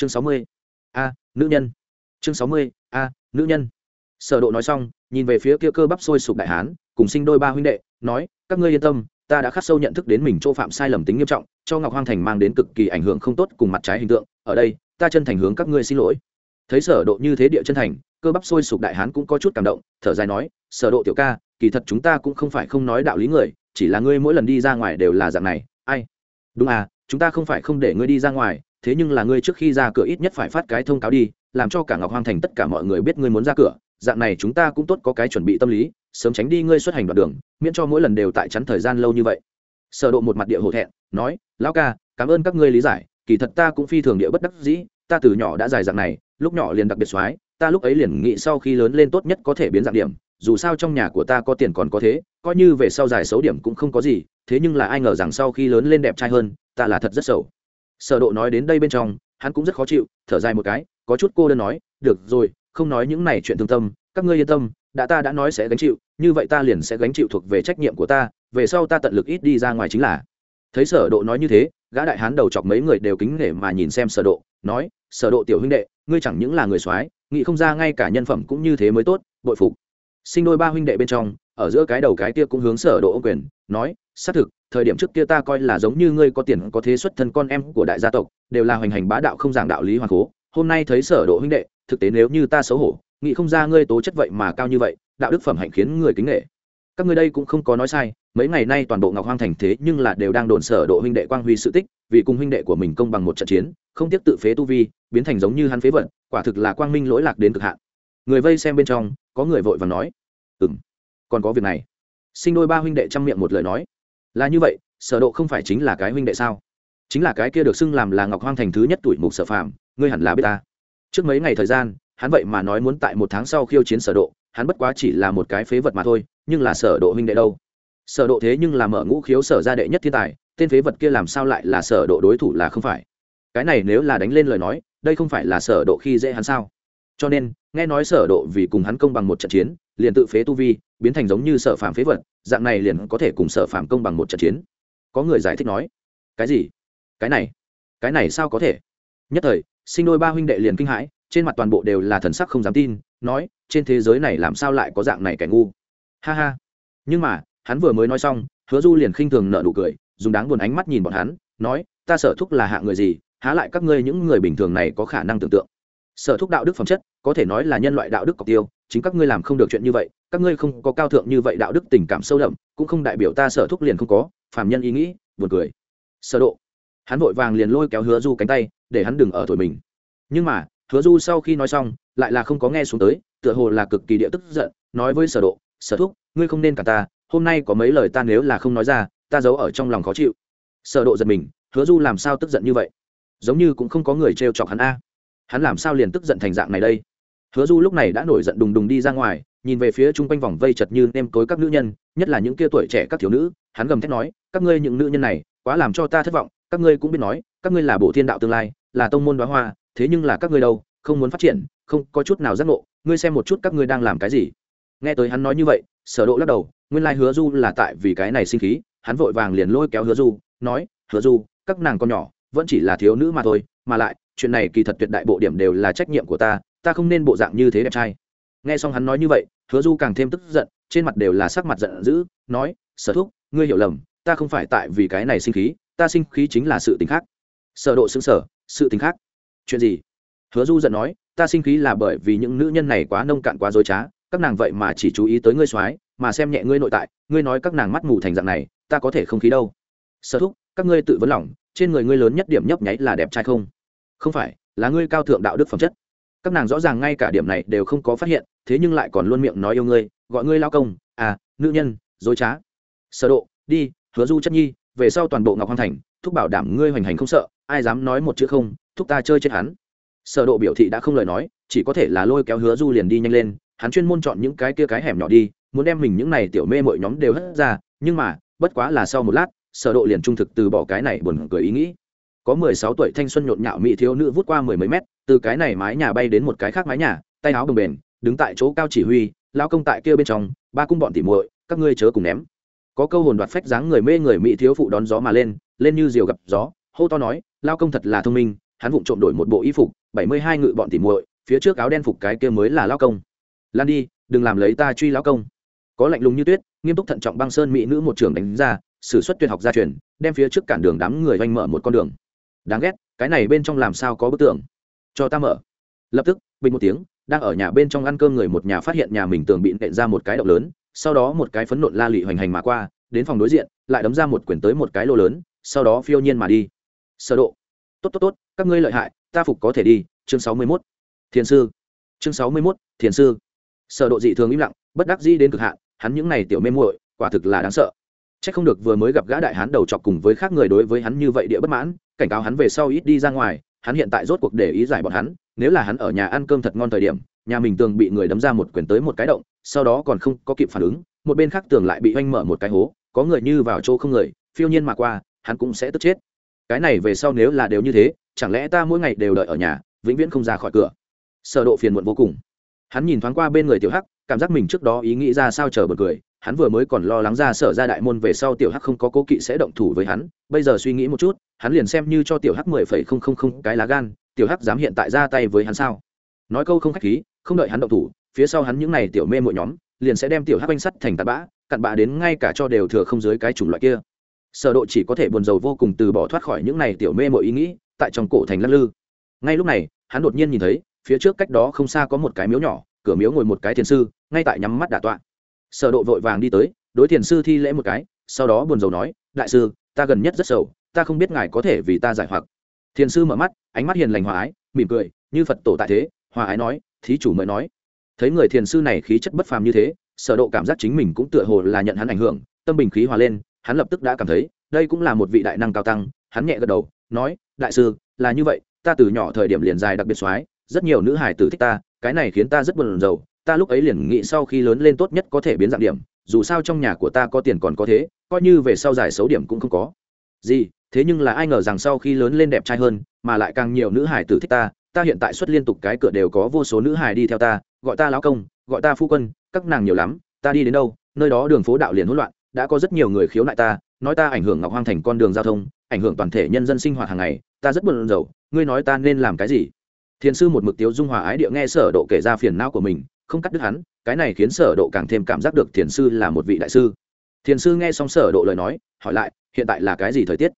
chương sáu mươi. A, nữ nhân. Chương sáu mươi, a, nữ nhân. Sở độ nói xong, nhìn về phía kia cơ bắp sôi sục đại hán, cùng sinh đôi ba huynh đệ, nói, các ngươi yên tâm, ta đã khắc sâu nhận thức đến mình chỗ phạm sai lầm tính nghiêm trọng, cho ngọc hoang thành mang đến cực kỳ ảnh hưởng không tốt cùng mặt trái hình tượng, ở đây, ta chân thành hướng các ngươi xin lỗi. Thấy sở độ như thế địa chân thành, cơ bắp sôi sục đại hán cũng có chút cảm động, thở dài nói, sở độ tiểu ca, kỳ thật chúng ta cũng không phải không nói đạo lý người, chỉ là ngươi mỗi lần đi ra ngoài đều là dạng này, ai? Đúng à chúng ta không phải không để ngươi đi ra ngoài thế nhưng là ngươi trước khi ra cửa ít nhất phải phát cái thông cáo đi, làm cho cả ngọc hoang thành tất cả mọi người biết ngươi muốn ra cửa, dạng này chúng ta cũng tốt có cái chuẩn bị tâm lý, sớm tránh đi ngươi xuất hành đoạn đường, miễn cho mỗi lần đều tại chắn thời gian lâu như vậy. Sở độ một mặt địa hổ thẹn, nói, lão ca, cảm ơn các ngươi lý giải, kỳ thật ta cũng phi thường địa bất đắc dĩ, ta từ nhỏ đã dài dạng này, lúc nhỏ liền đặc biệt xoái ta lúc ấy liền nghĩ sau khi lớn lên tốt nhất có thể biến dạng điểm, dù sao trong nhà của ta có tiền còn có thế, coi như về sau dài xấu điểm cũng không có gì, thế nhưng là ai ngờ rằng sau khi lớn lên đẹp trai hơn, ta là thật rất xấu sở độ nói đến đây bên trong, hắn cũng rất khó chịu, thở dài một cái, có chút cô đơn nói, được rồi, không nói những này chuyện thương tâm, các ngươi yên tâm, đã ta đã nói sẽ gánh chịu, như vậy ta liền sẽ gánh chịu thuộc về trách nhiệm của ta, về sau ta tận lực ít đi ra ngoài chính là. Thấy sở độ nói như thế, gã đại hán đầu chọc mấy người đều kính nể mà nhìn xem sở độ, nói, sở độ tiểu huynh đệ, ngươi chẳng những là người soái, nghĩ không ra ngay cả nhân phẩm cũng như thế mới tốt, bội phục. Sinh đôi ba huynh đệ bên trong ở giữa cái đầu cái kia cũng hướng sở độ ô quyền, nói, xác thực, thời điểm trước kia ta coi là giống như ngươi có tiền có thế xuất thân con em của đại gia tộc, đều là hoành hành bá đạo không giảng đạo lý hoàn cố hôm nay thấy sở độ huynh đệ, thực tế nếu như ta xấu hổ, nghĩ không ra ngươi tố chất vậy mà cao như vậy, đạo đức phẩm hạnh khiến người kính nể. Các ngươi đây cũng không có nói sai, mấy ngày nay toàn bộ ngọc hoang thành thế nhưng là đều đang đồn sở độ huynh đệ quang huy sự tích, vì cùng huynh đệ của mình công bằng một trận chiến, không tiếc tự phế tu vi, biến thành giống như hắn phế vận quả thực là quang minh lỗi lạc đến cực hạn. Người vây xem bên trong, có người vội vàng nói, ừm còn có việc này. Sinh đôi ba huynh đệ chăm miệng một lời nói. Là như vậy, sở độ không phải chính là cái huynh đệ sao? Chính là cái kia được xưng làm là ngọc hoang thành thứ nhất tuổi mục sở phạm ngươi hẳn là biết ta. Trước mấy ngày thời gian, hắn vậy mà nói muốn tại một tháng sau khiêu chiến sở độ, hắn bất quá chỉ là một cái phế vật mà thôi, nhưng là sở độ huynh đệ đâu? Sở độ thế nhưng là mở ngũ khiếu sở gia đệ nhất thiên tài, tên phế vật kia làm sao lại là sở độ đối thủ là không phải? Cái này nếu là đánh lên lời nói, đây không phải là sở độ khi dễ hắn sao? Cho nên, nghe nói sở độ vì cùng hắn công bằng một trận chiến liền tự phế tu vi, biến thành giống như sở phạm phế vật, dạng này liền có thể cùng sở phạm công bằng một trận chiến. Có người giải thích nói, cái gì? Cái này? Cái này sao có thể? Nhất thời, sinh đôi ba huynh đệ liền kinh hãi, trên mặt toàn bộ đều là thần sắc không dám tin, nói, trên thế giới này làm sao lại có dạng này kẻ ngu? Ha ha. Nhưng mà, hắn vừa mới nói xong, hứa du liền khinh thường nợ nụ cười, dùng đáng buồn ánh mắt nhìn bọn hắn, nói, ta sở thúc là hạ người gì, há lại các ngươi những người bình thường này có khả năng tưởng tượng? Sở thúc đạo đức phẩm chất, có thể nói là nhân loại đạo đức cọc tiêu chính các ngươi làm không được chuyện như vậy, các ngươi không có cao thượng như vậy đạo đức tình cảm sâu đậm, cũng không đại biểu ta sở thúc liền không có, phàm nhân ý nghĩ, buồn cười. Sở độ. Hắn vội vàng liền lôi kéo hứa du cánh tay, để hắn đừng ở tuổi mình. Nhưng mà, hứa du sau khi nói xong, lại là không có nghe xuống tới, tựa hồ là cực kỳ địa tức giận, nói với sở độ, sở thúc, ngươi không nên cả ta, hôm nay có mấy lời ta nếu là không nói ra, ta giấu ở trong lòng khó chịu. Sở độ giật mình, hứa du làm sao tức giận như vậy? Giống như cũng không có người treo chọc hắn a. Hắn làm sao liền tức giận thành dạng này đây? Hứa du lúc này đã nổi giận đùng đùng đi ra ngoài, nhìn về phía chung quanh vòng vây chật như nêm tối các nữ nhân, nhất là những kia tuổi trẻ các thiếu nữ, hắn gầm thét nói, các ngươi những nữ nhân này, quá làm cho ta thất vọng, các ngươi cũng biết nói, các ngươi là bộ thiên đạo tương lai, là tông môn đoá hoa, thế nhưng là các ngươi đâu, không muốn phát triển, không có chút nào giác ngộ, ngươi xem một chút các ngươi đang làm cái gì. Nghe tới hắn nói như vậy, sở độ lắc đầu, nguyên lai hứa du là tại vì cái này sinh khí, hắn vội vàng liền lôi kéo hứa du, nói, hứa du, các nàng con nhỏ, vẫn chỉ là thiếu nữ mà thôi, mà lại, chuyện này kỳ thật tuyệt đại bộ điểm đều là trách nhiệm của ta ta không nên bộ dạng như thế đẹp trai. Nghe xong hắn nói như vậy, hứa du càng thêm tức giận, trên mặt đều là sắc mặt giận dữ, nói, sở thúc, ngươi hiểu lầm, ta không phải tại vì cái này sinh khí, ta sinh khí chính là sự tình khác. Sở độ xứng sở, sự tình khác. Chuyện gì? Hứa du giận nói, ta sinh khí là bởi vì những nữ nhân này quá nông cạn quá dối trá, các nàng vậy mà chỉ chú ý tới ngươi soái, mà xem nhẹ ngươi nội tại, ngươi nói các nàng mắt mù thành dạng này, ta có thể không khí đâu. Sở thúc, các ngươi tự vấn lòng, trên người ngươi lớn nhất điểm nhấp nháy là đẹp trai không? Không phải, là ngươi cao thượng đạo đức phẩm chất các nàng rõ ràng ngay cả điểm này đều không có phát hiện, thế nhưng lại còn luôn miệng nói yêu ngươi, gọi ngươi lao công à nữ nhân, dối trá. Sở độ, đi, hứa du chất nhi, về sau toàn bộ ngọc hoàng thành, thúc bảo đảm ngươi hoành hành không sợ, ai dám nói một chữ không, thúc ta chơi chết hắn. Sở độ biểu thị đã không lời nói, chỉ có thể là lôi kéo hứa du liền đi nhanh lên, hắn chuyên môn chọn những cái kia cái hẻm nhỏ đi, muốn đem mình những này tiểu mê mọi nhóm đều hất ra, nhưng mà, bất quá là sau một lát, sở độ liền trung thực từ bỏ cái này buồn cười ý nghĩ có mười sáu tuổi thanh xuân nhộn nhạo mỹ thiếu nữ vút qua mười mấy mét, từ cái này mái nhà bay đến một cái khác mái nhà, tay áo bồng bềnh, đứng tại chỗ cao chỉ huy, lao công tại kia bên trong, ba cung bọn tỉ muội, các ngươi chớ cùng ném. Có câu hồn đoạt phách dáng người mê người mỹ thiếu phụ đón gió mà lên lên như diều gặp gió, hô to nói, lao công thật là thông minh, hắn vụng trộm đổi một bộ y phục, bảy mươi hai ngự bọn tỉ muội, phía trước áo đen phục cái kia mới là lao công. Lan đi, đừng làm lấy ta truy lao công. Có lạnh lùng như tuyết, nghiêm túc thận trọng băng sơn mỹ nữ một trường đánh ra s ử suất tuyệt học gia truyền, đem phía trước cản đường đám người oanh mở một con đường đáng ghét, cái này bên trong làm sao có bức tượng cho ta mở. Lập tức, bình một tiếng, đang ở nhà bên trong ăn cơm người một nhà phát hiện nhà mình tường bị nện ra một cái động lớn, sau đó một cái phấn nộn la lị hoành hành mà qua, đến phòng đối diện, lại đấm ra một quyển tới một cái lô lớn, sau đó phiêu nhiên mà đi. Sơ độ. Tốt tốt tốt, các ngươi lợi hại, ta phục có thể đi, chương sáu mươi mốt. Thiền sư. Chương sáu mươi mốt, thiền sư. Sở độ dị thường im lặng, bất đắc dĩ đến cực hạn, hắn những này tiểu mê muội, quả thực là đáng sợ chắc không được vừa mới gặp gã đại hán đầu chọc cùng với khác người đối với hắn như vậy địa bất mãn, cảnh cáo hắn về sau ít đi ra ngoài, hắn hiện tại rốt cuộc để ý giải bọn hắn, nếu là hắn ở nhà ăn cơm thật ngon thời điểm, nhà mình tường bị người đấm ra một quyển tới một cái động, sau đó còn không có kịp phản ứng, một bên khác tường lại bị oanh mở một cái hố, có người như vào chỗ không người, phiêu nhiên mà qua, hắn cũng sẽ tức chết. Cái này về sau nếu là đều như thế, chẳng lẽ ta mỗi ngày đều đợi ở nhà, vĩnh viễn không ra khỏi cửa? Sở độ phiền muộn vô cùng hắn nhìn thoáng qua bên người tiểu hắc, cảm giác mình trước đó ý nghĩ ra sao chờ bật cười. Hắn vừa mới còn lo lắng ra sở ra đại môn về sau tiểu hắc không có cố kỵ sẽ động thủ với hắn. Bây giờ suy nghĩ một chút, hắn liền xem như cho tiểu hắc mười phẩy không không không cái lá gan. Tiểu hắc dám hiện tại ra tay với hắn sao? Nói câu không khách khí, không đợi hắn động thủ, phía sau hắn những này tiểu mê mỗi nhóm, liền sẽ đem tiểu hắc oanh sắt thành tạt bã, cặn bã đến ngay cả cho đều thừa không dưới cái chủng loại kia. Sở độ chỉ có thể buồn rầu vô cùng từ bỏ thoát khỏi những này tiểu mê mọi ý nghĩ, tại trong cổ thành lăn lư. Ngay lúc này, hắn đột nhiên nhìn thấy phía trước cách đó không xa có một cái miếu nhỏ, cửa miếu ngồi một cái thiền sư, ngay tại nhắm mắt đả tọa. Sở độ vội vàng đi tới, đối thiền sư thi lễ một cái, sau đó buồn rầu nói, đại sư, ta gần nhất rất sầu, ta không biết ngài có thể vì ta giải hoặc. Thiền sư mở mắt, ánh mắt hiền lành hòa ái, mỉm cười, như phật tổ tại thế, hòa ái nói, thí chủ mới nói. Thấy người thiền sư này khí chất bất phàm như thế, sở độ cảm giác chính mình cũng tựa hồ là nhận hắn ảnh hưởng, tâm bình khí hòa lên, hắn lập tức đã cảm thấy, đây cũng là một vị đại năng cao tăng, hắn nhẹ gật đầu, nói, đại sư, là như vậy, ta từ nhỏ thời điểm liền dài đặc biệt soái rất nhiều nữ hải tử thích ta, cái này khiến ta rất buồn rầu, ta lúc ấy liền nghĩ sau khi lớn lên tốt nhất có thể biến dạng điểm, dù sao trong nhà của ta có tiền còn có thế, coi như về sau giải xấu điểm cũng không có. Gì, thế nhưng là ai ngờ rằng sau khi lớn lên đẹp trai hơn, mà lại càng nhiều nữ hải tử thích ta ta hiện tại xuất liên tục cái cửa đều có vô số nữ hải đi theo ta, gọi ta lão công, gọi ta phu quân, các nàng nhiều lắm, ta đi đến đâu, nơi đó đường phố đạo liền hỗn loạn, đã có rất nhiều người khiếu nại ta, nói ta ảnh hưởng ngọc hoang thành con đường giao thông, ảnh hưởng toàn thể nhân dân sinh hoạt hàng ngày, ta rất buồn rầu, ngươi nói ta nên làm cái gì? Thiền sư một mực tiếu dung hòa ái địa nghe sở độ kể ra phiền não của mình, không cắt đứt hắn, cái này khiến sở độ càng thêm cảm giác được thiền sư là một vị đại sư. Thiền sư nghe xong sở độ lời nói, hỏi lại, hiện tại là cái gì thời tiết?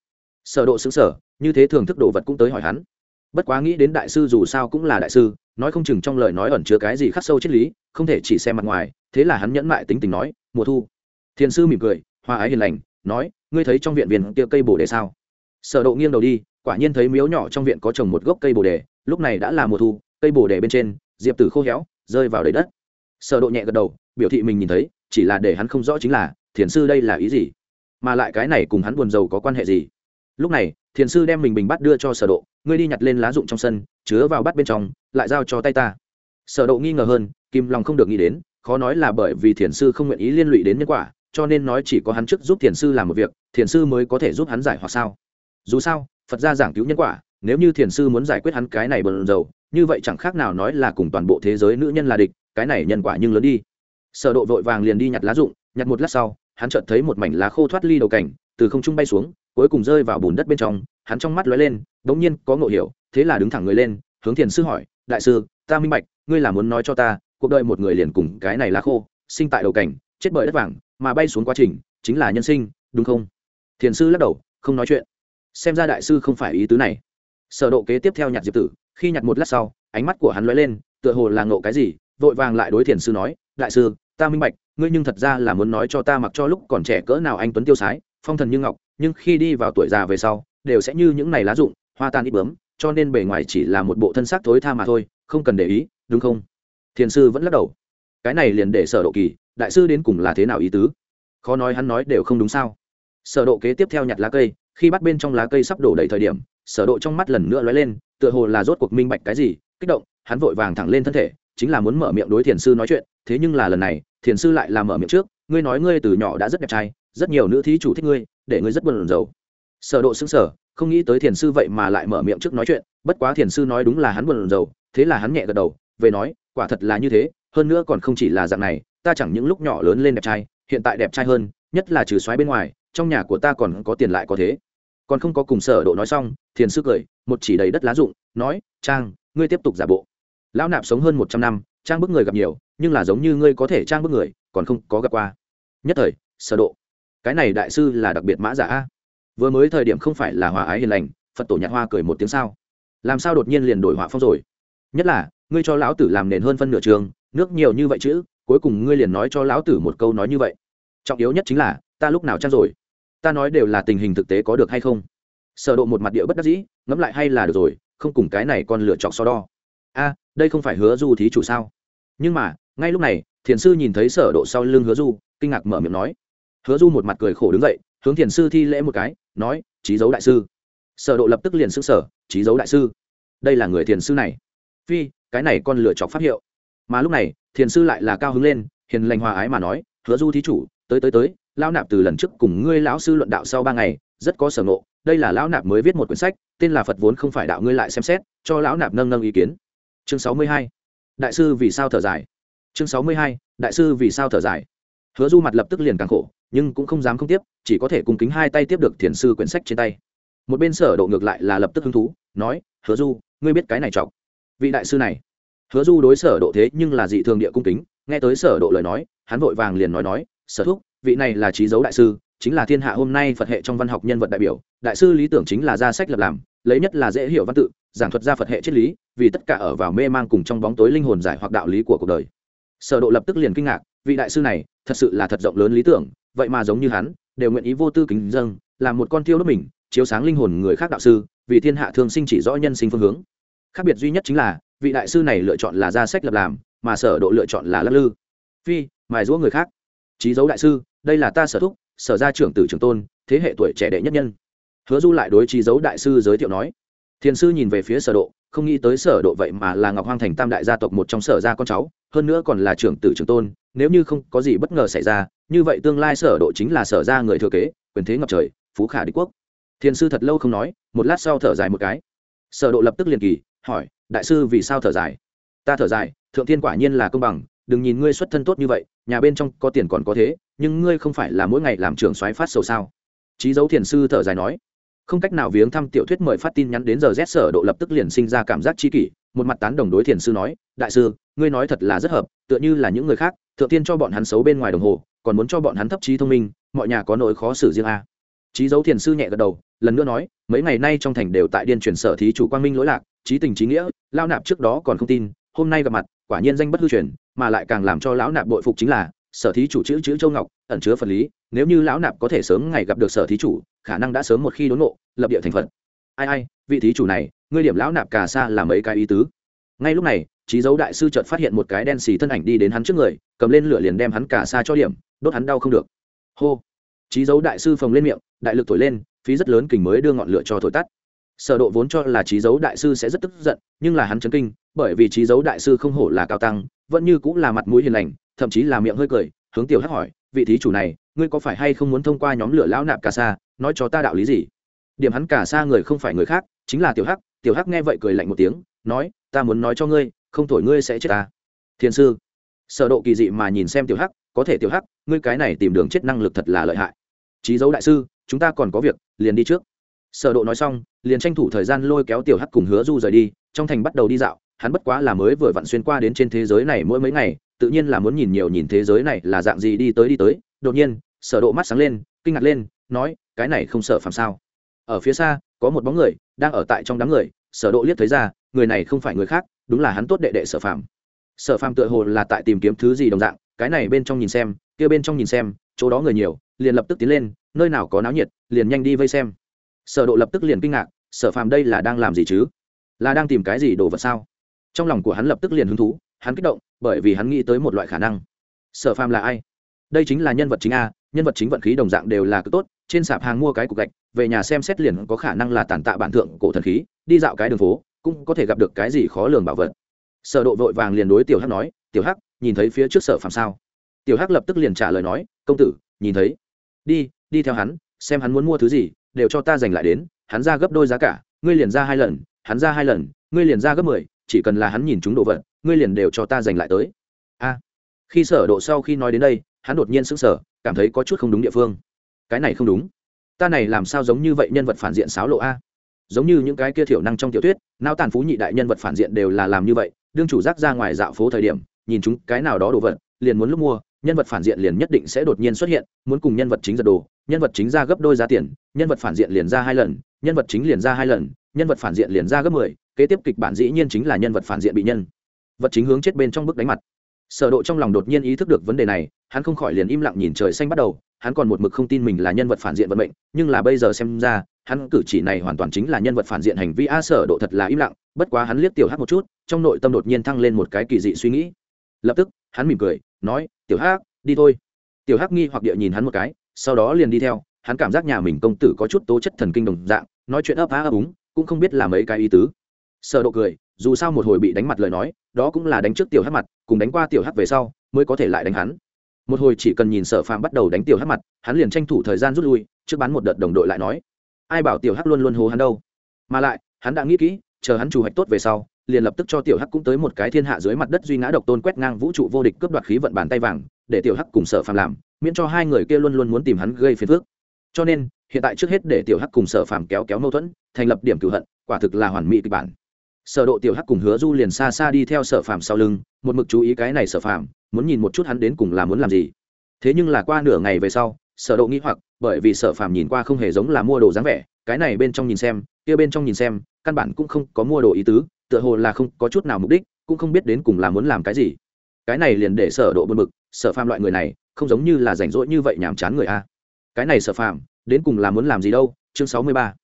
Sở độ sững sờ, như thế thường thức đồ vật cũng tới hỏi hắn. Bất quá nghĩ đến đại sư dù sao cũng là đại sư, nói không chừng trong lời nói ẩn chứa cái gì khắc sâu triết lý, không thể chỉ xem mặt ngoài, thế là hắn nhẫn mại tính tình nói, mùa thu. Thiền sư mỉm cười hoa ái hiền lành, nói, ngươi thấy trong viện viên kia cây bồ đề sao? Sở độ nghiêng đầu đi, quả nhiên thấy miếu nhỏ trong viện có trồng một gốc cây bồ đề lúc này đã là mùa thu, cây bồ đề bên trên, diệp tử khô héo, rơi vào đầy đất. Sở độ nhẹ gật đầu, biểu thị mình nhìn thấy, chỉ là để hắn không rõ chính là, thiền sư đây là ý gì? Mà lại cái này cùng hắn buồn rầu có quan hệ gì? Lúc này, thiền sư đem mình bình bắt đưa cho sở độ, ngươi đi nhặt lên lá dụng trong sân, chứa vào bát bên trong, lại giao cho tay ta. Sở độ nghi ngờ hơn kim long không được nghĩ đến, khó nói là bởi vì thiền sư không nguyện ý liên lụy đến nhân quả, cho nên nói chỉ có hắn trước giúp thiền sư làm một việc, thiền sư mới có thể giúp hắn giải hoặc sao. Dù sao, phật gia giảng cứu nhân quả nếu như thiền sư muốn giải quyết hắn cái này bần dầu như vậy chẳng khác nào nói là cùng toàn bộ thế giới nữ nhân là địch, cái này nhân quả nhưng lớn đi. Sở độ vội vàng liền đi nhặt lá dụng nhặt một lát sau, hắn chợt thấy một mảnh lá khô thoát ly đầu cảnh, từ không trung bay xuống, cuối cùng rơi vào bùn đất bên trong, hắn trong mắt lóe lên đống nhiên có ngộ hiểu, thế là đứng thẳng người lên, hướng thiền sư hỏi, đại sư, ta minh bạch, ngươi là muốn nói cho ta, cuộc đời một người liền cùng cái này lá khô, sinh tại đầu cảnh, chết bởi đất vàng, mà bay xuống quá trình, chính là nhân sinh, đúng không? Thiền sư lắc đầu, không nói chuyện. Xem ra đại sư không phải ý tứ này sở độ kế tiếp theo nhặt diệp tử, khi nhặt một lát sau, ánh mắt của hắn lóe lên, tựa hồ là ngộ cái gì, vội vàng lại đối thiền sư nói, đại sư, ta minh bạch, ngươi nhưng thật ra là muốn nói cho ta mặc cho lúc còn trẻ cỡ nào anh tuấn tiêu sái, phong thần như ngọc, nhưng khi đi vào tuổi già về sau, đều sẽ như những này lá rụng, hoa tan ít bướm, cho nên bề ngoài chỉ là một bộ thân xác thối tha mà thôi, không cần để ý, đúng không? Thiền sư vẫn lắc đầu. Cái này liền để sở độ kỳ, đại sư đến cùng là thế nào ý tứ? Khó nói hắn nói đều không đúng sao. Sở độ kế tiếp theo nhặt lá cây, khi bắt bên trong lá cây sắp đổ đầy thời điểm sở độ trong mắt lần nữa lóe lên, tựa hồ là rốt cuộc minh bạch cái gì, kích động, hắn vội vàng thẳng lên thân thể, chính là muốn mở miệng đối thiền sư nói chuyện, thế nhưng là lần này, thiền sư lại làm mở miệng trước, ngươi nói ngươi từ nhỏ đã rất đẹp trai, rất nhiều nữ thí chủ thích ngươi, để ngươi rất buồn rầu. Sở độ sững sờ, không nghĩ tới thiền sư vậy mà lại mở miệng trước nói chuyện, bất quá thiền sư nói đúng là hắn buồn rầu, thế là hắn nhẹ gật đầu, về nói, quả thật là như thế, hơn nữa còn không chỉ là dạng này, ta chẳng những lúc nhỏ lớn lên đẹp trai, hiện tại đẹp trai hơn, nhất là trừ xoáy bên ngoài, trong nhà của ta còn có tiền lại có thế còn không có cùng sở độ nói xong, thiền sư cười, một chỉ đầy đất lá rụng, nói, trang, ngươi tiếp tục giả bộ. Lão nạp sống hơn một trăm năm, trang bức người gặp nhiều, nhưng là giống như ngươi có thể trang bức người, còn không có gặp qua. Nhất thời, sở độ. Cái này đại sư là đặc biệt mã giả a. Vừa mới thời điểm không phải là hòa ái hiền lành, phật tổ nhạc hoa cười một tiếng sao? Làm sao đột nhiên liền đổi họa phong rồi? Nhất là, ngươi cho lão tử làm nền hơn phân nửa trường, nước nhiều như vậy chứ, cuối cùng ngươi liền nói cho lão tử một câu nói như vậy. Trọng yếu nhất chính là, ta lúc nào trang rồi? Ta nói đều là tình hình thực tế có được hay không? Sở độ một mặt địa bất đắc dĩ, ngẫm lại hay là được rồi, không cùng cái này còn lựa chọn so đo. A, đây không phải hứa du thí chủ sao? Nhưng mà, ngay lúc này, thiền sư nhìn thấy sở độ sau lưng hứa du, kinh ngạc mở miệng nói. Hứa du một mặt cười khổ đứng dậy, hướng thiền sư thi lễ một cái, nói trí dấu đại sư. Sở độ lập tức liền sững sờ trí dấu đại sư, đây là người thiền sư này. Phi, cái này con lựa chọn pháp hiệu. Mà lúc này, thiền sư lại là cao hứng lên, hiền lành hòa ái mà nói, hứa du thí chủ, tới tới tới lão nạp từ lần trước cùng ngươi lão sư luận đạo sau ba ngày, rất có sở ngộ. Đây là lão nạp mới viết một quyển sách, tên là phật vốn không phải đạo ngươi lại xem xét, cho lão nạp nâng nâng ý kiến. Chương sáu mươi hai. Đại sư vì sao thở dài? Chương sáu mươi hai. Đại sư vì sao thở dài? Hứa du mặt lập tức liền càng khổ, nhưng cũng không dám không tiếp, chỉ có thể cùng kính hai tay tiếp được thiền sư quyển sách trên tay. Một bên sở độ ngược lại là lập tức hứng thú, nói, hứa du, ngươi biết cái này chọc. Vị đại sư này. Hứa du đối sở độ thế nhưng là dị thường địa cung kính, nghe tới sở độ lời nói, hắn vội vàng liền nói nói, sở thúc vị này là trí dấu đại sư, chính là thiên hạ hôm nay phật hệ trong văn học nhân vật đại biểu. Đại sư lý tưởng chính là ra sách lập làm, lấy nhất là dễ hiểu văn tự, giảng thuật ra phật hệ triết lý, vì tất cả ở vào mê mang cùng trong bóng tối linh hồn giải hoặc đạo lý của cuộc đời. Sở độ lập tức liền kinh ngạc, vị đại sư này, thật sự là thật rộng lớn lý tưởng, vậy mà giống như hắn, đều nguyện ý vô tư kính dâng làm một con tiêu đốt mình, chiếu sáng linh hồn người khác đạo sư, vì thiên hạ thường sinh chỉ rõ nhân sinh phương hướng. Khác biệt duy nhất chính là, vị đại sư này lựa chọn là ra sách lập làm, mà sở độ lựa chọn là lắc lư. Phi, mài rũa người khác. Trí dấu đại sư đây là ta sở thúc, sở gia trưởng tử trưởng tôn, thế hệ tuổi trẻ đệ nhất nhân. Hứa du lại đối trí dấu đại sư giới thiệu nói, thiền sư nhìn về phía sở độ, không nghĩ tới sở độ vậy mà là ngọc hoang thành tam đại gia tộc một trong sở gia con cháu, hơn nữa còn là trưởng tử trưởng tôn, nếu như không có gì bất ngờ xảy ra, như vậy tương lai sở độ chính là sở gia người thừa kế, quyền thế ngập trời, phú khả đế quốc. Thiền sư thật lâu không nói, một lát sau thở dài một cái. Sở độ lập tức liền kỳ, hỏi, đại sư vì sao thở dài? Ta thở dài, thượng thiên quả nhiên là công bằng đừng nhìn ngươi xuất thân tốt như vậy, nhà bên trong có tiền còn có thế, nhưng ngươi không phải là mỗi ngày làm trưởng soái phát sầu sao? Trí dấu thiền sư thở dài nói. Không cách nào viếng thăm tiểu thuyết mời phát tin nhắn đến giờ rét sở độ lập tức liền sinh ra cảm giác chi kỷ, một mặt tán đồng đối thiền sư nói, đại sư, ngươi nói thật là rất hợp, tựa như là những người khác, thượng tiên cho bọn hắn xấu bên ngoài đồng hồ, còn muốn cho bọn hắn thấp trí thông minh, mọi nhà có nỗi khó xử riêng a. Trí dấu thiền sư nhẹ gật đầu, lần nữa nói, mấy ngày nay trong thành đều tại điên truyền sở thí chủ quang minh lỗi lạc, trí tình trí nghĩa, lao nạp trước đó còn không tin, hôm nay gặp mặt, quả nhiên danh bất hư truyền mà lại càng làm cho lão nạp bội phục chính là, sở thí chủ chữ chữ châu ngọc, ẩn chứa phần lý. Nếu như lão nạp có thể sớm ngày gặp được sở thí chủ, khả năng đã sớm một khi đốn ngộ, lập địa thành phật. Ai ai, vị thí chủ này, ngươi điểm lão nạp cà sa là mấy cái ý tứ? Ngay lúc này, trí dấu đại sư chợt phát hiện một cái đen xì thân ảnh đi đến hắn trước người, cầm lên lửa liền đem hắn cà sa cho điểm, đốt hắn đau không được. Hô! Trí dấu đại sư phồng lên miệng, đại lực thổi lên, phí rất lớn kình mới đưa ngọn lửa cho thổi tắt. Sở độ vốn cho là trí dấu đại sư sẽ rất tức giận, nhưng là hắn chấn kinh, bởi vì trí dấu đại sư không hổ là cao tăng vẫn như cũng là mặt mũi hiền lành, thậm chí là miệng hơi cười, hướng tiểu hắc hỏi, vị thí chủ này, ngươi có phải hay không muốn thông qua nhóm lửa lão nạp cả sa nói cho ta đạo lý gì? Điểm hắn cả sa người không phải người khác, chính là tiểu hắc. Tiểu hắc nghe vậy cười lạnh một tiếng, nói, ta muốn nói cho ngươi, không thổi ngươi sẽ chết ta. Thiên sư, sở độ kỳ dị mà nhìn xem tiểu hắc, có thể tiểu hắc, ngươi cái này tìm đường chết năng lực thật là lợi hại. Trí dấu đại sư, chúng ta còn có việc, liền đi trước. Sở độ nói xong, liền tranh thủ thời gian lôi kéo tiểu hắc cùng hứa du rời đi, trong thành bắt đầu đi dạo hắn bất quá là mới vừa vặn xuyên qua đến trên thế giới này mỗi mấy ngày, tự nhiên là muốn nhìn nhiều nhìn thế giới này là dạng gì đi tới đi tới. Đột nhiên, sở độ mắt sáng lên, kinh ngạc lên, nói, cái này không sợ phàm sao? Ở phía xa, có một bóng người đang ở tại trong đám người, sở độ liếc thấy ra, người này không phải người khác, đúng là hắn tốt đệ đệ sở phàm. Sở phàm tựa hồ là tại tìm kiếm thứ gì đồng dạng, cái này bên trong nhìn xem, kia bên trong nhìn xem, chỗ đó người nhiều, liền lập tức tiến lên, nơi nào có náo nhiệt, liền nhanh đi vây xem. Sở độ lập tức liền kinh ngạc, sở phàm đây là đang làm gì chứ? Là đang tìm cái gì đồ vật sao? Trong lòng của hắn lập tức liền hứng thú, hắn kích động, bởi vì hắn nghĩ tới một loại khả năng. Sở phàm là ai? Đây chính là nhân vật chính a, nhân vật chính vận khí đồng dạng đều là cực tốt, trên sạp hàng mua cái cục gạch, về nhà xem xét liền có khả năng là tàn tạ bản thượng cổ thần khí, đi dạo cái đường phố, cũng có thể gặp được cái gì khó lường bảo vật. Sở độ vội vàng liền đối tiểu hắc nói, tiểu hắc, nhìn thấy phía trước sở phàm sao? Tiểu hắc lập tức liền trả lời nói, công tử, nhìn thấy. Đi đi theo hắn, xem hắn muốn mua thứ gì, đều cho ta giành lại đến, hắn ra gấp đôi giá cả, ngươi liền ra hai lần, hắn ra hai lần, ngươi liền ra gấp mười chỉ cần là hắn nhìn chúng đồ vật, ngươi liền đều cho ta giành lại tới. A. Khi sở độ sau khi nói đến đây, hắn đột nhiên sững sờ, cảm thấy có chút không đúng địa phương. Cái này không đúng. Ta này làm sao giống như vậy nhân vật phản diện sáo lộ a? Giống như những cái kia thiểu năng trong tiểu thuyết, nao tàn phú nhị đại nhân vật phản diện đều là làm như vậy, đương chủ giác ra ngoài dạo phố thời điểm, nhìn chúng cái nào đó đồ vật, liền muốn lúc mua, nhân vật phản diện liền nhất định sẽ đột nhiên xuất hiện, muốn cùng nhân vật chính giật đồ, nhân vật chính ra gấp đôi giá tiền, nhân vật phản diện liền ra hai lần, nhân vật chính liền ra hai lần, nhân vật phản diện liền ra gấp mười kế tiếp kịch bản dĩ nhiên chính là nhân vật phản diện bị nhân. Vật chính hướng chết bên trong bức đánh mặt. Sở độ trong lòng đột nhiên ý thức được vấn đề này, hắn không khỏi liền im lặng nhìn trời xanh bắt đầu, hắn còn một mực không tin mình là nhân vật phản diện vận mệnh, nhưng là bây giờ xem ra, hắn cử chỉ này hoàn toàn chính là nhân vật phản diện hành vi a sở độ thật là im lặng, bất quá hắn liếc tiểu hắc một chút, trong nội tâm đột nhiên thăng lên một cái kỳ dị suy nghĩ. Lập tức, hắn mỉm cười, nói, tiểu hắc, đi thôi. Tiểu hắc nghi hoặc địa nhìn hắn một cái, sau đó liền đi theo, hắn cảm giác nhà mình công tử có chút tố chất thần kinh đồng dạng, nói chuyện ấp á ấp úng, cũng không biết là mấy cái ý tứ sở độ cười, dù sao một hồi bị đánh mặt lời nói, đó cũng là đánh trước tiểu hắc mặt, cùng đánh qua tiểu hắc về sau, mới có thể lại đánh hắn. Một hồi chỉ cần nhìn sở phàm bắt đầu đánh tiểu hắc mặt, hắn liền tranh thủ thời gian rút lui, trước bán một đợt đồng đội lại nói, ai bảo tiểu hắc luôn luôn hố hắn đâu? Mà lại, hắn đã nghĩ kỹ, chờ hắn chủ hoạch tốt về sau, liền lập tức cho tiểu hắc cũng tới một cái thiên hạ dưới mặt đất duy ngã độc tôn quét ngang vũ trụ vô địch cướp đoạt khí vận bàn tay vàng, để tiểu hắc cùng sở phàm làm, miễn cho hai người kia luôn luôn muốn tìm hắn gây phiền phức. Cho nên, hiện tại trước hết để tiểu hắc cùng sở phàm kéo kéo mâu thuẫn, thành lập điểm cửu hận, quả thực là hoàn mỹ kịch bản sở độ tiểu hắc cùng hứa du liền xa xa đi theo sở phàm sau lưng, một mực chú ý cái này sở phàm, muốn nhìn một chút hắn đến cùng là muốn làm gì. Thế nhưng là qua nửa ngày về sau, sở độ nghĩ hoặc, bởi vì sở phàm nhìn qua không hề giống là mua đồ dáng vẻ, cái này bên trong nhìn xem, kia bên trong nhìn xem, căn bản cũng không có mua đồ ý tứ, tựa hồ là không có chút nào mục đích, cũng không biết đến cùng là muốn làm cái gì. Cái này liền để sở độ buồn bực, sở phàm loại người này, không giống như là rảnh rỗi như vậy nhảm chán người a. Cái này sở phàm, đến cùng là muốn làm gì đâu? Chương 63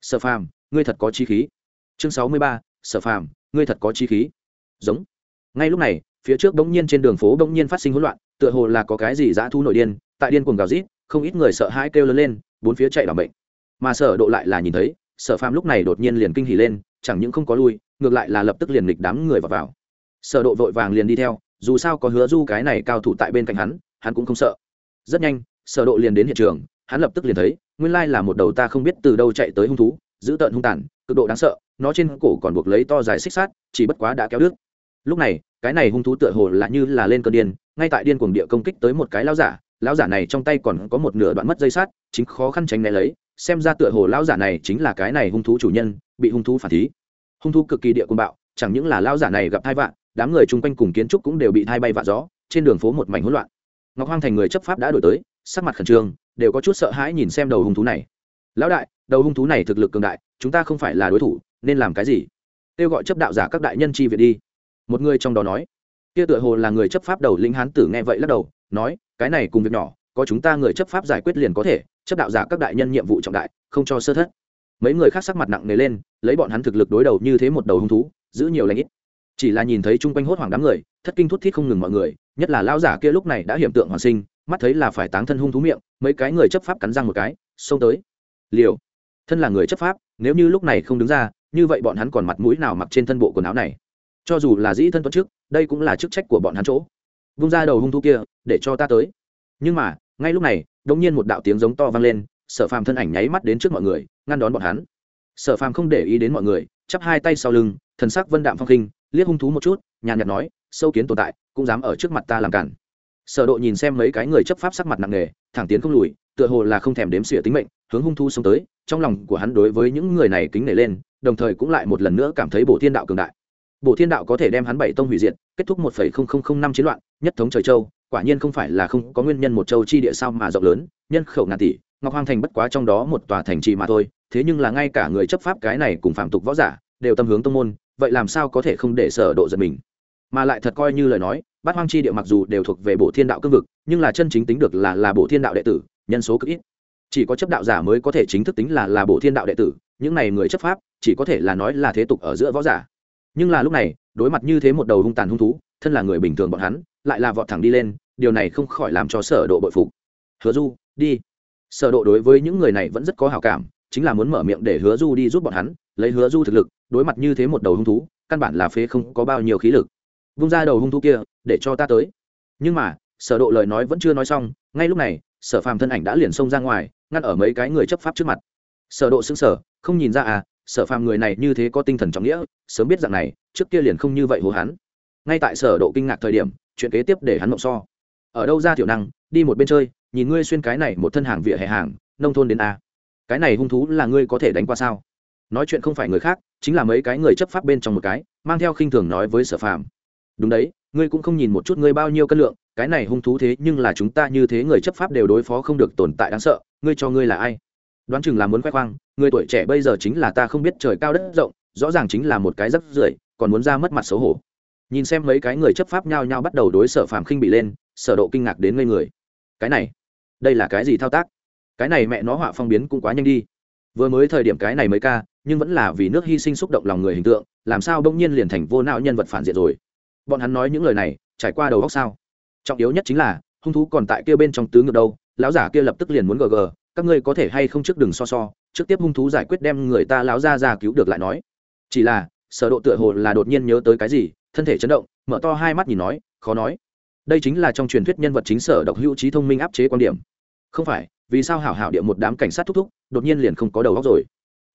sở phàm, ngươi thật có chi khí. Chương 63 sở phàm, ngươi thật có chi khí. Giống. Ngay lúc này, phía trước bỗng nhiên trên đường phố bỗng nhiên phát sinh hỗn loạn, tựa hồ là có cái gì dã thu nội điên, tại điên cuồng gào rít, không ít người sợ hãi kêu lớn lên, bốn phía chạy đảm bệnh mà sở độ lại là nhìn thấy, sở phàm lúc này đột nhiên liền kinh hỉ lên, chẳng những không có lui, ngược lại là lập tức liền nghịch đám người vào vào. Sở độ vội vàng liền đi theo, dù sao có hứa du cái này cao thủ tại bên cạnh hắn hắn cũng không sợ. Rất nhanh, sở độ liền đến hiện trường, hắn lập tức liền thấy, nguyên lai là một đầu ta không biết từ đâu chạy tới hung thú giữ tợn hung tàn cực độ đáng sợ, nó trên cổ còn buộc lấy to dài xích sắt, chỉ bất quá đã kéo đứt. Lúc này, cái này hung thú tựa hồ là như là lên cơn điên, ngay tại điên cuồng địa công kích tới một cái lão giả lão giả này trong tay còn có một nửa đoạn mất dây sắt, chính khó khăn tránh né lấy, xem ra tựa hồ lão giả này chính là cái này hung thú chủ nhân, bị hung thú phản thí. Hung thú cực kỳ địa cuồng bạo, chẳng những là lão giả này gặp thai vạn đám người chung quanh cùng kiến trúc cũng đều bị thai bay vạ gió, trên đường phố một mảnh hỗn loạn. Ngọc hoang thành người chấp pháp đã đổi tới, sắc mặt khẩn trương, đều có chút sợ hãi nhìn xem đầu hung thú này. Lão đại, đầu hung thú này thực lực cường đại chúng ta không phải là đối thủ, nên làm cái gì? Kêu gọi chấp đạo giả các đại nhân chi viện đi. Một người trong đó nói. Kia tựa hồ là người chấp pháp đầu lĩnh hán tử nghe vậy lắc đầu, nói, cái này cùng việc nhỏ, có chúng ta người chấp pháp giải quyết liền có thể, chấp đạo giả các đại nhân nhiệm vụ trọng đại, không cho sơ thất. Mấy người khác sắc mặt nặng nề lên, lấy bọn hắn thực lực đối đầu như thế một đầu hung thú, giữ nhiều lãnh ít. Chỉ là nhìn thấy chung quanh hốt hoảng đám người, thất kinh thút thít không ngừng mọi người, nhất là lão giả kia lúc này đã hiểm tượng hoàn sinh, mắt thấy là phải táng thân hung thú miệng, mấy cái người chấp pháp cắn răng một cái, xông tới. Liều. Thân là người chấp pháp nếu như lúc này không đứng ra, như vậy bọn hắn còn mặt mũi nào mặc trên thân bộ quần áo này? Cho dù là dĩ thân tuấn trước, đây cũng là chức trách của bọn hắn chỗ. Vung ra đầu hung thú kia, để cho ta tới. Nhưng mà, ngay lúc này, đột nhiên một đạo tiếng giống to vang lên, sở phàm thân ảnh nháy mắt đến trước mọi người, ngăn đón bọn hắn. Sở phàm không để ý đến mọi người, chắp hai tay sau lưng, thần sắc vân đạm phong khinh, liếc hung thú một chút, nhàn nhạt nói, sâu kiến tồn tại, cũng dám ở trước mặt ta làm cản. Sở độ nhìn xem mấy cái người chấp pháp sắc mặt nặng nề, thẳng tiến không lùi, tựa hồ là không thèm đếm xỉa tính mệnh, hướng hung thú xông tới trong lòng của hắn đối với những người này kính nể lên, đồng thời cũng lại một lần nữa cảm thấy bổ thiên đạo cường đại. Bổ thiên đạo có thể đem hắn bảy tông hủy diệt, kết thúc một năm chiến loạn, nhất thống trời châu, quả nhiên không phải là không có nguyên nhân một châu chi địa sao mà rộng lớn, nhân khẩu ngàn tỷ, ngọc hoàng thành bất quá trong đó một tòa thành trì mà thôi, thế nhưng là ngay cả người chấp pháp cái này cùng phạm tục võ giả, đều tâm hướng tông môn, vậy làm sao có thể không để sở độ giật mình? Mà lại thật coi như lời nói, bát hoang chi địa mặc dù đều thuộc về bổ thiên đạo cương vực, nhưng là chân chính tính được là là bổ thiên đạo đệ tử, nhân số cực ít chỉ có chấp đạo giả mới có thể chính thức tính là là bổ thiên đạo đệ tử, những này người chấp pháp, chỉ có thể là nói là thế tục ở giữa võ giả. Nhưng là lúc này, đối mặt như thế một đầu hung tàn hung thú, thân là người bình thường bọn hắn, lại là vọt thẳng đi lên, điều này không khỏi làm cho sở độ bội phục. Hứa du, đi. Sở độ đối với những người này vẫn rất có hảo cảm, chính là muốn mở miệng để hứa du đi giúp bọn hắn, lấy hứa du thực lực, đối mặt như thế một đầu hung thú, căn bản là phế không có bao nhiêu khí lực. Vung ra đầu hung thú kia, để cho ta tới. Nhưng mà, sở độ lời nói vẫn chưa nói xong, ngay lúc này, sở phàm thân ảnh đã liền xông ra ngoài ngăn ở mấy cái người chấp pháp trước mặt. Sở độ sững sở, không nhìn ra à sở phàm người này như thế có tinh thần trọng nghĩa sớm biết dạng này trước kia liền không như vậy hồ hắn. Ngay tại sở độ kinh ngạc thời điểm chuyện kế tiếp để hắn mộng so. Ở đâu ra tiểu năng đi một bên chơi nhìn ngươi xuyên cái này một thân hàng vỉa hè hàng nông thôn đến a. Cái này hung thú là ngươi có thể đánh qua sao? Nói chuyện không phải người khác chính là mấy cái người chấp pháp bên trong một cái mang theo khinh thường nói với sở phàm. Đúng đấy ngươi cũng không nhìn một chút ngươi bao nhiêu cân lượng cái này hung thú thế nhưng là chúng ta như thế người chấp pháp đều đối phó không được tồn tại đáng sợ, ngươi cho ngươi là ai? Đoán chừng là muốn khoe khoang, người tuổi trẻ bây giờ chính là ta không biết trời cao đất rộng, rõ ràng chính là một cái rắc rưởi, còn muốn ra mất mặt xấu hổ. Nhìn xem mấy cái người chấp pháp nhao nhao bắt đầu đối sở phàm khinh bị lên, sở độ kinh ngạc đến ngây người. Cái này, đây là cái gì thao tác? Cái này mẹ nó họa phong biến cũng quá nhanh đi. Vừa mới thời điểm cái này mới ca, nhưng vẫn là vì nước hy sinh xúc động lòng người hình tượng, làm sao đông nhiên liền thành vô não nhân vật phản diện rồi? Bọn hắn nói những lời này, trải qua đầu góc sao? Trọng yếu nhất chính là, hung thú còn tại kia bên trong tứ ngược đâu, lão giả kia lập tức liền muốn gờ gờ, các ngươi có thể hay không trước đừng so so, trước tiếp hung thú giải quyết đem người ta lão ra ra cứu được lại nói. Chỉ là, sở độ tựa hồ là đột nhiên nhớ tới cái gì, thân thể chấn động, mở to hai mắt nhìn nói, khó nói. Đây chính là trong truyền thuyết nhân vật chính sở độc hữu trí thông minh áp chế quan điểm. Không phải, vì sao hảo hảo địa một đám cảnh sát thúc thúc, đột nhiên liền không có đầu óc rồi?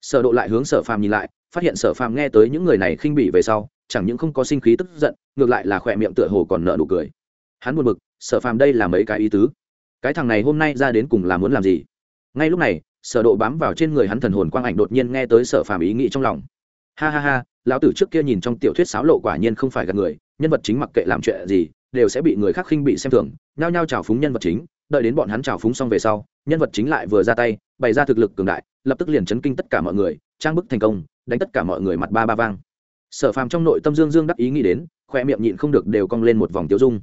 Sở độ lại hướng sở phàm nhìn lại, phát hiện sở phàm nghe tới những người này khinh bỉ về sau, chẳng những không có sinh khí tức giận, ngược lại là khoe miệng tựa hồ còn nở nụ cười hắn buồn bực, sở phàm đây là mấy cái ý tứ. Cái thằng này hôm nay ra đến cùng là muốn làm gì? Ngay lúc này, sở độ bám vào trên người hắn thần hồn quang ảnh đột nhiên nghe tới sở phàm ý nghĩ trong lòng. Ha ha ha, lão tử trước kia nhìn trong tiểu thuyết sáo lộ quả nhiên không phải gạt người, nhân vật chính mặc kệ làm chuyện gì, đều sẽ bị người khác khinh bị xem thường, nhao nhao chào phúng nhân vật chính, đợi đến bọn hắn chào phúng xong về sau, nhân vật chính lại vừa ra tay, bày ra thực lực cường đại, lập tức liền chấn kinh tất cả mọi người, trang bức thành công, đánh tất cả mọi người mặt ba ba vang. Sở phàm trong nội tâm dương dương đắc ý nghĩ đến, khoe miệng nhịn không được đều cong lên một vòng tiêu dung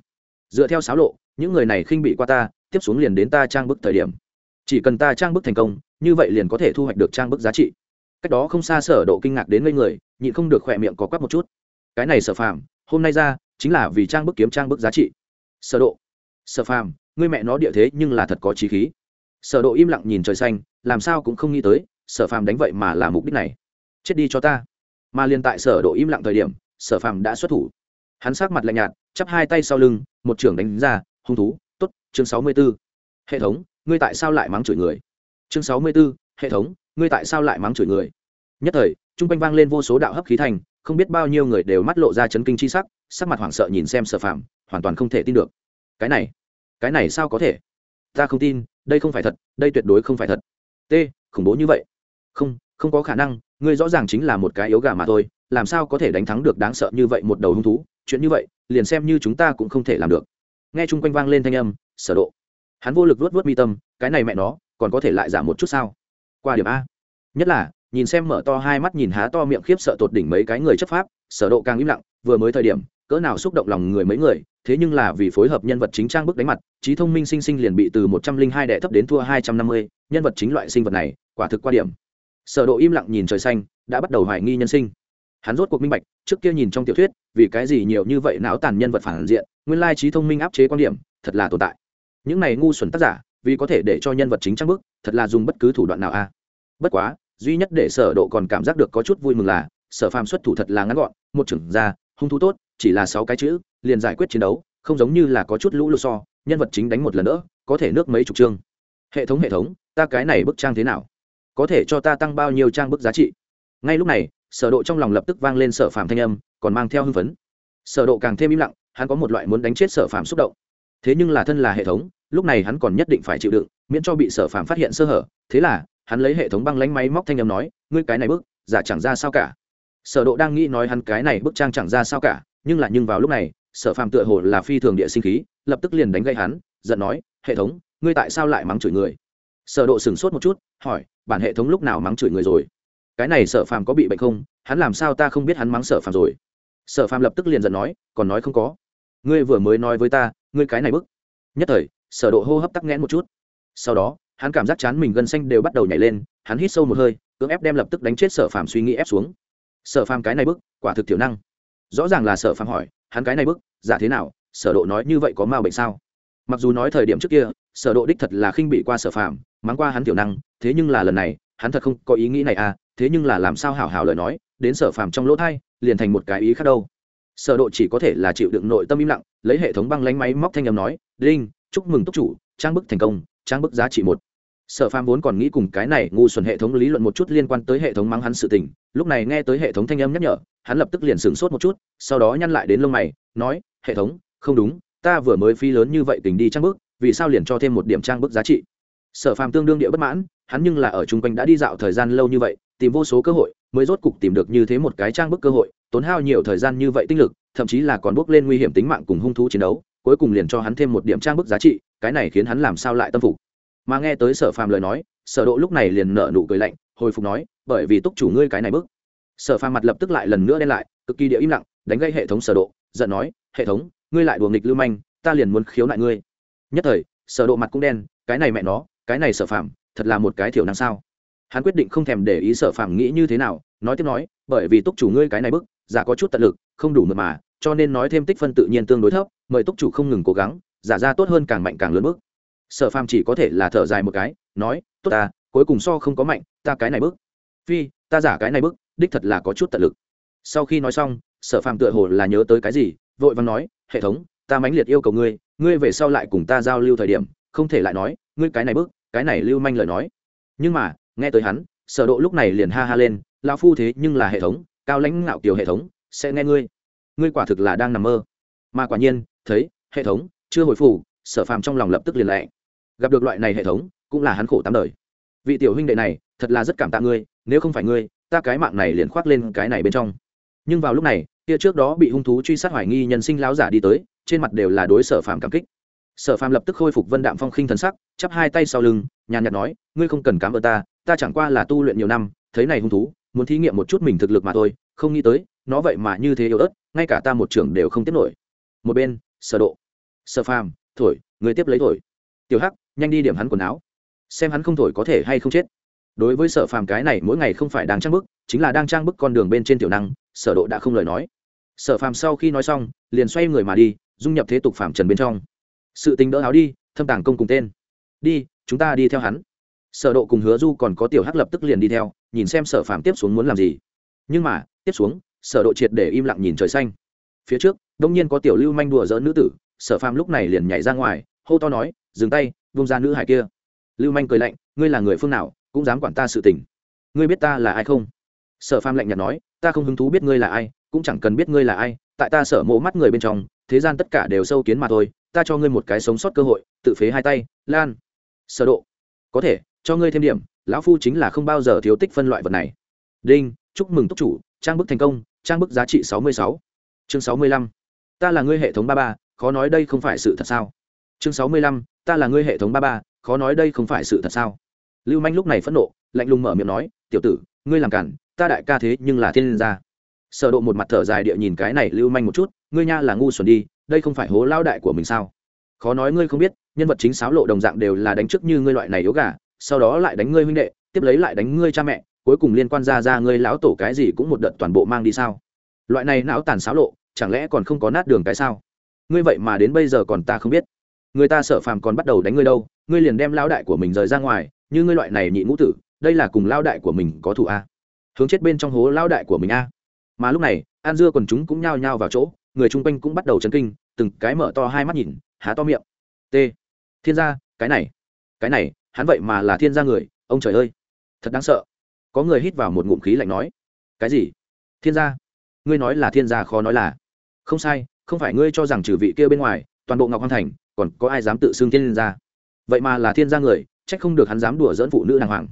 dựa theo sáo lộ, những người này khinh bị qua ta, tiếp xuống liền đến ta trang bức thời điểm. Chỉ cần ta trang bức thành công, như vậy liền có thể thu hoạch được trang bức giá trị. Cách đó không xa sở độ kinh ngạc đến ngây người, nhịn không được khỏe miệng có quắp một chút. Cái này sở phàm, hôm nay ra, chính là vì trang bức kiếm trang bức giá trị. Sở độ. Sở phàm, ngươi mẹ nó địa thế nhưng là thật có trí khí. Sở độ im lặng nhìn trời xanh, làm sao cũng không nghĩ tới, sở phàm đánh vậy mà là mục đích này. Chết đi cho ta. Mà liên tại sở độ im lặng thời điểm, sở phàm đã xuất thủ hắn sắc mặt lạnh nhạt chắp hai tay sau lưng một trưởng đánh ra hung thú tốt chương 64. hệ thống ngươi tại sao lại mắng chửi người? Chương 64. hệ thống ngươi tại sao lại mắng chửi người? Nhất thời trung quanh vang lên vô số đạo hấp khí thành không biết bao nhiêu người đều mắt lộ ra chấn kinh chi sắc sắc mặt hoảng sợ nhìn xem sở phạm, hoàn toàn không thể tin được. Cái này cái này sao có thể? Ta không tin đây không phải thật đây tuyệt đối không phải thật. T khủng bố như vậy. Không không có khả năng ngươi rõ ràng chính là một cái yếu gà mà thôi làm sao có thể đánh thắng được đáng sợ như vậy một đầu hung thú? Chuyện như vậy, liền xem như chúng ta cũng không thể làm được. Nghe chung quanh vang lên thanh âm, sở độ. Hắn vô lực vuốt vuốt mi tâm, cái này mẹ nó, còn có thể lại giảm một chút sao? Qua điểm a. Nhất là, nhìn xem mở to hai mắt nhìn há to miệng khiếp sợ tột đỉnh mấy cái người chấp pháp, sở độ càng im lặng, vừa mới thời điểm, cỡ nào xúc động lòng người mấy người, thế nhưng là vì phối hợp nhân vật chính trang bức đánh mặt, trí thông minh sinh sinh liền bị từ một trăm linh hai đệ thấp đến thua hai trăm năm mươi, nhân vật chính loại sinh vật này, quả thực qua điểm. Sở độ im lặng nhìn trời xanh, đã bắt đầu hoài nghi nhân sinh hắn rốt cuộc minh bạch, trước kia nhìn trong tiểu thuyết, vì cái gì nhiều như vậy não tàn nhân vật phản diện, nguyên lai trí thông minh áp chế quan điểm, thật là tồn tại. Những này ngu xuẩn tác giả, vì có thể để cho nhân vật chính trang bức thật là dùng bất cứ thủ đoạn nào a. Bất quá, duy nhất để sở độ còn cảm giác được có chút vui mừng là, sở phàm xuất thủ thật là ngắn gọn, một trưởng ra, hung thú tốt, chỉ là sáu cái chữ, liền giải quyết chiến đấu, không giống như là có chút lũ lụt so, nhân vật chính đánh một lần nữa, có thể nước mấy chục chương. Hệ thống hệ thống, ta cái này bức trang thế nào? Có thể cho ta tăng bao nhiêu trang bức giá trị? Ngay lúc này sở độ trong lòng lập tức vang lên sở phàm thanh âm, còn mang theo hưng phấn. Sở độ càng thêm im lặng, hắn có một loại muốn đánh chết sở phàm xúc động. Thế nhưng là thân là hệ thống, lúc này hắn còn nhất định phải chịu đựng, miễn cho bị sở phàm phát hiện sơ hở. Thế là, hắn lấy hệ thống băng lánh máy móc thanh âm nói, ngươi cái này bức, giả chẳng ra sao cả. Sở độ đang nghĩ nói hắn cái này bức trang chẳng ra sao cả, nhưng là nhưng vào lúc này, sở phàm tựa hồ là phi thường địa sinh khí, lập tức liền đánh gây hắn, giận nói, hệ thống, ngươi tại sao lại mắng chửi người? Sở độ sừng sốt một chút, hỏi, bản hệ thống lúc nào mắng chửi người rồi? Cái này sở phàm có bị bệnh không? Hắn làm sao ta không biết hắn mắng sở phàm rồi? Sở phàm lập tức liền giận nói, còn nói không có. Ngươi vừa mới nói với ta, ngươi cái này bức. Nhất thời, sở độ hô hấp tắc nghẽn một chút. Sau đó, hắn cảm giác chán mình gân xanh đều bắt đầu nhảy lên, hắn hít sâu một hơi, cưỡng ép đem lập tức đánh chết sở phàm suy nghĩ ép xuống. Sở phàm cái này bức, quả thực tiểu năng. Rõ ràng là sở phàm hỏi, hắn cái này bức, giả thế nào? Sở độ nói như vậy có mau bệnh sao? Mặc dù nói thời điểm trước kia, sở độ đích thật là khinh bị qua sở phàm, mắng qua hắn tiểu năng, thế nhưng là lần này, hắn thật không có ý nghĩ này à thế nhưng là làm sao hảo hảo lời nói, đến sở phàm trong lỗ thay liền thành một cái ý khác đâu. Sở độ chỉ có thể là chịu đựng nội tâm im lặng, lấy hệ thống băng lánh máy móc thanh âm nói, đinh, chúc mừng túc chủ, trang bức thành công, trang bức giá trị một. Sở phàm vốn còn nghĩ cùng cái này ngu xuẩn hệ thống lý luận một chút liên quan tới hệ thống mắng hắn sự tình, lúc này nghe tới hệ thống thanh âm nhắc nhở, hắn lập tức liền sửng sốt một chút, sau đó nhăn lại đến lông mày, nói, hệ thống, không đúng, ta vừa mới phi lớn như vậy tình đi trang bức, vì sao liền cho thêm một điểm trang bức giá trị? Sở phàm tương đương địa bất mãn, hắn nhưng là ở chung quanh đã đi dạo thời gian lâu như vậy tìm vô số cơ hội, mới rốt cục tìm được như thế một cái trang bức cơ hội, tốn hao nhiều thời gian như vậy tinh lực, thậm chí là còn bước lên nguy hiểm tính mạng cùng hung thú chiến đấu, cuối cùng liền cho hắn thêm một điểm trang bức giá trị, cái này khiến hắn làm sao lại tâm phục. Mà nghe tới sở phàm lời nói, sở độ lúc này liền nở nụ cười lạnh, hồi phục nói, bởi vì túc chủ ngươi cái này bức. Sở phàm mặt lập tức lại lần nữa đen lại, cực kỳ địa im lặng, đánh gây hệ thống sở độ, giận nói, hệ thống, ngươi lại đùa nghịch lưu manh, ta liền muốn khiếu nại ngươi. Nhất thời, sở độ mặt cũng đen, cái này mẹ nó, cái này sở phàm, thật là một cái thiểu năng sao? Hắn quyết định không thèm để ý sở phàm nghĩ như thế nào, nói tiếp nói, bởi vì túc chủ ngươi cái này bức, giả có chút tận lực, không đủ mượt mà, cho nên nói thêm tích phân tự nhiên tương đối thấp, mời túc chủ không ngừng cố gắng, giả ra tốt hơn càng mạnh càng lớn bước sở phàm chỉ có thể là thở dài một cái, nói, tốt ta, cuối cùng so không có mạnh, ta cái này bước phi, ta giả cái này bước đích thật là có chút tận lực. Sau khi nói xong, sở phàm tựa hồ là nhớ tới cái gì, vội vàng nói, hệ thống, ta mãnh liệt yêu cầu ngươi ngươi về sau lại cùng ta giao lưu thời điểm, không thể lại nói, ngươi cái này bước cái này lưu manh lời nói. Nhưng mà nghe tới hắn, sở độ lúc này liền ha ha lên, lão phu thế nhưng là hệ thống, cao lãnh ngạo kiều hệ thống, sẽ nghe ngươi. Ngươi quả thực là đang nằm mơ. Mà quả nhiên, thấy, hệ thống, chưa hồi phủ, sở phàm trong lòng lập tức liền lệ gặp được loại này hệ thống, cũng là hắn khổ tám đời. Vị tiểu huynh đệ này, thật là rất cảm tạ ngươi, nếu không phải ngươi, ta cái mạng này liền khoác lên cái này bên trong. Nhưng vào lúc này, kia trước đó bị hung thú truy sát hoài nghi nhân sinh lão giả đi tới, trên mặt đều là đối sở phàm cảm kích. Sở phàm lập tức khôi phục vân đạm phong khinh thần sắc, chắp hai tay sau lưng, nhàn nhạt nói, ngươi không cần cảm ơn ta ta chẳng qua là tu luyện nhiều năm, thấy này hung thú, muốn thí nghiệm một chút mình thực lực mà thôi, không nghĩ tới, nó vậy mà như thế yếu ớt, ngay cả ta một trưởng đều không tiếp nổi. Một bên, sở độ, sở phàm, thổi, người tiếp lấy thổi. Tiểu hắc, nhanh đi điểm hắn quần áo. Xem hắn không thổi có thể hay không chết. Đối với sở phàm cái này, mỗi ngày không phải đang trang bức, chính là đang trang bức con đường bên trên tiểu năng, sở độ đã không lời nói. Sở phàm sau khi nói xong, liền xoay người mà đi, dung nhập thế tục phàm trần bên trong. Sự tình đỡ áo đi, thâm tàng công cùng tên. Đi, chúng ta đi theo hắn sở độ cùng hứa du còn có tiểu hắc lập tức liền đi theo, nhìn xem sở phàm tiếp xuống muốn làm gì. Nhưng mà, tiếp xuống, sở độ triệt để im lặng nhìn trời xanh. Phía trước, đông nhiên có tiểu lưu manh đùa giỡn nữ tử, sở phàm lúc này liền nhảy ra ngoài, hô to nói, dừng tay buông ra nữ hải kia. Lưu manh cười lạnh, ngươi là người phương nào, cũng dám quản ta sự tình. Ngươi biết ta là ai không? Sở phàm lạnh nhạt nói, ta không hứng thú biết ngươi là ai, cũng chẳng cần biết ngươi là ai, tại ta sở mộ mắt người bên trong, thế gian tất cả đều sâu kiến mà thôi, ta cho ngươi một cái sống sót cơ hội, tự phế hai tay, lan. Sở độ, có thể cho ngươi thêm điểm, lão phu chính là không bao giờ thiếu tích phân loại vật này. Đinh, chúc mừng túc chủ, trang bức thành công, trang bức giá trị sáu mươi sáu. Chương sáu mươi lăm. Ta là ngươi hệ thống ba ba, khó nói đây không phải sự thật sao? Chương sáu mươi lăm, ta là ngươi hệ thống ba ba, khó nói đây không phải sự thật sao? Lưu manh lúc này phẫn nộ, lạnh lùng mở miệng nói, tiểu tử, ngươi làm cản, ta đại ca thế nhưng là thiên gia. Sở độ một mặt thở dài địa nhìn cái này lưu manh một chút, ngươi nha là ngu xuẩn đi, đây không phải hố lao đại của mình sao? Khó nói ngươi không biết, nhân vật chính sáo lộ đồng dạng đều là đánh trước như ngươi loại này yếu gà sau đó lại đánh ngươi huynh đệ, tiếp lấy lại đánh ngươi cha mẹ, cuối cùng liên quan ra ra ngươi lão tổ cái gì cũng một đợt toàn bộ mang đi sao? Loại này não tàn xáo lộ, chẳng lẽ còn không có nát đường cái sao? Ngươi vậy mà đến bây giờ còn ta không biết. Người ta sợ phàm còn bắt đầu đánh ngươi đâu, ngươi liền đem lao đại của mình rời ra ngoài, như ngươi loại này nhị ngũ tử, đây là cùng lao đại của mình có thủ a. Hướng chết bên trong hố lao đại của mình a. Mà lúc này, an dưa còn chúng cũng nhao nhao vào chỗ, người chung quanh cũng bắt đầu chấn kinh, từng cái mở to hai mắt nhìn, há to miệng. T. Thiên gia, cái này cái này hắn vậy mà là thiên gia người, ông trời ơi, thật đáng sợ. Có người hít vào một ngụm khí lạnh nói, cái gì? Thiên gia? Ngươi nói là thiên gia khó nói là. Không sai, không phải ngươi cho rằng trừ vị kia bên ngoài, toàn bộ ngọc hoàng thành, còn có ai dám tự xưng thiên gia? Vậy mà là thiên gia người trách không được hắn dám đùa dẫn phụ nữ đàng hoàng.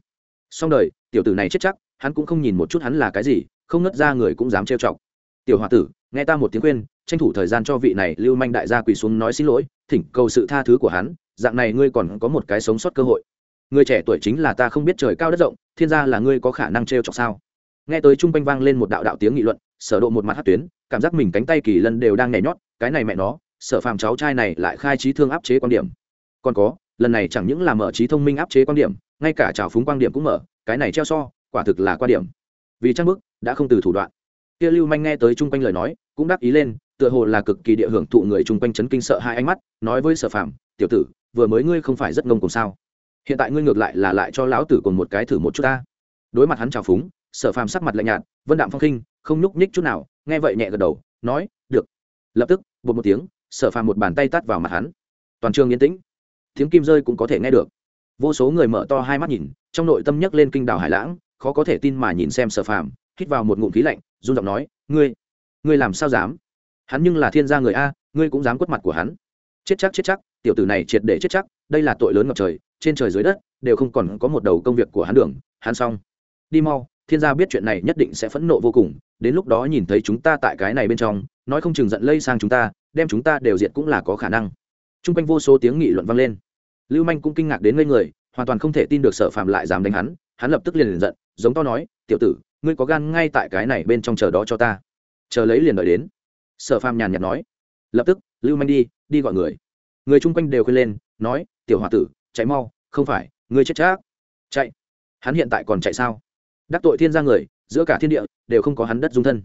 Xong đời, tiểu tử này chết chắc, hắn cũng không nhìn một chút hắn là cái gì, không nứt ra người cũng dám trêu chọc. Tiểu h o a tử, nghe ta một tiếng khuyên, tranh thủ thời gian cho vị này lưu manh đại gia quỳ xuống nói xin lỗi, thỉnh cầu sự tha thứ của hắn, dạng này ngươi còn có một cái sống sót cơ hội người trẻ tuổi chính là ta không biết trời cao đất rộng, thiên gia là ngươi có khả năng trêu chọc sao? Nghe tới trung quanh vang lên một đạo đạo tiếng nghị luận, sở độ một mặt hát tuyến, cảm giác mình cánh tay kỳ lân đều đang nhảy nhót, cái này mẹ nó, sở phàm cháu trai này lại khai trí thương áp chế quan điểm. Còn có, lần này chẳng những là mở trí thông minh áp chế quan điểm, ngay cả trào phúng quan điểm cũng mở, cái này treo so, quả thực là quan điểm. Vì trang bức, đã không từ thủ đoạn. Kia lưu manh nghe tới trung quanh lời nói, cũng đáp ý lên, tựa hồ là cực kỳ địa hưởng thụ người chung quanh chấn kinh sợ hai ánh mắt, nói với sở phàm, tiểu tử, vừa mới ngươi không phải rất ngông cùng sao? Hiện tại ngươi ngược lại là lại cho lão tử còn một cái thử một chút ta. Đối mặt hắn trào phúng, sở phàm sắc mặt lạnh nhạt, vân đạm phong khinh, không nhúc nhích chút nào, nghe vậy nhẹ gật đầu, nói, được. Lập tức, bột một tiếng, sở phàm một bàn tay tát vào mặt hắn. Toàn trường yên tĩnh. Tiếng kim rơi cũng có thể nghe được. Vô số người mở to hai mắt nhìn, trong nội tâm nhấc lên kinh đảo hải lãng, khó có thể tin mà nhìn xem sở phàm, hít vào một ngụm khí lạnh, run giọng nói, ngươi ngươi làm sao dám? Hắn nhưng là thiên gia người a, ngươi cũng dám quất mặt của hắn. Chết chắc chết chắc, tiểu tử này triệt để chết chắc, đây là tội lớn ngập trời trên trời dưới đất, đều không còn có một đầu công việc của hắn đường, hắn xong. Đi mau, thiên gia biết chuyện này nhất định sẽ phẫn nộ vô cùng, đến lúc đó nhìn thấy chúng ta tại cái này bên trong, nói không chừng giận lây sang chúng ta, đem chúng ta đều diệt cũng là có khả năng. T r u n g quanh vô số tiếng nghị luận vang lên. Lưu manh cũng kinh ngạc đến ngây người, hoàn toàn không thể tin được sở phạm lại dám đánh hắn hắn lập tức liền liền giận, giống to nói, tiểu tử, ngươi có gan ngay tại cái này bên trong chờ đó cho ta. Chờ lấy liền đợi đến. Sở phạm nhàn nhạt nói. Lập tức, lưu manh đi đi gọi người. Người chung quanh đều khuyên lên, nói, tiểu h o a tử chạy mau, không phải, ngươi chết chắc. Chạy. Hắn hiện tại còn chạy sao? Đắc tội thiên gia người, giữa cả thiên địa, đều không có hắn đất dung thân.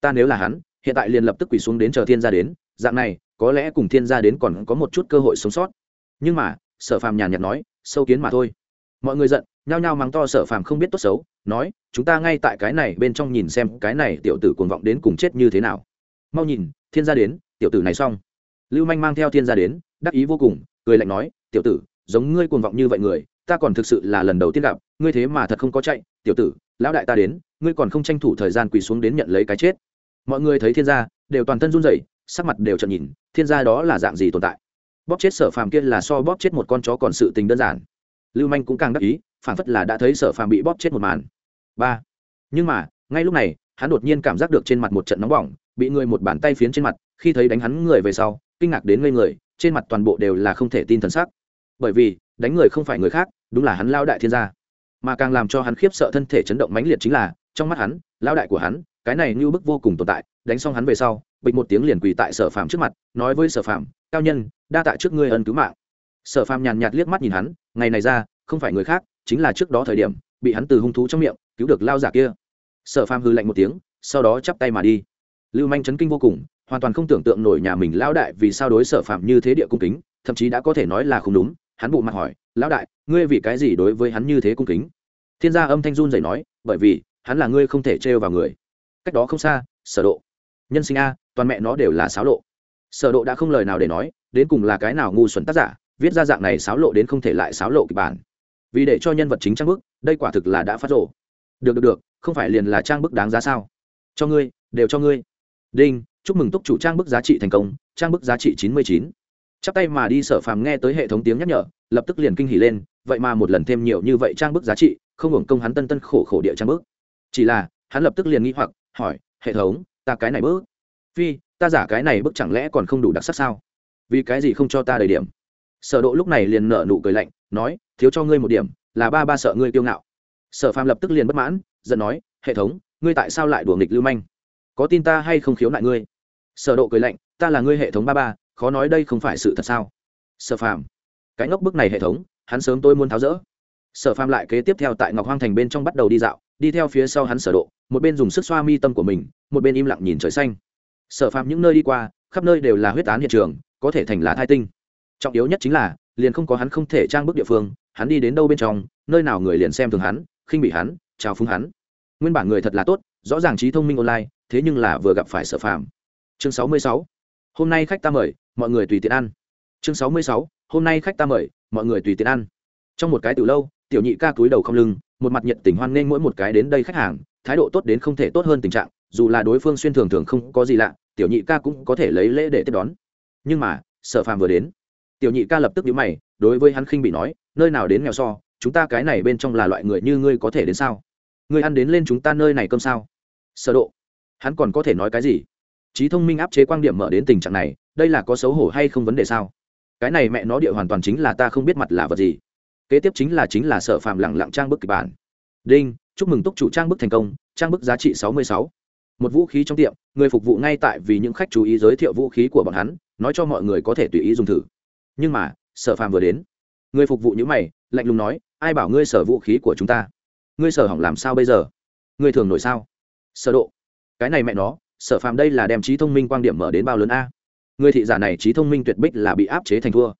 Ta nếu là hắn, hiện tại liền lập tức quỳ xuống đến chờ thiên gia đến, dạng này, có lẽ cùng thiên gia đến còn có một chút cơ hội sống sót. Nhưng mà, sở phàm nhàn nhạt nói, sâu kiến mà thôi. Mọi người giận, nhao nhao mắng to sở phàm không biết tốt xấu, nói, chúng ta ngay tại cái này bên trong nhìn xem cái này tiểu tử cuồng vọng đến cùng chết như thế nào. Mau nhìn, thiên gia đến, tiểu tử này xong. Lưu manh mang theo thiên gia đến, đắc ý vô cùng, cười lạnh nói, tiểu tử giống ngươi cuồng vọng như vậy người, ta còn thực sự là lần đầu tiên gặp, ngươi thế mà thật không có chạy, tiểu tử, lão đại ta đến, ngươi còn không tranh thủ thời gian quỳ xuống đến nhận lấy cái chết. Mọi người thấy thiên gia, đều toàn thân run rẩy, sắc mặt đều trợn nhìn, thiên gia đó là dạng gì tồn tại? Bóp chết sở phàm kia là so bóp chết một con chó còn sự tình đơn giản. Lưu manh cũng càng đắc ý phản phất là đã thấy sở phàm bị bóp chết một màn. Ba. Nhưng mà, ngay lúc này, hắn đột nhiên cảm giác được trên mặt một trận nóng bỏng, bị người một bàn tay phiến trên mặt, khi thấy đánh hắn người về sau, kinh ngạc đến ngây người, trên mặt toàn bộ đều là không thể tin thần sắc bởi vì, đánh người không phải người khác, đúng là hắn lao đại thiên gia. Mà càng làm cho hắn khiếp sợ thân thể chấn động mãnh liệt chính là, trong mắt hắn lao đại của hắn, cái này như bức vô cùng tồn tại, đánh xong hắn về sau, bịch một tiếng liền quỳ tại sở phàm trước mặt, nói với sở phàm, cao nhân, đa tạ trước ngươi ân cứu mạng. Sở phàm nhàn nhạt liếc mắt nhìn hắn, ngày này ra, không phải người khác, chính là trước đó thời điểm, bị hắn từ hung thú trong miệng, cứu được lao giả kia. Sở phàm hư lạnh một tiếng, sau đó chắp tay mà đi. Lưu manh chấn kinh vô cùng, hoàn toàn không tưởng tượng nổi nhà mình lao đại vì sao đối sở phàm như thế địa cung kính, thậm chí đã có thể nói là không đúng hắn bụ mặt hỏi, lão đại, ngươi vì cái gì đối với hắn như thế cung kính? Thiên gia âm thanh run dậy nói, bởi vì, hắn là ngươi không thể trêu vào người. Cách đó không xa, sở độ. Nhân sinh a, toàn mẹ nó đều là xáo lộ. Sở độ đã không lời nào để nói, đến cùng là cái nào ngu xuẩn tác giả, viết ra dạng này xáo lộ đến không thể lại xáo lộ kịch bản. Vì để cho nhân vật chính trang bức, đây quả thực là đã phát rổ. được được được, không phải liền là trang bức đáng giá sao? Cho ngươi, đều cho ngươi. Đinh, chúc mừng túc chủ trang bức giá trị thành công, trang bức giá trị chín mươi chín chắp tay mà đi sở phàm nghe tới hệ thống tiếng nhắc nhở, lập tức liền kinh hỉ lên, vậy mà một lần thêm nhiều như vậy trang bức giá trị, không hưởng công hắn tân tân khổ khổ địa trang bức. Chỉ là, hắn lập tức liền nghĩ hoặc, hỏi, hệ thống, ta cái này bước phi, ta giả cái này bức chẳng lẽ còn không đủ đặc sắc sao? Vì cái gì không cho ta đầy điểm? Sở độ lúc này liền nở nụ cười lạnh, nói, thiếu cho ngươi một điểm, là ba ba sợ ngươi kiêu ngạo. Sở phàm lập tức liền bất mãn, giận nói, hệ thống, ngươi tại sao lại đùa nghịch lưu manh? Có tin ta hay không khiếu nại ngươi? Sở độ cười lạnh, ta là ngươi hệ thống ba ba khó nói đây không phải sự thật sao? Sở phàm, cái ngốc bức này hệ thống, hắn sớm tôi muốn tháo rỡ. Sở phàm lại kế tiếp theo tại ngọc hoang thành bên trong bắt đầu đi dạo, đi theo phía sau hắn sở độ, một bên dùng sức xoa mi tâm của mình, một bên im lặng nhìn trời xanh. Sở phàm những nơi đi qua, khắp nơi đều là huyết án hiện trường, có thể thành là thai tinh. Trọng yếu nhất chính là, liền không có hắn không thể trang bức địa phương, hắn đi đến đâu bên trong, nơi nào người liền xem thường hắn, khinh bị hắn chào phúng hắn. Nguyên bản người thật là tốt, rõ ràng trí thông minh online, thế nhưng là vừa gặp phải sở phàm. Chương 66. hôm nay khách ta mời mọi người tùy tiện ăn. Chương 66. hôm nay khách ta mời, mọi người tùy tiện ăn. Trong một cái từ lâu, tiểu nhị ca cúi đầu không lưng, một mặt nhiệt tình hoan nghênh mỗi một cái đến đây khách hàng, thái độ tốt đến không thể tốt hơn tình trạng, dù là đối phương xuyên thường thường không có gì lạ, tiểu nhị ca cũng có thể lấy lễ để tiếp đón. Nhưng mà, sở phàm vừa đến, tiểu nhị ca lập tức nhíu mày, đối với hắn khinh bị nói, nơi nào đến nghèo so, chúng ta cái này bên trong là loại người như ngươi có thể đến sao? Ngươi ăn đến lên chúng ta nơi này cơm sao? Sở độ, hắn còn có thể nói cái gì? Trí thông minh áp chế quan điểm mở đến tình trạng này đây là có xấu hổ hay không vấn đề sao? Cái này mẹ nó địa hoàn toàn chính là ta không biết mặt là vật gì. Kế tiếp chính là chính là sở phàm lẳng lặng trang bức kịch bản. Đinh, chúc mừng túc chủ trang bức thành công, trang bức giá trị sáu mươi sáu. Một vũ khí trong tiệm, người phục vụ ngay tại vì những khách chú ý giới thiệu vũ khí của bọn hắn, nói cho mọi người có thể tùy ý dùng thử. Nhưng mà sở phàm vừa đến. Người phục vụ như mày, lạnh lùng nói, ai bảo ngươi sở vũ khí của chúng ta? Ngươi sở hỏng làm sao bây giờ? Ngươi thường nổi sao? Sở độ. Cái này mẹ nó, sở phàm đây là đem trí thông minh quan điểm mở đến bao lớn a? Người thị giả này trí thông minh tuyệt bích là bị áp chế thành thua.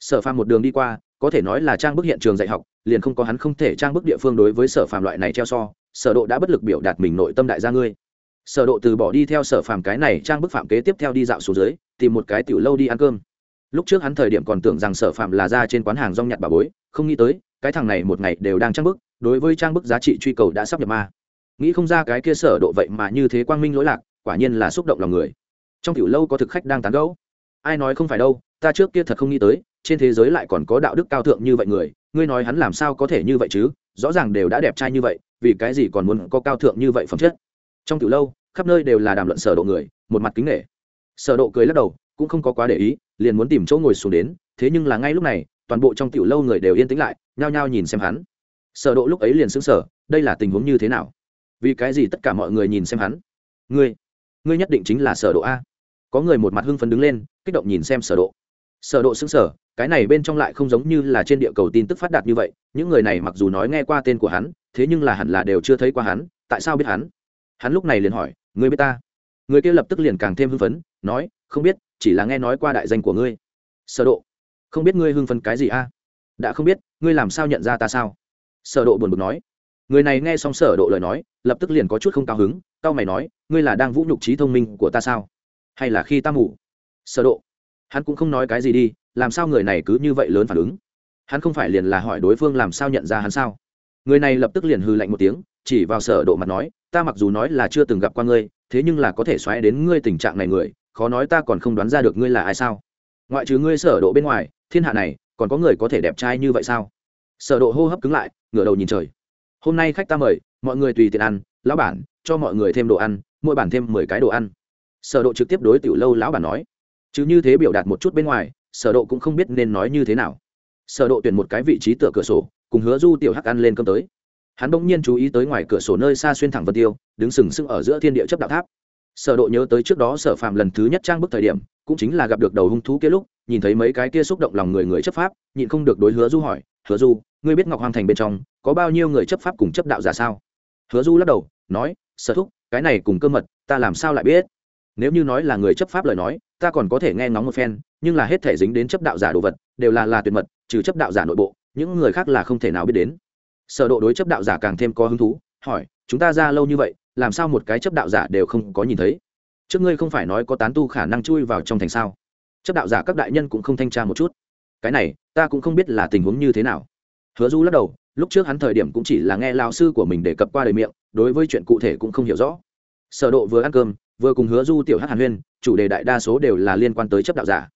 Sở phàm một đường đi qua, có thể nói là trang bức hiện trường dạy học, liền không có hắn không thể trang bức địa phương đối với sở phàm loại này treo so, sở độ đã bất lực biểu đạt mình nội tâm đại gia ngươi. Sở độ từ bỏ đi theo sở phàm cái này trang bức phạm kế tiếp theo đi dạo xuống dưới, tìm một cái tiểu lâu đi ăn cơm. Lúc trước hắn thời điểm còn tưởng rằng sở phàm là ra trên quán hàng rong nhặt bà bối, không nghĩ tới, cái thằng này một ngày đều đang trang bức, đối với trang bức giá trị truy cầu đã sắp nhập ma. Nghĩ không ra cái kia sở độ vậy mà như thế quang minh lỗi lạc, quả nhiên là xúc động lòng người trong tiểu lâu có thực khách đang tán gẫu. Ai nói không phải đâu, ta trước kia thật không nghĩ tới, trên thế giới lại còn có đạo đức cao thượng như vậy người, ngươi nói hắn làm sao có thể như vậy chứ? Rõ ràng đều đã đẹp trai như vậy, vì cái gì còn muốn có cao thượng như vậy phẩm chất? Trong tiểu lâu, khắp nơi đều là đàm luận sở độ người, một mặt kính nể. Sở độ cười lắc đầu, cũng không có quá để ý, liền muốn tìm chỗ ngồi xuống đến, thế nhưng là ngay lúc này, toàn bộ trong tiểu lâu người đều yên tĩnh lại, nhao nhao nhìn xem hắn. Sở độ lúc ấy liền sững sờ, đây là tình huống như thế nào? Vì cái gì tất cả mọi người nhìn xem hắn? Ngươi ngươi nhất định chính là sở độ a. Có người một mặt hưng phấn đứng lên, kích động nhìn xem sở độ. Sở độ sững sờ, cái này bên trong lại không giống như là trên địa cầu tin tức phát đạt như vậy, những người này mặc dù nói nghe qua tên của hắn, thế nhưng là hẳn là đều chưa thấy qua hắn, tại sao biết hắn? Hắn lúc này liền hỏi, ngươi biết ta? Người kia lập tức liền càng thêm hưng phấn, nói, không biết, chỉ là nghe nói qua đại danh của ngươi. Sở độ, không biết ngươi hưng phấn cái gì a? Đã không biết, ngươi làm sao nhận ra ta sao? Sở độ buồn bực nói người này nghe xong sở độ lời nói, lập tức liền có chút không cao hứng, cao mày nói, ngươi là đang vũ nhục trí thông minh của ta sao? Hay là khi ta ngủ sở độ, hắn cũng không nói cái gì đi, làm sao người này cứ như vậy lớn phản ứng? Hắn không phải liền là hỏi đối phương làm sao nhận ra hắn sao? Người này lập tức liền hừ lạnh một tiếng, chỉ vào sở độ mặt nói, ta mặc dù nói là chưa từng gặp qua ngươi, thế nhưng là có thể xoáy đến ngươi tình trạng này người, khó nói ta còn không đoán ra được ngươi là ai sao? Ngoại trừ ngươi sở độ bên ngoài, thiên hạ này, còn có người có thể đẹp trai như vậy sao? Sở độ hô hấp cứng lại, ngửa đầu nhìn trời hôm nay khách ta mời, mọi người tùy tiện ăn, lão bản, cho mọi người thêm đồ ăn, mỗi bản thêm mười cái đồ ăn. Sở độ trực tiếp đối tiểu lâu lão bản nói. Chứ như thế biểu đạt một chút bên ngoài, sở độ cũng không biết nên nói như thế nào. Sở độ tuyển một cái vị trí tựa cửa sổ, cùng hứa du tiểu hắc ăn lên cơm tới. Hắn bỗng nhiên chú ý tới ngoài cửa sổ nơi xa xuyên thẳng vân tiêu, đứng sừng sững ở giữa thiên địa chấp đạo tháp. Sở độ nhớ tới trước đó sở phạm lần thứ nhất trang bức thời điểm, cũng chính là gặp được đầu hung thú kia lúc, nhìn thấy mấy cái kia xúc động lòng người người chấp pháp, nhịn không được đối hứa du hỏi hứa du, ngươi biết ngọc hoàng thành bên trong có bao nhiêu người chấp pháp cùng chấp đạo giả sao? Hứa du lắc đầu, nói, sở thúc, cái này cùng cơ mật, ta làm sao lại biết? Nếu như nói là người chấp pháp lời nói, ta còn có thể nghe ngóng một phen, nhưng là hết thể dính đến chấp đạo giả đồ vật, đều là là tuyệt mật, trừ chấp đạo giả nội bộ, những người khác là không thể nào biết đến. Sở độ đối chấp đạo giả càng thêm có hứng thú, hỏi, chúng ta ra lâu như vậy, làm sao một cái chấp đạo giả đều không có nhìn thấy? Trước ngươi không phải nói có tán tu khả năng chui vào trong thành sao? Chấp đạo giả các đại nhân cũng không thanh tra một chút. Cái này ta cũng không biết là tình huống như thế nào. Hứa du lắc đầu, lúc trước hắn thời điểm cũng chỉ là nghe lao sư của mình đề cập qua đời miệng, đối với chuyện cụ thể cũng không hiểu rõ. Sở độ vừa ăn cơm, vừa cùng hứa du tiểu hát hàn huyên, chủ đề đại đa số đều là liên quan tới chấp đạo giả.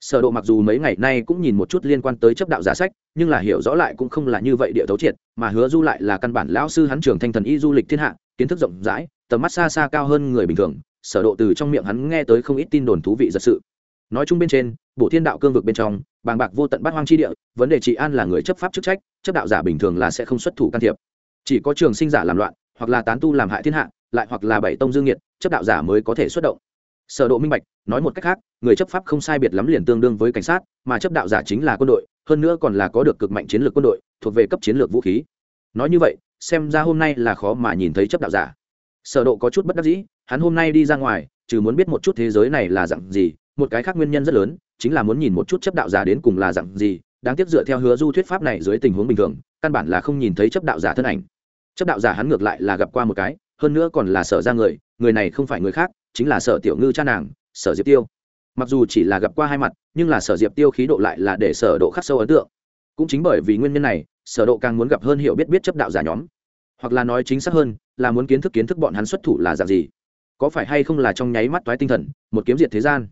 Sở độ mặc dù mấy ngày nay cũng nhìn một chút liên quan tới chấp đạo giả sách, nhưng là hiểu rõ lại cũng không là như vậy địa thấu triệt, mà hứa du lại là căn bản lão sư hắn trưởng thanh thần y du lịch thiên hạ, kiến thức rộng rãi, tầm mắt xa xa cao hơn người bình thường. Sở độ từ trong miệng hắn nghe tới không ít tin đồn thú vị giật sự nói chung bên trên bộ thiên đạo cương vực bên trong, bàng bạc vô tận bát hoang chi địa, vấn đề trị an là người chấp pháp chức trách, chấp đạo giả bình thường là sẽ không xuất thủ can thiệp. Chỉ có trường sinh giả làm loạn, hoặc là tán tu làm hại thiên hạ, lại hoặc là bảy tông dương nhiệt chấp đạo giả mới có thể xuất động. Sở độ minh bạch, nói một cách khác, người chấp pháp không sai biệt lắm liền tương đương với cảnh sát, mà chấp đạo giả chính là quân đội, hơn nữa còn là có được cực mạnh chiến lược quân đội, thuộc về cấp chiến lược vũ khí. Nói như vậy, xem ra hôm nay là khó mà nhìn thấy chấp đạo giả. Sở độ có chút bất đắc dĩ, hắn hôm nay đi ra ngoài, trừ muốn biết một chút thế giới này là dạng gì một cái khác nguyên nhân rất lớn, chính là muốn nhìn một chút chấp đạo giả đến cùng là dạng gì, đáng tiếc dựa theo hứa du thuyết pháp này dưới tình huống bình thường, căn bản là không nhìn thấy chấp đạo giả thân ảnh. Chấp đạo giả hắn ngược lại là gặp qua một cái, hơn nữa còn là sở ra người người này không phải người khác, chính là sở tiểu ngư cha nàng, sở diệp tiêu. Mặc dù chỉ là gặp qua hai mặt, nhưng là sở diệp tiêu khí độ lại là để sở độ khắc sâu ấn tượng. Cũng chính bởi vì nguyên nhân này, sở độ càng muốn gặp hơn hiểu biết biết chấp đạo giả nhóm. Hoặc là nói chính xác hơn, là muốn kiến thức kiến thức bọn hắn xuất thủ là dạng gì. Có phải hay không là trong nháy mắt toái tinh thần, một kiếm diệt thế gian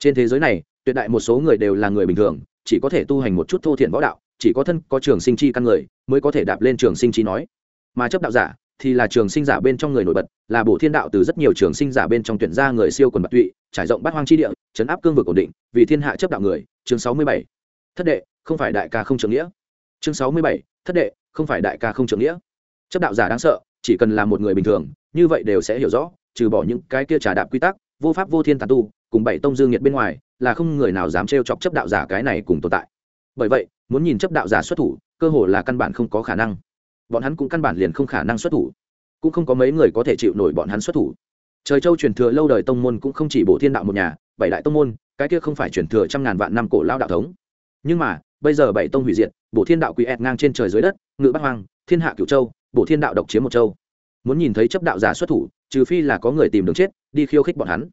trên thế giới này, tuyệt đại một số người đều là người bình thường, chỉ có thể tu hành một chút thô thiện võ đạo, chỉ có thân có trường sinh chi căn người mới có thể đạp lên trường sinh chi nói. Mà chấp đạo giả thì là trường sinh giả bên trong người nổi bật, là bổ thiên đạo từ rất nhiều trường sinh giả bên trong tuyển ra người siêu quần bạc tụy, trải rộng bát hoang chi địa, chấn áp cương vực ổn định, vì thiên hạ chấp đạo người. Chương sáu mươi bảy. Thất đệ, không phải đại ca không trưởng nghĩa. Chương sáu mươi bảy. Thất đệ, không phải đại ca không trưởng nghĩa. Chấp đạo giả đáng sợ, chỉ cần là một người bình thường, như vậy đều sẽ hiểu rõ, trừ bỏ những cái kia trà đạp quy tắc vô pháp vô thiên tàn tu, cùng bảy tông dương nhiệt bên ngoài, là không người nào dám trêu chọc chấp đạo giả cái này cùng tồn tại. Bởi vậy, muốn nhìn chấp đạo giả xuất thủ, cơ hồ là căn bản không có khả năng. Bọn hắn cũng căn bản liền không khả năng xuất thủ. Cũng không có mấy người có thể chịu nổi bọn hắn xuất thủ. Trời châu truyền thừa lâu đời tông môn cũng không chỉ bổ thiên đạo một nhà, bảy đại tông môn, cái kia không phải truyền thừa trăm ngàn vạn năm cổ lao đạo thống. Nhưng mà, bây giờ bảy tông hủy diệt, bổ thiên đạo quý ẹt ngang trên trời dưới đất, ngự bắc hoang, thiên hạ cửu châu, bổ thiên đạo độc chiếm một châu. Muốn nhìn thấy chấp đạo giả xuất thủ trừ phi là có người tìm đường chết, đi khiêu khích bọn hắn.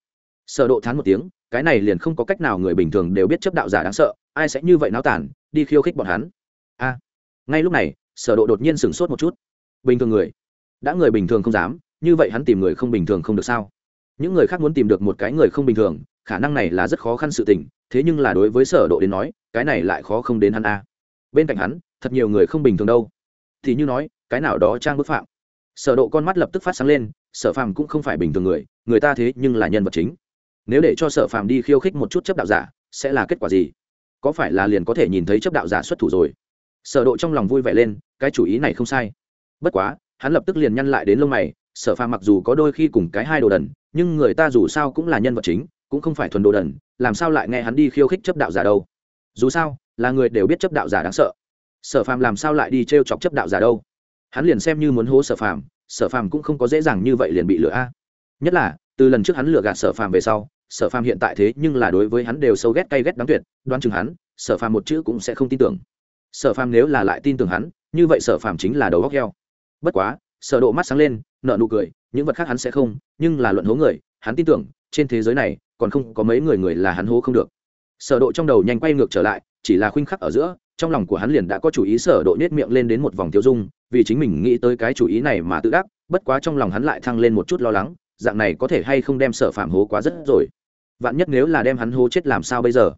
Sở độ thán một tiếng, cái này liền không có cách nào người bình thường đều biết chấp đạo giả đáng sợ, ai sẽ như vậy náo tản, đi khiêu khích bọn hắn. A. Ngay lúc này, sở độ đột nhiên sửng sốt một chút. Bình thường người? Đã người bình thường không dám, như vậy hắn tìm người không bình thường không được sao? Những người khác muốn tìm được một cái người không bình thường, khả năng này là rất khó khăn sự tình, thế nhưng là đối với sở độ đến nói, cái này lại khó không đến hắn a. Bên cạnh hắn, thật nhiều người không bình thường đâu. Thì như nói, cái nào đó trang bức phạm. Sở độ con mắt lập tức phát sáng lên sở phàm cũng không phải bình thường người người ta thế nhưng là nhân vật chính. Nếu để cho sở phàm đi khiêu khích một chút chấp đạo giả, sẽ là kết quả gì? Có phải là liền có thể nhìn thấy chấp đạo giả xuất thủ rồi? Sở độ trong lòng vui vẻ lên, cái chủ ý này không sai. Bất quá, hắn lập tức liền nhăn lại đến lông mày, sở phàm mặc dù có đôi khi cùng cái hai đồ đần, nhưng người ta dù sao cũng là nhân vật chính, cũng không phải thuần đồ đần, làm sao lại nghe hắn đi khiêu khích chấp đạo giả đâu? Dù sao, là người đều biết chấp đạo giả đáng sợ. Sở phàm làm sao lại đi t r e o chọc chấp đạo giả đâu? Hắn liền xem như muốn hố sở phàm sở phàm cũng không có dễ dàng như vậy liền bị lừa a. Nhất là, từ lần trước hắn lừa gạt sở phàm về sau, sở phàm hiện tại thế nhưng là đối với hắn đều sâu ghét cay ghét đáng tuyệt, đoán chừng hắn, sở phàm một chữ cũng sẽ không tin tưởng. Sở phàm nếu là lại tin tưởng hắn, như vậy sở phàm chính là đầu góc heo. Bất quá, sở độ mắt sáng lên nợ nụ cười, những vật khác hắn sẽ không, nhưng là luận hố người, hắn tin tưởng, trên thế giới này, còn không có mấy người người là hắn hố không được. Sở độ trong đầu nhanh quay ngược trở lại chỉ là khuynh khắc ở giữa, trong lòng của hắn liền đã có chủ ý sở độ nhếch miệng lên đến một vòng tiêu dung, vì chính mình nghĩ tới cái chủ ý này mà tự đắc, bất quá trong lòng hắn lại thăng lên một chút lo lắng, dạng này có thể hay không đem sở phạm hố quá rất rồi. Vạn nhất nếu là đem hắn hố chết làm sao bây giờ?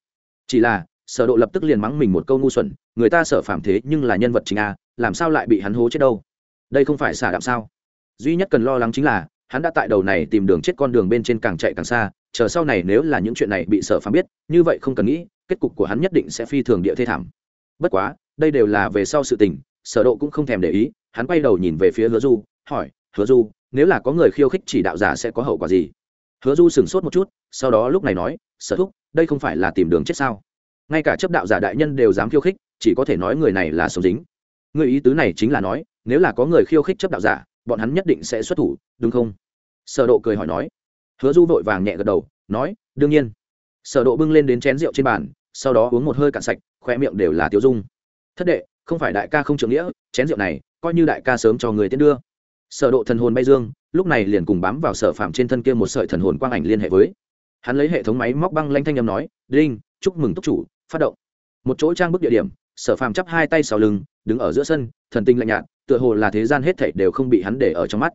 Chỉ là, sở độ lập tức liền mắng mình một câu ngu xuẩn, người ta sở phạm thế nhưng là nhân vật chính a, làm sao lại bị hắn hố chết đâu? Đây không phải xả đạm sao? Duy nhất cần lo lắng chính là, hắn đã tại đầu này tìm đường chết con đường bên trên càng chạy càng xa, chờ sau này nếu là những chuyện này bị sở phạm biết, như vậy không cần nghĩ kết cục của hắn nhất định sẽ phi thường địa thê thảm. Bất quá, đây đều là về sau sự tình, sở độ cũng không thèm để ý, hắn quay đầu nhìn về phía hứa du, hỏi, hứa du, nếu là có người khiêu khích chỉ đạo giả sẽ có hậu quả gì? Hứa du sừng sốt một chút, sau đó lúc này nói, sở thúc, đây không phải là tìm đường chết sao? Ngay cả chấp đạo giả đại nhân đều dám khiêu khích, chỉ có thể nói người này là sống dính. Người ý tứ này chính là nói, nếu là có người khiêu khích chấp đạo giả, bọn hắn nhất định sẽ xuất thủ, đúng không? Sở độ cười hỏi nói. Hứa du vội vàng nhẹ gật đầu, nói, đương nhiên. Sở độ bưng lên đến chén rượu trên bàn sau đó uống một hơi cạn sạch, khoe miệng đều là tiêu dung. Thất đệ, không phải đại ca không trưởng nghĩa, chén rượu này, coi như đại ca sớm cho người tiến đưa. Sở độ thần hồn bay dương, lúc này liền cùng bám vào sở phạm trên thân kia một sợi thần hồn quang ảnh liên hệ với. Hắn lấy hệ thống máy móc băng lanh thanh âm nói, đinh, chúc mừng túc chủ, phát động. Một chỗ trang bức địa điểm, sở phạm chắp hai tay sau lưng, đứng ở giữa sân, thần tinh lạnh nhạt, tựa hồ là thế gian hết thảy đều không bị hắn để ở trong mắt.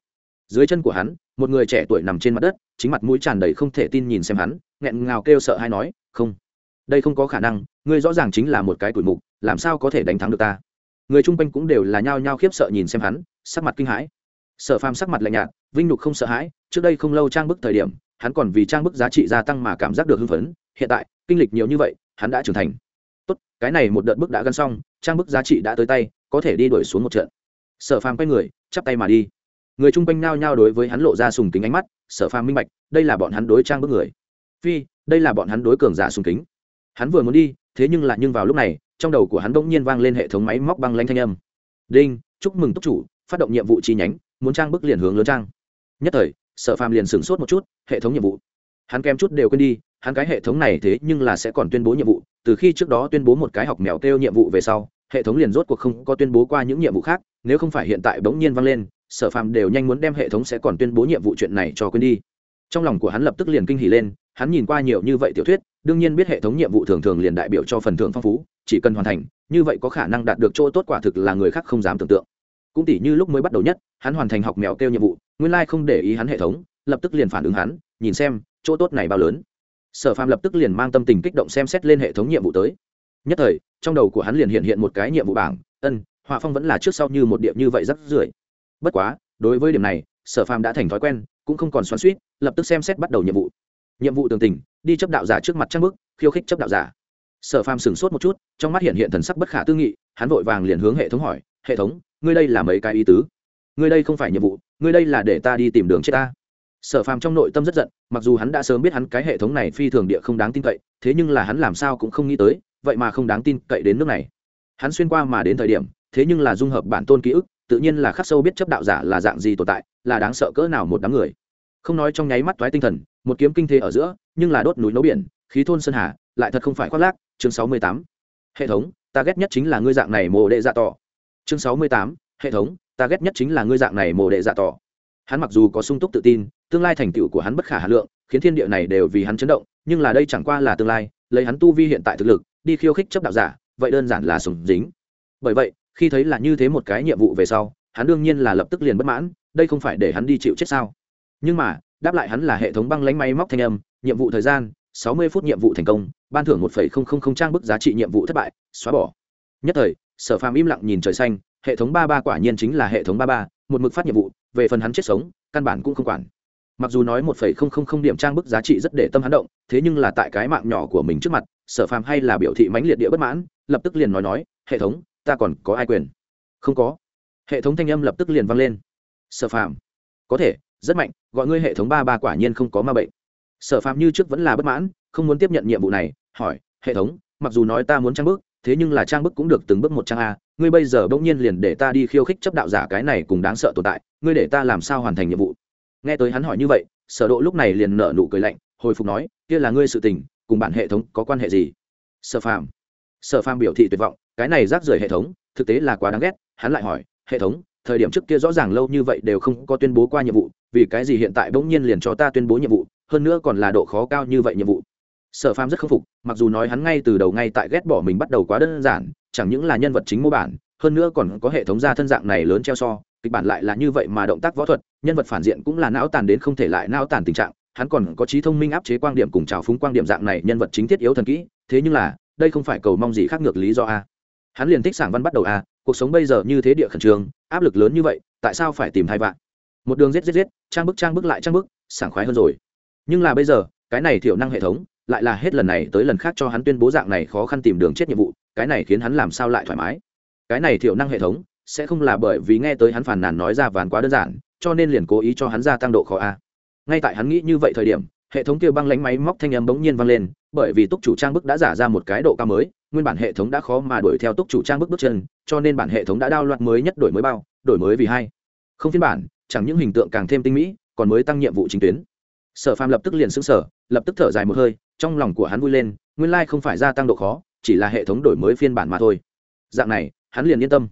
Dưới chân của hắn, một người trẻ tuổi nằm trên mặt đất, chính mặt mũi tràn đầy không thể tin nhìn xem hắn, nghẹn ngào kêu sợ hay nói, không đây không có khả năng, ngươi rõ ràng chính là một cái tuổi mục, làm sao có thể đánh thắng được ta? Người chung quanh cũng đều là nhao nhao khiếp sợ nhìn xem hắn, sắc mặt kinh hãi. Sở phàm sắc mặt lạnh nhạt, vinh nhục không sợ hãi, trước đây không lâu trang bức thời điểm, hắn còn vì trang bức giá trị gia tăng mà cảm giác được hưng phấn, hiện tại, kinh lịch nhiều như vậy, hắn đã trưởng thành. Tốt, cái này một đợt bức đã gắn xong, trang bức giá trị đã tới tay, có thể đi đuổi xuống một trận. Sở phàm quay người, chắp tay mà đi. Người chung quanh nao nhao đối với hắn lộ ra sùng kính ánh mắt, sở phàm minh bạch, đây là bọn hắn đối trang bức người. Phi, đây là bọn hắn đối cường giả sùng kính hắn vừa muốn đi, thế nhưng lại nhưng vào lúc này, trong đầu của hắn bỗng nhiên vang lên hệ thống máy móc băng lanh thanh âm. Đinh, chúc mừng túc chủ, phát động nhiệm vụ chi nhánh, muốn trang bức liền hướng lớn trang. Nhất thời, sở phàm liền sửng sốt một chút, hệ thống nhiệm vụ. Hắn kém chút đều quên đi, hắn cái hệ thống này thế nhưng là sẽ còn tuyên bố nhiệm vụ, từ khi trước đó tuyên bố một cái học mèo kêu nhiệm vụ về sau, hệ thống liền rốt cuộc không có tuyên bố qua những nhiệm vụ khác, nếu không phải hiện tại bỗng nhiên vang lên, sở phàm đều nhanh muốn đem hệ thống sẽ còn tuyên bố nhiệm vụ chuyện này cho quên đi. Trong lòng của hắn lập tức liền kinh hỉ lên, hắn nhìn qua nhiều như vậy tiểu thuyết đương nhiên biết hệ thống nhiệm vụ thường thường liền đại biểu cho phần thưởng phong phú, chỉ cần hoàn thành, như vậy có khả năng đạt được chỗ tốt quả thực là người khác không dám tưởng tượng. Cũng tỉ như lúc mới bắt đầu nhất, hắn hoàn thành học mèo kêu nhiệm vụ, nguyên lai、like、không để ý hắn hệ thống, lập tức liền phản ứng hắn, nhìn xem, chỗ tốt này bao lớn. Sở phàm lập tức liền mang tâm tình kích động xem xét lên hệ thống nhiệm vụ tới. Nhất thời, trong đầu của hắn liền hiện hiện một cái nhiệm vụ bảng, ân, họa phong vẫn là trước sau như một điệp như vậy rất rưởi. Bất quá, đối với điểm này, sở phàm đã thành thói quen, cũng không còn xoắn suýt lập tức xem xét bắt đầu nhiệm vụ nhiệm vụ tường tình, đi chấp đạo giả trước mặt trang bức khiêu khích chấp đạo giả. Sở phàm sửng sốt một chút, trong mắt hiện hiện thần sắc bất khả tư nghị, hắn vội vàng liền hướng hệ thống hỏi, hệ thống, ngươi đây là mấy cái ý tứ? Ngươi đây không phải nhiệm vụ, ngươi đây là để ta đi tìm đường chết ta? Sở phàm trong nội tâm rất giận, mặc dù hắn đã sớm biết hắn cái hệ thống này phi thường địa không đáng tin cậy, thế nhưng là hắn làm sao cũng không nghĩ tới, vậy mà không đáng tin cậy đến nước này. Hắn xuyên qua mà đến thời điểm, thế nhưng là dung hợp bản tôn ký ức, tự nhiên là khắc sâu biết chấp đạo giả là dạng gì tồn tại, là đáng sợ cỡ nào một đám người. Không nói trong nháy mắt toái tinh thần một kiếm kinh thế ở giữa, nhưng là đốt núi nấu biển, khí thôn sơn hà, lại thật không phải khoác lác. Chương sáu mươi tám, hệ thống, ta ghét nhất chính là ngươi dạng này mồ đệ dạ tỏ. Chương sáu mươi tám, hệ thống, ta ghét nhất chính là ngươi dạng này mồ đệ dạ tỏ. Hắn mặc dù có sung túc tự tin, tương lai thành tựu của hắn bất khả hà lượng, khiến thiên địa này đều vì hắn chấn động, nhưng là đây chẳng qua là tương lai, lấy hắn tu vi hiện tại thực lực, đi khiêu khích chấp đạo giả, vậy đơn giản là sùng dính. Bởi vậy, khi thấy là như thế một cái nhiệm vụ về sau, hắn đương nhiên là lập tức liền bất mãn, đây không phải để hắn đi chịu chết sao? Nhưng mà đáp lại hắn là hệ thống băng lánh máy móc thanh âm, nhiệm vụ thời gian, sáu mươi phút nhiệm vụ thành công, ban thưởng một trang bức giá trị nhiệm vụ thất bại, xóa bỏ. Nhất thời, sở phàm im lặng nhìn trời xanh, hệ thống ba ba quả nhiên chính là hệ thống ba ba, một mực phát nhiệm vụ, về phần hắn chết sống, căn bản cũng không quản. Mặc dù nói một phẩy không không không điểm trang bức giá trị rất để tâm hắn động, thế nhưng là tại cái mạng nhỏ của mình trước mặt, sở phàm hay là biểu thị mãnh liệt địa bất mãn, lập tức liền nói nói, hệ thống, ta còn có ai quyền? Không có. Hệ thống thanh âm lập tức liền vang lên. Sở phàm, có thể rất mạnh, gọi ngươi hệ thống ba ba quả nhiên không có ma bệnh. Sở phàm như trước vẫn là bất mãn, không muốn tiếp nhận nhiệm vụ này, hỏi, hệ thống, mặc dù nói ta muốn trang bức, thế nhưng là trang bức cũng được từng bước một trang a, ngươi bây giờ bỗng nhiên liền để ta đi khiêu khích chấp đạo giả cái này cùng đáng sợ tồn tại, ngươi để ta làm sao hoàn thành nhiệm vụ? Nghe tới hắn hỏi như vậy, sở độ lúc này liền nở nụ cười lạnh, hồi phục nói, kia là ngươi sự tình, cùng bản hệ thống có quan hệ gì? Sở phàm sở phàm biểu thị tuyệt vọng, cái này rác rưởi hệ thống, thực tế là quá đáng ghét. Hắn lại hỏi, hệ thống thời điểm trước kia rõ ràng lâu như vậy đều không có tuyên bố qua nhiệm vụ, vì cái gì hiện tại bỗng nhiên liền cho ta tuyên bố nhiệm vụ, hơn nữa còn là độ khó cao như vậy nhiệm vụ. Sở phàm rất khâm phục, mặc dù nói hắn ngay từ đầu ngay tại ghét bỏ mình bắt đầu quá đơn giản, chẳng những là nhân vật chính mô bản, hơn nữa còn có hệ thống gia thân dạng này lớn treo so, kịch bản lại là như vậy mà động tác võ thuật, nhân vật phản diện cũng là não tàn đến không thể lại não tàn tình trạng, hắn còn có trí thông minh áp chế quan điểm cùng trào phúng quan điểm dạng này nhân vật chính thiết yếu thần kỹ, thế nhưng là, đây không phải cầu mong gì khác ngược lý do a. Hắn liền thích sảng văn bắt đầu a cuộc sống bây giờ như thế địa khẩn trương, áp lực lớn như vậy, tại sao phải tìm thai vạn? Một đường rết rết rết trang bức trang bức lại trang bức, sảng khoái hơn rồi. Nhưng là bây giờ, cái này thiểu năng hệ thống, lại là hết lần này tới lần khác cho hắn tuyên bố dạng này khó khăn tìm đường chết nhiệm vụ, cái này khiến hắn làm sao lại thoải mái? Cái này thiểu năng hệ thống, sẽ không là bởi vì nghe tới hắn phàn nàn nói ra ván quá đơn giản, cho nên liền cố ý cho hắn gia tăng độ khó a. Ngay tại hắn nghĩ như vậy thời điểm, hệ thống kia băng lánh máy móc thanh âm bỗng nhiên vang lên, bởi vì túc chủ trang bức đã giả ra một cái độ cao mới nguyên bản hệ thống đã khó mà đuổi theo túc chủ trang bước bước chân, cho nên bản hệ thống đã đao loạt mới nhất đổi mới bao, đổi mới vì hai. Không phiên bản, chẳng những hình tượng càng thêm tinh mỹ, còn mới tăng nhiệm vụ chính tuyến. Sở phàm lập tức liền xứng sở lập tức thở dài một hơi, trong lòng của hắn vui lên, nguyên lai、like、không phải gia tăng độ khó, chỉ là hệ thống đổi mới phiên bản mà thôi. Dạng này, hắn liền yên tâm.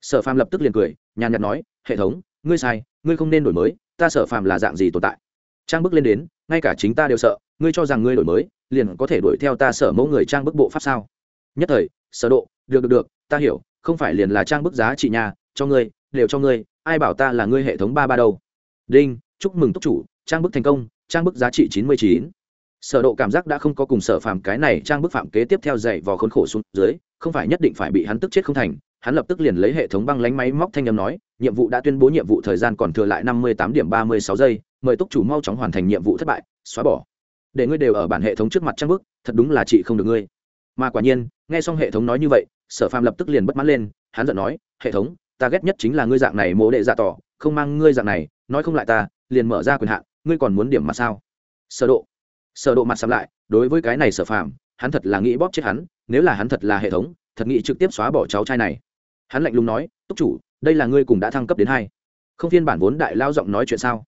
Sở phàm lập tức liền cười, nhàn nhạt nói, hệ thống, ngươi sai, ngươi không nên đổi mới, ta sở phàm là dạng gì tồn tại? Trang bức lên đến, ngay cả chính ta đều sợ, ngươi cho rằng ngươi đổi mới, liền có thể đuổi theo ta sở mẫu người trang bức bộ pháp sao? Nhất thời, sở độ, được được được, ta hiểu, không phải liền là trang bức giá trị nhà, cho ngươi, đều cho ngươi, ai bảo ta là ngươi hệ thống ba ba đâu. Đinh, chúc mừng túc chủ, trang bức thành công, trang bức giá trị chín mươi chín. Sở độ cảm giác đã không có cùng sở phàm cái này trang bức phạm kế tiếp theo dạy vò khốn khổ xuống dưới, không phải nhất định phải bị hắn tức chết không thành, hắn lập tức liền lấy hệ thống băng lánh máy móc thanh âm nói, nhiệm vụ đã tuyên bố nhiệm vụ thời gian còn thừa lại năm mươi tám điểm ba mươi sáu giây, mời túc chủ mau chóng hoàn thành nhiệm vụ thất bại, xóa bỏ. Để ngươi đều ở bản hệ thống trước mặt trang bức, thật đúng là chị không được ngươi mà quả nhiên, nghe xong hệ thống nói như vậy, sở phàm lập tức liền bất mãn lên, hắn giận nói, hệ thống, ta ghét nhất chính là ngươi dạng này mộ đệ dạ tỏ, không mang ngươi dạng này, nói không lại ta, liền mở ra quyền hạn, ngươi còn muốn điểm mặt sao? Sở độ. Sở độ mặt sắm lại, đối với cái này sở phàm, hắn thật là nghĩ bóp chết hắn, nếu là hắn thật là hệ thống, thật nghĩ trực tiếp xóa bỏ cháu trai này. Hắn lạnh lùng nói, túc chủ, đây là ngươi cùng đã thăng cấp đến hai. Không phiên bản vốn đại lao giọng nói chuyện sao?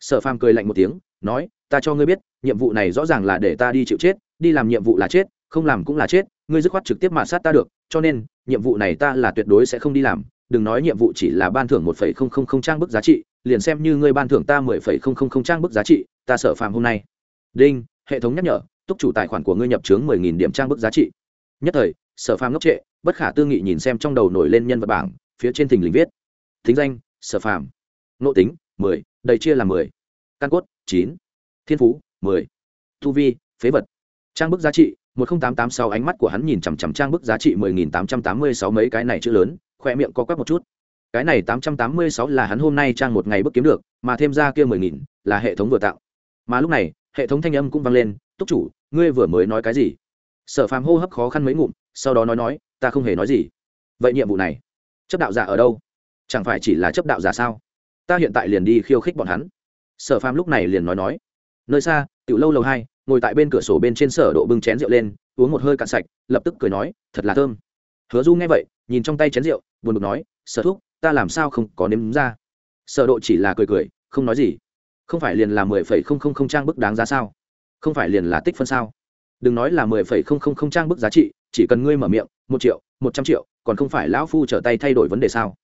Sở phàm cười lạnh một tiếng, nói, ta cho ngươi biết, nhiệm vụ này rõ ràng là để ta đi chịu chết, đi làm nhiệm vụ là chết không làm cũng là chết, ngươi dứt khoát trực tiếp mạt sát ta được, cho nên, nhiệm vụ này ta là tuyệt đối sẽ không đi làm. Đừng nói nhiệm vụ chỉ là ban thưởng một phẩy không không không trang bức giá trị, liền xem như ngươi ban thưởng ta mười phẩy không không không trang bức giá trị, ta sở phàm hôm nay. Đinh, hệ thống nhắc nhở, túc chủ tài khoản của ngươi nhập chướng mười nghìn điểm trang bức giá trị. Nhất thời sở phàm ngốc trệ, bất khả tư nghị nhìn xem trong đầu nổi lên nhân vật bảng, phía trên thình lình viết. Thính danh sở phàm nội tính, mười, đầy chia là mười. Căn cốt, chín. Thiên phú, mười. Thu vi, phế vật. Trang bức giá trị một nghìn tám tám sáu ánh mắt của hắn nhìn chằm chằm trang bức giá trị mười nghìn tám trăm tám mươi sáu mấy cái này chữ lớn, khoe miệng có quắc một chút. Cái này tám trăm tám mươi sáu là hắn hôm nay trang một ngày bức kiếm được, mà thêm ra kia mười nghìn là hệ thống vừa tạo. Mà lúc này, hệ thống thanh âm cũng vang lên, túc chủ, ngươi vừa mới nói cái gì? Sở phàm hô hấp khó khăn mấy ngụm, sau đó nói nói, ta không hề nói gì. Vậy nhiệm vụ này, chấp đạo giả ở đâu? Chẳng phải chỉ là chấp đạo giả sao? Ta hiện tại liền đi khiêu khích bọn hắn. Sở phàm lúc này liền nói nói, nơi xa, tiểu lâu lầu hai ngồi tại bên cửa sổ bên trên sở độ bưng chén rượu lên, uống một hơi cạn sạch, lập tức cười nói, thật là thơm. Hứa du nghe vậy, nhìn trong tay chén rượu, buồn bực nói, sở thúc, ta làm sao không có nếm ra? Sở độ chỉ là cười cười, không nói gì. Không phải liền là mười phẩy không không không trang bức đáng giá sao? Không phải liền là tích phân sao? Đừng nói là mười phẩy không không không trang bức giá trị, chỉ cần ngươi mở miệng, một triệu, một trăm triệu, còn không phải lão phu trở tay thay đổi vấn đề sao?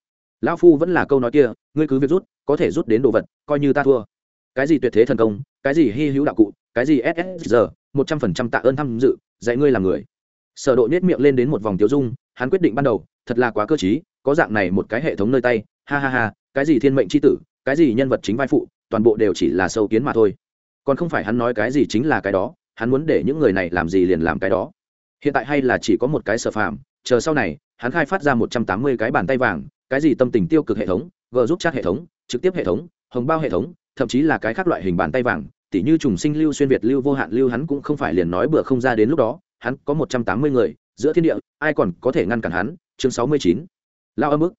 Lão phu vẫn là câu nói kia, ngươi cứ việc rút, có thể rút đến đồ vật, coi như ta thua. Cái gì tuyệt thế thần công, cái gì hy hữu đạo cụ cái gì SSR một trăm phần trăm tạ ơn tham dự, dạy ngươi làm người. Sở độ nết miệng lên đến một vòng tiêu dung, hắn quyết định ban đầu, thật là quá cơ trí, có dạng này một cái hệ thống nơi tay, ha ha ha, cái gì thiên mệnh chi tử, cái gì nhân vật chính vai phụ, toàn bộ đều chỉ là sâu kiến mà thôi. Còn không phải hắn nói cái gì chính là cái đó, hắn muốn để những người này làm gì liền làm cái đó. Hiện tại hay là chỉ có một cái sở phàm, chờ sau này, hắn khai phát ra một trăm tám mươi cái bàn tay vàng, cái gì tâm tình tiêu cực hệ thống, gờ giúp chat hệ thống, trực tiếp hệ thống, hồng bao hệ thống, thậm chí là cái khác loại hình bàn tay vàng tỉ như trùng sinh lưu xuyên việt lưu vô hạn lưu hắn cũng không phải liền nói bữa không ra đến lúc đó, hắn có một trăm tám mươi người, giữa thiên địa, ai còn có thể ngăn cản hắn? Chương sáu mươi chín. Lao âm ức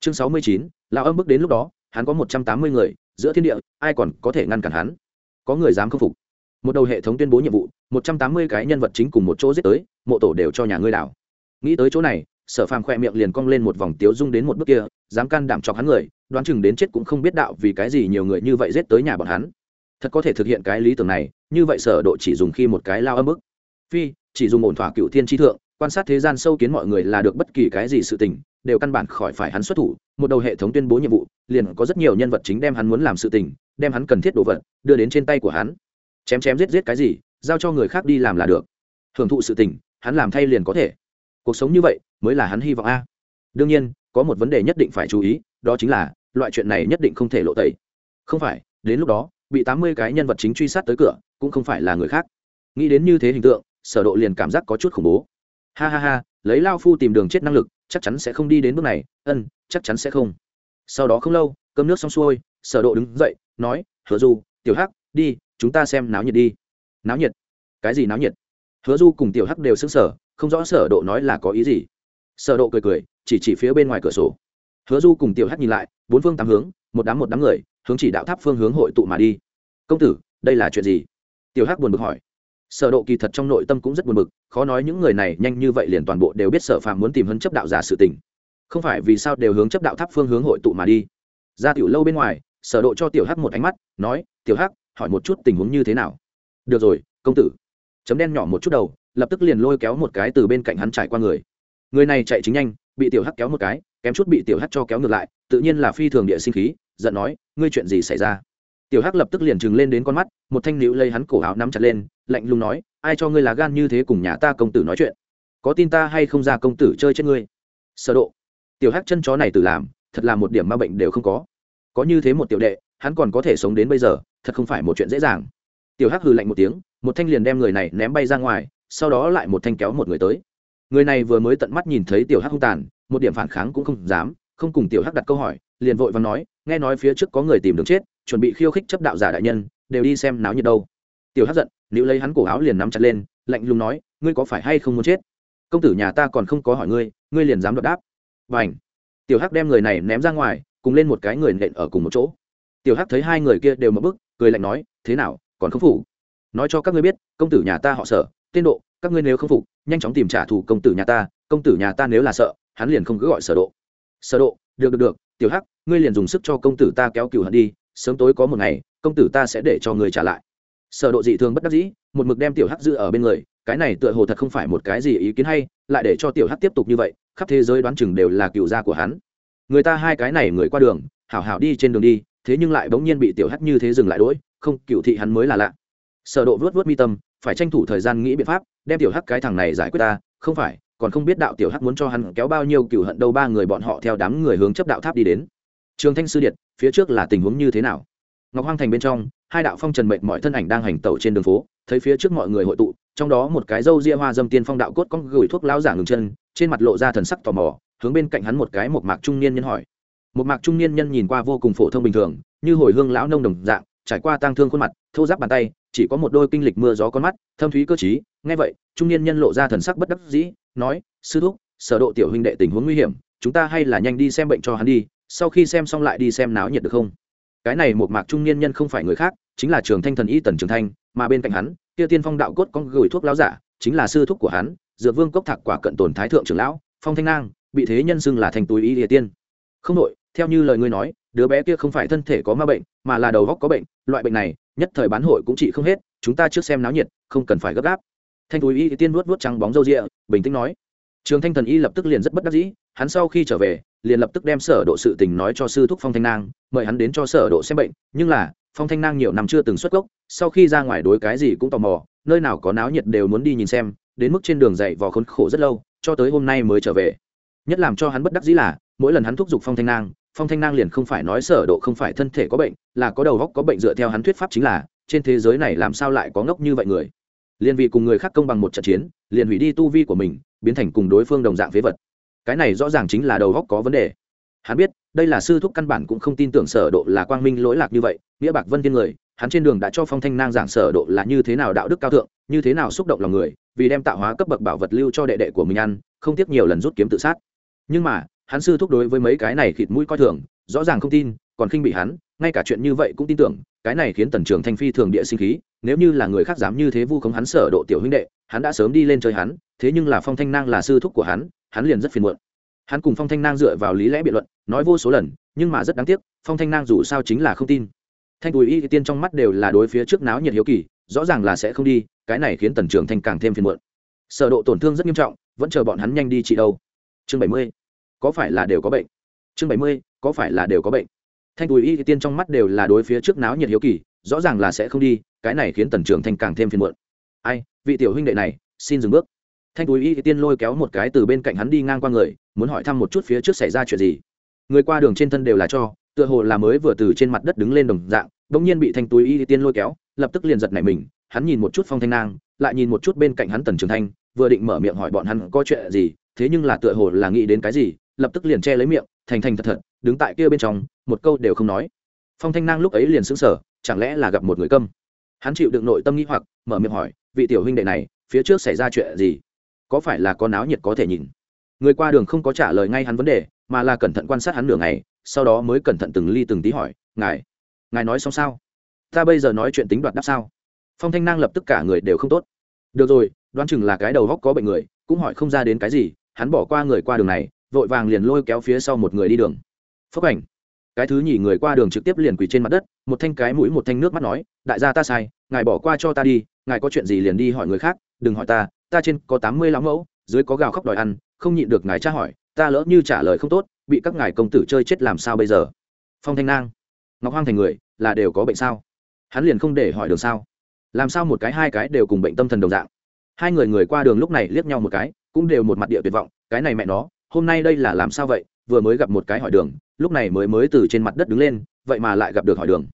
chương sáu mươi chín, lao âm ức đến lúc đó, hắn có một trăm tám mươi người, giữa thiên địa, ai còn có thể ngăn cản hắn? Có người dám khâm phục. Một đầu hệ thống tuyên bố nhiệm vụ, một trăm tám mươi cái nhân vật chính cùng một chỗ giết tới, mộ tổ đều cho nhà ngươi đảo. Nghĩ tới chỗ này, sở phàm khoe miệng liền cong lên một vòng tiếu dung đến một bước kia, dám can đảm chọc hắn người, đoán chừng đến chết cũng không biết đạo vì cái gì nhiều người như vậy giết tới nhà bọn hắn thật có thể thực hiện cái lý tưởng này, như vậy sở độ chỉ dùng khi một cái lao âm bức. Phi, chỉ dùng ổn thỏa cựu thiên tri thượng, quan sát thế gian sâu kiến mọi người là được bất kỳ cái gì sự tình, đều căn bản khỏi phải hắn xuất thủ, một đầu hệ thống tuyên bố nhiệm vụ, liền có rất nhiều nhân vật chính đem hắn muốn làm sự tình, đem hắn cần thiết đồ vật, đưa đến trên tay của hắn. Chém chém giết giết cái gì, giao cho người khác đi làm là được. Hưởng thụ sự tình, hắn làm thay liền có thể. Cuộc sống như vậy, mới là hắn hy vọng a. Đương nhiên, có một vấn đề nhất định phải chú ý, đó chính là, loại chuyện này nhất định không thể lộ tẩy. Không phải, đến lúc đó bị tám mươi cái nhân vật chính truy sát tới cửa, cũng không phải là người khác. Nghĩ đến như thế hình tượng, sở độ liền cảm giác có chút khủng bố. Ha ha ha, lấy lao phu tìm đường chết năng lực, chắc chắn sẽ không đi đến bước này. Ân, chắc chắn sẽ không. Sau đó không lâu, cơm nước xong xuôi, sở độ đứng dậy, nói, hứa du, tiểu hắc, đi, chúng ta xem náo nhiệt đi. Náo nhiệt? Cái gì náo nhiệt? Hứa du cùng tiểu hắc đều sững sờ, không rõ sở độ nói là có ý gì. Sở độ cười cười, chỉ chỉ phía bên ngoài cửa sổ. Hứa du cùng tiểu hắc nhìn lại, bốn phương tám hướng, một đám một đám người hướng chỉ đạo tháp phương hướng hội tụ mà đi. Công tử, đây là chuyện gì? Tiểu hắc buồn bực hỏi. Sở độ kỳ thật trong nội tâm cũng rất buồn bực, khó nói những người này nhanh như vậy liền toàn bộ đều biết sở phàm muốn tìm hấn chấp đạo giả sự tình. Không phải vì sao đều hướng chấp đạo tháp phương hướng hội tụ mà đi. Ra tiểu lâu bên ngoài, sở độ cho tiểu hắc một ánh mắt, nói, tiểu hắc, hỏi một chút tình huống như thế nào? Được rồi, công tử. Chấm đen nhỏ một chút đầu, lập tức liền lôi kéo một cái từ bên cạnh hắn trải qua người. Người này chạy chính nhanh, bị tiểu hắc kéo một cái, kém chút bị tiểu hắc cho kéo ngược lại, tự nhiên là phi thường địa sinh khí giận nói, ngươi chuyện gì xảy ra? Tiểu hắc lập tức liền trừng lên đến con mắt, một thanh nữ lây hắn cổ áo nắm chặt lên, lạnh lùng nói, ai cho ngươi là gan như thế cùng nhà ta công tử nói chuyện? Có tin ta hay không ra công tử chơi chết ngươi? Sơ độ. Tiểu hắc chân chó này tự làm, thật là một điểm ma bệnh đều không có. Có như thế một tiểu đệ, hắn còn có thể sống đến bây giờ, thật không phải một chuyện dễ dàng. Tiểu hắc hừ lạnh một tiếng, một thanh liền đem người này ném bay ra ngoài, sau đó lại một thanh kéo một người tới. Người này vừa mới tận mắt nhìn thấy tiểu hắc hung tàn, một điểm phản kháng cũng không dám, không cùng tiểu hắc đặt câu hỏi, liền vội và nói nghe nói phía trước có người tìm đường chết, chuẩn bị khiêu khích chấp đạo giả đại nhân, đều đi xem náo nhiệt đâu. Tiểu hắc giận nếu lấy hắn cổ áo liền nắm chặt lên, lạnh lùng nói, ngươi có phải hay không muốn chết? Công tử nhà ta còn không có hỏi ngươi ngươi liền dám đột đáp. Và ảnh tiểu hắc đem người này ném ra ngoài, cùng lên một cái người nện ở cùng một chỗ. Tiểu hắc thấy hai người kia đều mất bức cười lạnh nói, thế nào, còn không phủ nói cho các ngươi biết, công tử nhà ta họ sợ tên độ, các ngươi nếu không phục, nhanh chóng tìm trả thù công tử nhà ta, công tử nhà ta nếu là sợ, hắn liền không cứ gọi sở độ. Sở độ, được được được tiểu hắc ngươi liền dùng sức cho công tử ta kéo cừu hận đi sớm tối có một ngày công tử ta sẽ để cho ngươi trả lại. Sở độ dị thường bất đắc dĩ một mực đem tiểu hắc giữ ở bên người cái này tựa hồ thật không phải một cái gì ý kiến hay lại để cho tiểu hắc tiếp tục như vậy khắp thế giới đoán chừng đều là cựu gia của hắn. Người ta hai cái này người qua đường hảo hảo đi trên đường đi thế nhưng lại bỗng nhiên bị tiểu hắc như thế dừng lại đuổi, không cựu thị hắn mới là lạ. Sở độ vớt vớt mi tâm phải tranh thủ thời gian nghĩ biện pháp đem tiểu hắc cái thằng này giải quyết ta không phải còn không biết đạo tiểu hắc muốn cho hắn kéo bao nhiêu cựu hận đâu, ba người bọn họ theo đám người hướng chấp đạo tháp đi đến. Trường thanh sư điện phía trước là tình huống như thế nào? Ngọc hoang thành bên trong, hai đạo phong trần mệnh mọi thân ảnh đang hành tẩu trên đường phố, thấy phía trước mọi người hội tụ, trong đó một cái râu ria hoa dâm tiên phong đạo cốt con gửi thuốc lão giả ngừng chân, trên mặt lộ ra thần sắc tò mò, hướng bên cạnh hắn một cái một mạc trung niên nhân hỏi. Một mạc trung niên nhân nhìn qua vô cùng phổ thông bình thường, như hồi hương lão nông đồng dạng, trải qua tang thương khuôn mặt, thô giáp bàn tay chỉ có một đôi kinh lịch mưa gió con mắt, thâm thúy cơ chí nghe vậy, trung niên nhân lộ ra thần sắc bất đắc dĩ, nói, sư thúc, sở độ tiểu huynh đệ tình huống nguy hiểm, chúng ta hay là nhanh đi xem bệnh cho hắn đi, sau khi xem xong lại đi xem náo nhiệt được không? Cái này một mạc trung niên nhân không phải người khác, chính là trường thanh thần y tần trường thanh, mà bên cạnh hắn, kia tiên phong đạo cốt con gửi thuốc lão giả, chính là sư thúc của hắn, dược vương cốc thạc quả cận tồn thái thượng trưởng lão, phong thanh nang, bị thế nhân xưng là thành túi y địa tiên. Không nội theo như lời ngươi nói, đứa bé kia không phải thân thể có ma bệnh, mà là đầu góc có bệnh, loại bệnh này nhất thời bán hội cũng trị không hết, chúng ta trước xem náo nhiệt, không cần phải gấp gáp. Thanh túi y tiên vuốt vuốt trắng bóng râu rịa, bình tĩnh nói. Trường thanh thần y lập tức liền rất bất đắc dĩ, hắn sau khi trở về, liền lập tức đem sở độ sự tình nói cho sư thúc phong thanh nang, mời hắn đến cho sở độ xem bệnh, nhưng là, phong thanh nang nhiều năm chưa từng xuất gốc, sau khi ra ngoài đối cái gì cũng tò mò, nơi nào có náo nhiệt đều muốn đi nhìn xem, đến mức trên đường dậy vò khốn khổ rất lâu, cho tới hôm nay mới trở về. Nhất làm cho hắn bất đắc dĩ là, mỗi lần hắn thúc giục phong thanh nang phong thanh nang liền không phải nói sở độ không phải thân thể có bệnh, là có đầu óc có bệnh dựa theo hắn thuyết pháp chính là, trên thế giới này làm sao lại có ngốc như vậy người? Liền vì cùng người khác công bằng một trận chiến, liền hủy đi tu vi của mình, biến thành cùng đối phương đồng dạng phế vật. Cái này rõ ràng chính là đầu góc có vấn đề. Hắn biết, đây là sư thúc căn bản cũng không tin tưởng sở độ là quang minh lỗi lạc như vậy, nghĩa bạc vân thiên người, hắn trên đường đã cho phong thanh nang giảng sở độ là như thế nào đạo đức cao thượng, như thế nào xúc động lòng người, vì đem tạo hóa cấp bậc bảo vật lưu cho đệ đệ của mình ăn, không tiếc nhiều lần rút kiếm tự sát. Nhưng mà hắn sư thúc đối với mấy cái này khịt mũi coi thường, rõ ràng không tin, còn khinh bị hắn, ngay cả chuyện như vậy cũng tin tưởng, cái này khiến tần trường thanh phi thường địa sinh khí, nếu như là người khác dám như thế vu khống hắn sở độ tiểu huynh đệ, hắn đã sớm đi lên chơi hắn, thế nhưng là phong thanh nang là sư thúc của hắn hắn liền rất phiền muộn. Hắn cùng phong thanh nang dựa vào lý lẽ biện luận, nói vô số lần, nhưng mà rất đáng tiếc, phong thanh nang dù sao chính là không tin. Thanh bùi y tiên trong mắt đều là đối phía trước náo nhiệt hiếu kỳ, rõ ràng là sẽ không đi, cái này khiến tần trường thanh càng thêm phiền muộn. Sở độ tổn thương rất nghiêm trọng, vẫn chờ bọn hắn nhanh đi trị đâu. Chương bảy mươi có phải là đều có bệnh? Chương bảy mươi, có phải là đều có bệnh? Thanh bùi y tiên trong mắt đều là đối phía trước náo nhiệt hiếu kỳ, rõ ràng là sẽ không đi, cái này khiến tần trường thanh càng thêm phiền muộn. Ai, vị tiểu huynh đệ này, xin dừng bước. Thanh túi y tiên lôi kéo một cái từ bên cạnh hắn đi ngang qua người, muốn hỏi thăm một chút phía trước xảy ra chuyện gì. Người qua đường trên thân đều là cho, tựa hồ là mới vừa từ trên mặt đất đứng lên đồng dạng đ ỗ n g nhiên bị thanh túi y tiên lôi kéo, lập tức liền giật nảy mình, hắn nhìn một chút phong thanh nang, lại nhìn một chút bên cạnh hắn tần trường thanh, vừa định mở miệng hỏi bọn hắn có chuyện gì, thế nhưng là tựa hồ là nghĩ đến cái gì lập tức liền che lấy miệng, thành thành thật thật, đứng tại kia bên trong, một câu đều không nói. Phong thanh nang lúc ấy liền sững sờ, chẳng lẽ là gặp một người câm? Hắn chịu đựng nội tâm nghĩ hoặc, mở miệng hỏi, vị tiểu huynh đệ này, phía trước xảy ra chuyện gì? Có phải là có náo nhiệt có thể nhìn? Người qua đường không có trả lời ngay hắn vấn đề, mà là cẩn thận quan sát hắn nửa ngày, sau đó mới cẩn thận từng ly từng tí hỏi, ngài ngài nói xong sao? Ta bây giờ nói chuyện tính đoạt đáp sao? Phong thanh năng lập tức cả người đều không tốt. Được rồi, đoán chừng là cái đầu góc có bệnh người, cũng hỏi không ra đến cái gì, hắn bỏ qua người qua đường này vội vàng liền lôi kéo phía sau một người đi đường. Phúc ảnh. Cái thứ nhì người qua đường trực tiếp liền quỳ trên mặt đất, một thanh cái mũi, một thanh nước mắt nói, đại gia ta sai, ngài bỏ qua cho ta đi, ngài có chuyện gì liền đi hỏi người khác, đừng hỏi ta ta trên có tám mươi lão mẫu, dưới có gào khóc đòi ăn, không nhịn được ngài tra hỏi, ta lỡ như trả lời không tốt, bị các ngài công tử chơi chết làm sao bây giờ? Phong thanh nang. Ngọc hoang thành người, là đều có bệnh sao? Hắn liền không để hỏi đường sao? Làm sao một cái, hai cái đều cùng bệnh tâm thần đồng dạng? Hai người người qua đường lúc này liếc nhau một cái, cũng đều một mặt địa tuyệt vọng, cái này mẹ nó hôm nay đây là làm sao vậy? Vừa mới gặp một cái hỏi đường, lúc này mới mới từ trên mặt đất đứng lên, vậy mà lại gặp được hỏi đường.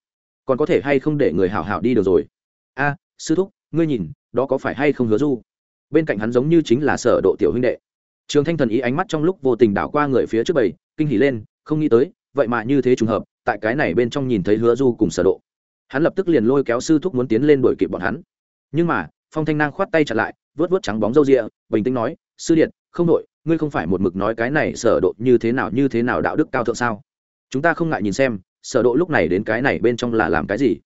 Còn có thể hay không để người hảo hảo đi được rồi? A, sư thúc, ngươi nhìn, đó có phải hay không hứa du? Bên cạnh hắn giống như chính là sở độ tiểu huynh đệ. Trường thanh thần ý ánh mắt trong lúc vô tình đảo qua người phía trước bầy, kinh hỉ lên, không nghĩ tới, vậy mà như thế trùng hợp, tại cái này bên trong nhìn thấy hứa du cùng sở độ. Hắn lập tức liền lôi kéo sư thúc muốn tiến lên đuổi kịp bọn hắn. Nhưng mà, phong thanh nang khoát tay chặn lại, vớt vớt trắng bóng râu ria bình tĩnh nói, sư điện không đội ngươi không phải một mực nói cái này sở độ như thế nào như thế nào đạo đức cao thượng sao? Chúng ta không ngại nhìn xem, sở độ lúc này đến cái này bên trong là làm cái gì?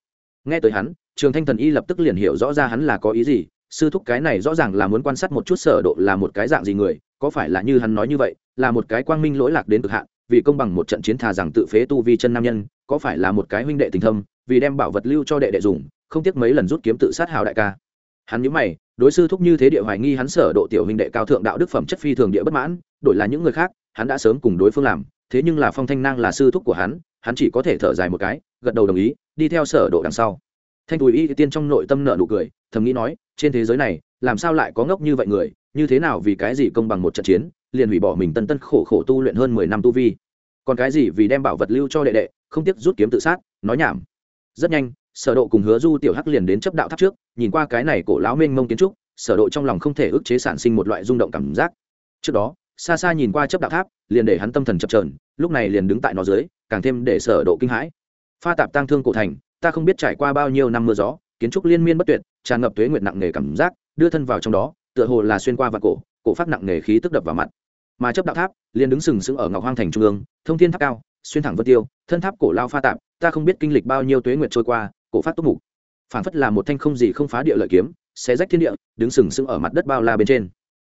Nghe tới hắn, trường thanh thần y lập tức liền hiểu rõ ra hắn là có ý gì, sư thúc cái này rõ ràng là muốn quan sát một chút sở độ là một cái dạng gì người, có phải là như hắn nói như vậy, là một cái quang minh lỗi lạc đến cực hạn, vì công bằng một trận chiến thà rằng tự phế tu vi chân nam nhân, có phải là một cái huynh đệ tình thâm, vì đem bảo vật lưu cho đệ đệ dùng, không tiếc mấy lần rút kiếm tự sát hào đại ca. Hắn nhíu mày đối sư thúc như thế địa hoài nghi hắn sở độ tiểu huynh đệ cao thượng đạo đức phẩm chất phi thường địa bất mãn, đổi là những người khác, hắn đã sớm cùng đối phương làm, thế nhưng là phong thanh nang là sư thúc của hắn hắn chỉ có thể thở dài một cái, gật đầu đồng ý, đi theo sở độ đằng sau. Thanh tùy y tiên trong nội tâm nợ nụ cười, thầm nghĩ nói, trên thế giới này, làm sao lại có ngốc như vậy người, như thế nào vì cái gì công bằng một trận chiến, liền hủy bỏ mình tân tân khổ khổ tu luyện hơn mười năm tu vi. Còn cái gì vì đem bảo vật lưu cho đệ đệ, không tiếc rút kiếm tự sát, nói nhảm. Rất nhanh sở độ cùng hứa du tiểu hắc liền đến chấp đạo tháp trước, nhìn qua cái này cổ lão mênh mông kiến trúc, sở độ trong lòng không thể ức chế sản sinh một loại rung động cảm giác. Trước đó xa xa nhìn qua chấp đạo tháp, liền để hắn tâm thần chập chờn, lúc này liền đứng tại nó dưới, càng thêm để sở độ kinh hãi. Pha tạp tang thương cổ thành, ta không biết trải qua bao nhiêu năm mưa gió, kiến trúc liên miên bất tuyệt, tràn ngập tuế nguyệt nặng nề cảm giác, đưa thân vào trong đó, tựa hồ là xuyên qua vạt cổ cổ phát nặng nề khí tức đập vào mặt. Mà chấp đạo tháp, liền đứng sừng sững ở ngọc hoang thành trung ương, thông thiên tháp cao, xuyên thẳng vân tiêu, thân tháp cổ lao pha tạp, ta không biết kinh lịch bao nhiêu tuế nguyệt trôi qua cổ phát túc mục. Phản phất là một thanh không gì không phá địa lợi kiếm, xé rách thiên địa, đứng sừng sững ở mặt đất bao la bên trên.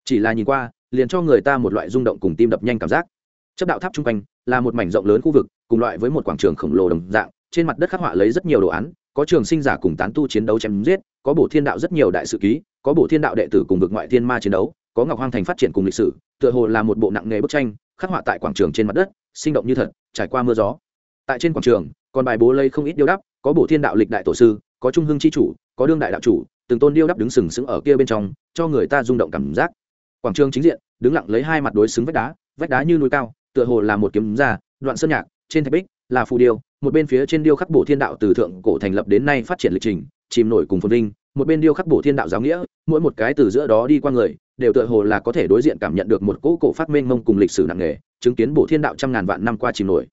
Chỉ là nhìn qua, liền cho người ta một loại rung động cùng tim đập nhanh cảm giác. Chấp đạo tháp trung quanh, là một mảnh rộng lớn khu vực, cùng loại với một quảng trường khổng lồ đồng dạng, trên mặt đất khắc họa lấy rất nhiều đồ án, có trường sinh giả cùng tán tu chiến đấu chém giết, có bổ thiên đạo rất nhiều đại sự ký, có bổ thiên đạo đệ tử cùng vực ngoại thiên ma chiến đấu, có ngọc hoang thành phát triển cùng lịch sử, tựa hồ là một bộ nặng nghề bức tranh, khắc họa tại quảng trường trên mặt đất, sinh động như thật, trải qua mưa gió. Tại trên quảng trường, còn bài bố lây không ít điêu đắp có bổ thiên đạo lịch đại tổ sư, có trung hưng c h i chủ, có đương đại đạo chủ, từng tôn điêu đắp đứng sừng sững ở kia bên trong, cho người ta rung động cảm giác. Quảng trường chính diện, đứng lặng lấy hai mặt đối xứng vách đá vách đá như núi cao, tựa hồ là một kiếm da đoạn sơn nhạc, trên thạch bích, là phù điêu, một bên phía trên điêu khắc bổ thiên đạo từ thượng cổ thành lập đến nay phát triển lịch trình, chìm nổi cùng phồn vinh, một bên điêu khắc bổ thiên đạo giáo nghĩa, mỗi một cái từ giữa đó đi qua người, đều tựa hồ là có thể đối diện cảm nhận được một cỗ cổ phát mênh mông cùng lịch sử nặng nề, chứng kiến bổ thiên đạo trăm ngàn vạn năm qua chìm nổi.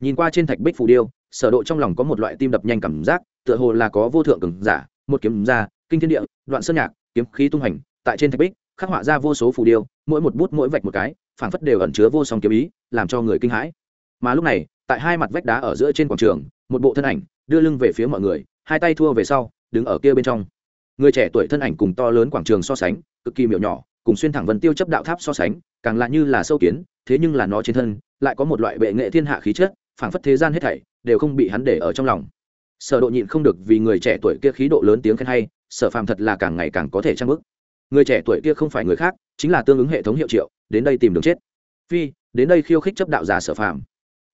Nhìn qua trên thạch bích phù điêu sở độ trong lòng có một loại tim đập nhanh cảm giác, tựa hồ là có vô thượng cường giả, một kiếm ra, kinh thiên địa, đoạn sơn nhạc, kiếm khí tung hành, tại trên thạch bích, khắc họa ra vô số phù điêu, mỗi một bút mỗi vạch một cái, phảng phất đều ẩn chứa vô song kiếm ý, làm cho người kinh hãi. Mà lúc này, tại hai mặt vách đá ở giữa trên quảng trường, một bộ thân ảnh đưa lưng về phía mọi người, hai tay thua về sau, đứng ở kia bên trong. Người trẻ tuổi thân ảnh cùng to lớn quảng trường so sánh, cực kỳ miệu nhỏ, cùng xuyên thẳng vân tiêu chấp đạo tháp so sánh, càng lạ như là sâu kiến, thế nhưng là nó trên thân, lại có một loại bệ nghệ thiên hạ khí chất, phảng phất thế gian hết thảy đều không bị hắn để ở trong lòng. Sở độ nhịn không được vì người trẻ tuổi kia khí độ lớn tiếng khen hay, sở phàm thật là càng ngày càng có thể trang bức. Người trẻ tuổi kia không phải người khác, chính là tương ứng hệ thống hiệu triệu, đến đây tìm đường chết. Phi, đến đây khiêu khích chấp đạo giả sở phàm.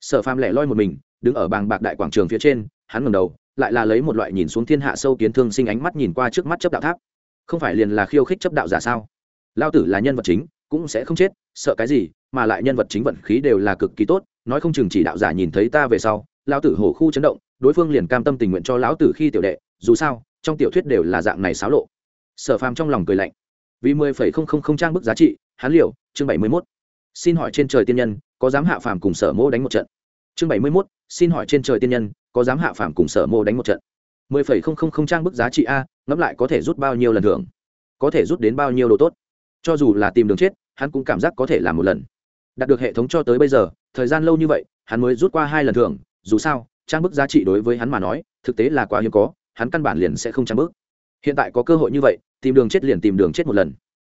Sở phàm lẻ loi một mình, đứng ở bàng bạc đại quảng trường phía trên, hắn ngẩng đầu, lại là lấy một loại nhìn xuống thiên hạ sâu kiến thương sinh ánh mắt nhìn qua trước mắt chấp đạo tháp. Không phải liền là khiêu khích chấp đạo giả sao? Lao tử là nhân vật chính, cũng sẽ không chết, sợ cái gì, mà lại nhân vật chính vận khí đều là cực kỳ tốt, nói không chừng chỉ đạo giả nhìn thấy ta về sau Lão tử hổ khu chấn động, đối phương liền cam tâm tình nguyện cho lão tử khi tiểu đệ, dù sao, trong tiểu thuyết đều là dạng này xáo lộ. Sở phàm trong lòng cười lạnh. Vì mười phẩy không không không trang bức giá trị, hán liều, chương bảy mươi mốt. Xin hỏi trên trời tiên nhân, có dám hạ phàm cùng sở mô đánh một trận? Chương bảy mươi mốt, xin hỏi trên trời tiên nhân, có dám hạ phàm cùng sở mô đánh một trận? mười phẩy không không không trang bức giá trị a, ngẫm lại có thể rút bao nhiêu lần thưởng? Có thể rút đến bao nhiêu đồ tốt? Cho dù là tìm đường chết, hắn cũng cảm giác có thể làm một lần. Đạt được hệ thống cho tới bây giờ, thời gian lâu như vậy, hắn mới rút qua hai lần thưởng dù sao, trang bức giá trị đối với hắn mà nói, thực tế là quá hiếm có, hắn căn bản liền sẽ không trang bức. Hiện tại có cơ hội như vậy, tìm đường chết liền tìm đường chết một lần.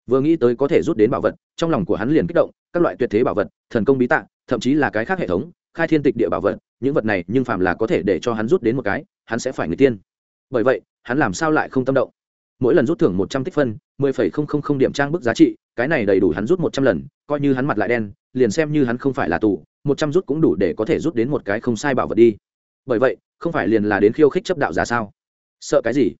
Vừa nghĩ tới có thể rút đến bảo vật, trong lòng của hắn liền kích động, các loại tuyệt thế bảo vật, thần công bí tạng, thậm chí là cái khác hệ thống, khai thiên tịch địa bảo vật, những vật này nhưng phạm là có thể để cho hắn rút đến một cái, hắn sẽ phải người tiên. Bởi vậy, hắn làm sao lại không tâm động? Mỗi lần rút thưởng một trăm tích phân, mười phẩy không không không điểm trang bức giá trị, cái này đầy đủ hắn rút một trăm lần, coi như hắn mặt lại đen, liền xem như hắn không phải là tù một trăm rút cũng đủ để có thể rút đến một cái không sai bảo vật đi. Bởi vậy, không phải liền là đến khiêu khích chấp đạo giả sao? Sợ cái gì?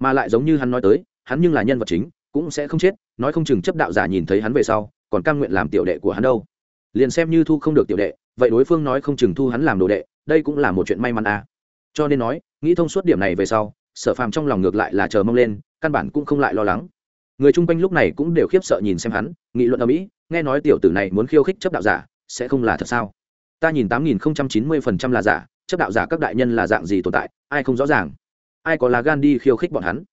Mà lại giống như hắn nói tới, hắn nhưng là nhân vật chính, cũng sẽ không chết, nói không chừng chấp đạo giả nhìn thấy hắn về sau, còn cam nguyện làm tiểu đệ của hắn đâu. Liền xem như thu không được tiểu đệ, vậy đối phương nói không chừng thu hắn làm đồ đệ, đây cũng là một chuyện may mắn à. Cho nên nói, nghĩ thông suốt điểm này về sau, sở phàm trong lòng ngược lại là chờ mong lên, căn bản cũng không lại lo lắng. Người chung quanh lúc này cũng đều khiếp sợ nhìn xem hắn, nghị luận ở mỹ nghe nói tiểu tử này muốn khiêu khích chấp đạo giả sẽ không là thật sao? Ta nhìn tám nghìn không trăm chín mươi phần trăm là giả, chấp đạo giả các đại nhân là dạng gì tồn tại, ai không rõ ràng? Ai có lá gan đi khiêu khích bọn hắn?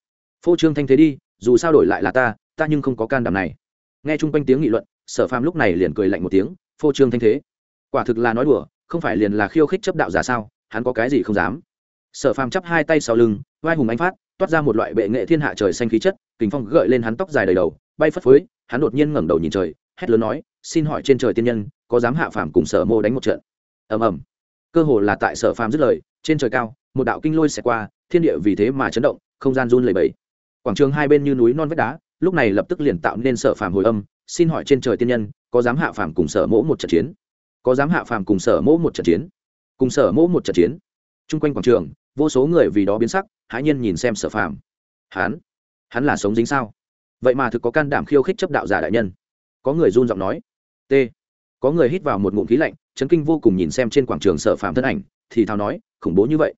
Phô trương thanh thế đi, dù sao đổi lại là ta ta nhưng không có can đảm này. Nghe chung quanh tiếng nghị luận, sở phàm lúc này liền cười lạnh một tiếng, phô trương thanh thế. Quả thực là nói đùa, không phải liền là khiêu khích chấp đạo giả sao, hắn có cái gì không dám? Sở phàm chắp hai tay sau lưng, vai hùng anh phát, toát ra một loại bệ nghệ thiên hạ trời xanh khí chất kính phong gợi lên hắn tóc dài đầy đầu, bay phất phới, hắn đột nhiên ngẩng đầu nhìn trời, hét lớn nói, xin hỏi trên trời tiên nhân có dám hạ phàm cùng sở mô đánh một trận. Ầm ầm. Cơ hồ là tại sở phàm dứt lời, trên trời cao, một đạo kinh lôi xẹt qua, thiên địa vì thế mà chấn động, không gian run lẩy bẩy. Quảng trường hai bên như núi non vách đá, lúc này lập tức liền tạo nên sở phàm hồi âm, xin hỏi trên trời tiên nhân, có dám hạ phàm cùng sở mỗ một trận chiến? Có dám hạ phàm cùng sở mỗ một trận chiến? Cùng sở mỗ một trận chiến? Chung quanh quảng trường, vô số người vì đó biến sắc, hãi nhiên nhìn xem sở phàm. Hắn? Hắn là sống dính sao? Vậy mà thực có can đảm khiêu khích chấp đạo giả đại nhân. Có người run giọng nói. T có người hít vào một ngụm khí lạnh, chấn kinh vô cùng nhìn xem trên quảng trường sở phạm thân ảnh, thì thào nói, khủng bố như vậy.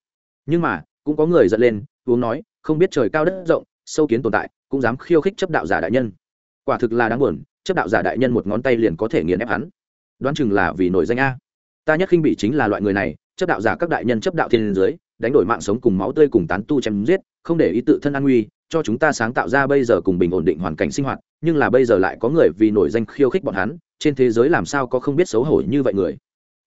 Nhưng mà, cũng có người giận lên, uống nói, không biết trời cao đất rộng, sâu kiến tồn tại, cũng dám khiêu khích chấp đạo giả đại nhân. Quả thực là đáng buồn, chấp đạo giả đại nhân một ngón tay liền có thể nghiền ép hắn. Đoán chừng là vì nổi danh a. Ta nhất khinh bị chính là loại người này, chấp đạo giả các đại nhân chấp đạo thiên giới, đánh đổi mạng sống cùng máu tươi cùng tán tu chém giết, không để ý tự thân an nguy cho chúng ta sáng tạo ra bây giờ cùng bình ổn định hoàn cảnh sinh hoạt, nhưng là bây giờ lại có người vì nổi danh khiêu khích bọn hắn, trên thế giới làm sao có không biết xấu hổ như vậy người.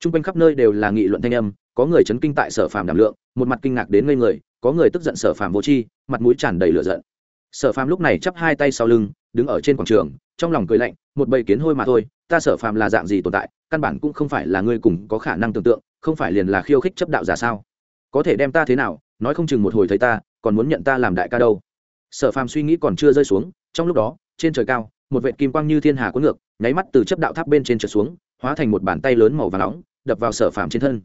T r u n g quanh khắp nơi đều là nghị luận thanh âm, có người chấn kinh tại sở phàm đảm lượng, một mặt kinh ngạc đến ngây người, có người tức giận sở phàm vô tri, mặt mũi tràn đầy lửa giận. Sở phàm lúc này chắp hai tay sau lưng, đứng ở trên quảng trường, trong lòng cười lạnh, một bầy kiến hôi mà thôi, ta sở phàm là dạng gì tồn tại, căn bản cũng không phải là ngươi cùng có khả năng tưởng tượng, không phải liền là khiêu khích chấp đạo giả sao? Có thể đem ta thế nào, nói không chừng một hồi thấy ta, còn muốn nhận ta làm đại ca đâu sở phàm suy nghĩ còn chưa rơi xuống, trong lúc đó, trên trời cao, một vệ kim quang như thiên hà cuốn ngược, nháy mắt từ chấp đạo tháp bên trên trượt xuống, hóa thành một bàn tay lớn màu và nóng, đập vào sở phàm trên thân.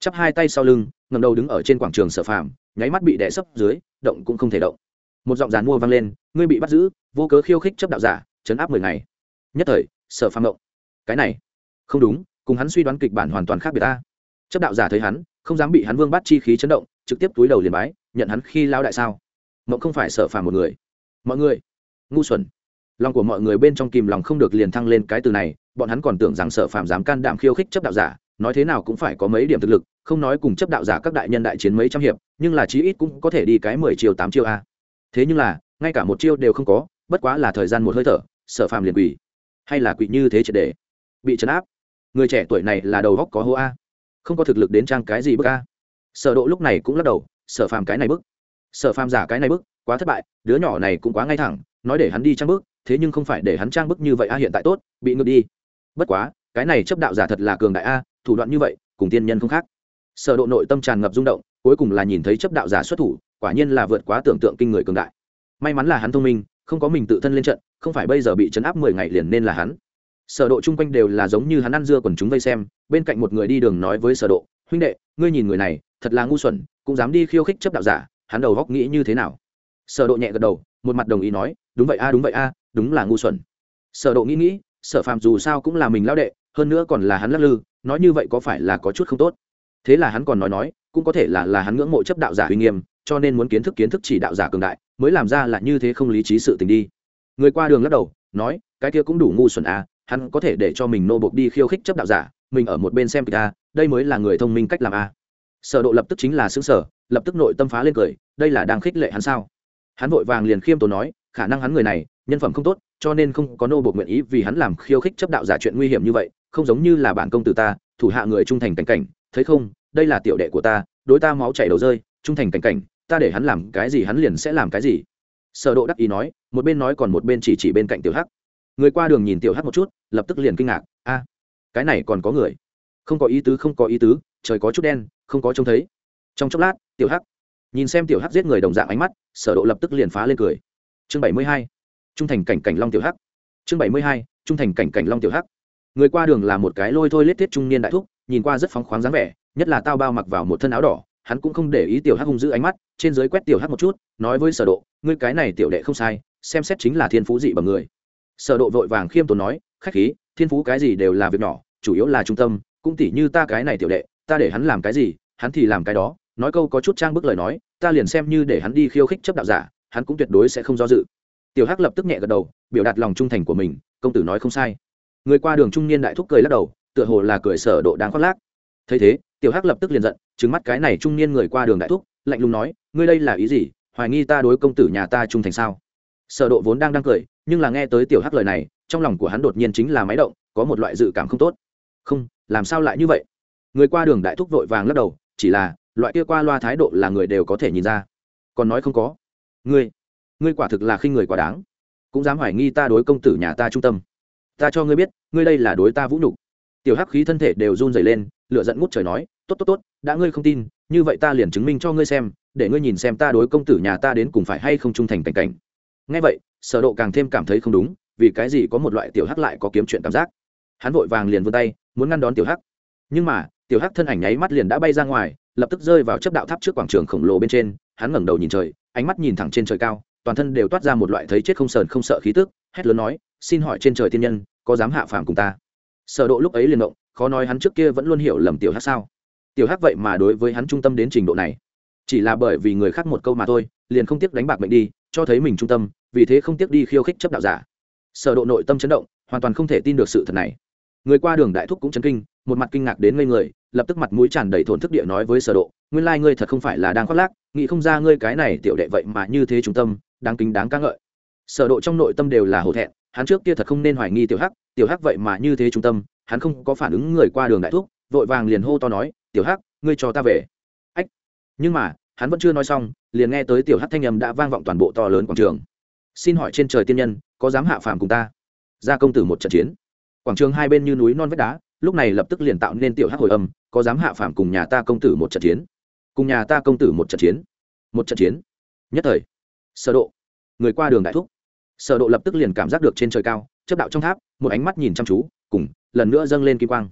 Chắp hai tay sau lưng ngầm đầu đứng ở trên quảng trường sở phàm, nháy mắt bị đè sấp dưới, động cũng không thể động. Một giọng dàn mua vang lên, ngươi bị bắt giữ, vô cớ khiêu khích chấp đạo giả chấn áp mười ngày. Nhất thời, sở phàm động. Cái này, không đúng, cùng hắn suy đoán kịch bản hoàn toàn khác biệt ta. Chấp đạo giả thấy hắn, không dám bị hắn vương bắt chi khí chấn động, trực tiếp túi đầu liền bái, nhận hắn khi lao đại sao? Mộng không phải sở phàm một người. Mọi người, ngu xuẩn. Lòng của mọi người bên trong kìm lòng không được liền thăng lên cái từ này, bọn hắn còn tưởng rằng sở phàm dám can đảm khiêu khích chấp đạo giả, nói thế nào cũng phải có mấy điểm thực lực, không nói cùng chấp đạo giả các đại nhân đại chiến mấy trăm hiệp, nhưng là chí ít cũng có thể đi cái mười chiều tám chiều a. Thế nhưng là, ngay cả một chiêu đều không có, bất quá là thời gian một hơi thở sở phàm liền quỷ hay là quỷ như thế triệt để? Bị trấn áp. Người trẻ tuổi này là đầu góc có hô a. Không có thực lực đến trang cái gì bức a. Sở độ lúc này cũng lắc đầu sở phàm cái này bức sở phàm giả cái này bức, quá thất bại, đứa nhỏ này cũng quá ngay thẳng, nói để hắn đi trang bức, thế nhưng không phải để hắn trang bức như vậy a, hiện tại tốt, bị ngược đi. Bất quá, cái này chấp đạo giả thật là cường đại a, thủ đoạn như vậy, cùng tiên nhân không khác. Sở độ nội tâm tràn ngập rung động, cuối cùng là nhìn thấy chấp đạo giả xuất thủ, quả nhiên là vượt quá tưởng tượng kinh người cường đại. May mắn là hắn thông minh, không có mình tự thân lên trận, không phải bây giờ bị chấn áp mười ngày liền nên là hắn. Sở độ chung quanh đều là giống như hắn ăn dưa quần chúng vây xem, bên cạnh một người đi đường nói với sở độ, huynh đệ, ngươi nhìn người này, thật là ngu xuẩn, cũng dám đi khiêu khích chấp đạo giả hắn đầu góc nghĩ như thế nào? Sở độ nhẹ gật đầu, một mặt đồng ý nói, đúng vậy a, đúng vậy a, đúng là ngu xuẩn. Sở độ nghĩ nghĩ, sở phàm dù sao cũng là mình lão đệ, hơn nữa còn là hắn lắc lư, nói như vậy có phải là có chút không tốt? Thế là hắn còn nói nói, cũng có thể là là hắn ngưỡng mộ chấp đạo giả uy nghiêm, cho nên muốn kiến thức kiến thức chỉ đạo giả cường đại, mới làm ra là như thế không lý trí sự tình đi. Người qua đường lắc đầu, nói, cái kia cũng đủ ngu xuẩn à hắn có thể để cho mình nô bộc đi khiêu khích chấp đạo giả, mình ở một bên xem kịch đây mới là người thông minh cách làm a sở độ lập tức chính là xứng sở lập tức nội tâm phá lên cười, đây là đang khích lệ hắn sao? Hắn vội vàng liền khiêm tốn nói, khả năng hắn người này, nhân phẩm không tốt, cho nên không có nô buộc nguyện ý vì hắn làm khiêu khích chấp đạo giả chuyện nguy hiểm như vậy, không giống như là bản công tử ta, thủ hạ người trung thành cảnh cảnh, thấy không? Đây là tiểu đệ của ta, đối ta máu chảy đầu rơi, trung thành cảnh cảnh, ta để hắn làm cái gì hắn liền sẽ làm cái gì. Sở độ đắc ý nói, một bên nói còn một bên chỉ chỉ bên cạnh tiểu hắc. Người qua đường nhìn tiểu hắc một chút, lập tức liền kinh ngạc, a, cái này còn có người. Không có ý tứ, không có ý tứ trời có chút đen, không có trông thấy. Trong chốc lát, tiểu hắc nhìn xem tiểu hắc giết người đồng dạng ánh mắt, sở độ lập tức liền phá lên cười. Chương 72 trung thành cảnh cảnh long tiểu hắc. Chương 72 trung thành cảnh cảnh long tiểu hắc. Người qua đường là một cái lôi thôi lết tiết trung niên đại thúc, nhìn qua rất phóng khoáng dáng vẻ, nhất là tao bao mặc vào một thân áo đỏ, hắn cũng không để ý tiểu hắc hung dữ ánh mắt, trên dưới quét tiểu hắc một chút, nói với sở độ, ngươi cái này tiểu đệ không sai, xem xét chính là thiên phú dị bằng người. Sở độ vội vàng khiêm tốn nói, khách khí, thiên phú cái gì đều là việc nhỏ, chủ yếu là trung tâm, cũng tỉ như ta cái này tiểu đệ ta để hắn làm cái gì, hắn thì làm cái đó, nói câu có chút trang bức lời nói, ta liền xem như để hắn đi khiêu khích chấp đạo giả, hắn cũng tuyệt đối sẽ không do dự. Tiểu hắc lập tức nhẹ gật đầu, biểu đạt lòng trung thành của mình, công tử nói không sai. Người qua đường trung niên đại thúc cười lắc đầu, tựa hồ là cười sở độ đáng khoác lác. Thấy thế, tiểu hắc lập tức liền giận, trừng mắt cái này trung niên người qua đường đại thúc, lạnh lùng nói, ngươi đây là ý gì? Hoài nghi ta đối công tử nhà ta trung thành sao? Sở độ vốn đang đang cười, nhưng là nghe tới tiểu hắc lời này, trong lòng của hắn đột nhiên chính là máy động, có một loại dự cảm không tốt. Không, làm sao lại như vậy? Người qua đường đại thúc vội vàng lắc đầu, chỉ là, loại kia qua loa thái độ là người đều có thể nhìn ra. Còn nói không có. Ngươi ngươi quả thực là khinh người quá đáng. Cũng dám hoài nghi ta đối công tử nhà ta trung tâm. Ta cho ngươi biết, ngươi đây là đối ta vũ nhục. Tiểu hắc khí thân thể đều run rẩy lên, lửa giận ngút trời nói, tốt tốt tốt, đã ngươi không tin, như vậy ta liền chứng minh cho ngươi xem, để ngươi nhìn xem ta đối công tử nhà ta đến cùng phải hay không trung thành cảnh cảnh. Ngay vậy, sở độ càng thêm cảm thấy không đúng, vì cái gì có một loại tiểu hắc lại có kiếm chuyện cảm giác. Hắn vội vàng liền vươn tay, muốn ngăn đón tiểu hắc. Nhưng mà tiểu hắc thân ảnh nháy mắt liền đã bay ra ngoài, lập tức rơi vào chấp đạo tháp trước quảng trường khổng lồ bên trên, hắn ngẩng đầu nhìn trời, ánh mắt nhìn thẳng trên trời cao, toàn thân đều toát ra một loại thấy chết không sờn không sợ khí tức, hét lớn nói, xin hỏi trên trời tiên nhân, có dám hạ phàm cùng ta? Sở độ lúc ấy liền động, khó nói hắn trước kia vẫn luôn hiểu lầm tiểu hắc sao? Tiểu hắc vậy mà đối với hắn trung tâm đến trình độ này, chỉ là bởi vì người khác một câu mà thôi, liền không tiếc đánh bạc mệnh đi, cho thấy mình trung tâm, vì thế không tiếc đi khiêu khích chấp đạo giả. Sở độ nội tâm chấn động, hoàn toàn không thể tin được sự thật này. Người qua đường đại thúc cũng chấn kinh một mặt kinh ngạc đến ngây người, lập tức mặt mũi tràn đầy thổn thức địa nói với sở độ, nguyên lai ngươi thật không phải là đang khoác lác, nghĩ không ra ngươi cái này tiểu đệ vậy mà như thế trung tâm, đáng kính đáng ca ngợi. Sở độ trong nội tâm đều là hổ thẹn, hắn trước kia thật không nên hoài nghi tiểu hắc tiểu hắc vậy mà như thế trung tâm, hắn không có phản ứng người qua đường đại thúc, vội vàng liền hô to nói, tiểu hắc, ngươi cho ta về. Ách, nhưng mà, hắn vẫn chưa nói xong, liền nghe tới tiểu hắc thanh âm đã vang vọng toàn bộ to lớn quảng trường. Xin hỏi trên trời tiên nhân, có dám hạ phàm cùng ta? Ra công tử một trận chiến. Quảng trường hai bên như núi non vách đá lúc này lập tức liền tạo nên tiểu hắc hồi âm, có dám hạ phàm cùng nhà ta công tử một trận chiến. Cùng nhà ta công tử một trận chiến. Một trận chiến. Nhất thời. Sở độ. Người qua đường đại thúc. Sở độ lập tức liền cảm giác được trên trời cao chấp đạo trong tháp, một ánh mắt nhìn chăm chú, cùng, lần nữa dâng lên kim quang.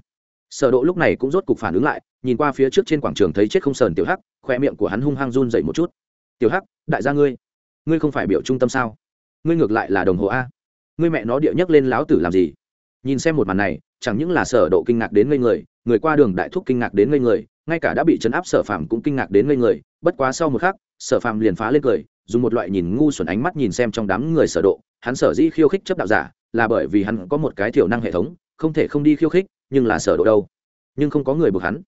Sở độ lúc này cũng rốt cục phản ứng lại, nhìn qua phía trước trên quảng trường thấy chết không sờn tiểu hắc khoe miệng của hắn hung hăng run dậy một chút. Tiểu hắc, đại gia ngươi ngươi không phải biểu trung tâm sao? Ngươi ngược lại là đồng hồ a. Ngươi mẹ nó địa nhấc lên láo tử làm gì? Nhìn xem một màn này chẳng những là sở độ kinh ngạc đến ngây người người qua đường đại thúc kinh ngạc đến ngây người, ngay cả đã bị chấn áp sở phàm cũng kinh ngạc đến ngây người, bất quá sau một khắc, sở phàm liền phá lên cười, dùng một loại nhìn ngu xuẩn ánh mắt nhìn xem trong đám người sở độ, hắn sở dĩ khiêu khích chấp đạo giả, là bởi vì hắn có một cái thiểu năng hệ thống, không thể không đi khiêu khích, nhưng là sở độ đâu? Nhưng không có người buộc hắn.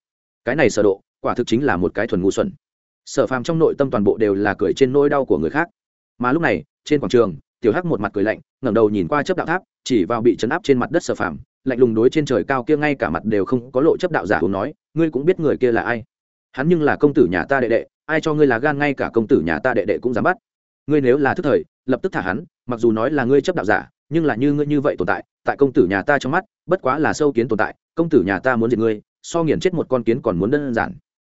Cái này sở độ, quả thực chính là một cái thuần ngu xuẩn. Sở phàm trong nội tâm toàn bộ đều là cười trên nỗi đau của người khác. Mà lúc này, trên quảng trường tiểu hắc một mặt cười lạnh, ngẩng đầu nhìn qua chấp đạo tháp, chỉ vào bị chấn áp trên mặt đất sở phàm, lạnh lùng đối trên trời cao kia ngay cả mặt đều không có lộ chấp đạo giả hùng nói, ngươi cũng biết người kia là ai? Hắn nhưng là công tử nhà ta đệ đệ, ai cho ngươi là gan ngay cả công tử nhà ta đệ đệ cũng dám bắt. Ngươi nếu là thức thời, lập tức thả hắn, mặc dù nói là ngươi chấp đạo giả, nhưng là như ngươi như vậy tồn tại tại công tử nhà ta trong mắt, bất quá là sâu kiến tồn tại, công tử nhà ta muốn diệt ngươi, so nghiền chết một con kiến còn muốn đơn giản.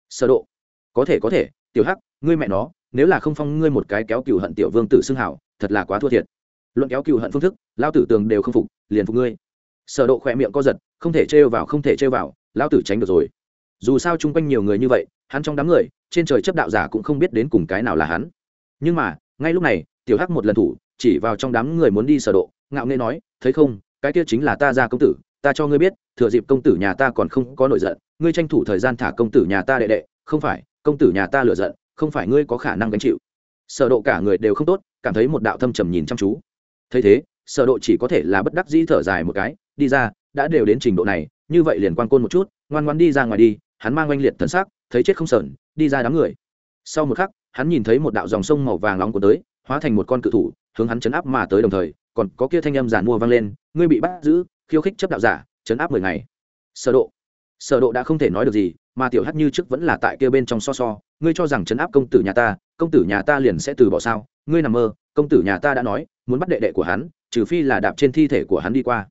Sơ độ. Có thể có thể, tiểu hắc, ngươi mẹ nó, nếu là không phong ngươi một cái kéo cừu hận tiểu vương tử xưng hảo thật là quá thua thiệt. Luận kéo cựu hận phương thức lao tử tường đều không phục, liền phục ngươi. Sở độ khỏe miệng co giật, không thể trêu vào, không thể trêu vào lao tử tránh được rồi. Dù sao chung quanh nhiều người như vậy, hắn trong đám người, trên trời chấp đạo giả cũng không biết đến cùng cái nào là hắn. Nhưng mà, ngay lúc này, tiểu hắc một lần thủ, chỉ vào trong đám người muốn đi sở độ, ngạo nghễ nói, thấy không, cái kia chính là ta gia công tử, ta cho ngươi biết, thừa dịp công tử nhà ta còn không có nổi giận, ngươi tranh thủ thời gian thả công tử nhà ta đệ đệ, không phải, công tử nhà ta lừa giận, không phải ngươi có khả năng gánh chịu. Sở độ cả người đều không tốt cảm thấy một đạo thâm trầm nhìn chăm chú. Thấy thế, sở độ chỉ có thể là bất đắc dĩ thở dài một cái, đi ra, đã đều đến trình độ này, như vậy liền quan côn một chút, ngoan ngoãn đi ra ngoài đi, hắn mang oanh liệt thần sắc, thấy chết không sờn, đi ra đám người. Sau một khắc, hắn nhìn thấy một đạo dòng sông màu vàng nóng của tới, hóa thành một con cự thủ, hướng hắn chấn áp mà tới đồng thời, còn có kia thanh âm giản mua vang lên, ngươi bị bắt giữ, khiêu khích chấp đạo giả, chấn áp mười ngày. Sở độ. Sở độ đã không thể nói được gì, mà tiểu hắc như trước vẫn là tại kia bên trong so so, ngươi cho rằng chấn áp công tử nhà ta, công tử nhà ta liền sẽ từ bỏ sao? Ngươi nằm mơ, công tử nhà ta đã nói, muốn bắt đệ đệ của hắn, trừ phi là đạp trên thi thể của hắn đi qua.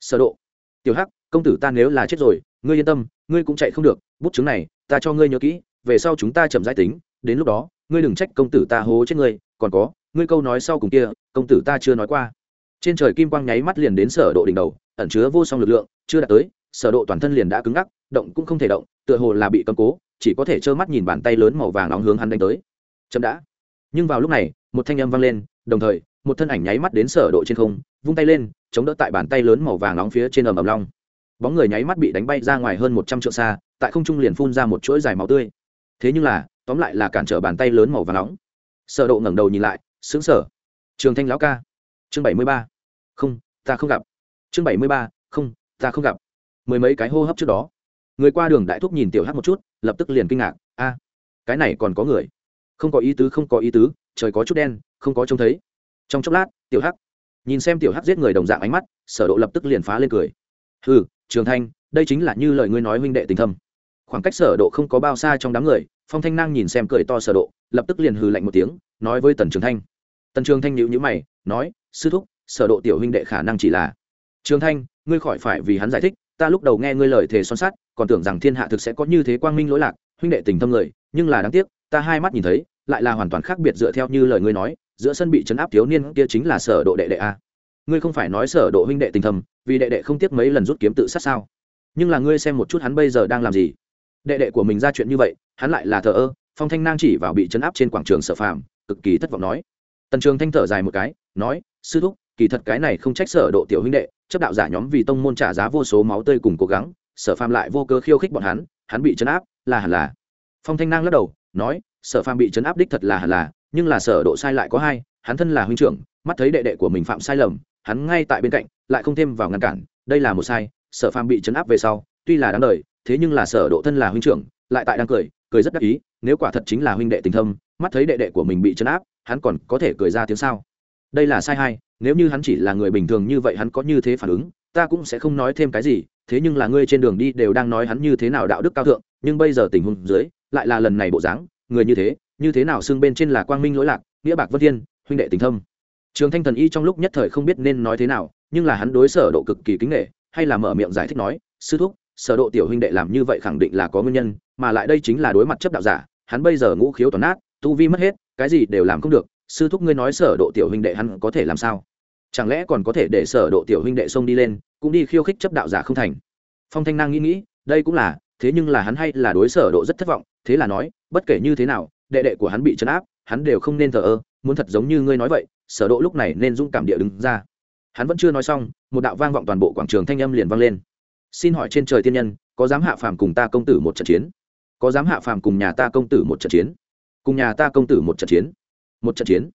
Sở độ. Tiểu hắc, công tử ta nếu là chết rồi, ngươi yên tâm, ngươi cũng chạy không được, bút chứng này, ta cho ngươi nhớ kỹ, về sau chúng ta chậm giải tính, đến lúc đó, ngươi đừng trách công tử ta hố chết ngươi, còn có, ngươi câu nói sau cùng kia, công tử ta chưa nói qua. Trên trời kim quang nháy mắt liền đến sở độ đỉnh đầu, ẩn chứa vô song lực lượng, chưa đạt tới, sở độ toàn thân liền đã cứng ngắc, động cũng không thể động, tựa hồ là bị cấm cố, chỉ có thể trơ mắt nhìn bàn tay lớn màu vàng nóng hướng hắn đánh tới. Chậm đã nhưng vào lúc này, một thanh âm vang lên, đồng thời, một thân ảnh nháy mắt đến sở độ trên không, vung tay lên, chống đỡ tại bàn tay lớn màu vàng nóng phía trên ầm ầm long. Bóng người nháy mắt bị đánh bay ra ngoài hơn một trăm trượng xa, tại không trung liền phun ra một chuỗi dài máu tươi. Thế nhưng là, tóm lại là cản trở bàn tay lớn màu vàng nóng. Sở độ ngẩng đầu nhìn lại sững sờ trường thanh lão ca. Chương bảy mươi ba. Không, ta không gặp. Chương bảy mươi ba. Không, ta không gặp. Mười mấy cái hô hấp trước đó. Người qua đường đại thúc nhìn tiểu hắc một chút, lập tức liền kinh ngạc. A, cái này còn có người không có ý tứ, không có ý tứ, trời có chút đen, không có trông thấy. Trong chốc lát, tiểu hắc nhìn xem tiểu hắc giết người đồng dạng ánh mắt, sở độ lập tức liền phá lên cười. Hừ, trường thanh, đây chính là như lời ngươi nói huynh đệ tình thâm. Khoảng cách sở độ không có bao xa trong đám người, phong thanh năng nhìn xem cười to sở độ, lập tức liền hừ lạnh một tiếng, nói với tần trường thanh. Tần trường thanh nhíu nhíu mày, nói, sư thúc, sở độ tiểu huynh đệ khả năng chỉ là trường thanh, ngươi khỏi phải vì hắn giải thích, ta lúc đầu nghe ngươi lời thề son sắt, còn tưởng rằng thiên hạ thực sẽ có như thế quang minh lỗi lạc, huynh đệ tình thâm người, nhưng là đáng tiếc ta hai mắt nhìn thấy lại là hoàn toàn khác biệt dựa theo như lời ngươi nói giữa sân bị chấn áp thiếu niên kia chính là sở độ đệ đệ a. Ngươi không phải nói sở độ huynh đệ tình thầm, vì đệ đệ không tiếc mấy lần rút kiếm tự sát sao? Nhưng là ngươi xem một chút hắn bây giờ đang làm gì? Đệ đệ của mình ra chuyện như vậy hắn lại là thờ ơ phong thanh nang chỉ vào bị chấn áp trên quảng trường sở phàm cực kỳ thất vọng nói. Tần trường thanh thở dài một cái nói sư thúc kỳ thật cái này không trách sở độ tiểu huynh đệ chấp đạo giả nhóm vì tông môn trả giá vô số máu tươi cùng cố gắng sở phàm lại vô cơ khiêu khích bọn hắn hắn bị chấn áp là hẳn là. Phong thanh nang lắc đầu nói, sở phàm bị chấn áp đích thật là hẳn là, nhưng là sở độ sai lại có hai, hắn thân là huynh trưởng, mắt thấy đệ đệ của mình phạm sai lầm, hắn ngay tại bên cạnh, lại không thêm vào ngăn cản, đây là một sai, sở phàm bị chấn áp về sau, tuy là đáng đời, thế nhưng là sở độ thân là huynh trưởng, lại tại đang cười cười rất đắc ý, nếu quả thật chính là huynh đệ tình thâm, mắt thấy đệ đệ của mình bị chấn áp, hắn còn có thể cười ra tiếng sao? Đây là sai hai, nếu như hắn chỉ là người bình thường như vậy hắn có như thế phản ứng, ta cũng sẽ không nói thêm cái gì, thế nhưng là ngươi trên đường đi đều đang nói hắn như thế nào đạo đức cao thượng, nhưng bây giờ tình huống dưới lại là lần này bộ dáng, người như thế như thế nào xưng bên trên là quang minh lỗi lạc, nghĩa bạc vân thiên, huynh đệ tình thâm. Trường thanh thần y trong lúc nhất thời không biết nên nói thế nào, nhưng là hắn đối sở độ cực kỳ kính nghệ hay là mở miệng giải thích nói, sư thúc, sở độ tiểu huynh đệ làm như vậy khẳng định là có nguyên nhân, mà lại đây chính là đối mặt chấp đạo giả, hắn bây giờ ngũ khiếu toàn nát, tu vi mất hết, cái gì đều làm không được, sư thúc ngươi nói sở độ tiểu huynh đệ hắn có thể làm sao? Chẳng lẽ còn có thể để sở độ tiểu huynh đệ xông đi lên, cũng đi khiêu khích chấp đạo giả không thành? Phong thanh năng nghĩ nghĩ, đây cũng là, thế nhưng là hắn hay là đối sở độ rất thất vọng thế là nói bất kể như thế nào đệ đệ của hắn bị chấn áp hắn đều không nên thờ ơ muốn thật giống như ngươi nói vậy sở độ lúc này nên dũng cảm địa đứng ra. Hắn vẫn chưa nói xong một đạo vang vọng toàn bộ quảng trường thanh âm liền vang lên. Xin hỏi trên trời tiên nhân có dám hạ phàm cùng ta công tử một trận chiến? Có dám hạ phàm cùng nhà ta công tử một trận chiến? Cùng nhà ta công tử một trận chiến? Một trận chiến?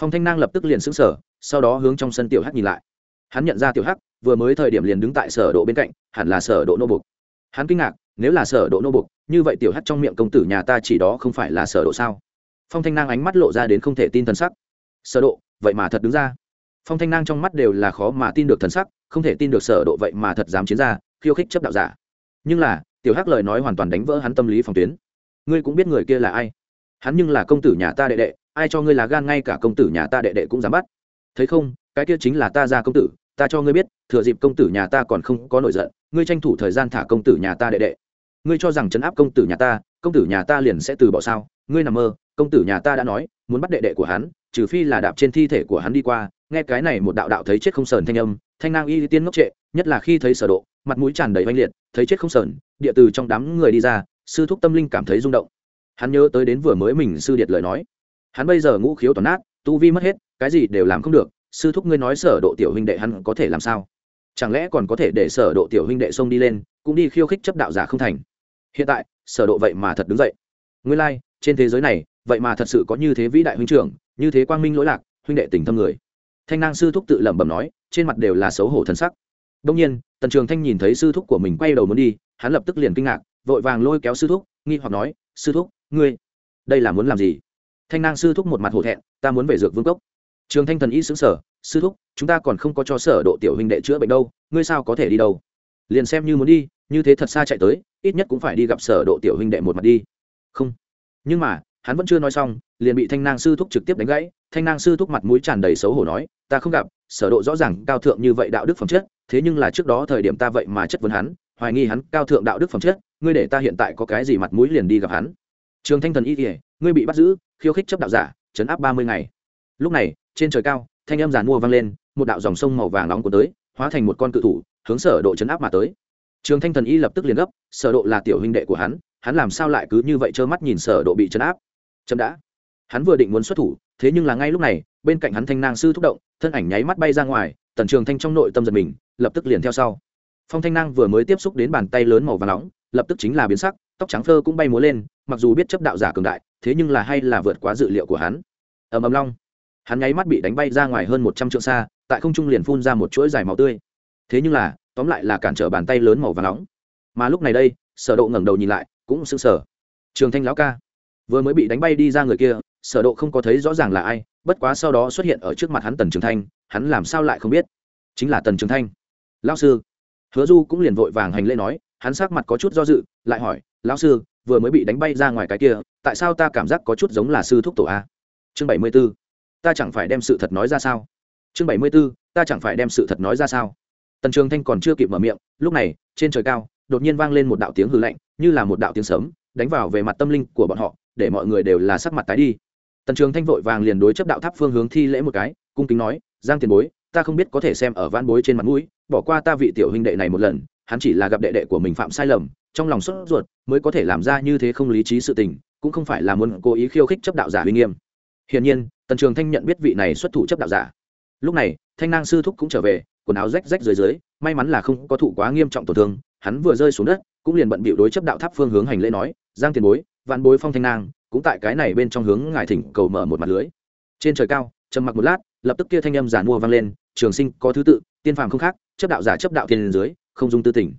Phong thanh nang lập tức liền sững sờ, sau đó hướng trong sân tiểu hắc nhìn lại. Hắn nhận ra tiểu hắc vừa mới thời điểm liền đứng tại sở độ bên cạnh hẳn là sở độ nô bục. Hắn kinh ngạc nếu là sở độ nô bục, như vậy tiểu hắc trong miệng công tử nhà ta chỉ đó không phải là sở độ sao? Phong thanh nang ánh mắt lộ ra đến không thể tin thần sắc. Sở độ, vậy mà thật đứng ra. Phong thanh nang trong mắt đều là khó mà tin được thần sắc, không thể tin được sở độ vậy mà thật dám chiến ra, khiêu khích chấp đạo giả. Nhưng là, tiểu hắc lời nói hoàn toàn đánh vỡ hắn tâm lý phòng tuyến. Ngươi cũng biết người kia là ai. Hắn nhưng là công tử nhà ta đệ đệ, ai cho ngươi là gan ngay cả công tử nhà ta đệ đệ cũng dám bắt. Thấy không, cái kia chính là ta ra công tử, ta cho ngươi biết, thừa dịp công tử nhà ta còn không có nổi giận, ngươi tranh thủ thời gian thả công tử nhà ta đệ đệ ngươi cho rằng chấn áp công tử nhà ta, công tử nhà ta liền sẽ từ bỏ sao? Ngươi nằm mơ, công tử nhà ta đã nói, muốn bắt đệ đệ của hắn, trừ phi là đạp trên thi thể của hắn đi qua. Nghe cái này một đạo đạo thấy chết không sờn thanh âm, thanh nang y tiên ngốc trệ, nhất là khi thấy sở độ, mặt mũi tràn đầy oanh liệt, thấy chết không sờn, địa từ trong đám người đi ra, sư thúc tâm linh cảm thấy rung động. Hắn nhớ tới đến vừa mới mình sư điệt lời nói. Hắn bây giờ ngũ khiếu toàn nát, tu vi mất hết, cái gì đều làm không được. Sư thúc ngươi nói sở độ tiểu huynh đệ hắn có thể làm sao? Chẳng lẽ còn có thể để sở độ tiểu huynh đệ xông đi lên, cũng đi khiêu khích chấp đạo giả không thành? Hiện tại sở độ vậy mà thật đứng dậy. Ngươi lai like, trên thế giới này vậy mà thật sự có như thế vĩ đại huynh trưởng như thế quang minh lỗi lạc huynh đệ tình thâm người. Thanh nang sư thúc tự lẩm bẩm nói trên mặt đều là xấu hổ thần sắc. Đông nhiên tần trường thanh nhìn thấy sư thúc của mình quay đầu muốn đi hắn lập tức liền kinh ngạc vội vàng lôi kéo sư thúc nghi hoặc nói sư thúc ngươi đây là muốn làm gì? Thanh nang sư thúc một mặt hổ thẹn ta muốn về dược vương cốc. Trường thanh thần y xứng sở sư thúc chúng ta còn không có cho sở độ tiểu huynh đệ chữa bệnh đâu ngươi sao có thể đi đâu? Liền xem như muốn đi như thế thật xa chạy tới ít nhất cũng phải đi gặp sở độ tiểu huynh đệ một mặt đi. Không. Nhưng mà, hắn vẫn chưa nói xong, liền bị thanh nang sư thúc trực tiếp đánh gãy. Thanh nang sư thúc mặt mũi tràn đầy xấu hổ nói, ta không gặp, sở độ rõ ràng cao thượng như vậy đạo đức phẩm chất, thế nhưng là trước đó thời điểm ta vậy mà chất vấn hắn, hoài nghi hắn cao thượng đạo đức phẩm chất, ngươi để ta hiện tại có cái gì mặt mũi liền đi gặp hắn. Trường thanh thần y kỉa ngươi bị bắt giữ, khiêu khích chấp đạo giả chấn áp ba mươi ngày. Lúc này, trên trời cao, thanh âm giàn mua vang lên, một đạo dòng sông màu vàng nóng của tới, hóa thành một con cự thủ, hướng sở độ chấn áp mà tới trường thanh thần y lập tức liền gấp, sở độ là tiểu huynh đệ của hắn hắn làm sao lại cứ như vậy trơ mắt nhìn sở độ bị chấn áp? Chấm đã. Hắn vừa định muốn xuất thủ, thế nhưng là ngay lúc này, bên cạnh hắn thanh nang sư thúc động, thân ảnh nháy mắt bay ra ngoài, tần trường thanh trong nội tâm giật mình, lập tức liền theo sau. Phong thanh nang vừa mới tiếp xúc đến bàn tay lớn màu vàng nóng, lập tức chính là biến sắc, tóc trắng phơ cũng bay múa lên, mặc dù biết chấp đạo giả cường đại, thế nhưng là hay là vượt quá dự liệu của hắn. Ầm ầm long. Hắn nháy mắt bị đánh bay ra ngoài hơn một trăm trượng xa, tại không trung liền phun ra một chuỗi dài màu tươi. Thế nhưng là tóm lại là cản trở bàn tay lớn màu vàng nóng. Mà lúc này đây, sở độ ngẩng đầu nhìn lại, cũng sững sờ. Trường thanh lão ca, vừa mới bị đánh bay đi ra người kia, sở độ không có thấy rõ ràng là ai, bất quá sau đó xuất hiện ở trước mặt hắn tần trường thanh, hắn làm sao lại không biết? Chính là tần trường thanh. Lão sư. Hứa du cũng liền vội vàng hành lễ nói, hắn sắc mặt có chút do dự, lại hỏi, lão sư, vừa mới bị đánh bay ra ngoài cái kia, tại sao ta cảm giác có chút giống là sư thúc tổ a? Chương bảy mươi b ố ta chẳng phải đem sự thật nói ra sao? Chương bảy mươi b ố ta chẳng phải đem sự thật nói ra sao? Tần trường thanh còn chưa kịp mở miệng, lúc này, trên trời cao, đột nhiên vang lên một đạo tiếng hư lạnh, như là một đạo tiếng sớm đánh vào về mặt tâm linh của bọn họ, để mọi người đều là sắc mặt tái đi. Tần trường thanh vội vàng liền đối chấp đạo tháp phương hướng thi lễ một cái, cung kính nói, giang tiền bối, ta không biết có thể xem ở van bối trên mặt mũi, bỏ qua ta vị tiểu huynh đệ này một lần, hắn chỉ là gặp đệ đệ của mình phạm sai lầm, trong lòng sốt ruột mới có thể làm ra như thế không lý trí sự tình, cũng không phải là muốn cố ý khiêu khích chấp đạo giả uy nghiêm. Hiển nhiên, tần trường thanh nhận biết vị này xuất thủ chấp đạo giả. Lúc này, thanh nang sư thúc cũng trở về quần áo rách rách dưới dưới, may mắn là không có thụ quá nghiêm trọng tổn thương, hắn vừa rơi xuống đất, cũng liền bận bịu đối chấp đạo tháp phương hướng hành lễ nói, giang tiền bối, vạn bối phong thanh nang, cũng tại cái này bên trong hướng ngài thỉnh cầu mở một mặt lưới. Trên trời cao, trầm mặc một lát, lập tức kia thanh âm giản mua vang lên, trường sinh có thứ tự, tiên phàm không khác, chấp đạo giả chấp đạo thiên dưới, không dung tư tỉnh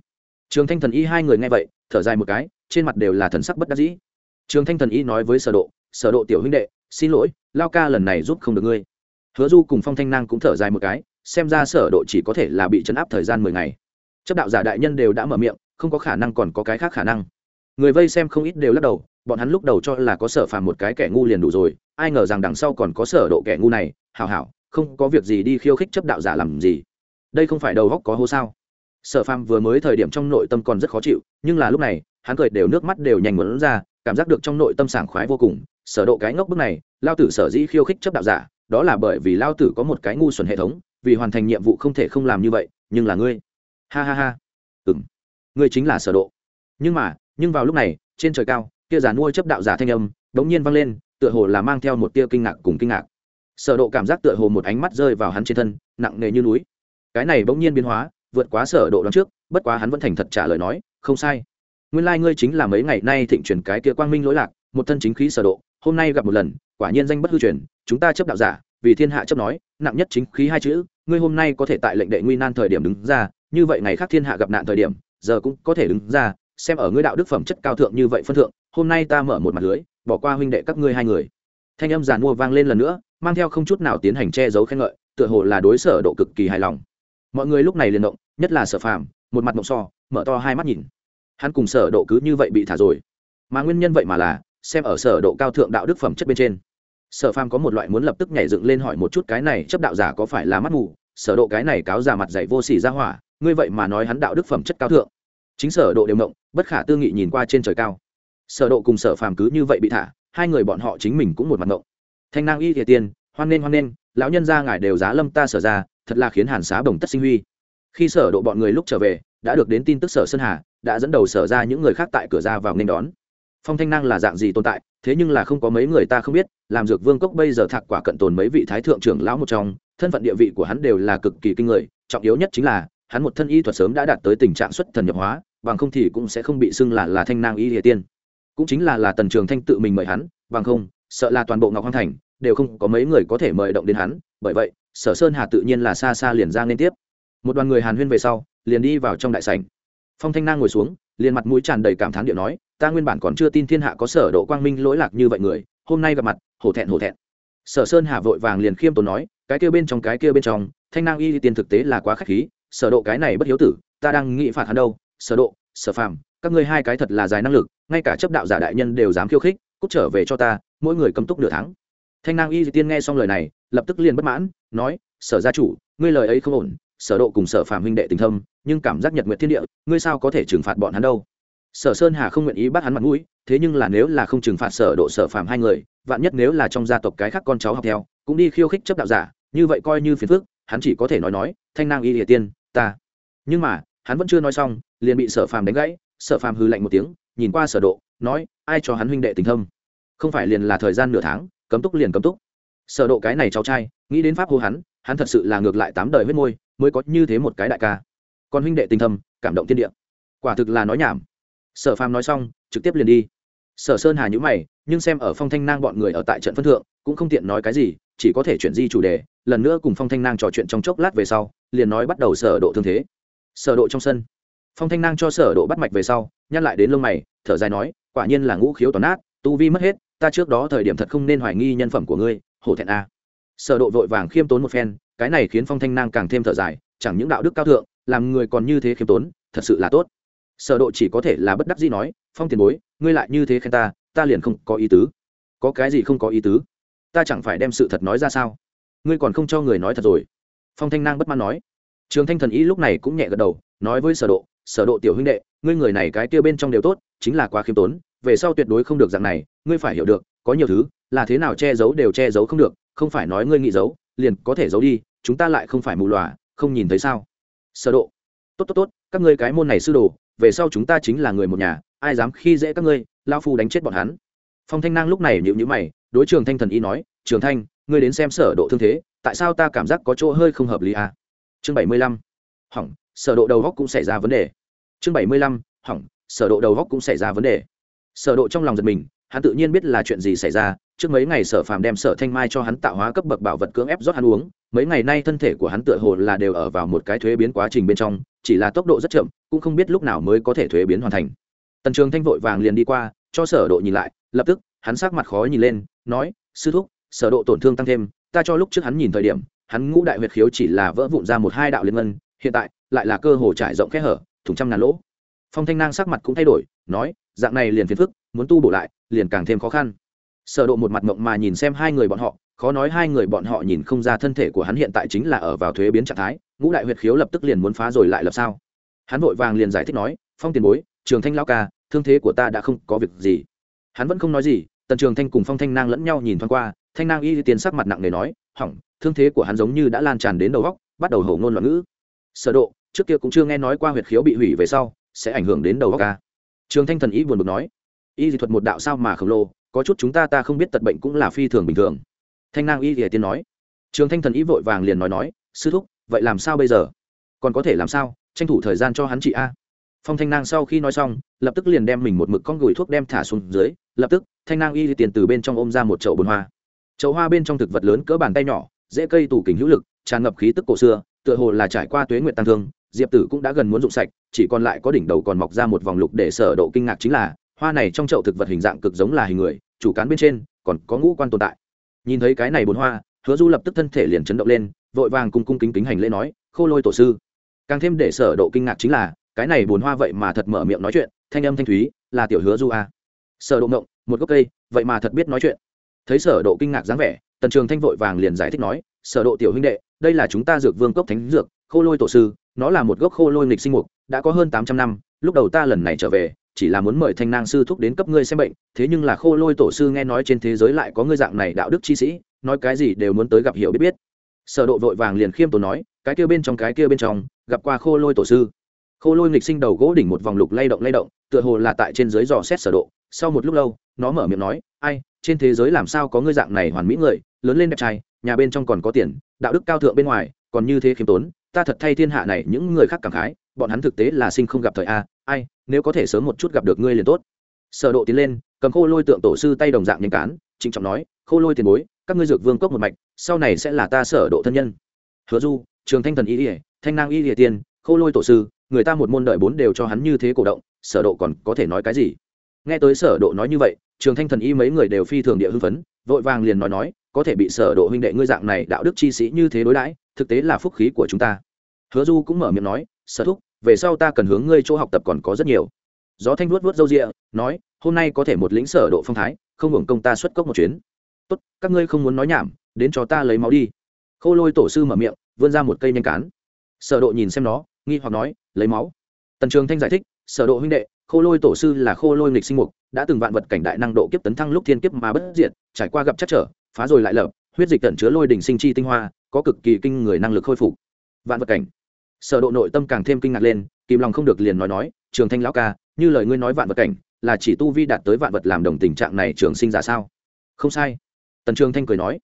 trường thanh thần y hai người nghe vậy, thở dài một cái, trên mặt đều là thần sắc bất đắc dĩ. Trường thanh thần y nói với sở độ sở độ tiểu huynh đệ, xin lỗi, lao ca lần này giúp không được ngươi. Hứa du cùng phong thanh nang cũng thở dài một cái xem ra sở độ chỉ có thể là bị chấn áp thời gian mười ngày. Chấp đạo giả đại nhân đều đã mở miệng, không có khả năng còn có cái khác khả năng. Người vây xem không ít đều lắc đầu, bọn hắn lúc đầu cho là có sở phàm một cái kẻ ngu liền đủ rồi, ai ngờ rằng đằng sau còn có sở độ kẻ ngu này, hảo hảo, không có việc gì đi khiêu khích chấp đạo giả làm gì. Đây không phải đầu góc có hố sao? Sở phàm vừa mới thời điểm trong nội tâm còn rất khó chịu, nhưng là lúc này, hắn cười đều nước mắt đều nhanh muốn ra, cảm giác được trong nội tâm sảng khoái vô cùng. Sở độ cái ngốc bước này, lao tử sở dĩ khiêu khích chấp đạo giả, đó là bởi vì lao tử có một cái ngu xuẩn hệ thống vì hoàn thành nhiệm vụ không thể không làm như vậy, nhưng là ngươi. Ha ha ha. Ừm. Ngươi chính là sở độ. Nhưng mà, nhưng vào lúc này, trên trời cao, kia giả nuôi chấp đạo giả thanh âm, đống nhiên vang lên, tựa hồ là mang theo một tia kinh ngạc cùng kinh ngạc. Sở độ cảm giác tựa hồ một ánh mắt rơi vào hắn trên thân, nặng nề như núi. Cái này bỗng nhiên biến hóa, vượt quá sở độ đoán trước, bất quá hắn vẫn thành thật trả lời nói, không sai. Nguyên lai、like、ngươi chính là mấy ngày nay thịnh truyền cái kia quang minh lỗi lạc, một thân chính khí sở độ, hôm nay gặp một lần, quả nhiên danh bất hư truyền, chúng ta chấp đạo giả, vì thiên hạ chấp nói, nặng nhất chính khí hai chữ ngươi hôm nay có thể tại lệnh đệ nguy nan thời điểm đứng ra, như vậy ngày khác thiên hạ gặp nạn thời điểm, giờ cũng có thể đứng ra, xem ở ngươi đạo đức phẩm chất cao thượng như vậy phân thượng, hôm nay ta mở một mặt lưới, bỏ qua huynh đệ các ngươi hai người. Thanh âm giàn mua vang lên lần nữa, mang theo không chút nào tiến hành che giấu khen ngợi, tựa hồ là đối sở độ cực kỳ hài lòng. Mọi người lúc này liền động, nhất là sở phàm, một mặt mộng so, mở to hai mắt nhìn. Hắn cùng sở độ cứ như vậy bị thả rồi. Mà nguyên nhân vậy mà là, xem ở sở độ cao thượng đạo đức phẩm chất bên trên sở phàm có một loại muốn lập tức nhảy dựng lên hỏi một chút cái này chấp đạo giả có phải là mắt mù? Sở độ cái này cáo giả mặt dày vô sỉ ra hỏa, ngươi vậy mà nói hắn đạo đức phẩm chất cao thượng. Chính sở độ đều động, bất khả tư nghị nhìn qua trên trời cao. Sở độ cùng sở phàm cứ như vậy bị thả, hai người bọn họ chính mình cũng một mặt động thanh nang y thiệt tiên, hoan nên hoan nên lão nhân gia ngài đều giá lâm ta sở ra, thật là khiến hàn xá bồng tất sinh huy. Khi sở độ bọn người lúc trở về, đã được đến tin tức sở sơn hà, đã dẫn đầu sở ra những người khác tại cửa ra vào nên đón phong thanh năng là dạng gì tồn tại, thế nhưng là không có mấy người ta không biết, làm dược vương cốc bây giờ thạc quả cận tồn mấy vị thái thượng trưởng lão một trong, thân phận địa vị của hắn đều là cực kỳ kinh người, trọng yếu nhất chính là, hắn một thân y thuật sớm đã đạt tới tình trạng xuất thần nhập hóa, bằng không thì cũng sẽ không bị xưng là là thanh nang y địa tiên. Cũng chính là là tần trường thanh tự mình mời hắn, bằng không, sợ là toàn bộ ngọc hoang thành đều không có mấy người có thể mời động đến hắn, bởi vậy, sở sơn hà tự nhiên là xa xa liền ra liên tiếp. Một đoàn người hàn huyên về sau, liền đi vào trong đại sảnh. Phong thanh nang ngồi xuống liền mặt mũi tràn đầy cảm thán điệu nói, ta nguyên bản còn chưa tin thiên hạ có sở độ quang minh lỗi lạc như vậy người, hôm nay gặp mặt, hổ thẹn hổ thẹn. Sở sơn hà vội vàng liền khiêm tốn nói, cái kia bên trong, cái kia bên trong, thanh nang y tiên thực tế là quá khách khí, sở độ cái này bất hiếu tử, ta đang nghĩ phạt hắn đâu, sở độ, sở phàm, các ngươi hai cái thật là dài năng lực, ngay cả chấp đạo giả đại nhân đều dám khiêu khích, cút trở về cho ta, mỗi người cầm túc nửa tháng. Thanh nang y tiên nghe xong lời này, lập tức liền bất mãn, nói, sở gia chủ, ngươi lời ấy không ổn sở độ cùng sở phàm huynh đệ tình thâm, nhưng cảm giác nhật nguyệt thiên địa, ngươi sao có thể trừng phạt bọn hắn đâu? Sở sơn hà không nguyện ý bắt hắn mặt mũi, thế nhưng là nếu là không trừng phạt sở độ sở phàm hai người, vạn nhất nếu là trong gia tộc cái khác con cháu học theo, cũng đi khiêu khích chấp đạo giả, như vậy coi như phiền phức, hắn chỉ có thể nói nói, thanh nang y địa tiên, ta. Nhưng mà, hắn vẫn chưa nói xong, liền bị sở phàm đánh gãy, sở phàm hư lạnh một tiếng, nhìn qua sở độ, nói, ai cho hắn huynh đệ tình thâm? Không phải liền là thời gian nửa tháng, cấm túc liền cấm túc. Sở độ cái này cháu trai, nghĩ đến pháp hô hắn hắn thật sự là ngược lại tám đời huyết môi, mới có như thế một cái đại ca. Còn huynh đệ tình thâm cảm động thiên địa. Quả thực là nói nhảm. Sở phàm nói xong, trực tiếp liền đi. Sở sơn hà nhữ mày, nhưng xem ở phong thanh nang bọn người ở tại trận phân thượng, cũng không tiện nói cái gì, chỉ có thể chuyển di chủ đề. Lần nữa cùng phong thanh nang trò chuyện trong chốc lát về sau, liền nói bắt đầu sở độ thương thế. Sở độ trong sân. Phong thanh nang cho sở độ bắt mạch về sau, nhăn lại đến lông mày, thở dài nói, quả nhiên là ngũ khiếu toàn nát, tu vi mất hết, ta trước đó thời điểm thật không nên hoài nghi nhân phẩm của ngươi, hổ thẹn a sở độ vội vàng khiêm tốn một phen, cái này khiến phong thanh nang càng thêm thở dài, chẳng những đạo đức cao thượng, làm người còn như thế khiêm tốn, thật sự là tốt. Sở độ chỉ có thể là bất đắc dĩ nói, phong tiền bối, ngươi lại như thế khen ta ta liền không có ý tứ. Có cái gì không có ý tứ? Ta chẳng phải đem sự thật nói ra sao? Ngươi còn không cho người nói thật rồi. Phong thanh nang bất mãn nói. Trường thanh thần ý lúc này cũng nhẹ gật đầu, nói với sở độ sở độ tiểu huynh đệ, ngươi người này cái kia bên trong đều tốt, chính là quá khiêm tốn, về sau tuyệt đối không được dạng này, ngươi phải hiểu được, có nhiều thứ là thế nào che giấu đều che giấu không được không phải nói ngươi nghĩ giấu, liền có thể giấu đi, chúng ta lại không phải mù lòa, không nhìn thấy sao? Sở độ. Tốt tốt tốt, các ngươi cái môn này sư đồ, về sau chúng ta chính là người một nhà, ai dám khi dễ các ngươi lao phu đánh chết bọn hắn. Phong thanh năng lúc này nhịu nhữ mày, đối trường thanh thần y nói, trường thanh, ngươi đến xem sở độ thương thế, tại sao ta cảm giác có chỗ hơi không hợp lý à? chương bảy mươi lăm, hỏng, sở độ đầu góc cũng xảy ra vấn đề. Chương bảy mươi lăm, hỏng, sở độ đầu góc cũng xảy ra vấn đề. Sở độ trong lòng giật mình, hắn tự nhiên biết là chuyện gì xảy ra trước mấy ngày sở phàm đem sở thanh mai cho hắn tạo hóa cấp bậc bảo vật cưỡng ép rót hắn uống, mấy ngày nay thân thể của hắn tựa hồ là đều ở vào một cái thuế biến quá trình bên trong, chỉ là tốc độ rất chậm, cũng không biết lúc nào mới có thể thuế biến hoàn thành. Tần trường thanh vội vàng liền đi qua, cho sở độ nhìn lại, lập tức, hắn sắc mặt khó nhìn lên, nói, sư thúc, sở độ tổn thương tăng thêm, ta cho lúc trước hắn nhìn thời điểm, hắn ngũ đại huyệt khiếu chỉ là vỡ vụn ra một hai đạo liên ngân, hiện tại, lại là cơ hồ trải rộng khe hở, thủng trăm ngàn lỗ. Phong thanh nang sắc mặt cũng thay đổi, nói, dạng này liền phiền phức, muốn tu bổ lại, liền càng thêm khó khăn sở độ một mặt mộng mà nhìn xem hai người bọn họ, khó nói hai người bọn họ nhìn không ra thân thể của hắn hiện tại chính là ở vào thuế biến trạng thái, ngũ đại huyệt khiếu lập tức liền muốn phá rồi lại lập sao? Hắn vội vàng liền giải thích nói, phong tiền bối, trường thanh lão ca, thương thế của ta đã không có việc gì. Hắn vẫn không nói gì, tần trường thanh cùng phong thanh nang lẫn nhau nhìn thoáng qua, thanh nang y tiến sắc mặt nặng nề nói, hỏng, thương thế của hắn giống như đã lan tràn đến đầu góc bắt đầu hổ ngôn loạn ngữ. Sở độ, trước kia cũng chưa nghe nói qua huyệt khiếu bị hủy về sau, sẽ ảnh hưởng đến đầu góc ca. Trường thanh thần ý buồn bực nói, y dị thuật một đạo sao mà khổng lồ có chút chúng ta ta không biết tật bệnh cũng là phi thường bình thường. Thanh nang y thì tiên nói. Trường thanh thần y vội vàng liền nói nói, sư thúc, vậy làm sao bây giờ? Còn có thể làm sao? Tranh thủ thời gian cho hắn chị a. Phong thanh nang sau khi nói xong, lập tức liền đem mình một mực con gửi thuốc đem thả xuống dưới, lập tức, thanh nang y tiền từ bên trong ôm ra một chậu bồn hoa. Chậu hoa bên trong thực vật lớn cỡ bàn tay nhỏ, dễ cây tủ kính hữu lực, tràn ngập khí tức cổ xưa, tựa hồ là trải qua tuế nguyện tăng thương, diệp tử cũng đã gần muốn rụng sạch, chỉ còn lại có đỉnh đầu còn mọc ra một vòng lục để sở độ kinh ngạc chính là hoa này trong chậu thực vật hình dạng cực giống là hình người, chủ cán bên trên còn có ngũ quan tồn tại. Nhìn thấy cái này bốn hoa, hứa du lập tức thân thể liền chấn động lên, vội vàng cung cung kính kính hành lễ nói, khô lôi tổ sư. Càng thêm để sở độ kinh ngạc chính là, cái này bốn hoa vậy mà thật mở miệng nói chuyện, thanh âm thanh thúy, là tiểu hứa du a à. sở độ ngộng, một gốc cây, vậy mà thật biết nói chuyện. Thấy sở độ kinh ngạc dáng vẻ, tần trường thanh vội vàng liền giải thích nói, sở độ tiểu huynh đệ, đây là chúng ta dược vương cốc thánh dược, khô lôi tổ sư, nó là một gốc khô lôi lịch sinh mục, đã có hơn 800 năm, lúc đầu ta lần này trở về chỉ là muốn mời thanh nang sư thúc đến cấp ngươi xem bệnh, thế nhưng là khô lôi tổ sư nghe nói trên thế giới lại có ngươi dạng này đạo đức chi sĩ, nói cái gì đều muốn tới gặp hiểu biết biết. Sở độ vội vàng liền khiêm tốn nói, cái kia bên trong, cái kia bên trong, gặp qua khô lôi tổ sư. Khô lôi nghịch sinh đầu gỗ đỉnh một vòng lục lay động lay động, tựa hồ là tại trên dưới dò xét sở độ. Sau một lúc lâu, nó mở miệng nói, ai, trên thế giới làm sao có ngươi dạng này hoàn mỹ người, lớn lên đẹp trai, nhà bên trong còn có tiền, đạo đức cao thượng bên ngoài, còn như thế khiêm tốn, ta thật thay thiên hạ này những người khác cảm khái bọn hắn thực tế là sinh không gặp thời a, ai, nếu có thể sớm một chút gặp được ngươi liền tốt. Sở độ tiến lên, cầm khô lôi tượng tổ sư tay đồng dạng nhanh cán, trịnh trọng nói, khô lôi tiền bối, các ngươi dược vương cốc một mạch, sau này sẽ là ta sở độ thân nhân. Hứa du, trường thanh thần y lìa thanh nang y lìa tiên, khô lôi tổ sư, người ta một môn đợi bốn đều cho hắn như thế cổ động, sở độ còn có thể nói cái gì? Nghe tới sở độ nói như vậy, trường thanh thần y mấy người đều phi thường địa hưng phấn, vội vàng liền nói nói, có thể bị sở độ huynh đệ ngươi dạng này đạo đức chi sĩ như thế đối đãi, thực tế là phúc khí của chúng ta. Hứa du cũng mở miệng nói sở thúc, về sau ta cần hướng ngươi chỗ học tập còn có rất nhiều. Gió thanh vuốt vuốt râu rịa, nói, hôm nay có thể một lĩnh sở độ phong thái, không hưởng công ta xuất cốc một chuyến. Tốt, các ngươi không muốn nói nhảm, đến cho ta lấy máu đi. Khô lôi tổ sư mở miệng, vươn ra một cây nhanh cán. Sở độ nhìn xem nó, nghi hoặc nói, lấy máu. Tần trường thanh giải thích, sở độ huynh đệ, khô lôi tổ sư là khô lôi nghịch sinh mục, đã từng vạn vật cảnh đại năng độ kiếp tấn thăng lúc thiên kiếp mà bất diệt, trải qua gặp chắc trở, phá rồi lại lập, huyết dịch tận chứa lôi đỉnh sinh chi tinh hoa, có cực kỳ kinh người năng lực khôi phục. Vạn vật cảnh sở độ nội tâm càng thêm kinh ngạc lên, kìm lòng không được liền nói nói, trường thanh lão ca, như lời ngươi nói vạn vật cảnh, là chỉ tu vi đạt tới vạn vật làm đồng tình trạng này trường sinh giả sao? Không sai. Tần trường thanh cười nói.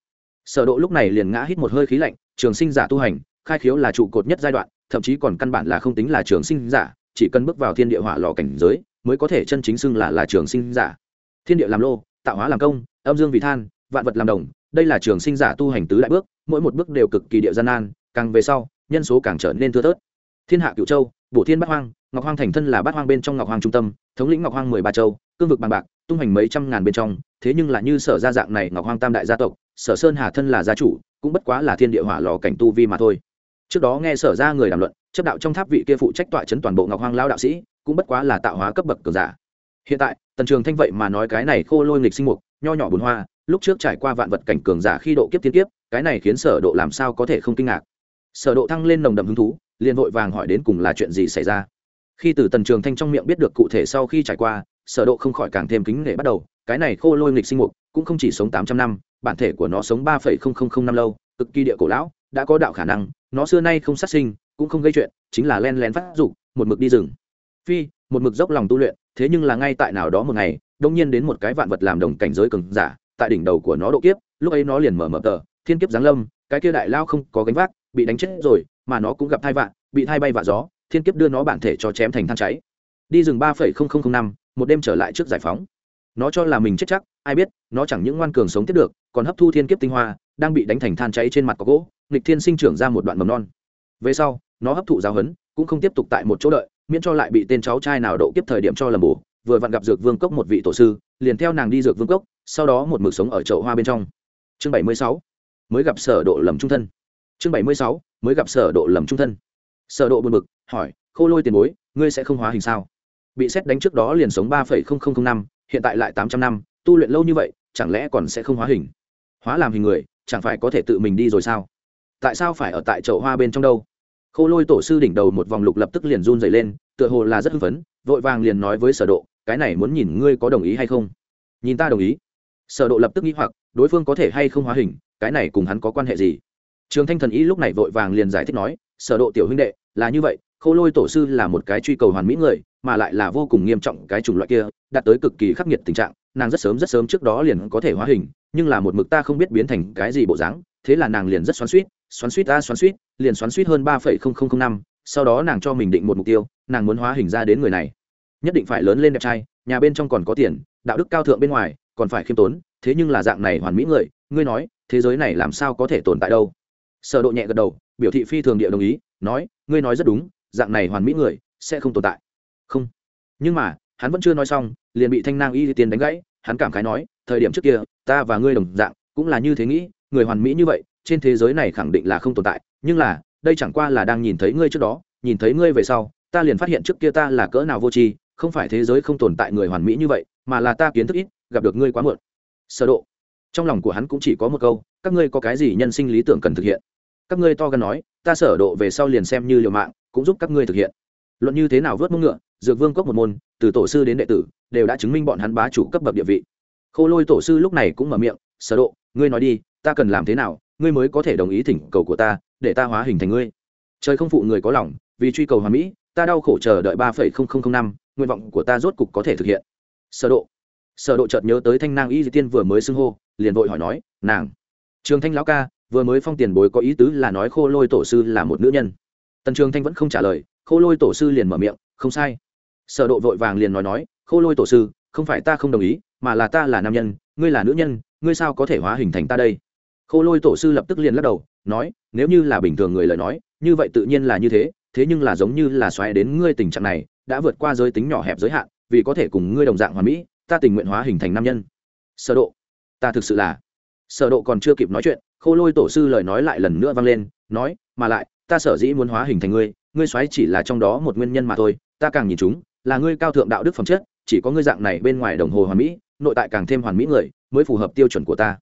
Sở độ lúc này liền ngã hít một hơi khí lạnh, trường sinh giả tu hành, khai khiếu là trụ cột nhất giai đoạn, thậm chí còn căn bản là không tính là trường sinh giả, chỉ cần bước vào thiên địa hỏa lò cảnh giới, mới có thể chân chính xưng là là trường sinh giả. Thiên địa làm lô, tạo hóa làm công, âm dương vì than, vạn vật làm đồng, đây là trường sinh giả tu hành tứ đại bước, mỗi một bước đều cực kỳ địa gian nan, càng về sau nhân số càng trở nên thưa thớt. Thiên hạ cựu châu, bổ thiên bát hoang, ngọc hoang thành thân là bát hoang bên trong ngọc hoang trung tâm, thống lĩnh ngọc hoang mười ba châu, cương vực bằng bạc, tung hành mấy trăm ngàn bên trong, thế nhưng là như sở gia dạng này ngọc hoang tam đại gia tộc, sở sơn hà thân là gia chủ, cũng bất quá là thiên địa hỏa lò cảnh tu vi mà thôi. Trước đó nghe sở ra người đàm luận, chấp đạo trong tháp vị kia phụ trách tọa chấn toàn bộ ngọc hoang lao đạo sĩ, cũng bất quá là tạo hóa cấp bậc cường giả. Hiện tại, tần trường thanh vậy mà nói cái này khô lôi nghịch sinh mục, nho nhỏ bùn hoa, lúc trước trải qua vạn vật cảnh cường giả khi độ kiếp tiên kiếp, cái này khiến sở độ làm sao có thể không kinh ngạc sở độ thăng lên nồng đậm hứng thú liền vội vàng hỏi đến cùng là chuyện gì xảy ra. Khi từ tần trường thanh trong miệng biết được cụ thể sau khi trải qua sở độ không khỏi càng thêm kính nể bắt đầu cái này khô lôi nghịch sinh mục cũng không chỉ sống 800 năm bản thể của nó sống 3,0005 năm lâu cực kỳ địa cổ lão đã có đạo khả năng nó xưa nay không sát sinh cũng không gây chuyện chính là len lén phát dục một mực đi rừng. Phi một mực dốc lòng tu luyện thế nhưng là ngay tại nào đó một ngày đông nhiên đến một cái vạn vật làm đồng cảnh giới cường giả tại đỉnh đầu của nó độ kiếp lúc ấy nó liền mở mở tờ thiên kiếp giáng lâm cái kia đại lao không có gánh vác bị đánh chết rồi, mà nó cũng gặp thai vạn bị thai bay vạ gió, thiên kiếp đưa nó bản thể cho chém thành than cháy. Đi rừng ba phẩy không không không năm, một đêm trở lại trước giải phóng. Nó cho là mình chết chắc, ai biết, nó chẳng những ngoan cường sống tiếp được, còn hấp thu thiên kiếp tinh hoa, đang bị đánh thành than cháy trên mặt có gỗ, nghịch thiên sinh trưởng ra một đoạn mầm non. Về sau, nó hấp thụ giáo huấn, cũng không tiếp tục tại một chỗ đợi, miễn cho lại bị tên cháu trai nào độ kiếp thời điểm cho lầm bổ. Vừa vặn gặp dược vương cốc một vị tổ sư, liền theo nàng đi dược vương cốc, sau đó một mực sống ở chậu hoa bên trong. Chương bảy mươi sáu, mới gặp sở độ lầm trung thân chương bảy mươi sáu, mới gặp sở độ lầm trung thân. Sở độ buồn bực, hỏi, khô lôi tiền bối, ngươi sẽ không hóa hình sao? Bị xét đánh trước đó liền sống ba phẩy không không không năm, hiện tại lại tám trăm năm, tu luyện lâu như vậy, chẳng lẽ còn sẽ không hóa hình? Hóa làm hình người, chẳng phải có thể tự mình đi rồi sao? Tại sao phải ở tại chậu hoa bên trong đâu? Khô lôi tổ sư đỉnh đầu một vòng lục lập tức liền run dày lên, tựa hồ là rất hưng phấn, vội vàng liền nói với sở độ, cái này muốn nhìn ngươi có đồng ý hay không? Nhìn ta đồng ý. Sở độ lập tức nghĩ hoặc, đối phương có thể hay không hóa hình, cái này cùng hắn có quan hệ gì? Trường thanh thần ý lúc này vội vàng liền giải thích nói, sở độ tiểu huynh đệ, là như vậy, Khâu lôi tổ sư là một cái truy cầu hoàn mỹ người, mà lại là vô cùng nghiêm trọng cái chủng loại kia, đạt tới cực kỳ khắc nghiệt tình trạng, nàng rất sớm rất sớm trước đó liền có thể hóa hình, nhưng là một mực ta không biết biến thành cái gì bộ dáng, thế là nàng liền rất xoắn suýt xoắn suýt ta xoắn suýt liền xoắn suýt hơn ba phẩy không không không năm, sau đó nàng cho mình định một mục tiêu, nàng muốn hóa hình ra đến người này. Nhất định phải lớn lên đẹp trai, nhà bên trong còn có tiền, đạo đức cao thượng bên ngoài, còn phải khiêm tốn, thế nhưng là dạng này hoàn mỹ người, ngươi nói, thế giới này làm sao có thể tồn tại đâu? Sở độ nhẹ gật đầu, biểu thị phi thường địa đồng ý, nói, ngươi nói rất đúng, dạng này hoàn mỹ người sẽ không tồn tại. Không. Nhưng mà, hắn vẫn chưa nói xong, liền bị thanh nang y tiên đánh gãy, hắn cảm khái nói, thời điểm trước kia, ta và ngươi đồng dạng cũng là như thế nghĩ, người hoàn mỹ như vậy, trên thế giới này khẳng định là không tồn tại, nhưng là, đây chẳng qua là đang nhìn thấy ngươi trước đó, nhìn thấy ngươi về sau, ta liền phát hiện trước kia ta là cỡ nào vô tri, không phải thế giới không tồn tại người hoàn mỹ như vậy, mà là ta kiến thức ít, gặp được ngươi quá muộn. Sơ độ, trong lòng của hắn cũng chỉ có một câu, các ngươi có cái gì nhân sinh lý tưởng cần thực hiện? Các ngươi to gần nói, ta sở độ về sau liền xem như liều mạng, cũng giúp các ngươi thực hiện. Luận như thế nào vớt mông ngựa, dược vương cốc một môn, từ tổ sư đến đệ tử, đều đã chứng minh bọn hắn bá chủ cấp bậc địa vị. Khô lôi tổ sư lúc này cũng mở miệng, sở độ, ngươi nói đi, ta cần làm thế nào, ngươi mới có thể đồng ý thỉnh cầu của ta, để ta hóa hình thành ngươi? Trời không phụ người có lòng, vì truy cầu hoàn mỹ, ta đau khổ chờ đợi ba phẩy không không không năm, nguyện vọng của ta rốt cục có thể thực hiện. Sở độ. Sở độ chợt nhớ tới thanh nang y di tiên vừa mới xưng hô, liền vội hỏi nói, nàng, trường thanh lão ca vừa mới phong tiền bối có ý tứ là nói khô lôi tổ sư là một nữ nhân. Tần trường thanh vẫn không trả lời, khô lôi tổ sư liền mở miệng, không sai. Sở độ vội vàng liền nói nói, khô lôi tổ sư, không phải ta không đồng ý, mà là ta là nam nhân, ngươi là nữ nhân, ngươi sao có thể hóa hình thành ta đây? Khô lôi tổ sư lập tức liền lắc đầu, nói, nếu như là bình thường người lời nói, như vậy tự nhiên là như thế thế nhưng là giống như là xoáy đến ngươi tình trạng này, đã vượt qua giới tính nhỏ hẹp giới hạn, vì có thể cùng ngươi đồng dạng hoàn mỹ, ta tình nguyện hóa hình thành nam nhân. Sở độ, ta thực sự là, sở độ còn chưa kịp nói chuyện khô lôi tổ sư lời nói lại lần nữa vang lên, nói, mà lại, ta sở dĩ muốn hóa hình thành ngươi ngươi xoáy chỉ là trong đó một nguyên nhân mà thôi, ta càng nhìn chúng, là ngươi cao thượng đạo đức phẩm chất, chỉ có ngươi dạng này bên ngoài đồng hồ hoàn mỹ, nội tại càng thêm hoàn mỹ người, mới phù hợp tiêu chuẩn của ta.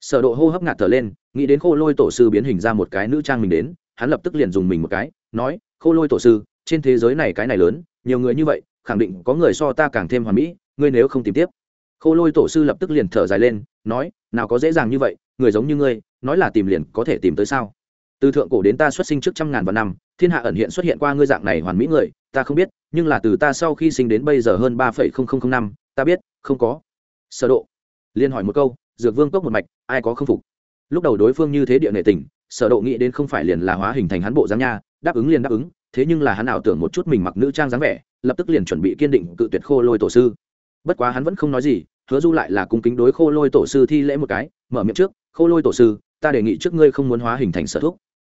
Sở độ hô hấp ngạt thở lên, nghĩ đến khô lôi tổ sư biến hình ra một cái nữ trang mình đến, hắn lập tức liền dùng mình một cái, nói, khô lôi tổ sư, trên thế giới này cái này lớn, nhiều người như vậy, khẳng định có người so ta càng thêm hoàn mỹ, ngươi nếu không tìm tiếp. Khô lôi tổ sư lập tức liền thở dài lên, nói, nào có dễ dàng như vậy, người giống như ngươi nói là tìm liền có thể tìm tới sao? Từ thượng cổ đến ta xuất sinh trước trăm ngàn vạn năm, thiên hạ ẩn hiện xuất hiện qua ngươi dạng này hoàn mỹ người, ta không biết, nhưng là từ ta sau khi sinh đến bây giờ hơn ba phẩy không không không năm, ta biết, không có. Sở độ liên hỏi một câu, dược vương cốc một mạch, ai có không phục? Lúc đầu đối phương như thế địa nệ tình, sở độ nghĩ đến không phải liền là hóa hình thành hắn bộ dáng nha, đáp ứng liền đáp ứng, thế nhưng là hắn ảo tưởng một chút mình mặc nữ trang dáng vẻ, lập tức liền chuẩn bị kiên định cự tuyệt khô lôi tổ sư. Bất quá hắn vẫn không nói gì, hứa du lại là cung kính đối khô lôi tổ sư thi lễ một cái, mở miệng trước, khô lôi tổ sư ta đề nghị trước ngươi không muốn hóa hình thành sở thúc.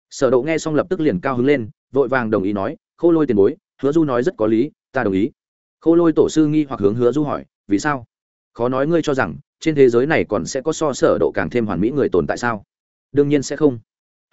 Sở độ nghe xong lập tức liền cao hứng lên, vội vàng đồng ý nói, khô lôi tiền bối, hứa du nói rất có lý, ta đồng ý. Khô lôi tổ sư nghi hoặc hướng hứa du hỏi, vì sao? Khó nói ngươi cho rằng, trên thế giới này còn sẽ có so sở độ càng thêm hoàn mỹ người tồn tại sao? Đương nhiên sẽ không.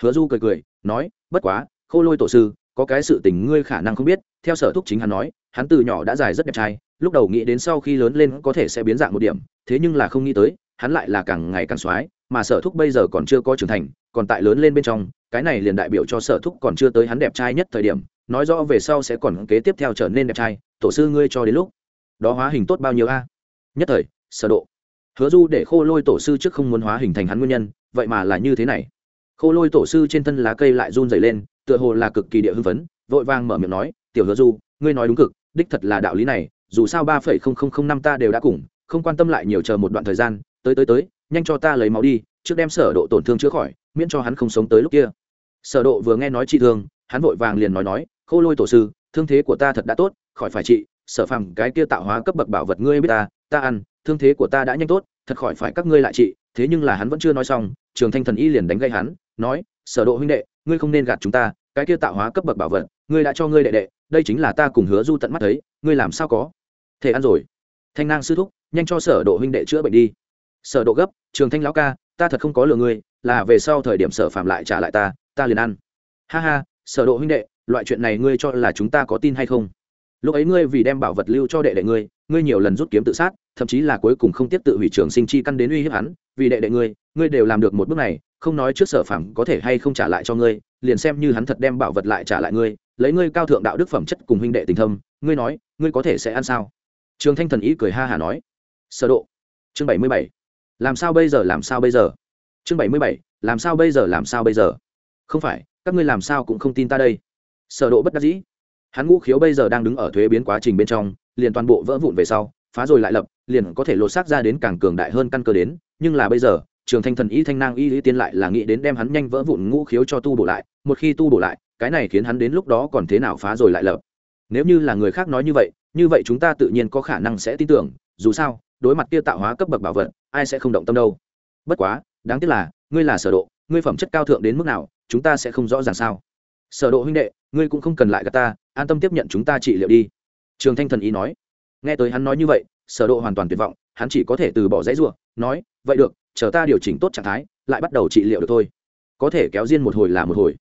Hứa du cười cười, nói, bất quá, khô lôi tổ sư, có cái sự tình ngươi khả năng không biết, theo sở thúc chính hắn nói, hắn từ nhỏ đã dài rất đẹp trai, lúc đầu nghĩ đến sau khi lớn lên có thể sẽ biến dạng một điểm, thế nhưng là không nghĩ tới, hắn lại là càng ngày càng xoái mà sở thúc bây giờ còn chưa có trưởng thành, còn tại lớn lên bên trong, cái này liền đại biểu cho sở thúc còn chưa tới hắn đẹp trai nhất thời điểm, nói rõ về sau sẽ còn kế tiếp theo trở nên đẹp trai, tổ sư ngươi cho đến lúc, đó hóa hình tốt bao nhiêu a? Nhất thời, sở độ. Hứa du để khô lôi tổ sư trước không muốn hóa hình thành hắn nguyên nhân, vậy mà là như thế này. Khô lôi tổ sư trên thân lá cây lại run rẩy lên, tựa hồ là cực kỳ địa hưng phấn, vội vàng mở miệng nói, tiểu hứa du, ngươi nói đúng cực, đích thật là đạo lý này, dù sao ba phẩy không không không năm ta đều đã cùng, không quan tâm lại nhiều chờ một đoạn thời gian, tới tới tới nhanh cho ta lấy máu đi, trước đem sở độ tổn thương chữa khỏi, miễn cho hắn không sống tới lúc kia. Sở độ vừa nghe nói trị thương, hắn vội vàng liền nói nói, khô lôi tổ sư, thương thế của ta thật đã tốt, khỏi phải trị, sở phàm, cái kia tạo hóa cấp bậc bảo vật ngươi biết ta ta ăn, thương thế của ta đã nhanh tốt, thật khỏi phải các ngươi lại trị. Thế nhưng là hắn vẫn chưa nói xong, trường thanh thần y liền đánh gây hắn, nói, sở độ huynh đệ, ngươi không nên gạt chúng ta, cái kia tạo hóa cấp bậc bảo vật, ngươi đã cho ngươi đệ đệ, đây chính là ta cùng hứa du tận mắt thấy, ngươi làm sao có thể ăn rồi? Thanh nang sư thúc, nhanh cho sở độ huynh đệ chữa bệnh đi sở độ gấp, trường thanh lão ca, ta thật không có lừa ngươi, là về sau thời điểm sở phạm lại trả lại ta ta liền ăn. Ha ha, sở độ huynh đệ, loại chuyện này ngươi cho là chúng ta có tin hay không? Lúc ấy ngươi vì đem bảo vật lưu cho đệ đệ ngươi ngươi nhiều lần rút kiếm tự sát, thậm chí là cuối cùng không tiếp tự hủy trường sinh chi căn đến uy hiếp hắn, vì đệ đệ ngươi ngươi đều làm được một bước này, không nói trước sở phẳng có thể hay không trả lại cho ngươi, liền xem như hắn thật đem bảo vật lại trả lại ngươi, lấy ngươi cao thượng đạo đức phẩm chất cùng huynh đệ tình thâm, ngươi nói, ngươi có thể sẽ ăn sao? Trường thanh thần ý cười ha hà nói. Sở độ, chương bảy mươi bảy làm sao bây giờ, làm sao bây giờ? Chương bảy mươi bảy, làm sao bây giờ, làm sao bây giờ? Không phải, các ngươi làm sao cũng không tin ta đây. Sở độ bất đắc dĩ. Hắn ngũ khiếu bây giờ đang đứng ở thuế biến quá trình bên trong, liền toàn bộ vỡ vụn về sau, phá rồi lại lập, liền có thể lột xác ra đến càng cường đại hơn căn cơ đến. Nhưng là bây giờ, trường thanh thần y thanh nang y lý tiên lại là nghĩ đến đem hắn nhanh vỡ vụn ngũ khiếu cho tu bổ lại. Một khi tu bổ lại, cái này khiến hắn đến lúc đó còn thế nào phá rồi lại lập? Nếu như là người khác nói như vậy như vậy chúng ta tự nhiên có khả năng sẽ tin tưởng. Dù sao đối mặt kia tạo hóa cấp bậc bảo vật, ai sẽ không động tâm đâu. Bất quá, đáng tiếc là, ngươi là sở độ, ngươi phẩm chất cao thượng đến mức nào, chúng ta sẽ không rõ ràng sao. Sở độ huynh đệ, ngươi cũng không cần lại gạt ta, an tâm tiếp nhận chúng ta trị liệu đi. Trường thanh thần ý nói. Nghe tới hắn nói như vậy, sở độ hoàn toàn tuyệt vọng, hắn chỉ có thể từ bỏ dãy rủa, nói, vậy được, chờ ta điều chỉnh tốt trạng thái, lại bắt đầu trị liệu được thôi. Có thể kéo riêng một hồi là một hồi.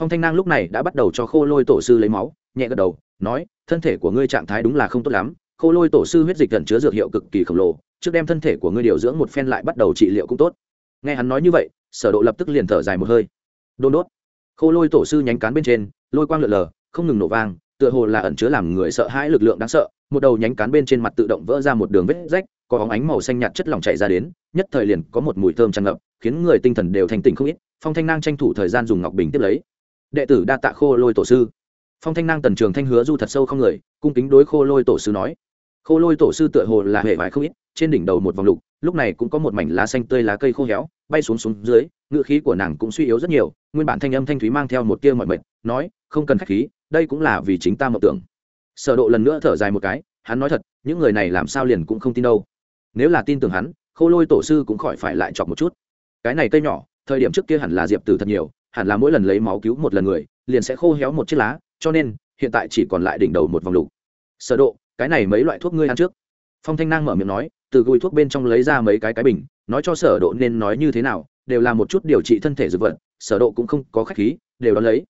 Phong thanh nang lúc này đã bắt đầu cho khô lôi tổ sư lấy máu, nhẹ gật đầu, nói, thân thể của ngươi trạng thái đúng là không tốt lắm khô lôi tổ sư huyết dịch gần chứa dược hiệu cực kỳ khổng lồ, trước đem thân thể của ngươi điều dưỡng một phen lại bắt đầu trị liệu cũng tốt. Nghe hắn nói như vậy, sở độ lập tức liền thở dài một hơi. Đôn đốt. Khô lôi tổ sư nhánh cán bên trên, lôi quang lượn lờ, không ngừng nổ vang, tựa hồ là ẩn chứa làm người sợ hãi lực lượng đáng sợ. Một đầu nhánh cán bên trên mặt tự động vỡ ra một đường vết rách, có óng ánh màu xanh nhạt chất lỏng chảy ra đến, nhất thời liền có một mùi thơm tràn ngập, khiến người tinh thần đều thành tỉnh không ít. Phong thanh nang tranh thủ thời gian dùng ngọc bình tiếp lấy. Đệ tử đa tạ khô lôi tổ sư. Phong thanh nang tần trường thanh hứa du thật sâu không người, cung kính đối khô lôi tổ sư nói khô lôi tổ sư tựa hồ là hệ vải không ít, trên đỉnh đầu một vòng lục, lúc này cũng có một mảnh lá xanh tươi lá cây khô héo, bay xuống xuống dưới, ngựa khí của nàng cũng suy yếu rất nhiều, nguyên bản thanh âm thanh thúy mang theo một tia mọi mệt, nói, không cần khách khí, đây cũng là vì chính ta mộng tưởng. Sở độ lần nữa thở dài một cái, hắn nói thật, những người này làm sao liền cũng không tin đâu. Nếu là tin tưởng hắn, khô lôi tổ sư cũng khỏi phải lại chọc một chút. Cái này cây nhỏ, thời điểm trước kia hẳn là diệp tử thật nhiều, hẳn là mỗi lần lấy máu cứu một lần người, liền sẽ khô héo một chiếc lá, cho nên, hiện tại chỉ còn lại đỉnh đầu một vòng lục. Sở độ cái này mấy loại thuốc ngươi ăn trước. Phong thanh nang mở miệng nói, từ gùi thuốc bên trong lấy ra mấy cái cái bình, nói cho sở độ nên nói như thế nào, đều là một chút điều trị thân thể dược vật, sở độ cũng không có khách khí, đều đón lấy.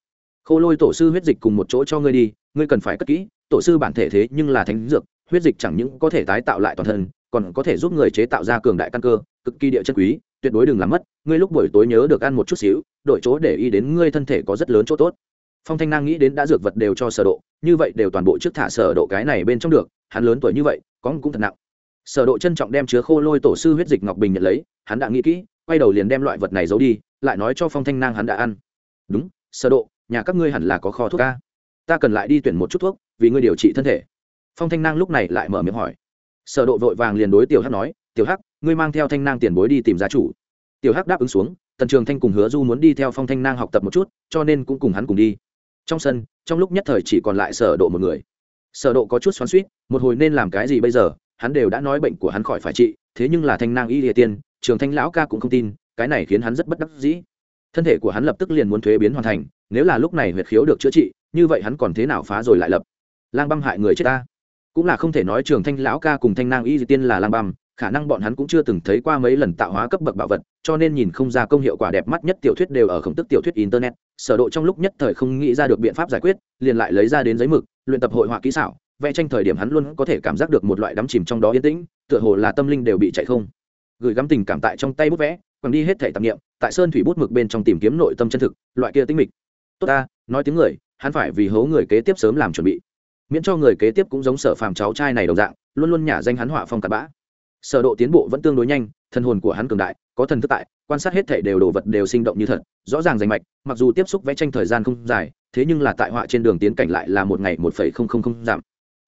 Khô lôi tổ sư huyết dịch cùng một chỗ cho ngươi đi, ngươi cần phải cất kỹ, tổ sư bản thể thế nhưng là thánh dược, huyết dịch chẳng những có thể tái tạo lại toàn thân, còn có thể giúp người chế tạo ra cường đại căn cơ, cực kỳ địa chất quý, tuyệt đối đừng làm mất, ngươi lúc buổi tối nhớ được ăn một chút xíu, đổi chỗ để ý đến ngươi thân thể có rất lớn chỗ tốt phong thanh nang nghĩ đến đã dược vật đều cho sở độ, như vậy đều toàn bộ trước thả sở độ cái này bên trong được, hắn lớn tuổi như vậy, có cũng thật nặng. Sở độ trân trọng đem chứa khô lôi tổ sư huyết dịch ngọc bình nhận lấy, hắn đã nghĩ kỹ, quay đầu liền đem loại vật này giấu đi, lại nói cho phong thanh nang hắn đã ăn. Đúng, sở độ, nhà các ngươi hẳn là có kho thuốc a. Ta cần lại đi tuyển một chút thuốc, vì ngươi điều trị thân thể. Phong thanh nang lúc này lại mở miệng hỏi. Sở độ vội vàng liền đối tiểu hắc nói, tiểu hắc, ngươi mang theo thanh nang tiền bối đi tìm gia chủ. Tiểu hắc đáp ứng xuống, tần trường thanh cùng hứa du muốn đi theo phong thanh nang học tập một chút, cho nên cũng cùng hắn cùng đi trong sân, trong lúc nhất thời chỉ còn lại sở độ một người. Sở độ có chút xoắn xuýt, một hồi nên làm cái gì bây giờ, hắn đều đã nói bệnh của hắn khỏi phải trị, thế nhưng là thanh nang y địa tiên, trường thanh lão ca cũng không tin, cái này khiến hắn rất bất đắc dĩ. Thân thể của hắn lập tức liền muốn thuế biến hoàn thành, nếu là lúc này huyệt khiếu được chữa trị, như vậy hắn còn thế nào phá rồi lại lập? Lang băm hại người chết ta. Cũng là không thể nói trường thanh lão ca cùng thanh nang y di tiên là lang băm khả năng bọn hắn cũng chưa từng thấy qua mấy lần tạo hóa cấp bậc bảo vật, cho nên nhìn không ra công hiệu quả đẹp mắt nhất tiểu thuyết đều ở khổng tức tiểu thuyết internet. Sở độ trong lúc nhất thời không nghĩ ra được biện pháp giải quyết, liền lại lấy ra đến giấy mực, luyện tập hội họa kỹ xảo, vẽ tranh thời điểm hắn luôn có thể cảm giác được một loại đắm chìm trong đó yên tĩnh, tựa hồ là tâm linh đều bị chạy không. Gửi gắm tình cảm tại trong tay bút vẽ, quăng đi hết thể tạp nghiệm tại sơn thủy bút mực bên trong tìm kiếm nội tâm chân thực, loại kia tinh mịch. Tốt ta, nói tiếng người, hắn phải vì hố người kế tiếp sớm làm chuẩn bị. Miễn cho người kế tiếp cũng giống sở phàm cháu trai này đồng dạng, luôn luôn nhả danh hắn họa phong cặn bã sở độ tiến bộ vẫn tương đối nhanh, thần hồn của hắn cường đại, có thần thức tại, quan sát hết thể đều đồ vật đều sinh động như thật, rõ ràng rành mạch, mặc dù tiếp xúc vẽ tranh thời gian không dài, thế nhưng là tại họa trên đường tiến cảnh lại là một ngày một phẩy không không không giảm.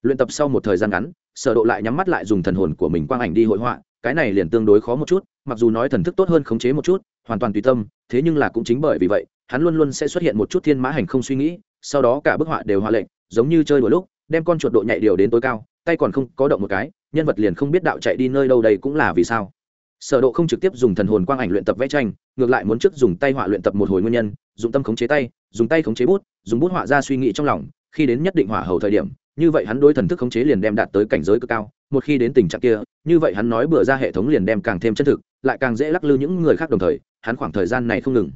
Luyện tập sau một thời gian ngắn, sở độ lại nhắm mắt lại dùng thần hồn của mình quang ảnh đi hội họa, cái này liền tương đối khó một chút, mặc dù nói thần thức tốt hơn khống chế một chút, hoàn toàn tùy tâm, thế nhưng là cũng chính bởi vì vậy, hắn luôn luôn sẽ xuất hiện một chút thiên mã hành không suy nghĩ, sau đó cả bức họa đều hòa lệnh giống như chơi đùa lúc, đem con chuột độ nhạy điều đến tối cao, tay còn không có động một cái nhân vật liền không biết đạo chạy đi nơi đâu đây cũng là vì sao. Sở độ không trực tiếp dùng thần hồn quang ảnh luyện tập vẽ tranh, ngược lại muốn trước dùng tay họa luyện tập một hồi nguyên nhân, dùng tâm khống chế tay, dùng tay khống chế bút, dùng bút họa ra suy nghĩ trong lòng, khi đến nhất định hỏa hầu thời điểm, như vậy hắn đối thần thức khống chế liền đem đạt tới cảnh giới cực cao, một khi đến tình trạng kia, như vậy hắn nói bừa ra hệ thống liền đem càng thêm chân thực, lại càng dễ lắc lư những người khác đồng thời, hắn khoảng thời gian này không ngừng.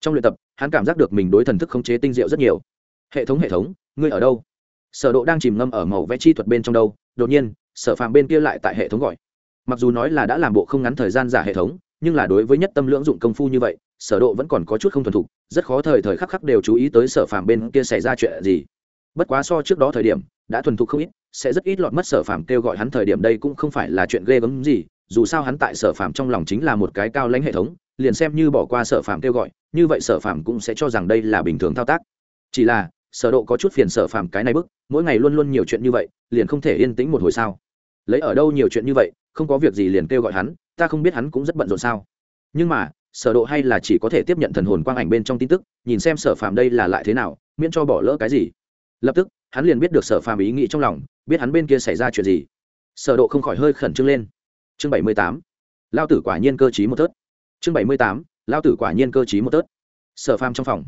Trong luyện tập, hắn cảm giác được mình đối thần thức khống chế tinh diệu rất nhiều. Hệ thống hệ thống, ngươi ở đâu? Sở độ đang chìm ngâm ở màu vẽ chi thuật bên trong đâu? Đột nhiên sở phàm bên kia lại tại hệ thống gọi. Mặc dù nói là đã làm bộ không ngắn thời gian giả hệ thống, nhưng là đối với nhất tâm lưỡng dụng công phu như vậy, sở độ vẫn còn có chút không thuần thục, rất khó thời thời khắc khắc đều chú ý tới sở phàm bên kia xảy ra chuyện gì. Bất quá so trước đó thời điểm, đã thuần thục không ít, sẽ rất ít lọt mất sở phàm kêu gọi hắn thời điểm đây cũng không phải là chuyện ghê gớm gì, dù sao hắn tại sở phàm trong lòng chính là một cái cao lãnh hệ thống, liền xem như bỏ qua sở phàm kêu gọi, như vậy sở phàm cũng sẽ cho rằng đây là bình thường thao tác. Chỉ là, sở độ có chút phiền sở phàm cái này bức, mỗi ngày luôn luôn nhiều chuyện như vậy, liền không thể yên tĩnh một hồi sao lấy ở đâu nhiều chuyện như vậy, không có việc gì liền kêu gọi hắn, ta không biết hắn cũng rất bận rộn sao. Nhưng mà, sở độ hay là chỉ có thể tiếp nhận thần hồn quang ảnh bên trong tin tức, nhìn xem sở phàm đây là lại thế nào, miễn cho bỏ lỡ cái gì. Lập tức, hắn liền biết được sở phàm ý nghĩ trong lòng, biết hắn bên kia xảy ra chuyện gì. Sở độ không khỏi hơi khẩn trương lên. Chương bảy mươi tám, lao tử quả nhiên cơ trí một tớt. Chương bảy mươi tám, lao tử quả nhiên cơ trí một tớt. Sở phàm trong phòng.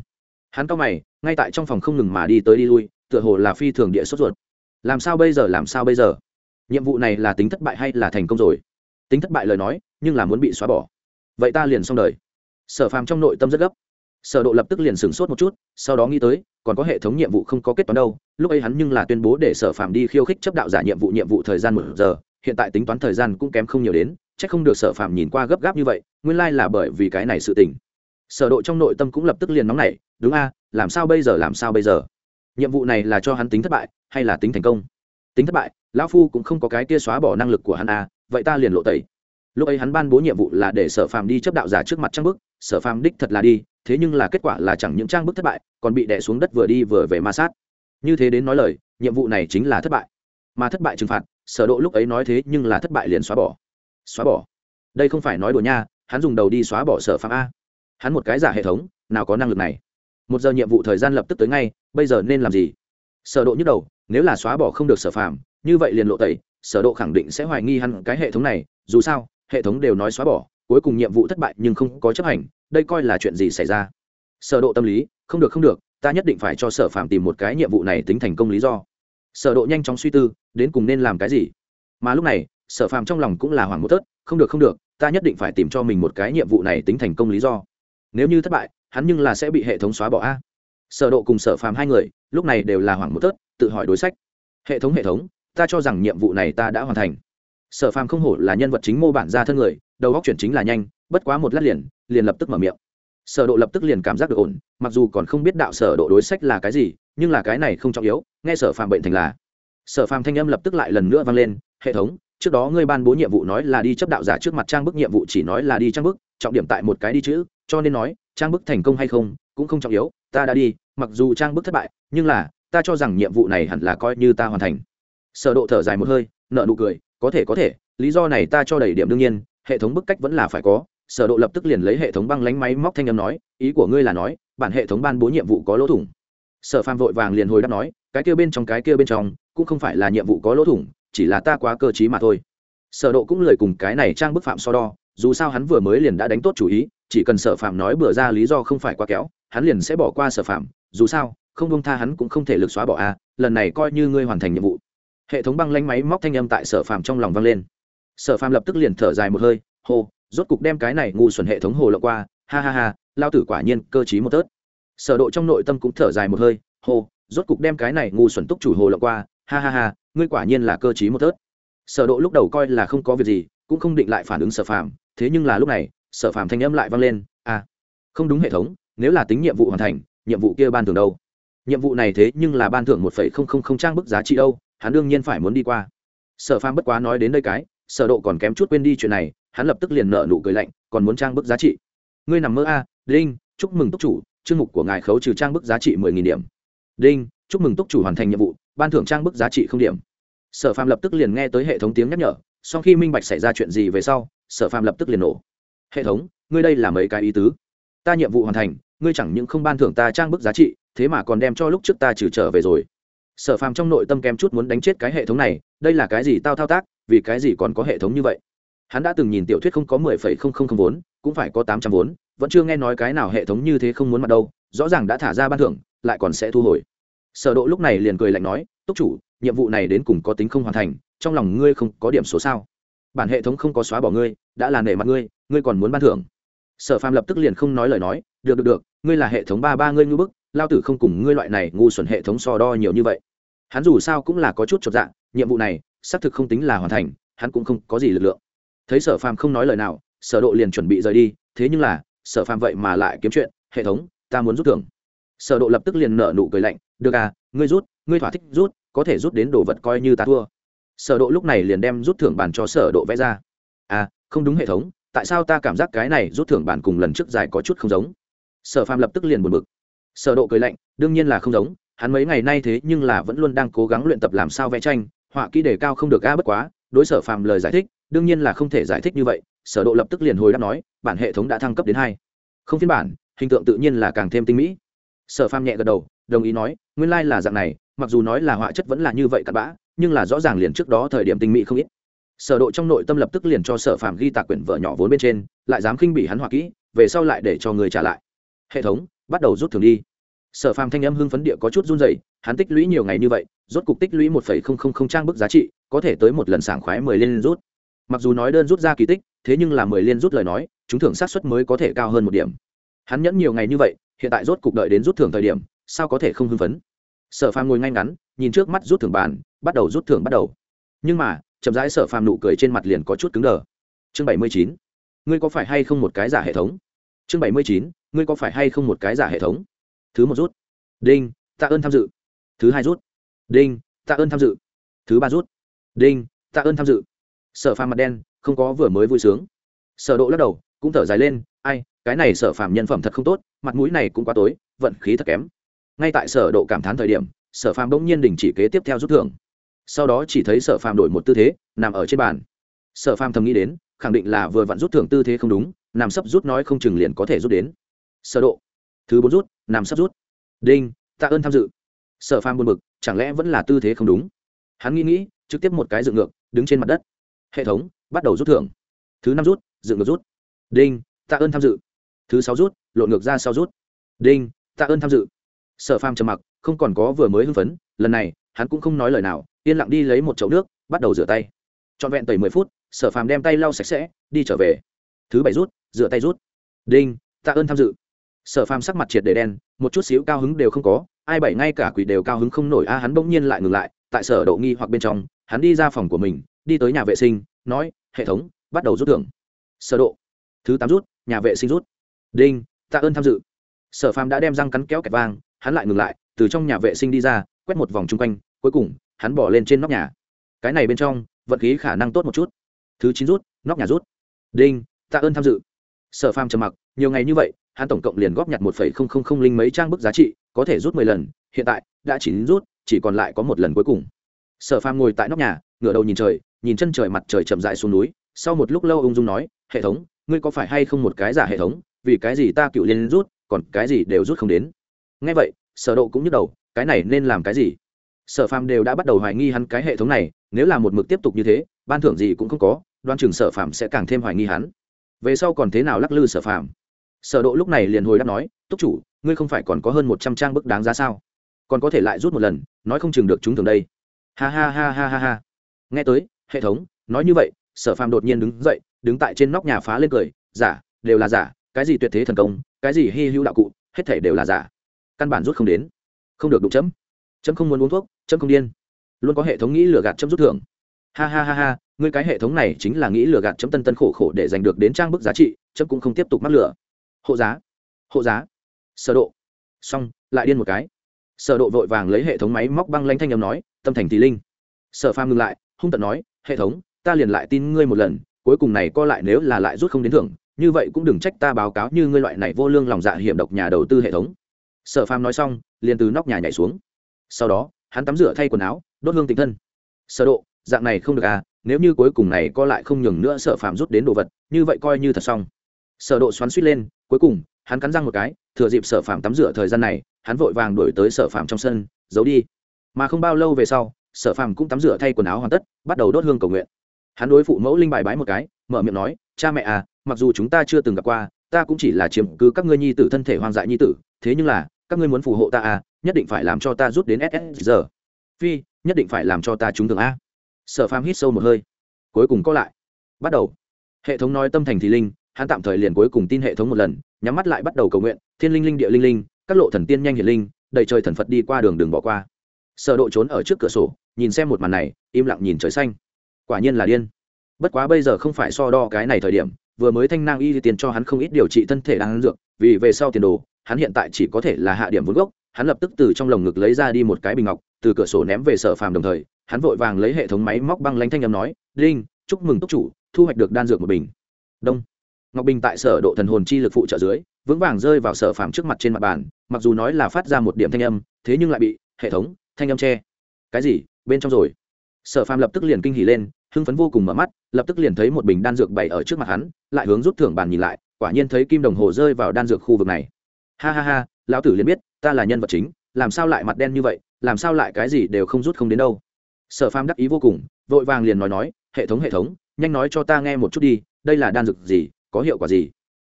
Hắn cao mày, ngay tại trong phòng không ngừng mà đi tới đi lui, tựa hồ là phi thường địa sốt ruột. Làm sao bây giờ, làm sao bây giờ? Nhiệm vụ này là tính thất bại hay là thành công rồi? Tính thất bại lời nói, nhưng là muốn bị xóa bỏ. Vậy ta liền xong đời. Sở phàm trong nội tâm rất gấp. Sở độ lập tức liền sửng sốt một chút, sau đó nghĩ tới, còn có hệ thống nhiệm vụ không có kết toán đâu, lúc ấy hắn nhưng là tuyên bố để sở phàm đi khiêu khích chấp đạo giả nhiệm vụ nhiệm vụ thời gian một giờ, hiện tại tính toán thời gian cũng kém không nhiều đến, chắc không được sở phàm nhìn qua gấp gáp như vậy, nguyên lai là bởi vì cái này sự tình. Sở độ trong nội tâm cũng lập tức liền nóng nảy, đúng a, làm sao bây giờ, làm sao bây giờ? Nhiệm vụ này là cho hắn tính thất bại hay là tính thành công? Tính thất bại lão phu cũng không có cái kia xóa bỏ năng lực của hắn a vậy ta liền lộ tẩy. Lúc ấy hắn ban bố nhiệm vụ là để sở phàm đi chấp đạo giả trước mặt trang bức, sở phàm đích thật là đi, thế nhưng là kết quả là chẳng những trang bức thất bại, còn bị đè xuống đất vừa đi vừa về ma sát. Như thế đến nói lời, nhiệm vụ này chính là thất bại. Mà thất bại trừng phạt, sở độ lúc ấy nói thế nhưng là thất bại liền xóa bỏ. Xóa bỏ? Đây không phải nói đùa nha, hắn dùng đầu đi xóa bỏ sở phàm a. Hắn một cái giả hệ thống, nào có năng lực này. Một giờ nhiệm vụ thời gian lập tức tới ngay, bây giờ nên làm gì? Sở độ nhức đầu, nếu là xóa bỏ không được sở phàm như vậy liền lộ tẩy, sở độ khẳng định sẽ hoài nghi hắn cái hệ thống này, dù sao, hệ thống đều nói xóa bỏ, cuối cùng nhiệm vụ thất bại nhưng không có chấp hành, đây coi là chuyện gì xảy ra? Sở độ tâm lý, không được không được, ta nhất định phải cho sở phàm tìm một cái nhiệm vụ này tính thành công lý do. Sở độ nhanh chóng suy tư, đến cùng nên làm cái gì? Mà lúc này, sở phàm trong lòng cũng là hoảng một tớt không được không được, ta nhất định phải tìm cho mình một cái nhiệm vụ này tính thành công lý do. Nếu như thất bại, hắn nhưng là sẽ bị hệ thống xóa bỏ a. Sở độ cùng sở phàm hai người, lúc này đều là hoảng một tớt tự hỏi đối sách. Hệ thống hệ thống ta cho rằng nhiệm vụ này ta đã hoàn thành. Sở phàm không hổ là nhân vật chính mô bản ra thân người, đầu góc chuyển chính là nhanh, bất quá một lát liền liền lập tức mở miệng. Sở độ lập tức liền cảm giác được ổn, mặc dù còn không biết đạo sở độ đối sách là cái gì, nhưng là cái này không trọng yếu, nghe sở phàm bệnh thành là. Sở phàm thanh âm lập tức lại lần nữa vang lên, hệ thống, trước đó ngươi ban bố nhiệm vụ nói là đi chấp đạo giả trước mặt trang bức, nhiệm vụ chỉ nói là đi trang bức, trọng điểm tại một cái đi chữ, cho nên nói, trang bức thành công hay không, cũng không trọng yếu, ta đã đi, mặc dù trang bức thất bại, nhưng là, ta cho rằng nhiệm vụ này hẳn là coi như ta hoàn thành sở độ thở dài một hơi nợ nụ cười, có thể có thể, lý do này ta cho đầy điểm đương nhiên, hệ thống bức cách vẫn là phải có. Sở độ lập tức liền lấy hệ thống băng lánh máy móc thanh âm nói, ý của ngươi là nói, bản hệ thống ban bố nhiệm vụ có lỗ thủng. Sở phàm vội vàng liền hồi đáp nói, cái kia bên trong, cái kia bên trong, cũng không phải là nhiệm vụ có lỗ thủng, chỉ là ta quá cơ trí mà thôi. Sở độ cũng lời cùng cái này trang bức phạm so đo, dù sao hắn vừa mới liền đã đánh tốt chủ ý, chỉ cần sở phạm nói bừa ra lý do không phải quá kéo hắn liền sẽ bỏ qua sở phạm dù sao, không buông tha hắn cũng không thể lực xóa bỏ a, lần này coi như ngươi hoàn thành nhiệm vụ hệ thống băng lanh máy móc thanh âm tại sở phàm trong lòng vang lên. Sở phàm lập tức liền thở dài một hơi, hô, rốt cục đem cái này ngu xuẩn hệ thống hồ lộ qua, ha ha ha, lao tử quả nhiên cơ t một tớt. Sở độ trong nội tâm cũng thở dài một hơi, hô, rốt cục đem cái này ngu xuẩn túc chủ hồ lộ qua, ha ha ha, ngươi quả nhiên là cơ t một tớt. Sở độ lúc đầu coi là không có việc gì, cũng không định lại phản ứng sở phàm. thế nhưng là lúc này, sở phàm thanh âm lại vang lên à không đúng hệ thống, nếu là tính nhiệm vụ hoàn thành, nhiệm vụ kia ban thưởng đâu? Nhiệm vụ này thế nhưng là ban thưởng một phẩy không không không trang bức giá trị đâu hắn đương nhiên phải muốn đi qua. Sở phàm bất quá nói đến đây cái, sở độ còn kém chút quên đi chuyện này, hắn lập tức liền nở nụ cười lạnh, còn muốn trang bức giá trị. Ngươi nằm mơ a, đinh, chúc mừng túc chủ, chương mục của ngài khấu trừ trang bức giá trị mười nghìn điểm. Đinh, chúc mừng túc chủ hoàn thành nhiệm vụ, ban thưởng trang bức giá trị không điểm. Sở phàm lập tức liền nghe tới hệ thống tiếng nhắc nhở, sau khi minh bạch xảy ra chuyện gì về sau, sở phàm lập tức liền nổ. Hệ thống, ngươi đây là mấy cái ý tứ? Ta nhiệm vụ hoàn thành, ngươi chẳng những không ban thưởng ta trang bức giá trị, thế mà còn đem cho lúc trước ta trừ trở về rồi sở phàm trong nội tâm kém chút muốn đánh chết cái hệ thống này, đây là cái gì tao thao tác, vì cái gì còn có hệ thống như vậy? Hắn đã từng nhìn tiểu thuyết không có mười phẩy không không không vốn cũng phải có tám trăm vốn vẫn chưa nghe nói cái nào hệ thống như thế không muốn mặt đâu, rõ ràng đã thả ra ban thưởng, lại còn sẽ thu hồi. Sở độ lúc này liền cười lạnh nói, túc chủ, nhiệm vụ này đến cùng có tính không hoàn thành, trong lòng ngươi không có điểm số sao? Bản hệ thống không có xóa bỏ ngươi, đã là nể mặt ngươi ngươi còn muốn ban thưởng? Sở phàm lập tức liền không nói lời nói, được được được, ngươi là hệ thống ba ba ngươi ngư bức, lao tử không cùng ngươi loại này ngu xuẩn hệ thống so đo nhiều như vậy hắn dù sao cũng là có chút chột dạ nhiệm vụ này, xác thực không tính là hoàn thành, hắn cũng không có gì lực lượng. Thấy sở phàm không nói lời nào, sở độ liền chuẩn bị rời đi, thế nhưng là, sở phàm vậy mà lại kiếm chuyện, hệ thống, ta muốn rút thưởng. Sở độ lập tức liền nở nụ cười lạnh, được à ngươi rút, ngươi thỏa thích rút, có thể rút đến đồ vật coi như ta thua. Sở độ lúc này liền đem rút thưởng bàn cho sở độ vẽ ra. À không đúng hệ thống, tại sao ta cảm giác cái này rút thưởng bàn cùng lần trước dài có chút không giống? Sở phàm lập tức liền buồn bực. Sở độ cười lạnh, đương nhiên là không giống hắn mấy ngày nay thế nhưng là vẫn luôn đang cố gắng luyện tập làm sao vẽ tranh, họa kỹ đề cao không được a bất quá, đối sở phàm lời giải thích, đương nhiên là không thể giải thích như vậy, sở độ lập tức liền hồi đáp nói, bản hệ thống đã thăng cấp đến hai. Không phiên bản, hình tượng tự nhiên là càng thêm tinh mỹ. Sở phàm nhẹ gật đầu, đồng ý nói, nguyên lai like là dạng này, mặc dù nói là họa chất vẫn là như vậy cặn bã, nhưng là rõ ràng liền trước đó thời điểm tinh mỹ không ít. Sở độ trong nội tâm lập tức liền cho sở phàm ghi tạc quyển vợ nhỏ vốn bên trên, lại dám khinh bỉ hắn họa kỹ, về sau lại để cho người trả lại. Hệ thống, bắt đầu rút thưởng đi sở phàm thanh âm hưng phấn địa có chút run rẩy, hắn tích lũy nhiều ngày như vậy, rốt cục tích lũy một phẩy không không không trang bức giá trị, có thể tới một lần sảng khoái mười liên rút. Mặc dù nói đơn rút ra kỳ tích, thế nhưng là mười liên rút lời nói, chúng thưởng sát suất mới có thể cao hơn một điểm. Hắn nhẫn nhiều ngày như vậy, hiện tại rốt cục đợi đến rút thưởng thời điểm, sao có thể không hưng phấn? Sở phàm ngồi ngay ngắn, nhìn trước mắt rút thưởng bàn, bắt đầu rút thưởng bắt đầu. Nhưng mà, chậm rãi sở phàm nụ cười trên mặt liền có chút cứng đờ. Chương bảy mươi chín, ngươi có phải hay không một cái giả hệ thống? Chương bảy mươi chín, ngươi có phải hay không một cái giả hệ thống? Thứ một rút. Đinh, tạ ơn tham dự. Thứ hai rút. Đinh, tạ ơn tham dự. Thứ ba rút. Đinh, tạ ơn tham dự. Sở phàm mặt đen, không có vừa mới vui sướng. Sở độ lắc đầu, cũng thở dài lên, ai, cái này sở phàm nhân phẩm thật không tốt, mặt mũi này cũng quá tối, vận khí thật kém. Ngay tại sở độ cảm thán thời điểm, sở phàm bỗng nhiên đình chỉ kế tiếp theo rút thưởng. Sau đó chỉ thấy sở phàm đổi một tư thế, nằm ở trên bàn. Sở phàm thầm nghĩ đến, khẳng định là vừa vặn rút thưởng tư thế không đúng, nằm sấp rút nói không chừng liền có thể rút đến. Sở độ thứ bốn rút, nằm sắp rút. Đinh, tạ ơn tham dự. Sở phàm buồn bực, chẳng lẽ vẫn là tư thế không đúng? Hắn nghĩ nghĩ, trực tiếp một cái dựng ngược, đứng trên mặt đất. Hệ thống, bắt đầu rút thưởng. Thứ năm rút, dựng ngược rút. Đinh, tạ ơn tham dự. Thứ sáu rút, lộn ngược ra sau rút. Đinh, tạ ơn tham dự. Sở phàm trầm mặc, không còn có vừa mới hưng phấn, lần này, hắn cũng không nói lời nào, yên lặng đi lấy một chậu nước, bắt đầu rửa tay. Trọn vẹn tẩy mười phút, sở phàm đem tay lau sạch sẽ, đi trở về. Thứ bảy rút, rửa tay rút. Đinh, tạ ơn tham dự sở phàm sắc mặt triệt để đen, một chút xíu cao hứng đều không có, ai bảy ngay cả quỷ đều cao hứng không nổi, a, hắn bỗng nhiên lại ngừng lại, tại sở độ nghi hoặc bên trong, hắn đi ra phòng của mình, đi tới nhà vệ sinh, nói, hệ thống, bắt đầu rút thưởng. Sở độ, thứ tám rút, nhà vệ sinh rút. Đinh, tạ ơn tham dự. Sở phàm đã đem răng cắn kéo kẹt vang, hắn lại ngừng lại, từ trong nhà vệ sinh đi ra, quét một vòng chung quanh, cuối cùng, hắn bỏ lên trên nóc nhà. Cái này bên trong, vận khí khả năng tốt một chút. Thứ chín rút, nóc nhà rút. Đinh, tạ ơn tham dự. Sở phàm trầm mặc, nhiều ngày như vậy hắn tổng cộng liền góp nhặt một phẩy không không không linh mấy trang bức giá trị, có thể rút mười lần, hiện tại đã chỉ rút, chỉ còn lại có một lần cuối cùng. Sở phàm ngồi tại nóc nhà, ngửa đầu nhìn trời, nhìn chân trời mặt trời chậm dại xuống núi, sau một lúc lâu ung dung nói, hệ thống, ngươi có phải hay không một cái giả hệ thống? Vì cái gì ta cựu liên rút, còn cái gì đều rút không đến? Ngay vậy, sở độ cũng nhức đầu, cái này nên làm cái gì? Sở phàm đều đã bắt đầu hoài nghi hắn cái hệ thống này, nếu là một mực tiếp tục như thế, ban thưởng gì cũng không có, đoan chừng sở phàm sẽ càng thêm hoài nghi hắn. Về sau còn thế nào lắc lư sở phàm? Sở độ lúc này liền hồi đáp nói, túc chủ, ngươi không phải còn có hơn một trăm trang bức đáng giá sao? Còn có thể lại rút một lần, nói không chừng được chúng thường đây. Ha ha ha ha ha ha. Nghe tới, hệ thống, nói như vậy, sở phàm đột nhiên đứng dậy, đứng tại trên nóc nhà phá lên cười, giả, đều là giả, cái gì tuyệt thế thần công, cái gì hy hữu đạo cụ, hết thể đều là giả. Căn bản rút không đến. Không được đụng chấm. Chấm không muốn uống thuốc, chấm không điên. Luôn có hệ thống nghĩ lừa gạt chấm rút thưởng. Ha ha ha ha, ngươi cái hệ thống này chính là nghĩ lừa gạt chấm tân tân khổ khổ để giành được đến trang bức giá trị, chấm cũng không tiếp tục mắc lừa hộ giá. Hộ giá. Sở độ. Xong, lại điên một cái. Sở độ vội vàng lấy hệ thống máy móc băng lãnh thanh âm nói, tâm thành tỷ linh. Sở phàm ngừng lại, hung tận nói, hệ thống, ta liền lại tin ngươi một lần, cuối cùng này co lại nếu là lại rút không đến thưởng, như vậy cũng đừng trách ta báo cáo như ngươi loại này vô lương lòng dạ hiểm độc nhà đầu tư hệ thống. Sở phàm nói xong, liền từ nóc nhà nhảy xuống. Sau đó, hắn tắm rửa thay quần áo, đốt hương tịnh thân. Sở độ, dạng này không được à nếu như cuối cùng này co lại không nhường nữa sở phàm rút đến đồ vật, như vậy coi như thật xong sở độ xoắn suýt lên, cuối cùng, hắn cắn răng một cái, thừa dịp sở phạm tắm rửa thời gian này, hắn vội vàng đuổi tới sở phạm trong sân, giấu đi. Mà không bao lâu về sau, sở phạm cũng tắm rửa thay quần áo hoàn tất, bắt đầu đốt hương cầu nguyện. Hắn đối phụ mẫu linh bài bái một cái, mở miệng nói, cha mẹ à mặc dù chúng ta chưa từng gặp qua, ta cũng chỉ là chiếm cứ các ngươi nhi tử thân thể hoang dại nhi tử, thế nhưng là, các ngươi muốn phù hộ ta à nhất định phải làm cho ta rút đến ss giờ phi, nhất định phải làm cho ta trúng thường a. Sở phàm hít sâu một hơi. Cuối cùng có lại. Bắt đầu. Hệ thống nói tâm thành thì linh hắn tạm thời liền cuối cùng tin hệ thống một lần, nhắm mắt lại bắt đầu cầu nguyện, thiên linh linh, địa linh linh, các lộ thần tiên nhanh hiển linh, đầy trời thần phật đi qua đường đường bỏ qua. Sở độ trốn ở trước cửa sổ, nhìn xem một màn này, im lặng nhìn trời xanh. Quả nhiên là điên. Bất quá bây giờ không phải so đo cái này thời điểm, vừa mới thanh nang y tiền cho hắn không ít điều trị thân thể đang dược, vì về sau tiền đồ, hắn hiện tại chỉ có thể là hạ điểm vốn gốc, hắn lập tức từ trong lồng ngực lấy ra đi một cái bình ngọc, từ cửa sổ ném về sở phàm đồng thời, hắn vội vàng lấy hệ thống máy móc băng lánh thanh âm nói, linh, chúc mừng túc chủ, thu hoạch được đan dược một bình. Đông ngọc bình tại sở độ thần hồn chi lực phụ trợ dưới, vững vàng rơi vào sở phàm trước mặt trên mặt bàn, mặc dù nói là phát ra một điểm thanh âm, thế nhưng lại bị hệ thống thanh âm che. Cái gì? Bên trong rồi. Sở phàm lập tức liền kinh hỉ lên, hưng phấn vô cùng mở mắt, lập tức liền thấy một bình đan dược bày ở trước mặt hắn, lại hướng rút thưởng bàn nhìn lại, quả nhiên thấy kim đồng hồ rơi vào đan dược khu vực này. Ha ha ha, lão tử liền biết, ta là nhân vật chính, làm sao lại mặt đen như vậy, làm sao lại cái gì đều không rút không đến đâu. Sở phàm đắc ý vô cùng, vội vàng liền nói nói, hệ thống hệ thống, nhanh nói cho ta nghe một chút đi, đây là đan dược gì có hiệu quả gì?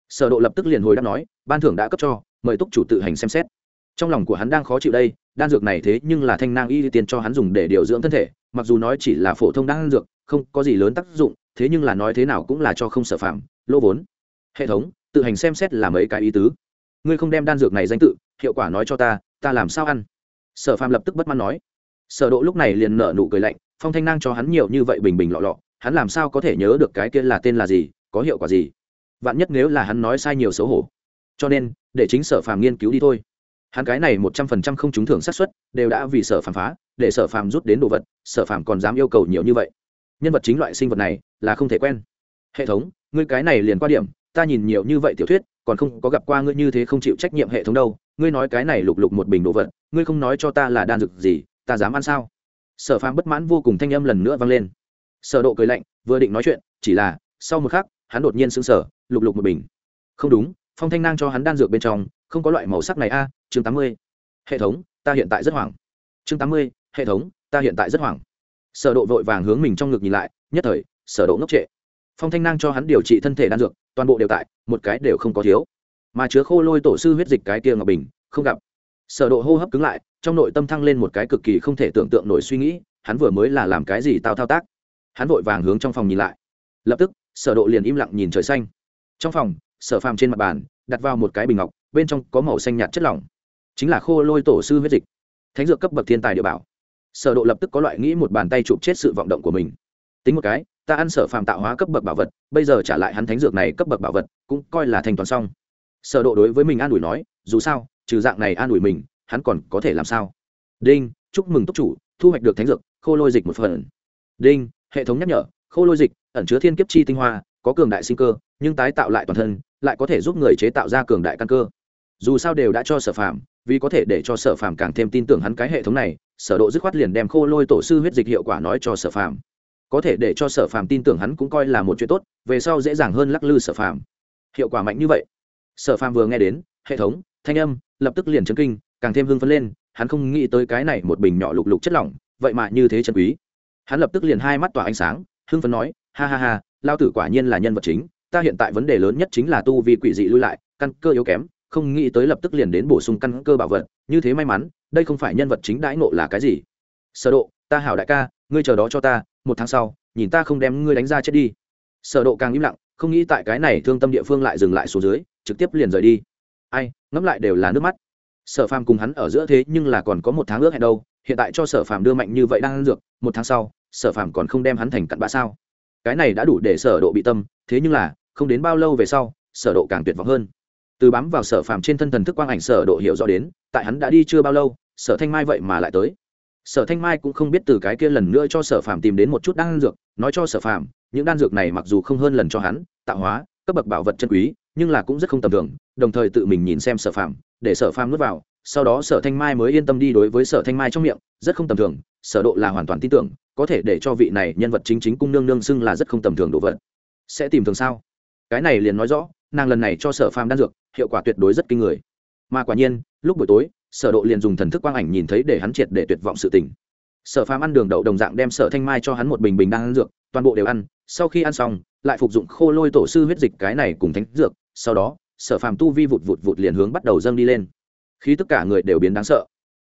Sở độ lập tức liền hồi đáp nói, ban thưởng đã cấp cho, mời túc chủ tự hành xem xét. Trong lòng của hắn đang khó chịu đây, đan dược này thế nhưng là thanh nang y tiên cho hắn dùng để điều dưỡng thân thể, mặc dù nói chỉ là phổ thông đan dược, không có gì lớn tác dụng, thế nhưng là nói thế nào cũng là cho không sở phạm, lỗ vốn. Hệ thống, tự hành xem xét là mấy cái ý tứ. Ngươi không đem đan dược này danh tự, hiệu quả nói cho ta ta làm sao ăn? Sở phạm lập tức bất mãn nói. Sở độ lúc này liền nở nụ cười lạnh, phong thanh nang cho hắn nhiều như vậy bình bình lọ lọ, hắn làm sao có thể nhớ được cái kia là tên là gì, có hiệu quả gì? Vạn nhất nếu là hắn nói sai nhiều xấu hổ. Cho nên, để chính sở phàm nghiên cứu đi thôi. Hắn cái này một trăm phần trăm không trúng thưởng xác suất, đều đã vì sở phàm phá, để sở phàm rút đến đồ vật, sở phàm còn dám yêu cầu nhiều như vậy. Nhân vật chính loại sinh vật này, là không thể quen. Hệ thống, ngươi cái này liền qua điểm, ta nhìn nhiều như vậy tiểu thuyết, còn không có gặp qua ngươi như thế không chịu trách nhiệm hệ thống đâu. Ngươi nói cái này lục lục một bình đồ vật, ngươi không nói cho ta là đan dược gì, ta dám ăn sao? Sở phàm bất mãn vô cùng thanh âm lần nữa vang lên. Sở độ cười lạnh, vừa định nói chuyện, chỉ là, sau một khắc, hắn đột nhiên sững sờ lục lục một bình. Không đúng, phong thanh nang cho hắn đan dược bên trong, không có loại màu sắc này a, chương tám mươi. Hệ thống, ta hiện tại rất hoảng. Chương tám mươi, hệ thống, ta hiện tại rất hoảng. Sở độ vội vàng hướng mình trong ngực nhìn lại, nhất thời, sở độ ngốc trệ. Phong thanh nang cho hắn điều trị thân thể đan dược, toàn bộ đều tại, một cái đều không có thiếu. Mà chứa khô lôi tổ sư huyết dịch cái kia ngọc bình, không gặp. Sở độ hô hấp cứng lại, trong nội tâm thăng lên một cái cực kỳ không thể tưởng tượng nổi suy nghĩ, hắn vừa mới là làm cái gì tao thao tác? Hắn vội vàng hướng trong phòng nhìn lại. Lập tức, sở độ liền im lặng nhìn trời xanh trong phòng, sở phàm trên mặt bàn, đặt vào một cái bình ngọc, bên trong có màu xanh nhạt chất lỏng. Chính là khô lôi tổ sư huyết dịch. Thánh dược cấp bậc thiên tài địa bảo. Sở độ lập tức có loại nghĩ một bàn tay chụp chết sự vọng động của mình. Tính một cái, ta ăn sở phàm tạo hóa cấp bậc bảo vật, bây giờ trả lại hắn thánh dược này cấp bậc bảo vật, cũng coi là thành toàn xong. Sở độ đối với mình an ủi nói, dù sao, trừ dạng này an ủi mình, hắn còn có thể làm sao? Đinh, chúc mừng túc chủ, thu hoạch được thánh dược, khô lôi dịch một phần. Đinh, hệ thống nhắc nhở, khô lôi dịch, ẩn chứa thiên kiếp chi tinh hoa có cường đại sinh cơ, nhưng tái tạo lại toàn thân, lại có thể giúp người chế tạo ra cường đại căn cơ. Dù sao đều đã cho sở phạm vì có thể để cho sở phạm càng thêm tin tưởng hắn cái hệ thống này, sở độ dứt khoát liền đem khô lôi tổ sư huyết dịch hiệu quả nói cho sở phạm có thể để cho sở phạm tin tưởng hắn cũng coi là một chuyện tốt, về sau dễ dàng hơn lắc lư sở phạm hiệu quả mạnh như vậy. Sở phạm vừa nghe đến, hệ thống, thanh âm, lập tức liền chấn kinh, càng thêm hưng phấn lên, hắn không nghĩ tới cái này một bình nhỏ lục lục chất lỏng, vậy mà như thế chân quý. Hắn lập tức liền hai mắt tỏa ánh sáng, hưng phấn nói, ha ha ha lao tử quả nhiên là nhân vật chính, ta hiện tại vấn đề lớn nhất chính là tu vi quỷ dị lui lại, căn cơ yếu kém, không nghĩ tới lập tức liền đến bổ sung căn cơ bảo vật, như thế may mắn, đây không phải nhân vật chính đãi ngộ là cái gì? Sở độ, ta hảo đại ca, ngươi chờ đó cho ta, một tháng sau, nhìn ta không đem ngươi đánh ra chết đi. Sở độ càng im lặng, không nghĩ tại cái này thương tâm địa phương lại dừng lại xuống dưới, trực tiếp liền rời đi. Ai, ngẫm lại đều là nước mắt. Sở phàm cùng hắn ở giữa thế nhưng là còn có một tháng ước hẹn đâu, hiện tại cho sở phàm đưa mạnh như vậy đang ăn dược, một tháng sau, sở phàm còn không đem hắn thành cặn bã sao? Cái này đã đủ để sở độ bị tâm, thế nhưng là, không đến bao lâu về sau, sở độ càng tuyệt vọng hơn. Từ bám vào sở phàm trên thân thần thức quang ảnh sở độ hiểu rõ đến, tại hắn đã đi chưa bao lâu, sở thanh mai vậy mà lại tới. Sở thanh mai cũng không biết từ cái kia lần nữa cho sở phàm tìm đến một chút đan dược, nói cho sở phàm, những đan dược này mặc dù không hơn lần cho hắn, tạo hóa, cấp bậc bảo vật chân quý, nhưng là cũng rất không tầm thường, đồng thời tự mình nhìn xem sở phàm, để sở phàm nuốt vào, sau đó sở thanh mai mới yên tâm đi đối với sở thanh mai trong miệng, rất không tầm thường, sở độ là hoàn toàn tin tưởng có thể để cho vị này nhân vật chính chính cung nương nương xưng là rất không tầm thường đồ vật. Sẽ tìm thường sao? Cái này liền nói rõ, nàng lần này cho sở phàm đan dược, hiệu quả tuyệt đối rất kinh người. Mà quả nhiên, lúc buổi tối, sở độ liền dùng thần thức quang ảnh nhìn thấy để hắn triệt để tuyệt vọng sự tình. Sở phàm ăn đường đậu đồng dạng đem sở thanh mai cho hắn một bình bình đan dược, toàn bộ đều ăn, sau khi ăn xong, lại phục dụng khô lôi tổ sư huyết dịch cái này cùng thánh dược, sau đó, sở phàm tu vi vụt vụt vụt liền hướng bắt đầu dâng đi lên. Khí tất cả người đều biến đáng sợ.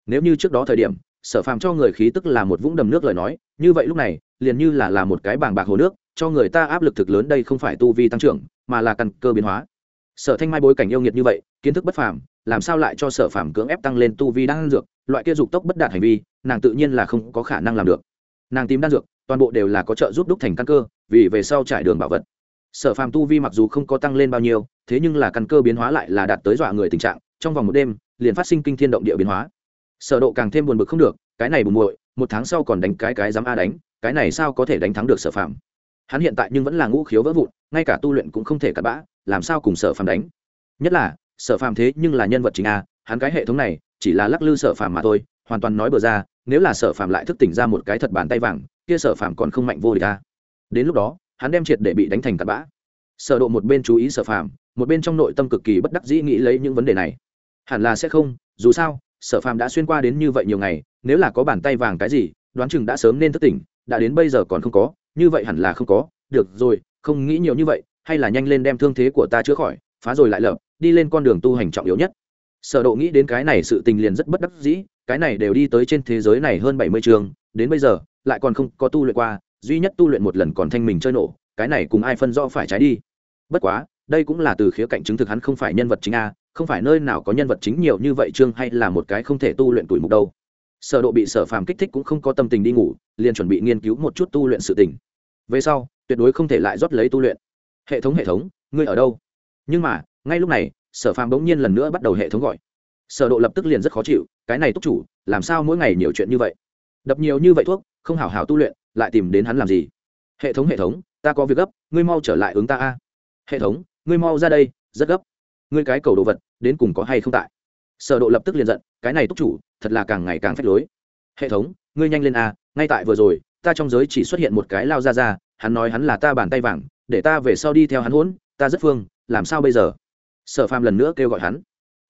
Nếu như trước đó thời điểm sở phàm cho người khí tức là một vũng đầm nước lời nói, như vậy lúc này, liền như là là một cái bàng bạc hồ nước, cho người ta áp lực thực lớn đây không phải tu vi tăng trưởng, mà là căn cơ biến hóa. Sở thanh mai bối cảnh yêu nghiệt như vậy, kiến thức bất phàm, làm sao lại cho sở phàm cưỡng ép tăng lên tu vi đang dược, loại kia dục tốc bất đạt hành vi, nàng tự nhiên là không có khả năng làm được. Nàng tìm đan dược, toàn bộ đều là có trợ giúp đúc thành căn cơ, vì về sau trải đường bảo vật. Sở phàm tu vi mặc dù không có tăng lên bao nhiêu, thế nhưng là căn cơ biến hóa lại là đạt tới dọa người tình trạng, trong vòng một đêm, liền phát sinh kinh thiên động địa biến hóa sở độ càng thêm buồn bực không được cái này buồn muội một tháng sau còn đánh cái cái dám a đánh cái này sao có thể đánh thắng được sở phạm? hắn hiện tại nhưng vẫn là ngũ khiếu vỡ vụn ngay cả tu luyện cũng không thể cắt bã làm sao cùng sở phạm đánh? Nhất là sở phạm thế nhưng là nhân vật chính a hắn cái hệ thống này chỉ là lắc lư sở phạm mà thôi hoàn toàn nói bừa ra nếu là sở phạm lại thức tỉnh ra một cái thật bàn tay vàng kia sở phạm còn không mạnh vô địch a. Đến lúc đó hắn đem triệt để bị đánh thành cắt bã. Sở độ một bên chú ý sở phạm, một bên trong nội tâm cực kỳ bất đắc dĩ nghĩ lấy những vấn đề này. Hẳn là sẽ không dù sao sở phàm đã xuyên qua đến như vậy nhiều ngày, nếu là có bàn tay vàng cái gì, đoán chừng đã sớm nên thức tỉnh, đã đến bây giờ còn không có, như vậy hẳn là không có. Được rồi, không nghĩ nhiều như vậy, hay là nhanh lên đem thương thế của ta chữa khỏi, phá rồi lại lợp đi lên con đường tu hành trọng yếu nhất. Sở độ nghĩ đến cái này sự tình liền rất bất đắc dĩ, cái này đều đi tới trên thế giới này hơn 70 trường, đến bây giờ, lại còn không có tu luyện qua, duy nhất tu luyện một lần còn thanh mình chơi nổ, cái này cùng ai phân rõ phải trái đi. Bất quá, đây cũng là từ khía cạnh chứng thực hắn không phải nhân vật chính a không phải nơi nào có nhân vật chính nhiều như vậy trương hay là một cái không thể tu luyện tuổi mục đâu. Sở độ bị sở phàm kích thích cũng không có tâm tình đi ngủ, liền chuẩn bị nghiên cứu một chút tu luyện sự tình. Về sau, tuyệt đối không thể lại rót lấy tu luyện. Hệ thống hệ thống, ngươi ở đâu? Nhưng mà, ngay lúc này, sở phàm bỗng nhiên lần nữa bắt đầu hệ thống gọi. Sở độ lập tức liền rất khó chịu, cái này túc chủ, làm sao mỗi ngày nhiều chuyện như vậy? Đập nhiều như vậy thuốc, không hảo hảo tu luyện, lại tìm đến hắn làm gì? Hệ thống hệ thống, ta có việc gấp, ngươi mau trở lại ứng ta a. Hệ thống, ngươi mau ra đây, rất gấp ngươi cái cầu đồ vật, đến cùng có hay không tại? Sở độ lập tức liền giận, cái này túc chủ, thật là càng ngày càng phách lối. Hệ thống, ngươi nhanh lên a, ngay tại vừa rồi, ta trong giới chỉ xuất hiện một cái lao ra ra, hắn nói hắn là ta bàn tay vàng, để ta về sau đi theo hắn hỗn, ta rất phương, làm sao bây giờ? Sở phàm lần nữa kêu gọi hắn.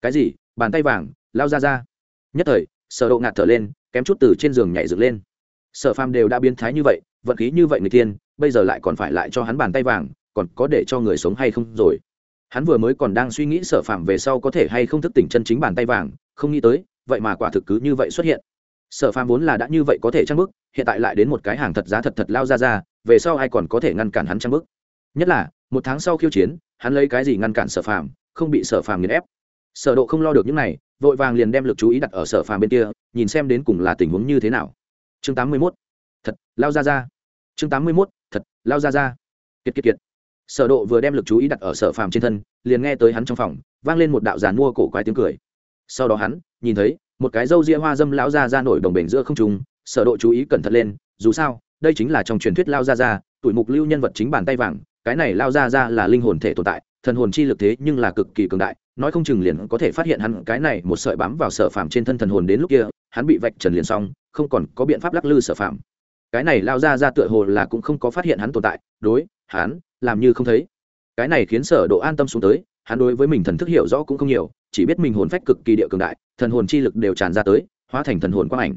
Cái gì? Bàn tay vàng, lao ra ra. Nhất thời, sở độ ngạt thở lên, kém chút từ trên giường nhảy dựng lên. Sở phàm đều đã biến thái như vậy, vận khí như vậy người tiên, bây giờ lại còn phải lại cho hắn bàn tay vàng, còn có để cho người sống hay không rồi? Hắn vừa mới còn đang suy nghĩ sở phàm về sau có thể hay không thức tỉnh chân chính bàn tay vàng, không nghĩ tới, vậy mà quả thực cứ như vậy xuất hiện. Sở phàm vốn là đã như vậy có thể trang bức hiện tại lại đến một cái hàng thật giá thật thật lao ra ra, về sau ai còn có thể ngăn cản hắn trang bức nhất là, một tháng sau khiêu chiến, hắn lấy cái gì ngăn cản sở phàm, không bị sở phàm nghiền ép. Sở độ không lo được những này, vội vàng liền đem lực chú ý đặt ở sở phàm bên kia, nhìn xem đến cùng là tình huống như thế nào. Chương 81. thật, lao ra ra. Chương 81. thật, lao ra ra. Kiệt kiệt kiệt sở độ vừa đem lực chú ý đặt ở sở phàm trên thân, liền nghe tới hắn trong phòng, vang lên một đạo giàn mua cổ quái tiếng cười. Sau đó hắn, nhìn thấy, một cái râu ria hoa dâm lão ra ra nổi đồng bình giữa không trung, sở độ chú ý cẩn thận lên, dù sao, đây chính là trong truyền thuyết lao ra ra tuổi mục lưu nhân vật chính bàn tay vàng, cái này lao ra ra là linh hồn thể tồn tại, thần hồn chi lực thế nhưng là cực kỳ cường đại, nói không chừng liền có thể phát hiện hắn cái này một sợi bám vào sở phàm trên thân thần hồn đến lúc kia, hắn bị vạch trần liền xong, không còn có biện pháp lắc lư sở phàm cái này lao ra ra tựa hồ là cũng không có phát hiện hắn tồn tại, đối, hắn, làm như không thấy. Cái này khiến sở độ an tâm xuống tới, hắn đối với mình thần thức hiểu rõ cũng không nhiều, chỉ biết mình hồn phách cực kỳ địa cường đại, thần hồn chi lực đều tràn ra tới, hóa thành thần hồn quang ảnh.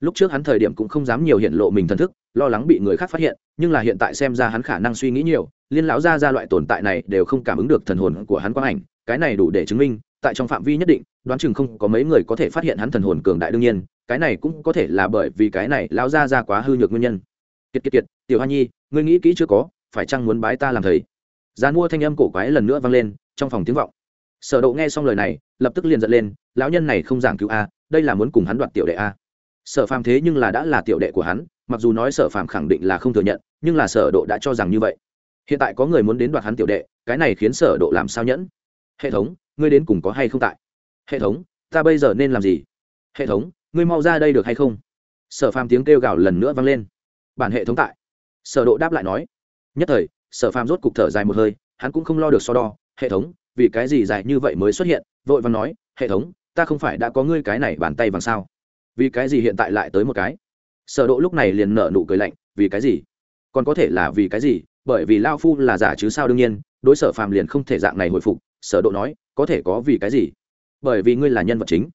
Lúc trước hắn thời điểm cũng không dám nhiều hiện lộ mình thần thức, lo lắng bị người khác phát hiện, nhưng là hiện tại xem ra hắn khả năng suy nghĩ nhiều, liên lão ra ra loại tồn tại này đều không cảm ứng được thần hồn của hắn quang ảnh, cái này đủ để chứng minh, tại trong phạm vi nhất định, đoán chừng không có mấy người có thể phát hiện hắn thần hồn cường đại đương nhiên cái này cũng có thể là bởi vì cái này lão gia gia quá hư nhược nguyên nhân. Kiệt kiệt kiệt, tiểu hoa nhi, ngươi nghĩ kỹ chưa có, phải chăng muốn bái ta làm thầy? Gian mua thanh âm cổ quái lần nữa vang lên, trong phòng tiếng vọng. Sở độ nghe xong lời này, lập tức liền giận lên, lão nhân này không giảng cứu a, đây là muốn cùng hắn đoạt tiểu đệ a. Sở phàm thế nhưng là đã là tiểu đệ của hắn, mặc dù nói sở phàm khẳng định là không thừa nhận, nhưng là sở độ đã cho rằng như vậy. Hiện tại có người muốn đến đoạt hắn tiểu đệ, cái này khiến sở độ làm sao nhẫn? Hệ thống, ngươi đến cùng có hay không tại? Hệ thống, ta bây giờ nên làm gì? Hệ thống ngươi mau ra đây được hay không? Sở phàm tiếng kêu gào lần nữa vang lên. Bản hệ thống tại. Sở độ đáp lại nói. Nhất thời, sở phàm rốt cục thở dài một hơi, hắn cũng không lo được so đo. Hệ thống, vì cái gì dài như vậy mới xuất hiện? Vội vàng nói. Hệ thống, ta không phải đã có ngươi cái này bàn tay vàng sao? Vì cái gì hiện tại lại tới một cái? Sở độ lúc này liền nở nụ cười lạnh. Vì cái gì? Còn có thể là vì cái gì? Bởi vì lao phu là giả chứ sao đương nhiên. Đối sở phàm liền không thể dạng này hồi phục. Sở độ nói, có thể có vì cái gì? Bởi vì ngươi là nhân vật chính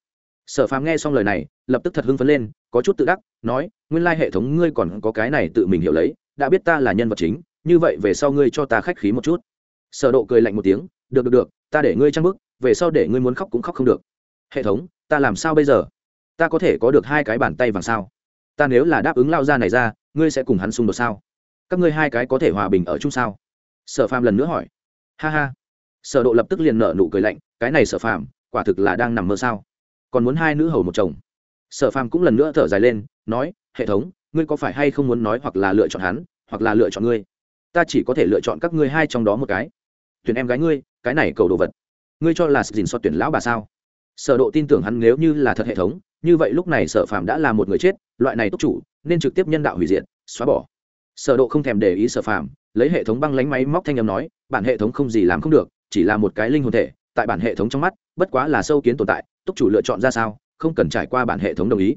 sở phàm nghe xong lời này, lập tức thật hưng phấn lên, có chút tự đắc, nói, nguyên lai hệ thống ngươi còn có cái này tự mình hiểu lấy, đã biết ta là nhân vật chính, như vậy về sau ngươi cho ta khách khí một chút. Sở độ cười lạnh một tiếng, được được được, ta để ngươi trang bức, về sau để ngươi muốn khóc cũng khóc không được. Hệ thống, ta làm sao bây giờ? Ta có thể có được hai cái bàn tay vàng sao? Ta nếu là đáp ứng lao ra này ra, ngươi sẽ cùng hắn xung đột sao? Các ngươi hai cái có thể hòa bình ở chung sao? Sở phàm lần nữa hỏi. Ha ha. Sở độ lập tức liền nở nụ cười lạnh, cái này sở phàm, quả thực là đang nằm mơ sao? Còn muốn hai nữ hầu một chồng. Sở phàm cũng lần nữa thở dài lên, nói, hệ thống, ngươi có phải hay không muốn nói hoặc là lựa chọn hắn, hoặc là lựa chọn ngươi? Ta chỉ có thể lựa chọn các ngươi hai trong đó một cái. Tuyển em gái ngươi, cái này cầu đồ vật. Ngươi cho là dình so tuyển lão bà sao? Sở độ tin tưởng hắn nếu như là thật hệ thống, như vậy lúc này sở phàm đã là một người chết, loại này túc chủ, nên trực tiếp nhân đạo hủy diệt, xóa bỏ. Sở độ không thèm để ý sở phàm, lấy hệ thống băng lánh máy móc thanh âm nói, bản hệ thống không gì làm không được, chỉ là một cái linh hồn thể, tại bản hệ thống trong mắt, bất quá là sâu kiến tồn tại túc chủ lựa chọn ra sao, không cần trải qua bản hệ thống đồng ý.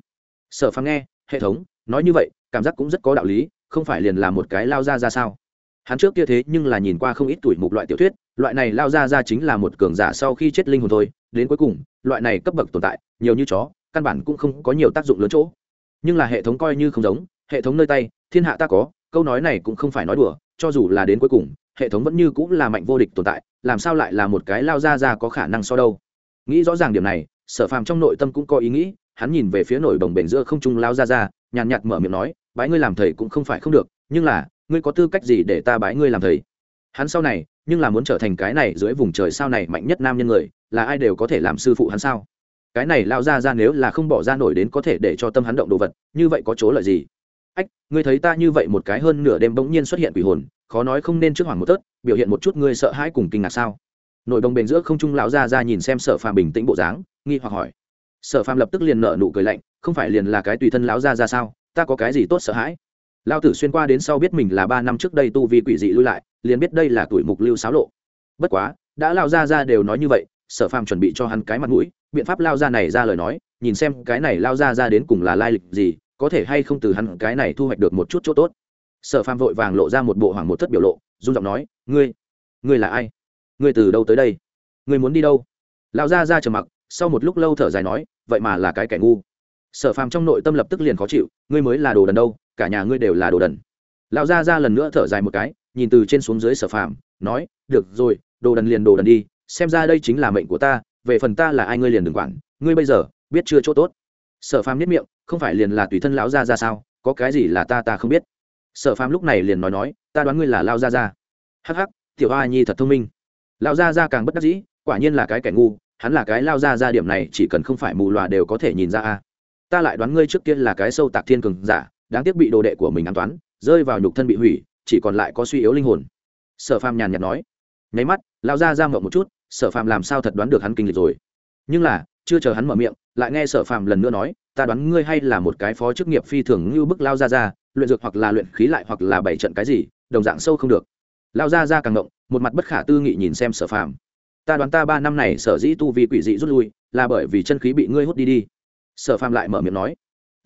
Sở phàm nghe, hệ thống, nói như vậy, cảm giác cũng rất có đạo lý, không phải liền là một cái lao ra ra sao? Hắn trước kia thế nhưng là nhìn qua không ít tuổi mục loại tiểu thuyết, loại này lao ra ra chính là một cường giả sau khi chết linh hồn thôi, đến cuối cùng, loại này cấp bậc tồn tại, nhiều như chó, căn bản cũng không có nhiều tác dụng lớn chỗ. Nhưng là hệ thống coi như không giống, hệ thống nơi tay, thiên hạ ta có, câu nói này cũng không phải nói đùa, cho dù là đến cuối cùng, hệ thống vẫn như cũng là mạnh vô địch tồn tại, làm sao lại là một cái lao ra ra có khả năng so đâu? Nghĩ rõ ràng điểm này sở phàm trong nội tâm cũng có ý nghĩ, hắn nhìn về phía nổi đồng bền giữa không trung lao ra ra nhàn nhạt mở miệng nói, bái ngươi làm thầy cũng không phải không được, nhưng là, ngươi có tư cách gì để ta bái ngươi làm thầy? Hắn sau này, nhưng là muốn trở thành cái này dưới vùng trời sao này mạnh nhất nam nhân người, là ai đều có thể làm sư phụ hắn sao? Cái này lao ra ra nếu là không bỏ ra nổi đến có thể để cho tâm hắn động đồ vật, như vậy có chỗ lợi gì? Ách, ngươi thấy ta như vậy một cái hơn nửa đêm bỗng nhiên xuất hiện quỷ hồn, khó nói không nên trước hoàng một tớt, biểu hiện một chút ngươi sợ hãi cùng kinh ngạc sao? Nội đồng bền giữa không trung lão ra ra nhìn xem sở phàm bình tĩnh bộ dáng nghi hoặc hỏi. Sở phàm lập tức liền nở nụ cười lạnh, không phải liền là cái tùy thân lão ra ra sao? Ta có cái gì tốt sợ hãi? Lao tử xuyên qua đến sau biết mình là ba năm trước đây tu vi quỷ dị lui lại, liền biết đây là tuổi mục lưu xáo lộ. Bất quá, đã lao ra ra đều nói như vậy, sở phàm chuẩn bị cho hắn cái mặt mũi, biện pháp lao ra này ra lời nói, nhìn xem cái này lao ra ra đến cùng là lai lịch gì, có thể hay không từ hắn cái này thu hoạch được một chút chỗ tốt. Sở phàm vội vàng lộ ra một bộ hoàng một thất biểu lộ, run giọng nói, ngươi ngươi là ai? Ngươi từ đâu tới đây? Ngươi muốn đi đâu? Lao ra ra trầm mặc sau một lúc lâu thở dài nói, vậy mà là cái kẻ ngu. Sở phàm trong nội tâm lập tức liền khó chịu, ngươi mới là đồ đần đâu, cả nhà ngươi đều là đồ đần. Lão gia ra lần nữa thở dài một cái, nhìn từ trên xuống dưới sở phàm, nói, được rồi, đồ đần liền đồ đần đi, xem ra đây chính là mệnh của ta, về phần ta là ai ngươi liền đừng quản, ngươi bây giờ biết chưa chỗ tốt. Sở phàm nhất miệng, không phải liền là tùy thân lão gia ra sao, có cái gì là ta ta không biết. Sở phàm lúc này liền nói nói, ta đoán ngươi là lao gia ra hắc hắc, tiểu a nhi thật thông minh. Lão gia ra càng bất đắc dĩ, quả nhiên là cái kẻ ngu hắn là cái lao ra ra điểm này chỉ cần không phải mù loà đều có thể nhìn ra a. Ta lại đoán ngươi trước kia là cái sâu tạc thiên cường giả, đáng tiếc bị đồ đệ của mình an toán, rơi vào nhục thân bị hủy, chỉ còn lại có suy yếu linh hồn. Sở phàm nhàn nhạt nói. Nháy mắt, lao ra ra mộng một chút, sở phàm làm sao thật đoán được hắn kinh lịch rồi? Nhưng là, chưa chờ hắn mở miệng, lại nghe sở phàm lần nữa nói, ta đoán ngươi hay là một cái phó chức nghiệp phi thường như bức lao ra ra, luyện dược hoặc là luyện khí lại hoặc là bảy trận cái gì, đồng dạng sâu không được. Lao ra ra càng ngộng một mặt bất khả tư nghị nhìn xem sở phàm ta đoán ta ba năm này sở dĩ tu vi quỷ dị rút lui, là bởi vì chân khí bị ngươi hút đi đi. Sở phàm lại mở miệng nói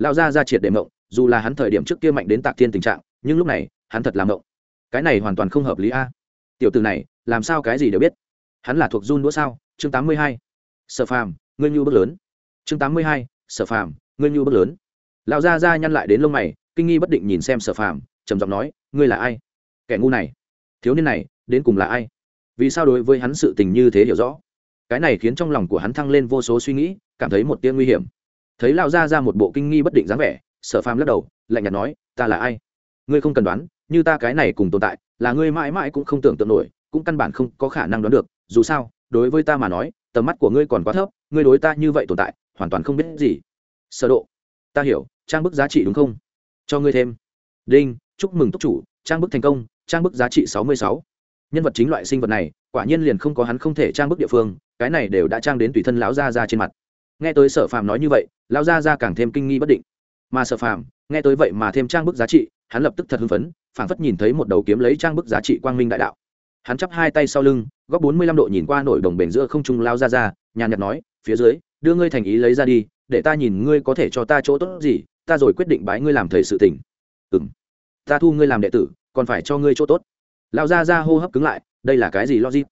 lao ra ra triệt để mộng, dù là hắn thời điểm trước kia mạnh đến tạc thiên tình trạng, nhưng lúc này, hắn thật là mộng. Cái này hoàn toàn không hợp lý a. Tiểu từ này, làm sao cái gì đều biết. Hắn là thuộc run đũa sao? Chương tám mươi hai. Sở phàm, ngươi nhu bước lớn. Chương tám mươi hai. Sở phàm, ngươi nhu bước lớn. Lão gia gia nhăn lại đến lông mày, kinh nghi bất định nhìn xem sở phàm, trầm giọng nói, ngươi là ai? Kẻ ngu này. Thiếu niên này, đến cùng là ai? Vì sao đối với hắn sự tình như thế hiểu rõ? Cái này khiến trong lòng của hắn thăng lên vô số suy nghĩ, cảm thấy một tia nguy hiểm. Thấy lão gia ra một bộ kinh nghi bất định dáng vẻ, sở phàm lắc đầu, lạnh nhạt nói, ta là ai? Ngươi không cần đoán, như ta cái này cùng tồn tại, là ngươi mãi mãi cũng không tưởng tượng nổi, cũng căn bản không có khả năng đoán được. Dù sao, đối với ta mà nói, tầm mắt của ngươi còn quá thấp, ngươi đối ta như vậy tồn tại, hoàn toàn không biết gì. Sở độ, ta hiểu, trang bức giá trị đúng không? Cho ngươi thêm. Đinh, chúc mừng túc chủ, trang bức thành công, trang bức giá trị sáu mươi sáu nhân vật chính loại sinh vật này, quả nhiên liền không có hắn không thể trang bức địa phương, cái này đều đã trang đến tùy thân lão gia ra trên mặt. Nghe tới sở phàm nói như vậy, lão gia ra càng thêm kinh nghi bất định. Mà sở phàm, nghe tới vậy mà thêm trang bức giá trị, hắn lập tức thật hưng phấn, phảng phất nhìn thấy một đầu kiếm lấy trang bức giá trị quang minh đại đạo. Hắn chắp hai tay sau lưng, góc bốn mươi lăm độ nhìn qua nổi đồng bền giữa không trung lao ra ra nhàn nhạt nói, phía dưới, đưa ngươi thành ý lấy ra đi, để ta nhìn ngươi có thể cho ta chỗ tốt gì, ta rồi quyết định bái ngươi làm thầy sự tình. Ừng ta thu ngươi làm đệ tử, còn phải cho ngươi chỗ tốt. Lão gia gia hô hấp cứng lại, đây là cái gì logic?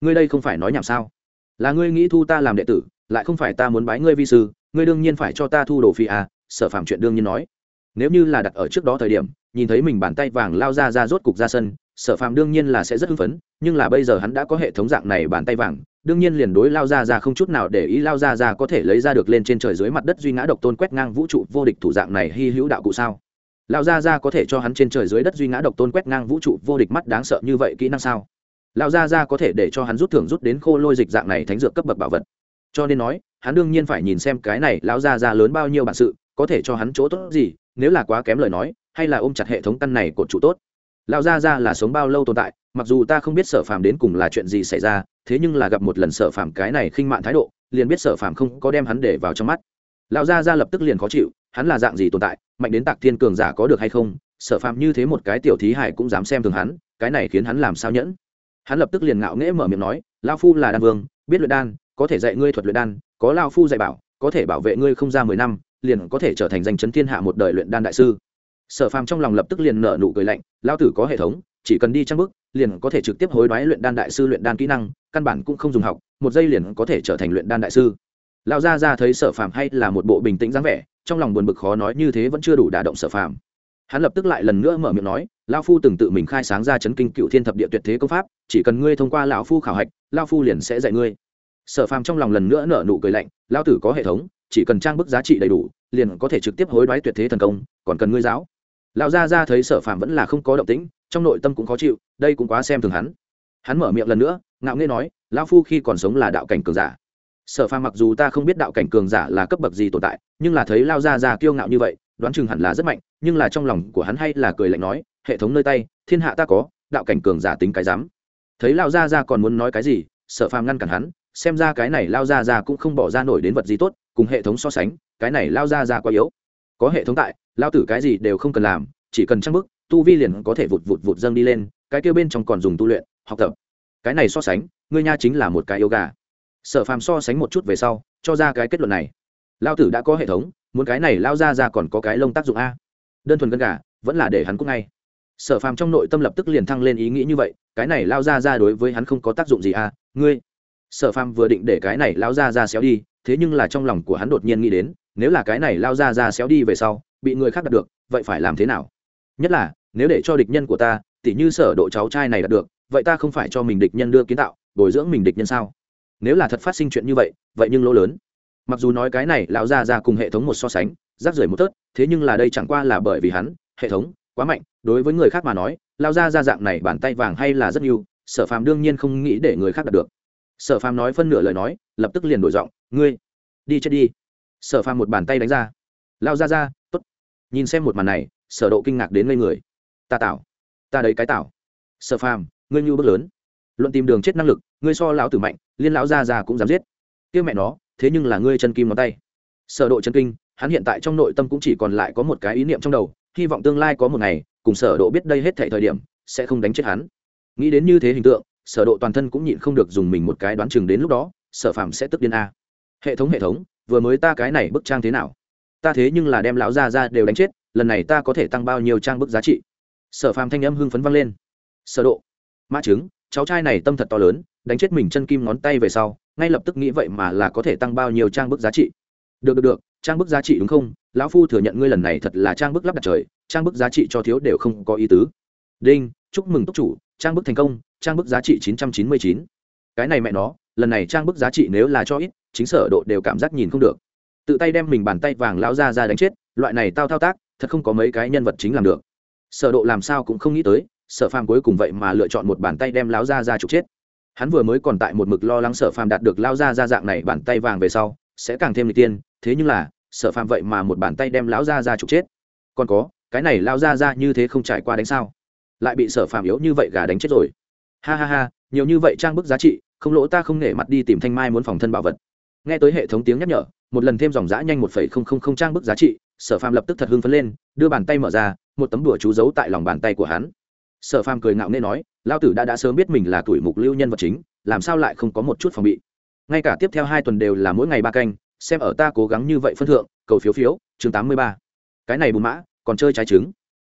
Ngươi đây không phải nói nhảm sao? Là ngươi nghĩ thu ta làm đệ tử, lại không phải ta muốn bái ngươi vi sư, ngươi đương nhiên phải cho ta thu đồ phi à sở phạm chuyện đương nhiên nói. Nếu như là đặt ở trước đó thời điểm, nhìn thấy mình bàn tay vàng lao ra ra rốt cục ra sân, sở phạm đương nhiên là sẽ rất hưng phấn, nhưng là bây giờ hắn đã có hệ thống dạng này bàn tay vàng, đương nhiên liền đối lao ra ra không chút nào để ý lao ra ra có thể lấy ra được lên trên trời dưới mặt đất duy ngã độc tôn quét ngang vũ trụ vô địch thủ dạng này hy hữu đạo cụ sao? Lão gia gia có thể cho hắn trên trời dưới đất duy ngã độc tôn quét ngang vũ trụ vô địch mắt đáng sợ như vậy kỹ năng sao? Lão gia gia có thể để cho hắn rút thưởng rút đến khô lôi dịch dạng này thánh dược cấp bậc bảo vật. Cho nên nói, hắn đương nhiên phải nhìn xem cái này lão gia gia lớn bao nhiêu bản sự, có thể cho hắn chỗ tốt gì, nếu là quá kém lời nói, hay là ôm chặt hệ thống căn này cột trụ tốt. Lão gia gia là sống bao lâu tồn tại, mặc dù ta không biết sở phàm đến cùng là chuyện gì xảy ra, thế nhưng là gặp một lần sở phàm cái này khinh mạn thái độ, liền biết sở phàm không có đem hắn để vào trong mắt. Lão gia gia lập tức liền khó chịu, hắn là dạng gì tồn tại mạnh đến tạc thiên cường giả có được hay không, sở phàm như thế một cái tiểu thí hải cũng dám xem thường hắn, cái này khiến hắn làm sao nhẫn. Hắn lập tức liền ngạo nghễ mở miệng nói lao phu là đan vương, biết luyện đan, có thể dạy ngươi thuật luyện đan, có lao phu dạy bảo, có thể bảo vệ ngươi không ra mười năm, liền có thể trở thành danh chấn thiên hạ một đời luyện đan đại sư. Sở phàm trong lòng lập tức liền nở nụ cười lạnh lao tử có hệ thống, chỉ cần đi trang bức, liền có thể trực tiếp hối đoái luyện đan đại sư luyện đan kỹ năng, căn bản cũng không dùng học, một giây liền có thể trở thành luyện đan đại sư. Lão gia ra thấy sở phàm hay là một bộ bình tĩnh dáng vẻ trong lòng buồn bực khó nói như thế vẫn chưa đủ đả động sở phàm. Hắn lập tức lại lần nữa mở miệng nói lao phu từng tự mình khai sáng ra chấn kinh cựu thiên thập địa tuyệt thế công pháp, chỉ cần ngươi thông qua lão phu khảo hạch lao phu liền sẽ dạy ngươi. Sở phàm trong lòng lần nữa nở nụ cười lạnh lao tử có hệ thống, chỉ cần trang bức giá trị đầy đủ, liền có thể trực tiếp hối đoái tuyệt thế thần công, còn cần ngươi giáo. Lão gia ra thấy sở phàm vẫn là không có động tĩnh, trong nội tâm cũng khó chịu, đây cũng quá xem thường hắn. Hắn mở miệng lần nữa, ngạo nghễ nói, lão phu khi còn sống là đạo cảnh cường giả sở phàm mặc dù ta không biết đạo cảnh cường giả là cấp bậc gì tồn tại, nhưng là thấy lao gia ra kiêu ngạo như vậy, đoán chừng hẳn là rất mạnh, nhưng là trong lòng của hắn hay là cười lạnh nói, hệ thống nơi tay, thiên hạ ta có, đạo cảnh cường giả tính cái dám. Thấy lao gia ra còn muốn nói cái gì, sở phàm ngăn cản hắn, xem ra cái này lao gia ra cũng không bỏ ra nổi đến vật gì tốt, cùng hệ thống so sánh, cái này lao gia ra quá yếu. Có hệ thống tại, lao tử cái gì đều không cần làm, chỉ cần trang bức tu vi liền có thể vụt vụt vụt dâng đi lên, cái kêu bên trong còn dùng tu luyện, học tập. Cái này so sánh, ngươi nha chính là một cái yêu gà sở phàm so sánh một chút về sau, cho ra cái kết luận này. Lao tử đã có hệ thống, muốn cái này lao ra ra còn có cái lông tác dụng a. Đơn thuần gân gà, vẫn là để hắn cúc ngay. Sở phàm trong nội tâm lập tức liền thăng lên ý nghĩ như vậy, cái này lao ra ra đối với hắn không có tác dụng gì a, ngươi. Sở phàm vừa định để cái này lao ra ra xéo đi, thế nhưng là trong lòng của hắn đột nhiên nghĩ đến, nếu là cái này lao ra ra xéo đi về sau, bị người khác đạt được, vậy phải làm thế nào? Nhất là, nếu để cho địch nhân của ta, tỉ như sở độ cháu trai này đạt được, vậy ta không phải cho mình địch nhân đưa kiến tạo, bồi dưỡng mình địch nhân sao? Nếu là thật phát sinh chuyện như vậy vậy nhưng lỗ lớn. Mặc dù nói cái này lão ra ra cùng hệ thống một so sánh, rác rưởi một tớt, thế nhưng là đây chẳng qua là bởi vì hắn, hệ thống, quá mạnh, đối với người khác mà nói lao ra ra dạng này bàn tay vàng hay là rất nhiều, sở phàm đương nhiên không nghĩ để người khác đạt được. Sở phàm nói phân nửa lời nói, lập tức liền đổi giọng, ngươi, đi chết đi. Sở phàm một bàn tay đánh ra. Lao ra ra t ố t nhìn xem một màn này, sở độ kinh ngạc đến ngây người. Ta tạo ta đấy cái tạo sở phàm, ngươi như bước lớn luận tìm đường chết năng lực, ngươi so lão tử mạnh, liên lão gia già cũng dám giết. Kia mẹ nó, thế nhưng là ngươi chân kim ngón tay. Sở độ chân kinh, hắn hiện tại trong nội tâm cũng chỉ còn lại có một cái ý niệm trong đầu, hy vọng tương lai có một ngày, cùng sở độ biết đây hết thảy thời điểm, sẽ không đánh chết hắn. Nghĩ đến như thế hình tượng, sở độ toàn thân cũng nhịn không được dùng mình một cái đoán chừng đến lúc đó, sở phàm sẽ tức điên a. Hệ thống hệ thống, vừa mới ta cái này bức trang thế nào? Ta thế nhưng là đem lão gia gia đều đánh chết, lần này ta có thể tăng bao nhiêu trang bức giá trị? Sở phàm thanh âm hưng phấn vang lên. Sở độ, mã chứng cháu trai này tâm thật to lớn, đánh chết mình chân kim ngón tay về sau, ngay lập tức nghĩ vậy mà là có thể tăng bao nhiêu trang bức giá trị. Được được được, trang bức giá trị đúng không? Lão phu thừa nhận ngươi lần này thật là trang bức lắp đặt trời, trang bức giá trị cho thiếu đều không có ý tứ. Đinh, chúc mừng túc chủ, trang bức thành công, trang bức giá trị chín trăm chín mươi chín. Cái này mẹ nó, lần này trang bức giá trị nếu là cho ít, chính sở độ đều cảm giác nhìn không được. Tự tay đem mình bàn tay vàng lão ra ra đánh chết, loại này tao thao tác, thật không có mấy cái nhân vật chính làm được. Sở độ làm sao cũng không nghĩ tới sở phàm cuối cùng vậy mà lựa chọn một bàn tay đem lão gia ra trục chết. Hắn vừa mới còn tại một mực lo lắng sở phàm đạt được lão gia ra dạng này bàn tay vàng về sau, sẽ càng thêm lịch tiên, thế nhưng là, sở phàm vậy mà một bàn tay đem lão gia ra trục chết. Còn có, cái này lão gia ra như thế không trải qua đánh sao? Lại bị sở phàm yếu như vậy gà đánh chết rồi. Ha ha ha, nhiều như vậy trang bức giá trị, không lỗ ta không nể mặt đi tìm thanh mai muốn phòng thân bảo vật. Nghe tới hệ thống tiếng nhắc nhở, một lần thêm dòng giã nhanh một phẩy không không không trang bức giá trị, sở phàm lập tức thật hưng phấn lên, đưa bàn tay mở ra, một tấm đùa chú giấu tại lòng bàn tay của hắn sở phàm cười ngạo nghê nói lao tử đã đã sớm biết mình là tuổi mục lưu nhân vật chính, làm sao lại không có một chút phòng bị? Ngay cả tiếp theo hai tuần đều là mỗi ngày ba canh, xem ở ta cố gắng như vậy phân thượng, cầu phiếu phiếu, chương tám mươi ba. Cái này bùn mã, còn chơi trái trứng.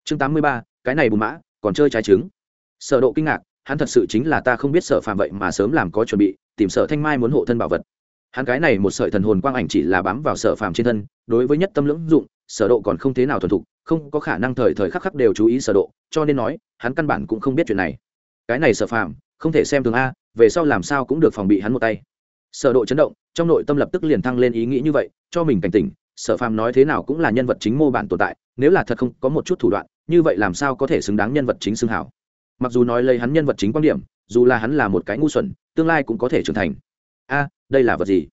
Chương tám mươi ba, cái này bùn mã, còn chơi trái trứng. Sở độ kinh ngạc, hắn thật sự chính là ta không biết sở phàm vậy mà sớm làm có chuẩn bị, tìm sở thanh mai muốn hộ thân bảo vật. Hắn cái này một sợi thần hồn quang ảnh chỉ là bám vào sở phàm trên thân, đối với nhất tâm lưỡng dụng sở độ còn không thế nào thuần thục, không có khả năng thời thời khắc khắc đều chú ý sở độ, cho nên nói, hắn căn bản cũng không biết chuyện này. Cái này sở phàm, không thể xem thường a, về sau làm sao cũng được phòng bị hắn một tay. Sở độ chấn động, trong nội tâm lập tức liền thăng lên ý nghĩ như vậy, cho mình cảnh tỉnh, sở phàm nói thế nào cũng là nhân vật chính mô bản tồn tại, nếu là thật không có một chút thủ đoạn, như vậy làm sao có thể xứng đáng nhân vật chính xưng hảo. Mặc dù nói lấy hắn nhân vật chính quan điểm, dù là hắn là một cái ngu xuẩn, tương lai cũng có thể trưởng thành. A, đây là vật gì?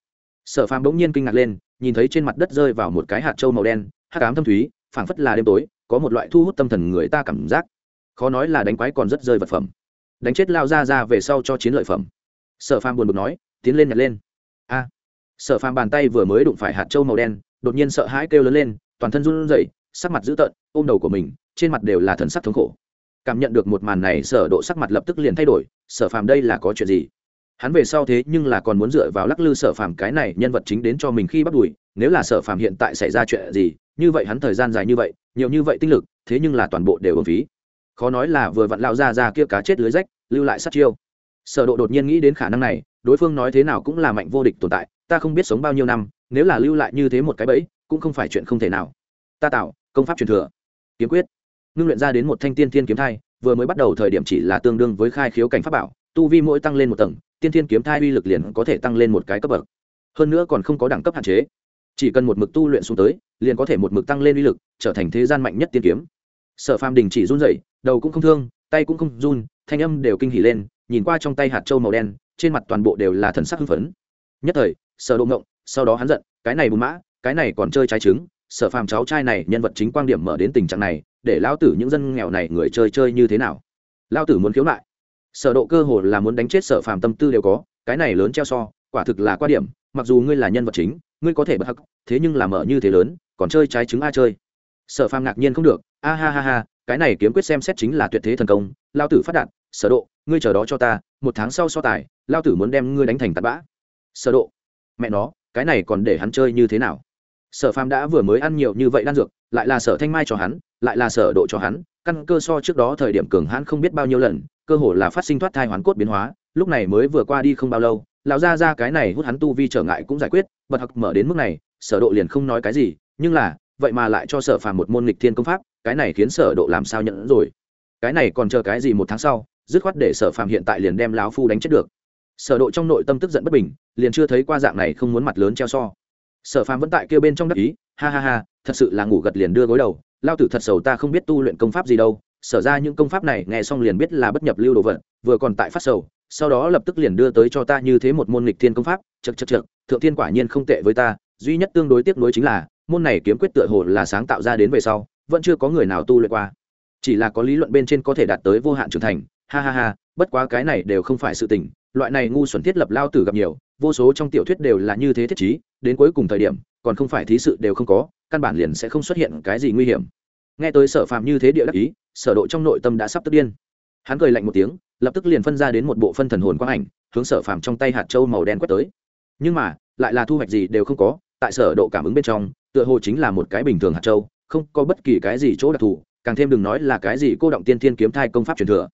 Sở phàm bỗng nhiên kinh ngạc lên, nhìn thấy trên mặt đất rơi vào một cái hạt trâu màu đen hắc ám thâm thúy, phảng phất là đêm tối, có một loại thu hút tâm thần người ta cảm giác. Khó nói là đánh quái còn rất rơi vật phẩm. Đánh chết lao ra ra về sau cho chiến lợi phẩm. Sở phàm buồn bực nói, tiến lên nhặt lên. A. Sở phàm bàn tay vừa mới đụng phải hạt trâu màu đen, đột nhiên sợ hãi kêu lớn lên, toàn thân run rẩy, sắc mặt dữ tợn, ôm đầu của mình, trên mặt đều là thần sắc thống khổ. Cảm nhận được một màn này, sở độ sắc mặt lập tức liền thay đổi, sở phàm đây là có chuyện gì? Hắn về sau thế nhưng là còn muốn dựa vào lắc lư sở phàm cái này nhân vật chính đến cho mình khi bắt đuổi, nếu là sở phàm hiện tại xảy ra chuyện gì, như vậy hắn thời gian dài như vậy, nhiều như vậy tinh lực, thế nhưng là toàn bộ đều ổn phí. Khó nói là vừa vặn lao ra ra kia cá chết lưới rách, lưu lại sát chiêu. Sở độ đột nhiên nghĩ đến khả năng này, đối phương nói thế nào cũng là mạnh vô địch tồn tại, ta không biết sống bao nhiêu năm, nếu là lưu lại như thế một cái bẫy, cũng không phải chuyện không thể nào. Ta tạo, công pháp truyền thừa. Kiếm quyết. Ngưng luyện ra đến một thanh tiên thiên kiếm thai, vừa mới bắt đầu thời điểm chỉ là tương đương với khai khiếu cảnh pháp bảo, tu vi mỗi tăng lên một tầng tiên thiên kiếm thai uy lực liền có thể tăng lên một cái cấp bậc. Hơn nữa còn không có đẳng cấp hạn chế. Chỉ cần một mực tu luyện xuống tới, liền có thể một mực tăng lên uy lực, trở thành thế gian mạnh nhất tiên kiếm. Sở phàm đình chỉ run dậy đầu cũng không thương, tay cũng không run, thanh âm đều kinh hỉ lên, nhìn qua trong tay hạt trâu màu đen, trên mặt toàn bộ đều là thần sắc hưng phấn. Nhất thời, sở độ ngộng, sau đó hắn giận, cái này bùn mã, cái này còn chơi trái trứng. Sở phàm cháu trai này nhân vật chính quan điểm mở đến tình trạng này, để lao tử những dân nghèo này người chơi chơi như thế nào? Lao tử muốn khiếu nại sở độ cơ hồ là muốn đánh chết sở phàm tâm tư đều có, cái này lớn treo so, quả thực là quan điểm, mặc dù ngươi là nhân vật chính, ngươi có thể bất hắc, thế nhưng là mở như thế lớn, còn chơi trái trứng a chơi. Sở phàm ngạc nhiên không được, a ha ha ha, cái này kiếm quyết xem xét chính là tuyệt thế thần công, lao tử phát đạt, sở độ, ngươi chờ đó cho ta, một tháng sau so tài, lao tử muốn đem ngươi đánh thành tạt bã. Sở độ, mẹ nó, cái này còn để hắn chơi như thế nào? Sở phàm đã vừa mới ăn nhiều như vậy đan dược lại là sở thanh mai cho hắn, lại là sở độ cho hắn, căn cơ so trước đó thời điểm cường hãn không biết bao nhiêu lần, cơ hồ là phát sinh thoát thai hoàn cốt biến hóa, lúc này mới vừa qua đi không bao lâu, lão gia gia cái này hút hắn tu vi trở ngại cũng giải quyết, bật học mở đến mức này, sở độ liền không nói cái gì, nhưng là, vậy mà lại cho sở phàm một môn lịch thiên công pháp, cái này khiến sở độ làm sao nhận rồi. Cái này còn chờ cái gì một tháng sau, dứt khoát để sở phàm hiện tại liền đem lão phu đánh chết được. Sở độ trong nội tâm tức giận bất bình, liền chưa thấy qua dạng này không muốn mặt lớn treo so sở phàm vẫn tại kêu bên trong đắc ý, ha ha ha, thật sự là ngủ gật liền đưa gối đầu, lao tử thật sầu ta không biết tu luyện công pháp gì đâu, sở ra những công pháp này nghe xong liền biết là bất nhập lưu đồ vật, vừa còn tại phát sầu, sau đó lập tức liền đưa tới cho ta như thế một môn nghịch thiên công pháp chật chật chật thượng thiên quả nhiên không tệ với ta, duy nhất tương đối tiếc nuối chính là, môn này kiếm quyết tựa hồ là sáng tạo ra đến về sau, vẫn chưa có người nào tu luyện qua. Chỉ là có lý luận bên trên có thể đạt tới vô hạn trưởng thành, ha ha ha, bất quá cái này đều không phải sự tình loại này ngu xuẩn thiết lập lao tử gặp nhiều, vô số trong tiểu thuyết đều là như thế thiết chí đến cuối cùng thời điểm, còn không phải thí sự đều không có, căn bản liền sẽ không xuất hiện cái gì nguy hiểm. Nghe tới sở phàm như thế địa đắc ý, sở độ trong nội tâm đã sắp tức điên. Hắn cười lạnh một tiếng, lập tức liền phân ra đến một bộ phân thần hồn quang ảnh, hướng sở phàm trong tay hạt châu màu đen quét tới. Nhưng mà, lại là thu hoạch gì đều không có, tại sở độ cảm ứng bên trong, tựa hồ chính là một cái bình thường hạt châu, không có bất kỳ cái gì chỗ đặc thù, càng thêm đừng nói là cái gì cô động tiên thiên kiếm thai công pháp truyền thừa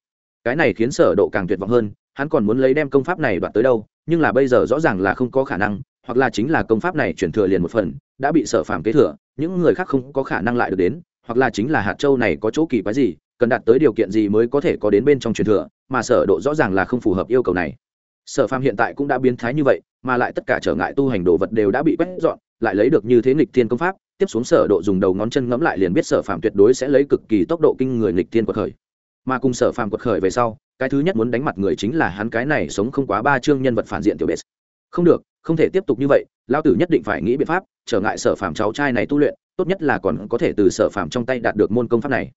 cái này khiến sở độ càng tuyệt vọng hơn, hắn còn muốn lấy đem công pháp này đoạt tới đâu, nhưng là bây giờ rõ ràng là không có khả năng, hoặc là chính là công pháp này chuyển thừa liền một phần, đã bị sở phàm kế thừa, những người khác không có khả năng lại được đến, hoặc là chính là hạt châu này có chỗ kỳ quái gì, cần đạt tới điều kiện gì mới có thể có đến bên trong truyền thừa, mà sở độ rõ ràng là không phù hợp yêu cầu này. Sở phàm hiện tại cũng đã biến thái như vậy, mà lại tất cả trở ngại tu hành đồ vật đều đã bị quét dọn, lại lấy được như thế nghịch thiên công pháp, tiếp xuống sở độ dùng đầu ngón chân ngắm lại liền biết sở phàm tuyệt đối sẽ lấy cực kỳ tốc độ kinh người nghịch thiên quật khởi mà cùng sở phàm quật khởi về sau, cái thứ nhất muốn đánh mặt người chính là hắn cái này sống không quá ba chương nhân vật phản diện tiểu bệ. Không được, không thể tiếp tục như vậy lao tử nhất định phải nghĩ biện pháp, trở ngại sở phàm cháu trai này tu luyện, tốt nhất là còn có thể từ sở phàm trong tay đạt được môn công pháp này.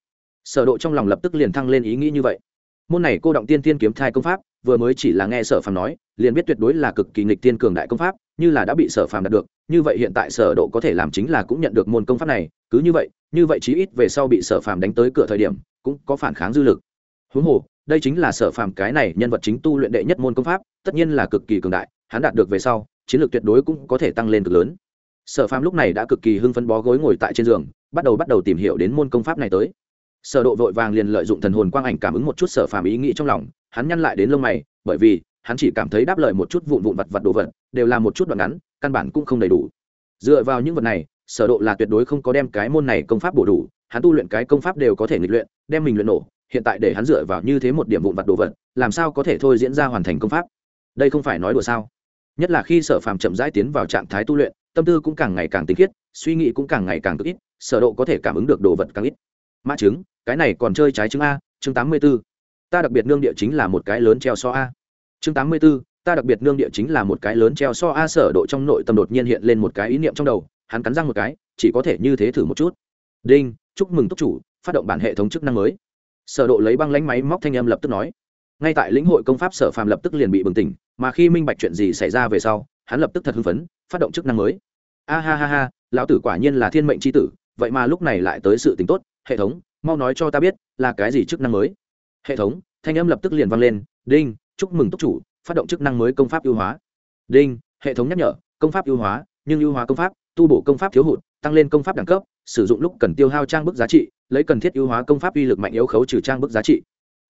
Sở độ trong lòng lập tức liền thăng lên ý nghĩ như vậy. Môn này cô động tiên tiên kiếm thai công pháp, vừa mới chỉ là nghe sở phàm nói, liền biết tuyệt đối là cực kỳ nghịch tiên cường đại công pháp, như là đã bị sở phàm đạt được, như vậy hiện tại sở độ có thể làm chính là cũng nhận được môn công pháp này, cứ như vậy như vậy chí ít về sau bị sở phàm đánh tới cửa thời điểm cũng có phản kháng dư lực. Huống hồ, đây chính là sở phàm cái này nhân vật chính tu luyện đệ nhất môn công pháp, tất nhiên là cực kỳ cường đại, hắn đạt được về sau, chiến lược tuyệt đối cũng có thể tăng lên cực lớn. Sở phàm lúc này đã cực kỳ hưng phấn bó gối ngồi tại trên giường, bắt đầu bắt đầu tìm hiểu đến môn công pháp này tới. Sở độ vội vàng liền lợi dụng thần hồn quang ảnh cảm ứng một chút sở phàm ý nghĩ trong lòng, hắn nhăn lại đến lông mày, bởi vì, hắn chỉ cảm thấy đáp lời một chút vụn vụn vặt vặt đồ vật, đều là một chút đoạn ngắn, căn bản cũng không đầy đủ. Dựa vào những vật này, sở độ là tuyệt đối không có đem cái môn này công pháp bổ đủ hắn tu luyện cái công pháp đều có thể nghịch luyện, đem mình luyện nổ, hiện tại để hắn dựa vào như thế một điểm vụn vặt đồ vật, làm sao có thể thôi diễn ra hoàn thành công pháp đây không phải nói đùa sao nhất là khi sở phàm chậm rãi tiến vào trạng thái tu luyện, tâm tư cũng càng ngày càng tinh khiết, suy nghĩ cũng càng ngày càng cực ít, sở độ có thể cảm ứng được đồ vật càng ít mã trứng, cái này còn chơi trái trứng a, chương 84. ta đặc biệt nương địa chính là một cái lớn treo so a chương 84. ta đặc biệt nương địa chính là một cái lớn treo so a, sở độ trong nội tâm đột nhiên hiện lên một cái ý niệm trong đầu, hắn cắn răng một cái, chỉ có thể như thế thử một chút đinh chúc mừng túc chủ, phát động bản hệ thống chức năng mới. Sở độ lấy băng lãnh máy móc thanh âm lập tức nói. Ngay tại lĩnh hội công pháp sở phàm lập tức liền bị bừng tỉnh, mà khi minh bạch chuyện gì xảy ra về sau, hắn lập tức thật hưng phấn, phát động chức năng mới. A ha ha ha, lão tử quả nhiên là thiên mệnh c h i tử, vậy mà lúc này lại tới sự t ì n h tốt. Hệ thống, mau nói cho ta biết, là cái gì chức năng mới? Hệ thống, thanh âm lập tức liền vang lên. Đinh, chúc mừng túc chủ, phát động chức năng mới công pháp ưu hóa. Đinh, hệ thống nhắc nhở, công pháp ưu hóa, nhưng ưu hóa công pháp, tu bổ công pháp thiếu hụt, tăng lên công pháp đẳng cấp sử dụng lúc cần tiêu hao trang bức giá trị, lấy cần thiết ưu hóa công pháp uy lực mạnh yếu khấu trừ trang bức giá trị.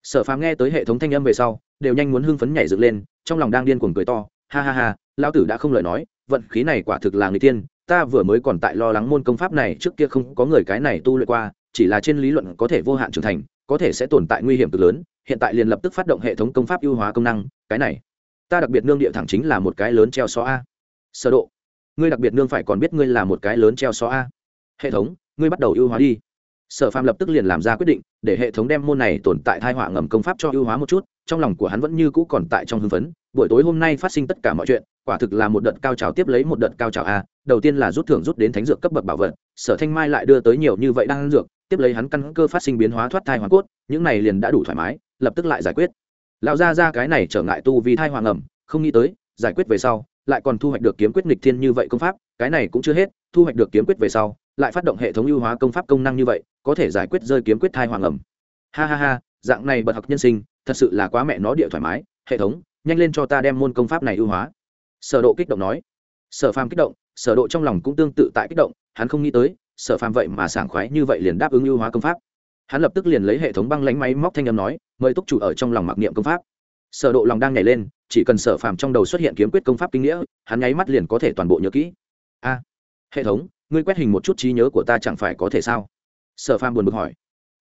Sở phàm nghe tới hệ thống thanh âm về sau, đều nhanh muốn hưng phấn nhảy dựng lên, trong lòng đang điên cuồng cười to, ha ha ha lao tử đã không lời nói, vận khí này quả thực là người tiên, ta vừa mới còn tại lo lắng môn công pháp này trước kia không có người cái này tu luyện qua, chỉ là trên lý luận có thể vô hạn trưởng thành, có thể sẽ tồn tại nguy hiểm cực lớn, hiện tại liền lập tức phát động hệ thống công pháp ưu hóa công năng, cái này, ta đặc biệt nương địa thẳng chính là một cái lớn treo xó a. Sơ độ, ngươi đặc biệt nương phải còn biết ngươi là một cái lớn treo xó a hệ thống, ngươi bắt đầu ưu hóa đi. Sở phàm lập tức liền làm ra quyết định, để hệ thống đem môn này tồn tại thai họa ngầm công pháp cho ưu hóa một chút, trong lòng của hắn vẫn như cũ còn tại trong hưng phấn. Buổi tối hôm nay phát sinh tất cả mọi chuyện, quả thực là một đợt cao trào tiếp lấy một đợt cao trào a. Đầu tiên là rút thưởng rút đến thánh dược cấp bậc bảo vật, sở thanh mai lại đưa tới nhiều như vậy đang dược, tiếp lấy hắn căn cơ phát sinh biến hóa thoát thai hoàng cốt, những này liền đã đủ thoải mái, lập tức lại giải quyết. Lão ra ra cái này trở ngại tu vì thai hoàng ẩm không nghĩ tới, giải quyết về sau, lại còn thu hoạch được kiếm quyết nghịch thiên như vậy công pháp, cái này cũng chưa hết thu hoạch được kiếm quyết về sau, lại phát động hệ thống ưu hóa công pháp công năng như vậy, có thể giải quyết rơi kiếm quyết thai hoàng ẩm. Ha ha ha, dạng này bật học nhân sinh, thật sự là quá mẹ nó địa thoải mái. Hệ thống, nhanh lên cho ta đem môn công pháp này ưu hóa. Sở độ kích động nói. Sở phàm kích động, sở độ trong lòng cũng tương tự tại kích động, hắn không nghĩ tới, sở phàm vậy mà sảng khoái như vậy liền đáp ứng ưu hóa công pháp. Hắn lập tức liền lấy hệ thống băng lánh máy móc thanh âm nói, mời túc chủ ở trong lòng mặc niệm công pháp. Sở độ lòng đang nhảy lên, chỉ cần sở phàm trong đầu xuất hiện kiếm quyết công pháp kinh nghĩa, hắn nháy mắt liền có thể toàn bộ nhớ kỹ. A hệ thống, ngươi quét hình một chút trí nhớ của ta chẳng phải có thể sao? Sở phàm buồn bực hỏi.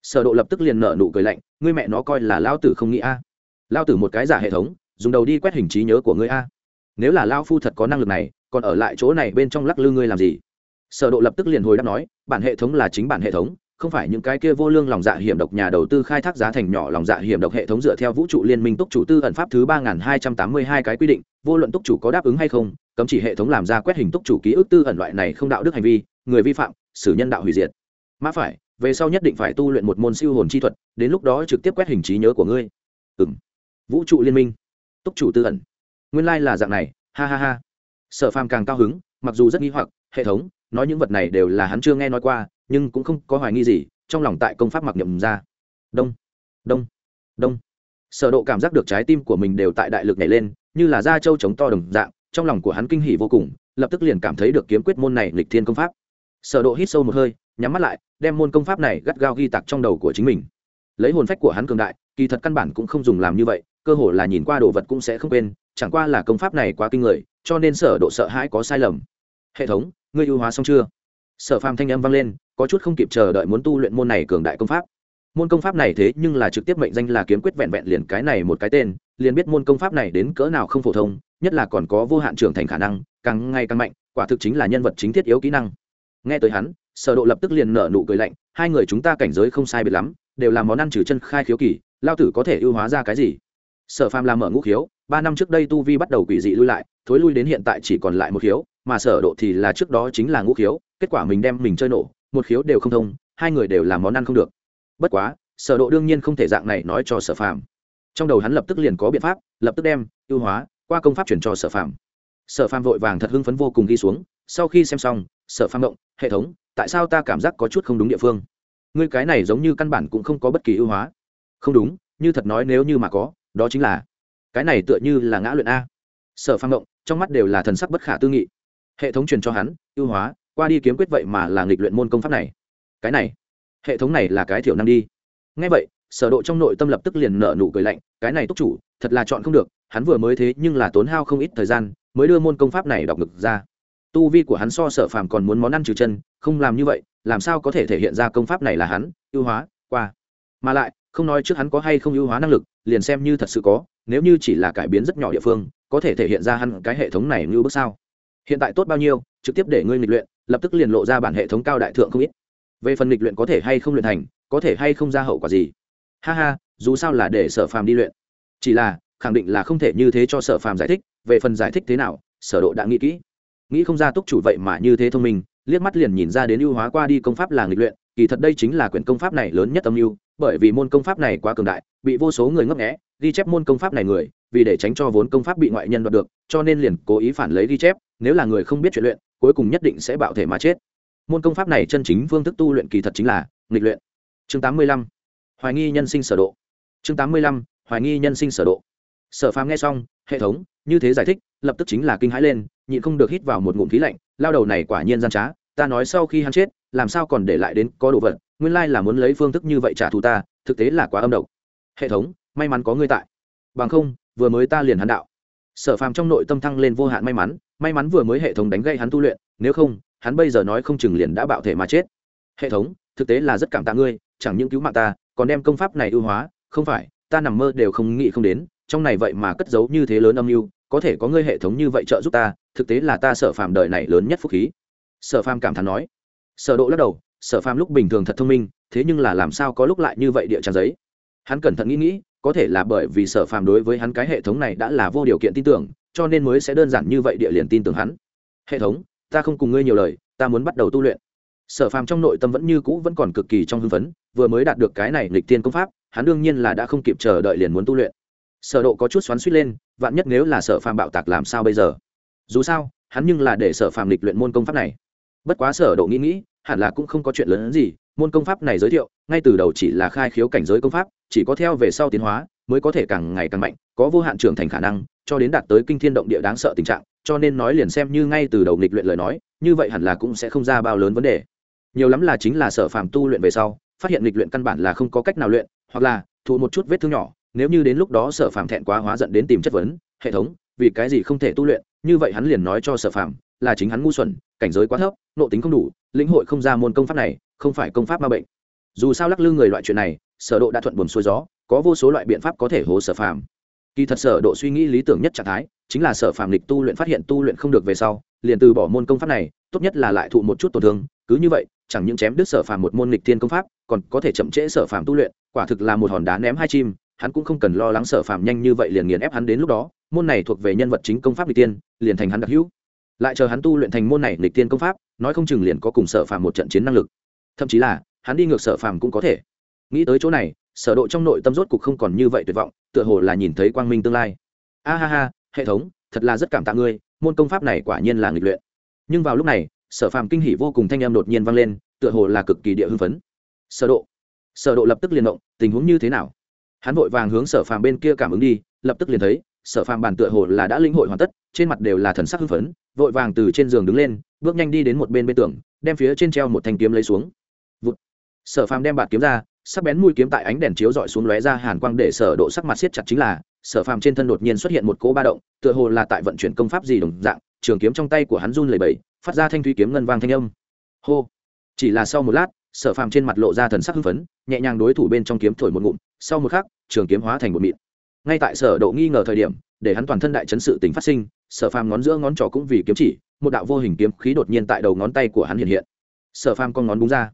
Sở độ lập tức liền nở nụ cười lạnh, ngươi mẹ nó coi là lao tử không nghĩ a. Lao tử một cái giả hệ thống, dùng đầu đi quét hình trí nhớ của ngươi a. Nếu là lao phu thật có năng lực này, còn ở lại chỗ này bên trong lắc lư ngươi làm gì? Sở độ lập tức liền hồi đáp nói, bản hệ thống là chính bản hệ thống không phải những cái kia vô lương lòng dạ hiểm độc nhà đầu tư khai thác giá thành nhỏ lòng dạ hiểm độc hệ thống dựa theo vũ trụ liên minh túc chủ tư ẩn pháp thứ ba hai trăm tám mươi hai cái quy định, vô luận túc chủ có đáp ứng hay không, cấm chỉ hệ thống làm ra quét hình túc chủ ký ức tư ẩn loại này không đạo đức hành vi, người vi phạm, xử nhân đạo hủy diệt. Mã phải, về sau nhất định phải tu luyện một môn siêu hồn chi thuật, đến lúc đó trực tiếp quét hình trí nhớ của ngươi. Ừ vũ trụ liên minh. Túc chủ tư ẩn. Nguyên lai là dạng này, ha ha ha. Sở phàm càng cao hứng, mặc dù rất nghi hoặc, hệ thống, nói những vật này đều là hắn chưa nghe nói qua nhưng cũng không có hoài nghi gì, trong lòng tại công pháp mặc nhậm ra. Đông đông đông. Sở độ cảm giác được trái tim của mình đều tại đại lực nhảy lên, như là da trâu chống to đồng dạng, trong lòng của hắn kinh hỉ vô cùng, lập tức liền cảm thấy được kiếm quyết môn này lịch thiên công pháp. Sở độ hít sâu một hơi, nhắm mắt lại, đem môn công pháp này gắt gao ghi tạc trong đầu của chính mình. Lấy hồn phách của hắn cường đại, kỳ thật căn bản cũng không dùng làm như vậy, cơ hồ là nhìn qua đồ vật cũng sẽ không quên, chẳng qua là công pháp này quá kinh người, cho nên sở độ sợ hãi có sai lầm. Hệ thống, ngươi ưu hóa xong chưa? Sở phàm thanh âm vang lên có chút không kịp chờ đợi muốn tu luyện môn này cường đại công pháp. Môn công pháp này thế nhưng là trực tiếp mệnh danh là kiếm quyết vẹn vẹn liền cái này một cái tên, liền biết môn công pháp này đến cỡ nào không phổ thông, nhất là còn có vô hạn trưởng thành khả năng, càng ngày càng mạnh, quả thực chính là nhân vật chính thiết yếu kỹ năng. Nghe tới hắn, sở độ lập tức liền nở nụ cười lạnh, hai người chúng ta cảnh giới không sai biệt lắm, đều là món ăn trừ chân khai khiếu kỳ, lao tử có thể ưu hóa ra cái gì? Sở phàm làm mở ngũ khiếu, ba năm trước đây tu vi bắt đầu quỷ dị lui lại, thối lui đến hiện tại chỉ còn lại một khiếu, mà sở độ thì là trước đó chính là ngũ khiếu, kết quả mình đem mình chơi nổ một khiếu đều không thông, hai người đều làm món ăn không được. Bất quá, sở độ đương nhiên không thể dạng này nói cho sở phàm. Trong đầu hắn lập tức liền có biện pháp, lập tức đem, ưu hóa, qua công pháp chuyển cho sở phàm. Sở phàm vội vàng thật hưng phấn vô cùng ghi xuống, sau khi xem xong, sở phàm động, hệ thống, tại sao ta cảm giác có chút không đúng địa phương? Ngươi cái này giống như căn bản cũng không có bất kỳ ưu hóa. Không đúng, như thật nói nếu như mà có, đó chính là, cái này tựa như là ngã luyện a. Sở phàm động, trong mắt đều là thần sắc bất khả tư nghị. Hệ thống truyền cho hắn, ưu hóa qua đi kiếm quyết vậy mà là nghịch luyện môn công pháp này. Cái này, hệ thống này là cái thiểu năng đi. Ngay vậy, sở độ trong nội tâm lập tức liền nở nụ cười lạnh, cái này túc chủ, thật là chọn không được, hắn vừa mới thế nhưng là tốn hao không ít thời gian, mới đưa môn công pháp này đọc được ra. Tu vi của hắn so sở phàm còn muốn món ăn trừ chân, không làm như vậy, làm sao có thể thể hiện ra công pháp này là hắn, ưu hóa, qua. Mà lại, không nói trước hắn có hay không ưu hóa năng lực, liền xem như thật sự có, nếu như chỉ là cải biến rất nhỏ địa phương, có thể thể hiện ra hắn cái hệ thống này như bước sao. Hiện tại tốt bao nhiêu, trực tiếp để ngươi nghịch luyện lập tức liền lộ ra bản hệ thống cao đại thượng không ít. Về phần lịch luyện có thể hay không luyện thành, có thể hay không ra hậu quả gì? Ha ha, dù sao là để sở phàm đi luyện. Chỉ là, khẳng định là không thể như thế cho sở phàm giải thích, về phần giải thích thế nào, sở độ đã nghĩ kỹ. Nghĩ không ra túc chủ vậy mà như thế thông minh, liếc mắt liền nhìn ra đến ưu hóa qua đi công pháp là nghịch luyện, kỳ thật đây chính là quyển công pháp này lớn nhất âm mưu bởi vì môn công pháp này quá cường đại, bị vô số người ngấp nghé, ghi chép môn công pháp này người, vì để tránh cho vốn công pháp bị ngoại nhân đoạt được, cho nên liền cố ý phản lấy ghi chép, nếu là người không biết chuyện luyện cuối cùng nhất định sẽ bạo thể mà chết. Môn công pháp này chân chính phương thức tu luyện kỳ thật chính là nghịch luyện. Chương 85. hoài nghi nhân sinh sở độ. Chương 85. hoài nghi nhân sinh sở độ. Sở phàm nghe xong, hệ thống, như thế giải thích, lập tức chính là kinh hãi lên, nhịn không được hít vào một ngụm khí lạnh, lao đầu này quả nhiên gian trá, ta nói sau khi hắn chết, làm sao còn để lại đến có đồ vật, nguyên lai là muốn lấy phương thức như vậy trả thù ta, thực tế là quá âm độc. Hệ thống, may mắn có ngươi tại. Bằng không, vừa mới ta liền hắn đạo. Sở phàm trong nội tâm thăng lên vô hạn may mắn may mắn vừa mới hệ thống đánh gây hắn tu luyện, nếu không, hắn bây giờ nói không chừng liền đã bạo thể mà chết. Hệ thống, thực tế là rất cảm tạ ngươi, chẳng những cứu mạng ta, còn đem công pháp này ưu hóa, không phải, ta nằm mơ đều không nghĩ không đến, trong này vậy mà cất giấu như thế lớn âm mưu, có thể có ngươi hệ thống như vậy trợ giúp ta, thực tế là ta sở phàm đời này lớn nhất phúc khí. Sở phàm cảm thán nói. Sở độ lắc đầu sở phàm lúc bình thường thật thông minh, thế nhưng là làm sao có lúc lại như vậy địa trang giấy. Hắn cẩn thận nghĩ nghĩ, có thể là bởi vì sở phàm đối với hắn cái hệ thống này đã là vô điều kiện tin tưởng cho nên mới sẽ đơn giản như vậy địa liền tin tưởng hắn. Hệ thống, ta không cùng ngươi nhiều lời, ta muốn bắt đầu tu luyện. Sở phàm trong nội tâm vẫn như cũ vẫn còn cực kỳ trong hưng phấn, vừa mới đạt được cái này lịch tiên công pháp, hắn đương nhiên là đã không kịp chờ đợi liền muốn tu luyện. Sở độ có chút xoắn suýt lên, vạn nhất nếu là sở phàm bạo tạc làm sao bây giờ? Dù sao, hắn nhưng là để sở phàm lịch luyện môn công pháp này. Bất quá sở độ nghĩ nghĩ, hẳn là cũng không có chuyện lớn hơn gì, môn công pháp này giới thiệu, ngay từ đầu chỉ là khai khiếu cảnh giới công pháp, chỉ có theo về sau tiến hóa mới có thể càng ngày càng mạnh, có vô hạn trưởng thành khả năng, cho đến đạt tới kinh thiên động địa đáng sợ tình trạng, cho nên nói liền xem như ngay từ đầu nghịch luyện lời nói, như vậy hẳn là cũng sẽ không ra bao lớn vấn đề. Nhiều lắm là chính là sở phàm tu luyện về sau, phát hiện nghịch luyện căn bản là không có cách nào luyện, hoặc là thụ một chút vết thương nhỏ, nếu như đến lúc đó sở phàm thẹn quá hóa giận đến tìm chất vấn, hệ thống, vì cái gì không thể tu luyện, như vậy hắn liền nói cho sở phàm, là chính hắn ngu xuẩn, cảnh giới quá thấp nộ tính không đủ, lĩnh hội không ra môn công pháp này, không phải công pháp ma bệnh. Dù sao lắc lư người loại chuyện này, sở độ đã thuận buồm xuôi gió có vô số loại biện pháp có thể hố sở phàm. Kỳ thật sở độ suy nghĩ lý tưởng nhất trạng thái chính là sở phàm lịch tu luyện phát hiện tu luyện không được về sau, liền từ bỏ môn công pháp này, tốt nhất là lại thụ một chút tổn thương, cứ như vậy, chẳng những chém đứt sở phàm một môn lịch thiên công pháp, còn có thể chậm trễ sở phàm tu luyện, quả thực là một hòn đá ném hai chim, hắn cũng không cần lo lắng sở phàm nhanh như vậy liền nghiền ép hắn đến lúc đó, môn này thuộc về nhân vật chính công pháp lịch tiên liền thành hắn đặc hữu. Lại chờ hắn tu luyện thành môn này lịch tiên công pháp, nói không chừng liền có cùng sở phàm một trận chiến năng lực. Thậm chí là, hắn đi ngược sở phàm cũng có thể. Nghĩ tới chỗ này sở độ trong nội tâm rốt cục không còn như vậy tuyệt vọng, tựa hồ là nhìn thấy quang minh tương lai. A ha ha, hệ thống, thật là rất cảm tạ ngươi, môn công pháp này quả nhiên là nghịch luyện. Nhưng vào lúc này, sở phàm kinh hỉ vô cùng thanh âm đột nhiên vang lên, tựa hồ là cực kỳ địa hưng phấn. Sở độ. Sở độ lập tức liền động, tình huống như thế nào? Hắn vội vàng hướng sở phàm bên kia cảm ứng đi, lập tức liền thấy, sở phàm bản tựa hồ là đã linh hội hoàn tất, trên mặt đều là thần sắc hưng phấn, vội vàng từ trên giường đứng lên, bước nhanh đi đến một bên bên tường, đem phía trên treo một thanh kiếm lấy xuống. Vụt. sở phàm đem bạt kiếm ra sắc bén mũi kiếm tại ánh đèn chiếu dọi xuống lóe ra hàn quang để sở độ sắc mặt siết chặt chính là, sở phàm trên thân đột nhiên xuất hiện một cỗ ba động, tựa hồ là tại vận chuyển công pháp gì đồng dạng, trường kiếm trong tay của hắn run lẩy bẩy, phát ra thanh thúy kiếm ngân vang thanh âm. Hô! Chỉ là sau một lát, sở phàm trên mặt lộ ra thần sắc hưng phấn, nhẹ nhàng đối thủ bên trong kiếm thổi một ngụm, sau một khắc, trường kiếm hóa thành một mịn. Ngay tại sở độ nghi ngờ thời điểm, để hắn toàn thân đại chấn sự tình phát sinh, sở phàm ngón giữa ngón trỏ cũng vì kiếm chỉ, một đạo vô hình kiếm khí đột nhiên tại đầu ngón tay của hắn hiện hiện. Sở phàm con ngón búng ra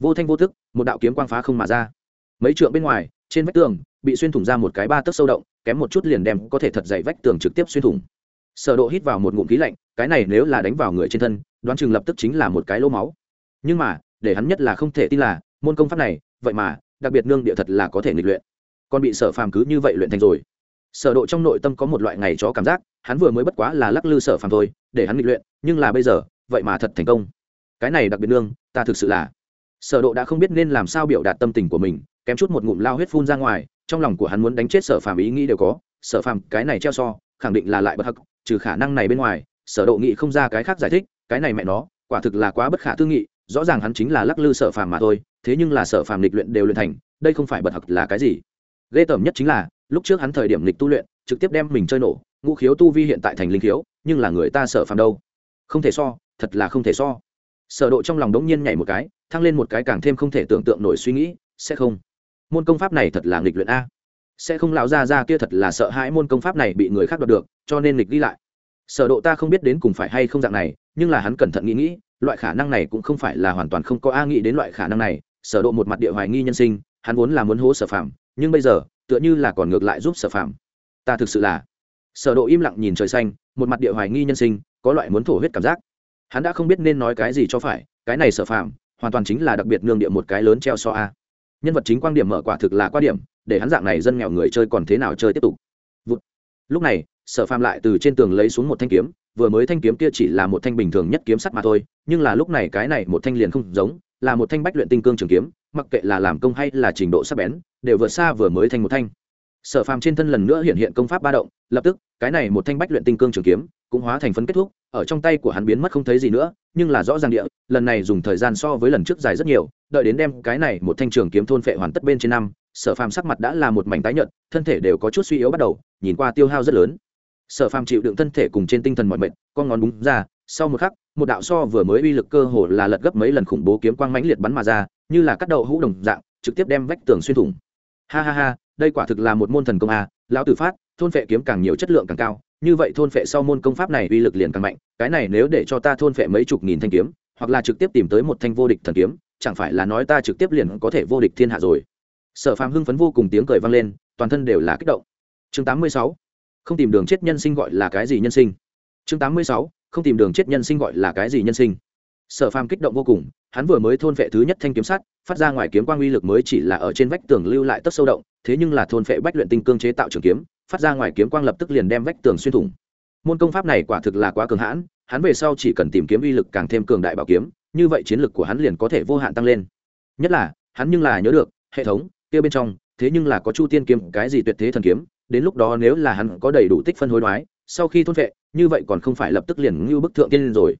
vô thanh vô tức một đạo kiếm quang phá không mà ra. Mấy trượng bên ngoài, trên vách tường, bị xuyên thủng ra một cái ba tấc sâu động, kém một chút liền đem có thể thật dày vách tường trực tiếp xuyên thủng. Sở độ hít vào một ngụm khí lạnh, cái này nếu là đánh vào người trên thân, đoán chừng lập tức chính là một cái lỗ máu. Nhưng mà, để hắn nhất là không thể tin là, môn công pháp này, vậy mà, đặc biệt nương địa thật là có thể nghịch luyện. Còn bị sở phàm cứ như vậy luyện thành rồi. Sở độ trong nội tâm có một loại ngày chó cảm giác, hắn vừa mới bất quá là lắc lư sở phàm thôi, để hắn nghịch luyện, nhưng là bây giờ, vậy mà thật thành công. Cái này đặc biệt nương, ta thực sự là sở độ đã không biết nên làm sao biểu đạt tâm tình của mình, kém chút một ngụm lao huyết phun ra ngoài, trong lòng của hắn muốn đánh chết sở phàm ý nghĩ đều có, sở phàm cái này treo so, khẳng định là lại bất hắc, trừ khả năng này bên ngoài, sở độ nghĩ không ra cái khác giải thích, cái này mẹ nó, quả thực là quá bất khả tư nghị, rõ ràng hắn chính là lắc lư sở phàm mà thôi, thế nhưng là sở phàm lịch luyện đều luyện thành, đây không phải bật hặc là cái gì. Ghê tởm nhất chính là, lúc trước hắn thời điểm lịch tu luyện, trực tiếp đem mình chơi nổ, ngũ khiếu tu vi hiện tại thành linh khiếu, nhưng là người ta sở phàm đâu? Không thể so, thật là không thể so sở độ trong lòng đống nhiên nhảy một cái, thăng lên một cái càng thêm không thể tưởng tượng nổi suy nghĩ, sẽ không. Môn công pháp này thật là nghịch luyện a. Sẽ không lão ra ra kia thật là sợ hãi môn công pháp này bị người khác đoạt được, cho nên nghịch đi lại. Sở độ ta không biết đến cùng phải hay không dạng này, nhưng là hắn cẩn thận nghĩ nghĩ, loại khả năng này cũng không phải là hoàn toàn không có a nghĩ đến loại khả năng này. Sở độ một mặt địa hoài nghi nhân sinh, hắn vốn là muốn hố sở phạm nhưng bây giờ, tựa như là còn ngược lại giúp sở phạm ta thực sự là. Sở độ im lặng nhìn trời xanh, một mặt địa hoài nghi nhân sinh, có loại muốn thổ huyết cảm giác hắn đã không biết nên nói cái gì cho phải, cái này sở phạm hoàn toàn chính là đặc biệt nương địa một cái lớn treo so a. Nhân vật chính quan điểm mở quả thực là qua điểm, để hắn dạng này dân nghèo người chơi còn thế nào chơi tiếp tục. Lúc này, sở phạm lại từ trên tường lấy xuống một thanh kiếm, vừa mới thanh kiếm kia chỉ là một thanh bình thường nhất kiếm sắt mà thôi, nhưng là lúc này cái này một thanh liền không giống, là một thanh bách luyện tinh cương trường kiếm, mặc kệ là làm công hay là trình độ sắc bén, đều vượt xa vừa mới thành một thanh. Sở phàm trên thân lần nữa hiện hiện công pháp ba động, lập tức, cái này một thanh bách luyện tinh cương trường kiếm, cũng hóa thành phấn kết thúc ở trong tay của hắn biến mất không thấy gì nữa, nhưng là rõ ràng địa, lần này dùng thời gian so với lần trước dài rất nhiều, đợi đến đem cái này một thanh trường kiếm thôn phệ hoàn tất bên trên năm, sở phàm sắc mặt đã là một mảnh tái nhợt, thân thể đều có chút suy yếu bắt đầu, nhìn qua tiêu hao rất lớn. Sở phàm chịu đựng thân thể cùng trên tinh thần mọi mệt, con ngón búng ra, sau một khắc, một đạo so vừa mới uy lực cơ hồ là lật gấp mấy lần khủng bố kiếm quang mãnh liệt bắn mà ra, như là cắt đậu hũ đồng dạng, trực tiếp đem vách tường xuyên thủng. Ha ha ha, đây quả thực là một môn thần công a, lão tử phát, thôn phệ kiếm càng nhiều chất lượng càng cao như vậy thôn phệ sau môn công pháp này uy lực liền càng mạnh, cái này nếu để cho ta thôn phệ mấy chục nghìn thanh kiếm, hoặc là trực tiếp tìm tới một thanh vô địch thần kiếm, chẳng phải là nói ta trực tiếp liền có thể vô địch thiên hạ rồi sở phàm hưng phấn vô cùng tiếng cười vang lên, toàn thân đều là kích động chương 86. không tìm đường chết nhân sinh gọi là cái gì nhân sinh chương 86. không tìm đường chết nhân sinh gọi là cái gì nhân sinh sở phàm kích động vô cùng, hắn vừa mới thôn phệ thứ nhất thanh kiếm sắt, phát ra ngoài kiếm quang uy lực mới chỉ là ở trên vách tường lưu lại tấc sâu động, thế nhưng là thôn phệ bách luyện tinh cương chế tạo trường kiếm phát ra ngoài kiếm quang lập tức liền đem vách tường xuyên thủng. Môn công pháp này quả thực là quá cường hãn, hắn về sau chỉ cần tìm kiếm uy lực càng thêm cường đại bảo kiếm, như vậy chiến lực của hắn liền có thể vô hạn tăng lên. Nhất là, hắn nhưng là nhớ được, hệ thống, kia bên trong, thế nhưng là có chu tiên kiếm, cái gì tuyệt thế thần kiếm, đến lúc đó nếu là hắn có đầy đủ tích phân hối đoái, sau khi thôn vệ, như vậy còn không phải lập tức liền như bức thượng tiên rồi.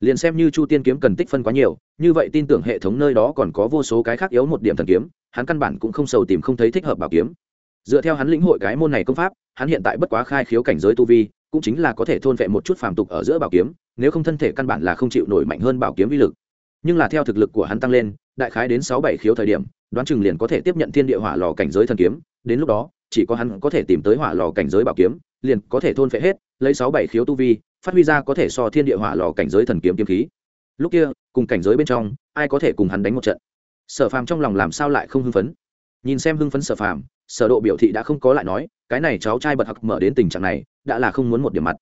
Liền xem như chu tiên kiếm cần tích phân quá nhiều, như vậy tin tưởng hệ thống nơi đó còn có vô số cái khác yếu một điểm thần kiếm, hắn căn bản cũng không sầu tìm không thấy thích hợp bảo kiếm dựa theo hắn lĩnh hội cái môn này công pháp, hắn hiện tại bất quá khai khiếu cảnh giới tu vi, cũng chính là có thể thôn vệ một chút phàm tục ở giữa bảo kiếm, nếu không thân thể căn bản là không chịu nổi mạnh hơn bảo kiếm vi lực. Nhưng là theo thực lực của hắn tăng lên, đại khái đến sáu bảy khiếu thời điểm, đoán chừng liền có thể tiếp nhận thiên địa hỏa lò cảnh giới thần kiếm, đến lúc đó, chỉ có hắn có thể tìm tới hỏa lò cảnh giới bảo kiếm, liền có thể thôn phệ hết, lấy sáu bảy khiếu tu vi, phát huy ra có thể so thiên địa hỏa lò cảnh giới thần kiếm kiếm khí. Lúc kia, cùng cảnh giới bên trong, ai có thể cùng hắn đánh một trận? Sở phàm trong lòng làm sao lại không hưng phấn? Nhìn xem hưng phấn sở phàm sở độ biểu thị đã không có lại nói, cái này cháu trai bật hặc mở đến tình trạng này, đã là không muốn một điểm mặt.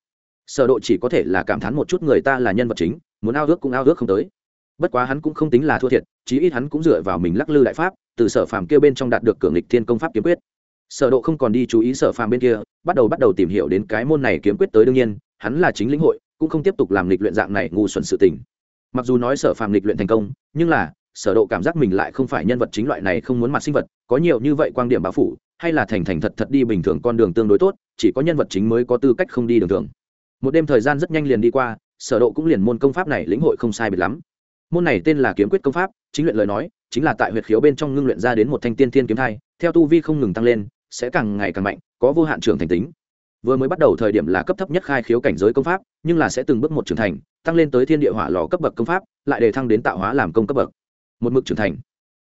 Sở độ chỉ có thể là cảm thán một chút người ta là nhân vật chính, muốn ao ước cũng ao ước không tới. Bất quá hắn cũng không tính là thua thiệt, chí ít hắn cũng dựa vào mình lắc lư đại pháp, từ sở phàm kia bên trong đạt được cường lịch thiên công pháp kiếm quyết. Sở độ không còn đi chú ý sở phàm bên kia, bắt đầu bắt đầu tìm hiểu đến cái môn này kiếm quyết tới đương nhiên, hắn là chính lĩnh hội, cũng không tiếp tục làm lịch luyện dạng này ngu xuẩn sự tình. Mặc dù nói sở phàm lịch luyện thành công, nhưng là sở độ cảm giác mình lại không phải nhân vật chính loại này không muốn mặt sinh vật, có nhiều như vậy quan điểm bá phủ, hay là thành thành thật thật đi bình thường con đường tương đối tốt, chỉ có nhân vật chính mới có tư cách không đi đường thường. Một đêm thời gian rất nhanh liền đi qua, sở độ cũng liền môn công pháp này lĩnh hội không sai biệt lắm. Môn này tên là kiếm quyết công pháp, chính luyện lời nói, chính là tại huyệt khiếu bên trong ngưng luyện ra đến một thanh tiên thiên kiếm thai, theo tu vi không ngừng tăng lên, sẽ càng ngày càng mạnh, có vô hạn trưởng thành tính. Vừa mới bắt đầu thời điểm là cấp thấp nhất khai khiếu cảnh giới công pháp, nhưng là sẽ từng bước một trưởng thành, tăng lên tới thiên địa hỏa lò cấp bậc công pháp, lại để thăng đến tạo hóa làm công cấp bậc một mực trưởng thành.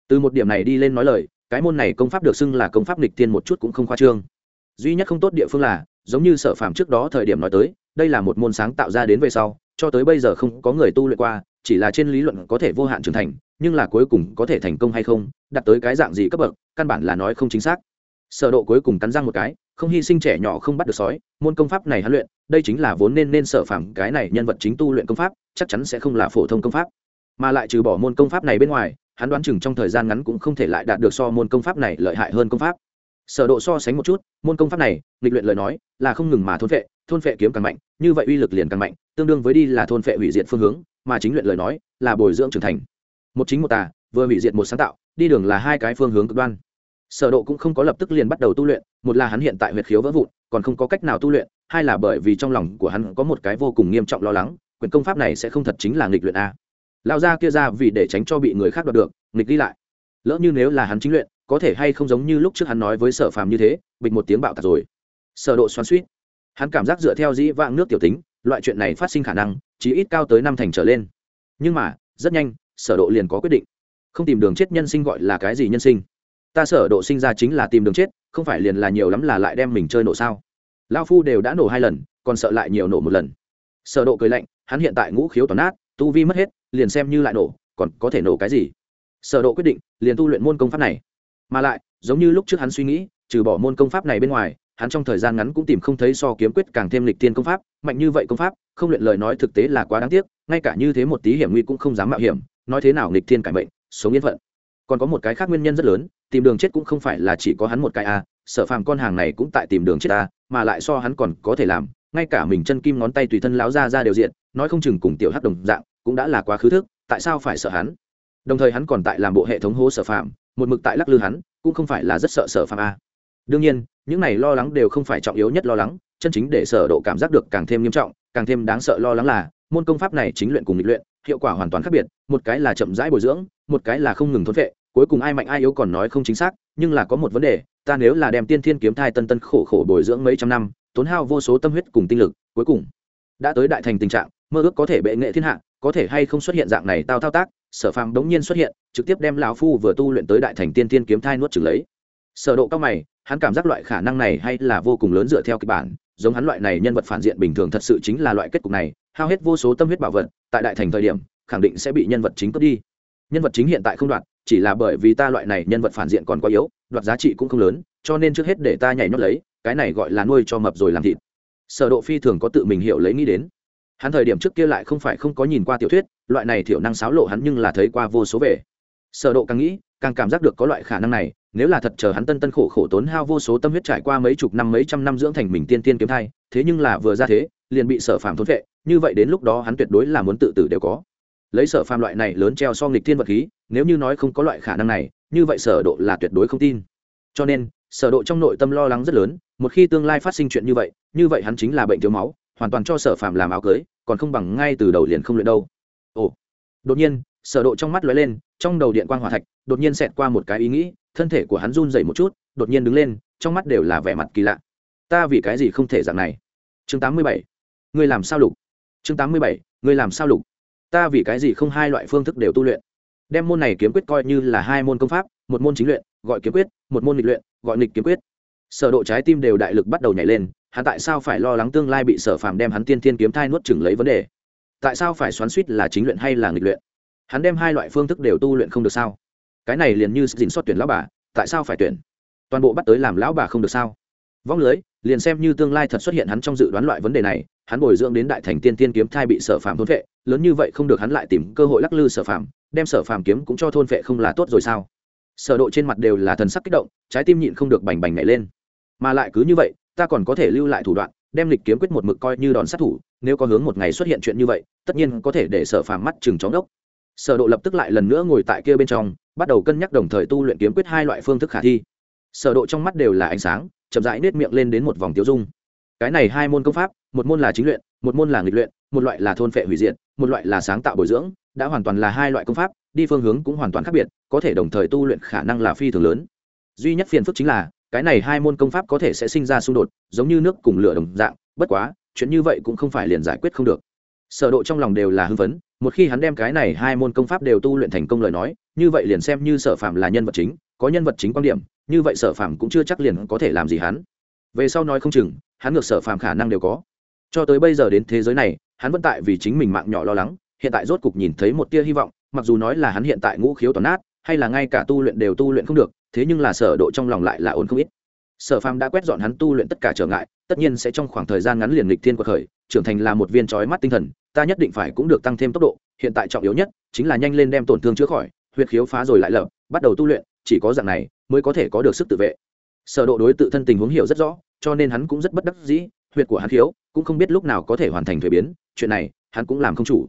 Từ một điểm này đi lên nói lời, cái môn này công pháp được xưng là công pháp nghịch tiên một chút cũng không khoa trương. Duy nhất không tốt địa phương là, giống như sở phàm trước đó thời điểm nói tới, đây là một môn sáng tạo ra đến về sau, cho tới bây giờ không có người tu luyện qua, chỉ là trên lý luận có thể vô hạn trưởng thành, nhưng là cuối cùng có thể thành công hay không đặt tới cái dạng gì cấp bậc, căn bản là nói không chính xác. Sở độ cuối cùng cắn răng một cái, không hy sinh trẻ nhỏ không bắt được sói, môn công pháp này hắn luyện, đây chính là vốn nên nên sở phàm cái này nhân vật chính tu luyện công pháp, chắc chắn sẽ không là phổ thông công pháp mà lại trừ bỏ môn công pháp này bên ngoài, hắn đoán chừng trong thời gian ngắn cũng không thể lại đạt được so môn công pháp này lợi hại hơn công pháp. Sở độ so sánh một chút, môn công pháp này, nghịch luyện lời nói, là không ngừng mà thôn phệ thôn phệ kiếm càng mạnh, như vậy uy lực liền càng mạnh, tương đương với đi là thôn phệ hủy diệt phương hướng, mà chính luyện lời nói, là bồi dưỡng trưởng thành. Một chính một tà, vừa hủy diệt một sáng tạo, đi đường là hai cái phương hướng cực đoan. Sở độ cũng không có lập tức liền bắt đầu tu luyện, một là hắn hiện tại huyệt khiếu vỡ vụn, còn không có cách nào tu luyện, hai là bởi vì trong lòng của hắn có một cái vô cùng nghiêm trọng lo lắng quyền công pháp này sẽ không thật chính là nghịch luyện a lao ra kia ra vì để tránh cho bị người khác đoạt được, nghịch đi lại. Lỡ như nếu là hắn chính luyện, có thể hay không giống như lúc trước hắn nói với sở phàm như thế, bịch một tiếng bạo tạc rồi. Sở độ xoắn suýt hắn cảm giác dựa theo dĩ vãng nước tiểu tính, loại chuyện này phát sinh khả năng chỉ ít cao tới năm thành trở lên. Nhưng mà, rất nhanh, sở độ liền có quyết định. Không tìm đường chết nhân sinh gọi là cái gì nhân sinh? Ta sở độ sinh ra chính là tìm đường chết, không phải liền là nhiều lắm là lại đem mình chơi nổ sao? Lão phu đều đã nổ hai lần, còn sợ lại nhiều nổ một lần. Sở độ cười lạnh, hắn hiện tại ngũ khiếu toàn nát tu vi mất hết liền xem như lại nổ còn có thể nổ cái gì? Sở độ quyết định liền tu luyện môn công pháp này. Mà lại giống như lúc trước hắn suy nghĩ trừ bỏ môn công pháp này bên ngoài hắn trong thời gian ngắn cũng tìm không thấy so kiếm quyết càng thêm lịch tiên công pháp mạnh như vậy công pháp không luyện lời nói thực tế là quá đáng tiếc ngay cả như thế một tí hiểm nguy cũng không dám mạo hiểm nói thế nào lịch thiên cải mệnh sống yên phận. Còn có một cái khác nguyên nhân rất lớn tìm đường chết cũng không phải là chỉ có hắn một cái a à, sở phàm con hàng này cũng tại tìm đường chết a à, mà lại so hắn còn có thể làm ngay cả mình chân kim ngón tay tùy thân láo ra ra đều diện nói không chừng cùng tiểu hắc đồng dạng cũng đã là quá khứ thức, tại sao phải sợ hắn? Đồng thời hắn còn tại làm bộ hệ thống hố sở phạm một mực tại lắc lư hắn, cũng không phải là rất sợ sở phạm a. Đương nhiên, những này lo lắng đều không phải trọng yếu nhất lo lắng, chân chính để sở độ cảm giác được càng thêm nghiêm trọng, càng thêm đáng sợ lo lắng là, môn công pháp này chính luyện cùng lịch luyện, hiệu quả hoàn toàn khác biệt, một cái là chậm rãi bồi dưỡng, một cái là không ngừng thôn vệ cuối cùng ai mạnh ai yếu còn nói không chính xác, nhưng là có một vấn đề, ta nếu là đem tiên thiên kiếm thai tân tân khổ khổ bồi dưỡng mấy trăm năm, tốn hao vô số tâm huyết cùng tinh lực, cuối cùng đã tới đại thành tình trạng, mơ ước có thể bệ nghệ thiên hạ có thể hay không xuất hiện dạng này tao thao tác, sở phàm đống nhiên xuất hiện, trực tiếp đem lão phu vừa tu luyện tới đại thành tiên tiên kiếm thai nuốt trừng lấy. Sở độ cao mày, hắn cảm giác loại khả năng này hay là vô cùng lớn dựa theo kịch bản, giống hắn loại này nhân vật phản diện bình thường thật sự chính là loại kết cục này, hao hết vô số tâm huyết bảo vật, tại đại thành thời điểm, khẳng định sẽ bị nhân vật chính cướp đi. Nhân vật chính hiện tại không đoạt, chỉ là bởi vì ta loại này nhân vật phản diện còn quá yếu, đoạt giá trị cũng không lớn, cho nên trước hết để ta nhảy nhót lấy, cái này gọi là nuôi cho mập rồi làm thịt. Sở độ phi thường có tự mình hiểu lấy nghĩ đến hắn thời điểm trước kia lại không phải không có nhìn qua tiểu thuyết, loại này thiểu năng xáo lộ hắn nhưng là thấy qua vô số về. Sở độ càng nghĩ, càng cảm giác được có loại khả năng này, nếu là thật chờ hắn tân tân khổ khổ tốn hao vô số tâm huyết trải qua mấy chục năm mấy trăm năm dưỡng thành mình tiên tiên kiếm thai, thế nhưng là vừa ra thế, liền bị sở phàm thốn vệ, như vậy đến lúc đó hắn tuyệt đối là muốn tự tử đều có. Lấy sở phàm loại này lớn treo so nghịch thiên vật khí, nếu như nói không có loại khả năng này, như vậy sở độ là tuyệt đối không tin. Cho nên, sở độ trong nội tâm lo lắng rất lớn, một khi tương lai phát sinh chuyện như vậy như vậy hắn chính là bệnh thiếu máu, hoàn toàn cho sở phàm làm áo cưới còn không bằng ngay từ đầu liền không luyện đâu. Ồ. Đột nhiên, sở độ trong mắt lóe lên, trong đầu điện quang hỏa thạch, đột nhiên xẹt qua một cái ý nghĩ, thân thể của hắn run rẩy một chút, đột nhiên đứng lên, trong mắt đều là vẻ mặt kỳ lạ. Ta vì cái gì không thể dạng này? Chương 87. ngươi làm sao lục? Chương 87. ngươi làm sao lục? Ta vì cái gì không hai loại phương thức đều tu luyện? Đem môn này kiếm quyết coi như là hai môn công pháp, một môn chính luyện, gọi kiếm quyết, một môn nghịch luyện, gọi nghịch kiếm quyết. Sở độ trái tim đều đại lực bắt đầu nhảy lên hắn tại sao phải lo lắng tương lai bị sở phàm đem hắn tiên thiên kiếm thai nuốt chửng lấy vấn đề? Tại sao phải xoắn suýt là chính luyện hay là nghịch luyện? Hắn đem hai loại phương thức đều tu luyện không được sao? Cái này liền như dình xót tuyển lão bà, tại sao phải tuyển? Toàn bộ bắt tới làm lão bà không được sao? Vong lưới, liền xem như tương lai thật xuất hiện hắn trong dự đoán loại vấn đề này, hắn bồi dưỡng đến đại thành tiên tiên kiếm thai bị sở phàm thôn vệ, lớn như vậy không được hắn lại tìm cơ hội lắc lư sở phàm, đem sở phàm kiếm cũng cho thôn vệ không là tốt rồi sao? Sở độ trên mặt đều là thần sắc kích động, trái tim nhịn không được bành bành nhảy lên. Mà lại cứ như vậy ta còn có thể lưu lại thủ đoạn, đem lịch kiếm quyết một mực coi như đòn sát thủ, nếu có hướng một ngày xuất hiện chuyện như vậy, tất nhiên có thể để sở phàm mắt chừng chóng đốc. Sở độ lập tức lại lần nữa ngồi tại kia bên trong, bắt đầu cân nhắc đồng thời tu luyện kiếm quyết hai loại phương thức khả thi. Sở độ trong mắt đều là ánh sáng, chậm rãi nết miệng lên đến một vòng tiêu dung. Cái này hai môn công pháp, một môn là chính luyện, một môn là nghịch luyện, một loại là thôn phệ hủy diệt, một loại là sáng tạo bồi dưỡng, đã hoàn toàn là hai loại công pháp, đi phương hướng cũng hoàn toàn khác biệt, có thể đồng thời tu luyện khả năng là phi thường lớn. Duy nhất phiền phức chính là cái này hai môn công pháp có thể sẽ sinh ra xung đột, giống như nước cùng lửa đồng dạng, bất quá, chuyện như vậy cũng không phải liền giải quyết không được. Sở độ trong lòng đều là hưng phấn, một khi hắn đem cái này hai môn công pháp đều tu luyện thành công lời nói, như vậy liền xem như sở phạm là nhân vật chính, có nhân vật chính quan điểm, như vậy sở phạm cũng chưa chắc liền có thể làm gì hắn. Về sau nói không chừng, hắn ngược sở phạm khả năng đều có. Cho tới bây giờ đến thế giới này, hắn vẫn tại vì chính mình mạng nhỏ lo lắng, hiện tại rốt cục nhìn thấy một tia hy vọng, mặc dù nói là hắn hiện tại ngũ khiếu toàn nát, hay là ngay cả tu luyện đều tu luyện không được thế nhưng là sở độ trong lòng lại là ổn không ít. Sở phàm đã quét dọn hắn tu luyện tất cả trở ngại, tất nhiên sẽ trong khoảng thời gian ngắn liền lịch thiên quật khởi, trưởng thành là một viên chói mắt tinh thần, ta nhất định phải cũng được tăng thêm tốc độ, hiện tại trọng yếu nhất chính là nhanh lên đem tổn thương chữa khỏi, huyệt khiếu phá rồi lại lập, bắt đầu tu luyện, chỉ có dạng này mới có thể có được sức tự vệ. Sở độ đối tự thân tình huống hiểu rất rõ, cho nên hắn cũng rất bất đắc dĩ, huyệt của hắn khiếu cũng không biết lúc nào có thể hoàn thành thuế biến, chuyện này hắn cũng làm không chủ.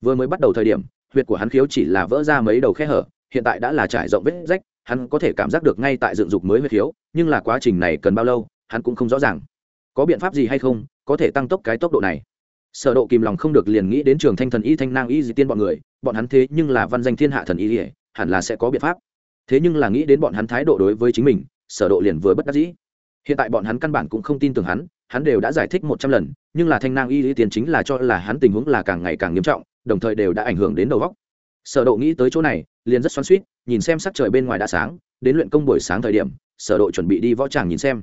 Vừa mới bắt đầu thời điểm, huyệt của hắn khiếu chỉ là vỡ ra mấy đầu khe hở, hiện tại đã là trải rộng vết rách hắn có thể cảm giác được ngay tại dựng dục mới huyết khiếu, nhưng là quá trình này cần bao lâu, hắn cũng không rõ ràng. Có biện pháp gì hay không, có thể tăng tốc cái tốc độ này. Sở độ kìm lòng không được liền nghĩ đến trường thanh thần y thanh nang y dị tiên bọn người, bọn hắn thế nhưng là văn danh thiên hạ thần y hẳn là sẽ có biện pháp. Thế nhưng là nghĩ đến bọn hắn thái độ đối với chính mình, sở độ liền vừa bất đắc dĩ. Hiện tại bọn hắn căn bản cũng không tin tưởng hắn hắn đều đã giải thích một trăm lần, nhưng là thanh nang y lý tiền chính là cho là hắn tình huống là càng ngày càng nghiêm trọng, đồng thời đều đã ảnh hưởng đến đầu óc sở độ nghĩ tới chỗ này, liền rất xoắn xuýt, nhìn xem sắc trời bên ngoài đã sáng, đến luyện công buổi sáng thời điểm, sở độ chuẩn bị đi võ tràng nhìn xem.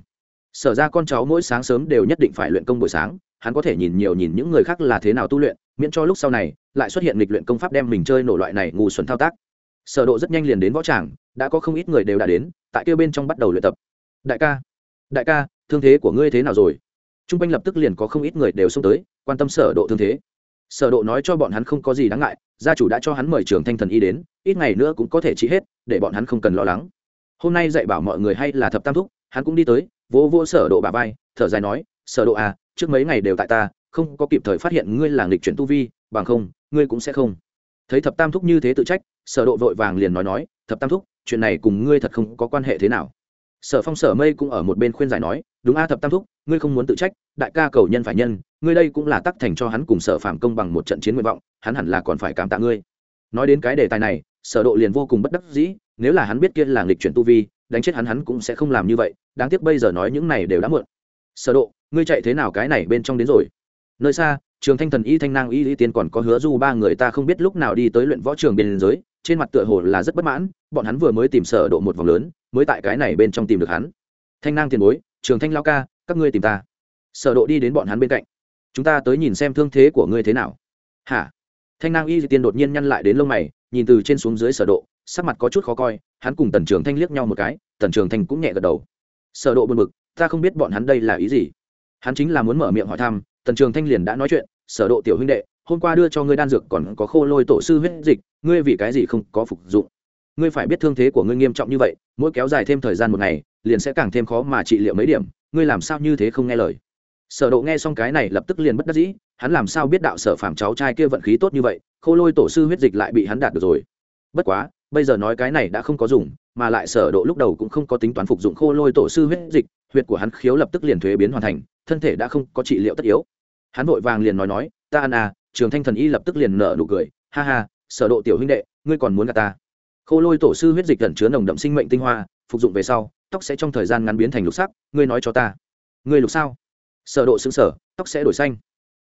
Sở ra con cháu mỗi sáng sớm đều nhất định phải luyện công buổi sáng, hắn có thể nhìn nhiều nhìn những người khác là thế nào tu luyện, miễn cho lúc sau này, lại xuất hiện lịch luyện công pháp đem mình chơi nổ loại này ngu xuẩn thao tác. Sở độ rất nhanh liền đến võ tràng, đã có không ít người đều đã đến, tại kia bên trong bắt đầu luyện tập. Đại ca đại ca, thương thế của ngươi thế nào rồi? Trung quanh lập tức liền có không ít người đều xông tới, quan tâm sở độ thương thế. Sở độ nói cho bọn hắn không có gì đáng ngại gia chủ đã cho hắn mời trưởng thanh thần y đến, ít ngày nữa cũng có thể trị hết, để bọn hắn không cần lo lắng. Hôm nay dạy bảo mọi người hay là thập tam thúc, hắn cũng đi tới, vỗ vỗ sở độ bà vai, thở dài nói, sở độ à trước mấy ngày đều tại ta, không có kịp thời phát hiện ngươi là nghịch chuyển tu vi, bằng không, ngươi cũng sẽ không. Thấy thập tam thúc như thế tự trách, sở độ vội vàng liền nói nói, thập tam thúc, chuyện này cùng ngươi thật không có quan hệ thế nào. Sở phong sở mây cũng ở một bên khuyên giải nói đúng a thập tam thúc, ngươi không muốn tự trách, đại ca cầu nhân phải nhân, ngươi đây cũng là tắc thành cho hắn cùng sở phạm công bằng một trận chiến nguyện vọng, hắn hẳn là còn phải cảm tạ ngươi. Nói đến cái đề tài này, sở độ liền vô cùng bất đắc dĩ, nếu là hắn biết kia là nghịch chuyển tu vi, đánh chết hắn hắn cũng sẽ không làm như vậy, đáng tiếc bây giờ nói những này đều đã muộn. Sở độ, ngươi chạy thế nào cái này bên trong đến rồi? Nơi xa, trường thanh thần y thanh nang y lý tiên còn có hứa du ba người ta không biết lúc nào đi tới luyện võ trường biên giới trên mặt tựa hồ là rất bất mãn, bọn hắn vừa mới tìm sở độ một vòng lớn, mới tại cái này bên trong tìm được hắn. Thanh nang tiền bối trường thanh lao ca, các ngươi tìm ta. Sở độ đi đến bọn hắn bên cạnh. Chúng ta tới nhìn xem thương thế của ngươi thế nào. Hả? Thanh nang y dị tiên đột nhiên nhăn lại đến lông mày, nhìn từ trên xuống dưới sở độ, sắc mặt có chút khó coi, hắn cùng tần trường thanh liếc nhau một cái, tần trường thanh cũng nhẹ gật đầu. Sở độ buồn bực, ta không biết bọn hắn đây là ý gì. Hắn chính là muốn mở miệng hỏi thăm, tần trường thanh liền đã nói chuyện, sở độ tiểu huynh đệ, hôm qua đưa cho ngươi đan dược còn có khô lôi tổ sư huyết dịch, ngươi vì cái gì không có phục dụng? Ngươi phải biết thương thế của ngươi nghiêm trọng như vậy, mỗi kéo dài thêm thời gian một ngày liền sẽ càng thêm khó mà trị liệu mấy điểm, ngươi làm sao như thế không nghe lời? Sở độ nghe xong cái này lập tức liền bất đắc dĩ, hắn làm sao biết đạo sở phàm cháu trai kia vận khí tốt như vậy, khô lôi tổ sư huyết dịch lại bị hắn đạt được rồi. Bất quá, bây giờ nói cái này đã không có dùng, mà lại sở độ lúc đầu cũng không có tính toán phục dụng khô lôi tổ sư huyết dịch huyết của hắn khiếu lập tức liền thuế biến hoàn thành, thân thể đã không có trị liệu tất yếu. Hắn vội vàng liền nói nói, ta ăn à trường thanh thần y lập tức liền nở nụ cười, ha ha, sở độ tiểu huynh đệ, ngươi còn muốn gạt ta? Khô lôi tổ sư huyết dịch ẩn chứa nồng đậm sinh mệnh tinh hoa, phục dụng về sau tóc sẽ trong thời gian ngắn biến thành lục sắc, ngươi nói cho ta. Ngươi lục sao? Sở độ xứng sở tóc sẽ đổi xanh.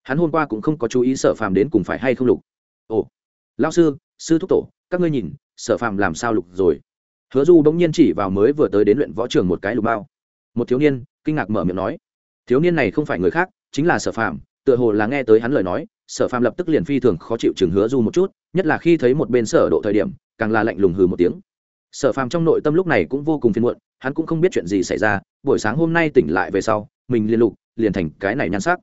Hắn hôm qua cũng không có chú ý sở phàm đến cùng phải hay không lục. Ồ, lão sư sư thúc tổ, các ngươi nhìn, sở phàm làm sao lục rồi? Hứa du bỗng nhiên chỉ vào mới vừa tới đến luyện võ trường một cái lục bao. Một thiếu niên, kinh ngạc mở miệng nói. Thiếu niên này không phải người khác, chính là sở phàm, tựa hồ là nghe tới hắn lời nói, sở phàm lập tức liền phi thường khó chịu chừng hứa du một chút, nhất là khi thấy một bên sở độ thời điểm, càng là lạnh lùng hừ một tiếng sở phàm trong nội tâm lúc này cũng vô cùng phiền muộn, hắn cũng không biết chuyện gì xảy ra, buổi sáng hôm nay tỉnh lại về sau, mình liên lục, liền thành cái này nhan sắc.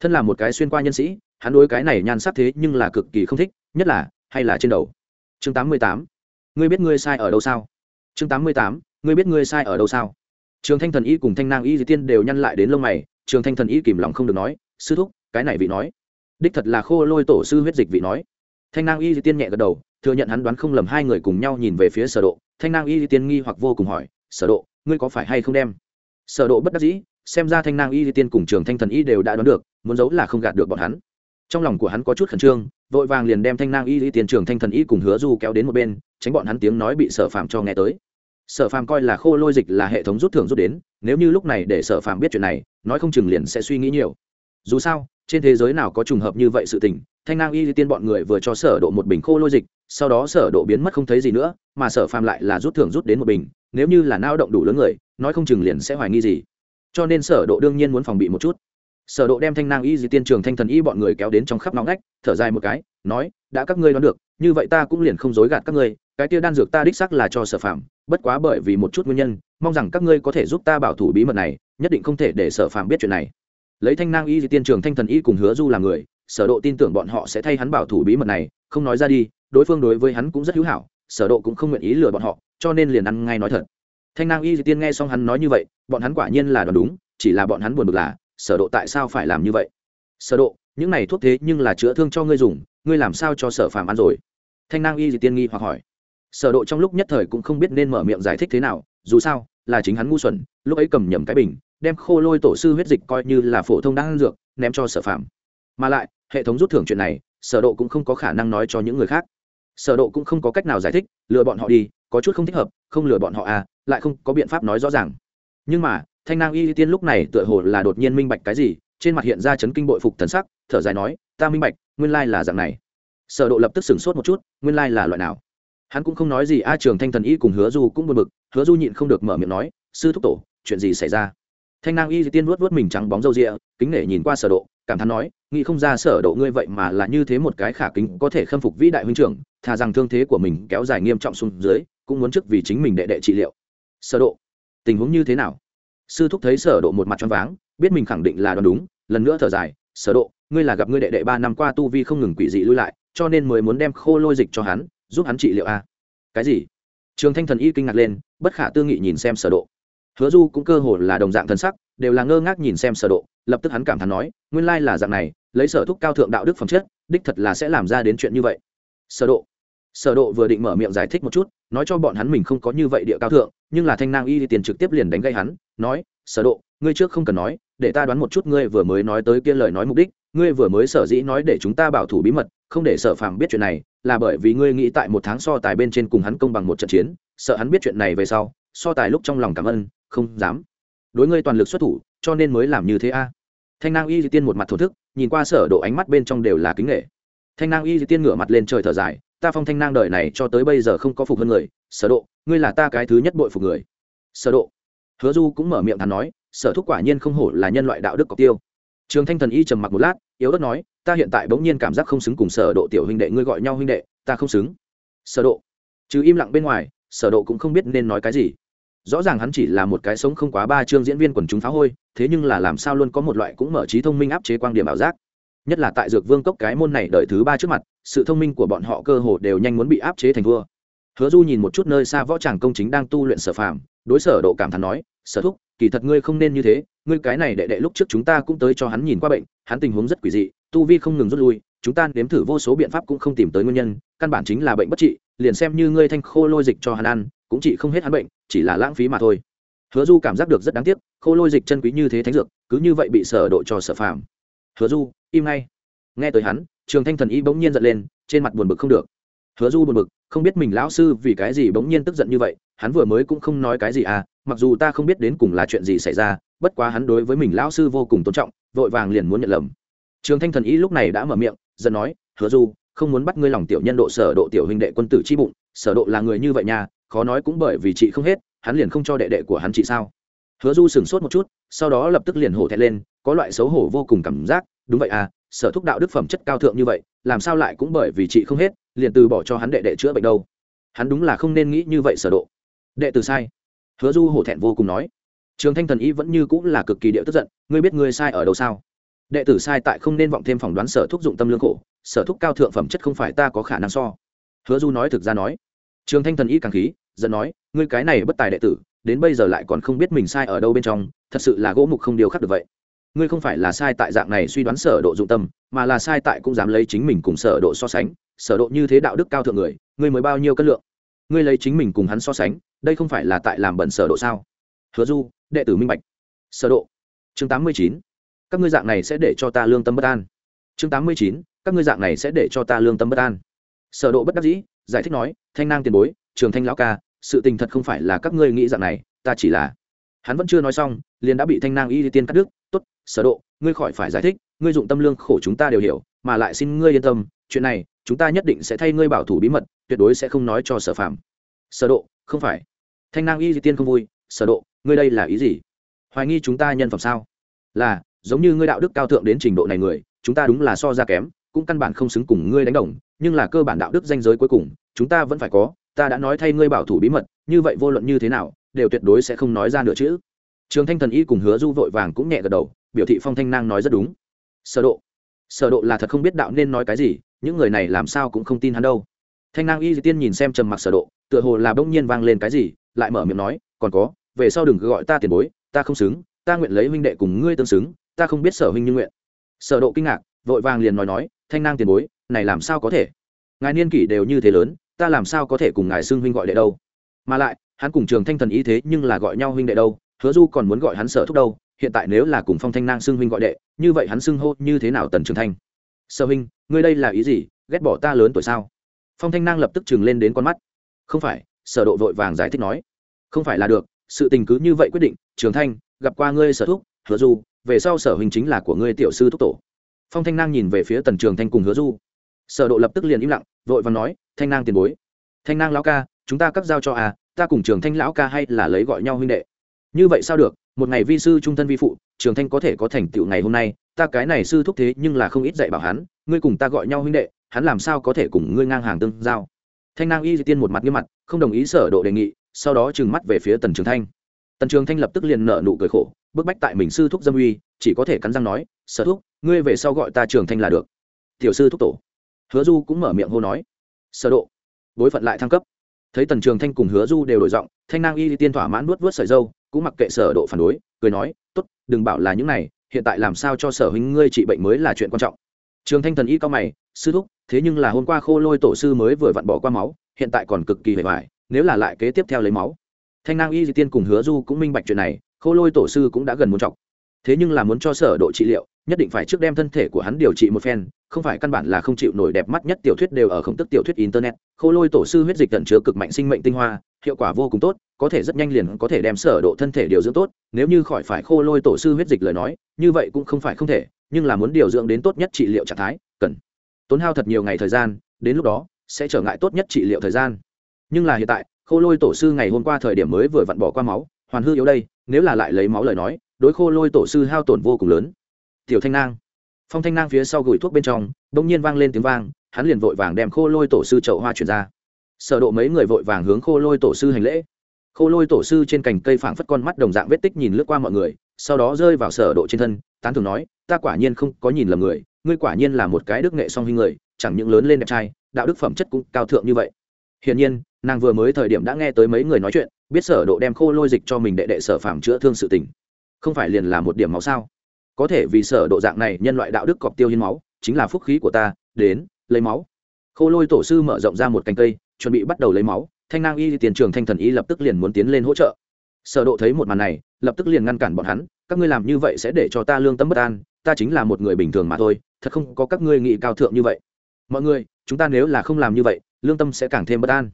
Thân là một cái xuyên qua nhân sĩ, hắn đối cái này nhan sắc thế nhưng là cực kỳ không thích, nhất là, hay là trên đầu. Chương tám mươi tám. Ngươi biết ngươi sai ở đâu sao? Chương tám mươi tám. Ngươi biết ngươi sai ở đâu sao? Trường thanh thần y cùng thanh nang y di tiên đều nhăn lại đến lông mày, trường thanh thần y kìm lòng không được nói, sư thúc, cái này vị nói. Đích thật là khô lôi tổ sư huyết dịch vị nói. Thanh nang y di tiên nhẹ gật đầu, thừa nhận hắn đoán không lầm hai người cùng nhau nhìn về phía sở độ thanh nang y di tiên nghi hoặc vô cùng hỏi, sở độ, ngươi có phải hay không đem? Sở độ bất đắc dĩ, xem ra thanh nang y di tiên cùng trường thanh thần y đều đã đoán được, muốn giấu là không gạt được bọn hắn. Trong lòng của hắn có chút khẩn trương, vội vàng liền đem thanh nang y di tiên, trường thanh thần y cùng hứa du kéo đến một bên, tránh bọn hắn tiếng nói bị sở phàm cho nghe tới. Sở phàm coi là khô lôi dịch là hệ thống rút thưởng rút đến, nếu như lúc này để sở phàm biết chuyện này, nói không chừng liền sẽ suy nghĩ nhiều. Dù sao, trên thế giới nào có trùng hợp như vậy sự tình, thanh nang y di tiên bọn người vừa cho sở độ một bình khô lôi dịch sau đó sở độ biến mất không thấy gì nữa mà sở phàm lại là rút thưởng rút đến một bình nếu như là nao động đủ lớn người nói không chừng liền sẽ hoài nghi gì. Cho nên sở độ đương nhiên muốn phòng bị một chút. Sở độ đem thanh nang y di tiên trường thanh thần y bọn người kéo đến trong khắp nóng ngách thở dài một cái nói đã các ngươi đoán được như vậy ta cũng liền không dối gạt các ngươi cái tiêu đan dược ta đích xác là cho sở phàm, bất quá bởi vì một chút nguyên nhân mong rằng các ngươi có thể giúp ta bảo thủ bí mật này nhất định không thể để sở phàm biết chuyện này. Lấy thanh nang y di tiên trường thanh thần y cùng hứa du làm người sở độ tin tưởng bọn họ sẽ thay hắn bảo thủ bí mật này không nói ra đi đối phương đối với hắn cũng rất hữu hảo, sở độ cũng không nguyện ý lừa bọn họ, cho nên liền ăn ngay nói thật. Thanh nang y Dị tiên nghe xong hắn nói như vậy, bọn hắn quả nhiên là đoán đúng, chỉ là bọn hắn buồn bực là, sở độ tại sao phải làm như vậy? Sở độ, những này thuốc thế nhưng là chữa thương cho ngươi dùng, ngươi làm sao cho sở phàm ăn rồi? Thanh nang y Dị tiên nghi hoặc hỏi. Sở độ trong lúc nhất thời cũng không biết nên mở miệng giải thích thế nào, dù sao, là chính hắn ngu xuẩn, lúc ấy cầm nhầm cái bình, đem khô lôi tổ sư huyết dịch coi như là phổ thông đang dược, ném cho sở phàm. Mà lại, hệ thống rút thưởng chuyện này, sở độ cũng không có khả năng nói cho những người khác sở độ cũng không có cách nào giải thích, lừa bọn họ đi, có chút không thích hợp, không lừa bọn họ à lại không có biện pháp nói rõ ràng. Nhưng mà, thanh nang y tiên lúc này tựa hồ là đột nhiên minh bạch cái gì, trên mặt hiện ra chấn kinh bội phục thần sắc, thở dài nói, ta minh bạch, nguyên lai là dạng này. Sở độ lập tức sửng sốt một chút, nguyên lai là loại nào? Hắn cũng không nói gì, a trường thanh thần y cùng hứa du cũng buồn bực, hứa du nhịn không được mở miệng nói, sư thúc tổ, chuyện gì xảy ra? Thanh nang y tiên nuốt nuốt mình trắng bóng râu ria kính nể nhìn qua sở độ, cảm thán nói nghĩ không ra sở độ ngươi vậy mà là như thế một cái khả kính có thể khâm phục vĩ đại huynh trưởng, thà rằng thương thế của mình kéo dài nghiêm trọng xuống dưới, cũng muốn trước vì chính mình đệ đệ trị liệu. Sở độ, tình huống như thế nào? Sư thúc thấy sở độ một mặt tròn váng, biết mình khẳng định là đoán đúng, lần nữa thở dài, sở độ, ngươi là gặp ngươi đệ đệ ba năm qua tu vi không ngừng quỷ dị lui lại, cho nên mới muốn đem khô lôi dịch cho hắn, giúp hắn trị liệu a. Cái gì? Trường thanh thần y kinh ngạc lên, bất khả tư nghị nhìn xem sở độ. Hứa du cũng cơ hồ là đồng dạng thần sắc, đều là ngơ ngác nhìn xem sở độ lập tức hắn cảm thán nói, nguyên lai là dạng này, lấy sở thúc cao thượng đạo đức phẩm chất, đích thật là sẽ làm ra đến chuyện như vậy. Sở độ. Sở độ vừa định mở miệng giải thích một chút, nói cho bọn hắn mình không có như vậy địa cao thượng, nhưng là thanh nang y đi tiền trực tiếp liền đánh gây hắn, nói, sở độ, ngươi trước không cần nói, để ta đoán một chút ngươi vừa mới nói tới kia lời nói mục đích, ngươi vừa mới sở dĩ nói để chúng ta bảo thủ bí mật, không để sở phàm biết chuyện này, là bởi vì ngươi nghĩ tại một tháng so tài bên trên cùng hắn công bằng một trận chiến, sợ hắn biết chuyện này về sau, so tài lúc trong lòng cảm ơn, không dám. Đối ngươi toàn lực xuất thủ cho nên mới làm như thế a. Thanh nang y di tiên một mặt thổ thức, nhìn qua sở độ ánh mắt bên trong đều là kính nghệ. Thanh nang y di tiên ngửa mặt lên trời thở dài, ta phong thanh nang đời này cho tới bây giờ không có phục hơn người, sở độ, ngươi là ta cái thứ nhất bội phục người. Sở độ. Hứa du cũng mở miệng thắn nói, sở thúc quả nhiên không hổ là nhân loại đạo đức cọc tiêu. Trường thanh thần y trầm mặc một lát, yếu ớt nói, ta hiện tại bỗng nhiên cảm giác không xứng cùng sở độ tiểu huynh đệ ngươi gọi nhau huynh đệ, ta không xứng. Sở độ. Chứ im lặng bên ngoài, sở độ cũng không biết nên nói cái gì rõ ràng hắn chỉ là một cái sống không quá ba chương diễn viên quần chúng phá hôi, thế nhưng là làm sao luôn có một loại cũng mở trí thông minh áp chế quan điểm ảo giác. Nhất là tại dược vương cốc cái môn này đợi thứ ba trước mặt, sự thông minh của bọn họ cơ hồ đều nhanh muốn bị áp chế thành vua. Hứa du nhìn một chút nơi xa võ tràng công chính đang tu luyện sở phàm, đối sở độ cảm thán nói, sở thúc, kỳ thật ngươi không nên như thế, ngươi cái này đệ đệ lúc trước chúng ta cũng tới cho hắn nhìn qua bệnh, hắn tình huống rất quỷ dị, tu vi không ngừng rút lui, chúng ta nếm thử vô số biện pháp cũng không tìm tới nguyên nhân, căn bản chính là bệnh bất trị, liền xem như ngươi thanh khô lôi dịch cho hắn ăn cũng chỉ không hết hắn bệnh, chỉ là lãng phí mà thôi. Hứa du cảm giác được rất đáng tiếc, khô lôi dịch chân quý như thế thánh dược, cứ như vậy bị sở độ cho sở phàm. Hứa du, im ngay. Nghe tới hắn, trường thanh thần y bỗng nhiên giận lên, trên mặt buồn bực không được. Hứa du buồn bực, không biết mình lão sư vì cái gì bỗng nhiên tức giận như vậy, hắn vừa mới cũng không nói cái gì à mặc dù ta không biết đến cùng là chuyện gì xảy ra, bất quá hắn đối với mình lão sư vô cùng tôn trọng, vội vàng liền muốn nhận lầm. Trường thanh thần y lúc này đã mở miệng, giận nói, hứa du, không muốn bắt ngươi lòng tiểu nhân độ sở độ tiểu huynh đệ quân tử chi bụng, sở độ là người như vậy nha khó nói cũng bởi vì chị không hết, hắn liền không cho đệ đệ của hắn chị sao? Hứa du sửng sốt một chút, sau đó lập tức liền hổ thẹn lên, có loại xấu hổ vô cùng cảm giác, đúng vậy à sở thúc đạo đức phẩm chất cao thượng như vậy, làm sao lại cũng bởi vì chị không hết, liền từ bỏ cho hắn đệ đệ chữa bệnh đâu? Hắn đúng là không nên nghĩ như vậy sở độ. Đệ tử sai. Hứa du hổ thẹn vô cùng nói. Trường thanh thần y vẫn như cũng là cực kỳ điệu tức giận, ngươi biết ngươi sai ở đâu sao? Đệ tử sai tại không nên vọng thêm phỏng đoán sở thúc dụng tâm lương khổ, sở thúc cao thượng phẩm chất không phải ta có khả năng so. Hứa du nói thực ra nói trường thanh thần y càng khí, giận nói, ngươi cái này bất tài đệ tử, đến bây giờ lại còn không biết mình sai ở đâu bên trong, thật sự là gỗ mục không điều khắc được vậy. Ngươi không phải là sai tại dạng này suy đoán sở độ dụng tâm, mà là sai tại cũng dám lấy chính mình cùng sở độ so sánh. Sở độ như thế đạo đức cao thượng người, ngươi mới bao nhiêu cân lượng? Ngươi lấy chính mình cùng hắn so sánh, đây không phải là tại làm bẩn sở độ sao? Hứa du, đệ tử minh bạch. Sở độ. Chương 89. các ngươi dạng này sẽ để cho ta lương tâm bất an. Chương 89. các ngươi dạng này sẽ để cho ta lương tâm bất an. Sở độ bất đắc dĩ giải thích nói, thanh nang tiền bối, trường thanh lão ca, sự tình thật không phải là các ngươi nghĩ dạng này, ta chỉ là hắn vẫn chưa nói xong, liền đã bị thanh nang y tiên cắt đứt. Tốt, sở độ, ngươi khỏi phải giải thích, ngươi dụng tâm lương khổ chúng ta đều hiểu, mà lại xin ngươi yên tâm, chuyện này, chúng ta nhất định sẽ thay ngươi bảo thủ bí mật, tuyệt đối sẽ không nói cho sở phạm sở độ, không phải. Thanh nang y tiên không vui, sở độ, ngươi đây là ý gì? Hoài nghi chúng ta nhân phẩm sao? Là, giống như ngươi đạo đức cao thượng đến trình độ này người, chúng ta đúng là so ra kém, cũng căn bản không xứng cùng ngươi đánh đồng nhưng là cơ bản đạo đức danh giới cuối cùng, chúng ta vẫn phải có, ta đã nói thay ngươi bảo thủ bí mật, như vậy vô luận như thế nào, đều tuyệt đối sẽ không nói ra nữa chứ trường thanh thần y cùng hứa du vội vàng cũng nhẹ gật đầu, biểu thị phong thanh nang nói rất đúng. Sở độ. Sở độ là thật không biết đạo nên nói cái gì, những người này làm sao cũng không tin hắn đâu. Thanh nang y di tiên nhìn xem trầm mặc sở độ, tựa hồ là bỗng nhiên vang lên cái gì, lại mở miệng nói, còn có, về sau đừng cứ gọi ta tiền bối, ta không xứng, ta nguyện lấy huynh đệ cùng ngươi tương xứng, ta không biết sở huynh như nguyện. Sở độ kinh ngạc, vội vàng liền nói nói, thanh nang tiền bối này làm sao có thể? Ngài niên kỷ đều như thế lớn, ta làm sao có thể cùng ngài xưng huynh gọi đệ đâu? Mà lại, hắn cùng trường thanh thần ý thế nhưng là gọi nhau huynh đệ đâu, hứa du còn muốn gọi hắn sở thúc đâu, hiện tại nếu là cùng phong thanh nang xưng huynh gọi đệ, như vậy hắn xưng hô như thế nào tần trường thanh? Sở huynh, ngươi đây là ý gì, ghét bỏ ta lớn tuổi sao? Phong thanh nang lập tức chừng lên đến con mắt. Không phải, sở độ vội vàng giải thích nói. Không phải là được, sự tình cứ như vậy quyết định, trường thanh, gặp qua ngươi sở thúc, hứa du, về sau sở huynh chính là của ngươi tiểu sư thúc tổ. Phong thanh nang nhìn về phía tần trường thanh cùng hứa du sở độ lập tức liền im lặng, vội vàng nói, thanh nang tiền bối, thanh nang lão ca, chúng ta cắt giao cho à ta cùng trường thanh lão ca hay là lấy gọi nhau huynh đệ? Như vậy sao được, một ngày vi sư trung thân vi phụ trường thanh có thể có thành tựu ngày hôm nay, ta cái này sư thúc thế nhưng là không ít dạy bảo hắn, ngươi cùng ta gọi nhau huynh đệ, hắn làm sao có thể cùng ngươi ngang hàng tương giao? Thanh nang y di tiên một mặt nghiêm mặt, không đồng ý sở độ đề nghị, sau đó trừng mắt về phía tần trường thanh. Tần trường thanh lập tức liền nở nụ cười khổ, bức bách tại mình sư thúc dâm uy, chỉ có thể cắn răng nói, sở thúc, ngươi về sau gọi ta trường thanh là được. Tiểu sư thúc tổ hứa du cũng mở miệng hô nói, sở độ, bối phận lại thăng cấp. Thấy tần trường thanh cùng hứa du đều đổi giọng, thanh nang y tiên thỏa mãn nuốt vớt sợi dâu, cũng mặc kệ sở độ phản đối, cười nói, tốt, đừng bảo là những này, hiện tại làm sao cho sở huynh ngươi trị bệnh mới là chuyện quan trọng. Trường thanh thần y cao mày, sư thúc, thế nhưng là hôm qua khô lôi tổ sư mới vừa vặn bỏ qua máu, hiện tại còn cực kỳ hề hoài, nếu là lại kế tiếp theo lấy máu. Thanh nang y di tiên cùng hứa du cũng minh bạch chuyện này, khô lôi tổ sư cũng đã gần muốn trọng thế nhưng là muốn cho sở độ trị liệu, nhất định phải trước đem thân thể của hắn điều trị một phen không phải căn bản là không chịu nổi đẹp mắt nhất tiểu thuyết đều ở khổng tức tiểu thuyết internet, khô lôi tổ sư huyết dịch tận chứa cực mạnh sinh mệnh tinh hoa, hiệu quả vô cùng tốt, có thể rất nhanh liền có thể đem sở độ thân thể điều dưỡng tốt, nếu như khỏi phải khô lôi tổ sư huyết dịch lời nói, như vậy cũng không phải không thể, nhưng là muốn điều dưỡng đến tốt nhất trị liệu trạng thái, cần tốn hao thật nhiều ngày thời gian, đến lúc đó, sẽ trở ngại tốt nhất trị liệu thời gian. Nhưng là hiện tại, khô lôi tổ sư ngày hôm qua thời điểm mới vừa vặn bỏ qua máu, hoàn hư yếu đây, nếu là lại lấy máu lời nói, đối khô lôi tổ sư hao tổn vô cùng lớn. Tiểu thanh nang phong thanh nang phía sau gửi thuốc bên trong đ ỗ n g nhiên vang lên tiếng vang, hắn liền vội vàng đem khô lôi tổ sư chậu hoa chuyển ra. Sở độ mấy người vội vàng hướng khô lôi tổ sư hành lễ. Khô lôi tổ sư trên cành cây phảng phất con mắt đồng dạng vết tích nhìn lướt qua mọi người, sau đó rơi vào sở độ trên thân, tán thường nói, ta quả nhiên không có nhìn lầm người, ngươi quả nhiên là một cái đức nghệ song huy người, chẳng những lớn lên đẹp trai, đạo đức phẩm chất cũng cao thượng như vậy. Hiển nhiên, nàng vừa mới thời điểm đã nghe tới mấy người nói chuyện, biết sở độ đem khô lôi dịch cho mình đệ đệ sở phàm chữa thương sự tình. Không phải liền là một điểm máu sao? Có thể vì sở độ dạng này nhân loại đạo đức cọp tiêu hiến máu, chính là phúc khí của ta, đến, lấy máu. Khô lôi tổ sư mở rộng ra một cành cây, chuẩn bị bắt đầu lấy máu, thanh nang y tiền trường thanh thần y lập tức liền muốn tiến lên hỗ trợ. Sở độ thấy một màn này, lập tức liền ngăn cản bọn hắn, các ngươi làm như vậy sẽ để cho ta lương tâm bất an, ta chính là một người bình thường mà thôi, thật không có các ngươi nghĩ cao thượng như vậy. Mọi người, chúng ta nếu là không làm như vậy, lương tâm sẽ càng thêm bất an.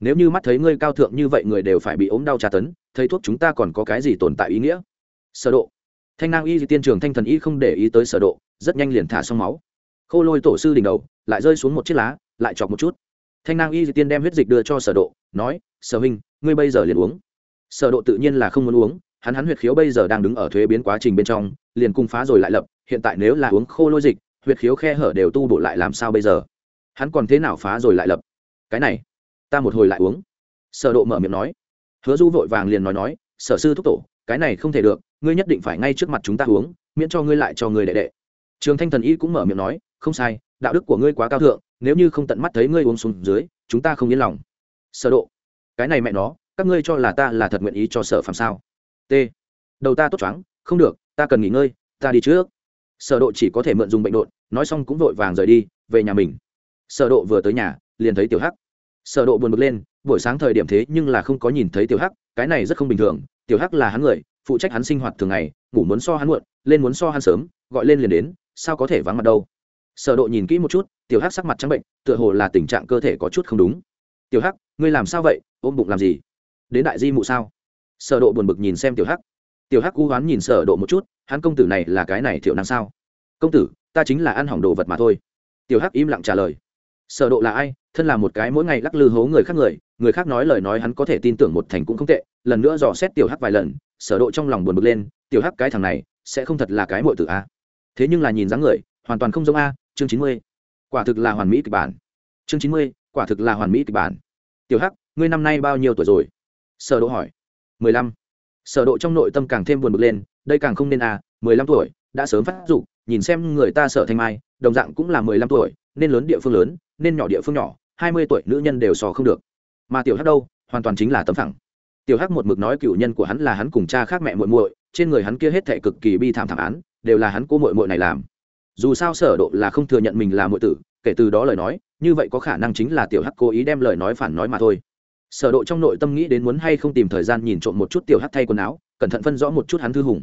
Nếu như mắt thấy ngươi cao thượng như vậy người đều phải bị ốm đau tra tấn thấy thuốc chúng ta còn có cái gì tồn tại ý nghĩa? Sở độ thanh nang y tiên trường thanh thần y không để ý tới sở độ, rất nhanh liền thả xong máu. Khô lôi tổ sư đỉnh đầu, lại rơi xuống một chiếc lá, lại chọc một chút. Thanh nang y tiên đem huyết dịch đưa cho sở độ, nói, sở huynh, ngươi bây giờ liền uống. Sở độ tự nhiên là không muốn uống, hắn hắn Huyệt khiếu bây giờ đang đứng ở thuế biến quá trình bên trong, liền cung phá rồi lại lập, hiện tại nếu là uống khô lôi dịch, Huyệt khiếu khe hở đều tu bổ lại làm sao bây giờ? Hắn còn thế nào phá rồi lại lập? Cái này, ta một hồi lại uống. Sở độ mở miệng nói. Hứa du vội vàng liền nói nói, sở sư thúc tổ, cái này không thể được ngươi nhất định phải ngay trước mặt chúng ta uống, miễn cho ngươi lại cho người đệ đệ. Trường thanh thần y cũng mở miệng nói, không sai, đạo đức của ngươi quá cao thượng, nếu như không tận mắt thấy ngươi uống xuống dưới, chúng ta không yên lòng. Sở độ, cái này mẹ nó, các ngươi cho là ta là thật nguyện ý cho sở phạm sao? T, đầu ta tốt choáng, không được, ta cần nghỉ ngơi, ta đi trước. Sở độ chỉ có thể mượn dùng bệnh đột, nói xong cũng vội vàng rời đi, về nhà mình. Sở độ vừa tới nhà, liền thấy tiểu hắc. Sở độ buồn bực lên, buổi sáng thời điểm thế nhưng là không có nhìn thấy tiểu hắc, cái này rất không bình thường, tiểu hắc là hắn người phụ trách hắn sinh hoạt thường ngày, ngủ muốn so hắn muộn, lên muốn so hắn sớm, gọi lên liền đến, sao có thể vắng mặt đâu. Sở độ nhìn kỹ một chút, tiểu hắc sắc mặt trắng bệnh, tựa hồ là tình trạng cơ thể có chút không đúng. Tiểu hắc, ngươi làm sao vậy? Ôm bụng làm gì? Đến đại di mụ sao? Sở độ buồn bực nhìn xem tiểu hắc. Tiểu hắc cú hoán nhìn sở độ một chút, hắn công tử này là cái này thiệu năng sao? Công tử, ta chính là ăn hỏng đồ vật mà thôi. Tiểu hắc im lặng trả lời. Sở độ là ai? Thân là một cái mỗi ngày lắc lư hố người khác người người khác nói lời nói hắn có thể tin tưởng một thành cũng không tệ, lần nữa dò xét tiểu hắc vài lần sở độ trong lòng buồn bực lên, tiểu hắc, cái thằng này sẽ không thật là cái muội tử a. Thế nhưng là nhìn dáng người, hoàn toàn không giống a, chương chín mươi. Quả thực là hoàn mỹ kịch bản. Chương chín mươi, quả thực là hoàn mỹ kịch bản. Tiểu hắc, ngươi năm nay bao nhiêu tuổi rồi? Sở độ hỏi. Mười lăm. Sở độ trong nội tâm càng thêm buồn bực lên, đây càng không nên a, mười lăm tuổi, đã sớm phát dục, nhìn xem người ta sở thanh mai, đồng dạng cũng là mười lăm tuổi, nên lớn địa phương lớn, nên nhỏ địa phương nhỏ, hai mươi tuổi nữ nhân đều sò không được. Mà tiểu hắc đâu, hoàn toàn chính là tấm phẳng tiểu hắc một mực nói cựu nhân của hắn là hắn cùng cha khác mẹ muội muội, trên người hắn kia hết thệ cực kỳ bi thảm thảm án, đều là hắn cô muội muội này làm. Dù sao sở độ là không thừa nhận mình là muội tử, kể từ đó lời nói, như vậy có khả năng chính là tiểu hắc cố ý đem lời nói phản nói mà thôi. Sở độ trong nội tâm nghĩ đến muốn hay không tìm thời gian nhìn trộm một chút tiểu hắc thay quần áo, cẩn thận phân rõ một chút hắn thư hùng.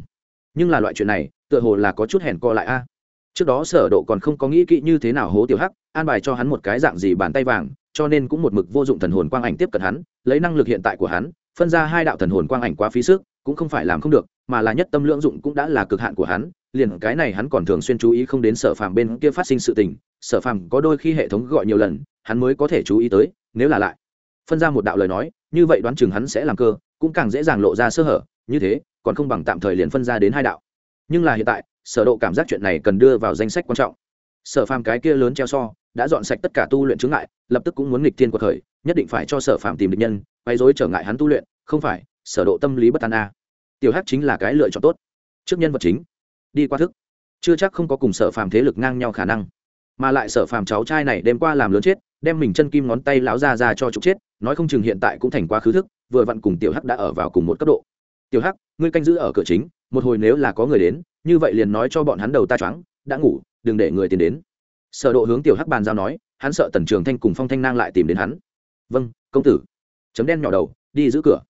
Nhưng là loại chuyện này, tựa hồ là có chút hèn co lại a. Trước đó sở độ còn không có nghĩ kỹ như thế nào hố tiểu hắc, an bài cho hắn một cái dạng gì bàn tay vàng, cho nên cũng một mực vô dụng thần hồn quang ảnh tiếp cận hắn, lấy năng lực hiện tại của hắn phân ra hai đạo thần hồn quang ảnh quá phí sức, cũng không phải làm không được, mà là nhất tâm lượng dụng cũng đã là cực hạn của hắn, liền cái này hắn còn thường xuyên chú ý không đến sở phàm bên kia phát sinh sự tình, sở phàm có đôi khi hệ thống gọi nhiều lần, hắn mới có thể chú ý tới, nếu là lại phân ra một đạo lời nói, như vậy đoán chừng hắn sẽ làm cơ, cũng càng dễ dàng lộ ra sơ hở, như thế, còn không bằng tạm thời liền phân ra đến hai đạo. Nhưng là hiện tại, sở độ cảm giác chuyện này cần đưa vào danh sách quan trọng. Sở phàm cái kia lớn treo so đã dọn sạch tất cả tu luyện chứng ngại, lập tức cũng muốn nghịch thiên của thời, nhất định phải cho sở phàm tìm được nhân quay rối trở ngại hắn tu luyện, không phải, sở độ tâm lý bất an a. Tiểu hắc chính là cái lựa chọn tốt. Trước nhân vật chính, đi qua thức. Chưa chắc không có cùng sở phàm thế lực ngang nhau khả năng. Mà lại sở phàm cháu trai này đêm qua làm lớn chết, đem mình chân kim ngón tay lão ra ra cho trục chết, nói không chừng hiện tại cũng thành quá khứ thức, vừa vặn cùng tiểu hắc đã ở vào cùng một cấp độ. Tiểu hắc, ngươi canh giữ ở cửa chính, một hồi nếu là có người đến, như vậy liền nói cho bọn hắn đầu ta choáng, đã ngủ, đừng để người tiến đến sở độ hướng tiểu hắc bàn giao nói, hắn sợ tần trường thanh cùng phong thanh nang lại tìm đến hắn. Vâng công tử. Chấm đen nhỏ đầu, đi giữ cửa.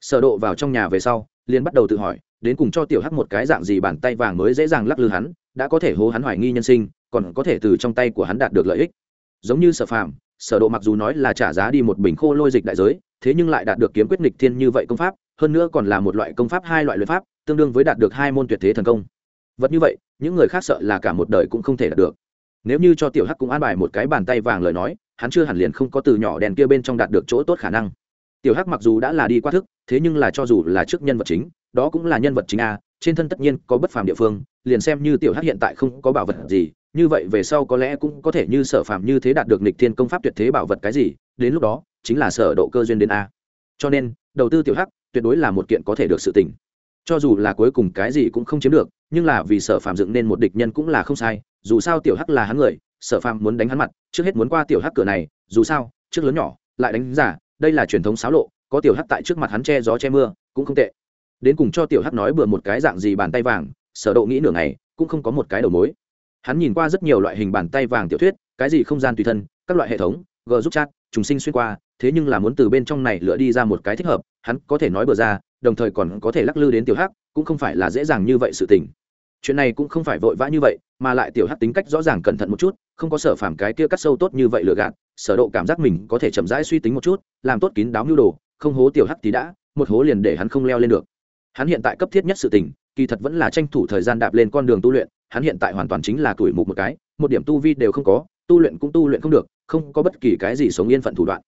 Sở độ vào trong nhà về sau, liền bắt đầu tự hỏi, đến cùng cho tiểu hắc một cái dạng gì bàn tay vàng mới dễ dàng lắc lư hắn, đã có thể hố hắn hoài nghi nhân sinh, còn có thể từ trong tay của hắn đạt được lợi ích. Giống như sở phàm, sở độ mặc dù nói là trả giá đi một bình khô lôi dịch đại giới, thế nhưng lại đạt được kiếm quyết nghịch thiên như vậy công pháp, hơn nữa còn là một loại công pháp, hai loại luyện pháp, tương đương với đạt được hai môn tuyệt thế thần công. Vật như vậy, những người khác sợ là cả một đời cũng không thể đạt được nếu như cho tiểu hắc cũng an bài một cái bàn tay vàng lời nói, hắn chưa hẳn liền không có từ nhỏ đèn kia bên trong đạt được chỗ tốt khả năng. Tiểu hắc mặc dù đã là đi qua thức, thế nhưng là cho dù là trước nhân vật chính, đó cũng là nhân vật chính a, trên thân tất nhiên có bất phàm địa phương, liền xem như tiểu hắc hiện tại không có bảo vật gì, như vậy về sau có lẽ cũng có thể như sở phàm như thế đạt được nịch thiên công pháp tuyệt thế bảo vật cái gì, đến lúc đó, chính là sở độ cơ duyên đến a. Cho nên, đầu tư tiểu hắc tuyệt đối là một kiện có thể được sự tỉnh cho dù là cuối cùng cái gì cũng không chiếm được, nhưng là vì sở phàm dựng nên một địch nhân cũng là không sai, dù sao tiểu hắc là hắn người, sở phàm muốn đánh hắn mặt, trước hết muốn qua tiểu hắc cửa này, dù sao, trước lớn nhỏ, lại đánh giả, đây là truyền thống xáo lộ, có tiểu hắc tại trước mặt hắn che gió che mưa, cũng không tệ. Đến cùng cho tiểu hắc nói bừa một cái dạng gì bàn tay vàng, sở độ nghĩ nửa ngày, cũng không có một cái đầu mối. Hắn nhìn qua rất nhiều loại hình bàn tay vàng tiểu thuyết, cái gì không gian tùy thân, các loại hệ thống, g giúp chat trùng sinh xuyên qua, thế nhưng là muốn từ bên trong này lựa đi ra một cái thích hợp, hắn có thể nói bừa ra, đồng thời còn có thể lắc lư đến tiểu hắc, cũng không phải là dễ dàng như vậy sự tình. Chuyện này cũng không phải vội vã như vậy, mà lại tiểu hắc tính cách rõ ràng cẩn thận một chút, không có sở phàm cái kia cắt sâu tốt như vậy lựa gạt, sở độ cảm giác mình có thể chậm rãi suy tính một chút, làm tốt kín đáo nhu đồ, không hố tiểu hắc thì đã, một hố liền để hắn không leo lên được. Hắn hiện tại cấp thiết nhất sự tình, kỳ thật vẫn là tranh thủ thời gian đạp lên con đường tu luyện, hắn hiện tại hoàn toàn chính là tuổi mục một cái, một điểm tu vi đều không có tu luyện cũng tu luyện không được, không có bất kỳ cái gì sống yên phận thủ đoạn.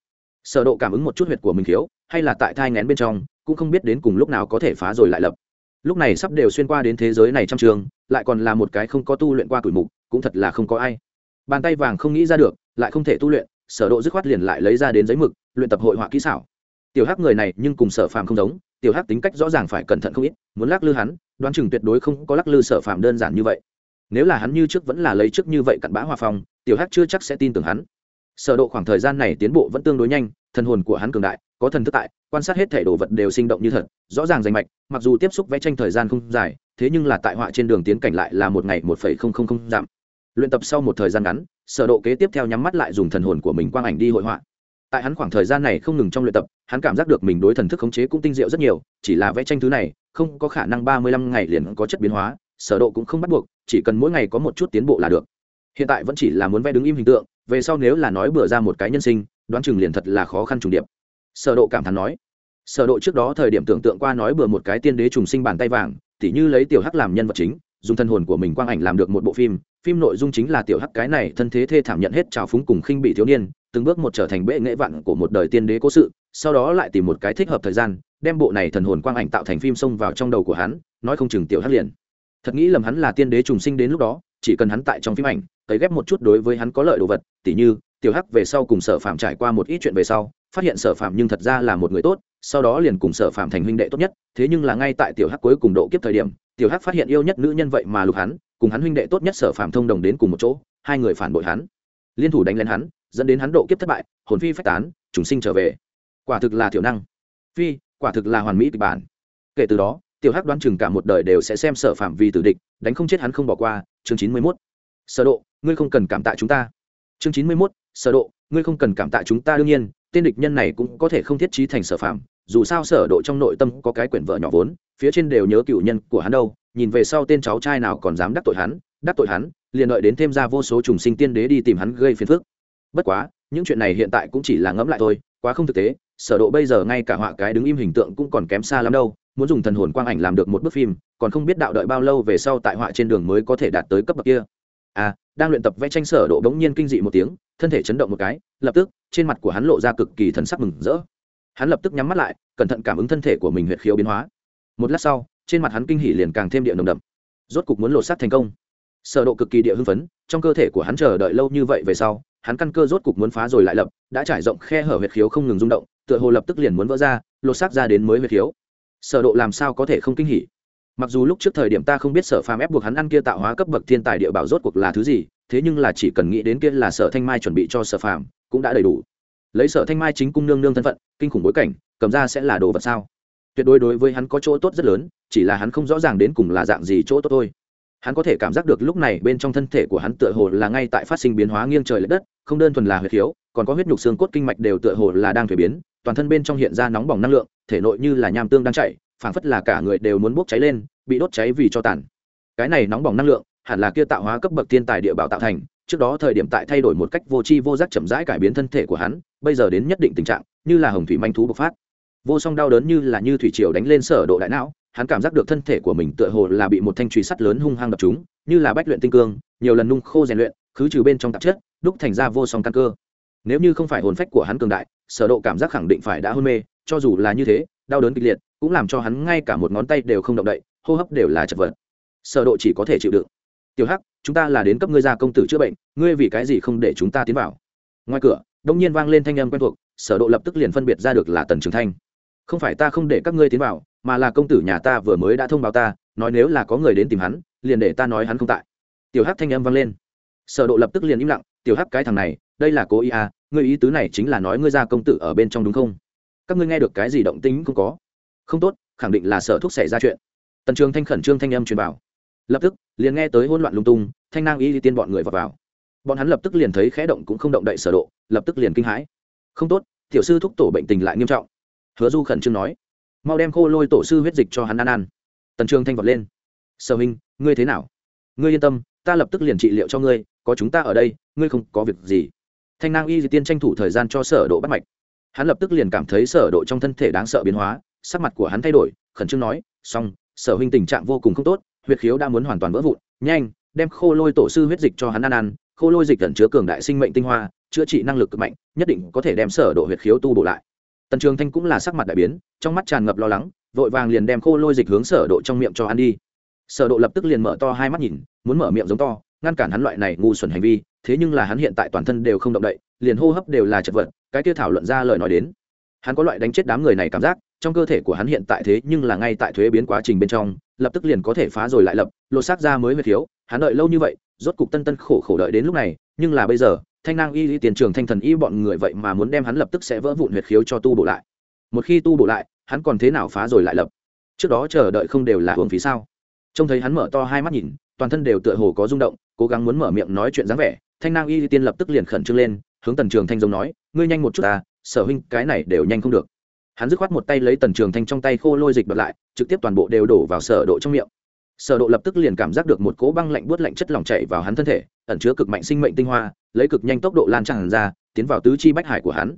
Sở độ cảm ứng một chút huyệt của mình thiếu, hay là tại thai ngén bên trong, cũng không biết đến cùng lúc nào có thể phá rồi lại lập. Lúc này sắp đều xuyên qua đến thế giới này trong trường, lại còn là một cái không có tu luyện qua tuổi mục, cũng thật là không có ai. Bàn tay vàng không nghĩ ra được, lại không thể tu luyện, sở độ dứt khoát liền lại lấy ra đến giấy mực, luyện tập hội họa kỹ xảo. Tiểu hắc người này nhưng cùng sở phàm không giống, tiểu hắc tính cách rõ ràng phải cẩn thận không ít, muốn lắc lư hắn, đoán chừng tuyệt đối không có lắc lư sở phàm đơn giản như vậy. Nếu là hắn như trước vẫn là lấy trước như vậy cặn bã hòa phong tiểu hắc chưa chắc sẽ tin tưởng hắn. Sở độ khoảng thời gian này tiến bộ vẫn tương đối nhanh, thần hồn của hắn cường đại, có thần thức tại, quan sát hết thể đồ vật đều sinh động như thật, rõ ràng rành mạch, mặc dù tiếp xúc vẽ tranh thời gian không dài, thế nhưng là tại họa trên đường tiến cảnh lại là một ngày một phẩy không không không giảm. Luyện tập sau một thời gian ngắn, sở độ kế tiếp theo nhắm mắt lại dùng thần hồn của mình quang ảnh đi hội họa. Tại hắn khoảng thời gian này không ngừng trong luyện tập, hắn cảm giác được mình đối thần thức khống chế cũng tinh diệu rất nhiều, chỉ là vẽ tranh thứ này, không có khả năng ba mươi lăm ngày liền có chất biến hóa, sở độ cũng không bắt buộc, chỉ cần mỗi ngày có một chút tiến bộ là được hiện tại vẫn chỉ là muốn vẽ đứng im hình tượng, về sau nếu là nói bừa ra một cái nhân sinh, đoán chừng liền thật là khó khăn trùng điệp. Sở độ cảm thán nói. Sở độ trước đó thời điểm tưởng tượng qua nói bừa một cái tiên đế trùng sinh bàn tay vàng, tỉ như lấy tiểu hắc làm nhân vật chính, dùng thân hồn của mình quang ảnh làm được một bộ phim phim nội dung chính là tiểu hắc cái này thân thế thê thảm nhận hết trào phúng cùng khinh bị thiếu niên, từng bước một trở thành bệ nghệ vạn của một đời tiên đế cố sự, sau đó lại tìm một cái thích hợp thời gian, đem bộ này thần hồn quang ảnh tạo thành phim xông vào trong đầu của hắn, nói không chừng tiểu hắc liền. Thật nghĩ lầm hắn là tiên đế trùng sinh đến lúc đó chỉ cần hắn tại trong phim ảnh, cấy ghép một chút đối với hắn có lợi đồ vật, tỉ như, tiểu hắc về sau cùng sở phạm trải qua một ít chuyện về sau, phát hiện sở phạm nhưng thật ra là một người tốt, sau đó liền cùng sở phạm thành huynh đệ tốt nhất, thế nhưng là ngay tại tiểu hắc cuối cùng độ kiếp thời điểm, tiểu hắc phát hiện yêu nhất nữ nhân vậy mà lục hắn, cùng hắn huynh đệ tốt nhất sở phạm thông đồng đến cùng một chỗ, hai người phản bội hắn. Liên thủ đánh lên hắn, dẫn đến hắn độ kiếp thất bại, hồn phi phách tán chúng sinh trở về. Quả thực là thiểu năng. Phi, quả thực là hoàn mỹ kịch bản. Kể từ đó, tiểu hắc đoán chừng cả một đời đều sẽ xem sở phạm vì tử địch, đánh không chết hắn không bỏ qua chương chín mươi mốt. Sở độ, ngươi không cần cảm tạ chúng ta. Chương chín mươi mốt, sở độ, ngươi không cần cảm tạ chúng ta, đương nhiên, tên địch nhân này cũng có thể không thiết trí thành sở phạm dù sao sở độ trong nội tâm có cái quyển vợ nhỏ vốn, phía trên đều nhớ cựu nhân của hắn đâu. Nhìn về sau tên cháu trai nào còn dám đắc tội hắn, đắc tội hắn, liền đợi đến thêm ra vô số trùng sinh tiên đế đi tìm hắn gây phiền phức. Bất quá, những chuyện này hiện tại cũng chỉ là ngẫm lại thôi, quá không thực tế. Sở độ bây giờ ngay cả họa cái đứng im hình tượng cũng còn kém xa lắm đâu muốn dùng thần hồn quang ảnh làm được một bức phim, còn không biết đạo đợi bao lâu về sau tại họa trên đường mới có thể đạt tới cấp bậc kia. À đang luyện tập vẽ tranh sở độ bỗng nhiên kinh dị một tiếng, thân thể chấn động một cái, lập tức, trên mặt của hắn lộ ra cực kỳ thần sắc mừng rỡ. Hắn lập tức nhắm mắt lại, cẩn thận cảm ứng thân thể của mình huyệt khiếu biến hóa. Một lát sau, trên mặt hắn kinh hỉ liền càng thêm địa nồng đậm. Rốt cục muốn lột xác thành công. Sở độ cực kỳ địa hưng phấn, trong cơ thể của hắn chờ đợi lâu như vậy về sau, hắn căn cơ rốt cục muốn phá rồi lại lập, đã trải rộng khe hở huyệt khiếu không ngừng rung động, tựa hồ lập tức liền muốn vỡ ra, lột xác ra đến mới huyệt khiếu sở độ làm sao có thể không kinh hỉ? Mặc dù lúc trước thời điểm ta không biết sở phàm ép buộc hắn ăn kia tạo hóa cấp bậc thiên tài địa bảo rốt cuộc là thứ gì, thế nhưng là chỉ cần nghĩ đến kia là sở thanh mai chuẩn bị cho sở phàm, cũng đã đầy đủ. Lấy sở thanh mai chính cung nương nương thân phận, kinh khủng bối cảnh, cầm ra sẽ là đồ vật sao? Tuyệt đối đối với hắn có chỗ tốt rất lớn, chỉ là hắn không rõ ràng đến cùng là dạng gì chỗ tốt thôi. Hắn có thể cảm giác được lúc này bên trong thân thể của hắn tựa hồ là ngay tại phát sinh biến hóa nghiêng trời l ệ đất, không đơn thuần là huyết khiếu còn có huyết nhục xương cốt kinh mạch đều tựa hồ là đang thuế biến, toàn thân bên trong hiện ra nóng bỏng năng lượng thể nội như là nham tương đang chạy phảng phất là cả người đều muốn bốc cháy lên, bị đốt cháy vì cho tàn. Cái này nóng bỏng năng lượng, hẳn là kia tạo hóa cấp bậc thiên tài địa bảo tạo thành, trước đó thời điểm tại thay đổi một cách vô tri vô giác chậm rãi cải biến thân thể của hắn, bây giờ đến nhất định tình trạng, như là hồng thủy manh thú bộc phát. Vô song đau đớn như là như thủy triều đánh lên sở độ đại não, hắn cảm giác được thân thể của mình tựa hồ là bị một thanh truy sắt lớn hung hăng đập trúng, như là bách luyện tinh cương, nhiều lần nung khô rèn luyện, khứ trừ bên trong tạp chất, đúc thành ra vô song căn cơ. Nếu như không phải hồn phách của hắn cường đại, sở độ cảm giác khẳng định phải đã hôn mê cho dù là như thế, đau đớn kịch liệt, cũng làm cho hắn ngay cả một ngón tay đều không động đậy, hô hấp đều là chật vật. Sở độ chỉ có thể chịu đựng. Tiểu hắc, chúng ta là đến cấp ngươi gia công tử chữa bệnh, ngươi vì cái gì không để chúng ta tiến vào? Ngoài cửa, đông nhiên vang lên thanh âm quen thuộc, sở độ lập tức liền phân biệt ra được là tần trường thanh. Không phải ta không để các ngươi tiến vào, mà là công tử nhà ta vừa mới đã thông báo ta, nói nếu là có người đến tìm hắn, liền để ta nói hắn không tại. Tiểu hắc thanh âm vang lên. Sở độ lập tức liền im lặng, tiểu hắc cái thằng này, đây là cố ý à ngươi ý tứ này chính là nói ngươi gia công tử ở bên trong đúng không? Các ngươi nghe được cái gì động tĩnh không có. Không tốt khẳng định là sở thúc xảy ra chuyện. Tần trường thanh khẩn trương thanh âm truyền vào. Lập tức liền nghe tới hỗn loạn lung tung thanh nang y tiên bọn người vào, vào. Bọn hắn lập tức liền thấy khẽ động cũng không động đậy sở độ lập tức liền kinh hãi. Không tốt tiểu sư thúc tổ bệnh tình lại nghiêm trọng. Hứa du khẩn trương nói. Mau đem khô lôi tổ sư huyết dịch cho hắn ăn ăn. Tần trường thanh vọt lên. Sở minh ngươi thế nào? Ngươi yên tâm ta lập tức liền trị liệu cho ngươi có chúng ta ở đây ngươi không có việc gì. Thanh nang y di tiên tranh thủ thời gian cho sở độ bắt mạch hắn lập tức liền cảm thấy sở độ trong thân thể đáng sợ biến hóa, sắc mặt của hắn thay đổi, khẩn trương nói, xong, sở huynh tình trạng vô cùng không tốt Huyệt khiếu đã muốn hoàn toàn vỡ vụn, nhanh, đem khô lôi tổ sư huyết dịch cho hắn ăn ăn, khô lôi dịch ẩn chứa cường đại sinh mệnh tinh hoa, chữa trị năng lực cực mạnh, nhất định có thể đem sở độ Huyệt khiếu tu bổ lại. Tần trường thanh cũng là sắc mặt đại biến, trong mắt tràn ngập lo lắng, vội vàng liền đem khô lôi dịch hướng sở độ trong miệng cho ăn đi. Sở độ lập tức liền mở to hai mắt nhìn, muốn mở miệng giống to, ngăn cản hắn loại này ngu xuẩn hành vi thế nhưng là hắn hiện tại toàn thân đều không động đậy, liền hô hấp đều là chật vật, cái kia thảo luận ra lời nói đến. Hắn có loại đánh chết đám người này cảm giác, trong cơ thể của hắn hiện tại thế nhưng là ngay tại thuế biến quá trình bên trong, lập tức liền có thể phá rồi lại lập, lột xác ra mới huyết thiếu hắn đợi lâu như vậy, rốt cục tân tân khổ khổ đợi đến lúc này, nhưng là bây giờ, thanh nang y tiền trường thanh thần y bọn người vậy mà muốn đem hắn lập tức sẽ vỡ vụn huyệt khiếu cho tu bổ lại. Một khi tu bổ lại, hắn còn thế nào phá rồi lại lập? Trước đó chờ đợi không đều là hưởng phí sao? Trông thấy hắn mở to hai mắt nhìn, toàn thân đều tựa hồ có rung động, cố gắng muốn mở miệng nói chuyện dáng vẻ thanh nang y tiên lập tức liền khẩn trương lên, hướng tần trường thanh giống nói, ngươi nhanh một chút ta, sở huynh, cái này đều nhanh không được. Hắn dứt khoát một tay lấy tần trường thanh trong tay khô lôi dịch bật lại, trực tiếp toàn bộ đều đổ vào sở độ trong miệng. Sở độ lập tức liền cảm giác được một cỗ băng lạnh buốt lạnh chất lỏng chảy vào hắn thân thể, ẩn chứa cực mạnh sinh mệnh tinh hoa, lấy cực nhanh tốc độ lan tràn ra, tiến vào tứ chi bách hải của hắn.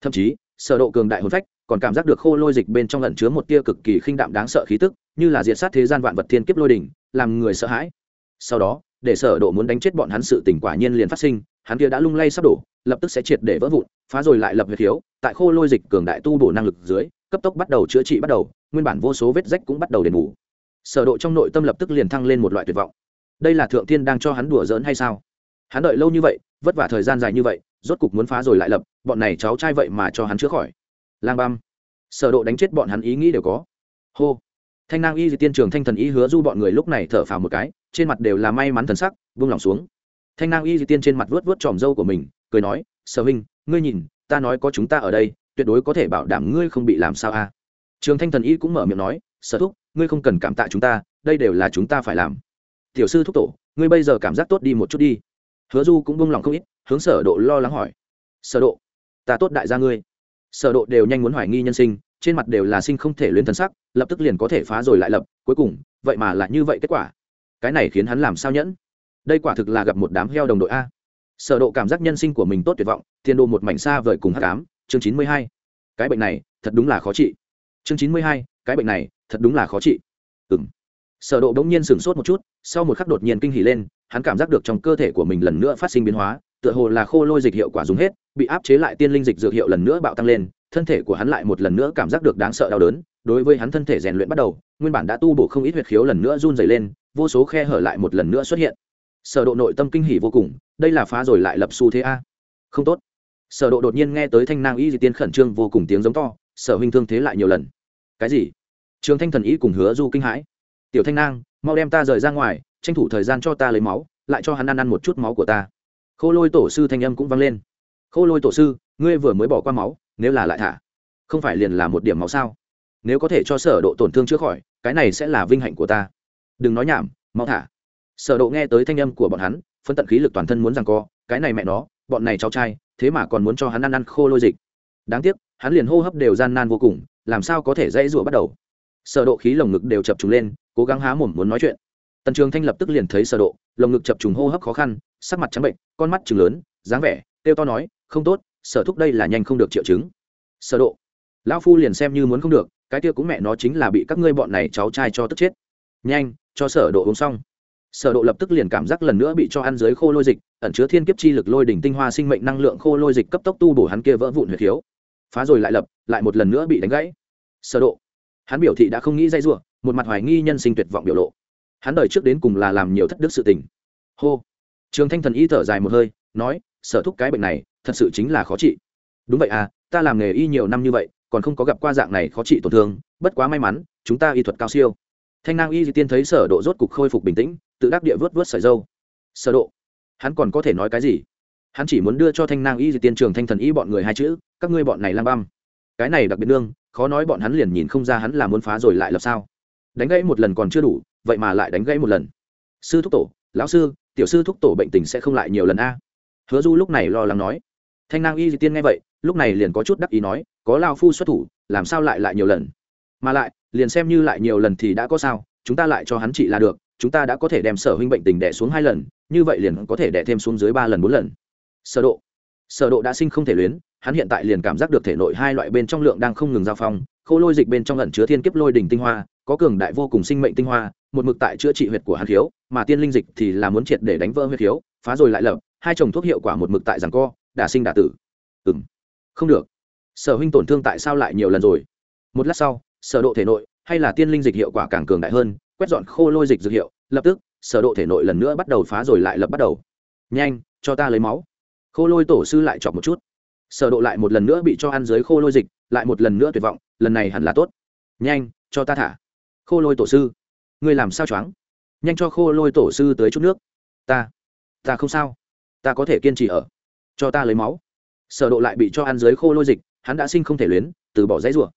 Thậm chí, sở độ cường đại hồn phách, còn cảm giác được khô lôi dịch bên trong ẩn chứa một tia cực kỳ khinh đạm đáng sợ khí tức, như là diệt sát thế gian vạn vật thiên kiếp lôi đỉnh, làm người sợ hãi. Sau đó để sở độ muốn đánh chết bọn hắn sự tình quả nhiên liền phát sinh, hắn kia đã lung lay sắp đổ, lập tức sẽ triệt để vỡ vụn, phá rồi lại lập huyệt thiếu tại khô lôi dịch cường đại tu bổ năng lực dưới, cấp tốc bắt đầu chữa trị bắt đầu, nguyên bản vô số vết rách cũng bắt đầu đền bù. Sở độ trong nội tâm lập tức liền thăng lên một loại tuyệt vọng. Đây là thượng thiên đang cho hắn đùa giỡn hay sao? Hắn đợi lâu như vậy, vất vả thời gian dài như vậy, rốt cục muốn phá rồi lại lập, bọn này cháu trai vậy mà cho hắn chữa khỏi. Lang băm. Sở độ đánh chết bọn hắn ý nghĩ đều có. Hô. Thanh nang y di tiên trường thanh thần y hứa du bọn người lúc này thở phào một cái trên mặt đều là may mắn thần sắc, buông lòng xuống. Thanh nang y di tiên trên mặt vuốt vuốt tròm râu của mình, cười nói, sở huynh, ngươi nhìn, ta nói có chúng ta ở đây, tuyệt đối có thể bảo đảm ngươi không bị làm sao a. Trường thanh thần y cũng mở miệng nói, sở thúc, ngươi không cần cảm tạ chúng ta, đây đều là chúng ta phải làm. Tiểu sư thúc tổ, ngươi bây giờ cảm giác tốt đi một chút đi. Hứa du cũng buông lòng không ít, hướng sở độ lo lắng hỏi, sở độ, ta tốt đại gia ngươi. Sở độ đều nhanh muốn hoài nghi nhân sinh, trên mặt đều là sinh không thể luyến thần sắc, lập tức liền có thể phá rồi lại lập, cuối cùng, vậy mà là như vậy kết quả cái này khiến hắn làm sao nhẫn? Đây quả thực là gặp một đám heo đồng đội a. Sở độ cảm giác nhân sinh của mình tốt tuyệt vọng tiền đồ một mảnh xa vời cùng hắc ám. Chương 92. cái bệnh này thật đúng là khó trị. Chương 92, cái bệnh này thật đúng là khó trị. Ừm. Sở độ đống nhiên sửng sốt một chút sau một khắc đột nhiên kinh hỉ lên hắn cảm giác được trong cơ thể của mình lần nữa phát sinh biến hóa tựa hồ là khô lôi dịch hiệu quả dùng hết bị áp chế lại tiên linh dịch dược hiệu lần nữa bạo tăng lên thân thể của hắn lại một lần nữa cảm giác được đáng sợ đau đớn. Đối với hắn thân thể rèn luyện bắt đầu nguyên bản đã tu bổ không ít huyệt khiếu lần nữa run rẩy lên vô số khe hở lại một lần nữa xuất hiện. Sở độ nội tâm kinh hỉ vô cùng, đây là phá rồi lại lập xu thế a. Không tốt. Sở độ đột nhiên nghe tới thanh nang y di tiên khẩn trương vô cùng tiếng giống to, sở huynh thương thế lại nhiều lần. Cái gì? Trường thanh thần y cùng hứa du kinh hãi. Tiểu thanh nang, mau đem ta rời ra ngoài, tranh thủ thời gian cho ta lấy máu, lại cho hắn ăn ăn một chút máu của ta. Khô lôi tổ sư thanh âm cũng vang lên. Khô lôi tổ sư, ngươi vừa mới bỏ qua máu, nếu là lại thả, không phải liền là một điểm máu sao? Nếu có thể cho sở độ tổn thương chữa khỏi, cái này sẽ là vinh hạnh của ta đừng nói nhảm, mau thả. Sở độ nghe tới thanh âm của bọn hắn phân tận khí lực toàn thân muốn rằng co, cái này mẹ nó, bọn này cháu trai, thế mà còn muốn cho hắn ăn ăn khô lôi dịch. Đáng tiếc, hắn liền hô hấp đều gian nan vô cùng, làm sao có thể dãy rủa bắt đầu. Sở độ khí lồng ngực đều chập trùng lên, cố gắng há mồm muốn nói chuyện. Tần trường thanh lập tức liền thấy sở độ, lồng ngực chập trùng hô hấp khó khăn, sắc mặt trắng bệnh, con mắt trừng lớn, dáng vẻ tiêu to nói, không tốt, sở thúc đây là nhanh không được triệu chứng. Sở độ, lão phu liền xem như muốn không được, cái kia cũng mẹ nó chính là bị các ngươi bọn này cháu trai cho tức chết. Nhanh cho sở độ uống xong. Sở độ lập tức liền cảm giác lần nữa bị cho ăn dưới khô lôi dịch ẩn chứa thiên kiếp chi lực lôi đỉnh tinh hoa sinh mệnh năng lượng khô lôi dịch cấp tốc tu bổ hắn kia vỡ vụn huyệt thiếu, phá rồi lại lập lại một lần nữa bị đánh gãy. Sở độ. Hắn biểu thị đã không nghĩ dây rủa một mặt hoài nghi nhân sinh tuyệt vọng biểu lộ. Hắn đời trước đến cùng là làm nhiều thất đức sự tình. Hô. Trường thanh thần y thở dài một hơi nói sở thúc cái bệnh này thật sự chính là khó trị. Đúng vậy à ta làm nghề y nhiều năm như vậy còn không có gặp qua dạng này khó trị tổn thương bất quá may mắn chúng ta y thuật cao siêu thanh nang y di tiên thấy sở độ rốt cục khôi phục bình tĩnh, tự đắc địa vớt vớt sợi dâu. Sở độ? Hắn còn có thể nói cái gì? Hắn chỉ muốn đưa cho thanh nang y di tiên trường thanh thần y bọn người hai chữ, các ngươi bọn này lang băm. Cái này đặc biệt nương, khó nói bọn hắn liền nhìn không ra hắn là muốn phá rồi lại lập sao. Đánh gãy một lần còn chưa đủ, vậy mà lại đánh gãy một lần. Sư thúc tổ, lão sư, tiểu sư thúc tổ bệnh tình sẽ không lại nhiều lần a. Hứa du lúc này lo lắng nói. Thanh nang y di tiên nghe vậy, lúc này liền có chút đắc ý nói, có lao phu xuất thủ, làm sao lại lại nhiều lần? Mà lại liền xem như lại nhiều lần thì đã có sao, chúng ta lại cho hắn trị là được, chúng ta đã có thể đem sở huynh bệnh tình đẻ xuống hai lần, như vậy liền có thể đẻ thêm xuống dưới ba lần bốn lần. Sở độ. Sở độ đã sinh không thể luyến, hắn hiện tại liền cảm giác được thể nội hai loại bên trong lượng đang không ngừng giao phong, khô lôi dịch bên trong ẩn chứa thiên kiếp lôi đỉnh tinh hoa, có cường đại vô cùng sinh mệnh tinh hoa, một mực tại chữa trị huyệt của hắn thiếu, mà tiên linh dịch thì là muốn triệt để đánh vỡ huyệt thiếu, phá rồi lại lập, hai chồng thuốc hiệu quả một mực tại giằng co, đả sinh đả tử. Ừm. Không được. Sở huynh tổn thương tại sao lại nhiều lần rồi? Một lát sau sở độ thể nội, hay là tiên linh dịch hiệu quả càng cường đại hơn, quét dọn khô lôi dịch dược hiệu, lập tức, sở độ thể nội lần nữa bắt đầu phá rồi lại lập bắt đầu. Nhanh, cho ta lấy máu. Khô lôi tổ sư lại chọc một chút. Sở độ lại một lần nữa bị cho ăn dưới khô lôi dịch, lại một lần nữa tuyệt vọng, lần này hẳn là tốt. Nhanh, cho ta thả. Khô lôi tổ sư, ngươi làm sao choáng? Nhanh cho khô lôi tổ sư tới chút nước. Ta ta không sao. Ta có thể kiên trì ở. Cho ta lấy máu. Sở độ lại bị cho ăn dưới khô lôi dịch, hắn đã sinh không thể luyến, từ bỏ dãy rủa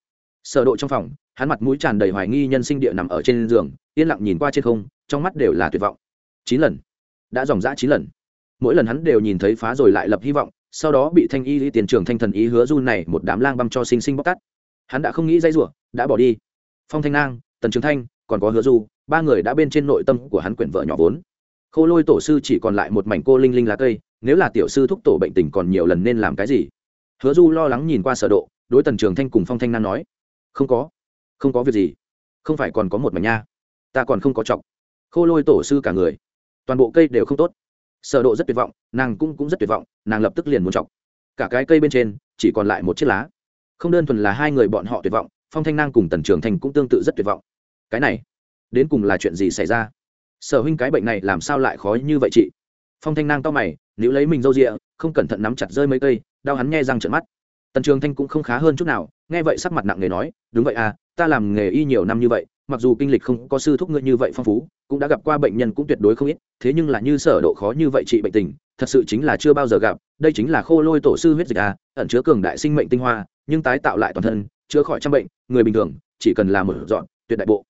sở độ trong phòng, hắn mặt mũi tràn đầy hoài nghi nhân sinh địa nằm ở trên giường, yên lặng nhìn qua trên không, trong mắt đều là tuyệt vọng. Chín lần. Đã dòng dã chín lần. Mỗi lần hắn đều nhìn thấy phá rồi lại lập hy vọng, sau đó bị thanh y lý tiền trưởng thanh thần ý hứa du này một đám lang băm cho sinh sinh bóc tát. Hắn đã không nghĩ dây rủa, đã bỏ đi. Phong thanh nang, tần trường thanh, còn có hứa du, ba người đã bên trên nội tâm của hắn quyển vợ nhỏ vốn. Khô lôi tổ sư chỉ còn lại một mảnh cô linh linh lá cây, nếu là tiểu sư thúc tổ bệnh tình còn nhiều lần nên làm cái gì? Hứa du lo lắng nhìn qua sở độ, đối tần trường thanh cùng phong thanh nang nói không có. Không có việc gì. Không phải còn có một mảnh nha. Ta còn không có trọng khô lôi tổ sư cả người. Toàn bộ cây đều không tốt. Sở độ rất tuyệt vọng, nàng cũng cũng rất tuyệt vọng, nàng lập tức liền muốn trọng cả cái cây bên trên, chỉ còn lại một chiếc lá. Không đơn thuần là hai người bọn họ tuyệt vọng, phong thanh nang cùng tần trường thanh cũng tương tự rất tuyệt vọng. Cái này, đến cùng là chuyện gì xảy ra? Sở huynh cái bệnh này làm sao lại khó như vậy chị? Phong thanh nang to mày nếu lấy mình râu rịa, không cẩn thận nắm chặt rơi mấy cây, đau hắn nghe răng trợn mắt tần trường thanh cũng không khá hơn chút nào, nghe vậy sắc mặt nặng nề nói, đúng vậy à ta làm nghề y nhiều năm như vậy, mặc dù kinh lịch không có sư thúc ngươi như vậy phong phú, cũng đã gặp qua bệnh nhân cũng tuyệt đối không ít, thế nhưng là như sở độ khó như vậy trị bệnh tình, thật sự chính là chưa bao giờ gặp, đây chính là khô lôi tổ sư huyết dịch à ẩn chứa cường đại sinh mệnh tinh hoa, nhưng tái tạo lại toàn thân, chữa khỏi trăm bệnh, người bình thường, chỉ cần làm một dọn, tuyệt đại bộ.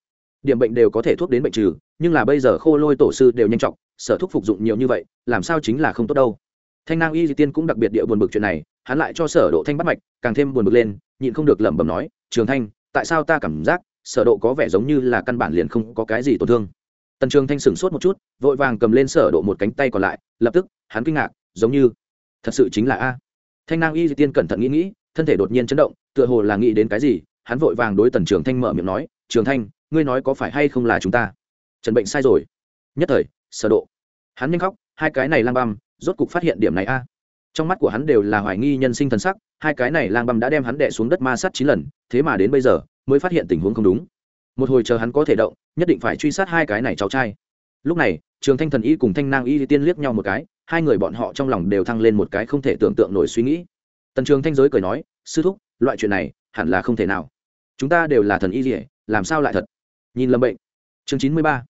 Điểm bệnh đều có thể thuốc đến bệnh trừ, nhưng là bây giờ khô lôi tổ sư đều nhanh chóng, sở thuốc phục dụng nhiều như vậy, làm sao chính là không tốt đâu. Thanh nang y di tiên cũng đặc biệt địa buồn bực chuyện này hắn lại cho sở độ thanh bắt mạch, càng thêm buồn bực lên, nhịn không được lẩm bẩm nói, trường thanh, tại sao ta cảm giác sở độ có vẻ giống như là căn bản liền không có cái gì tổn thương? Tần trường thanh sửng sốt một chút, vội vàng cầm lên sở độ một cánh tay còn lại, lập tức, hắn kinh ngạc, giống như thật sự chính là a. Thanh nang y di tiên cẩn thận nghĩ nghĩ, thân thể đột nhiên chấn động, tựa hồ là nghĩ đến cái gì, hắn vội vàng đối tần trường thanh mở miệng nói, trường thanh, ngươi nói có phải hay không là chúng ta? Trần bệnh sai rồi. Nhất thời, sở độ, hắn nhanh khóc, hai cái này lang băm, rốt cục phát hiện điểm này a trong mắt của hắn đều là hoài nghi nhân sinh thần sắc, hai cái này lang băm đã đem hắn đẻ xuống đất ma sát chín lần, thế mà đến bây giờ, mới phát hiện tình huống không đúng. Một hồi chờ hắn có thể động, nhất định phải truy sát hai cái này cháu trai. Lúc này, trường thanh thần y cùng thanh nang y tiên liếc nhau một cái, hai người bọn họ trong lòng đều thăng lên một cái không thể tưởng tượng nổi suy nghĩ. Tần trường thanh giới cười nói, sư thúc, loại chuyện này hẳn là không thể nào. Chúng ta đều là thần y dỉa làm sao lại thật? Nhìn lâm bệnh. Chương chín mươi ba,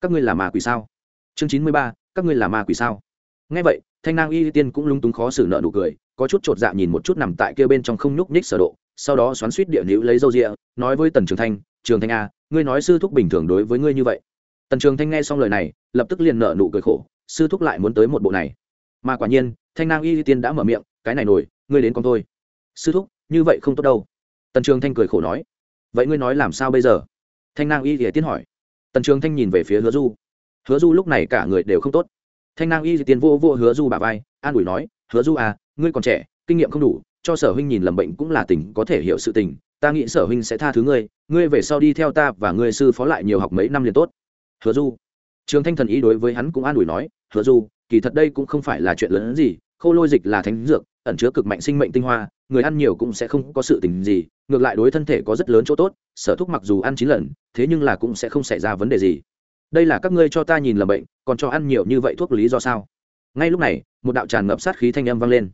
các ngươi là ma quỷ sao? Chương chín mươi ba, các ngươi là ma quỷ sao? Ngay vậy thanh nang y tiên cũng lung túng khó xử nợ nụ cười, có chút chột dạ nhìn một chút nằm tại kia bên trong không nhúc nhích sở độ, sau đó xoắn suýt địa nữ lấy dâu rịa, nói với tần trường thanh trường thanh a ngươi nói sư thúc bình thường đối với ngươi như vậy. Tần trường thanh nghe xong lời này, lập tức liền nợ nụ cười khổ, sư thúc lại muốn tới một bộ này. Mà quả nhiên, thanh nang y tiên đã mở miệng, cái này nổi, ngươi đến con thôi. Sư thúc, như vậy không tốt đâu. Tần trường thanh cười khổ nói, vậy ngươi nói làm sao bây giờ? Thanh nang y thì tiên hỏi. Tần trường thanh nhìn về phía hứa du. Hứa du lúc này cả người đều không tốt thanh nang y tiên vô vô hứa du bà vai, an ủi nói, hứa du à ngươi còn trẻ, kinh nghiệm không đủ, cho sở huynh nhìn lầm bệnh cũng là tình, có thể hiểu sự tình. Ta nghĩ sở huynh sẽ tha thứ ngươi ngươi về sau đi theo ta và ngươi sư phó lại nhiều học mấy năm liền tốt. Hứa du. Trường thanh thần ý đối với hắn cũng an ủi nói, hứa du, kỳ thật đây cũng không phải là chuyện lớn gì, khô lôi dịch là thánh dược, ẩn chứa cực mạnh sinh mệnh tinh hoa, người ăn nhiều cũng sẽ không có sự tình gì, ngược lại đối thân thể có rất lớn chỗ tốt, sở thúc mặc dù ăn chín lần, thế nhưng là cũng sẽ không xảy ra vấn đề gì đây là các ngươi cho ta nhìn lầm bệnh, còn cho ăn nhiều như vậy thuốc lý do sao? Ngay lúc này, một đạo tràn ngập sát khí thanh âm vang lên.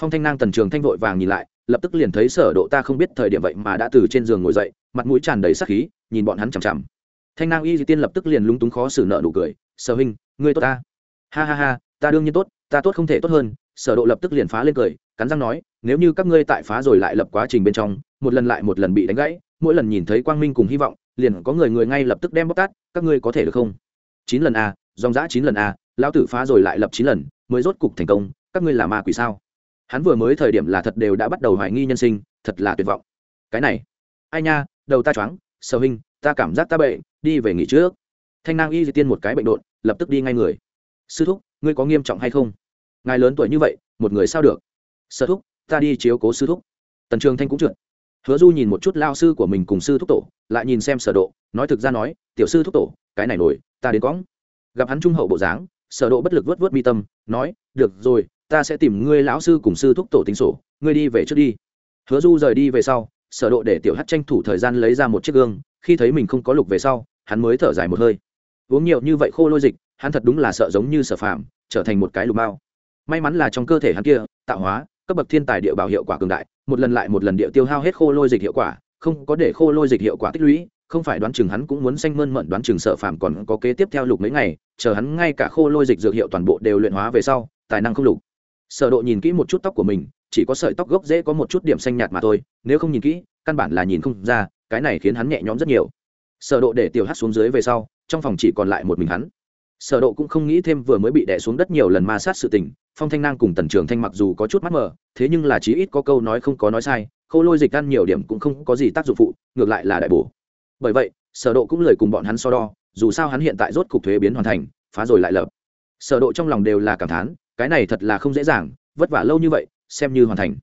Phong thanh nang tần trường thanh vội vàng nhìn lại, lập tức liền thấy sở độ ta không biết thời điểm vậy mà đã từ trên giường ngồi dậy, mặt mũi tràn đầy sát khí, nhìn bọn hắn chằm chằm. Thanh nang y di tiên lập tức liền lúng túng khó xử nợ nụ cười, sở huynh, ngươi tốt ta. Ha ha ha, ta đương nhiên tốt, ta tốt không thể tốt hơn. Sở độ lập tức liền phá lên cười, cắn răng nói, nếu như các ngươi tại phá rồi lại lập quá trình bên trong, một lần lại một lần bị đánh gãy, mỗi lần nhìn thấy quang minh cùng hy vọng liền có người người ngay lập tức đem bóc tát, các ngươi có thể được không? Chín lần a dòng dã chín lần a lão tử phá rồi lại lập chín lần, mới rốt cục thành công, các ngươi là ma quỷ sao? Hắn vừa mới thời điểm là thật đều đã bắt đầu hoài nghi nhân sinh, thật là tuyệt vọng. Cái này, ai nha, đầu ta choáng, sở hình ta cảm giác ta bệnh đi về nghỉ trước. Thanh nang y di tiên một cái bệnh đột, lập tức đi ngay người. Sư thúc, ngươi có nghiêm trọng hay không? Ngài lớn tuổi như vậy, một người sao được? Sợ thúc, ta đi chiếu cố sư thúc. Tần trường thanh cũng trượt hứa du nhìn một chút lao sư của mình cùng sư thúc tổ, lại nhìn xem sở độ, nói thực ra nói, tiểu sư thúc tổ, cái này nổi, ta đến cõng. Gặp hắn trung hậu bộ dáng, sở độ bất lực vớt vớt mi tâm, nói, được rồi, ta sẽ tìm ngươi lão sư cùng sư thúc tổ tính sổ, ngươi đi về trước đi. Hứa du rời đi về sau, sở độ để tiểu hắc tranh thủ thời gian lấy ra một chiếc gương, khi thấy mình không có lục về sau, hắn mới thở dài một hơi. Uống nhiều như vậy khô lôi dịch, hắn thật đúng là sợ giống như sở phạm trở thành một cái lục mao. May mắn là trong cơ thể hắn kia, tạo hóa cấp bậc thiên tài địa bảo hiệu quả cường đại, một lần lại một lần địa tiêu hao hết khô lôi dịch hiệu quả, không có để khô lôi dịch hiệu quả tích lũy, không phải đoán chừng hắn cũng muốn xanh mơn mận đoán chừng sợ phàm còn có kế tiếp theo lục mấy ngày, chờ hắn ngay cả khô lôi dịch dược hiệu toàn bộ đều luyện hóa về sau, tài năng không lục. Sở độ nhìn kỹ một chút tóc của mình, chỉ có sợi tóc gốc dễ có một chút điểm xanh nhạt mà thôi, nếu không nhìn kỹ, căn bản là nhìn không ra, cái này khiến hắn nhẹ nhõm rất nhiều. Sở độ để tiểu hắc xuống dưới về sau, trong phòng chỉ còn lại một mình hắn sở độ cũng không nghĩ thêm vừa mới bị đè xuống đất nhiều lần ma sát sự tình, phong thanh nang cùng tần trường thanh mặc dù có chút mắt mờ, thế nhưng là chí ít có câu nói không có nói sai, khâu lôi dịch ăn nhiều điểm cũng không có gì tác dụng phụ, ngược lại là đại bổ. Bởi vậy, sở độ cũng lời cùng bọn hắn so đo, dù sao hắn hiện tại rốt cục thuế biến hoàn thành, phá rồi lại lập. Sở độ trong lòng đều là cảm thán, cái này thật là không dễ dàng, vất vả lâu như vậy, xem như hoàn thành.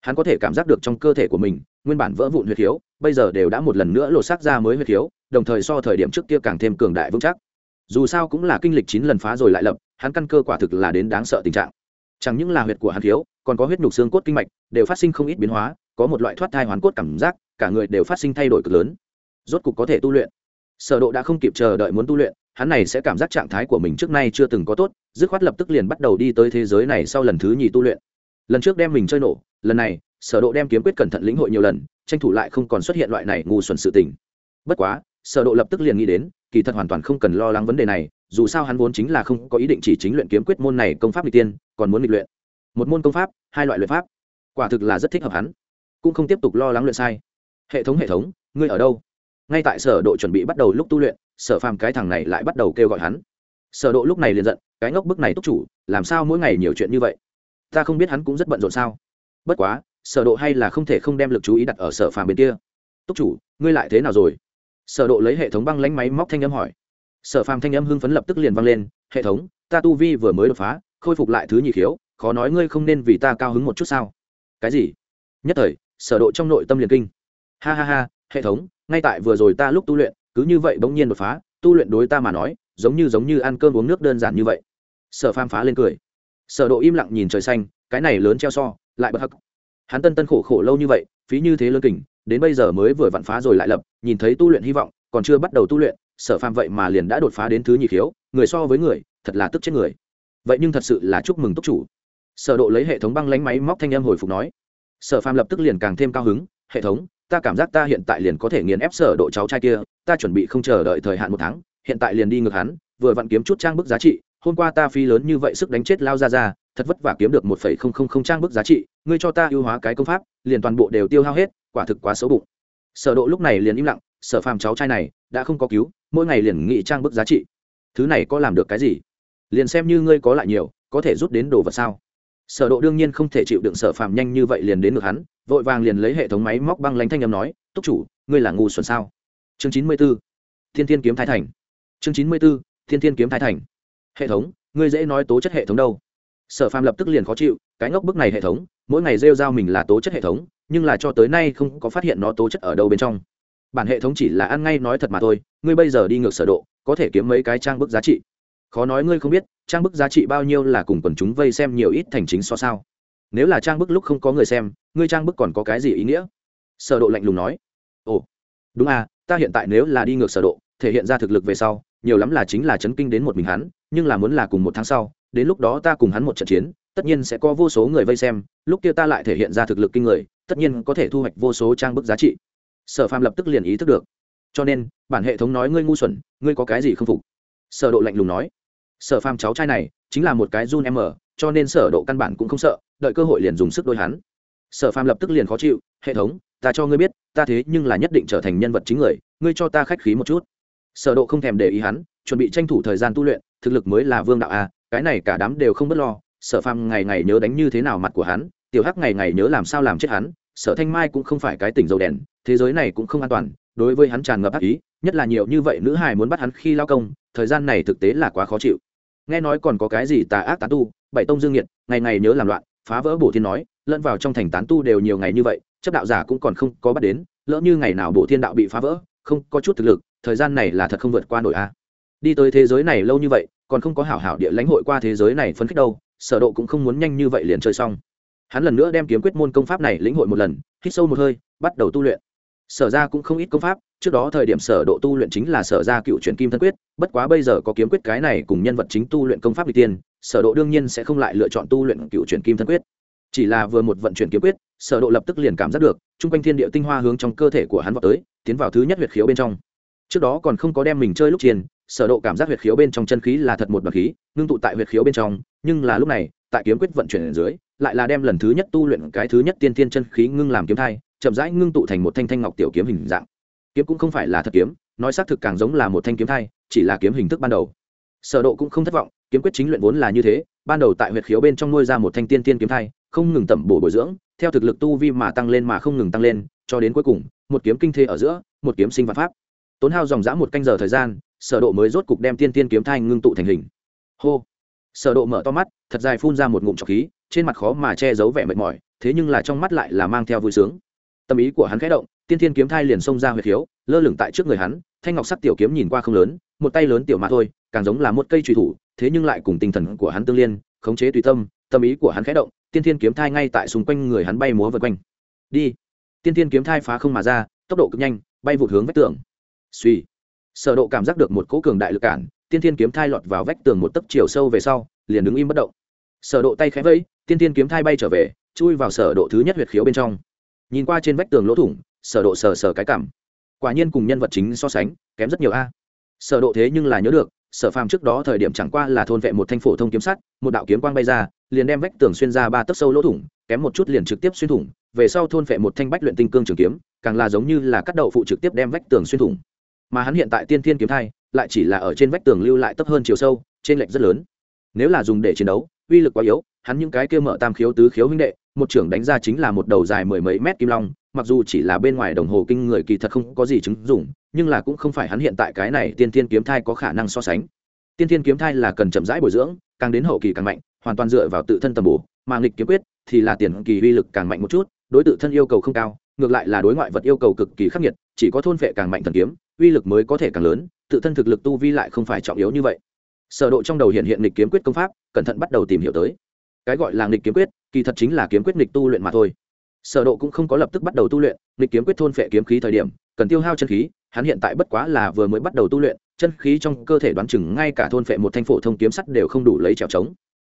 Hắn có thể cảm giác được trong cơ thể của mình, nguyên bản vỡ vụn huyết thiếu, bây giờ đều đã một lần nữa lột xác ra mới huyết thiếu, đồng thời so thời điểm trước kia càng thêm cường đại vững chắc dù sao cũng là kinh lịch chín lần phá rồi lại lập, hắn căn cơ quả thực là đến đáng sợ tình trạng. Chẳng những là huyệt của hắn thiếu, còn có huyết nhục xương cốt kinh mạch, đều phát sinh không ít biến hóa, có một loại thoát thai hoàn cốt cảm giác, cả người đều phát sinh thay đổi cực lớn. Rốt cục có thể tu luyện. Sở độ đã không kịp chờ đợi muốn tu luyện, hắn này sẽ cảm giác trạng thái của mình trước nay chưa từng có tốt, dứt khoát lập tức liền bắt đầu đi tới thế giới này sau lần thứ nhì tu luyện. Lần trước đem mình chơi nổ, lần này, sở độ đem kiếm quyết cẩn thận lĩnh hội nhiều lần, tranh thủ lại không còn xuất hiện loại này ngu xuẩn sự tình. Bất quá sở độ lập tức liền nghĩ đến, kỳ thật hoàn toàn không cần lo lắng vấn đề này, dù sao hắn vốn chính là không có ý định chỉ chính luyện kiếm quyết môn này công pháp đi tiên, còn muốn lịch luyện. Một môn công pháp, hai loại luyện pháp. Quả thực là rất thích hợp hắn. Cũng không tiếp tục lo lắng luyện sai. Hệ thống hệ thống, ngươi ở đâu? Ngay tại sở độ chuẩn bị bắt đầu lúc tu luyện, sở phàm cái thằng này lại bắt đầu kêu gọi hắn. Sở độ lúc này liền giận, cái ngốc bức này túc chủ, làm sao mỗi ngày nhiều chuyện như vậy? Ta không biết hắn cũng rất bận rộn sao. Bất quá, sở độ hay là không thể không đem lực chú ý đặt ở sở phàm bên kia. Túc chủ, ngươi lại thế nào rồi? Sở độ lấy hệ thống băng lãnh máy móc thanh âm hỏi. Sở phàm thanh âm hưng phấn lập tức liền vang lên, hệ thống, ta tu vi vừa mới đột phá, khôi phục lại thứ nhị khiếu, khó nói ngươi không nên vì ta cao hứng một chút sao? Cái gì? Nhất thời, sở độ trong nội tâm liền kinh. Ha ha ha, hệ thống, ngay tại vừa rồi ta lúc tu luyện, cứ như vậy bỗng nhiên đột phá, tu luyện đối ta mà nói, giống như giống như ăn cơm uống nước đơn giản như vậy. Sở phàm phá lên cười. Sở độ im lặng nhìn trời xanh, cái này lớn treo so, lại bất hắc. Hắn tân tân khổ khổ lâu như vậy, phí như thế lớn kình đến bây giờ mới vừa vặn phá rồi lại lập, nhìn thấy tu luyện hy vọng, còn chưa bắt đầu tu luyện, sở phàm vậy mà liền đã đột phá đến thứ nhị khiếu, người so với người, thật là tức chết người. Vậy nhưng thật sự là chúc mừng túc chủ. Sở độ lấy hệ thống băng lánh máy móc thanh âm hồi phục nói. Sở phàm lập tức liền càng thêm cao hứng, hệ thống, ta cảm giác ta hiện tại liền có thể nghiền ép sở độ cháu trai kia, ta chuẩn bị không chờ đợi thời hạn một tháng, hiện tại liền đi ngược hắn, vừa vặn kiếm chút trang bức giá trị, hôm qua ta phí lớn như vậy sức đánh chết lao ra ra thật vất vả kiếm được một phẩy không không không trang bức giá trị, ngươi cho ta ưu hóa cái công pháp, liền toàn bộ đều tiêu hao hết quả thực quá xấu bụng. Sở độ lúc này liền im lặng, sở phàm, cháu trai này đã không có cứu, mỗi ngày liền nghị trang bức giá trị. Thứ này có làm được cái gì? Liền xem như ngươi có lại nhiều, có thể rút đến đồ vật sao? Sở độ đương nhiên không thể chịu đựng sở phàm nhanh như vậy liền đến được hắn, vội vàng liền lấy hệ thống máy móc băng lãnh thanh âm nói, túc chủ, ngươi là ngu xuẩn sao? Chương chín mươi 94. thiên thiên kiếm thái thành. Chương chín mươi 94. thiên thiên kiếm thái thành. Hệ thống, ngươi dễ nói tố chất hệ thống đâu? Sở phàm lập tức liền khó chịu, cái ngốc bức này hệ thống, mỗi ngày rêu giao mình là tố chất hệ thống nhưng là cho tới nay không có phát hiện nó tố chất ở đâu bên trong. Bản hệ thống chỉ là ăn ngay nói thật mà thôi, ngươi bây giờ đi ngược sở độ, có thể kiếm mấy cái trang bức giá trị. Khó nói ngươi không biết, trang bức giá trị bao nhiêu là cùng quần chúng vây xem nhiều ít thành chính so sao. Nếu là trang bức lúc không có người xem, ngươi trang bức còn có cái gì ý nghĩa? Sở độ lạnh lùng nói. Ồ, đúng à ta hiện tại nếu là đi ngược sở độ, thể hiện ra thực lực về sau, nhiều lắm là chính là chấn kinh đến một mình hắn, nhưng là muốn là cùng một tháng sau, đến lúc đó ta cùng hắn một trận chiến, tất nhiên sẽ có vô số người vây xem, lúc kia ta lại thể hiện ra thực lực kinh người tất nhiên có thể thu hoạch vô số trang bức giá trị. Sở phàm lập tức liền ý thức được. Cho nên, bản hệ thống nói ngươi ngu xuẩn, ngươi có cái gì không phục? Sở độ lạnh lùng nói. Sở phàm cháu trai này, chính là một cái run em ở cho nên sở độ căn bản cũng không sợ, đợi cơ hội liền dùng sức đôi hắn. Sở phàm lập tức liền khó chịu, hệ thống, ta cho ngươi biết, ta thế nhưng là nhất định trở thành nhân vật chính người, ngươi cho ta khách khí một chút. Sở độ không thèm để ý hắn, chuẩn bị tranh thủ thời gian tu luyện, thực lực mới là vương đạo a, cái này cả đám đều không bất lo. Sở phàm ngày ngày nhớ đánh như thế nào mặt của hắn, tiểu hắc ngày ngày nhớ làm sao làm chết hắn sở thanh mai cũng không phải cái tỉnh dầu đèn, thế giới này cũng không an toàn, đối với hắn tràn ngập ác ý, nhất là nhiều như vậy nữ hài muốn bắt hắn khi lao công, thời gian này thực tế là quá khó chịu. Nghe nói còn có cái gì tà ác tán tu, bảy tông dương nhiệt ngày ngày nhớ làm loạn, phá vỡ bổ thiên nói, lẫn vào trong thành tán tu đều nhiều ngày như vậy, chấp đạo giả cũng còn không có bắt đến, lỡ như ngày nào bổ thiên đạo bị phá vỡ, không có chút thực lực, thời gian này là thật không vượt qua nổi a. Đi tới thế giới này lâu như vậy, còn không có hảo hảo địa lãnh hội qua thế giới này phấn khích đâu, sở độ cũng không muốn nhanh như vậy liền chơi xong hắn lần nữa đem kiếm quyết môn công pháp này lĩnh hội một lần, hít sâu một hơi, bắt đầu tu luyện. Sở ra cũng không ít công pháp, trước đó thời điểm sở độ tu luyện chính là sở ra cựu truyền kim thân quyết, bất quá bây giờ có kiếm quyết cái này cùng nhân vật chính tu luyện công pháp đi tiên, sở độ đương nhiên sẽ không lại lựa chọn tu luyện cựu truyền kim thân quyết. Chỉ là vừa một vận chuyển kiếm quyết, sở độ lập tức liền cảm giác được trung quanh thiên địa tinh hoa hướng trong cơ thể của hắn vọt tới, tiến vào thứ nhất huyệt khiếu bên trong. Trước đó còn không có đem mình chơi lúc chiền sở độ cảm giác huyệt khiếu bên trong chân khí là thật một bậc khí, ngưng tụ tại huyệt khiếu bên trong, nhưng là lúc này tại kiếm quyết vận chuyển ở dưới, lại là đem lần thứ nhất tu luyện cái thứ nhất tiên tiên chân khí ngưng làm kiếm thai, chậm rãi ngưng tụ thành một thanh thanh ngọc tiểu kiếm hình dạng. Kiếm cũng không phải là thật kiếm, nói xác thực càng giống là một thanh kiếm thai, chỉ là kiếm hình thức ban đầu. Sở độ cũng không thất vọng, kiếm quyết chính luyện vốn là như thế, ban đầu tại huyệt khiếu bên trong nuôi ra một thanh tiên tiên kiếm thai, không ngừng tẩm bổ bồi dưỡng, theo thực lực tu vi mà tăng lên mà không ngừng tăng lên, cho đến cuối cùng, một kiếm kinh thế ở giữa, một kiếm sinh và pháp. Tốn hao dòng dã một canh giờ thời gian, sở độ mới rốt cục đem tiên tiên kiếm thai ngưng tụ thành hình. Hô! Sở độ mở to mắt thật dài phun ra một ngụm trọc khí trên mặt khó mà che giấu vẻ mệt mỏi thế nhưng là trong mắt lại là mang theo vui sướng. Tâm ý của hắn khẽ động tiên thiên kiếm thai liền xông ra huyệt thiếu, lơ lửng tại trước người hắn thanh ngọc sắc tiểu kiếm nhìn qua không lớn một tay lớn tiểu mà thôi càng giống là một cây truy thủ thế nhưng lại cùng tinh thần của hắn tương liên khống chế tùy tâm tâm ý của hắn khẽ động tiên thiên kiếm thai ngay tại xung quanh người hắn bay múa vượt quanh. Đi! Tiên thiên kiếm thai phá không mà ra tốc độ cực nhanh bay vụt hướng vách tường. Suy sở độ cảm giác được một cỗ cường đại lực cản tiên thiên kiếm thai lọt vào vách tường một tấc chiều sâu về sau, liền đứng im bất động. Sở độ tay khẽ vẫy, tiên thiên kiếm thai bay trở về, chui vào sở độ thứ nhất huyệt khiếu bên trong. Nhìn qua trên vách tường lỗ thủng, sở độ sờ sờ cái cảm. Quả nhiên cùng nhân vật chính so sánh, kém rất nhiều a. Sở độ thế nhưng là nhớ được, sở phàm trước đó thời điểm chẳng qua là thôn vệ một thanh phổ thông kiếm sắt, một đạo kiếm quang bay ra, liền đem vách tường xuyên ra ba tấc sâu lỗ thủng, kém một chút liền trực tiếp xuyên thủng, về sau thôn vệ một thanh bách luyện tinh cương trường kiếm, càng là giống như là cắt đầu phụ trực tiếp đem vách tường xuyên thủng. Mà hắn hiện tại tiên thiên kiếm thai lại chỉ là ở trên vách tường lưu lại tấp hơn chiều sâu, trên lệch rất lớn. Nếu là dùng để chiến đấu, uy lực quá yếu, hắn những cái kia mở tam khiếu tứ khiếu huynh đệ, một trưởng đánh ra chính là một đầu dài mười mấy mét kim long, mặc dù chỉ là bên ngoài đồng hồ kinh người kỳ thật không có gì chứng dụng, nhưng là cũng không phải hắn hiện tại cái này tiên thiên kiếm thai có khả năng so sánh. Tiên thiên kiếm thai là cần chậm rãi bồi dưỡng, càng đến hậu kỳ càng mạnh, hoàn toàn dựa vào tự thân tầm bổ, mà nghịch kiếm quyết thì là tiền kỳ uy lực càng mạnh một chút, đối tự thân yêu cầu không cao, ngược lại là đối ngoại vật yêu cầu cực kỳ khắc nghiệt, chỉ có thôn vệ càng mạnh thần kiếm, uy lực mới có thể càng lớn tự thân thực lực tu vi lại không phải trọng yếu như vậy. Sở độ trong đầu hiện hiện nghịch kiếm quyết công pháp, cẩn thận bắt đầu tìm hiểu tới. Cái gọi là nghịch kiếm quyết, kỳ thật chính là kiếm quyết nghịch tu luyện mà thôi. Sở độ cũng không có lập tức bắt đầu tu luyện, nghịch kiếm quyết thôn phệ kiếm khí thời điểm, cần tiêu hao chân khí, hắn hiện tại bất quá là vừa mới bắt đầu tu luyện, chân khí trong cơ thể đoán chừng ngay cả thôn phệ một thanh phổ thông kiếm sắt đều không đủ lấy trèo trống.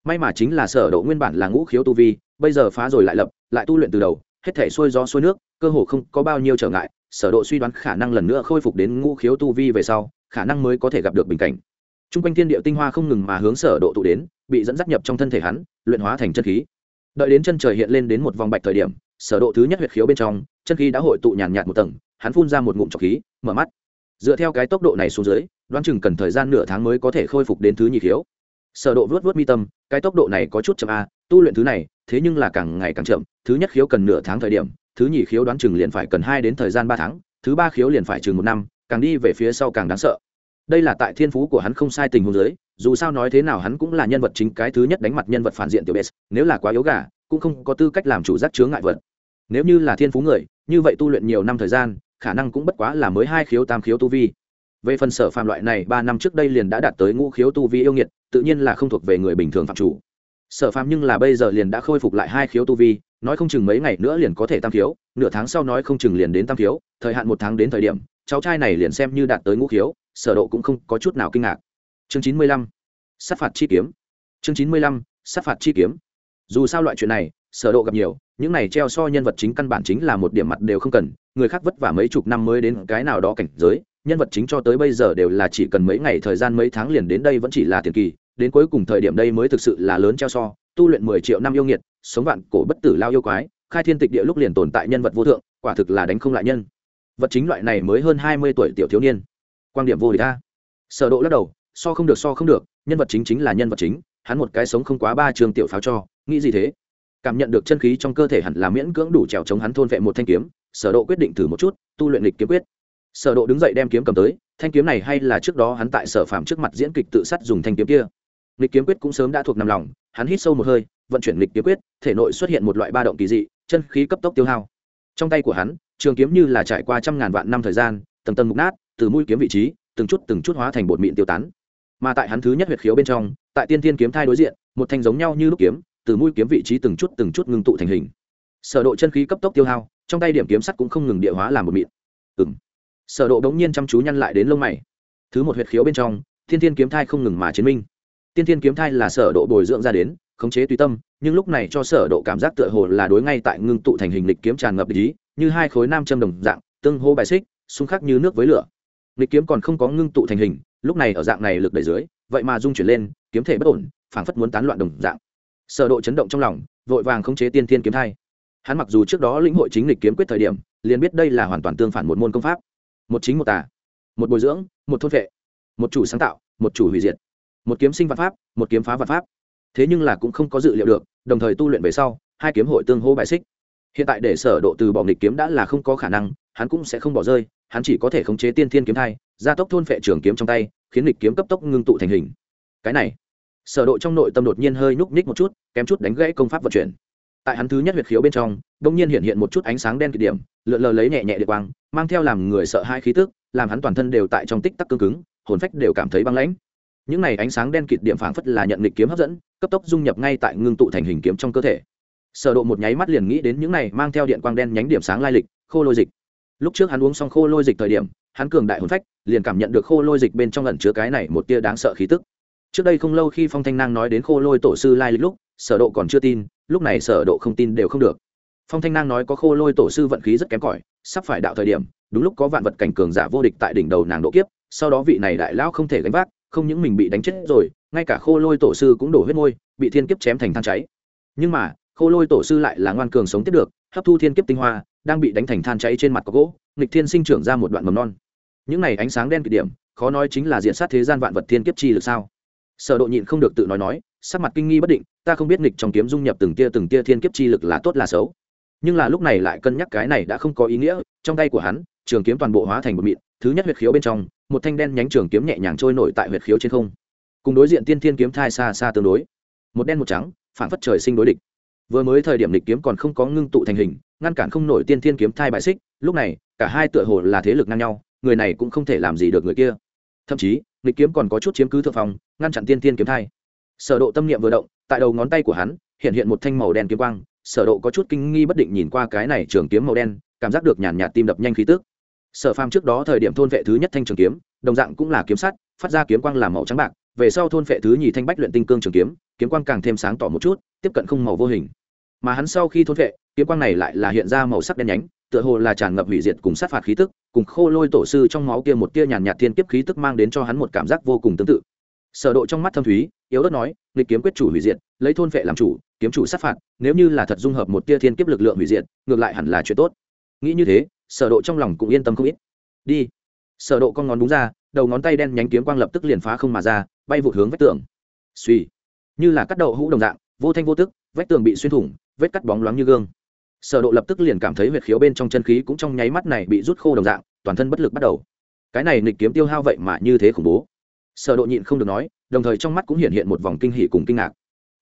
May mà chính là sở độ nguyên bản là ngũ khiếu tu vi, bây giờ phá rồi lại lập, lại tu luyện từ đầu, hết thể xuôi gió xuôi nước, cơ hồ không có bao nhiêu trở ngại, sở độ suy đoán khả năng lần nữa khôi phục đến ngũ khiếu tu vi về sau khả năng mới có thể gặp được bình cảnh. Trung quanh thiên địa tinh hoa không ngừng mà hướng sở độ tụ đến, bị dẫn dắt nhập trong thân thể hắn, luyện hóa thành chân khí. Đợi đến chân trời hiện lên đến một vòng bạch thời điểm, sở độ thứ nhất huyệt khiếu bên trong, chân khí đã hội tụ nhàn nhạt một tầng, hắn phun ra một ngụm trọc khí, mở mắt. Dựa theo cái tốc độ này xuống dưới, đoán chừng cần thời gian nửa tháng mới có thể khôi phục đến thứ nhị khiếu. Sở độ vớt vớt mi tâm, cái tốc độ này có chút chậm a, tu luyện thứ này, thế nhưng là càng ngày càng chậm, thứ nhất khiếu cần nửa tháng thời điểm, thứ nhị khiếu đoán chừng liền phải cần hai đến thời gian ba tháng, thứ ba khiếu liền phải chừng một năm càng đi về phía sau càng đáng sợ. Đây là tại thiên phú của hắn không sai tình huống giới dù sao nói thế nào hắn cũng là nhân vật chính cái thứ nhất đánh mặt nhân vật phản diện tiểu bes nếu là quá yếu gà, cũng không có tư cách làm chủ giác chướng ngại vật. Nếu như là thiên phú người, như vậy tu luyện nhiều năm thời gian, khả năng cũng bất quá là mới hai khiếu tam khiếu tu vi. Về phần sở phàm loại này, ba năm trước đây liền đã đạt tới ngũ khiếu tu vi yêu nghiệt, tự nhiên là không thuộc về người bình thường phạm chủ. Sở phàm nhưng là bây giờ liền đã khôi phục lại hai khiếu tu vi, nói không chừng mấy ngày nữa liền có thể tam khiếu, nửa tháng sau nói không chừng liền đến tam khiếu, thời hạn một tháng đến thời điểm cháu trai này liền xem như đạt tới ngũ khiếu, sở độ cũng không có chút nào kinh ngạc. Chương chín mươi lăm, sát phạt chi kiếm. Chương chín mươi lăm, sát phạt chi kiếm. Dù sao loại chuyện này, sở độ gặp nhiều, những này treo so nhân vật chính căn bản chính là một điểm mặt đều không cần, người khác vất vả mấy chục năm mới đến cái nào đó cảnh giới, nhân vật chính cho tới bây giờ đều là chỉ cần mấy ngày thời gian mấy tháng liền đến đây vẫn chỉ là tiền kỳ, đến cuối cùng thời điểm đây mới thực sự là lớn treo so, tu luyện mười triệu năm yêu nghiệt, sống vạn cổ bất tử lao yêu quái, khai thiên tịch địa lúc liền tồn tại nhân vật vô thượng, quả thực là đánh không lại nhân vật chính loại này mới hơn hai mươi tuổi tiểu thiếu niên. Quan điểm vô địch ta sở độ lắc đầu, so không được, so không được, nhân vật chính chính là nhân vật chính, hắn một cái sống không quá ba trường tiểu pháo cho, nghĩ gì thế? Cảm nhận được chân khí trong cơ thể hẳn là miễn cưỡng đủ trèo chống hắn thôn vệ một thanh kiếm, sở độ quyết định thử một chút, tu luyện lịch kiếm quyết. Sở độ đứng dậy đem kiếm cầm tới, thanh kiếm này hay là trước đó hắn tại sở phạm trước mặt diễn kịch tự sát dùng thanh kiếm kia. Lịch kiếm quyết cũng sớm đã thuộc nằm lòng, hắn hít sâu một hơi, vận chuyển lịch kiếm quyết, thể nội xuất hiện một loại ba động kỳ dị, chân khí cấp tốc tiêu hao. Trong tay của hắn trường kiếm như là trải qua trăm ngàn vạn năm thời gian, tầng tầng mục nát, từ mũi kiếm vị trí, từng chút từng chút hóa thành bột mịn tiêu tán. Mà tại hắn thứ nhất huyệt khiếu bên trong, tại tiên thiên kiếm thai đối diện, một thanh giống nhau như lúc kiếm, từ mũi kiếm vị trí từng chút từng chút ngưng tụ thành hình. Sở độ chân khí cấp tốc tiêu hao, trong tay điểm kiếm sắt cũng không ngừng địa hóa làm bột mịn. Ừm. Sở độ đống nhiên chăm chú nhăn lại đến lông mày. Thứ một huyệt khiếu bên trong thiên thiên kiếm thai không ngừng mà chiến minh. Tiên thiên kiếm thai là sở độ bồi dưỡng ra đến, khống chế tùy tâm, nhưng lúc này cho sở độ cảm giác tựa hồ là đối ngay tại ngưng tụ thành hình lịch kiếm tràn ngập ý như hai khối nam châm đồng dạng, tương hô bài xích, xung khắc như nước với lửa. Nghịch kiếm còn không có ngưng tụ thành hình, lúc này ở dạng này lực đẩy dưới, vậy mà dung chuyển lên, kiếm thể bất ổn, phảng phất muốn tán loạn đồng dạng. Sở độ chấn động trong lòng, vội vàng khống chế tiên thiên kiếm thai. Hắn mặc dù trước đó lĩnh hội chính lịch kiếm quyết thời điểm, liền biết đây là hoàn toàn tương phản một môn công pháp. Một chính một tà, một bồi dưỡng, một thôn vệ, một chủ sáng tạo, một chủ hủy diệt. Một kiếm sinh vạn pháp, một kiếm phá vạn pháp. Thế nhưng là cũng không có dự liệu được, đồng thời tu luyện về sau, hai kiếm hội tương hô bài xích hiện tại để sở độ từ bỏ nghịch kiếm đã là không có khả năng, hắn cũng sẽ không bỏ rơi, hắn chỉ có thể khống chế tiên thiên kiếm thai, gia tốc thôn phệ trường kiếm trong tay, khiến nghịch kiếm cấp tốc ngưng tụ thành hình. Cái này, sở độ trong nội tâm đột nhiên hơi núc ních một chút, kém chút đánh gãy công pháp vận chuyển. Tại hắn thứ nhất huyệt khiếu bên trong đột nhiên hiện hiện một chút ánh sáng đen kịch điểm, lượn lờ lấy nhẹ nhẹ địa quang, mang theo làm người sợ hai khí tức, làm hắn toàn thân đều tại trong tích tắc cương cứng, hồn phách đều cảm thấy băng lãnh. Những này ánh sáng đen kịt điểm phảng phất là nhận nghịch kiếm hấp dẫn, cấp tốc dung nhập ngay tại ngưng tụ thành hình kiếm trong cơ thể sở độ một nháy mắt liền nghĩ đến những này mang theo điện quang đen nhánh điểm sáng lai lịch, khô lôi dịch. Lúc trước hắn uống xong khô lôi dịch thời điểm, hắn cường đại hồn phách, liền cảm nhận được khô lôi dịch bên trong ẩn chứa cái này một tia đáng sợ khí tức. Trước đây không lâu khi phong thanh nang nói đến khô lôi tổ sư lai lịch lúc, sở độ còn chưa tin, lúc này sở độ không tin đều không được. Phong thanh nang nói có khô lôi tổ sư vận khí rất kém cỏi, sắp phải đạo thời điểm, đúng lúc có vạn vật cảnh cường giả vô địch tại đỉnh đầu nàng độ kiếp, sau đó vị này đại lão không thể gánh vác, không những mình bị đánh chết rồi, ngay cả khô lôi tổ sư cũng đổ huyết môi, bị thiên kiếp chém thành than cháy. Nhưng mà khô lôi tổ sư lại là ngoan cường sống tiếp được, hấp thu thiên kiếp tinh hoa, đang bị đánh thành than cháy trên mặt có gỗ, nghịch thiên sinh trưởng ra một đoạn mầm non. Những này ánh sáng đen kịch điểm, khó nói chính là diện sát thế gian vạn vật thiên kiếp chi lực sao? Sở độ nhịn không được tự nói nói, sắc mặt kinh nghi bất định, ta không biết nghịch trong kiếm dung nhập từng tia từng tia thiên kiếp chi lực là tốt là xấu. Nhưng là lúc này lại cân nhắc cái này đã không có ý nghĩa, trong tay của hắn, trường kiếm toàn bộ hóa thành một mịn, thứ nhất huyệt khiếu bên trong, một thanh đen nhánh trường kiếm nhẹ nhàng trôi nổi tại huyệt khiếu trên không. Cùng đối diện tiên thiên kiếm thai xa xa tương đối. Một đen một trắng phản phất trời sinh đối địch vừa mới thời điểm địch kiếm còn không có ngưng tụ thành hình, ngăn cản không nổi tiên thiên kiếm thai bại xích, lúc này, cả hai tựa hồ là thế lực ngang nhau, người này cũng không thể làm gì được người kia. Thậm chí địch kiếm còn có chút chiếm cứ thượng phòng ngăn chặn tiên thiên kiếm thai. Sở độ tâm niệm vừa động, tại đầu ngón tay của hắn, hiện hiện một thanh màu đen kiếm quang. Sở độ có chút kinh nghi bất định nhìn qua cái này trường kiếm màu đen, cảm giác được nhàn nhạt tim đập nhanh khí tức. Sở phàm trước đó thời điểm thôn vệ thứ nhất thanh trường kiếm, đồng dạng cũng là kiếm sắt, phát ra kiếm quang làm màu trắng bạc, về sau thôn vệ thứ nhì thanh bách luyện tinh cương trường kiếm kiếm quang càng thêm sáng tỏ một chút, tiếp cận không màu vô hình mà hắn sau khi thôn vệ, kiếm quang này lại là hiện ra màu sắc đen nhánh, tựa hồ là tràn ngập hủy diệt cùng sát phạt khí tức, cùng khô lôi tổ sư trong máu kia một tia nhàn nhạt thiên kiếp khí tức mang đến cho hắn một cảm giác vô cùng tương tự. Sở độ trong mắt thâm thúy, yếu ớt nói, nghịch kiếm quyết chủ hủy diệt, lấy thôn vệ làm chủ, kiếm chủ sát phạt, nếu như là thật dung hợp một tia thiên kiếp lực lượng hủy diệt, ngược lại hẳn là chuyện tốt. Nghĩ như thế, sở độ trong lòng cũng yên tâm không ít. Đi. Sở độ con ngón đúng ra, đầu ngón tay đen nhánh kiếm quang lập tức liền phá không mà ra, bay vụt hướng vách tường. Suy như là cắt đậu hũ đồng dạng, vô thanh vô tức, vách tường bị xuyên thủng vết cắt bóng loáng như gương. Sở độ lập tức liền cảm thấy huyệt khiếu bên trong chân khí cũng trong nháy mắt này bị rút khô đồng dạng, toàn thân bất lực bắt đầu. Cái này nghịch kiếm tiêu hao vậy mà như thế khủng bố. Sở độ nhịn không được nói, đồng thời trong mắt cũng hiện hiện một vòng kinh hỉ cùng kinh ngạc.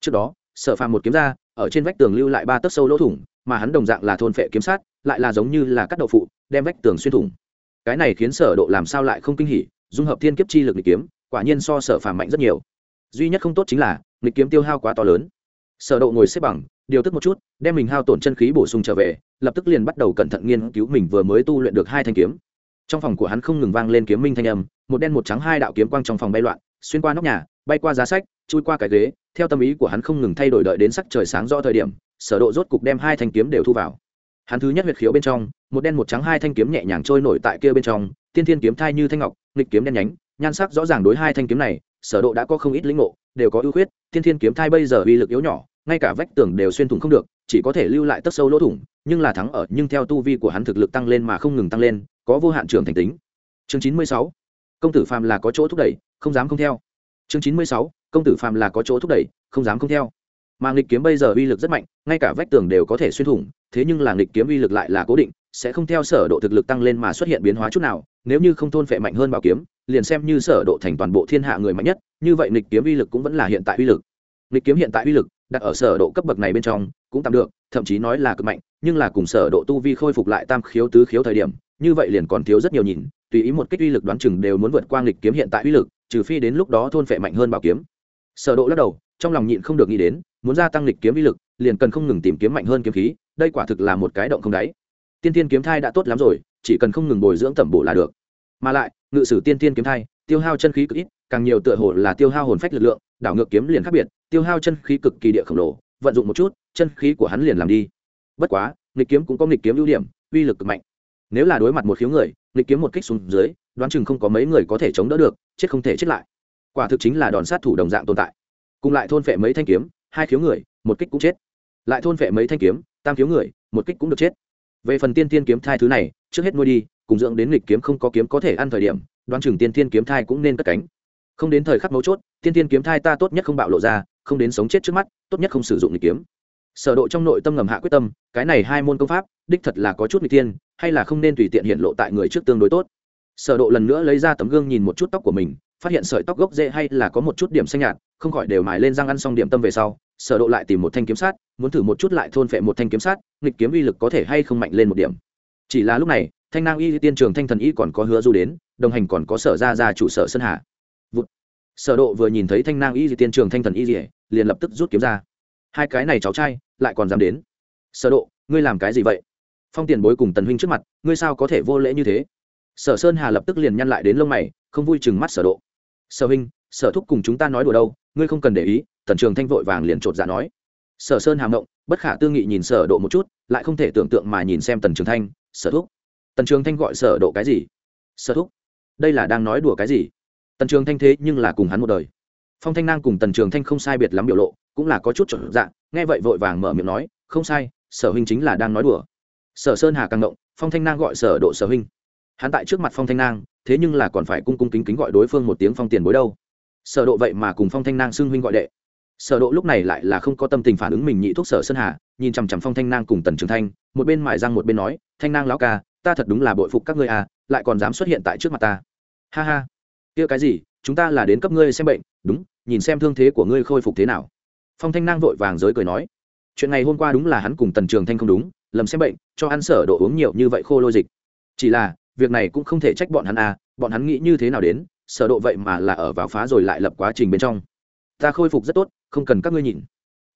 Trước đó, sở phàm một kiếm ra, ở trên vách tường lưu lại ba tấc sâu lỗ thủng, mà hắn đồng dạng là thôn phệ kiếm sát, lại là giống như là cắt đậu phụ, đem vách tường xuyên thủng. Cái này khiến sở độ làm sao lại không kinh hỉ, dung hợp thiên kiếp chi lực nghịch kiếm, quả nhiên so sở phàm mạnh rất nhiều. Duy nhất không tốt chính là, nghịch kiếm tiêu hao quá to lớn. Sở độ ngồi xếp bằng điều tức một chút, đem mình hao tổn chân khí bổ sung trở về, lập tức liền bắt đầu cẩn thận nghiên cứu mình vừa mới tu luyện được hai thanh kiếm. Trong phòng của hắn không ngừng vang lên kiếm minh thanh âm, một đen một trắng hai đạo kiếm quang trong phòng bay loạn, xuyên qua nóc nhà, bay qua giá sách, chui qua cái ghế, theo tâm ý của hắn không ngừng thay đổi đợi đến sắc trời sáng rõ thời điểm, sở độ rốt cục đem hai thanh kiếm đều thu vào. Hắn thứ nhất huyệt khiếu bên trong, một đen một trắng hai thanh kiếm nhẹ nhàng trôi nổi tại kia bên trong, tiên thiên kiếm thai như thanh ngọc, nghịch kiếm đen nhánh, nhan sắc rõ ràng đối hai thanh kiếm này, sở độ đã có không ít lĩnh ngộ, đều có ưu khuyết, tiên thiên kiếm thai bây giờ uy lực yếu nhỏ ngay cả vách tường đều xuyên thủng không được, chỉ có thể lưu lại tấc sâu lỗ thủng, nhưng là thắng ở, nhưng theo tu vi của hắn thực lực tăng lên mà không ngừng tăng lên, có vô hạn trường thành tính. Chương chín mươi sáu, công tử phàm là có chỗ thúc đẩy, không dám không theo. Chương chín mươi sáu, công tử phàm là có chỗ thúc đẩy, không dám không theo. Mà nghịch kiếm bây giờ uy lực rất mạnh, ngay cả vách tường đều có thể xuyên thủng, thế nhưng là nghịch kiếm uy lực lại là cố định, sẽ không theo sở độ thực lực tăng lên mà xuất hiện biến hóa chút nào, nếu như không thôn phệ mạnh hơn bảo kiếm, liền xem như sở độ thành toàn bộ thiên hạ người mạnh nhất, như vậy nghịch kiếm uy lực cũng vẫn là hiện tại uy lực. Nghịch kiếm hiện tại uy lực đặt ở sở độ cấp bậc này bên trong, cũng tạm được, thậm chí nói là cực mạnh, nhưng là cùng sở độ tu vi khôi phục lại tam khiếu tứ khiếu thời điểm, như vậy liền còn thiếu rất nhiều nhìn, tùy ý một kích uy lực đoán chừng đều muốn vượt qua nghịch kiếm hiện tại uy lực, trừ phi đến lúc đó thôn phệ mạnh hơn bảo kiếm. Sở độ lắc đầu, trong lòng nhịn không được nghĩ đến, muốn gia tăng nghịch kiếm uy lực, liền cần không ngừng tìm kiếm mạnh hơn kiếm khí, đây quả thực là một cái động không đáy. Tiên tiên kiếm thai đã tốt lắm rồi, chỉ cần không ngừng bồi dưỡng tẩm bổ là được. Mà lại, ngự sử tiên tiên kiếm thai, tiêu hao chân khí cực ít, càng nhiều tựa hồ là tiêu hao hồn phách lực lượng, đảo ngược kiếm liền khác biệt tiêu hao chân khí cực kỳ địa khổng lồ, vận dụng một chút, chân khí của hắn liền làm đi. Bất quá, nghịch kiếm cũng có nghịch kiếm ưu điểm, uy lực cực mạnh. Nếu là đối mặt một khiếu người, nghịch kiếm một kích xuống dưới, đoán chừng không có mấy người có thể chống đỡ được, chết không thể chết lại. Quả thực chính là đòn sát thủ đồng dạng tồn tại. Cùng lại thôn phệ mấy thanh kiếm, hai khiếu người, một kích cũng chết. Lại thôn phệ mấy thanh kiếm, tam khiếu người, một kích cũng được chết. Về phần tiên tiên kiếm thai thứ này, trước hết nuôi đi, cùng dưỡng đến nghịch kiếm không có kiếm có thể ăn thời điểm, đoán chừng tiên tiên kiếm thai cũng nên cất cánh. Không đến thời khắc mấu chốt, tiên tiên kiếm thai ta tốt nhất không bạo lộ ra không đến sống chết trước mắt, tốt nhất không sử dụng nghịch kiếm. Sở độ trong nội tâm ngầm hạ quyết tâm, cái này hai môn công pháp, đích thật là có chút nguy tiên hay là không nên tùy tiện hiện lộ tại người trước tương đối tốt. Sở độ lần nữa lấy ra tấm gương nhìn một chút tóc của mình, phát hiện sợi tóc gốc rễ hay là có một chút điểm xanh nhạt, không khỏi đều mài lên răng ăn xong điểm tâm về sau, sở độ lại tìm một thanh kiếm sát, muốn thử một chút lại thôn phệ một thanh kiếm sát, nghịch kiếm uy lực có thể hay không mạnh lên một điểm. Chỉ là lúc này, thanh nang y, tiên trường, thanh thần y còn có hứa du đến, đồng hành còn có sở gia gia chủ sở sơn hà. Vụt. sở độ vừa nhìn thấy thanh nang y, tiên trường, thanh thần y liền lập tức rút kiếm ra. Hai cái này cháu trai, lại còn dám đến. Sở độ, ngươi làm cái gì vậy? Phong tiền bối cùng tần huynh trước mặt, ngươi sao có thể vô lễ như thế? Sở sơn hà lập tức liền nhăn lại đến lông mày, không vui chừng mắt sở độ. Sở huynh, sở thúc cùng chúng ta nói đùa đâu, ngươi không cần để ý, tần trường thanh vội vàng liền trột dạ nói. Sở sơn hàm động bất khả tư nghị nhìn sở độ một chút, lại không thể tưởng tượng mà nhìn xem tần trường thanh, sở thúc. Tần trường thanh gọi sở độ cái gì? Sở thúc. Đây là đang nói đùa cái gì? Tần trường thanh thế nhưng là cùng hắn một đời phong thanh nang cùng tần trường thanh không sai biệt lắm biểu lộ, cũng là có chút chuẩn dạng nghe vậy vội vàng mở miệng nói, không sai, sở huynh chính là đang nói đùa. Sở sơn hà càng động phong thanh nang gọi sở độ sở huynh. Hắn tại trước mặt phong thanh nang, thế nhưng là còn phải cung cung kính kính gọi đối phương một tiếng phong tiền bối đâu. Sở độ vậy mà cùng phong thanh nang xưng huynh gọi đệ. Sở độ lúc này lại là không có tâm tình phản ứng mình nhị thuốc sở sơn hà, nhìn chằm chằm phong thanh nang cùng tần trường thanh, một bên mải răng một bên nói, thanh nang lão ca, ta thật đúng là bội phục các ngươi à lại còn dám xuất hiện tại trước mặt ta. Ha ha. Kia cái gì? Chúng ta là đến cấp ngươi xem bệnh, đúng, nhìn xem thương thế của ngươi khôi phục thế nào. Phong thanh nang vội vàng giới cười nói, chuyện ngày hôm qua đúng là hắn cùng tần trường thanh không đúng, lầm xem bệnh, cho ăn sở độ uống nhiều như vậy khô lôi dịch. Chỉ là, việc này cũng không thể trách bọn hắn à bọn hắn nghĩ như thế nào đến, sở độ vậy mà là ở vào phá rồi lại lập quá trình bên trong. Ta khôi phục rất tốt, không cần các ngươi nhìn.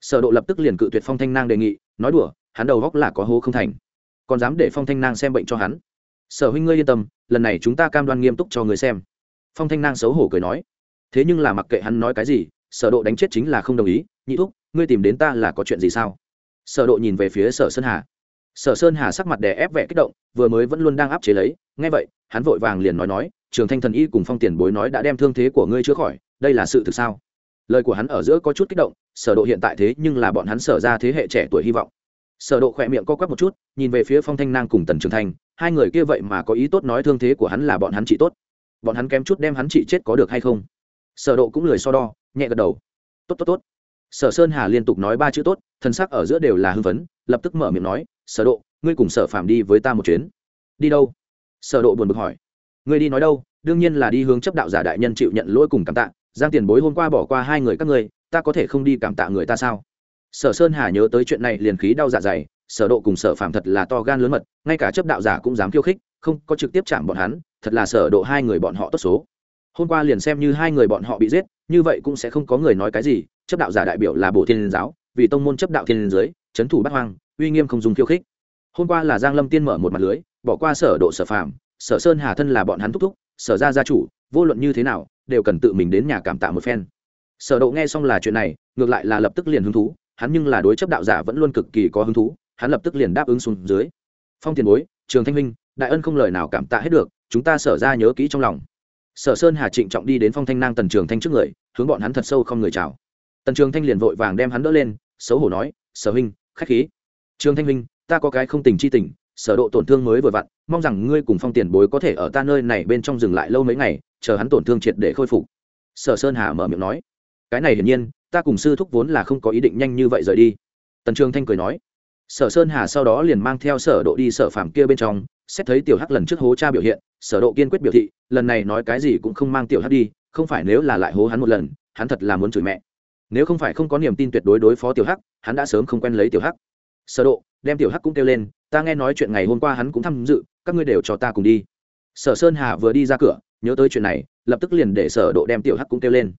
Sở độ lập tức liền cự tuyệt phong thanh nang đề nghị, nói đùa, hắn đầu góc là có hố không thành, còn dám để phong thanh nang xem bệnh cho hắn. Sở huynh ngươi yên tâm, lần này chúng ta cam đoan nghiêm túc cho người xem phong thanh nang xấu hổ cười nói, thế nhưng là mặc kệ hắn nói cái gì, sở độ đánh chết chính là không đồng ý, nhị thúc, ngươi tìm đến ta là có chuyện gì sao? Sở độ nhìn về phía sở sơn hà. Sở sơn hà sắc mặt đè ép vẻ kích động, vừa mới vẫn luôn đang áp chế lấy, nghe vậy, hắn vội vàng liền nói nói, trường thanh thần y cùng phong tiền bối nói đã đem thương thế của ngươi chữa khỏi, đây là sự thực sao? Lời của hắn ở giữa có chút kích động, sở độ hiện tại thế nhưng là bọn hắn sở ra thế hệ trẻ tuổi hy vọng. Sở độ khoẹt miệng co quắp một chút, nhìn về phía phong thanh nang cùng tần trường thanh, hai người kia vậy mà có ý tốt nói thương thế của hắn là bọn hắn trị tốt bọn hắn kém chút đem hắn trị chết có được hay không? Sở độ cũng lười so đo, nhẹ gật đầu. Tốt tốt tốt. Sở sơn hà liên tục nói ba chữ tốt, thần sắc ở giữa đều là hưng phấn, lập tức mở miệng nói, sở độ, ngươi cùng sở phạm đi với ta một chuyến. Đi đâu? Sở độ buồn bực hỏi. Ngươi đi nói đâu, đương nhiên là đi hướng chấp đạo giả đại nhân chịu nhận lỗi cùng cảm tạ, giang tiền bối hôm qua bỏ qua hai người các ngươi, ta có thể không đi cảm tạ người ta sao? Sở sơn hà nhớ tới chuyện này liền khí đau dạ dày, sở độ cùng sở phạm thật là to gan lớn mật, ngay cả chấp đạo giả cũng dám khiêu khích, không có trực tiếp chạm bọn hắn thật là sở độ hai người bọn họ tốt số. Hôm qua liền xem như hai người bọn họ bị giết, như vậy cũng sẽ không có người nói cái gì, chấp đạo giả đại biểu là bộ thiên giáo, vì tông môn chấp đạo thiên giới, chấn thủ bát hoang, uy nghiêm không dùng khiêu khích. Hôm qua là giang lâm tiên mở một mặt lưới, bỏ qua sở độ sở phạm sở sơn hà thân là bọn hắn thúc thúc, sở gia gia chủ, vô luận như thế nào, đều cần tự mình đến nhà cảm tạ một phen. Sở độ nghe xong là chuyện này, ngược lại là lập tức liền hứng thú, hắn nhưng là đối chấp đạo giả vẫn luôn cực kỳ có hứng thú, hắn lập tức liền đáp ứng xuống dưới. Phong tiền bối, trường thanh minh đại ân không lời nào cảm tạ hết được, chúng ta sở ra nhớ kỹ trong lòng. Sở sơn hà trịnh trọng đi đến phong thanh nang tần trường thanh trước người, hướng bọn hắn thật sâu không người chào. Tần trường thanh liền vội vàng đem hắn đỡ lên, xấu hổ nói, sở huynh, khách khí. Trường thanh huynh, ta có cái không tình chi tình, sở độ tổn thương mới vừa vặn, mong rằng ngươi cùng phong tiền bối có thể ở ta nơi này bên trong dừng lại lâu mấy ngày, chờ hắn tổn thương triệt để khôi phục. Sở sơn hà mở miệng nói. Cái này hiển nhiên, ta cùng sư thúc vốn là không có ý định nhanh như vậy rời đi. Tần trường thanh cười nói. Sở sơn hà sau đó liền mang theo sở độ đi sở phạm kia bên trong xét thấy tiểu hắc lần trước hố cha biểu hiện, sở độ kiên quyết biểu thị, lần này nói cái gì cũng không mang tiểu hắc đi, không phải nếu là lại hố hắn một lần, hắn thật là muốn chửi mẹ. Nếu không phải không có niềm tin tuyệt đối đối phó tiểu hắc, hắn đã sớm không quen lấy tiểu hắc. Sở độ, đem tiểu hắc cũng kêu lên, ta nghe nói chuyện ngày hôm qua hắn cũng tham dự, các ngươi đều cho ta cùng đi. Sở sơn hà vừa đi ra cửa, nhớ tới chuyện này, lập tức liền để sở độ đem tiểu hắc cũng kêu lên.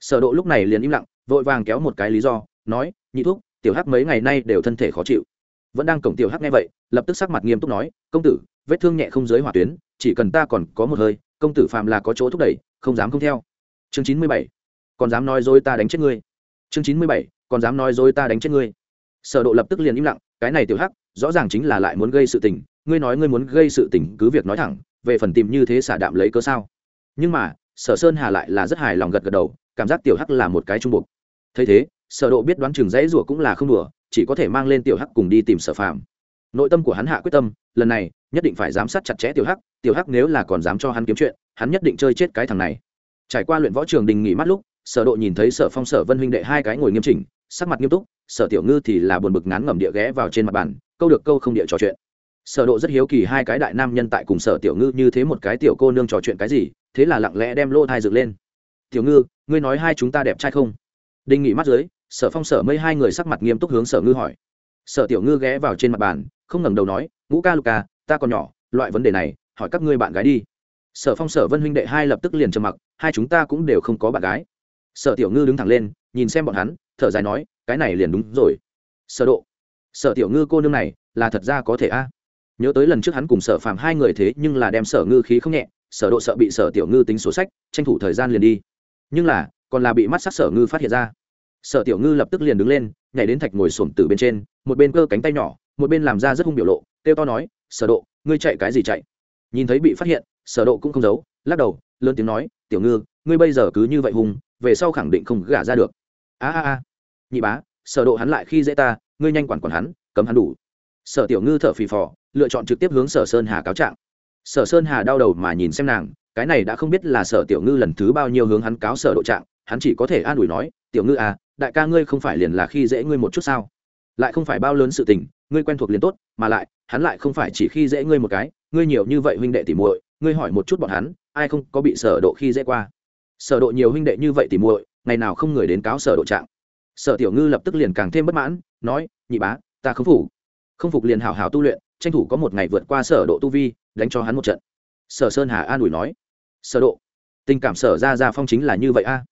Sở độ lúc này liền im lặng, vội vàng kéo một cái lý do, nói, nhị thúc, tiểu hắc mấy ngày nay đều thân thể khó chịu vẫn đang cổng tiểu hắc nghe vậy, lập tức sắc mặt nghiêm túc nói, công tử, vết thương nhẹ không giới hỏa tuyến, chỉ cần ta còn có một hơi, công tử phàm là có chỗ thúc đẩy, không dám không theo. Chương chín mươi bảy, còn dám nói dối ta đánh chết ngươi. Chương chín mươi bảy, còn dám nói dối ta đánh chết ngươi. Sở độ lập tức liền im lặng, cái này tiểu hắc, rõ ràng chính là lại muốn gây sự tình, ngươi nói ngươi muốn gây sự tình cứ việc nói thẳng, về phần tìm như thế xả đạm lấy cớ sao? Nhưng mà, sở sơn hà lại là rất hài lòng gật gật đầu, cảm giác tiểu hắc là một cái trung buộc thấy thế sở độ biết đoán chừng dãy rủa cũng là không đùa, chỉ có thể mang lên tiểu hắc cùng đi tìm sở phàm. Nội tâm của hắn hạ quyết tâm, lần này, nhất định phải giám sát chặt chẽ tiểu hắc tiểu hắc nếu là còn dám cho hắn kiếm chuyện, hắn nhất định chơi chết cái thằng này. Trải qua luyện võ trường đình nghỉ mắt lúc, sở độ nhìn thấy sở phong sở vân huynh đệ hai cái ngồi nghiêm chỉnh, sắc mặt nghiêm túc, sở tiểu ngư thì là buồn bực ngán ngẩm địa ghé vào trên mặt bàn, câu được câu không địa trò chuyện. Sở độ rất hiếu kỳ hai cái đại nam nhân tại cùng sở tiểu ngư như thế một cái tiểu cô nương trò chuyện cái gì, thế là lặng lẽ đem lô thai dựng lên. Tiểu ngư, ngươi nói hai chúng ta đẹp trai không? Đình nghỉ mắt dưới sở phong sở mây hai người sắc mặt nghiêm túc hướng sở ngư hỏi. Sở tiểu ngư ghé vào trên mặt bàn không ngẩng đầu nói ngũ ca Lục Ca, ta còn nhỏ loại vấn đề này hỏi các ngươi bạn gái đi. Sở phong sở vân huynh đệ hai lập tức liền trầm mặc hai chúng ta cũng đều không có bạn gái. Sở tiểu ngư đứng thẳng lên nhìn xem bọn hắn thở dài nói cái này liền đúng rồi. Sở độ. Sở tiểu ngư cô nương này là thật ra có thể a. Nhớ tới lần trước hắn cùng sở phàm hai người thế nhưng là đem sở ngư khí không nhẹ sở độ sợ bị sở tiểu ngư tính số sách tranh thủ thời gian liền đi. Nhưng là còn là bị mắt sắc sở ngư phát hiện ra sở tiểu ngư lập tức liền đứng lên, nhảy đến thạch ngồi xổm từ bên trên, một bên cơ cánh tay nhỏ, một bên làm ra rất hung biểu lộ, kêu to nói, sở độ, ngươi chạy cái gì chạy? Nhìn thấy bị phát hiện, sở độ cũng không giấu, lắc đầu, lớn tiếng nói, tiểu ngư, ngươi bây giờ cứ như vậy hung, về sau khẳng định không gả ra được. A a a, nhị bá, sở độ hắn lại khi dễ ta, ngươi nhanh quản quản hắn, cấm hắn đủ. Sở tiểu ngư thở phì phò, lựa chọn trực tiếp hướng sở sơn hà cáo trạng. Sở sơn hà đau đầu mà nhìn xem nàng, cái này đã không biết là sở tiểu ngư lần thứ bao nhiêu hướng hắn cáo sở độ trạng hắn chỉ có thể an ủi nói, tiểu ngư à đại ca ngươi không phải liền là khi dễ ngươi một chút sao? Lại không phải bao lớn sự tình, ngươi quen thuộc liền tốt, mà lại, hắn lại không phải chỉ khi dễ ngươi một cái, ngươi nhiều như vậy huynh đệ tỉ muội, ngươi hỏi một chút bọn hắn, ai không có bị sở độ khi dễ qua? Sở độ nhiều huynh đệ như vậy tỉ muội, ngày nào không người đến cáo sở độ trạng. Sở tiểu ngư lập tức liền càng thêm bất mãn, nói, nhị bá, ta không phục. Không phục liền hảo hảo tu luyện, tranh thủ có một ngày vượt qua sở độ tu vi, đánh cho hắn một trận. Sở sơn hà an ủi nói, sở độ, tình cảm sở ra ra phong chính là như vậy a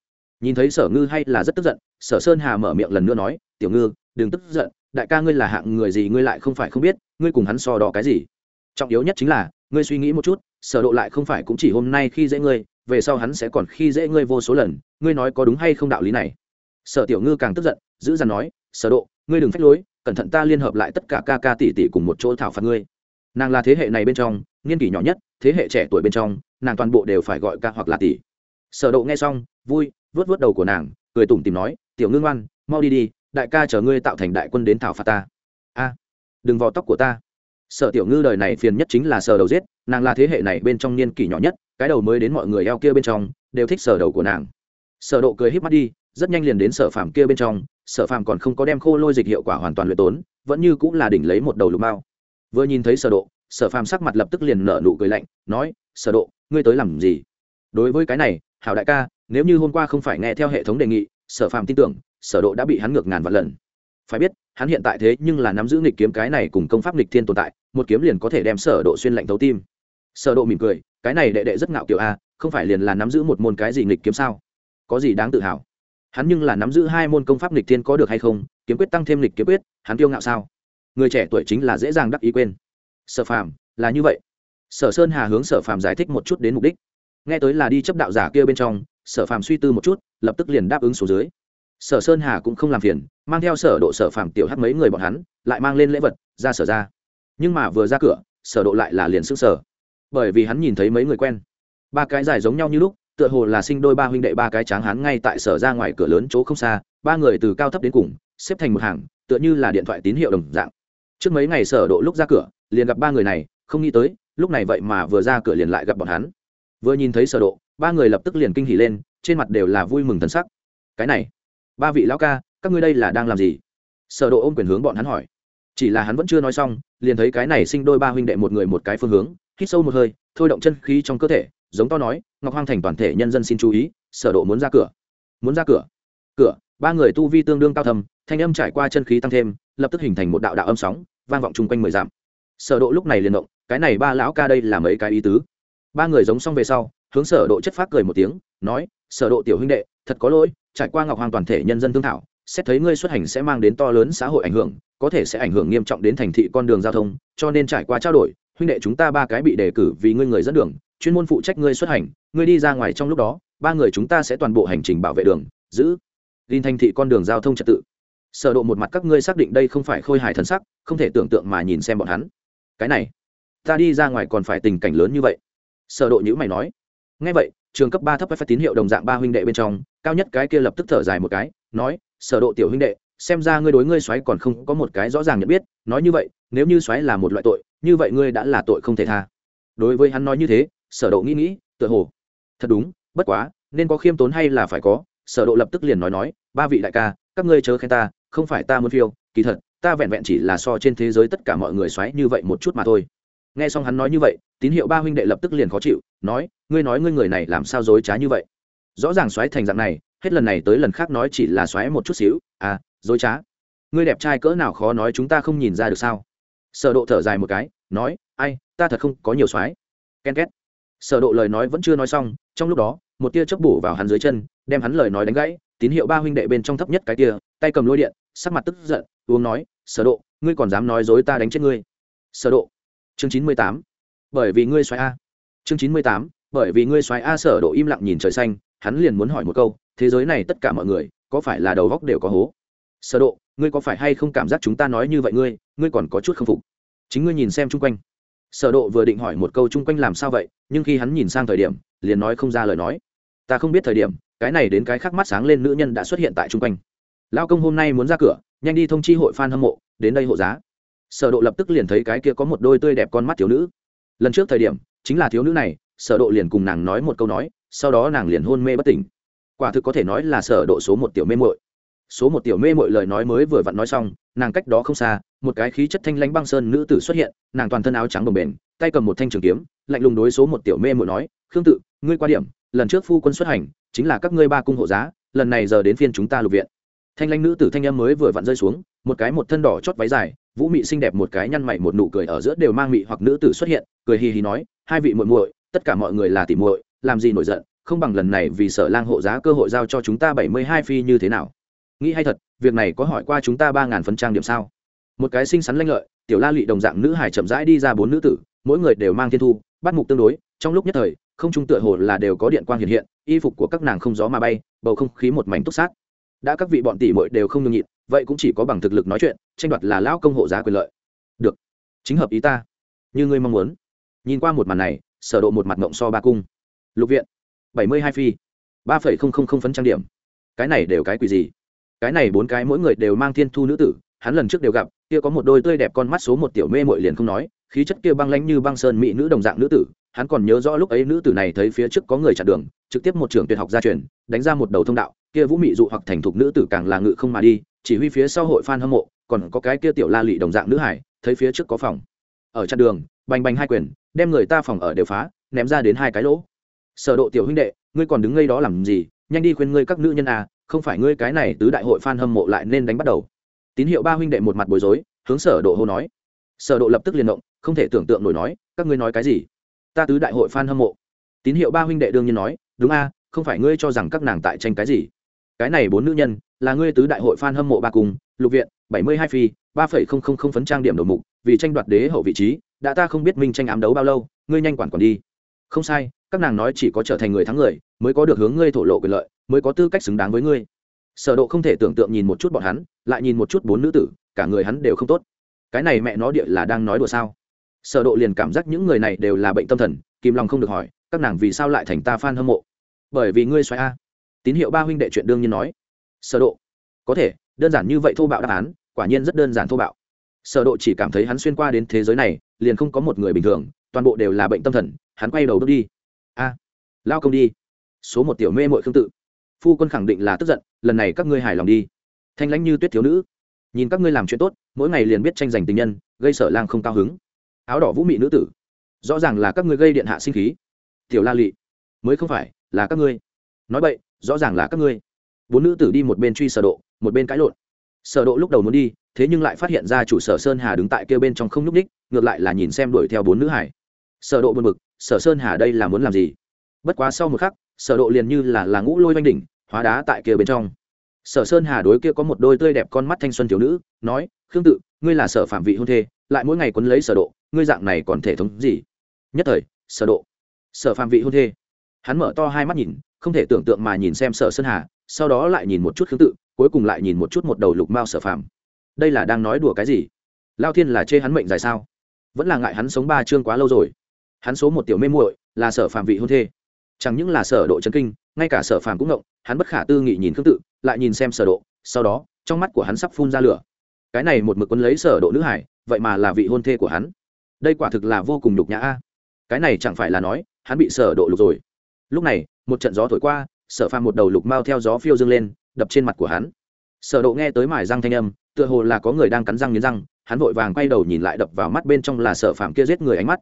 nhìn thấy sở ngư hay là rất tức giận, sở sơn hà mở miệng lần nữa nói, tiểu ngư, đừng tức giận, đại ca ngươi là hạng người gì ngươi lại không phải không biết, ngươi cùng hắn so đỏ cái gì? Trọng yếu nhất chính là, ngươi suy nghĩ một chút, sở độ lại không phải cũng chỉ hôm nay khi dễ ngươi, về sau hắn sẽ còn khi dễ ngươi vô số lần, ngươi nói có đúng hay không đạo lý này? Sở tiểu ngư càng tức giận, giữ dằn nói, sở độ, ngươi đừng phách lối, cẩn thận ta liên hợp lại tất cả ca ca tỷ tỷ cùng một chỗ thảo phạt ngươi. Nàng là thế hệ này bên trong, niên kỷ nhỏ nhất, thế hệ trẻ tuổi bên trong, nàng toàn bộ đều phải gọi ca hoặc là tỷ. Sở độ nghe xong, vui vớt vớt đầu của nàng, cười tủm tìm nói, tiểu ngưng ngoan mau đi đi, đại ca chờ ngươi tạo thành đại quân đến thảo phạt ta. A, đừng vò tóc của ta. Sở tiểu ngư đời này phiền nhất chính là sờ đầu giết, nàng là thế hệ này bên trong niên kỷ nhỏ nhất, cái đầu mới đến mọi người eo kia bên trong, đều thích sờ đầu của nàng. Sở độ cười híp mắt đi, rất nhanh liền đến sở phàm kia bên trong, sở phàm còn không có đem khô lôi dịch hiệu quả hoàn toàn luyện tốn, vẫn như cũng là đỉnh lấy một đầu lục mao. Vừa nhìn thấy sở độ, sở phàm sắc mặt lập tức liền nở nụ cười lạnh, nói, sở độ, ngươi tới làm gì? Đối với cái này, hảo đại ca nếu như hôm qua không phải nghe theo hệ thống đề nghị, sở phàm tin tưởng, sở độ đã bị hắn ngược ngàn vạn lần. Phải biết, hắn hiện tại thế nhưng là nắm giữ nghịch kiếm cái này cùng công pháp nghịch thiên tồn tại, một kiếm liền có thể đem sở độ xuyên lạnh thấu tim. Sở độ mỉm cười, cái này đệ đệ rất ngạo kiều a, không phải liền là nắm giữ một môn cái gì nghịch kiếm sao? Có gì đáng tự hào? Hắn nhưng là nắm giữ hai môn công pháp nghịch thiên có được hay không? Kiếm quyết tăng thêm nghịch kiếm quyết, hắn kiêu ngạo sao? Người trẻ tuổi chính là dễ dàng đắc ý quên. Sở phàm, là như vậy. Sở sơn hà hướng sở phàm giải thích một chút đến mục đích nghe tới là đi chấp đạo giả kia bên trong, sở phàm suy tư một chút, lập tức liền đáp ứng số dưới. Sở sơn hà cũng không làm phiền, mang theo sở độ sở phàm tiểu hắc mấy người bọn hắn, lại mang lên lễ vật, ra sở ra. Nhưng mà vừa ra cửa, sở độ lại là liền sức sở bởi vì hắn nhìn thấy mấy người quen. Ba cái dài giống nhau như lúc, tựa hồ là sinh đôi ba huynh đệ ba cái tráng hắn ngay tại sở ra ngoài cửa lớn chỗ không xa, ba người từ cao thấp đến cùng, xếp thành một hàng, tựa như là điện thoại tín hiệu đồng dạng. Trước mấy ngày sở độ lúc ra cửa, liền gặp ba người này, không nghĩ tới, lúc này vậy mà vừa ra cửa liền lại gặp bọn hắn vừa nhìn thấy sở độ, ba người lập tức liền kinh hỉ lên, trên mặt đều là vui mừng thần sắc. Cái này, ba vị lão ca, các ngươi đây là đang làm gì? Sở độ ôm quyền hướng bọn hắn hỏi. Chỉ là hắn vẫn chưa nói xong, liền thấy cái này sinh đôi ba huynh đệ một người một cái phương hướng, hít sâu một hơi, thôi động chân khí trong cơ thể, giống to nói, ngọc hoang thành toàn thể nhân dân xin chú ý, sở độ muốn ra cửa. Muốn ra cửa. Cửa, ba người tu vi tương đương cao thầm, thanh âm trải qua chân khí tăng thêm, lập tức hình thành một đạo đạo âm sóng, vang vọng chung quanh mười dặm. Sở độ lúc này liền động, cái này ba lão ca đây là mấy cái ý tứ? Ba người giống xong về sau, hướng sở độ chất phát cười một tiếng, nói, sở độ tiểu huynh đệ, thật có lỗi, trải qua ngọc hoàng toàn thể nhân dân thương thảo, xét thấy ngươi xuất hành sẽ mang đến to lớn xã hội ảnh hưởng, có thể sẽ ảnh hưởng nghiêm trọng đến thành thị con đường giao thông, cho nên trải qua trao đổi, huynh đệ chúng ta ba cái bị đề cử vì ngươi người dẫn đường, chuyên môn phụ trách ngươi xuất hành, ngươi đi ra ngoài trong lúc đó, ba người chúng ta sẽ toàn bộ hành trình bảo vệ đường, giữ gìn thành thị con đường giao thông trật tự. Sở độ một mặt, các ngươi xác định đây không phải khôi hài thần sắc, không thể tưởng tượng mà nhìn xem bọn hắn. Cái này, ta đi ra ngoài còn phải tình cảnh lớn như vậy sở độ nhữ mày nói, nghe vậy, trường cấp ba thấp phải tín hiệu đồng dạng ba huynh đệ bên trong, cao nhất cái kia lập tức thở dài một cái, nói, sở độ tiểu huynh đệ, xem ra ngươi đối ngươi xoáy còn không có một cái rõ ràng nhận biết, nói như vậy, nếu như xoáy là một loại tội, như vậy ngươi đã là tội không thể tha. Đối với hắn nói như thế, sở độ nghĩ nghĩ, tựa hồ, thật đúng, bất quá, nên có khiêm tốn hay là phải có? Sở độ lập tức liền nói nói, ba vị đại ca, các ngươi chớ khen ta, không phải ta muốn phiêu, kỳ thật, ta vẹn vẹn chỉ là so trên thế giới tất cả mọi người xoáy như vậy một chút mà thôi nghe xong hắn nói như vậy, tín hiệu ba huynh đệ lập tức liền khó chịu, nói, ngươi nói ngươi người này làm sao dối trá như vậy? Rõ ràng xoáy thành dạng này, hết lần này tới lần khác nói chỉ là xoáy một chút xíu à dối trá. Ngươi đẹp trai cỡ nào khó nói chúng ta không nhìn ra được sao? Sở độ thở dài một cái, nói, ai, ta thật không có nhiều xoáy. Ken két. Sở độ lời nói vẫn chưa nói xong, trong lúc đó, một tia chớp bổ vào hắn dưới chân, đem hắn lời nói đánh gãy, tín hiệu ba huynh đệ bên trong thấp nhất cái kia, tay cầm lôi điện, sắc mặt tức giận, uống nói, sở độ, ngươi còn dám nói dối ta đánh chết ngươi? Sở độ chương chín mươi tám, bởi vì ngươi xoáy a. Chương chín mươi tám, bởi vì ngươi xoáy a sở độ im lặng nhìn trời xanh, hắn liền muốn hỏi một câu, thế giới này tất cả mọi người, có phải là đầu góc đều có hố? Sở độ, ngươi có phải hay không cảm giác chúng ta nói như vậy ngươi ngươi còn có chút không phục? Chính ngươi nhìn xem chung quanh. Sở độ vừa định hỏi một câu chung quanh làm sao vậy, nhưng khi hắn nhìn sang thời điểm, liền nói không ra lời nói. Ta không biết thời điểm, cái này đến cái khác mắt sáng lên nữ nhân đã xuất hiện tại chung quanh. Lao công hôm nay muốn ra cửa, nhanh đi thông chi hội fan hâm mộ, đến đây hộ giá sở độ lập tức liền thấy cái kia có một đôi tươi đẹp con mắt thiếu nữ. Lần trước thời điểm, chính là thiếu nữ này, sở độ liền cùng nàng nói một câu nói, sau đó nàng liền hôn mê bất tỉnh. Quả thực có thể nói là sở độ số một tiểu mê muội. Số một tiểu mê muội lời nói mới vừa vặn nói xong, nàng cách đó không xa, một cái khí chất thanh lãnh băng sơn nữ tử xuất hiện, nàng toàn thân áo trắng bồng bềnh, tay cầm một thanh trường kiếm, lạnh lùng đối số một tiểu mê muội nói, khương tự, ngươi qua điểm, lần trước phu quân xuất hành, chính là các ngươi ba cung hộ giá, lần này giờ đến phiên chúng ta lục viện. Thanh lãnh nữ tử thanh âm mới vừa vặn rơi xuống, một cái một thân đỏ chót váy dài vũ mị xinh đẹp một cái nhăn mày một nụ cười ở giữa đều mang mị hoặc nữ tử xuất hiện, cười hì hì nói, hai vị muội muội, tất cả mọi người là tỉ muội, làm gì nổi giận, không bằng lần này vì sở lang hộ giá cơ hội giao cho chúng ta bảy mươi hai phi như thế nào? Nghĩ hay thật, việc này có hỏi qua chúng ta ba ngàn phần trang điểm sao? Một cái xinh xắn lanh lợi, tiểu la lụy đồng dạng nữ hải chậm rãi đi ra bốn nữ tử, mỗi người đều mang thiên thu, bắt mục tương đối, trong lúc nhất thời, không trung tựa hồ là đều có điện quang hiện hiện, y phục của các nàng không gió mà bay, bầu không khí một mảnh túc sát đã các vị bọn tỷ muội đều không nhường nhịn, vậy cũng chỉ có bằng thực lực nói chuyện, tranh đoạt là lão công hộ giá quyền lợi. Được, chính hợp ý ta. Như ngươi mong muốn. Nhìn qua một màn này, sở độ một mặt ngộng so ba cung. Lục viện, bảy mươi hai phi, ba phẩy không không không phấn trang điểm. Cái này đều cái quỷ gì? Cái này bốn cái mỗi người đều mang thiên thu nữ tử, hắn lần trước đều gặp, kia có một đôi tươi đẹp con mắt số một tiểu mê muội liền không nói, khí chất kia băng lãnh như băng sơn mỹ nữ đồng dạng nữ tử, hắn còn nhớ rõ lúc ấy nữ tử này thấy phía trước có người chặn đường, trực tiếp một trường tuyệt học gia truyền, đánh ra một đầu thông đạo kia vũ mị dụ hoặc thành thục nữ tử càng là ngự không mà đi, chỉ huy phía sau hội fan hâm mộ, còn có cái kia tiểu la lị đồng dạng nữ hải, thấy phía trước có phòng. Ở chặn đường, bành bành hai quyền, đem người ta phòng ở đều phá, ném ra đến hai cái lỗ. Sở độ tiểu huynh đệ, ngươi còn đứng ngây đó làm gì? Nhanh đi khuyên ngươi các nữ nhân à không phải ngươi cái này tứ đại hội fan hâm mộ lại nên đánh bắt đầu. Tín hiệu ba huynh đệ một mặt bối rối, hướng sở độ hô nói. Sở độ lập tức liền động, không thể tưởng tượng nổi nói, các ngươi nói cái gì? Ta tứ đại hội fan hâm mộ. Tín hiệu ba huynh đệ đương nhiên nói, đúng a không phải ngươi cho rằng các nàng tại tranh cái gì? Cái này bốn nữ nhân, là ngươi tứ đại hội fan hâm mộ ba cùng, lục viện, bảy mươi hai phi, ba phẩy không không không phấn trang điểm đầu mục, vì tranh đoạt đế hậu vị trí, đã ta không biết minh tranh ám đấu bao lâu, ngươi nhanh quản quản đi. Không sai, các nàng nói chỉ có trở thành người thắng người, mới có được hướng ngươi thổ lộ quyền lợi, mới có tư cách xứng đáng với ngươi. Sở độ không thể tưởng tượng nhìn một chút bọn hắn, lại nhìn một chút bốn nữ tử, cả người hắn đều không tốt. Cái này mẹ nó địa là đang nói đùa sao? Sở độ liền cảm giác những người này đều là bệnh tâm thần, kìm lòng không được hỏi, các nàng vì sao lại thành ta fan hâm mộ? Bởi vì ngươi xoáy a tín hiệu ba huynh đệ chuyện đương nhiên nói. Sở độ. Có thể, đơn giản như vậy thô bạo đáp án, quả nhiên rất đơn giản thô bạo. Sở độ chỉ cảm thấy hắn xuyên qua đến thế giới này, liền không có một người bình thường, toàn bộ đều là bệnh tâm thần, hắn quay đầu bước đi. A, lao công đi. Số một tiểu mê muội không tự. Phu quân khẳng định là tức giận, lần này các ngươi hài lòng đi. Thanh lãnh như tuyết thiếu nữ. Nhìn các ngươi làm chuyện tốt, mỗi ngày liền biết tranh giành tình nhân, gây sở lang không cao hứng. Áo đỏ vũ mị nữ tử. Rõ ràng là các ngươi gây điện hạ sinh khí. Tiểu la lị. Mới không phải, là các ngươi. Nói vậy rõ ràng là các ngươi. Bốn nữ tử đi một bên truy sở độ, một bên cãi lộn. Sở độ lúc đầu muốn đi, thế nhưng lại phát hiện ra chủ sở sơn hà đứng tại kia bên trong không nhúc ních ngược lại là nhìn xem đuổi theo bốn nữ hải. Sở độ buồn bực, sở sơn hà đây là muốn làm gì? Bất quá sau một khắc, sở độ liền như là là ngũ lôi vanh đỉnh, hóa đá tại kia bên trong. Sở sơn hà đối kia có một đôi tươi đẹp con mắt thanh xuân thiếu nữ, nói, khương tự, ngươi là sở phạm vị hôn thê, lại mỗi ngày quấn lấy sở độ, ngươi dạng này còn thể thống gì? Nhất thời, sở độ, sở phạm vị hôn thê. Hắn mở to hai mắt nhìn không thể tưởng tượng mà nhìn xem sở sơn hà, sau đó lại nhìn một chút khương tự, cuối cùng lại nhìn một chút một đầu lục mao sở phạm đây là đang nói đùa cái gì? Lao thiên là chê hắn mệnh dài sao? Vẫn là ngại hắn sống ba chương quá lâu rồi. Hắn số một tiểu mê muội, là sở phạm vị hôn thê. Chẳng những là sở độ chấn kinh, ngay cả sở phàm cũng ngộng, hắn bất khả tư nghị nhìn khương tự, lại nhìn xem sở độ, sau đó, trong mắt của hắn sắp phun ra lửa. Cái này một mực quân lấy sở độ nữ hải, vậy mà là vị hôn thê của hắn. Đây quả thực là vô cùng nhục nhã a. Cái này chẳng phải là nói, hắn bị sở độ lục rồi lúc này, một trận gió thổi qua, sở phàm một đầu lục mao theo gió phiêu dương lên, đập trên mặt của hắn. Sở độ nghe tới mài răng thanh âm, tựa hồ là có người đang cắn răng nghiến răng, hắn vội vàng quay đầu nhìn lại đập vào mắt bên trong là sở phàm kia giết người ánh mắt.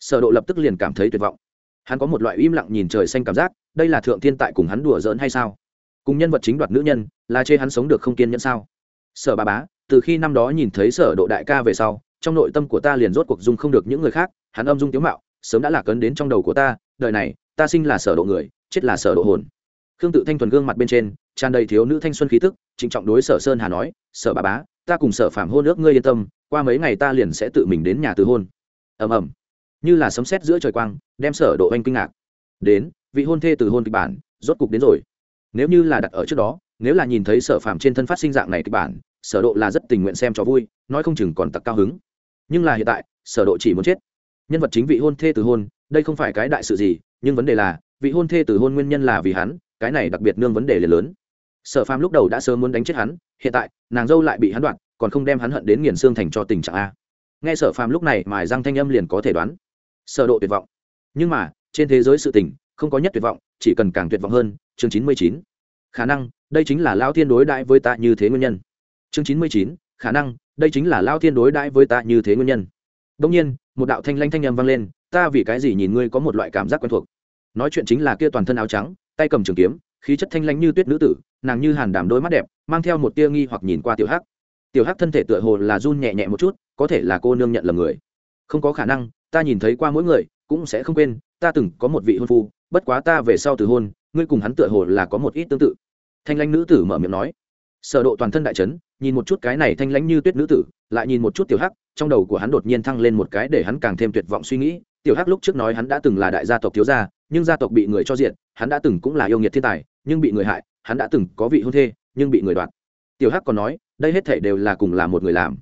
Sở độ lập tức liền cảm thấy tuyệt vọng. Hắn có một loại im lặng nhìn trời xanh cảm giác, đây là thượng thiên tại cùng hắn đùa giỡn hay sao? Cùng nhân vật chính đoạt nữ nhân, là chê hắn sống được không kiên nhẫn sao? Sở bà bá, từ khi năm đó nhìn thấy sở độ đại ca về sau, trong nội tâm của ta liền rốt cuộc dung không được những người khác, hắn âm dung tiếu mạo, sớm đã lạc ấn đến trong đầu của ta, đời này ta sinh là sở độ người, chết là sở độ hồn. Khương tự thanh thuần gương mặt bên trên, tràn đầy thiếu nữ thanh xuân khí tức, trịnh trọng đối sở sơn hà nói, sở bà bá, ta cùng sở phạm hôn ước ngươi yên tâm, qua mấy ngày ta liền sẽ tự mình đến nhà từ hôn. Ầm ầm. Như là sấm sét giữa trời quang, đem sở độ anh kinh ngạc. Đến, vị hôn thê từ hôn kịch bản, rốt cục đến rồi. Nếu như là đặt ở trước đó, nếu là nhìn thấy sở phạm trên thân phát sinh dạng này kịch bản, sở độ là rất tình nguyện xem cho vui, nói không chừng còn tặc cao hứng. Nhưng là hiện tại, sở độ chỉ muốn chết. Nhân vật chính vị hôn thê từ hôn, đây không phải cái đại sự gì nhưng vấn đề là, vị hôn thê từ hôn nguyên nhân là vì hắn, cái này đặc biệt nương vấn đề lớn. Sở phàm lúc đầu đã sớm muốn đánh chết hắn, hiện tại, nàng dâu lại bị hắn đoạt, còn không đem hắn hận đến nghiền xương thành cho tình trạng a. Nghe sở phàm lúc này mài răng thanh âm liền có thể đoán. Sở độ tuyệt vọng. Nhưng mà, trên thế giới sự tình, không có nhất tuyệt vọng, chỉ cần càng tuyệt vọng hơn, chương chín mươi chín. Khả năng, đây chính là lao thiên đối đãi với ta như thế nguyên nhân. Chương chín mươi chín, khả năng, đây chính là lao thiên đối đãi với ta như thế nguyên nhân. Đương nhiên, một đạo thanh lanh thanh âm vang lên, ta vì cái gì nhìn ngươi có một loại cảm giác quen thuộc? Nói chuyện chính là kia toàn thân áo trắng, tay cầm trường kiếm, khí chất thanh lanh như tuyết nữ tử, nàng như hàn đảm đôi mắt đẹp, mang theo một tia nghi hoặc nhìn qua tiểu hắc. Tiểu hắc thân thể tựa hồ là run nhẹ nhẹ một chút, có thể là cô nương nhận lầm người. Không có khả năng, ta nhìn thấy qua mỗi người, cũng sẽ không quên, ta từng có một vị hôn phu, bất quá ta về sau từ hôn, ngươi cùng hắn tựa hồ là có một ít tương tự. Thanh lãnh nữ tử mở miệng nói. Sở độ toàn thân đại chấn, nhìn một chút cái này thanh lãnh như tuyết nữ tử, lại nhìn một chút tiểu hắc, trong đầu của hắn đột nhiên thăng lên một cái để hắn càng thêm tuyệt vọng suy nghĩ. Tiểu hắc lúc trước nói hắn đã từng là đại gia tộc thiếu gia nhưng gia tộc bị người cho diện hắn đã từng cũng là yêu nghiệt thiên tài, nhưng bị người hại, hắn đã từng có vị hôn thê, nhưng bị người đoạt. Tiểu hắc còn nói, đây hết thể đều là cùng là một người làm.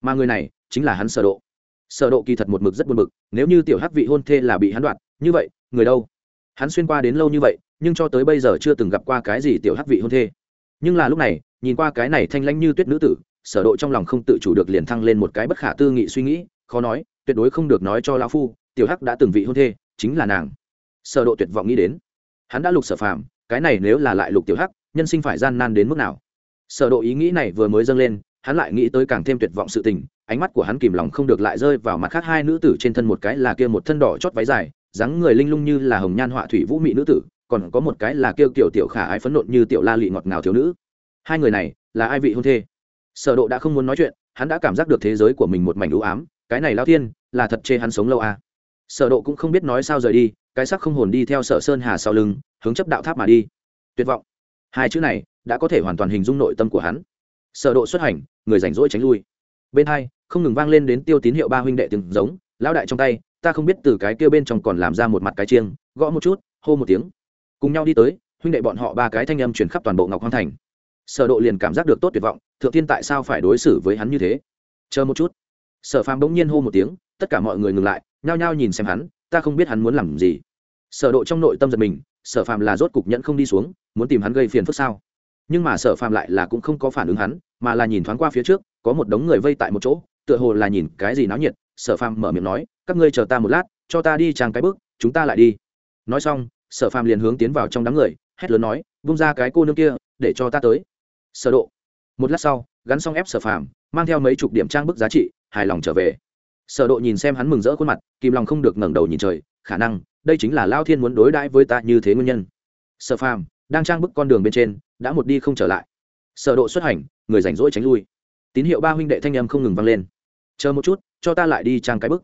Mà người này chính là hắn sở độ. Sở độ kỳ thật một mực rất buồn bực, nếu như tiểu hắc vị hôn thê là bị hắn đoạt, như vậy, người đâu? Hắn xuyên qua đến lâu như vậy, nhưng cho tới bây giờ chưa từng gặp qua cái gì tiểu hắc vị hôn thê. Nhưng là lúc này, nhìn qua cái này thanh lãnh như tuyết nữ tử, sở độ trong lòng không tự chủ được liền thăng lên một cái bất khả tư nghị suy nghĩ, khó nói, tuyệt đối không được nói cho lão phu, tiểu hắc đã từng vị hôn thê, chính là nàng sở độ tuyệt vọng nghĩ đến. Hắn đã lục sở phàm, cái này nếu là lại lục tiểu hắc, nhân sinh phải gian nan đến mức nào? Sở độ ý nghĩ này vừa mới dâng lên, hắn lại nghĩ tới càng thêm tuyệt vọng sự tình, ánh mắt của hắn kìm lòng không được lại rơi vào mặt khác hai nữ tử trên thân một cái là kia một thân đỏ chót váy dài, dáng người linh lung như là hồng nhan họa thủy vũ mỹ nữ tử, còn có một cái là kêu tiểu tiểu khả ái phấn nộn như tiểu la lị ngọt ngào thiếu nữ. Hai người này, là ai vị hôn thê? Sở độ đã không muốn nói chuyện, hắn đã cảm giác được thế giới của mình một mảnh u ám, cái này lao thiên, là thật chê hắn sống lâu à? Sở độ cũng không biết nói sao rời đi, cái sắc không hồn đi theo sở sơn hà sau lưng, hướng chấp đạo tháp mà đi. Tuyệt vọng. Hai chữ này đã có thể hoàn toàn hình dung nội tâm của hắn. Sở độ xuất hành, người rảnh rỗi tránh lui. Bên hai, không ngừng vang lên đến tiêu tín hiệu ba huynh đệ từng giống, lão đại trong tay, ta không biết từ cái kia bên trong còn làm ra một mặt cái chiêng, gõ một chút, hô một tiếng. Cùng nhau đi tới, huynh đệ bọn họ ba cái thanh âm truyền khắp toàn bộ ngọc hoang thành. Sở độ liền cảm giác được tốt tuyệt vọng, thượng thiên tại sao phải đối xử với hắn như thế? Chờ một chút. Sở phàm bỗng nhiên hô một tiếng, tất cả mọi người ngừng lại nhao nhao nhìn xem hắn, ta không biết hắn muốn làm gì. Sở độ trong nội tâm giật mình, sở phàm là rốt cục nhẫn không đi xuống, muốn tìm hắn gây phiền phức sao? Nhưng mà sở phàm lại là cũng không có phản ứng hắn, mà là nhìn thoáng qua phía trước, có một đống người vây tại một chỗ, tựa hồ là nhìn cái gì náo nhiệt. Sở phàm mở miệng nói, các ngươi chờ ta một lát, cho ta đi trang cái bước chúng ta lại đi. Nói xong, sở phàm liền hướng tiến vào trong đám người, hét lớn nói bung ra cái cô nương kia, để cho ta tới. Sở độ. Một lát sau, gắn xong ép sở phàm, mang theo mấy chục điểm trang bức giá trị, hài lòng trở về sở độ nhìn xem hắn mừng rỡ khuôn mặt, kìm lòng không được ngẩng đầu nhìn trời, khả năng, đây chính là lao thiên muốn đối đãi với ta như thế nguyên nhân. Sở phàm, đang trang bức con đường bên trên, đã một đi không trở lại. Sở độ xuất hành, người rảnh rỗi tránh lui. Tín hiệu ba huynh đệ thanh âm không ngừng vang lên. Chờ một chút, cho ta lại đi trang cái bức.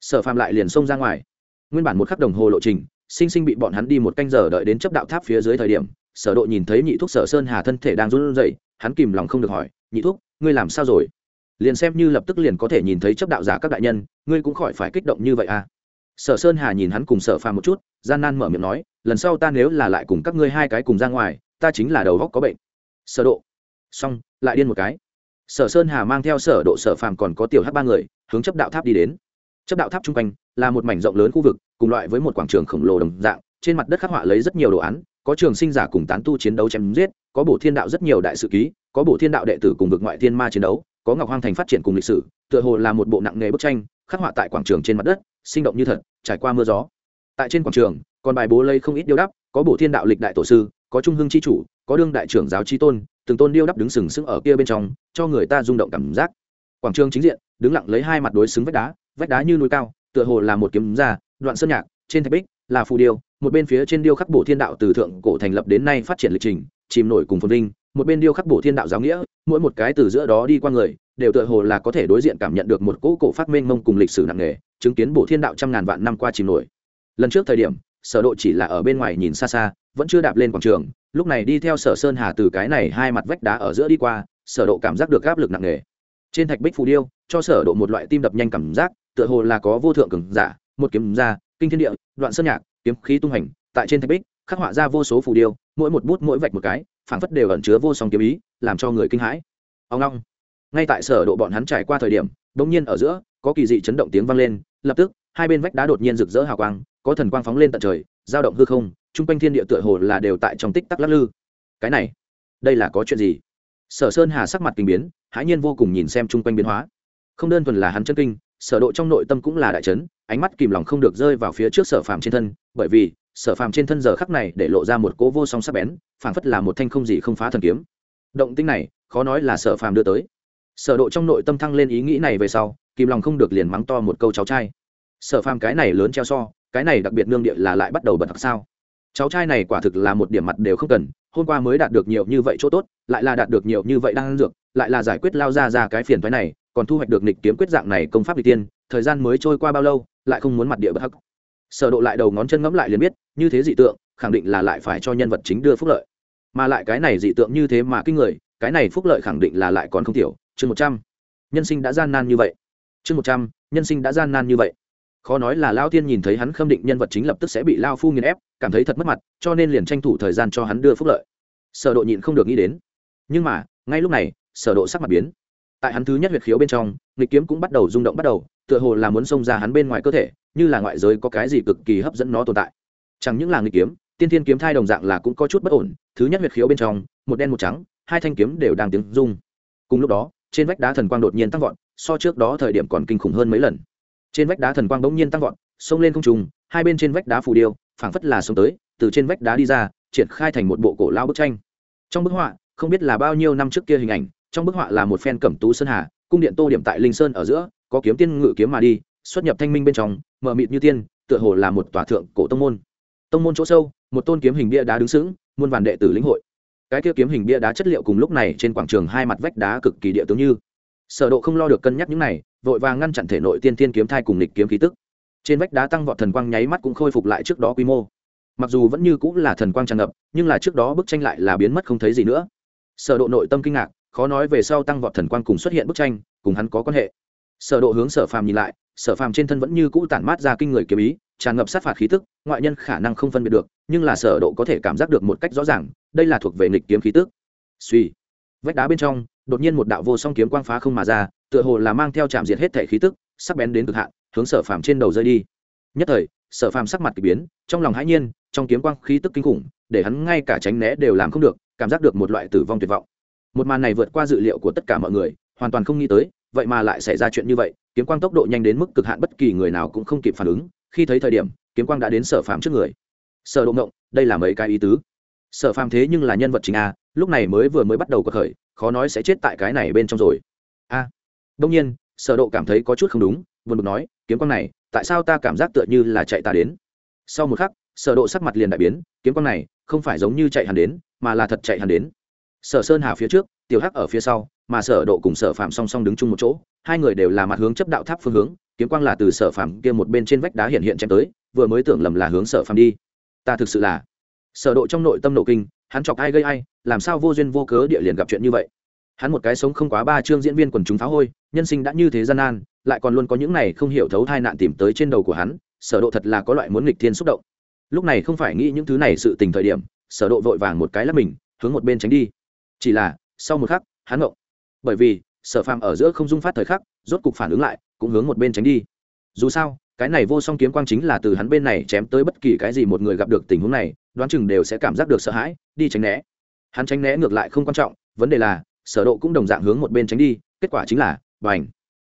Sở phàm lại liền xông ra ngoài. Nguyên bản một khắc đồng hồ lộ trình, sinh sinh bị bọn hắn đi một canh giờ đợi đến chấp đạo tháp phía dưới thời điểm, sở độ nhìn thấy nhị thúc sở sơn hà thân thể đang run rẩy, hắn kìm lòng không được hỏi, nhị thúc, ngươi làm sao rồi? Liền xem như lập tức liền có thể nhìn thấy chấp đạo giả các đại nhân, ngươi cũng khỏi phải kích động như vậy à? Sở sơn hà nhìn hắn cùng sở phàm một chút, gian nan mở miệng nói, lần sau ta nếu là lại cùng các ngươi hai cái cùng ra ngoài, ta chính là đầu góc có bệnh. Sở độ. Xong, lại điên một cái. Sở sơn hà mang theo sở độ, sở phàm còn có tiểu hắc ba người, hướng chấp đạo tháp đi đến. Chấp đạo tháp trung quanh là một mảnh rộng lớn khu vực, cùng loại với một quảng trường khổng lồ đồng dạng, trên mặt đất khắc họa lấy rất nhiều đồ án, có trường sinh giả cùng tán tu chiến đấu chém giết, có bổ thiên đạo rất nhiều đại sự ký có bộ thiên đạo đệ tử cùng vực ngoại thiên ma chiến đấu, có ngọc hoang thành phát triển cùng lịch sử, tựa hồ là một bộ nặng nghề bức tranh, khắc họa tại quảng trường trên mặt đất, sinh động như thật, trải qua mưa gió. Tại trên quảng trường, còn bài bố lây không ít điêu đắp, có bộ thiên đạo lịch đại tổ sư, có trung hưng chi chủ, có đương đại trưởng giáo chi tôn, từng tôn điêu đắp đứng sừng sững ở kia bên trong, cho người ta rung động cảm giác. Quảng trường chính diện, đứng lặng lấy hai mặt đối xứng vách đá vách đá như núi cao, tựa hồ là một kiếm ra, đoạn sơn nhạc, trên thạch bích, là phù điêu, một bên phía trên điêu khắc bộ thiên đạo từ thượng cổ thành lập đến nay phát triển lịch trình, chìm nổi cùng phồn vinh một bên điêu khắc bổ thiên đạo giáo nghĩa, mỗi một cái từ giữa đó đi qua người, đều tựa hồ là có thể đối diện cảm nhận được một cỗ cổ phát mênh mông cùng lịch sử nặng nề, chứng kiến bổ thiên đạo trăm ngàn vạn năm qua chìm nổi. Lần trước thời điểm, sở độ chỉ là ở bên ngoài nhìn xa xa, vẫn chưa đạp lên quảng trường, lúc này đi theo sở sơn hà từ cái này hai mặt vách đá ở giữa đi qua, sở độ cảm giác được áp lực nặng nề. Trên thạch bích phù điêu, cho sở độ một loại tim đập nhanh cảm giác, tựa hồ là có vô thượng cường giả, một kiếm ra, kinh thiên địa, đoạn sơn nhạc, kiếm khí tung hành, tại trên thạch bích, khắc họa ra vô số phù điêu, mỗi một bút mỗi vạch một cái phảng phất đều ẩn chứa vô song kiếm ý, làm cho người kinh hãi. Ông long ngay tại sở độ bọn hắn trải qua thời điểm đột nhiên ở giữa, có kỳ dị chấn động tiếng vang lên, lập tức, hai bên vách đá đột nhiên rực rỡ hào quang, có thần quang phóng lên tận trời dao động hư không, trung quanh thiên địa tựa hồ là đều tại trong tích tắc lắc lư. Cái này, đây là có chuyện gì? Sở sơn hà sắc mặt kinh biến, hãi nhiên vô cùng nhìn xem trung quanh biến hóa. Không đơn thuần là hắn chân kinh sở độ trong nội tâm cũng là đại chấn, ánh mắt kìm lòng không được rơi vào phía trước sở phàm trên thân, bởi vì, sở phàm trên thân giờ khắc này để lộ ra một cỗ vô song sắc bén, phảng phất là một thanh không gì không phá thần kiếm. Động tĩnh này, khó nói là sở phàm đưa tới. Sở độ trong nội tâm thăng lên ý nghĩ này về sau, kìm lòng không được liền mắng to một câu cháu trai. Sở phàm cái này lớn treo so, cái này đặc biệt nương địa là lại bắt đầu bật thật sao? Cháu trai này quả thực là một điểm mặt đều không cần, hôm qua mới đạt được nhiều như vậy chỗ tốt, lại là đạt được nhiều như vậy đang dược, lại là giải quyết lao ra ra cái phiền toái này còn thu hoạch được nịch kiếm quyết dạng này công pháp đi tiên, thời gian mới trôi qua bao lâu, lại không muốn mặt địa bất hắc. Sở độ lại đầu ngón chân ngẫm lại liền biết, như thế dị tượng, khẳng định là lại phải cho nhân vật chính đưa phúc lợi. Mà lại cái này dị tượng như thế mà kinh người, cái này phúc lợi khẳng định là lại còn không thiểu chương một trăm. Nhân sinh đã gian nan như vậy. Chương một trăm, nhân sinh đã gian nan như vậy. Khó nói là lao tiên nhìn thấy hắn khâm định nhân vật chính lập tức sẽ bị lao phu nghiền ép, cảm thấy thật mất mặt, cho nên liền tranh thủ thời gian cho hắn đưa phúc lợi. Sở độ nhịn không được nghĩ đến. Nhưng mà, ngay lúc này, sở độ sắc mặt biến tại hắn thứ nhất huyệt khiếu bên trong, nghịch kiếm cũng bắt đầu rung động bắt đầu, tựa hồ là muốn xông ra hắn bên ngoài cơ thể, như là ngoại giới có cái gì cực kỳ hấp dẫn nó tồn tại. Chẳng những là nghịch kiếm, tiên thiên kiếm thai đồng dạng là cũng có chút bất ổn, thứ nhất huyệt khiếu bên trong, một đen một trắng, hai thanh kiếm đều đang tiếng rung. Cùng lúc đó, trên vách đá thần quang đột nhiên tăng vọt, so trước đó thời điểm còn kinh khủng hơn mấy lần. Trên vách đá thần quang bỗng nhiên tăng vọt, xông lên không trùng hai bên trên vách đá phù điêu, phảng phất là xông tới, từ trên vách đá đi ra, triển khai thành một bộ cổ lao bức tranh. Trong bức họa, không biết là bao nhiêu năm trước kia hình ảnh trong bức họa là một phen cẩm tú sơn hà, cung điện tô điểm tại linh sơn ở giữa, có kiếm tiên ngự kiếm mà đi, xuất nhập thanh minh bên trong, mờ mịt như tiên, tựa hồ là một tòa thượng cổ tông môn. Tông môn chỗ sâu, một tôn kiếm hình bia đá đứng sững, muôn vàn đệ tử lĩnh hội. Cái kia kiếm hình bia đá chất liệu cùng lúc này trên quảng trường hai mặt vách đá cực kỳ địa tướng như. Sở độ không lo được cân nhắc những này, vội vàng ngăn chặn thể nội tiên tiên kiếm thai cùng lịch kiếm khí tức. Trên vách đá tăng vọt thần quang nháy mắt cũng khôi phục lại trước đó quy mô. Mặc dù vẫn như cũng là thần quang tràn ngập, nhưng là trước đó bức tranh lại là biến mất không thấy gì nữa. Sở độ nội tâm kinh ngạc khó nói về sau tăng vọt thần quang cùng xuất hiện bức tranh, cùng hắn có quan hệ. Sở độ hướng sở phàm nhìn lại, sở phàm trên thân vẫn như cũ tản mát ra kinh người kiếm ý, tràn ngập sát phạt khí tức, ngoại nhân khả năng không phân biệt được, nhưng là sở độ có thể cảm giác được một cách rõ ràng, đây là thuộc về nghịch kiếm khí tức. Suy. Vách đá bên trong, đột nhiên một đạo vô song kiếm quang phá không mà ra, tựa hồ là mang theo chạm diệt hết thể khí tức, sắc bén đến cực hạn, hướng sở phàm trên đầu rơi đi. Nhất thời, sở phàm sắc mặt kỳ biến, trong lòng hãi nhiên, trong kiếm quang khí tức kinh khủng, để hắn ngay cả tránh né đều làm không được, cảm giác được một loại tử vong tuyệt vọng một màn này vượt qua dự liệu của tất cả mọi người hoàn toàn không nghĩ tới vậy mà lại xảy ra chuyện như vậy kiếm quang tốc độ nhanh đến mức cực hạn bất kỳ người nào cũng không kịp phản ứng khi thấy thời điểm kiếm quang đã đến sở phàm trước người. Sở độ ngộng đây là mấy cái ý tứ? Sở phàm thế nhưng là nhân vật chính a lúc này mới vừa mới bắt đầu cuộc khởi khó nói sẽ chết tại cái này bên trong rồi. A à, đông nhiên sở độ cảm thấy có chút không đúng buồn bực nói kiếm quang này tại sao ta cảm giác tựa như là chạy ta đến? Sau một khắc sở độ sắc mặt liền đại biến kiếm quang này không phải giống như chạy hẳn đến mà là thật chạy hẳn đến sở sơn hà phía trước, tiểu hắc ở phía sau, mà sở độ cùng sở phạm song song đứng chung một chỗ, hai người đều là mặt hướng chấp đạo tháp phương hướng, kiếm quang là từ sở phạm kia một bên trên vách đá hiện hiện chém tới, vừa mới tưởng lầm là hướng sở phạm đi. Ta thực sự là sở độ trong nội tâm nổ kinh, hắn chọc ai gây ai, làm sao vô duyên vô cớ địa liền gặp chuyện như vậy? Hắn một cái sống không quá ba chương diễn viên quần chúng phá hôi, nhân sinh đã như thế gian nan, lại còn luôn có những này không hiểu thấu tai nạn tìm tới trên đầu của hắn, sở độ thật là có loại muốn nghịch thiên xúc động. Lúc này không phải nghĩ những thứ này sự tình thời điểm, sở độ vội vàng một cái lắc mình, hướng một bên tránh đi chỉ là, sau một khắc, hắn ngộng. Bởi vì, sở phàm ở giữa không dung phát thời khắc, rốt cục phản ứng lại, cũng hướng một bên tránh đi. Dù sao, cái này vô song kiếm quang chính là từ hắn bên này chém tới bất kỳ cái gì một người gặp được tình huống này, đoán chừng đều sẽ cảm giác được sợ hãi, đi tránh né. Hắn tránh né ngược lại không quan trọng, vấn đề là, sở độ cũng đồng dạng hướng một bên tránh đi, kết quả chính là, bành.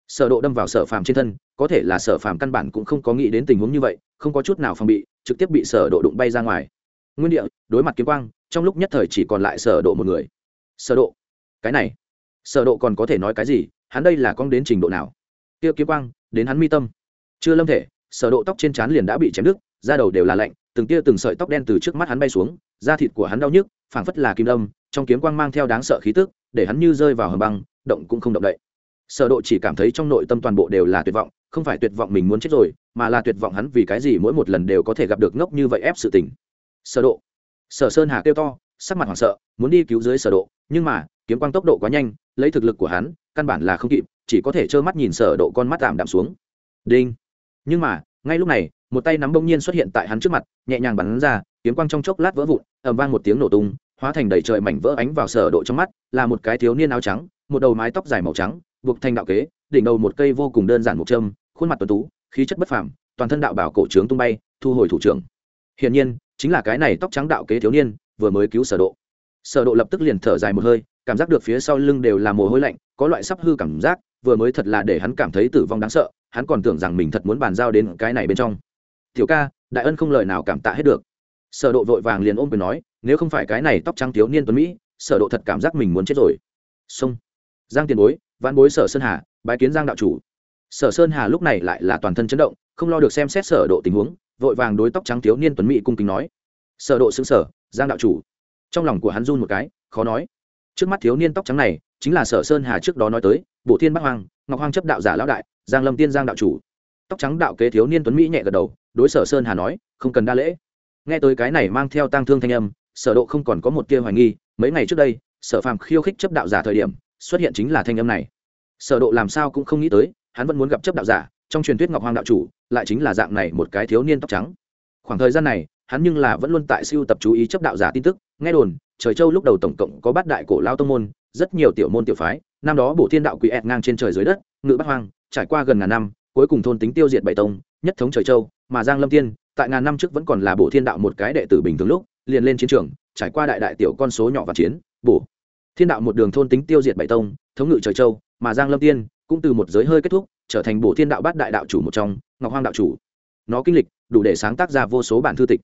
Sở độ đâm vào sở phàm trên thân, có thể là sở phàm căn bản cũng không có nghĩ đến tình huống như vậy, không có chút nào phòng bị, trực tiếp bị sở độ đụng bay ra ngoài. Nguyên địa, đối mặt kiếm quang, trong lúc nhất thời chỉ còn lại sở độ một người sở độ. Cái này, sở độ còn có thể nói cái gì? Hắn đây là con đến trình độ nào? Tiêu kiếm quang, đến hắn mi tâm. Chưa lâm thể, sở độ tóc trên trán liền đã bị chém đứt, da đầu đều là lạnh, từng tia từng sợi tóc đen từ trước mắt hắn bay xuống, da thịt của hắn đau nhức, phảng phất là kim đâm, trong kiếm quang mang theo đáng sợ khí tức, để hắn như rơi vào hầm băng, động cũng không động đậy. Sở độ chỉ cảm thấy trong nội tâm toàn bộ đều là tuyệt vọng, không phải tuyệt vọng mình muốn chết rồi, mà là tuyệt vọng hắn vì cái gì mỗi một lần đều có thể gặp được ngốc như vậy ép sự tình. Sở độ. Sở sơn hà kêu to sắc mặt hoảng sợ, muốn đi cứu dưới sở độ, nhưng mà, kiếm quang tốc độ quá nhanh, lấy thực lực của hắn, căn bản là không kịp, chỉ có thể trơ mắt nhìn sở độ con mắt tạm đạm xuống. Đinh. Nhưng mà, ngay lúc này, một tay nắm bông nhiên xuất hiện tại hắn trước mặt, nhẹ nhàng bắn ra, kiếm quang trong chốc lát vỡ vụn, ầm vang một tiếng nổ tung, hóa thành đầy trời mảnh vỡ ánh vào sở độ trong mắt, là một cái thiếu niên áo trắng, một đầu mái tóc dài màu trắng, buộc thành đạo kế, đỉnh đầu một cây vô cùng đơn giản một châm, khuôn mặt tuấn tú, khí chất bất phàm, toàn thân đạo bảo cổ trướng tung bay, thu hồi thủ trưởng. Hiển nhiên, chính là cái này tóc trắng đạo kế thiếu niên vừa mới cứu sở độ. Sở độ lập tức liền thở dài một hơi cảm giác được phía sau lưng đều là mồ hôi lạnh có loại sắp hư cảm giác vừa mới thật là để hắn cảm thấy tử vong đáng sợ hắn còn tưởng rằng mình thật muốn bàn giao đến cái này bên trong. Tiểu ca đại ân không lời nào cảm tạ hết được. Sở độ vội vàng liền ôm quyền nói nếu không phải cái này tóc trắng thiếu niên tuấn mỹ sở độ thật cảm giác mình muốn chết rồi. Xong, giang tiền bối văn bối sở sơn hà bái kiến giang đạo chủ. Sở sơn hà lúc này lại là toàn thân chấn động không lo được xem xét sở độ tình huống vội vàng đối tóc trắng thiếu niên tuấn mỹ cung kính nói. Sở độ sững sờ giang đạo chủ. Trong lòng của hắn run một cái, khó nói. Trước mắt thiếu niên tóc trắng này, chính là sở sơn hà trước đó nói tới bộ thiên bắc hoàng ngọc hoàng chấp đạo giả lão đại, giang lâm tiên giang đạo chủ. Tóc trắng đạo kế thiếu niên tuấn mỹ nhẹ gật đầu, đối sở sơn hà nói, không cần đa lễ. Nghe tới cái này mang theo tang thương thanh âm, sở độ không còn có một tia hoài nghi, mấy ngày trước đây, sở phàm khiêu khích chấp đạo giả thời điểm, xuất hiện chính là thanh âm này. Sở độ làm sao cũng không nghĩ tới, hắn vẫn muốn gặp chấp đạo giả, trong truyền thuyết ngọc hoàng đạo chủ, lại chính là dạng này một cái thiếu niên tóc trắng. Khoảng thời gian này hắn nhưng là vẫn luôn tại siêu tập chú ý chấp đạo giả tin tức. Nghe đồn, trời châu lúc đầu tổng cộng có bát đại cổ lao tông môn, rất nhiều tiểu môn tiểu phái, năm đó bổ thiên đạo quỷ ẹt ngang trên trời dưới đất, ngự bắt hoang, trải qua gần ngàn năm, cuối cùng thôn tính tiêu diệt bảy tông, nhất thống trời châu, mà giang lâm tiên, tại ngàn năm trước vẫn còn là bổ thiên đạo một cái đệ tử bình thường lúc, liền lên chiến trường, trải qua đại đại tiểu con số nhỏ và chiến, bổ. Thiên đạo một đường thôn tính tiêu diệt bảy tông, thống ngự trời châu, mà giang lâm tiên cũng từ một giới hơi kết thúc, trở thành bổ thiên đạo bát đại đạo chủ một trong, ngọc hoang đạo chủ. Nó kinh lịch, đủ để sáng tác ra vô số bản thư tịch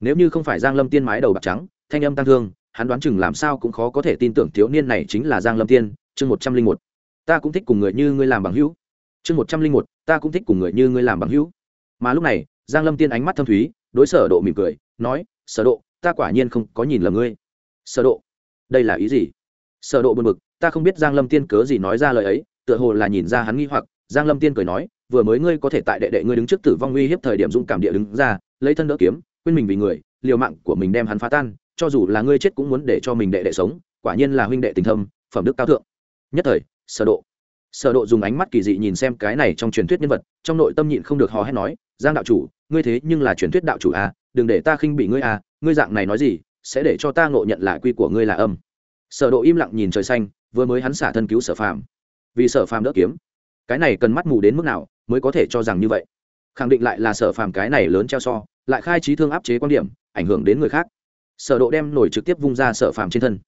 nếu như không phải giang lâm tiên mái đầu bạc trắng, thanh âm tăng thương, hắn đoán chừng làm sao cũng khó có thể tin tưởng thiếu niên này chính là giang lâm tiên. Chương một trăm linh một. Ta cũng thích cùng người như ngươi làm bằng hữu. Chương một trăm linh một. Ta cũng thích cùng người như ngươi làm bằng hữu. Mà lúc này, giang lâm tiên ánh mắt thâm thúy, đối sở độ mỉm cười, nói, sở độ, ta quả nhiên không có nhìn lầm ngươi. Sở độ? Đây là ý gì? Sở độ buồn bực, ta không biết giang lâm tiên cớ gì nói ra lời ấy, tựa hồ là nhìn ra hắn nghi hoặc. Giang lâm tiên cười nói, vừa mới ngươi có thể tại đệ đệ ngươi đứng trước tử vong uy hiếp thời điểm dũng cảm địa đứng ra, lấy thân đỡ kiếm quên mình vì người, liều mạng của mình đem hắn phá tan, cho dù là ngươi chết cũng muốn để cho mình đệ đệ sống, quả nhiên là huynh đệ tình thâm, phẩm đức cao thượng. Nhất thời, sở độ. Sở độ dùng ánh mắt kỳ dị nhìn xem cái này trong truyền thuyết nhân vật, trong nội tâm nhịn không được hò hét nói, giang đạo chủ, ngươi thế nhưng là truyền thuyết đạo chủ à đừng để ta khinh bị ngươi à ngươi dạng này nói gì, sẽ để cho ta ngộ nhận lại quy của ngươi là âm. Sở độ im lặng nhìn trời xanh, vừa mới hắn xả thân cứu sở phàm. Vì sở phàm đỡ kiếm. Cái này cần mắt mù đến mức nào mới có thể cho rằng như vậy? Khẳng định lại là sở phàm cái này lớn treo so lại khai trí thương áp chế quan điểm, ảnh hưởng đến người khác. Sở độ đem nổi trực tiếp vung ra sở phàm trên thân.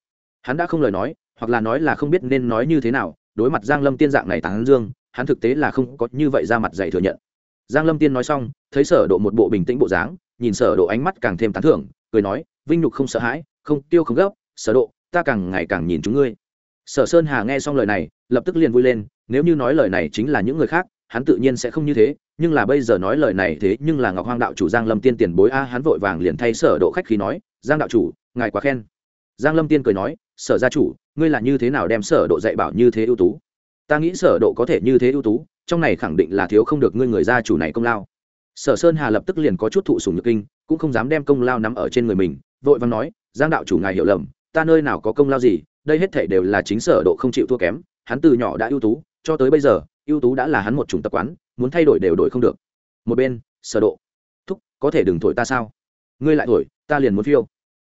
Hắn đã không lời nói, hoặc là nói là không biết nên nói như thế nào, đối mặt giang lâm tiên dạng này tán dương, hắn thực tế là không có như vậy ra mặt dày thừa nhận. Giang lâm tiên nói xong, thấy sở độ một bộ bình tĩnh bộ dáng, nhìn sở độ ánh mắt càng thêm tán thưởng, cười nói, vinh nhục không sợ hãi, không tiêu không gấp, sở độ, ta càng ngày càng nhìn chúng ngươi. Sở sơn hà nghe xong lời này, lập tức liền vui lên, nếu như nói lời này chính là những người khác hắn tự nhiên sẽ không như thế, nhưng là bây giờ nói lời này thế nhưng là ngọc hoang đạo chủ giang lâm tiên tiền bối a, hắn vội vàng liền thay sở độ khách khí nói, giang đạo chủ, ngài quá khen. Giang lâm tiên cười nói, sở gia chủ, ngươi là như thế nào đem sở độ dạy bảo như thế ưu tú? Ta nghĩ sở độ có thể như thế ưu tú, trong này khẳng định là thiếu không được ngươi người gia chủ này công lao. Sở sơn hà lập tức liền có chút thụ sủng nhược kinh, cũng không dám đem công lao nắm ở trên người mình, vội vàng nói, giang đạo chủ ngài hiểu lầm, ta nơi nào có công lao gì, đây hết thảy đều là chính sở độ không chịu thua kém, hắn từ nhỏ đã ưu tú, cho tới bây giờ ưu tú đã là hắn một chủng tập quán, muốn thay đổi đều đổi không được. Một bên, sở độ, thúc, có thể đừng thổi ta sao? Ngươi lại thổi, ta liền muốn phiêu.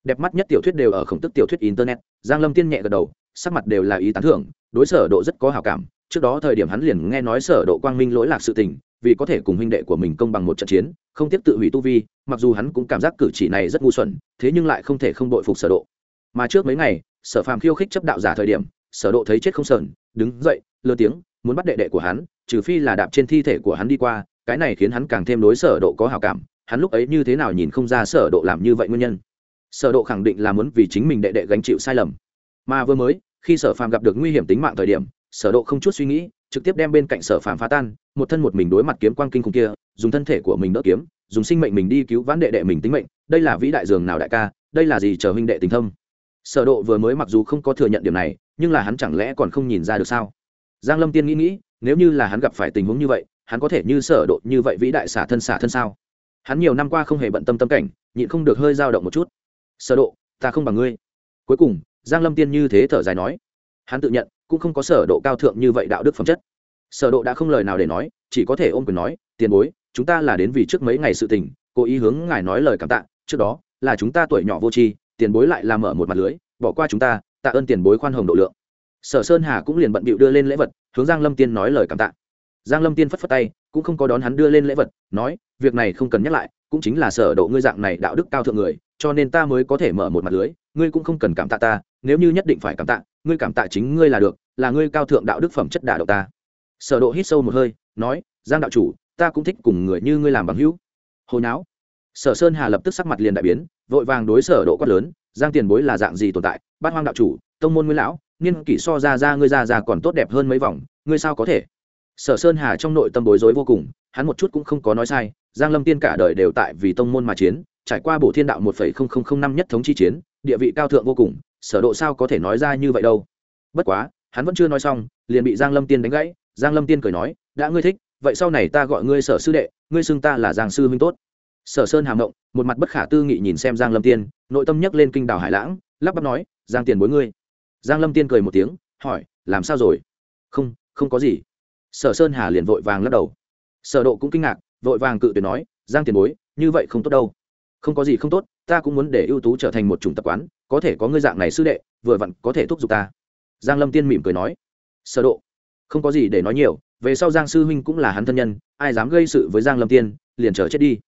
Đẹp mắt nhất tiểu thuyết đều ở khổng tức tiểu thuyết internet, giang lâm tiên nhẹ gật đầu, sắc mặt đều là ý tán thưởng, đối sở độ rất có hảo cảm. Trước đó thời điểm hắn liền nghe nói sở độ quang minh lỗi lạc sự tình, vì có thể cùng huynh đệ của mình công bằng một trận chiến, không tiếp tự hủy tu vi, mặc dù hắn cũng cảm giác cử chỉ này rất ngu xuẩn, thế nhưng lại không thể không đội phục sở độ. Mà trước mấy ngày, sở phàm khiêu khích chấp đạo giả thời điểm, sở độ thấy chết không sờn, đứng dậy lơ tiếng muốn bắt đệ đệ của hắn, trừ phi là đạp trên thi thể của hắn đi qua, cái này khiến hắn càng thêm đối sở độ có hảo cảm, hắn lúc ấy như thế nào nhìn không ra sở độ làm như vậy nguyên nhân. Sở độ khẳng định là muốn vì chính mình đệ đệ gánh chịu sai lầm. Mà vừa mới, khi sở phàm gặp được nguy hiểm tính mạng thời điểm, sở độ không chút suy nghĩ, trực tiếp đem bên cạnh sở phàm phá tan, một thân một mình đối mặt kiếm quang kinh khủng kia, dùng thân thể của mình đỡ kiếm, dùng sinh mệnh mình đi cứu vãn đệ đệ mình tính mệnh, đây là vĩ đại dường nào đại ca, đây là gì chờ huynh đệ tình thâm. Sở độ vừa mới mặc dù không có thừa nhận điểm này, nhưng là hắn chẳng lẽ còn không nhìn ra được sao? Giang lâm tiên nghĩ nghĩ, nếu như là hắn gặp phải tình huống như vậy, hắn có thể như sở độ như vậy vĩ đại xả thân xả thân sao? Hắn nhiều năm qua không hề bận tâm tâm cảnh, nhịn không được hơi dao động một chút. Sở độ, ta không bằng ngươi. Cuối cùng, giang lâm tiên như thế thở dài nói. Hắn tự nhận, cũng không có sở độ cao thượng như vậy đạo đức phẩm chất. Sở độ đã không lời nào để nói, chỉ có thể ôm quyền nói, tiền bối, chúng ta là đến vì trước mấy ngày sự tình, cố ý hướng ngài nói lời cảm tạ, trước đó là chúng ta tuổi nhỏ vô tri, tiền bối lại làm mở một mặt lưới, bỏ qua chúng ta, tạ ơn tiền bối khoan hồng độ lượng sở sơn hà cũng liền bận bịu đưa lên lễ vật, hướng giang lâm tiên nói lời cảm tạ. Giang lâm tiên phất phất tay, cũng không có đón hắn đưa lên lễ vật, nói, việc này không cần nhắc lại, cũng chính là sở độ ngươi dạng này đạo đức cao thượng người, cho nên ta mới có thể mở một mặt lưới, ngươi cũng không cần cảm tạ ta, nếu như nhất định phải cảm tạ, ngươi cảm tạ chính ngươi là được, là ngươi cao thượng đạo đức phẩm chất đả động ta. Sở độ hít sâu một hơi, nói, giang đạo chủ, ta cũng thích cùng người như ngươi làm bằng hữu. Hồi não sở sơn hà lập tức sắc mặt liền đại biến, vội vàng đối sở độ quát lớn, giang tiền bối là dạng gì tồn tại? Bát hoang đạo chủ, tông môn nguyên lão niên kỷ so ra ra ngươi ra ra còn tốt đẹp hơn mấy vòng, ngươi sao có thể? Sở sơn hà trong nội tâm bối rối vô cùng, hắn một chút cũng không có nói sai, giang lâm tiên cả đời đều tại vì tông môn mà chiến, trải qua bổ thiên đạo một năm nhất thống chi chiến, địa vị cao thượng vô cùng, sở độ sao có thể nói ra như vậy đâu? Bất quá, hắn vẫn chưa nói xong, liền bị giang lâm tiên đánh gãy, giang lâm tiên cười nói, đã ngươi thích, vậy sau này ta gọi ngươi sở sư đệ, ngươi xưng ta là giang sư huynh tốt. Sở sơn hàm động một mặt bất khả tư nghị nhìn xem giang lâm tiên, nội tâm nhấc lên kinh đảo hải lãng, lắp bắp nói, giang tiền bối ngươi giang lâm tiên cười một tiếng, hỏi, làm sao rồi? Không không có gì. Sở sơn hà liền vội vàng lắc đầu. Sở độ cũng kinh ngạc, vội vàng cự tuyệt nói, giang tiền bối, như vậy không tốt đâu. Không có gì không tốt, ta cũng muốn để ưu tú trở thành một chủng tập quán, có thể có ngươi dạng này sư đệ, vừa vặn có thể thúc giục ta. Giang lâm tiên mỉm cười nói. Sở độ, không có gì để nói nhiều, về sau giang sư huynh cũng là hắn thân nhân, ai dám gây sự với giang lâm tiên, liền chờ chết đi.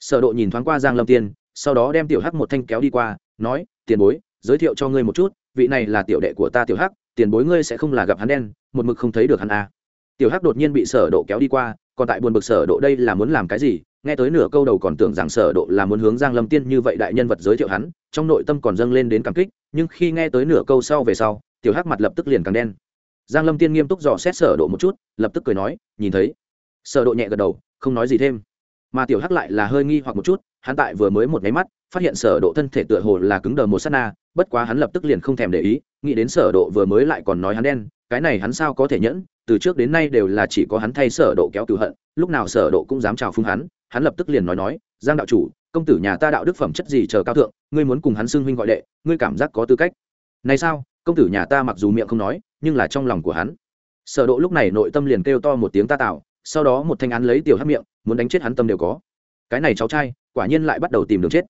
Sở độ nhìn thoáng qua giang lâm tiên, sau đó đem tiểu hắc một thanh kéo đi qua, nói, tiền bối, giới thiệu cho ngươi một chút vị này là tiểu đệ của ta tiểu hắc, tiền bối ngươi sẽ không là gặp hắn đen, một mực không thấy được hắn à. tiểu hắc đột nhiên bị sở độ kéo đi qua, còn tại buồn bực sở độ đây là muốn làm cái gì? Nghe tới nửa câu đầu còn tưởng rằng sở độ là muốn hướng giang lâm tiên như vậy đại nhân vật giới thiệu hắn, trong nội tâm còn dâng lên đến cảm kích, nhưng khi nghe tới nửa câu sau về sau, tiểu hắc mặt lập tức liền càng đen. Giang lâm tiên nghiêm túc dò xét sở độ một chút, lập tức cười nói, nhìn thấy. Sở độ nhẹ gật đầu, không nói gì thêm. Mà tiểu hắc lại là hơi nghi hoặc một chút, hắn tại vừa mới một máy mắt, phát hiện sở độ thân thể tựa hồ là cứng đờ một sát na bất quá hắn lập tức liền không thèm để ý, nghĩ đến sở độ vừa mới lại còn nói hắn đen, cái này hắn sao có thể nhẫn, từ trước đến nay đều là chỉ có hắn thay sở độ kéo cửu hận, lúc nào sở độ cũng dám chào phúng hắn hắn lập tức liền nói nói, giang đạo chủ, công tử nhà ta đạo đức phẩm chất gì chờ cao thượng, ngươi muốn cùng hắn xưng huynh gọi đệ, ngươi cảm giác có tư cách. Này sao? Công tử nhà ta mặc dù miệng không nói, nhưng là trong lòng của hắn. Sở độ lúc này nội tâm liền kêu to một tiếng ta tạo, sau đó một thanh án lấy tiểu hắc miệng, muốn đánh chết hắn tâm đều có. Cái này cháu trai, quả nhiên lại bắt đầu tìm đường chết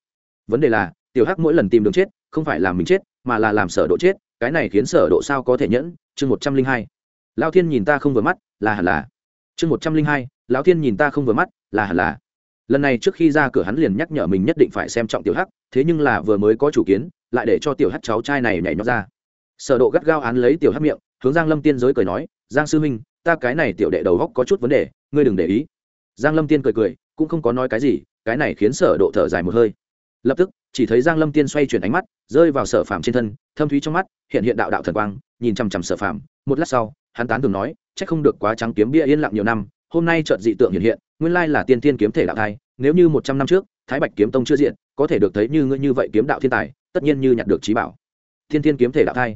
vấn đề là, tiểu hắc mỗi lần tìm đường chết, không phải làm mình chết, mà là làm sở độ chết, cái này khiến sở độ sao có thể nhẫn? Chương một trăm linh hai. Lão thiên nhìn ta không vừa mắt, là hẳn là. Chương một trăm linh hai, lão thiên nhìn ta không vừa mắt, là hẳn là. Lần này trước khi ra cửa hắn liền nhắc nhở mình nhất định phải xem trọng tiểu hắc, thế nhưng là vừa mới có chủ kiến, lại để cho tiểu hắc cháu trai này nhảy nhót ra. Sở độ gắt gao án lấy tiểu hắc miệng, hướng giang lâm tiên giới cười nói, giang sư huynh, ta cái này tiểu đệ đầu góc có chút vấn đề, ngươi đừng để ý. Giang lâm tiên cười cười, cũng không có nói cái gì, cái này khiến sở độ thở dài một hơi lập tức, chỉ thấy giang lâm tiên xoay chuyển ánh mắt, rơi vào sở phàm trên thân, thâm thúy trong mắt, hiện hiện đạo đạo thần quang, nhìn chăm chăm sở phàm. Một lát sau, hắn tán thường nói, chắc không được quá trắng kiếm bia yên lặng nhiều năm, hôm nay chợt dị tượng hiện hiện, nguyên lai là tiên tiên kiếm thể đạo thai, nếu như một trăm năm trước, thái bạch kiếm tông chưa diện, có thể được thấy như ngươi như vậy kiếm đạo thiên tài, tất nhiên như nhặt được trí bảo. Thiên tiên kiếm thể đạo thai?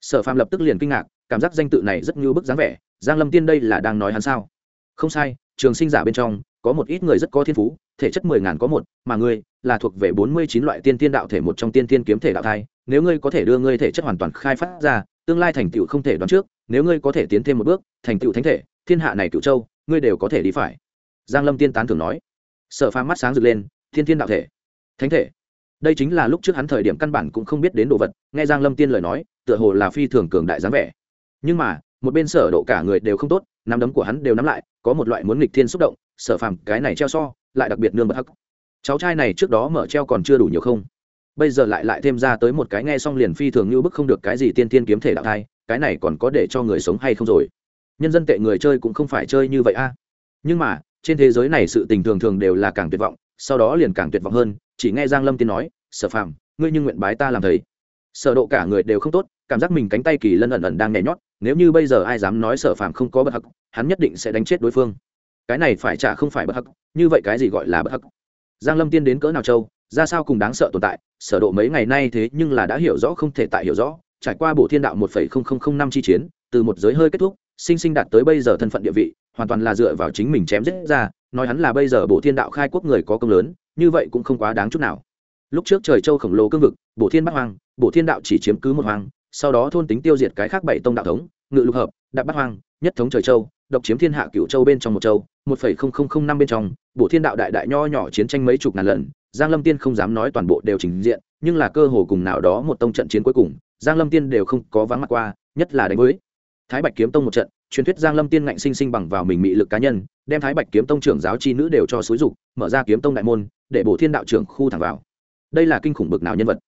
Sở phàm lập tức liền kinh ngạc, cảm giác danh tự này rất như bức dáng vẻ, giang lâm tiên đây là đang nói hắn sao? Không sai, trường sinh giả bên trong, có một ít người rất có thiên phú, thể chất mười ngàn có một, mà ngươi là thuộc về bốn mươi chín loại tiên tiên đạo thể một trong tiên tiên kiếm thể đạo thai. Nếu ngươi có thể đưa ngươi thể chất hoàn toàn khai phát ra, tương lai thành tựu không thể đoán trước. Nếu ngươi có thể tiến thêm một bước, thành tựu thánh thể, thiên hạ này cựu châu, ngươi đều có thể đi phải. Giang lâm tiên tán thường nói. Sở phàm mắt sáng rực lên, thiên tiên đạo thể, thánh thể. Đây chính là lúc trước hắn thời điểm căn bản cũng không biết đến đồ vật, nghe giang lâm tiên lời nói, tựa hồ là phi thường cường đại dáng vẻ. Nhưng mà, một bên sở độ cả người đều không tốt, nắm đấm của hắn đều nắm lại, có một loại muốn nghịch thiên xúc động, sở phàm cái này treo so, lại đặc biệt nương bật hắc cháu trai này trước đó mở treo còn chưa đủ nhiều không? Bây giờ lại lại thêm ra tới một cái nghe xong liền phi thường như bức không được cái gì tiên tiên kiếm thể đạo thai, cái này còn có để cho người sống hay không rồi? Nhân dân tệ người chơi cũng không phải chơi như vậy a. Nhưng mà, trên thế giới này sự tình thường thường đều là càng tuyệt vọng, sau đó liền càng tuyệt vọng hơn, chỉ nghe giang lâm tiên nói, sở phàm, ngươi nhưng nguyện bái ta làm thầy. Sở độ cả người đều không tốt, cảm giác mình cánh tay kỳ lân ẩn ẩn đang nhảy nhót, nếu như bây giờ ai dám nói sở phàm không có bất hắc, hắn nhất định sẽ đánh chết đối phương. Cái này phải trả không phải bất hắc, như vậy cái gì gọi là bất hắc? Giang lâm tiên đến cỡ nào châu, ra sao cùng đáng sợ tồn tại, sở độ mấy ngày nay thế nhưng là đã hiểu rõ không thể tại hiểu rõ, trải qua bộ thiên đạo một năm chi chiến, từ một giới hơi kết thúc, sinh sinh đạt tới bây giờ thân phận địa vị, hoàn toàn là dựa vào chính mình chém giết ra, nói hắn là bây giờ bộ thiên đạo khai quốc người có công lớn, như vậy cũng không quá đáng chút nào. Lúc trước trời châu khổng lồ cương vực bộ thiên bắc hoang bộ thiên đạo chỉ chiếm cứ một hoang, sau đó thôn tính tiêu diệt cái khác bảy tông đạo thống, ngự lục hợp, đạp bắc hoang, nhất thống trời châu độc chiếm thiên hạ cựu châu bên trong một châu, một phẩy không không không năm bên trong bộ thiên đạo đại đại nho nhỏ chiến tranh mấy chục ngàn lần, giang lâm tiên không dám nói toàn bộ đều trình diện, nhưng là cơ hồ cùng nào đó một tông trận chiến cuối cùng, giang lâm tiên đều không có vắng mặt qua, nhất là đánh với thái bạch kiếm tông một trận, truyền thuyết giang lâm tiên ngạnh sinh sinh bằng vào mình mị lực cá nhân, đem thái bạch kiếm tông trưởng giáo chi nữ đều cho xúi dục, mở ra kiếm tông đại môn, để bổ thiên đạo trưởng khu thẳng vào. Đây là kinh khủng bực nào nhân vật?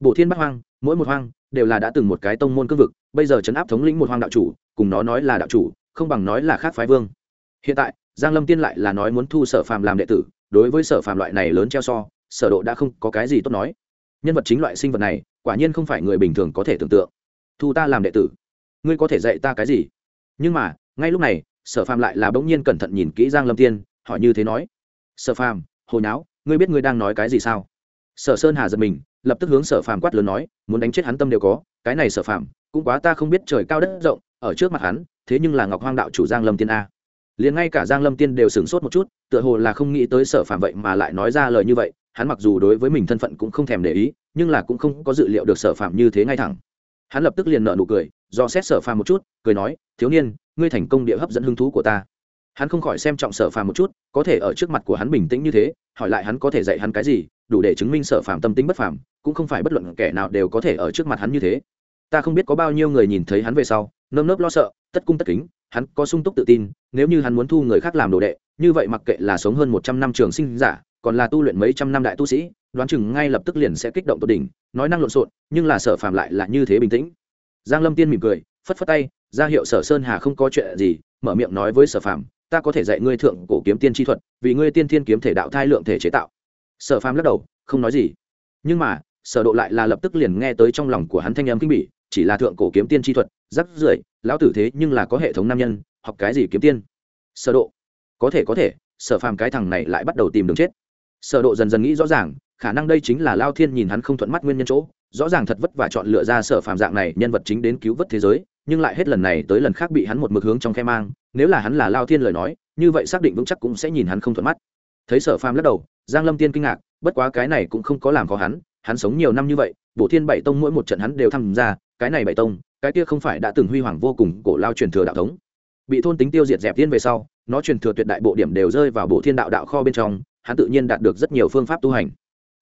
Bổ thiên bắc hoang, mỗi một hoang, đều là đã từng một cái tông môn cương vực, bây giờ chấn áp thống lĩnh một hoang đạo chủ, cùng nó nói là đạo chủ không bằng nói là khác phái vương. Hiện tại, giang lâm tiên lại là nói muốn thu sở phàm làm đệ tử, đối với sở phàm loại này lớn treo so, sở độ đã không có cái gì tốt nói. Nhân vật chính loại sinh vật này, quả nhiên không phải người bình thường có thể tưởng tượng. Thu ta làm đệ tử, ngươi có thể dạy ta cái gì? Nhưng mà, ngay lúc này, sở phàm lại là bỗng nhiên cẩn thận nhìn kỹ giang lâm tiên, hỏi như thế nói. Sở phàm hồi náo ngươi biết ngươi đang nói cái gì sao? Sở sơn hà giật mình, lập tức hướng sở phàm quát lớn nói, muốn đánh chết hắn tâm đều có, cái này sở phàm, cũng quá ta không biết trời cao đất rộng, ở trước mặt hắn thế nhưng là ngọc hoang đạo chủ giang lâm tiên a. Liền ngay cả giang lâm tiên đều sửng sốt một chút, tựa hồ là không nghĩ tới sở phàm vậy mà lại nói ra lời như vậy, hắn mặc dù đối với mình thân phận cũng không thèm để ý, nhưng là cũng không có dự liệu được sở phàm như thế ngay thẳng. Hắn lập tức liền nợ nụ cười, do xét sở phàm một chút, cười nói, thiếu niên, ngươi thành công địa hấp dẫn hứng thú của ta. Hắn không khỏi xem trọng sở phàm một chút, có thể ở trước mặt của hắn bình tĩnh như thế, hỏi lại hắn có thể dạy hắn cái gì, đủ để chứng minh sở phàm tâm tính bất phàm, cũng không phải bất luận kẻ nào đều có thể ở trước mặt hắn như thế. Ta không biết có bao nhiêu người nhìn thấy hắn về sau nơm nớp lo sợ, tất cung tất kính, hắn có sung túc tự tin, nếu như hắn muốn thu người khác làm đồ đệ, như vậy mặc kệ là sống hơn một trăm năm trường sinh giả, còn là tu luyện mấy trăm năm đại tu sĩ, đoán chừng ngay lập tức liền sẽ kích động tột đỉnh, nói năng lộn xộn, nhưng là sở phàm lại là như thế bình tĩnh. Giang lâm tiên mỉm cười, phất phất tay, ra hiệu sở sơn hà không có chuyện gì, mở miệng nói với sở phàm, ta có thể dạy ngươi thượng cổ kiếm tiên chi thuật, vì ngươi tiên thiên kiếm thể đạo thai lượng thể chế tạo. Sở phàm lắc đầu, không nói gì. Nhưng mà, sở độ lại là lập tức liền nghe tới trong lòng của hắn thanh âm kinh bỉ chỉ là thượng cổ kiếm tiên chi thuật, rắc rưởi, lão tử thế nhưng là có hệ thống nam nhân, học cái gì kiếm tiên? Sở độ. Có thể có thể, sở phàm cái thằng này lại bắt đầu tìm đường chết. Sở độ dần dần nghĩ rõ ràng, khả năng đây chính là lao thiên nhìn hắn không thuận mắt nguyên nhân chỗ. Rõ ràng thật vất vả chọn lựa ra sở phàm dạng này nhân vật chính đến cứu vớt thế giới, nhưng lại hết lần này tới lần khác bị hắn một mực hướng trong khe mang. Nếu là hắn là lao thiên lời nói, như vậy xác định vững chắc cũng sẽ nhìn hắn không thuận mắt. Thấy sở phàm lắc đầu, giang lâm tiên kinh ngạc, bất quá cái này cũng không có làm khó hắn hắn sống nhiều năm như vậy, bổ thiên bảy tông mỗi một trận hắn đều tham gia cái này bảy tông, cái kia không phải đã từng huy hoàng vô cùng cổ lao truyền thừa đạo thống. Bị thôn tính tiêu diệt dẹp tiên về sau, nó truyền thừa tuyệt đại bộ điểm đều rơi vào bộ thiên đạo đạo kho bên trong, hắn tự nhiên đạt được rất nhiều phương pháp tu hành.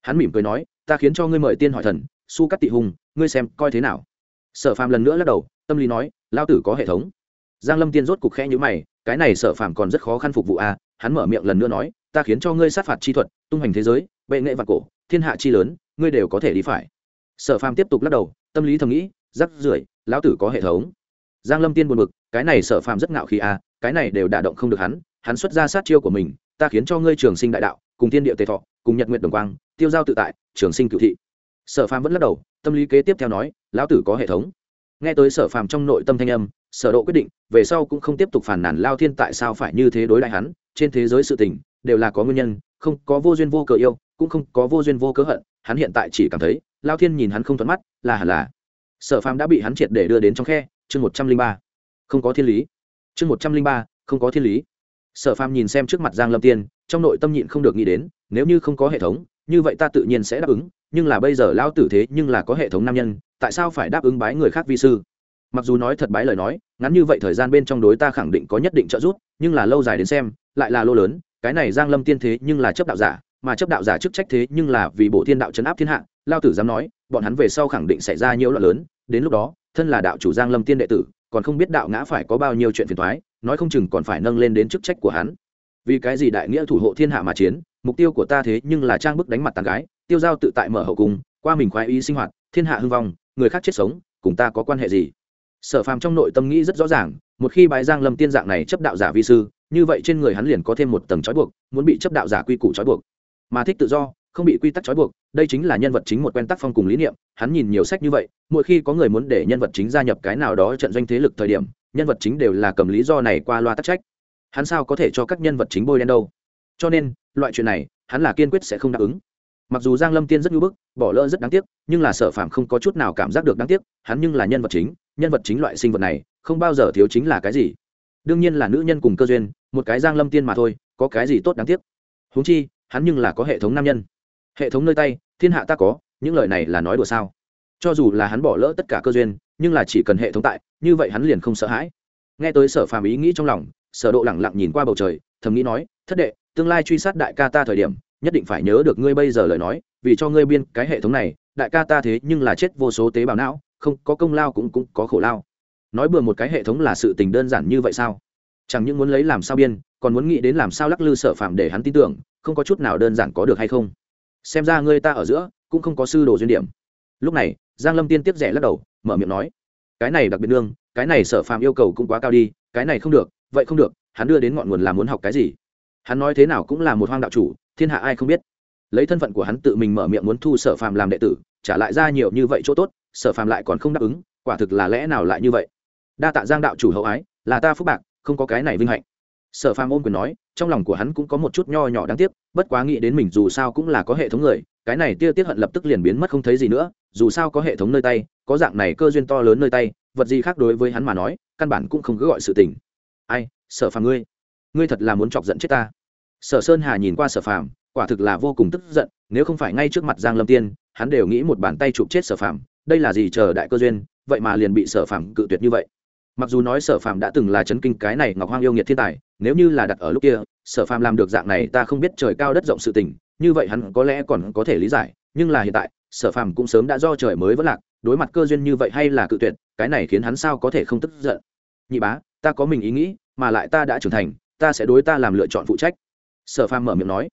Hắn mỉm cười nói, ta khiến cho ngươi mời tiên hỏi thần, su cắt tị hùng, ngươi xem coi thế nào? Sở phàm lần nữa lắc đầu, tâm lý nói, lao tử có hệ thống. Giang lâm tiên rốt cục khẽ nhữ mày, cái này sở phàm còn rất khó khăn phục vụ a hắn mở miệng lần nữa nói, ta khiến cho ngươi sát phạt chi thuật, tung hành thế giới, bệ nghệ vạn cổ, thiên hạ chi lớn, ngươi đều có thể đi phải. Sở phàm tiếp tục lắc đầu, tâm lý thầm nghĩ rắc rưởi, lão tử có hệ thống. Giang lâm tiên buồn bực, cái này sở phàm rất ngạo khi a à, cái này đều đả động không được hắn hắn xuất ra sát chiêu của mình, ta khiến cho ngươi trường sinh đại đạo, cùng thiên địa tề thọ, cùng nhật nguyện đồng quang, tiêu giao tự tại, trường sinh cựu thị. Sở phàm vẫn lắc đầu, tâm lý kế tiếp theo nói, lão tử có hệ thống. Nghe tới sở phàm trong nội tâm thanh âm, sở độ quyết định, về sau cũng không tiếp tục phản nàn lao thiên tại sao phải như thế đối đại hắn, trên thế giới sự tình, đều là có nguyên nhân, không có vô duyên vô cớ yêu, cũng không có vô duyên vô cớ hận, hắn hiện tại chỉ cảm thấy, lao thiên nhìn hắn không thuận mắt, là hẳn là sở phàm đã bị hắn triệt để đưa đến trong khe, chương một trăm linh ba. Không có thiên lý. Chương một trăm linh ba, không có thiên lý. Sở phàm nhìn xem trước mặt giang lâm tiên, trong nội tâm nhịn không được nghĩ đến, nếu như không có hệ thống, như vậy ta tự nhiên sẽ đáp ứng, nhưng là bây giờ lao tử thế nhưng là có hệ thống nam nhân, tại sao phải đáp ứng bái người khác vi sư? Mặc dù nói thật bái lời nói, ngắn như vậy thời gian bên trong đối ta khẳng định có nhất định trợ giúp, nhưng là lâu dài đến xem, lại là lô lớn, cái này giang lâm tiên thế nhưng là chấp đạo giả, mà chấp đạo giả chức trách thế nhưng là vì bộ thiên đạo chấn áp thiên hạ lao tử dám nói, bọn hắn về sau khẳng định xảy ra nhiều loạn lớn, đến lúc đó, thân là đạo chủ giang lâm tiên đệ tử, còn không biết đạo ngã phải có bao nhiêu chuyện phiền toái, nói không chừng còn phải nâng lên đến chức trách của hắn. Vì cái gì đại nghĩa thủ hộ thiên hạ mà chiến, mục tiêu của ta thế nhưng là trang bức đánh mặt tàn gái, tiêu giao tự tại mở hậu cung, qua mình khoái ý sinh hoạt, thiên hạ hưng vong, người khác chết sống, cùng ta có quan hệ gì? Sở phàm trong nội tâm nghĩ rất rõ ràng, một khi bái giang lâm tiên dạng này chấp đạo giả vi sư, như vậy trên người hắn liền có thêm một tầng trói buộc, muốn bị chấp đạo giả quy củ trói buộc. Mà thích tự do không bị quy tắc trói buộc, đây chính là nhân vật chính một quen tác phong cùng lý niệm, hắn nhìn nhiều sách như vậy, mỗi khi có người muốn để nhân vật chính gia nhập cái nào đó trận doanh thế lực thời điểm, nhân vật chính đều là cầm lý do này qua loa tắc trách. Hắn sao có thể cho các nhân vật chính bôi đen đâu? Cho nên, loại chuyện này, hắn là kiên quyết sẽ không đáp ứng. Mặc dù giang lâm tiên rất nhu bức, bỏ lỡ rất đáng tiếc, nhưng là sở phạm không có chút nào cảm giác được đáng tiếc, hắn nhưng là nhân vật chính, nhân vật chính loại sinh vật này, không bao giờ thiếu chính là cái gì. Đương nhiên là nữ nhân cùng cơ duyên, một cái giang lâm tiên mà thôi, có cái gì tốt đáng tiếc? Huống chi, hắn nhưng là có hệ thống nam nhân hệ thống nơi tay, thiên hạ ta có, những lời này là nói đùa sao? Cho dù là hắn bỏ lỡ tất cả cơ duyên, nhưng là chỉ cần hệ thống tại, như vậy hắn liền không sợ hãi. Nghe tới sở phàm ý nghĩ trong lòng, sở độ lẳng lặng nhìn qua bầu trời, thầm nghĩ nói, thất đệ, tương lai truy sát đại ca ta thời điểm, nhất định phải nhớ được ngươi bây giờ lời nói, vì cho ngươi biên cái hệ thống này, đại ca ta thế nhưng là chết vô số tế bào não, không có công lao cũng cũng có khổ lao. Nói bừa một cái hệ thống là sự tình đơn giản như vậy sao? Chẳng những muốn lấy làm sao biên, còn muốn nghĩ đến làm sao lắc lư sở phạm để hắn tin tưởng, không có chút nào đơn giản có được hay không? Xem ra ngươi ta ở giữa cũng không có sư đồ duyên điểm. Lúc này, giang lâm tiên tiếp rẻ lắc đầu, mở miệng nói, cái này đặc biệt nương, cái này sở phạm yêu cầu cũng quá cao đi, cái này không được, vậy không được, hắn đưa đến ngọn nguồn là muốn học cái gì? Hắn nói thế nào cũng là một hoang đạo chủ, thiên hạ ai không biết. Lấy thân phận của hắn tự mình mở miệng muốn thu sở phàm làm đệ tử, trả lại ra nhiều như vậy chỗ tốt, sở phàm lại còn không đáp ứng, quả thực là lẽ nào lại như vậy? Đa tạ giang đạo chủ hậu ái, là ta phúc bạc, không có cái này vinh hạnh. Sở phàm ôm quyền nói, trong lòng của hắn cũng có một chút nho nhỏ đáng tiếc bất quá nghĩ đến mình dù sao cũng là có hệ thống người, cái này tia tiết hận lập tức liền biến mất không thấy gì nữa, dù sao có hệ thống nơi tay, có dạng này cơ duyên to lớn nơi tay, vật gì khác đối với hắn mà nói, căn bản cũng không cứ gọi sự tình. Ai, sở phàm ngươi ngươi thật là muốn chọc giận chết ta. Sở sơn hà nhìn qua sở phàm, quả thực là vô cùng tức giận, nếu không phải ngay trước mặt giang lâm tiên, hắn đều nghĩ một bàn tay chụp chết sở phàm, đây là gì chờ đại cơ duyên, vậy mà liền bị sở phàm cự tuyệt như vậy mặc dù nói sở phàm đã từng là chấn kinh cái này ngọc hoang yêu nghiệt thiên tài, nếu như là đặt ở lúc kia, sở phàm làm được dạng này ta không biết trời cao đất rộng sự tình, như vậy hắn có lẽ còn có thể lý giải, nhưng là hiện tại, sở phàm cũng sớm đã do trời mới vẫn lạc, đối mặt cơ duyên như vậy hay là cự tuyệt, cái này khiến hắn sao có thể không tức giận. Nhị bá, ta có mình ý nghĩ, mà lại ta đã trưởng thành, ta sẽ đối ta làm lựa chọn phụ trách. Sở phàm mở miệng nói.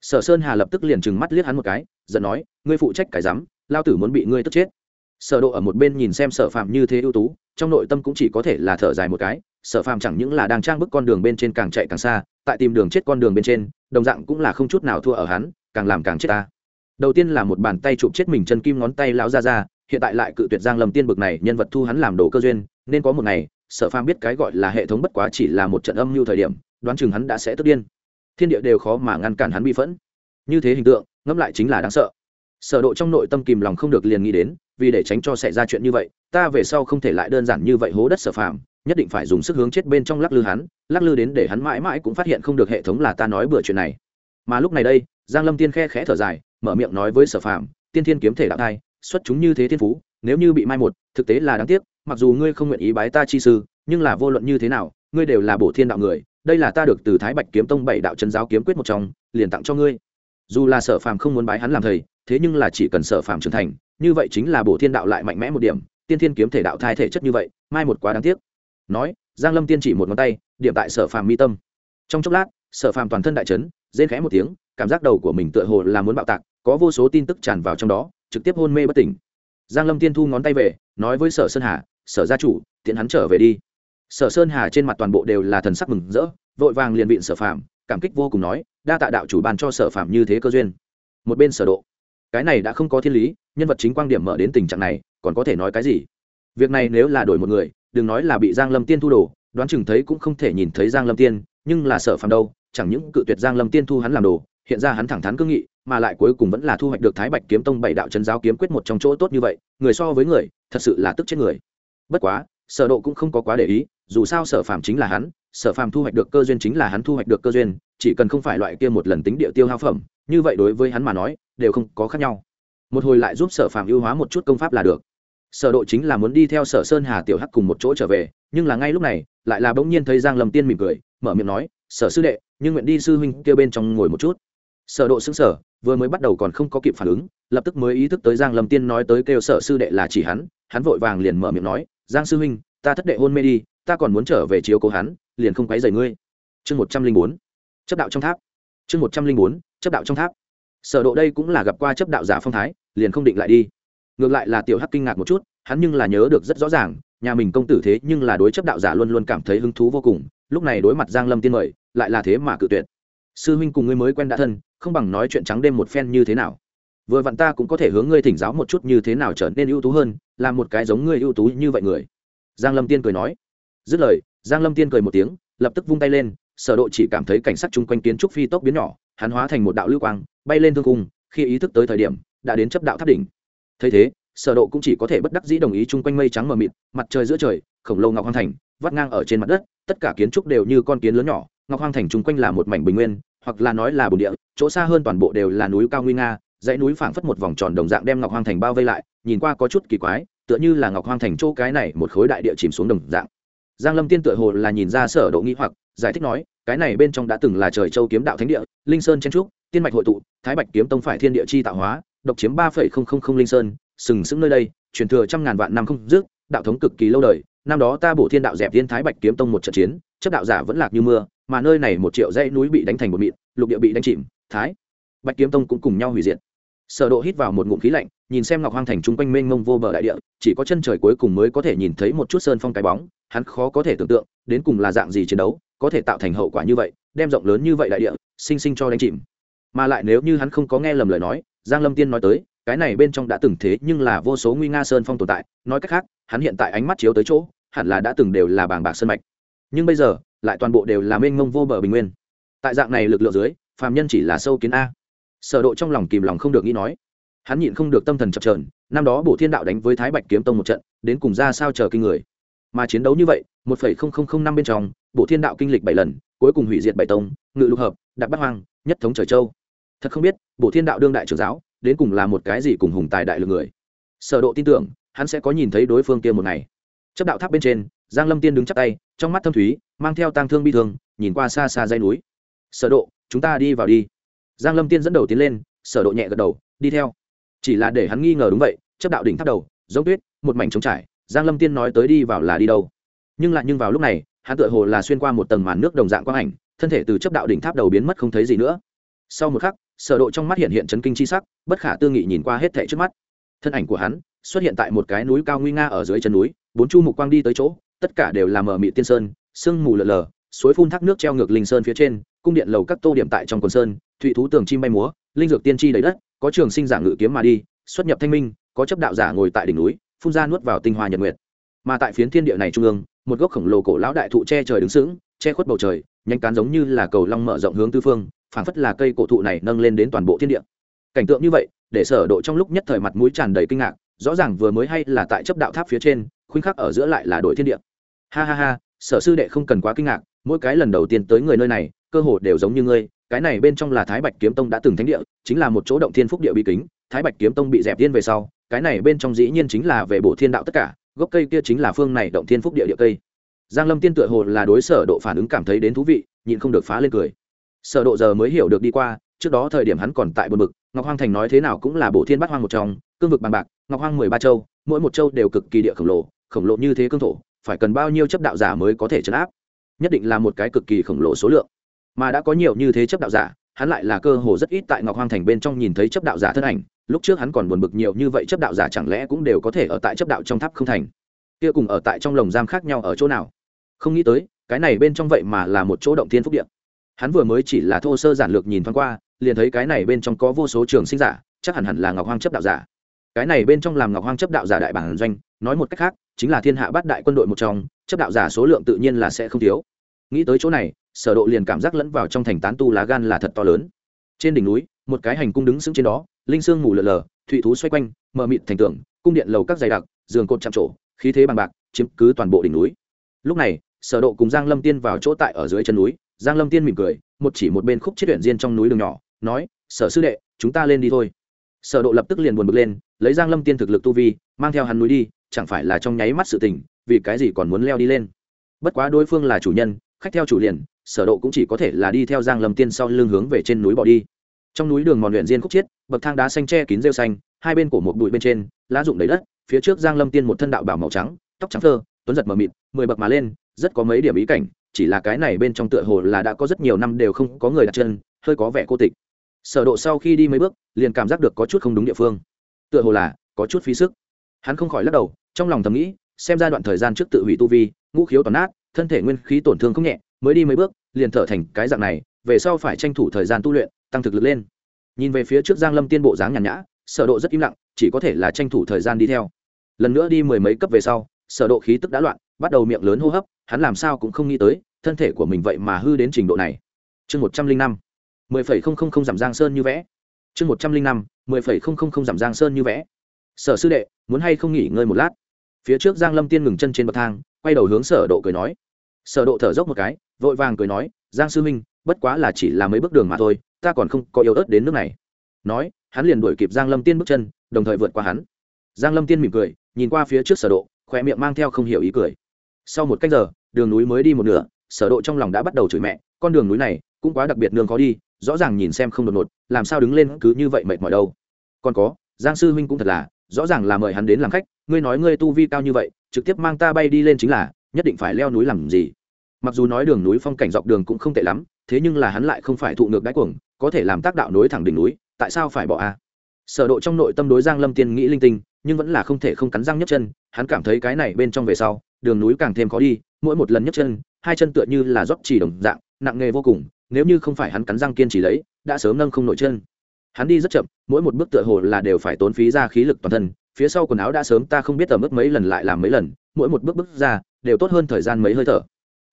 Sở sơn hà lập tức liền trừng mắt liếc hắn một cái, giận nói, ngươi phụ trách cái rắm lao tử muốn bị ngươi tức chết sở độ ở một bên nhìn xem sở phàm như thế ưu tú, trong nội tâm cũng chỉ có thể là thở dài một cái, sở phàm chẳng những là đang trang bức con đường bên trên càng chạy càng xa, tại tìm đường chết con đường bên trên, đồng dạng cũng là không chút nào thua ở hắn, càng làm càng chết ta. Đầu tiên là một bàn tay chụp chết mình chân kim ngón tay lão ra ra hiện tại lại cự tuyệt giang lầm tiên bực này, nhân vật thu hắn làm đồ cơ duyên, nên có một ngày, sở phàm biết cái gọi là hệ thống bất quá chỉ là một trận âm lưu thời điểm, đoán chừng hắn đã sẽ tức điên. Thiên địa đều khó mà ngăn cản hắn bi phẫn. Như thế hình tượng, ngẫm lại chính là đáng sợ sở độ trong nội tâm kìm lòng không được liền nghĩ đến, vì để tránh cho xảy ra chuyện như vậy, ta về sau không thể lại đơn giản như vậy hố đất sở phạm nhất định phải dùng sức hướng chết bên trong lắc lư hắn, lắc lư đến để hắn mãi mãi cũng phát hiện không được hệ thống là ta nói bừa chuyện này. Mà lúc này đây, giang lâm tiên khe khẽ thở dài, mở miệng nói với sở phạm tiên thiên kiếm thể đạo thai, xuất chúng như thế thiên phú, nếu như bị mai một, thực tế là đáng tiếc, mặc dù ngươi không nguyện ý bái ta chi sư, nhưng là vô luận như thế nào, ngươi đều là bổ thiên đạo người, đây là ta được từ thái bạch kiếm tông bảy đạo chân giáo kiếm quyết một trong, liền tặng cho ngươi. Dù là sở phàm không muốn bái hắn làm thầy thế nhưng là chỉ cần sở phàm trưởng thành, như vậy chính là bổ thiên đạo lại mạnh mẽ một điểm, tiên thiên kiếm thể đạo thai thể chất như vậy, mai một quá đáng tiếc. Nói, giang lâm tiên chỉ một ngón tay, điểm tại sở phàm mi tâm. Trong chốc lát, sở phàm toàn thân đại chấn, rên khẽ một tiếng, cảm giác đầu của mình tựa hồ là muốn bạo tạc, có vô số tin tức tràn vào trong đó, trực tiếp hôn mê bất tỉnh. Giang lâm tiên thu ngón tay về, nói với sở sơn hà, sở gia chủ tiện hắn trở về đi. Sở sơn hà trên mặt toàn bộ đều là thần sắc mừng rỡ, vội vàng liền viện sở phàm, cảm kích vô cùng nói, đa tạ đạo chủ ban cho sở phàm như thế cơ duyên. Một bên sở độ cái này đã không có thiên lý, nhân vật chính quan điểm mở đến tình trạng này, còn có thể nói cái gì? Việc này nếu là đổi một người, đừng nói là bị giang lâm tiên thu đồ, đoán chừng thấy cũng không thể nhìn thấy giang lâm tiên, nhưng là sở phàm đâu, chẳng những cự tuyệt giang lâm tiên thu hắn làm đồ, hiện ra hắn thẳng thắn cương nghị, mà lại cuối cùng vẫn là thu hoạch được thái bạch kiếm tông bảy đạo chân giáo kiếm quyết một trong chỗ tốt như vậy, người so với người, thật sự là tức chết người. Bất quá, sở độ cũng không có quá để ý, dù sao sở phàm chính là hắn, sở phàm thu hoạch được cơ duyên chính là hắn thu hoạch được cơ duyên, chỉ cần không phải loại kia một lần tính địa tiêu hao phẩm, như vậy đối với hắn mà nói đều không có khác nhau. Một hồi lại giúp sở phàm ưu hóa một chút công pháp là được. Sở độ chính là muốn đi theo sở sơn hà tiểu hắc cùng một chỗ trở về, nhưng là ngay lúc này, lại là bỗng nhiên thấy giang lâm tiên mỉm cười, mở miệng nói, sở sư đệ, nhưng nguyện đi sư huynh kia bên trong ngồi một chút. Sở độ sững sờ, vừa mới bắt đầu còn không có kịp phản ứng, lập tức mới ý thức tới giang lâm tiên nói tới kêu sở sư đệ là chỉ hắn hắn vội vàng liền mở miệng nói, giang sư huynh, ta thất đệ hôn mê đi, ta còn muốn trở về chiếu cố hắn, liền không quấy rầy ngươi. Chương một trăm linh bốn, chấp đạo trong tháp. Chương một trăm linh bốn, chấp đạo trong tháp sở độ đây cũng là gặp qua chấp đạo giả phong thái, liền không định lại đi. Ngược lại là tiểu hắc kinh ngạc một chút, hắn nhưng là nhớ được rất rõ ràng, nhà mình công tử thế nhưng là đối chấp đạo giả luôn luôn cảm thấy hứng thú vô cùng, lúc này đối mặt giang lâm tiên mời, lại là thế mà cự tuyệt. Sư huynh cùng ngươi mới quen đã thân, không bằng nói chuyện trắng đêm một phen như thế nào. Vừa vặn ta cũng có thể hướng ngươi thỉnh giáo một chút như thế nào trở nên ưu tú hơn làm một cái giống ngươi ưu tú như vậy người. Giang lâm tiên cười nói. Dứt lời, giang lâm tiên cười một tiếng, lập tức vung tay lên, sở độ chỉ cảm thấy cảnh sắc chung quanh kiến trúc phi tốc biến nhỏ, hắn hóa thành một đạo lưu quang bay lên thương cung, khi ý thức tới thời điểm, đã đến chấp đạo tháp đỉnh. Thấy thế, sở độ cũng chỉ có thể bất đắc dĩ đồng ý chung quanh mây trắng mờ mịt, mặt trời giữa trời, khổng lồ ngọc hoang thành, vắt ngang ở trên mặt đất, tất cả kiến trúc đều như con kiến lớn nhỏ, ngọc hoang thành chung quanh là một mảnh bình nguyên, hoặc là nói là bồn địa, chỗ xa hơn toàn bộ đều là núi cao nguy nga, dãy núi phảng phất một vòng tròn đồng dạng đem ngọc hoang thành bao vây lại, nhìn qua có chút kỳ quái, tựa như là ngọc hoang thành chỗ cái này một khối đại địa chìm xuống đồng dạng. Giang lâm tiên tựa hồ là nhìn ra sở độ nghi hoặc, giải thích nói, cái này bên trong đã từng là trời châu kiếm đạo thánh địa, linh sơn chen trúc tiên mạch hội tụ, thái bạch kiếm tông phải thiên địa chi tạo hóa, độc chiếm ba linh sơn, sừng sững nơi đây, truyền thừa trăm ngàn vạn năm không dứt, đạo thống cực kỳ lâu đời, năm đó ta bổ thiên đạo dẹp thiên thái bạch kiếm tông một trận chiến, chấp đạo giả vẫn lạc như mưa, mà nơi này một triệu dãy núi bị đánh thành một mịn, lục địa bị đánh chìm, thái, bạch kiếm tông cũng cùng nhau hủy diệt. Sở độ hít vào một ngụm khí lạnh, nhìn xem ngọc hoang thành trung quanh mênh mông vô bờ đại địa, chỉ có chân trời cuối cùng mới có thể nhìn thấy một chút sơn phong cái bóng, hắn khó có thể tưởng tượng, đến cùng là dạng gì chiến đấu, có thể tạo thành hậu quả như vậy, đem rộng lớn như vậy đại địa, sinh sinh cho đánh chìm mà lại nếu như hắn không có nghe lầm lời nói, giang lâm tiên nói tới, cái này bên trong đã từng thế nhưng là vô số nguy nga sơn phong tồn tại, nói cách khác, hắn hiện tại ánh mắt chiếu tới chỗ, hẳn là đã từng đều là bàng bạc sơn mạch. Nhưng bây giờ, lại toàn bộ đều là mênh mông vô bờ bình nguyên. Tại dạng này lực lượng dưới, phàm nhân chỉ là sâu kiến a. Sở độ trong lòng kìm lòng không được nghĩ nói. Hắn nhịn không được tâm thần chập chờn, năm đó bộ thiên đạo đánh với thái bạch kiếm tông một trận, đến cùng ra sao chờ kinh người. Mà chiến đấu như vậy, một phẩy không không không năm bên trong bộ thiên đạo kinh lịch bảy lần, cuối cùng hủy diệt bảy tông, ngự lục hợp đặc bắt hoang nhất thống trời châu. Thật không biết bộ thiên đạo đương đại trưởng giáo, đến cùng là một cái gì cùng hùng tài đại lực người. Sở độ tin tưởng, hắn sẽ có nhìn thấy đối phương kia một ngày. Chấp đạo tháp bên trên, giang lâm tiên đứng chắp tay, trong mắt thâm thúy, mang theo tang thương bi thương, nhìn qua xa xa dãy núi. Sở độ, chúng ta đi vào đi. Giang lâm tiên dẫn đầu tiến lên, sở độ nhẹ gật đầu, đi theo. Chỉ là để hắn nghi ngờ đúng vậy, chấp đạo đỉnh tháp đầu, giống tuyết, một mảnh trống trải, giang lâm tiên nói tới đi vào là đi đâu. Nhưng lại nhưng vào lúc này, hắn tựa hồ là xuyên qua một tầng màn nước đồng dạng quang ảnh thân thể từ chấp đạo đỉnh tháp đầu biến mất không thấy gì nữa. Sau một khắc, sở độ trong mắt hiện hiện chấn kinh chi sắc, bất khả tư nghị nhìn qua hết thảy trước mắt. Thân ảnh của hắn xuất hiện tại một cái núi cao nguy nga ở dưới chân núi, bốn chu mục quang đi tới chỗ, tất cả đều là mở mị tiên sơn, sương mù lờ lờ suối phun thác nước treo ngược linh sơn phía trên, cung điện lầu các tô điểm tại trong quần sơn, thụy thú tường chim bay múa, linh dược tiên tri đầy đất, có trường sinh giả ngự kiếm mà đi, xuất nhập thanh minh, có chấp đạo giả ngồi tại đỉnh núi, phun ra nuốt vào tinh hoa nhật nguyệt. Mà tại phiến thiên địa này trung ương, một gốc khổng lồ cổ lão đại thụ che trời đứng sững, che khuất bầu trời nhanh cán giống như là cầu long mở rộng hướng tư phương, phảng phất là cây cổ thụ này nâng lên đến toàn bộ thiên địa. Cảnh tượng như vậy, để sở độ trong lúc nhất thời mặt mũi tràn đầy kinh ngạc, rõ ràng vừa mới hay là tại chấp đạo tháp phía trên, khuynh khắc ở giữa lại là đội thiên địa. Ha ha ha, sở sư đệ không cần quá kinh ngạc, mỗi cái lần đầu tiên tới người nơi này, cơ hồ đều giống như ngươi, cái này bên trong là thái bạch kiếm tông đã từng thánh địa, chính là một chỗ động thiên phúc địa bí kính, thái bạch kiếm tông bị dẹp tiên về sau, cái này bên trong dĩ nhiên chính là về bộ thiên đạo tất cả, gốc cây kia chính là phương này động thiên phúc địa địa cây giang lâm tiên tựa hồ là đối sở độ phản ứng cảm thấy đến thú vị, nhịn không được phá lên cười. Sở độ giờ mới hiểu được đi qua, trước đó thời điểm hắn còn tại buồn bực, ngọc hoang thành nói thế nào cũng là bộ thiên bát hoang một trong, cương vực bằng bạc, ngọc hoang mười ba châu, mỗi một châu đều cực kỳ địa khổng lồ khổng lồ như thế cương thổ, phải cần bao nhiêu chấp đạo giả mới có thể chấn áp? Nhất định là một cái cực kỳ khổng lồ số lượng. Mà đã có nhiều như thế chấp đạo giả, hắn lại là cơ hồ rất ít tại ngọc hoang thành bên trong nhìn thấy chấp đạo giả thân ảnh. Lúc trước hắn còn buồn bực nhiều như vậy chấp đạo giả chẳng lẽ cũng đều có thể ở tại chấp đạo trong tháp không thành? Kia cùng ở tại trong lồng giam khác nhau ở chỗ nào? Không nghĩ tới, cái này bên trong vậy mà là một chỗ động thiên phúc điện hắn vừa mới chỉ là thô sơ giản lược nhìn thoáng qua, liền thấy cái này bên trong có vô số trường sinh giả, chắc hẳn hẳn là ngọc hoang chấp đạo giả. Cái này bên trong làm ngọc hoang chấp đạo giả đại bản doanh, nói một cách khác, chính là thiên hạ bát đại quân đội một trong, chấp đạo giả số lượng tự nhiên là sẽ không thiếu. Nghĩ tới chỗ này, sở độ liền cảm giác lẫn vào trong thành tán tu lá gan là thật to lớn. Trên đỉnh núi, một cái hành cung đứng sững trên đó, linh xương ngủ lờ lờ thụy thú xoay quanh, mờ mịt thành tường, cung điện lầu các dày đặc, giường cột chạm trổ, khí thế bằng bạc, chiếm cứ toàn bộ đỉnh núi. Lúc này sở độ cùng giang lâm tiên vào chỗ tại ở dưới chân núi, giang lâm tiên mỉm cười, một chỉ một bên khúc chết tuyển diên trong núi đường nhỏ, nói, sở sư đệ, chúng ta lên đi thôi. Sở độ lập tức liền buồn bực lên, lấy giang lâm tiên thực lực tu vi, mang theo hắn núi đi, chẳng phải là trong nháy mắt sự tình, vì cái gì còn muốn leo đi lên. Bất quá đối phương là chủ nhân, khách theo chủ liền, sở độ cũng chỉ có thể là đi theo giang lâm tiên sau lưng hướng về trên núi bỏ đi. Trong núi đường mòn luyện diên khúc chiết, bậc thang đá xanh che kín rêu xanh, hai bên của một bụi bên trên, lá rụng đầy đất, phía trước giang lâm tiên một thân đạo bảo màu trắng, tóc trắng thơ tuấn giật mờ mịt, mười bậc mà lên rất có mấy điểm ý cảnh, chỉ là cái này bên trong tựa hồ là đã có rất nhiều năm đều không có người đặt chân, hơi có vẻ cô tịch. Sở độ sau khi đi mấy bước, liền cảm giác được có chút không đúng địa phương. Tựa hồ là có chút phí sức. Hắn không khỏi lắc đầu, trong lòng thầm nghĩ, xem ra đoạn thời gian trước tự hủy tu vi, ngũ khiếu toàn nát, thân thể nguyên khí tổn thương không nhẹ, mới đi mấy bước, liền thở thành cái dạng này, về sau phải tranh thủ thời gian tu luyện, tăng thực lực lên. Nhìn về phía trước giang lâm tiên bộ dáng nhàn nhã, sở độ rất im lặng, chỉ có thể là tranh thủ thời gian đi theo. Lần nữa đi mười mấy cấp về sau, sở độ khí tức đã loạn, bắt đầu miệng lớn hô hấp hắn làm sao cũng không nghĩ tới, thân thể của mình vậy mà hư đến trình độ này. Chương một trăm linh năm, mười phẩy không không không giảm giang sơn như vẽ. Chương một trăm linh năm, mười phẩy không không không giảm giang sơn như vẽ. Sở sư đệ, muốn hay không nghỉ ngơi một lát? Phía trước giang lâm tiên ngừng chân trên bậc thang, quay đầu hướng sở độ cười nói. Sở độ thở dốc một cái, vội vàng cười nói, giang sư minh bất quá là chỉ là mấy bước đường mà thôi, ta còn không có yếu ớt đến nước này. Nói, hắn liền đuổi kịp giang lâm tiên bước chân, đồng thời vượt qua hắn. Giang lâm tiên mỉm cười, nhìn qua phía trước sở độ khoe miệng mang theo không hiểu ý cười. Sau một cách giờ đường núi mới đi một nửa, sở độ trong lòng đã bắt đầu chửi mẹ, con đường núi này cũng quá đặc biệt nương khó đi, rõ ràng nhìn xem không đột ngột, làm sao đứng lên cứ như vậy mệt mỏi đâu. Còn có, giang sư huynh cũng thật là, rõ ràng là mời hắn đến làm khách, ngươi nói ngươi tu vi cao như vậy, trực tiếp mang ta bay đi lên chính là, nhất định phải leo núi làm gì? Mặc dù nói đường núi phong cảnh dọc đường cũng không tệ lắm, thế nhưng là hắn lại không phải thụ ngược đáy cuồng, có thể làm tác đạo nối thẳng đỉnh núi, tại sao phải bỏ a? Sở độ trong nội tâm đối giang lâm tiên nghĩ linh tinh, nhưng vẫn là không thể không cắn răng nhấc chân, hắn cảm thấy cái này bên trong về sau, đường núi càng thêm khó đi mỗi một lần nhấc chân, hai chân tựa như là rót chỉ đồng dạng, nặng nghề vô cùng, nếu như không phải hắn cắn răng kiên trì lấy, đã sớm nâng không nổi chân. Hắn đi rất chậm, mỗi một bước tựa hồ là đều phải tốn phí ra khí lực toàn thân, phía sau quần áo đã sớm ta không biết tầm ướp mấy lần lại làm mấy lần, mỗi một bước bước ra, đều tốt hơn thời gian mấy hơi thở.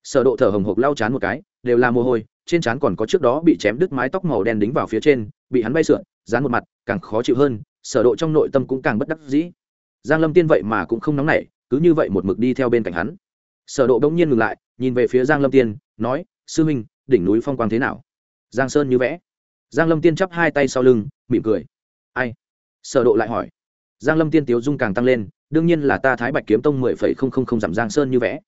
Sở độ thở hồng hộc lau chán một cái, đều là mồ hôi, trên chán còn có trước đó bị chém đứt mái tóc màu đen đính vào phía trên, bị hắn bay sượn, dán một mặt, càng khó chịu hơn, sở độ trong nội tâm cũng càng bất đắc dĩ. Giang lâm tiên vậy mà cũng không nóng nảy, cứ như vậy một mực đi theo bên cạnh hắn sở độ đống nhiên ngừng lại, nhìn về phía giang lâm tiên, nói, sư minh, đỉnh núi phong quang thế nào? Giang sơn như vẽ. Giang lâm tiên chắp hai tay sau lưng, mỉm cười. Ai? Sở độ lại hỏi. Giang lâm tiên tiếu dung càng tăng lên, đương nhiên là ta thái bạch kiếm tông mười phẩy không không không giảm giang sơn như vẽ.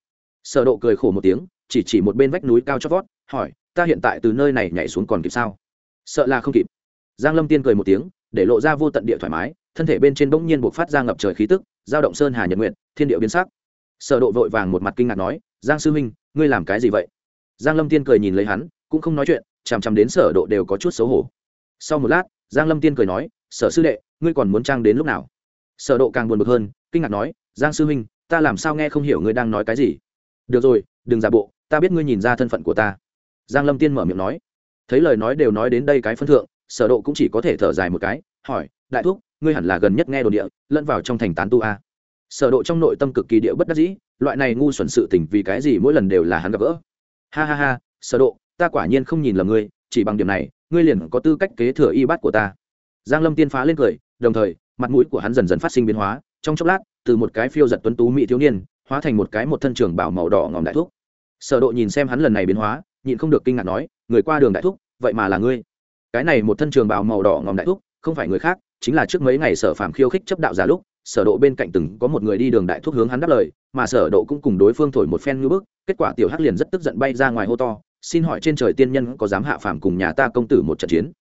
Sở độ cười khổ một tiếng, chỉ chỉ một bên vách núi cao chót vót, hỏi, ta hiện tại từ nơi này nhảy xuống còn kịp sao? Sợ là không kịp. Giang lâm tiên cười một tiếng, để lộ ra vô tận địa thoải mái, thân thể bên trên bỗng nhiên buộc phát ra ngập trời khí tức giao động sơn hà nhật nguyện thiên địa biến sắc sở độ vội vàng một mặt kinh ngạc nói, giang sư minh ngươi làm cái gì vậy? Giang lâm tiên cười nhìn lấy hắn, cũng không nói chuyện, chằm chằm đến sở độ đều có chút xấu hổ. Sau một lát, giang lâm tiên cười nói, sở sư đệ, ngươi còn muốn trang đến lúc nào? Sở độ càng buồn bực hơn, kinh ngạc nói, giang sư minh ta làm sao nghe không hiểu ngươi đang nói cái gì? Được rồi, đừng giả bộ, ta biết ngươi nhìn ra thân phận của ta. Giang lâm tiên mở miệng nói. Thấy lời nói đều nói đến đây cái phân thượng, sở độ cũng chỉ có thể thở dài một cái, hỏi, đại thúc, ngươi hẳn là gần nhất nghe đồn địa, lẫn vào trong thành tán tu a? Sở độ trong nội tâm cực kỳ địa bất đắc dĩ, loại này ngu xuẩn sự tình vì cái gì mỗi lần đều là hắn gặp gỡ. Ha ha ha, sở độ, ta quả nhiên không nhìn lầm ngươi, chỉ bằng điểm này, ngươi liền có tư cách kế thừa y bát của ta. Giang lâm tiên phá lên cười, đồng thời, mặt mũi của hắn dần dần phát sinh biến hóa, trong chốc lát, từ một cái phiêu giật tuấn tú mỹ thiếu niên, hóa thành một cái một thân trường bảo màu đỏ ngòm đại thúc. Sở độ nhìn xem hắn lần này biến hóa, nhịn không được kinh ngạc nói, người qua đường đại thúc, vậy mà là ngươi. Cái này một thân trường bảo màu đỏ ngòm đại thúc, không phải người khác, chính là trước mấy ngày sở phàm khiêu khích chấp đạo giả lúc sở độ bên cạnh từng có một người đi đường đại thúc hướng hắn đáp lời mà sở độ cũng cùng đối phương thổi một phen như bước, kết quả tiểu hắc liền rất tức giận bay ra ngoài hô to xin hỏi trên trời tiên nhân có dám hạ phàm cùng nhà ta công tử một trận chiến?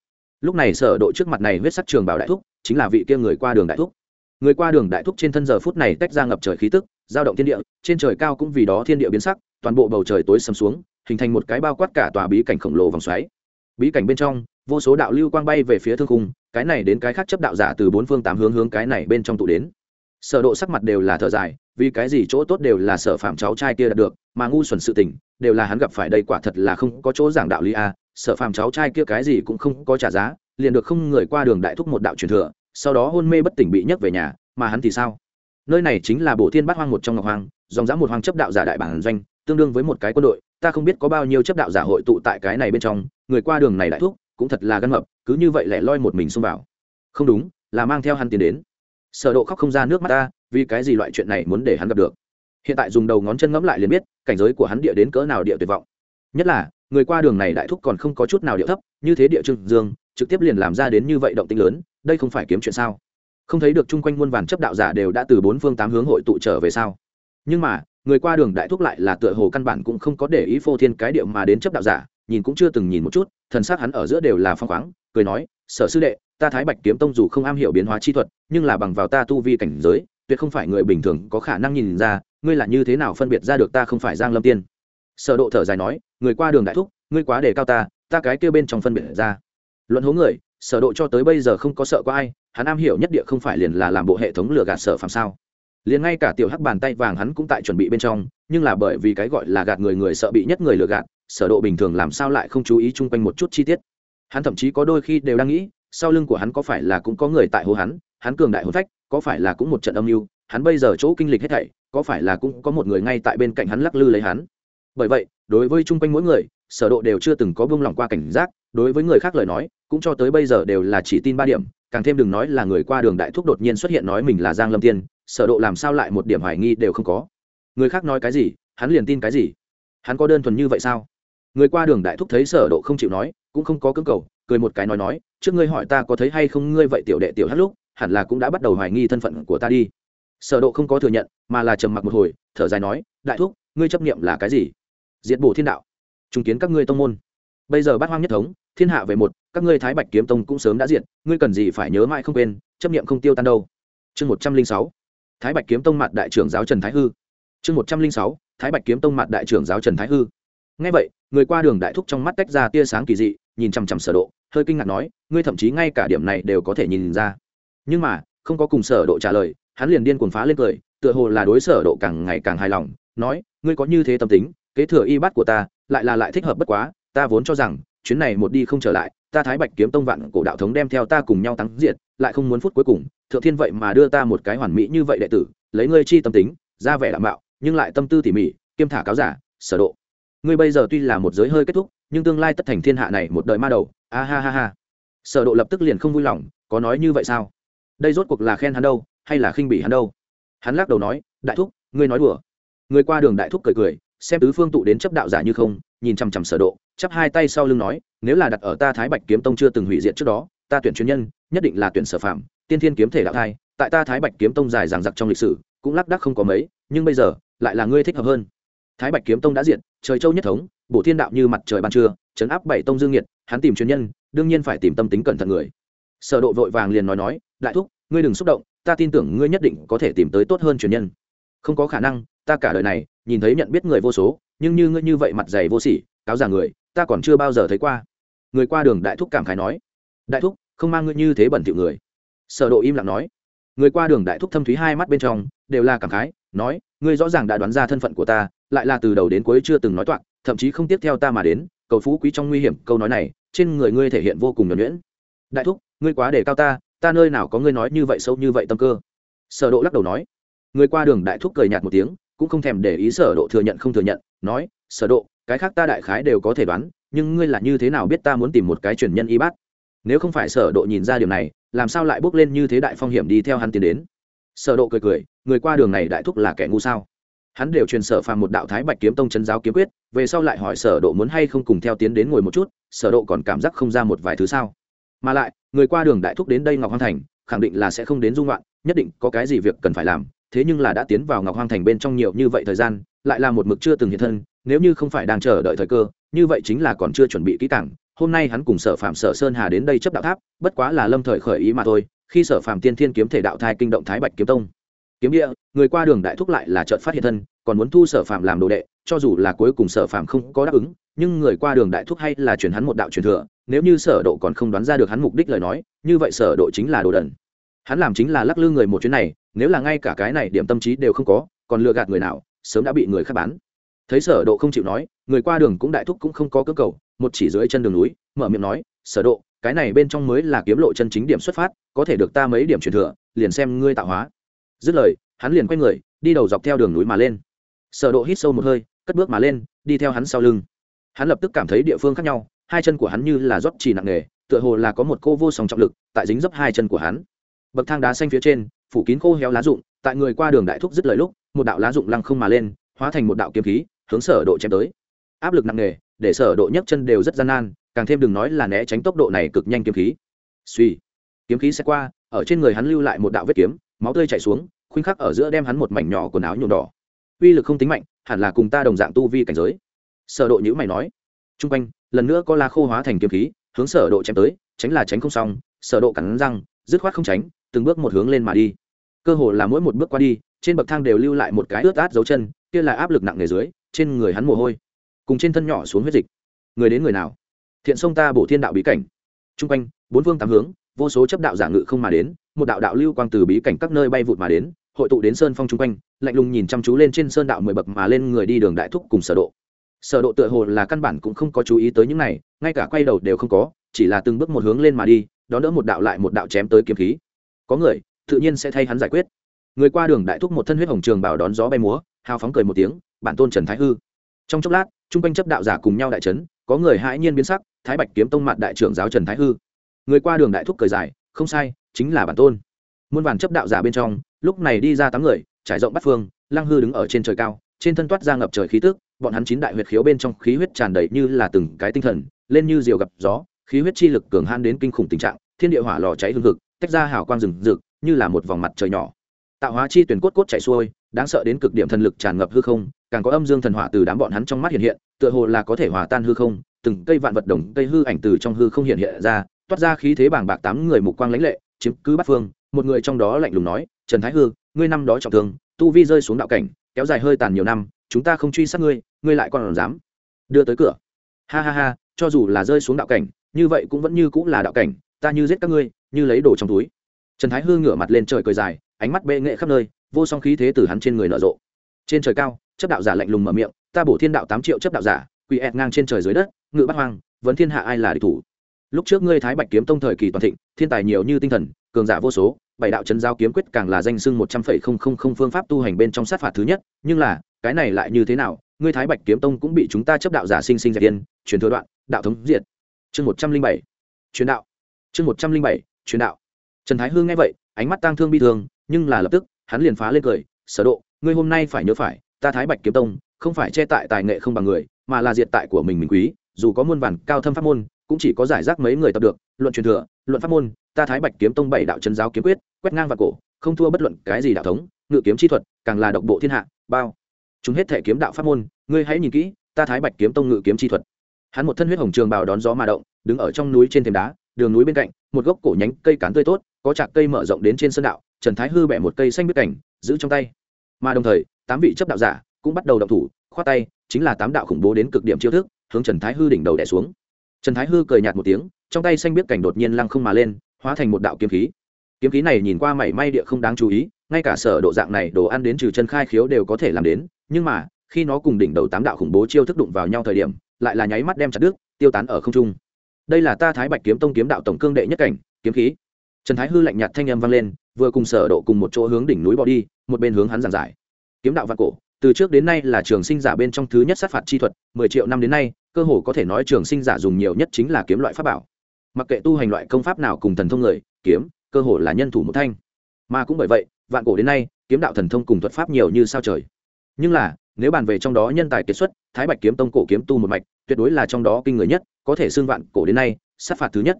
Lúc này sở độ trước mặt này huyết sắc trường bảo đại thúc chính là vị kia người qua đường đại thúc. Người qua đường đại thúc trên thân giờ phút này tách ra ngập trời khí tức giao động thiên địa trên trời cao cũng vì đó thiên địa biến sắc toàn bộ bầu trời tối sầm xuống hình thành một cái bao quát cả tòa bí cảnh khổng lồ vòng xoáy. Bí cảnh bên trong vô số đạo lưu quang bay về phía thương khung, cái này đến cái khác chấp đạo giả từ bốn phương tám hướng hướng cái này bên trong tụ đến. Sở độ sắc mặt đều là thở dài, vì cái gì chỗ tốt đều là sở phạm cháu trai kia đạt được, mà ngu xuẩn sự tình, đều là hắn gặp phải đây quả thật là không có chỗ giảng đạo lý a, sở phạm cháu trai kia cái gì cũng không có trả giá, liền được không người qua đường đại thúc một đạo truyền thừa, sau đó hôn mê bất tỉnh bị nhấc về nhà, mà hắn thì sao? Nơi này chính là bổ thiên bát hoang một trong ngọc hoang, dòng dã một hoang chấp đạo giả đại bản doanh, tương đương với một cái quân đội, ta không biết có bao nhiêu chấp đạo giả hội tụ tại cái này bên trong, người qua đường này đại thúc cũng thật là gan mập, cứ như vậy lẻ loi một mình xông vào. Không đúng, là mang theo hắn tiến đến. Sở độ khóc không ra nước mắt ta, vì cái gì loại chuyện này muốn để hắn gặp được? Hiện tại dùng đầu ngón chân ngẫm lại liền biết, cảnh giới của hắn địa đến cỡ nào địa tuyệt vọng. Nhất là, người qua đường này đại thúc còn không có chút nào địa thấp, như thế địa trương dương, trực tiếp liền làm ra đến như vậy động tĩnh lớn, đây không phải kiếm chuyện sao? Không thấy được chung quanh muôn vàn chấp đạo giả đều đã từ bốn phương tám hướng hội tụ trở về sao? Nhưng mà, người qua đường đại thúc lại là tựa hồ căn bản cũng không có để ý phô thiên cái điệu mà đến chấp đạo giả, nhìn cũng chưa từng nhìn một chút thần sắc hắn ở giữa đều là phong khoáng, cười nói, sở sư đệ, ta thái bạch kiếm tông dù không am hiểu biến hóa chi thuật, nhưng là bằng vào ta tu vi cảnh giới, tuyệt không phải người bình thường có khả năng nhìn ra, ngươi là như thế nào phân biệt ra được ta không phải giang lâm tiên? Sở độ thở dài nói, người qua đường đại thúc, ngươi quá đề cao ta ta cái kia bên trong phân biệt ra. Luận hố người, sở độ cho tới bây giờ không có sợ qua ai, hắn am hiểu nhất địa không phải liền là làm bộ hệ thống lừa gạt sở phàm sao. Liền ngay cả tiểu hắc bàn tay vàng hắn cũng tại chuẩn bị bên trong, nhưng là bởi vì cái gọi là gạt người người sợ bị nhất người lừa gạt sở độ bình thường làm sao lại không chú ý chung quanh một chút chi tiết? Hắn thậm chí có đôi khi đều đang nghĩ, sau lưng của hắn có phải là cũng có người tại hồ hắn hắn cường đại hồn phách, có phải là cũng một trận âm mưu, hắn bây giờ chỗ kinh lịch hết thảy, có phải là cũng có một người ngay tại bên cạnh hắn lắc lư lấy hắn. Bởi vậy, đối với chung quanh mỗi người, sở độ đều chưa từng có buông lòng qua cảnh giác, đối với người khác lời nói, cũng cho tới bây giờ đều là chỉ tin ba điểm, càng thêm đừng nói là người qua đường đại thúc đột nhiên xuất hiện nói mình là giang lâm tiên, sở độ làm sao lại một điểm hoài nghi đều không có. Người khác nói cái gì, hắn liền tin cái gì? Hắn có đơn thuần như vậy sao? Người qua đường đại thúc thấy sở độ không chịu nói, cũng không có cưỡng cầu, cười một cái nói nói, trước ngươi hỏi ta có thấy hay không ngươi vậy tiểu đệ tiểu hát lúc, hẳn là cũng đã bắt đầu hoài nghi thân phận của ta đi. Sở độ không có thừa nhận, mà là trầm mặc một hồi, thở dài nói, đại thúc, ngươi chấp niệm là cái gì? Diệt bổ thiên đạo. Trùng kiến các ngươi tông môn. Bây giờ bát hoang nhất thống, thiên hạ về một, các ngươi thái bạch kiếm tông cũng sớm đã diệt, ngươi cần gì phải nhớ mãi không quên, chấp niệm không tiêu tan đâu. Chương một trăm linh sáu. Thái bạch kiếm tông mặt đại trưởng giáo trần thái hư. Chương một trăm linh sáu. Thái bạch kiếm tông mặt đại trưởng giáo trần thái hư. Ngay vậy người qua đường đại thúc trong mắt tách ra tia sáng kỳ dị, nhìn chằm chằm sở độ, hơi kinh ngạc nói, ngươi thậm chí ngay cả điểm này đều có thể nhìn ra. Nhưng mà, không có cùng sở độ trả lời, hắn liền điên cuồng phá lên cười, tựa hồ là đối sở độ càng ngày càng hài lòng, nói, ngươi có như thế tâm tính, kế thừa y bát của ta, lại là lại thích hợp bất quá, ta vốn cho rằng, chuyến này một đi không trở lại, ta thái bạch kiếm tông vạn cổ đạo thống đem theo ta cùng nhau tăng diệt, lại không muốn phút cuối cùng, thượng thiên vậy mà đưa ta một cái hoàn mỹ như vậy đệ tử, lấy ngươi chi tâm tính, ra vẻ đảm bảo, nhưng lại tâm tư tỉ mỉ, kiêm thả cáo giả, sở độ ngươi bây giờ tuy là một giới hơi kết thúc, nhưng tương lai tất thành thiên hạ này một đời ma đầu. A ha ha ha. Sở độ lập tức liền không vui lòng, có nói như vậy sao? Đây rốt cuộc là khen hắn đâu, hay là khinh bỉ hắn đâu? Hắn lắc đầu nói, đại thúc, ngươi nói đùa. Người qua đường đại thúc cười cười, xem tứ phương tụ đến chấp đạo giả như không, nhìn chằm chằm sở độ, chắp hai tay sau lưng nói, nếu là đặt ở ta thái bạch kiếm tông chưa từng hủy diệt trước đó, ta tuyển chuyên nhân, nhất định là tuyển sở phạm tiên thiên kiếm thể đạo thai. Tại ta thái bạch kiếm tông dài dằng dặc trong lịch sử, cũng lắc đắc không có mấy, nhưng bây giờ, lại là ngươi thích hợp hơn. Thái bạch kiếm tông đã diệt trời châu nhất thống, bổ thiên đạo như mặt trời ban trưa, chấn áp bảy tông dương nhiệt hắn tìm chuyên nhân, đương nhiên phải tìm tâm tính cẩn thận người. Sở độ vội vàng liền nói nói, đại thúc, ngươi đừng xúc động, ta tin tưởng ngươi nhất định có thể tìm tới tốt hơn truyền nhân. Không có khả năng, ta cả đời này nhìn thấy nhận biết người vô số, nhưng như ngươi như vậy mặt dày vô sỉ, cáo giả người, ta còn chưa bao giờ thấy qua. Người qua đường đại thúc cảm khái nói, đại thúc, không mang ngươi như thế bẩn thỉu người. Sở độ im lặng nói. Người qua đường đại thúc thâm thúy hai mắt bên trong đều là cảm khái, nói, ngươi rõ ràng đã đoán ra thân phận của ta lại là từ đầu đến cuối chưa từng nói toạc, thậm chí không tiếp theo ta mà đến, cầu phú quý trong nguy hiểm, câu nói này, trên người ngươi thể hiện vô cùng nhuẩn nhuyễn. Đại thúc, ngươi quá để cao ta ta nơi nào có ngươi nói như vậy sâu như vậy tâm cơ? Sở độ lắc đầu nói. Người qua đường đại thúc cười nhạt một tiếng, cũng không thèm để ý sở độ thừa nhận không thừa nhận, nói, sở độ, cái khác ta đại khái đều có thể đoán, nhưng ngươi là như thế nào biết ta muốn tìm một cái truyền nhân y bát nếu không phải sở độ nhìn ra điều này, làm sao lại bước lên như thế đại phong hiểm đi theo hắn tiến đến? Sở độ cười cười, người qua đường này đại thúc là kẻ ngu sao? Hắn đều truyền sở phàm một đạo thái bạch kiếm tông chân giáo kiếm quyết, về sau lại hỏi sở độ muốn hay không cùng theo tiến đến ngồi một chút, sở độ còn cảm giác không ra một vài thứ sao. Mà lại, người qua đường đại thúc đến đây ngọc hoang thành, khẳng định là sẽ không đến dung loạn, nhất định có cái gì việc cần phải làm, thế nhưng là đã tiến vào ngọc hoang thành bên trong nhiều như vậy thời gian, lại là một mực chưa từng hiện thân, nếu như không phải đang chờ đợi thời cơ, như vậy chính là còn chưa chuẩn bị kỹ càng, hôm nay hắn cùng sở phạm sở sơn hà đến đây chấp đạo tháp, bất quá là lâm thời khởi ý mà thôi, khi sở phạm tiên thiên kiếm thể đạo thai kinh động thái bạch kiếm tông kiếm địa, người qua đường đại thúc lại là trợt phát hiện thân, còn muốn thu sở phạm làm đồ đệ, cho dù là cuối cùng sở phạm không có đáp ứng, nhưng người qua đường đại thúc hay là chuyển hắn một đạo truyền thừa, nếu như sở độ còn không đoán ra được hắn mục đích lời nói, như vậy sở độ chính là đồ đần. Hắn làm chính là lắc lư người một chuyến này, nếu là ngay cả cái này điểm tâm trí đều không có, còn lừa gạt người nào, sớm đã bị người khác bán. Thấy sở độ không chịu nói, người qua đường cũng đại thúc cũng không có cơ cầu, một chỉ dưới chân đường núi, mở miệng nói, sở độ, cái này bên trong mới là kiếm lộ chân chính điểm xuất phát, có thể được ta mấy điểm truyền thừa, liền xem ngươi tạo hóa dứt lời, hắn liền quay người, đi đầu dọc theo đường núi mà lên. Sở độ hít sâu một hơi, cất bước mà lên, đi theo hắn sau lưng. Hắn lập tức cảm thấy địa phương khác nhau, hai chân của hắn như là rót chỉ nặng nề, tựa hồ là có một cô vô song trọng lực, tại dính dấp hai chân của hắn. Bậc thang đá xanh phía trên, phủ kín khô héo lá rụng, tại người qua đường đại thúc dứt lời lúc, một đạo lá rụng lăng không mà lên, hóa thành một đạo kiếm khí, hướng sở độ chém tới. Áp lực nặng nề, để sở độ nhấc chân đều rất gian nan, càng thêm đừng nói là né tránh tốc độ này cực nhanh kiếm khí. Suy kiếm khí sẽ qua, ở trên người hắn lưu lại một đạo vết kiếm máu tươi chảy xuống, khuynh khắc ở giữa đem hắn một mảnh nhỏ quần áo nhuộm đỏ. Uy lực không tính mạnh, hẳn là cùng ta đồng dạng tu vi cảnh giới. Sở độ nhữ mày nói. Trung quanh, lần nữa có lá khô hóa thành kiếm khí, hướng sở độ chém tới, tránh là tránh không xong, sở độ cắn răng, dứt khoát không tránh, từng bước một hướng lên mà đi. Cơ hồ là mỗi một bước qua đi, trên bậc thang đều lưu lại một cái ướt át dấu chân, kia là áp lực nặng nề dưới, trên người hắn mồ hôi. Cùng trên thân nhỏ xuống huyết dịch. Người đến người nào? Thiện sông ta bổ thiên đạo bí cảnh. Trung quanh, bốn phương tám hướng vô số chấp đạo giả ngự không mà đến, một đạo đạo lưu quang từ bí cảnh các nơi bay vụt mà đến, hội tụ đến sơn phong trung quanh, lạnh lùng nhìn chăm chú lên trên sơn đạo mười bậc mà lên người đi đường đại thúc cùng sở độ. Sở độ tựa hồ là căn bản cũng không có chú ý tới những này, ngay cả quay đầu đều không có, chỉ là từng bước một hướng lên mà đi, đón đỡ một đạo lại một đạo chém tới kiếm khí. Có người, tự nhiên sẽ thay hắn giải quyết. Người qua đường đại thúc một thân huyết hồng trường bảo đón gió bay múa, hào phóng cười một tiếng, bản tôn trần thái hư. Trong chốc lát trung quanh chấp đạo giả cùng nhau đại chấn, có người hãi nhiên biến sắc, thái bạch kiếm tông mặt đại trưởng giáo trần thái hư người qua đường đại thúc cười dài, không sai, chính là bản tôn. Muôn vàn chấp đạo giả bên trong, lúc này đi ra tám người, trải rộng bắt phương, lăng hư đứng ở trên trời cao, trên thân toát ra ngập trời khí tức, bọn hắn chín đại huyệt khiếu bên trong khí huyết tràn đầy như là từng cái tinh thần, lên như diều gặp gió, khí huyết chi lực cường han đến kinh khủng tình trạng, thiên địa hỏa lò cháy hương thực tách ra hào quang rừng rực, như là một vòng mặt trời nhỏ. Tạo hóa chi tuyển cốt cốt chạy xuôi, đáng sợ đến cực điểm thần lực tràn ngập hư không, càng có âm dương thần hỏa từ đám bọn hắn trong mắt hiện hiện, tựa hồ là có thể hòa tan hư không, từng cây vạn vật đồng cây hư ảnh từ trong hư không hiện hiện ra toát ra khí thế bảng bạc tám người mục quang lãnh lệ, chiếm cứ bắt phương, một người trong đó lạnh lùng nói, trần thái hư, ngươi năm đó trọng thương, tu vi rơi xuống đạo cảnh, kéo dài hơi tàn nhiều năm, chúng ta không truy sát ngươi ngươi lại còn dám đưa tới cửa. Ha ha ha, cho dù là rơi xuống đạo cảnh, như vậy cũng vẫn như cũng là đạo cảnh, ta như giết các ngươi, như lấy đồ trong túi. Trần thái hư ngửa mặt lên trời cười dài, ánh mắt bệ nghệ khắp nơi, vô song khí thế từ hắn trên người nở rộ. Trên trời cao, chấp đạo giả lạnh lùng mở miệng, ta bổ thiên đạo tám triệu chấp đạo giả, quỳ ẹt ngang trên trời dưới đất, ngự bắt hoang, vấn thiên hạ ai là địch thủ? Lúc trước ngươi thái bạch kiếm tông thời kỳ toàn thịnh thiên tài nhiều như tinh thần cường giả vô số bảy đạo chân giao kiếm quyết càng là danh sưng một trăm phẩy không không không phương pháp tu hành bên trong sát phạt thứ nhất nhưng là cái này lại như thế nào? Ngươi thái bạch kiếm tông cũng bị chúng ta chấp đạo giả sinh sinh dẹp yên, truyền thừa đoạn đạo thống diệt. Chương một trăm linh bảy truyền đạo. Chương một trăm linh bảy truyền đạo. Trần thái hương nghe vậy ánh mắt tang thương bi thương nhưng là lập tức hắn liền phá lên cười sở độ ngươi hôm nay phải nhớ phải ta thái bạch kiếm tông không phải che tại tài nghệ không bằng người mà là diệt tại của mình mình quý dù có muôn vàn cao thâm pháp môn cũng chỉ có giải rác mấy người tập được, luận truyền thừa, luận pháp môn, ta thái bạch kiếm tông bảy đạo chân giáo kiếm quyết, quét ngang và cổ, không thua bất luận cái gì đạo thống, ngự kiếm chi thuật, càng là độc bộ thiên hạ, bao. Chúng hết thể kiếm đạo pháp môn, ngươi hãy nhìn kỹ, ta thái bạch kiếm tông ngự kiếm chi thuật. Hắn một thân huyết hồng trường bào đón gió mà động, đứng ở trong núi trên thềm đá, đường núi bên cạnh, một gốc cổ nhánh cây cán tươi tốt, có chạc cây mở rộng đến trên sơn đạo, trần thái hư bẻ một cây xanh biết cảnh, giữ trong tay. Mà đồng thời, tám vị chấp đạo giả cũng bắt đầu động thủ, khoát tay, chính là tám đạo khủng bố đến cực điểm chiêu thức, hướng trần thái hư đỉnh đầu đẻ xuống trần thái hư cười nhạt một tiếng, trong tay xanh biết cảnh đột nhiên lăng không mà lên, hóa thành một đạo kiếm khí. Kiếm khí này nhìn qua mảy may địa không đáng chú ý, ngay cả sở độ dạng này đồ ăn đến trừ chân khai khiếu đều có thể làm đến, nhưng mà, khi nó cùng đỉnh đầu tám đạo khủng bố chiêu thức đụng vào nhau thời điểm, lại là nháy mắt đem chặt đứt, tiêu tán ở không trung. Đây là ta thái bạch kiếm tông kiếm đạo tổng cương đệ nhất cảnh, kiếm khí. Trần thái hư lạnh nhạt thanh âm vang lên, vừa cùng sở độ cùng một chỗ hướng đỉnh núi bỏ đi, một bên hướng hắn giảng giải. Kiếm đạo vạn cổ, từ trước đến nay là trường sinh giả bên trong thứ nhất sát phạt chi thuật, mười triệu năm đến nay cơ hồ có thể nói trường sinh giả dùng nhiều nhất chính là kiếm loại pháp bảo. Mặc kệ tu hành loại công pháp nào cùng thần thông người, kiếm, cơ hồ là nhân thủ một thanh. Mà cũng bởi vậy, vạn cổ đến nay, kiếm đạo thần thông cùng thuật pháp nhiều như sao trời. Nhưng là, nếu bàn về trong đó nhân tài kiệt xuất, thái bạch kiếm tông cổ kiếm tu một mạch, tuyệt đối là trong đó kinh người nhất, có thể xưng vạn cổ đến nay, sát phạt thứ nhất.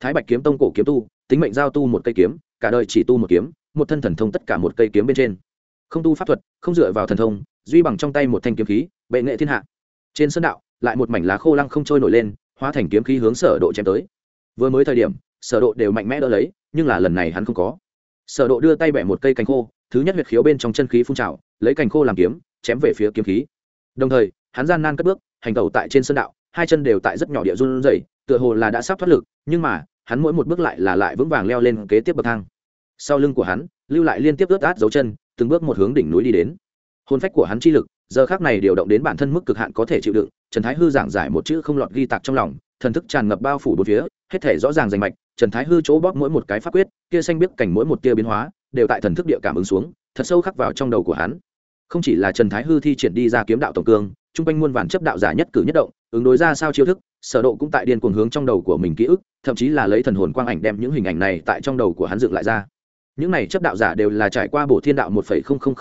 Thái bạch kiếm tông cổ kiếm tu, tính mệnh giao tu một cây kiếm, cả đời chỉ tu một kiếm, một thân thần thông tất cả một cây kiếm bên trên. Không tu pháp thuật, không dựa vào thần thông, duy bằng trong tay một thanh kiếm khí, bệ nghệ thiên hạ. Trên sân đạo lại một mảnh lá khô lăng không trôi nổi lên, hóa thành kiếm khí hướng sở độ chém tới. Vừa mới thời điểm, sở độ đều mạnh mẽ đỡ lấy, nhưng là lần này hắn không có. Sở độ đưa tay bẻ một cây cành khô, thứ nhất huyệt khiếu bên trong chân khí phun trào, lấy cành khô làm kiếm, chém về phía kiếm khí. Đồng thời, hắn gian nan cất bước, hành tẩu tại trên sân đạo, hai chân đều tại rất nhỏ địa run rẩy, tựa hồ là đã sắp thoát lực, nhưng mà, hắn mỗi một bước lại là lại vững vàng leo lên kế tiếp bậc thang. Sau lưng của hắn, lưu lại liên tiếp ướt át dấu chân, từng bước một hướng đỉnh núi đi đến. Hồn phách của hắn chi lực giờ khác này điều động đến bản thân mức cực hạn có thể chịu đựng, trần thái hư giảng giải một chữ không lọt ghi tạc trong lòng, thần thức tràn ngập bao phủ bốn phía, hết thể rõ ràng rành mạch, trần thái hư chỗ bóp mỗi một cái pháp quyết, kia xanh biết cảnh mỗi một tia biến hóa, đều tại thần thức địa cảm ứng xuống, thật sâu khắc vào trong đầu của hắn. Không chỉ là trần thái hư thi triển đi ra kiếm đạo tổng cương, chung quanh muôn vàn chấp đạo giả nhất cử nhất động, ứng đối ra sao chiêu thức, sở độ cũng tại điên cuồng hướng trong đầu của mình ký ức, thậm chí là lấy thần hồn quang ảnh đem những hình ảnh này tại trong đầu của hắn dựng lại ra. Những này chấp đạo giả đều là trải qua bổ thiên đạo một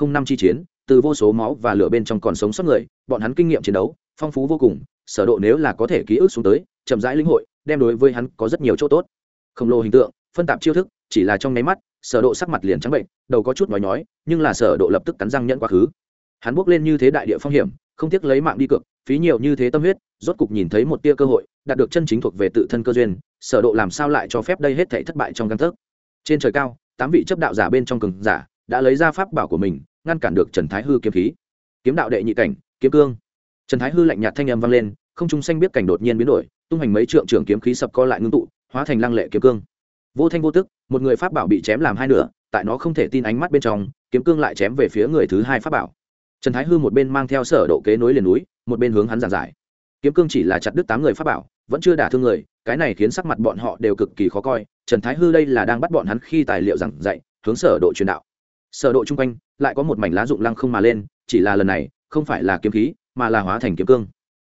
năm chi chiến từ vô số máu và lửa bên trong còn sống sót người, bọn hắn kinh nghiệm chiến đấu, phong phú vô cùng, sở độ nếu là có thể ký ức xuống tới, chậm rãi linh hội, đem đối với hắn có rất nhiều chỗ tốt. Khổng lồ hình tượng, phân tạp chiêu thức, chỉ là trong nháy mắt, sở độ sắc mặt liền trắng bệnh, đầu có chút nói nhói, nhưng là sở độ lập tức cắn răng nhận quá khứ. Hắn bước lên như thế đại địa phong hiểm, không tiếc lấy mạng đi cược, phí nhiều như thế tâm huyết, rốt cục nhìn thấy một tia cơ hội, đạt được chân chính thuộc về tự thân cơ duyên, sở độ làm sao lại cho phép đây hết thảy thất bại trong căn thức trên trời cao, tám vị chấp đạo giả bên trong cường giả, đã lấy ra pháp bảo của mình ngăn cản được trần thái hư kiếm khí. Kiếm đạo đệ nhị cảnh, kiếm cương. Trần thái hư lạnh nhạt thanh âm vang lên, không trung xanh biết cảnh đột nhiên biến đổi, tung hành mấy trượng trưởng kiếm khí sập co lại ngưng tụ, hóa thành lăng lệ kiếm cương. Vô thanh vô tức, một người pháp bảo bị chém làm hai nửa, tại nó không thể tin ánh mắt bên trong, kiếm cương lại chém về phía người thứ hai pháp bảo. Trần thái hư một bên mang theo sở độ kế nối liền núi, một bên hướng hắn giảng giải. Kiếm cương chỉ là chặt đứt tám người pháp bảo, vẫn chưa đả thương người, cái này khiến sắc mặt bọn họ đều cực kỳ khó coi. Trần thái hư đây là đang bắt bọn hắn khi tài liệu giảng dạy, hướng sở độ truyền đạo. Sở độ trung quanh lại có một mảnh lá dụng lăng không mà lên, chỉ là lần này, không phải là kiếm khí, mà là hóa thành kiếm cương.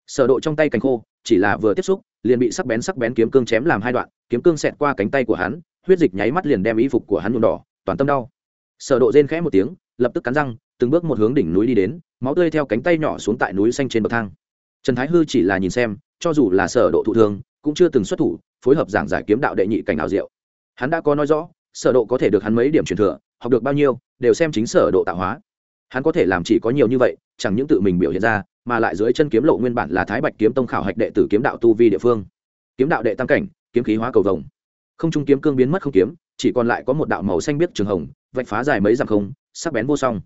Sở độ trong tay cánh khô, chỉ là vừa tiếp xúc, liền bị sắc bén sắc bén kiếm cương chém làm hai đoạn, kiếm cương xẹt qua cánh tay của hắn, huyết dịch nháy mắt liền đem y phục của hắn nhuộm đỏ, toàn tâm đau. Sở độ rên khẽ một tiếng, lập tức cắn răng, từng bước một hướng đỉnh núi đi đến, máu tươi theo cánh tay nhỏ xuống tại núi xanh trên bậc thang. Trần thái hư chỉ là nhìn xem, cho dù là sở độ thụ thương, cũng chưa từng xuất thủ, phối hợp giảng giải kiếm đạo đệ nhị cảnh ảo diệu. Hắn đã có nói rõ, sở độ có thể được hắn mấy điểm truyền thừa học được bao nhiêu, đều xem chính sở độ tạo hóa. Hắn có thể làm chỉ có nhiều như vậy, chẳng những tự mình biểu hiện ra, mà lại dưới chân kiếm lộ nguyên bản là thái bạch kiếm tông khảo hạch đệ tử kiếm đạo tu vi địa phương. Kiếm đạo đệ tam cảnh, kiếm khí hóa cầu vồng. Không trung kiếm cương biến mất không kiếm, chỉ còn lại có một đạo màu xanh biếc trường hồng, vạch phá dài mấy dặm không, sắc bén vô song.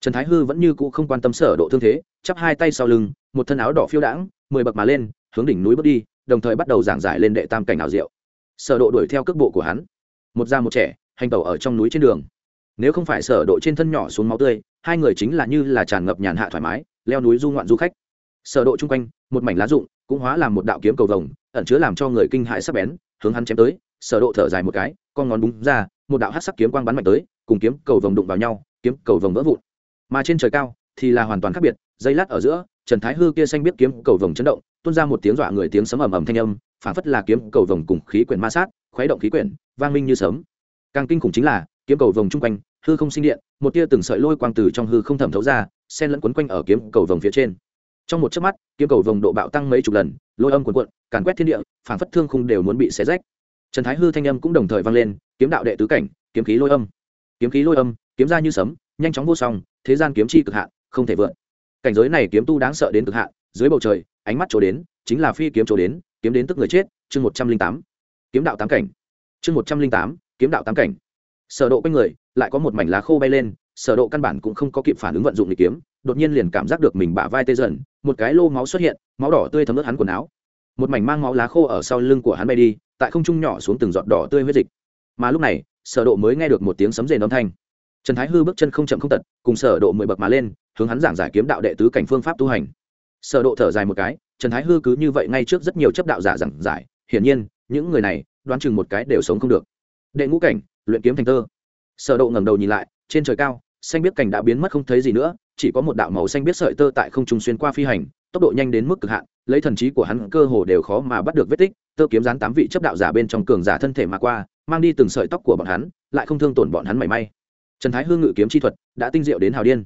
Trần thái hư vẫn như cũ không quan tâm sở độ thương thế, chắp hai tay sau lưng, một thân áo đỏ phiêu đãng, mười bậc mà lên, hướng đỉnh núi bước đi, đồng thời bắt đầu giảng giải lên đệ tam cảnh ảo diệu. Sở độ đuổi theo cước bộ của hắn. Một già một trẻ, hành tẩu ở trong núi trên đường nếu không phải sở độ trên thân nhỏ xuống máu tươi, hai người chính là như là tràn ngập nhàn hạ thoải mái, leo núi du ngoạn du khách. Sở độ trung quanh, một mảnh lá rụng, cũng hóa làm một đạo kiếm cầu vồng, ẩn chứa làm cho người kinh hãi sắc bén, hướng hắn chém tới, sở độ thở dài một cái, con ngón búng ra, một đạo hắc sắc kiếm quang bắn mạnh tới, cùng kiếm cầu vồng đụng vào nhau, kiếm cầu vồng vỡ vụn. Mà trên trời cao thì là hoàn toàn khác biệt, dây lát ở giữa, trần thái hư kia xanh biết kiếm cầu vồng chấn động, tuôn ra một tiếng dọa người tiếng sấm ầm ầm thanh âm phản phất là kiếm cầu vồng cùng khí quyển ma sát, khuấy động khí quyển, vang minh như sấm. Càng kinh khủng chính là, kiếm cầu vồng chung quanh hư không sinh điện, một tia từng sợi lôi quang từ trong hư không thẩm thấu ra sen lẫn quấn quanh ở kiếm cầu vồng phía trên. Trong một chớp mắt, kiếm cầu vồng độ bạo tăng mấy chục lần, lôi âm cuồn cuộn, càn quét thiên địa phản phất thương khung đều muốn bị xé rách. Trần thái hư thanh âm cũng đồng thời vang lên, kiếm đạo đệ tứ cảnh, kiếm khí lôi âm. Kiếm khí lôi âm, kiếm ra như sấm, nhanh chóng vô song, thế gian kiếm chi cực hạn, không thể vượt. Cảnh giới này kiếm tu đáng sợ đến cực hạn, dưới bầu trời, ánh mắt chỗ đến, chính là phi kiếm chỗ đến, kiếm đến tức người chết, chương một trăm linh tám. Kiếm đạo tám cảnh. Chương một trăm linh tám, kiếm đạo tám cảnh sở độ quanh người, lại có một mảnh lá khô bay lên, sở độ căn bản cũng không có kịp phản ứng vận dụng lưỡi kiếm, đột nhiên liền cảm giác được mình bả vai tê dần, một cái lô máu xuất hiện, máu đỏ tươi thấm ướt hắn quần áo. Một mảnh mang máu lá khô ở sau lưng của hắn bay đi, tại không trung nhỏ xuống từng giọt đỏ tươi huyết dịch. Mà lúc này, sở độ mới nghe được một tiếng sấm rền âm thanh. Trần thái hư bước chân không chậm không tật, cùng sở độ mười bậc mà lên, hướng hắn giảng giải kiếm đạo đệ tứ cảnh phương pháp tu hành. Sở độ thở dài một cái, trần thái hư cứ như vậy ngay trước rất nhiều chấp đạo giả giảng giải, hiển nhiên, những người này, đoán chừng một cái đều sống không được. Đệ ngũ cảnh luyện kiếm thành tơ sở độ ngẩng đầu nhìn lại, trên trời cao, xanh biết cảnh đã biến mất không thấy gì nữa, chỉ có một đạo màu xanh biết sợi tơ tại không trung xuyên qua phi hành, tốc độ nhanh đến mức cực hạn, lấy thần trí của hắn cơ hồ đều khó mà bắt được vết tích, tơ kiếm dán tám vị chấp đạo giả bên trong cường giả thân thể mà qua, mang đi từng sợi tóc của bọn hắn, lại không thương tổn bọn hắn mảy may. Trần thái hương ngự kiếm chi thuật đã tinh diệu đến hào điên.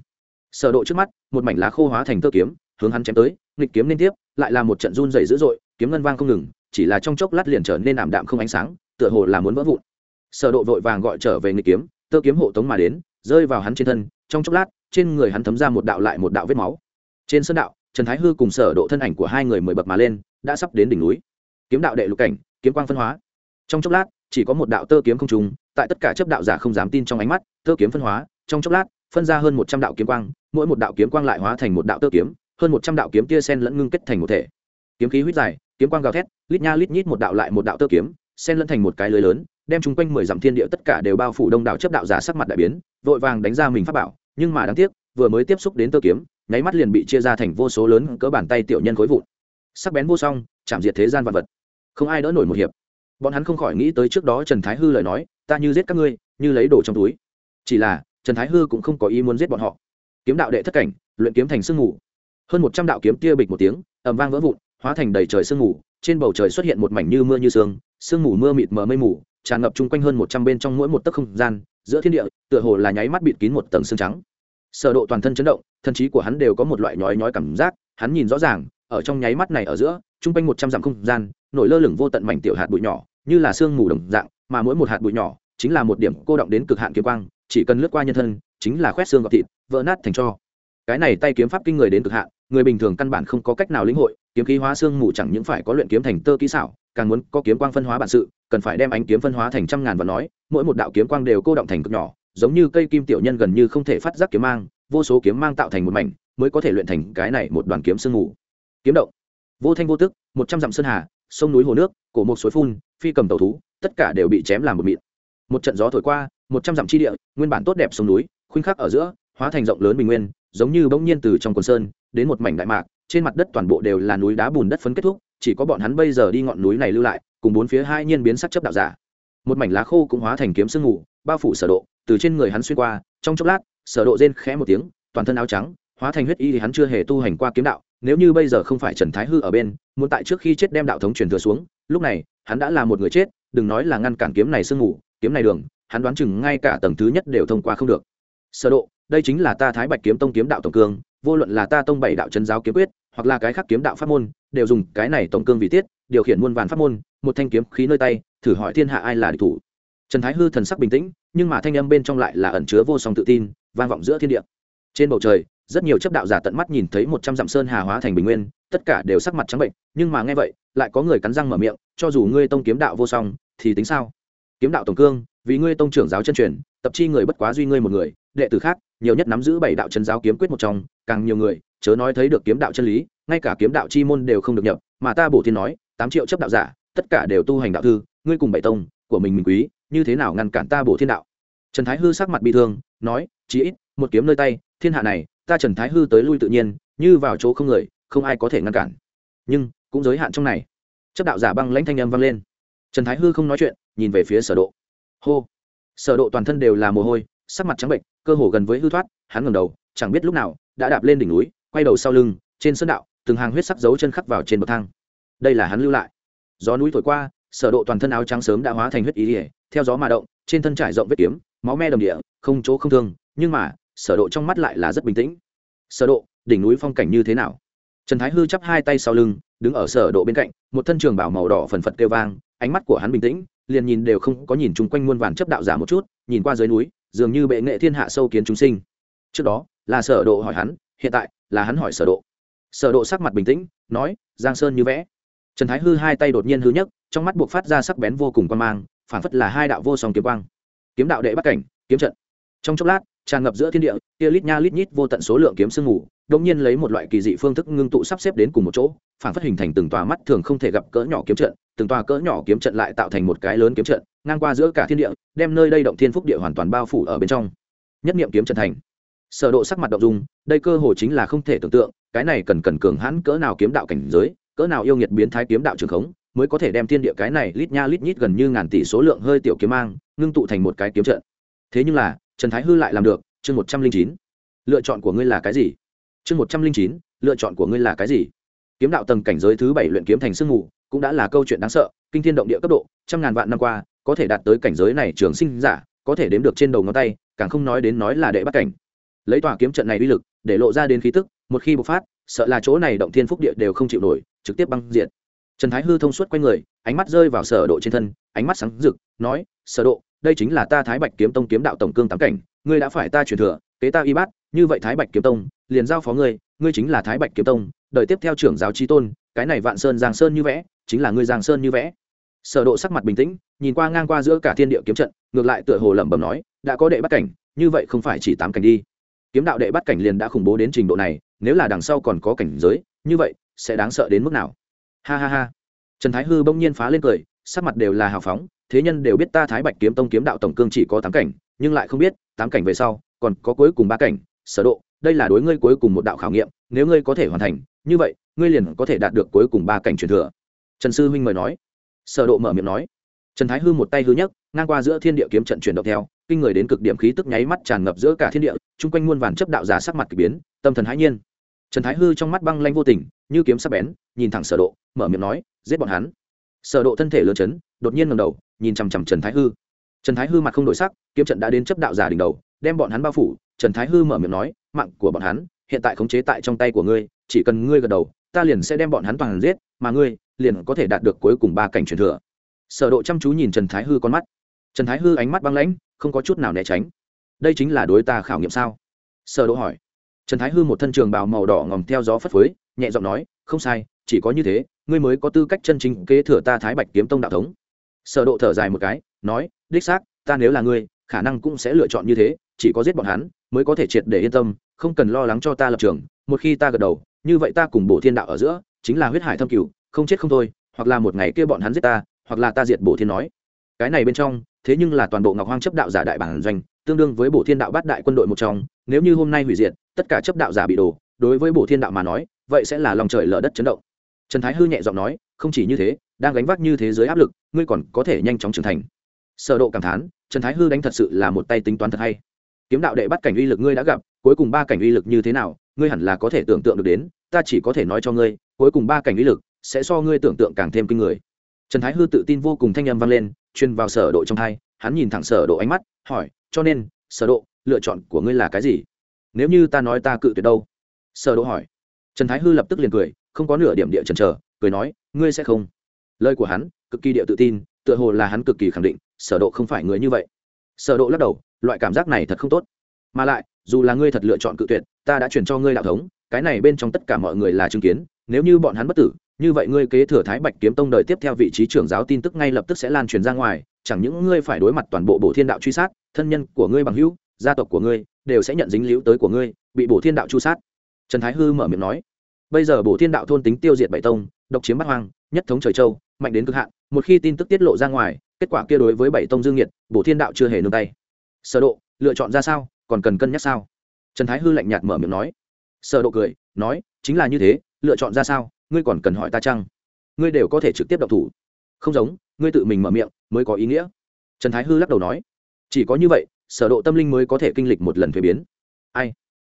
Sở độ trước mắt, một mảnh lá khô hóa thành tơ kiếm, hướng hắn chém tới, nghịch kiếm liên tiếp, lại là một trận run rẩy dữ dội, kiếm ngân vang không ngừng, chỉ là trong chốc lát liền trở nên ảm đạm không ánh sáng, tựa hồ là muốn vỡ vụn sở độ vội vàng gọi trở về nghịch kiếm, tơ kiếm hộ tống mà đến, rơi vào hắn trên thân, trong chốc lát, trên người hắn thấm ra một đạo lại một đạo vết máu. Trên sân đạo, trần thái hư cùng sở độ thân ảnh của hai người mười bậc mà lên, đã sắp đến đỉnh núi. Kiếm đạo đệ lục cảnh, kiếm quang phân hóa. Trong chốc lát, chỉ có một đạo tơ kiếm không trùng, tại tất cả chấp đạo giả không dám tin trong ánh mắt, tơ kiếm phân hóa, trong chốc lát, phân ra hơn một trăm đạo kiếm quang, mỗi một đạo kiếm quang lại hóa thành một đạo tơ kiếm, hơn một trăm đạo kiếm tia sen lẫn ngưng kết thành một thể. Kiếm khí huyết dài, kiếm quang gào thét, lít nha lít nhít một đạo lại một đạo tơ kiếm, sen lẫn thành một cái lưới lớn đem chúng quanh mười dặm thiên địa tất cả đều bao phủ đông đảo chấp đạo giả sắc mặt đại biến, vội vàng đánh ra mình pháp bảo, nhưng mà đáng tiếc, vừa mới tiếp xúc đến tơ kiếm, nháy mắt liền bị chia ra thành vô số lớn cỡ bàn tay tiểu nhân khối vụn. Sắc bén vô song, chạm diệt thế gian vật vật. Không ai đỡ nổi một hiệp. Bọn hắn không khỏi nghĩ tới trước đó trần thái hư lời nói, ta như giết các ngươi, như lấy đồ trong túi. Chỉ là, trần thái hư cũng không có ý muốn giết bọn họ. Kiếm đạo đệ thất cảnh, luyện kiếm thành sương mù. Hơn một trăm đạo kiếm tia bịch một tiếng ẩm vang vỡ vụn, hóa thành đầy trời sương mù, trên bầu trời xuất hiện một mảnh như mưa như sương sương mù mưa mịt mờ mây mù tràn ngập chung quanh hơn một trăm bên trong mỗi một tấc không gian, giữa thiên địa, tựa hồ là nháy mắt bịt kín một tầng xương trắng. Sở độ toàn thân chấn động, thân trí của hắn đều có một loại nhói nhói cảm giác, hắn nhìn rõ ràng, ở trong nháy mắt này ở giữa, chung quanh một trăm dặm không gian nổi lơ lửng vô tận mảnh tiểu hạt bụi nhỏ, như là sương mù đồng dạng, mà mỗi một hạt bụi nhỏ, chính là một điểm cô động đến cực hạn kiếm quang, chỉ cần lướt qua nhân thân, chính là khoét xương gọt thịt, vỡ nát thành cho. Cái này tay kiếm pháp kinh người đến cực hạn, người bình thường căn bản không có cách nào lĩnh hội, kiếm khí hóa xương mù chẳng những phải có luyện kiếm thành tơ kỹ xảo càng muốn có kiếm quang phân hóa bản sự, cần phải đem ánh kiếm phân hóa thành trăm ngàn và nói, mỗi một đạo kiếm quang đều cô động thành cực nhỏ, giống như cây kim tiểu nhân gần như không thể phát giác kiếm mang, vô số kiếm mang tạo thành một mảnh, mới có thể luyện thành cái này một đoàn kiếm sương mù. Kiếm động. Vô thanh vô tức, một trăm dặm sơn hà, sông núi hồ nước, cổ một suối phun, phi cầm tàu thú, tất cả đều bị chém làm một mịn. Một trận gió thổi qua, một trăm dặm chi địa, nguyên bản tốt đẹp sông núi, khuynh khắc ở giữa, hóa thành rộng lớn bình nguyên, giống như bỗng nhiên từ trong quần sơn, đến một mảnh đại mạc, trên mặt đất toàn bộ đều là núi đá bùn đất phấn kết thúc chỉ có bọn hắn bây giờ đi ngọn núi này lưu lại, cùng bốn phía hai nhiên biến sắc chấp đạo giả. Một mảnh lá khô cũng hóa thành kiếm sương ngủ bao phủ sở độ, từ trên người hắn xuyên qua, trong chốc lát, sở độ rên khẽ một tiếng, toàn thân áo trắng, hóa thành huyết y thì hắn chưa hề tu hành qua kiếm đạo, nếu như bây giờ không phải trần thái hư ở bên, muốn tại trước khi chết đem đạo thống truyền thừa xuống, lúc này, hắn đã là một người chết, đừng nói là ngăn cản kiếm này sương ngủ kiếm này đường, hắn đoán chừng ngay cả tầng thứ nhất đều thông qua không được. Sở độ, đây chính là ta thái bạch kiếm tông kiếm đạo tổng cương, vô luận là ta tông bảy đạo chân giáo kiếm quyết, hoặc là cái khác kiếm đạo pháp môn đều dùng cái này tổng cương vì tiết, điều khiển muôn vàn pháp môn, một thanh kiếm khí nơi tay, thử hỏi thiên hạ ai là địch thủ. Trần thái hư thần sắc bình tĩnh, nhưng mà thanh âm bên trong lại là ẩn chứa vô song tự tin, vang vọng giữa thiên địa. Trên bầu trời, rất nhiều chấp đạo giả tận mắt nhìn thấy một trăm dặm sơn hà hóa thành bình nguyên, tất cả đều sắc mặt trắng bệnh, nhưng mà nghe vậy, lại có người cắn răng mở miệng, cho dù ngươi tông kiếm đạo vô song, thì tính sao? Kiếm đạo tổng cương, vì ngươi tông trưởng giáo chân truyền, tập chi người bất quá duy ngươi một người, đệ tử khác, nhiều nhất nắm giữ bảy đạo chân giáo kiếm quyết một trong, càng nhiều người chớ nói thấy được kiếm đạo chân lý, ngay cả kiếm đạo chi môn đều không được nhập, mà ta bổ thiên nói, tám triệu chấp đạo giả, tất cả đều tu hành đạo thư, ngươi cùng bảy tông, của mình mình quý, như thế nào ngăn cản ta bổ thiên đạo? Trần thái hư sắc mặt bị thương, nói, chí ít, một kiếm nơi tay, thiên hạ này, ta trần thái hư tới lui tự nhiên, như vào chỗ không người, không ai có thể ngăn cản. Nhưng, cũng giới hạn trong này. Chấp đạo giả băng lãnh thanh âm vang lên. Trần thái hư không nói chuyện, nhìn về phía sở độ. Hô. Sở độ toàn thân đều là mồ hôi, sắc mặt trắng bệnh cơ hồ gần với hư thoát, hắn ngẩng đầu, chẳng biết lúc nào, đã đạp lên đỉnh núi quay đầu sau lưng, trên sơn đạo, từng hàng huyết sắc dấu chân khắc vào trên bậc thang. Đây là hắn lưu lại. Gió núi thổi qua, sở độ toàn thân áo trắng sớm đã hóa thành huyết ý ỉa theo gió mà động, trên thân trải rộng vết kiếm, máu me đồng địa, không chỗ không thương, nhưng mà, sở độ trong mắt lại là rất bình tĩnh. Sở độ, đỉnh núi phong cảnh như thế nào? Trần thái hư chắp hai tay sau lưng, đứng ở sở độ bên cạnh, một thân trường bảo màu đỏ phần phật kêu vang, ánh mắt của hắn bình tĩnh, liền nhìn đều không có nhìn chung quanh muôn vàn chấp đạo giả một chút, nhìn qua dưới núi, dường như bệ nghệ thiên hạ sâu kiến chúng sinh. Trước đó, là sở độ hỏi hắn, hiện tại là hắn hỏi sở độ. Sở độ sắc mặt bình tĩnh, nói, giang sơn như vẽ. Trần thái hư hai tay đột nhiên hư nhất trong mắt buộc phát ra sắc bén vô cùng quan mang phản phất là hai đạo vô song kiếm quang. Kiếm đạo đệ bắt cảnh, kiếm trận. Trong chốc lát, tràn ngập giữa thiên địa, kia lít nha lít nhít vô tận số lượng kiếm sương ngủ đột nhiên lấy một loại kỳ dị phương thức ngưng tụ sắp xếp đến cùng một chỗ phản phất hình thành từng tòa mắt thường không thể gặp cỡ nhỏ kiếm trận, từng tòa cỡ nhỏ kiếm trận lại tạo thành một cái lớn kiếm trận, ngang qua giữa cả thiên địa, đem nơi đây động thiên phúc địa hoàn toàn bao phủ ở bên trong. Nhất niệm kiếm trận thành sở độ sắc mặt động dung, đây cơ hồ chính là không thể tưởng tượng, cái này cần cần cường hãn cỡ nào kiếm đạo cảnh giới, cỡ nào yêu nghiệt biến thái kiếm đạo trường khống, mới có thể đem thiên địa cái này lít nha lít nhít gần như ngàn tỷ số lượng hơi tiểu kiếm mang, ngưng tụ thành một cái kiếm trận. Thế nhưng là, trần thái hư lại làm được, chương một trăm linh chín. Lựa chọn của ngươi là cái gì? Chương một trăm linh chín, lựa chọn của ngươi là cái gì? Kiếm đạo tầng cảnh giới thứ bảy luyện kiếm thành sương mù, cũng đã là câu chuyện đáng sợ, kinh thiên động địa cấp độ, trăm ngàn vạn năm qua, có thể đạt tới cảnh giới này trường sinh giả, có thể đếm được trên đầu ngón tay, càng không nói đến nói là đệ bắt cảnh lấy tòa kiếm trận này uy lực, để lộ ra đến khí tức, một khi bộc phát, sợ là chỗ này động thiên phúc địa đều không chịu nổi, trực tiếp băng diện trần thái hư thông suốt quanh người, ánh mắt rơi vào sở độ trên thân, ánh mắt sáng rực, nói, sở độ, đây chính là ta thái bạch kiếm tông kiếm đạo tổng cương tám cảnh, ngươi đã phải ta truyền thừa, kế ta y bát, như vậy thái bạch kiếm tông, liền giao phó ngươi ngươi chính là thái bạch kiếm tông đợi tiếp theo trưởng giáo trí tôn, cái này vạn sơn giang sơn như vẽ, chính là ngươi giang sơn như vẽ. Sở độ sắc mặt bình tĩnh, nhìn qua ngang qua giữa cả thiên địa kiếm trận, ngược lại tựa hồ lẩm bẩm nói, đã có đệ bắt cảnh, như vậy không phải chỉ tám cảnh đi kiếm đạo đệ bắt cảnh liền đã khủng bố đến trình độ này nếu là đằng sau còn có cảnh giới như vậy sẽ đáng sợ đến mức nào? Ha ha ha. Trần thái hư bỗng nhiên phá lên cười sắc mặt đều là hào phóng thế nhân đều biết ta thái bạch kiếm tông kiếm đạo tổng cương chỉ có tám cảnh nhưng lại không biết tám cảnh về sau còn có cuối cùng ba cảnh sở độ đây là đối ngươi cuối cùng một đạo khảo nghiệm nếu ngươi có thể hoàn thành như vậy ngươi liền có thể đạt được cuối cùng ba cảnh truyền thừa. Trần sư huynh mời nói. Sở độ mở miệng nói. Trần thái hư một tay hư nhất, ngang qua giữa thiên địa kiếm trận chuyển động theo kinh người đến cực điểm khí tức nháy mắt tràn ngập giữa cả thiên địa, chung quanh muôn vàn chấp đạo giả sắc mặt kỳ biến, tâm thần hãi nhiên. Trần thái hư trong mắt băng lanh vô tình, như kiếm sắc bén, nhìn thẳng sở độ, mở miệng nói, giết bọn hắn. Sở độ thân thể lớn chấn, đột nhiên ngẩng đầu, nhìn chằm chằm trần thái hư. Trần thái hư mặt không đổi sắc, kiếm trận đã đến chấp đạo giả đỉnh đầu, đem bọn hắn bao phủ. Trần thái hư mở miệng nói, mạng của bọn hắn, hiện tại khống chế tại trong tay của ngươi, chỉ cần ngươi gật đầu, ta liền sẽ đem bọn hắn toàn giết, mà ngươi liền có thể đạt được cuối cùng ba cảnh truyền thừa. Sở độ chăm chú nhìn trần thái hư con mắt trần thái hư ánh mắt băng lãnh, không có chút nào né tránh. Đây chính là đối ta khảo nghiệm sao? Sở độ hỏi. Trần thái hư một thân trường bào màu đỏ ngòm theo gió phất phới, nhẹ giọng nói, không sai, chỉ có như thế, ngươi mới có tư cách chân chính kế thừa ta thái bạch kiếm tông đạo thống. Sở độ thở dài một cái, nói, đích xác, ta nếu là ngươi, khả năng cũng sẽ lựa chọn như thế, chỉ có giết bọn hắn mới có thể triệt để yên tâm, không cần lo lắng cho ta lập trường, một khi ta gật đầu, như vậy ta cùng bổ thiên đạo ở giữa, chính là huyết hải thâm cửu, không chết không thôi, hoặc là một ngày kia bọn hắn giết ta, hoặc là ta diệt bổ thiên nói cái này bên trong, thế nhưng là toàn bộ ngọc hoang chấp đạo giả đại bản doanh, tương đương với bộ thiên đạo bát đại quân đội một trong, nếu như hôm nay hủy diệt, tất cả chấp đạo giả bị đổ, đối với bộ thiên đạo mà nói, vậy sẽ là lòng trời lở đất chấn động. Trần thái hư nhẹ giọng nói, không chỉ như thế, đang gánh vác như thế giới áp lực, ngươi còn có thể nhanh chóng trưởng thành. Sở độ cảm thán, trần thái hư đánh thật sự là một tay tính toán thật hay. Kiếm đạo đệ bắt cảnh uy lực ngươi đã gặp, cuối cùng ba cảnh uy lực như thế nào, ngươi hẳn là có thể tưởng tượng được đến, ta chỉ có thể nói cho ngươi, cuối cùng ba cảnh uy lực sẽ so ngươi tưởng tượng càng thêm kinh người. Trần thái hư tự tin vô cùng thanh âm vang lên truyền vào sở độ trong hai hắn nhìn thẳng sở độ ánh mắt, hỏi, cho nên, sở độ, lựa chọn của ngươi là cái gì? Nếu như ta nói ta cự tuyệt đâu? Sở độ hỏi. Trần thái hư lập tức liền cười, không có nửa điểm địa chần chờ, cười nói, ngươi sẽ không. Lời của hắn, cực kỳ địa tự tin, tựa hồ là hắn cực kỳ khẳng định, sở độ không phải người như vậy. Sở độ lắc đầu, loại cảm giác này thật không tốt. Mà lại, dù là ngươi thật lựa chọn cự tuyệt, ta đã chuyển cho ngươi đạo thống, cái này bên trong tất cả mọi người là chứng kiến, nếu như bọn hắn bất tử như vậy ngươi kế thừa thái bạch kiếm tông đời tiếp theo vị trí trưởng giáo tin tức ngay lập tức sẽ lan truyền ra ngoài, chẳng những ngươi phải đối mặt toàn bộ bộ thiên đạo truy sát, thân nhân của ngươi bằng hữu, gia tộc của ngươi đều sẽ nhận dính liễu tới của ngươi, bị bộ thiên đạo truy sát. Trần thái hư mở miệng nói. Bây giờ bộ thiên đạo thôn tính tiêu diệt bảy tông, độc chiếm bát hoang, nhất thống trời châu, mạnh đến cực hạn, một khi tin tức tiết lộ ra ngoài, kết quả kia đối với bảy tông dương nhiệt bộ thiên đạo chưa hề nương tay. Sở độ, lựa chọn ra sao, còn cần cân nhắc sao? Trần thái hư lạnh nhạt mở miệng nói. Sở độ cười, nói, chính là như thế, lựa chọn ra sao? Ngươi còn cần hỏi ta chăng? Ngươi đều có thể trực tiếp đọc thủ. Không giống, ngươi tự mình mở miệng mới có ý nghĩa. Trần thái hư lắc đầu nói. Chỉ có như vậy, sở độ tâm linh mới có thể kinh lịch một lần thuế biến. Ai?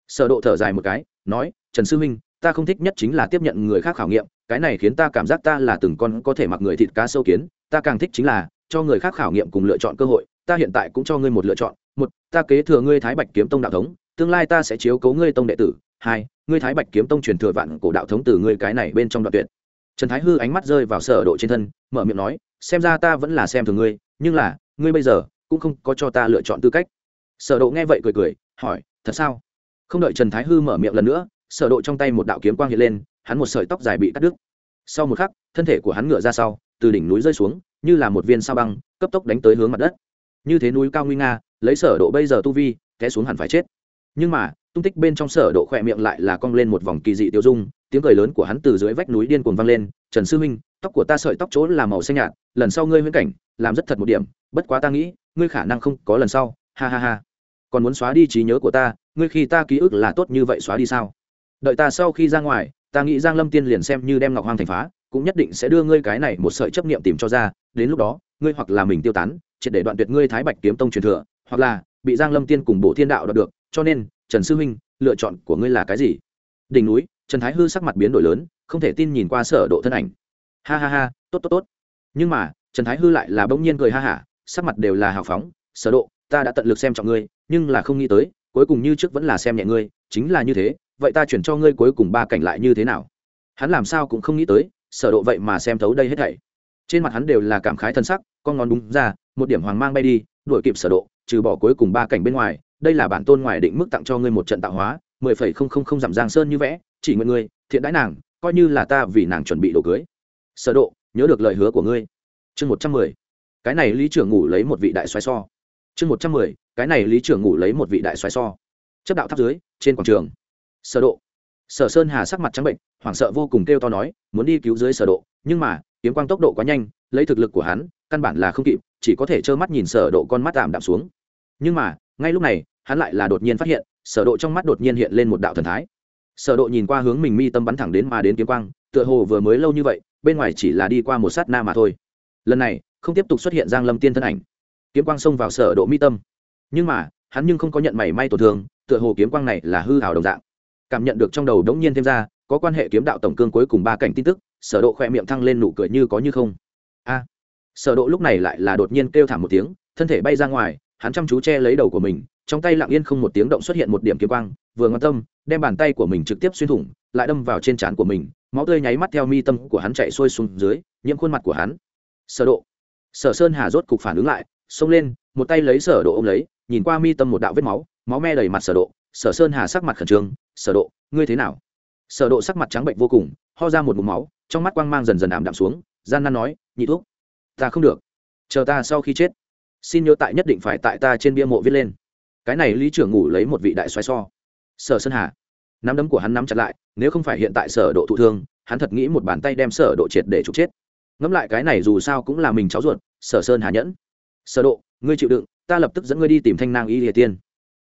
Sở độ thở dài một cái, nói, trần sư minh ta không thích nhất chính là tiếp nhận người khác khảo nghiệm, cái này khiến ta cảm giác ta là từng con có thể mặc người thịt cá sâu kiến, ta càng thích chính là cho người khác khảo nghiệm cùng lựa chọn cơ hội, ta hiện tại cũng cho ngươi một lựa chọn, một, ta kế thừa ngươi thái bạch kiếm tông đạo thống, tương lai ta sẽ chiếu cố ngươi tông đệ tử hai, ngươi thái bạch kiếm tông truyền thừa vạn cổ đạo thống từ ngươi cái này bên trong đoạn tuyệt. Trần thái hư ánh mắt rơi vào sở độ trên thân, mở miệng nói, xem ra ta vẫn là xem thường ngươi, nhưng là, ngươi bây giờ cũng không có cho ta lựa chọn tư cách. Sở độ nghe vậy cười cười, hỏi, thật sao? Không đợi trần thái hư mở miệng lần nữa, sở độ trong tay một đạo kiếm quang hiện lên, hắn một sợi tóc dài bị cắt đứt. Sau một khắc, thân thể của hắn ngửa ra sau, từ đỉnh núi rơi xuống, như là một viên sao băng, cấp tốc đánh tới hướng mặt đất. Như thế núi cao nguy nga, lấy sở độ bây giờ tu vi, té xuống hẳn phải chết. Nhưng mà tung tích bên trong sở độ khỏe miệng lại là cong lên một vòng kỳ dị tiêu dung, tiếng cười lớn của hắn từ dưới vách núi điên cuồng vang lên, trần sư minh tóc của ta sợi tóc chỗ là màu xanh nhạt, lần sau ngươi huyễn cảnh, làm rất thật một điểm, bất quá ta nghĩ, ngươi khả năng không có lần sau, ha ha ha. Còn muốn xóa đi trí nhớ của ta, ngươi khi ta ký ức là tốt như vậy xóa đi sao? Đợi ta sau khi ra ngoài, ta nghĩ giang lâm tiên liền xem như đem ngọc hoang thành phá, cũng nhất định sẽ đưa ngươi cái này một sợi chấp niệm tìm cho ra, đến lúc đó, ngươi hoặc là mình tiêu tán, triệt để đoạn tuyệt ngươi thái bạch kiếm tông truyền thừa, hoặc là bị giang lâm tiên cùng bộ thiên đạo đoạt được, cho nên trần sư huynh lựa chọn của ngươi là cái gì? Đỉnh núi, trần thái hư sắc mặt biến đổi lớn, không thể tin nhìn qua sở độ thân ảnh. Ha ha ha, tốt tốt tốt. Nhưng mà, trần thái hư lại là bỗng nhiên cười ha hả, sắc mặt đều là hào phóng. Sở độ, ta đã tận lực xem trọng ngươi, nhưng là không nghĩ tới, cuối cùng như trước vẫn là xem nhẹ ngươi, chính là như thế, vậy ta chuyển cho ngươi cuối cùng ba cảnh lại như thế nào? Hắn làm sao cũng không nghĩ tới, sở độ vậy mà xem thấu đây hết thảy. Trên mặt hắn đều là cảm khái thân sắc, con ngón đúng ra, một điểm hoàng mang bay đi, đuổi kịp sở độ, trừ bỏ cuối cùng ba cảnh bên ngoài đây là bản tôn ngoài định mức tặng cho ngươi một trận tạo hóa, mười phẩy không không không giảm giang sơn như vẽ, chỉ nguyện ngươi, thiện đãi nàng, coi như là ta vì nàng chuẩn bị đồ cưới. Sở độ, nhớ được lời hứa của ngươi. Chương một trăm mười. Cái này lý trưởng ngủ lấy một vị đại xoáy so. Chương một trăm mười, cái này lý trưởng ngủ lấy một vị đại xoáy so. Chấp đạo tháp dưới, trên quảng trường. Sở độ. Sở sơn hà sắc mặt trắng bệnh, hoảng sợ vô cùng kêu to nói, muốn đi cứu dưới sở độ, nhưng mà, kiếm quang tốc độ quá nhanh, lấy thực lực của hắn, căn bản là không kịp, chỉ có thể trơ mắt nhìn sở độ con mắt tạm đạm xuống. Nhưng mà, ngay lúc này hắn lại là đột nhiên phát hiện, sở độ trong mắt đột nhiên hiện lên một đạo thần thái. Sở độ nhìn qua hướng mình mi tâm bắn thẳng đến mà đến kiếm quang, tựa hồ vừa mới lâu như vậy, bên ngoài chỉ là đi qua một sát na mà thôi. Lần này, không tiếp tục xuất hiện giang lâm tiên thân ảnh. Kiếm quang xông vào sở độ mi tâm. Nhưng mà, hắn nhưng không có nhận mảy may tổn thương, tựa hồ kiếm quang này là hư hào đồng dạng. Cảm nhận được trong đầu đống nhiên thêm ra, có quan hệ kiếm đạo tổng cương cuối cùng ba cảnh tin tức, sở độ khoe miệng thăng lên nụ cười như có như không. A! Sở độ lúc này lại là đột nhiên kêu thảm một tiếng, thân thể bay ra ngoài, hắn chăm chú che lấy đầu của mình trong tay lặng yên không một tiếng động xuất hiện một điểm kiếm quang, vừa ngón tâm, đem bàn tay của mình trực tiếp xuyên thủng, lại đâm vào trên trán của mình, máu tươi nháy mắt theo mi tâm của hắn chạy xuôi xuống dưới, nhiễm khuôn mặt của hắn. Sở độ. Sở sơn hà rốt cục phản ứng lại, xông lên, một tay lấy sở độ ôm lấy, nhìn qua mi tâm một đạo vết máu máu me đầy mặt sở độ. Sở sơn hà sắc mặt khẩn trương, sở độ, ngươi thế nào? Sở độ sắc mặt trắng bệnh vô cùng, ho ra một ngụm máu, trong mắt quang mang dần dần ảm đạm xuống, gian nan nói, nhị thuốc ta không được, chờ ta sau khi chết. Xin nhớ tại nhất định phải tại ta trên bia mộ viết lên cái này lý trưởng ngủ lấy một vị đại xoáy so. Sở sơn hà, nắm đấm của hắn nắm chặt lại, nếu không phải hiện tại sở độ thụ thương, hắn thật nghĩ một bàn tay đem sở độ triệt để trục chết. Ngẫm lại cái này dù sao cũng là mình cháu ruột, sở sơn hà nhẫn. Sở độ, ngươi chịu đựng, ta lập tức dẫn ngươi đi tìm thanh nang y địa tiên.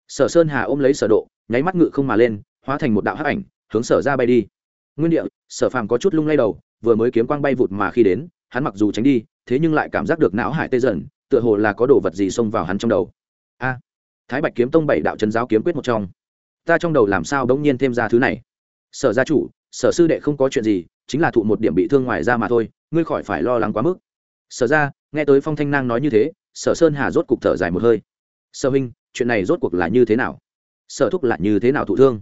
Sở sơn hà ôm lấy sở độ, nháy mắt ngự không mà lên, hóa thành một đạo hắc ảnh, hướng sở ra bay đi. Nguyên địa, sở phàm có chút lung lay đầu, vừa mới kiếm quang bay vụt mà khi đến, hắn mặc dù tránh đi, thế nhưng lại cảm giác được não hải tê dần, tựa hồ là có đồ vật gì xông vào hắn trong đầu. A thái bạch kiếm tông bảy đạo chân giáo kiếm quyết một trong. Ta trong đầu làm sao đống nhiên thêm ra thứ này? Sở gia chủ, sở sư đệ không có chuyện gì, chính là thụ một điểm bị thương ngoài ra mà thôi, ngươi khỏi phải lo lắng quá mức. Sở ra nghe tới phong thanh nang nói như thế, sở sơn hà rốt cục thở dài một hơi. Sở huynh, chuyện này rốt cuộc là như thế nào? Sở thúc là như thế nào thụ thương?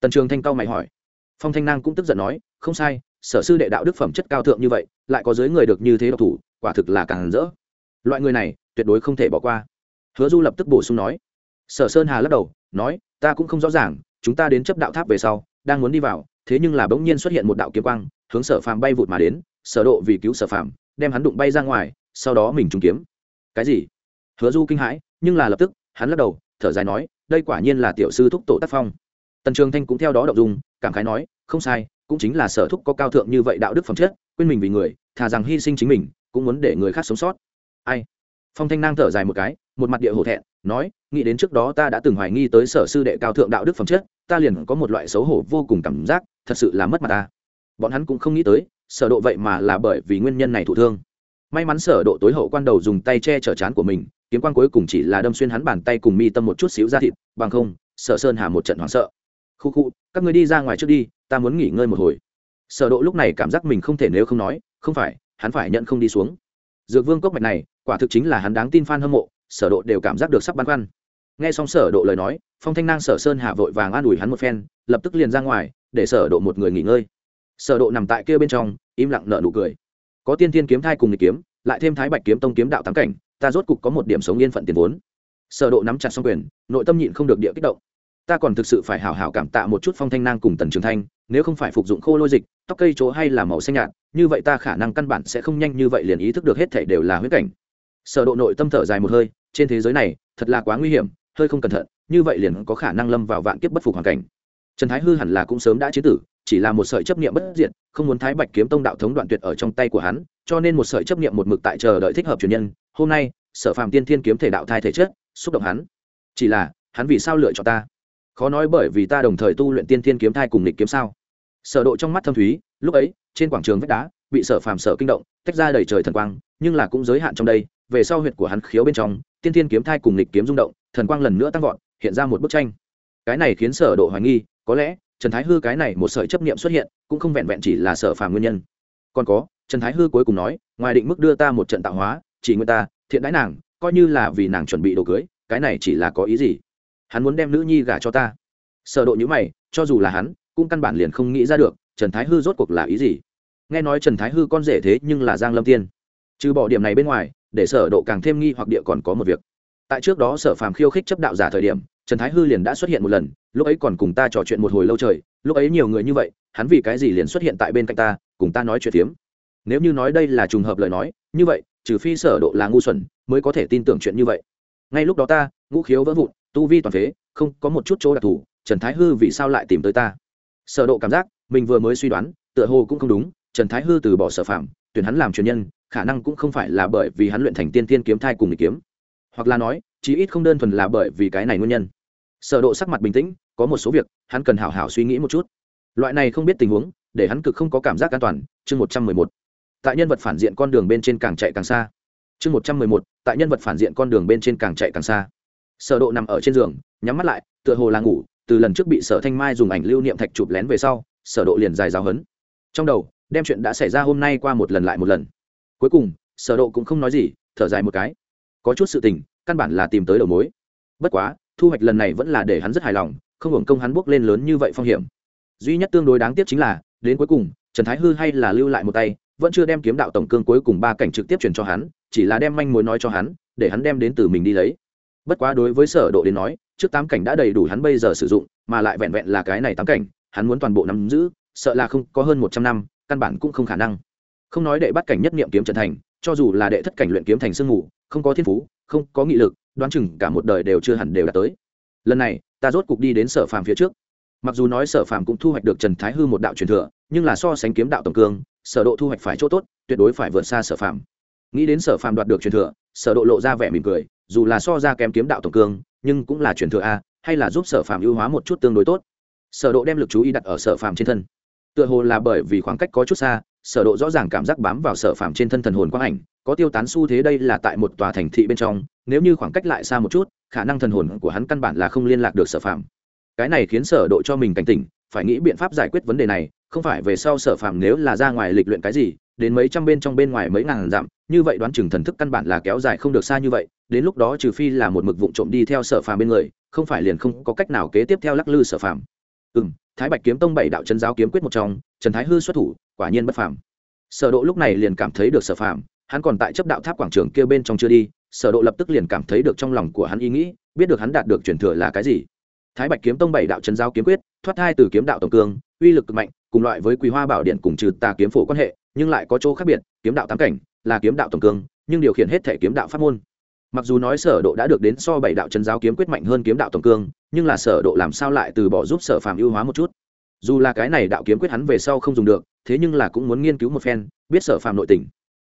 Tần trường thanh cao mày hỏi. Phong thanh nang cũng tức giận nói, không sai, sở sư đệ đạo đức phẩm chất cao thượng như vậy, lại có giới người được như thế độc thủ, quả thực là càng rỡ. Loại người này, tuyệt đối không thể bỏ qua. Hứa du lập tức bổ sung nói sở sơn hà lắc đầu, nói, ta cũng không rõ ràng, chúng ta đến chấp đạo tháp về sau, đang muốn đi vào, thế nhưng là bỗng nhiên xuất hiện một đạo kiếm quang, hướng sở phàm bay vụt mà đến, sở độ vì cứu sở phàm, đem hắn đụng bay ra ngoài, sau đó mình trúng kiếm. Cái gì? Hứa du kinh hãi, nhưng là lập tức, hắn lắc đầu, thở dài nói, đây quả nhiên là tiểu sư thúc tổ tác phong. Tần trường thanh cũng theo đó động dung, cảm khái nói, không sai, cũng chính là sở thúc có cao thượng như vậy đạo đức phẩm chất, quên mình vì người, thà rằng hy sinh chính mình, cũng muốn để người khác sống sót. Ai? Phong thanh nang thở dài một cái, một mặt địa hổ thẹn nói, nghĩ đến trước đó ta đã từng hoài nghi tới sở sư đệ cao thượng đạo đức phẩm chất, ta liền có một loại xấu hổ vô cùng cảm giác, thật sự là mất mặt ta. Bọn hắn cũng không nghĩ tới, sở độ vậy mà là bởi vì nguyên nhân này thụ thương. May mắn sở độ tối hậu quan đầu dùng tay che chở chán của mình, kiếm quan cuối cùng chỉ là đâm xuyên hắn bàn tay cùng mi tâm một chút xíu ra thịt, bằng không, sở sơn hà một trận hoảng sợ. Khu khu, các ngươi đi ra ngoài trước đi, ta muốn nghỉ ngơi một hồi. Sở độ lúc này cảm giác mình không thể nếu không nói, không phải, hắn phải nhận không đi xuống. Dược vương cốc mạch này, quả thực chính là hắn đáng tin fan hâm mộ sở độ đều cảm giác được sắp băn khoăn. Nghe xong sở độ lời nói, phong thanh nang, sở sơn hạ vội vàng an ủi hắn một phen, lập tức liền ra ngoài, để sở độ một người nghỉ ngơi. Sở độ nằm tại kia bên trong, im lặng nở nụ cười. Có tiên thiên kiếm thai cùng nghịch kiếm, lại thêm thái bạch kiếm tông kiếm đạo tám cảnh, ta rốt cục có một điểm sống yên phận tiền vốn. Sở độ nắm chặt song quyền, nội tâm nhịn không được địa kích động. Ta còn thực sự phải hảo hảo cảm tạ một chút phong thanh nang cùng tần trường thanh, nếu không phải phục dụng khô lôi dịch, tóc cây chỗ hay là màu xanh nhạt, như vậy ta khả năng căn bản sẽ không nhanh như vậy liền ý thức được hết thảy đều là huyết cảnh. Sở độ nội tâm thở dài một hơi trên thế giới này, thật là quá nguy hiểm, hơi không cẩn thận, như vậy liền có khả năng lâm vào vạn kiếp bất phục hoàn cảnh. Trần thái hư hẳn là cũng sớm đã chế tử, chỉ là một sợi chấp niệm bất diệt, không muốn thái bạch kiếm tông đạo thống đoạn tuyệt ở trong tay của hắn, cho nên một sợi chấp niệm một mực tại chờ đợi thích hợp truyền nhân. Hôm nay, sở phàm tiên thiên kiếm thể đạo thai thể chất, xúc động hắn. Chỉ là, hắn vì sao lựa chọn ta? Khó nói bởi vì ta đồng thời tu luyện tiên thiên kiếm thai cùng địch kiếm sao? Sở độ trong mắt thâm thúy, lúc ấy, trên quảng trường vách đá, bị sở phàm sở kinh động, tách ra đầy trời thần quang, nhưng là cũng giới hạn trong đây về sau huyệt của hắn khiếu bên trong, tiên thiên kiếm thai cùng lịch kiếm rung động, thần quang lần nữa tăng vọt, hiện ra một bức tranh. Cái này khiến sở độ hoài nghi, có lẽ, trần thái hư cái này một sợi chấp niệm xuất hiện, cũng không vẹn vẹn chỉ là sở phàm nguyên nhân. Còn có, trần thái hư cuối cùng nói, ngoài định mức đưa ta một trận tạo hóa, chỉ nguyên ta, thiện đãi nàng, coi như là vì nàng chuẩn bị đồ cưới, cái này chỉ là có ý gì? Hắn muốn đem nữ nhi gả cho ta. Sở độ như mày, cho dù là hắn, cũng căn bản liền không nghĩ ra được, trần thái hư rốt cuộc là ý gì? Nghe nói trần thái hư con rể thế nhưng là giang lâm tiên. Trừ bỏ điểm này bên ngoài để sở độ càng thêm nghi hoặc địa còn có một việc. Tại trước đó sở phàm khiêu khích chấp đạo giả thời điểm, trần thái hư liền đã xuất hiện một lần, lúc ấy còn cùng ta trò chuyện một hồi lâu trời, lúc ấy nhiều người như vậy, hắn vì cái gì liền xuất hiện tại bên cạnh ta, cùng ta nói chuyện tiếm. nếu như nói đây là trùng hợp lời nói, như vậy, trừ phi sở độ là ngu xuẩn, mới có thể tin tưởng chuyện như vậy. Ngay lúc đó ta, ngũ khiếu vỡ vụn, tu vi toàn phế, không có một chút chỗ đặc thù, trần thái hư vì sao lại tìm tới ta? Sở độ cảm giác, mình vừa mới suy đoán, tựa hồ cũng không đúng, trần thái hư từ bỏ sở phạm tuyển hắn làm truyền nhân khả năng cũng không phải là bởi vì hắn luyện thành tiên tiên kiếm thai cùng nghịch kiếm. Hoặc là nói, chí ít không đơn thuần là bởi vì cái này nguyên nhân. Sở độ sắc mặt bình tĩnh, có một số việc, hắn cần hảo hảo suy nghĩ một chút. Loại này không biết tình huống, để hắn cực không có cảm giác an toàn, chương 111 tại nhân vật phản diện con đường bên trên càng chạy càng xa. Chương 111 tại nhân vật phản diện con đường bên trên càng chạy càng xa. Sở độ nằm ở trên giường, nhắm mắt lại, tựa hồ là ngủ, từ lần trước bị sở thanh mai dùng ảnh lưu niệm thạch chụp lén về sau, sở độ liền dài giáo hấn. Trong đầu, đem chuyện đã xảy ra hôm nay qua một lần lại một lần cuối cùng, sở độ cũng không nói gì, thở dài một cái. Có chút sự tình, căn bản là tìm tới đầu mối. Bất quá, thu hoạch lần này vẫn là để hắn rất hài lòng, không hưởng công hắn bước lên lớn như vậy phong hiểm. Duy nhất tương đối đáng tiếc chính là, đến cuối cùng, trần thái hư hay là lưu lại một tay, vẫn chưa đem kiếm đạo tổng cương cuối cùng ba cảnh trực tiếp truyền cho hắn, chỉ là đem manh mối nói cho hắn, để hắn đem đến từ mình đi lấy. Bất quá đối với sở độ đến nói, trước tám cảnh đã đầy đủ hắn bây giờ sử dụng, mà lại vẹn vẹn là cái này tám cảnh, hắn muốn toàn bộ nắm giữ, sợ là không có hơn một trăm năm, căn bản cũng không khả năng không nói đệ bắt cảnh nhất niệm kiếm trận thành, cho dù là đệ thất cảnh luyện kiếm thành sương ngủ không có thiên phú, không có nghị lực, đoán chừng cả một đời đều chưa hẳn đều đạt tới. Lần này, ta rốt cục đi đến sở phàm phía trước. Mặc dù nói sở phàm cũng thu hoạch được trần thái hư một đạo truyền thừa, nhưng là so sánh kiếm đạo tổng cương, sở độ thu hoạch phải chỗ tốt, tuyệt đối phải vượt xa sở phàm. Nghĩ đến sở phàm đoạt được truyền thừa, sở độ lộ ra vẻ mỉm cười, dù là so ra kém kiếm đạo tổng cương, nhưng cũng là truyền thừa a, hay là giúp sở phàm ưu hóa một chút tương đối tốt. Sở độ đem lực chú ý đặt ở sở phàm trên thân. Tựa hồ là bởi vì khoảng cách có chút xa sở độ rõ ràng cảm giác bám vào sở phàm trên thân thần hồn quang ảnh, có tiêu tán xu thế đây là tại một tòa thành thị bên trong, nếu như khoảng cách lại xa một chút, khả năng thần hồn của hắn căn bản là không liên lạc được sở phàm. Cái này khiến sở độ cho mình cảnh tỉnh, phải nghĩ biện pháp giải quyết vấn đề này, không phải về sau sở phàm nếu là ra ngoài lịch luyện cái gì, đến mấy trăm bên trong bên ngoài mấy ngàn dặm, như vậy đoán chừng thần thức căn bản là kéo dài không được xa như vậy, đến lúc đó trừ phi là một mực vụng trộm đi theo sở phàm bên người, không phải liền không có cách nào kế tiếp theo lắc lư sở phàm. Ừ thái bạch kiếm tông bảy đạo chân giáo kiếm quyết một trong, trần thái hư xuất thủ quả nhiên bất phàm. Sở độ lúc này liền cảm thấy được sở phàm, hắn còn tại chấp đạo tháp quảng trường kia bên trong chưa đi, sở độ lập tức liền cảm thấy được trong lòng của hắn ý nghĩ, biết được hắn đạt được truyền thừa là cái gì. Thái bạch kiếm tông bảy đạo chân giáo kiếm quyết, thoát thai từ kiếm đạo tổng cương, uy lực cực mạnh, cùng loại với quý hoa bảo điện cùng trừ tà kiếm phổ quan hệ, nhưng lại có chỗ khác biệt, kiếm đạo tám cảnh, là kiếm đạo tổng cương, nhưng điều khiển hết thể kiếm đạo pháp môn. Mặc dù nói sở độ đã được đến so bảy đạo chân giáo kiếm quyết mạnh hơn kiếm đạo tổng cương, nhưng là sở độ làm sao lại từ bỏ giúp sở phàm ưu hóa một chút? Dù là cái này đạo kiếm quyết hắn về sau không dùng được thế nhưng là cũng muốn nghiên cứu một phen, biết sở phàm nội tình.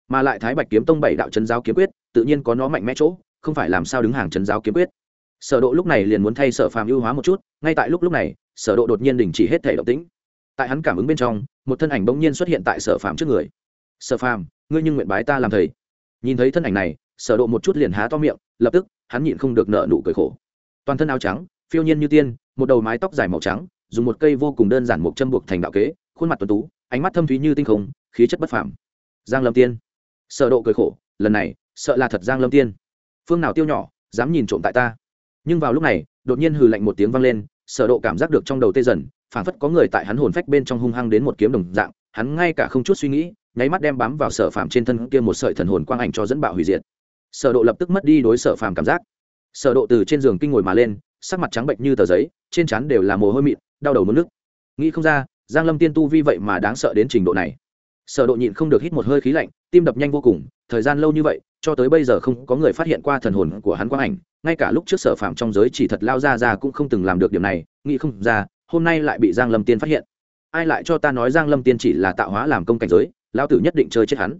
Mà lại thái bạch kiếm tông bảy đạo chân giáo kiếm quyết, tự nhiên có nó mạnh mẽ chỗ, không phải làm sao đứng hàng chân giáo kiếm quyết. Sở độ lúc này liền muốn thay sở phàm ưu hóa một chút, ngay tại lúc lúc này, sở độ đột nhiên đình chỉ hết thể động tĩnh. Tại hắn cảm ứng bên trong, một thân ảnh bỗng nhiên xuất hiện tại sở phàm trước người. Sở phàm, ngươi nhưng nguyện bái ta làm thầy. Nhìn thấy thân ảnh này, sở độ một chút liền há to miệng, lập tức, hắn nhịn không được nở nụ cười khổ. Toàn thân áo trắng, phiêu nhiên như tiên, một đầu mái tóc dài màu trắng, dùng một cây vô cùng đơn giản một châm buộc thành đạo kế, khuôn mặt tuấn tú ánh mắt thâm thúy như tinh không, khí chất bất phàm. Giang lâm tiên. Sở độ cười khổ, lần này, sợ là thật giang lâm tiên. Phương nào tiêu nhỏ, dám nhìn trộm tại ta. Nhưng vào lúc này, đột nhiên hừ lạnh một tiếng vang lên, sở độ cảm giác được trong đầu tê dần, phảng phất có người tại hắn hồn phách bên trong hung hăng đến một kiếm đồng dạng, hắn ngay cả không chút suy nghĩ, nháy mắt đem bám vào sở phàm trên thân kia một sợi thần hồn quang ảnh cho dẫn bạo hủy diệt. Sở độ lập tức mất đi đối sở phàm cảm giác. Sở độ từ trên giường kinh ngồi mà lên, sắc mặt trắng bệnh như tờ giấy, trên trán đều là mồ hôi mịn, đau đầu muốn nước nghĩ không ra giang lâm tiên tu vi vậy mà đáng sợ đến trình độ này. Sở độ nhịn không được hít một hơi khí lạnh, tim đập nhanh vô cùng, thời gian lâu như vậy, cho tới bây giờ không có người phát hiện qua thần hồn của hắn quang ảnh, ngay cả lúc trước sở phạm trong giới chỉ thật lao ra ra cũng không từng làm được điểm này, nghĩ không ra, hôm nay lại bị giang lâm tiên phát hiện. Ai lại cho ta nói giang lâm tiên chỉ là tạo hóa làm công cảnh giới, lão tử nhất định chơi chết hắn.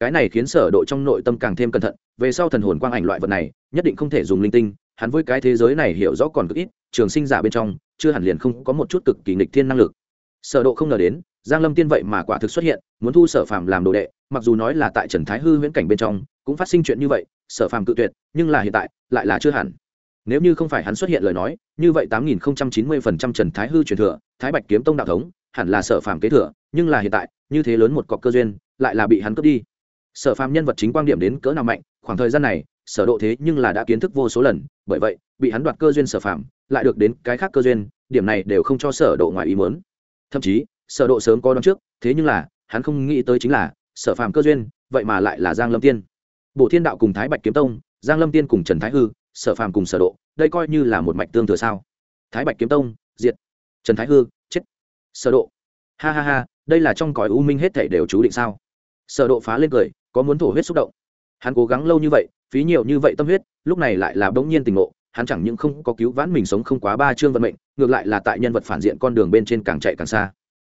Cái này khiến sở độ trong nội tâm càng thêm cẩn thận, về sau thần hồn quang ảnh loại vật này, nhất định không thể dùng linh tinh, hắn với cái thế giới này hiểu rõ còn cực ít, trường sinh giả bên trong, chưa hẳn liền không có một chút cực kỳ nghịch thiên năng lực sở độ không ngờ đến, giang lâm tiên vậy mà quả thực xuất hiện, muốn thu sở phàm làm đồ đệ, mặc dù nói là tại trần thái hư huyễn cảnh bên trong, cũng phát sinh chuyện như vậy, sở phàm cự tuyệt, nhưng là hiện tại, lại là chưa hẳn. Nếu như không phải hắn xuất hiện lời nói, như vậy tám nghìn chín mươi phần trăm trần thái hư truyền thừa, thái bạch kiếm tông đạo thống, hẳn là sở phàm kế thừa, nhưng là hiện tại, như thế lớn một cọc cơ duyên, lại là bị hắn cướp đi. Sở phàm nhân vật chính quan điểm đến cỡ nào mạnh, khoảng thời gian này, sở độ thế nhưng là đã kiến thức vô số lần, bởi vậy, bị hắn đoạt cơ duyên sở phàm, lại được đến cái khác cơ duyên, điểm này đều không cho sở độ ngoài ý muốn thậm chí, sở độ sớm có đón trước, thế nhưng là, hắn không nghĩ tới chính là, sở phàm cơ duyên, vậy mà lại là giang lâm tiên. Bộ thiên đạo cùng thái bạch kiếm tông, giang lâm tiên cùng trần thái hư, sở phàm cùng sở độ, đây coi như là một mạch tương thừa sao? Thái bạch kiếm tông, diệt. Trần thái hư, chết. Sở độ. Ha ha ha, đây là trong cõi u minh hết thảy đều chú định sao? Sở độ phá lên cười, có muốn thổ huyết xúc động. Hắn cố gắng lâu như vậy, phí nhiều như vậy tâm huyết, lúc này lại là bỗng nhiên tình ngộ hắn chẳng những không có cứu vãn mình sống không quá ba chương vận mệnh, ngược lại là tại nhân vật phản diện con đường bên trên càng chạy càng xa.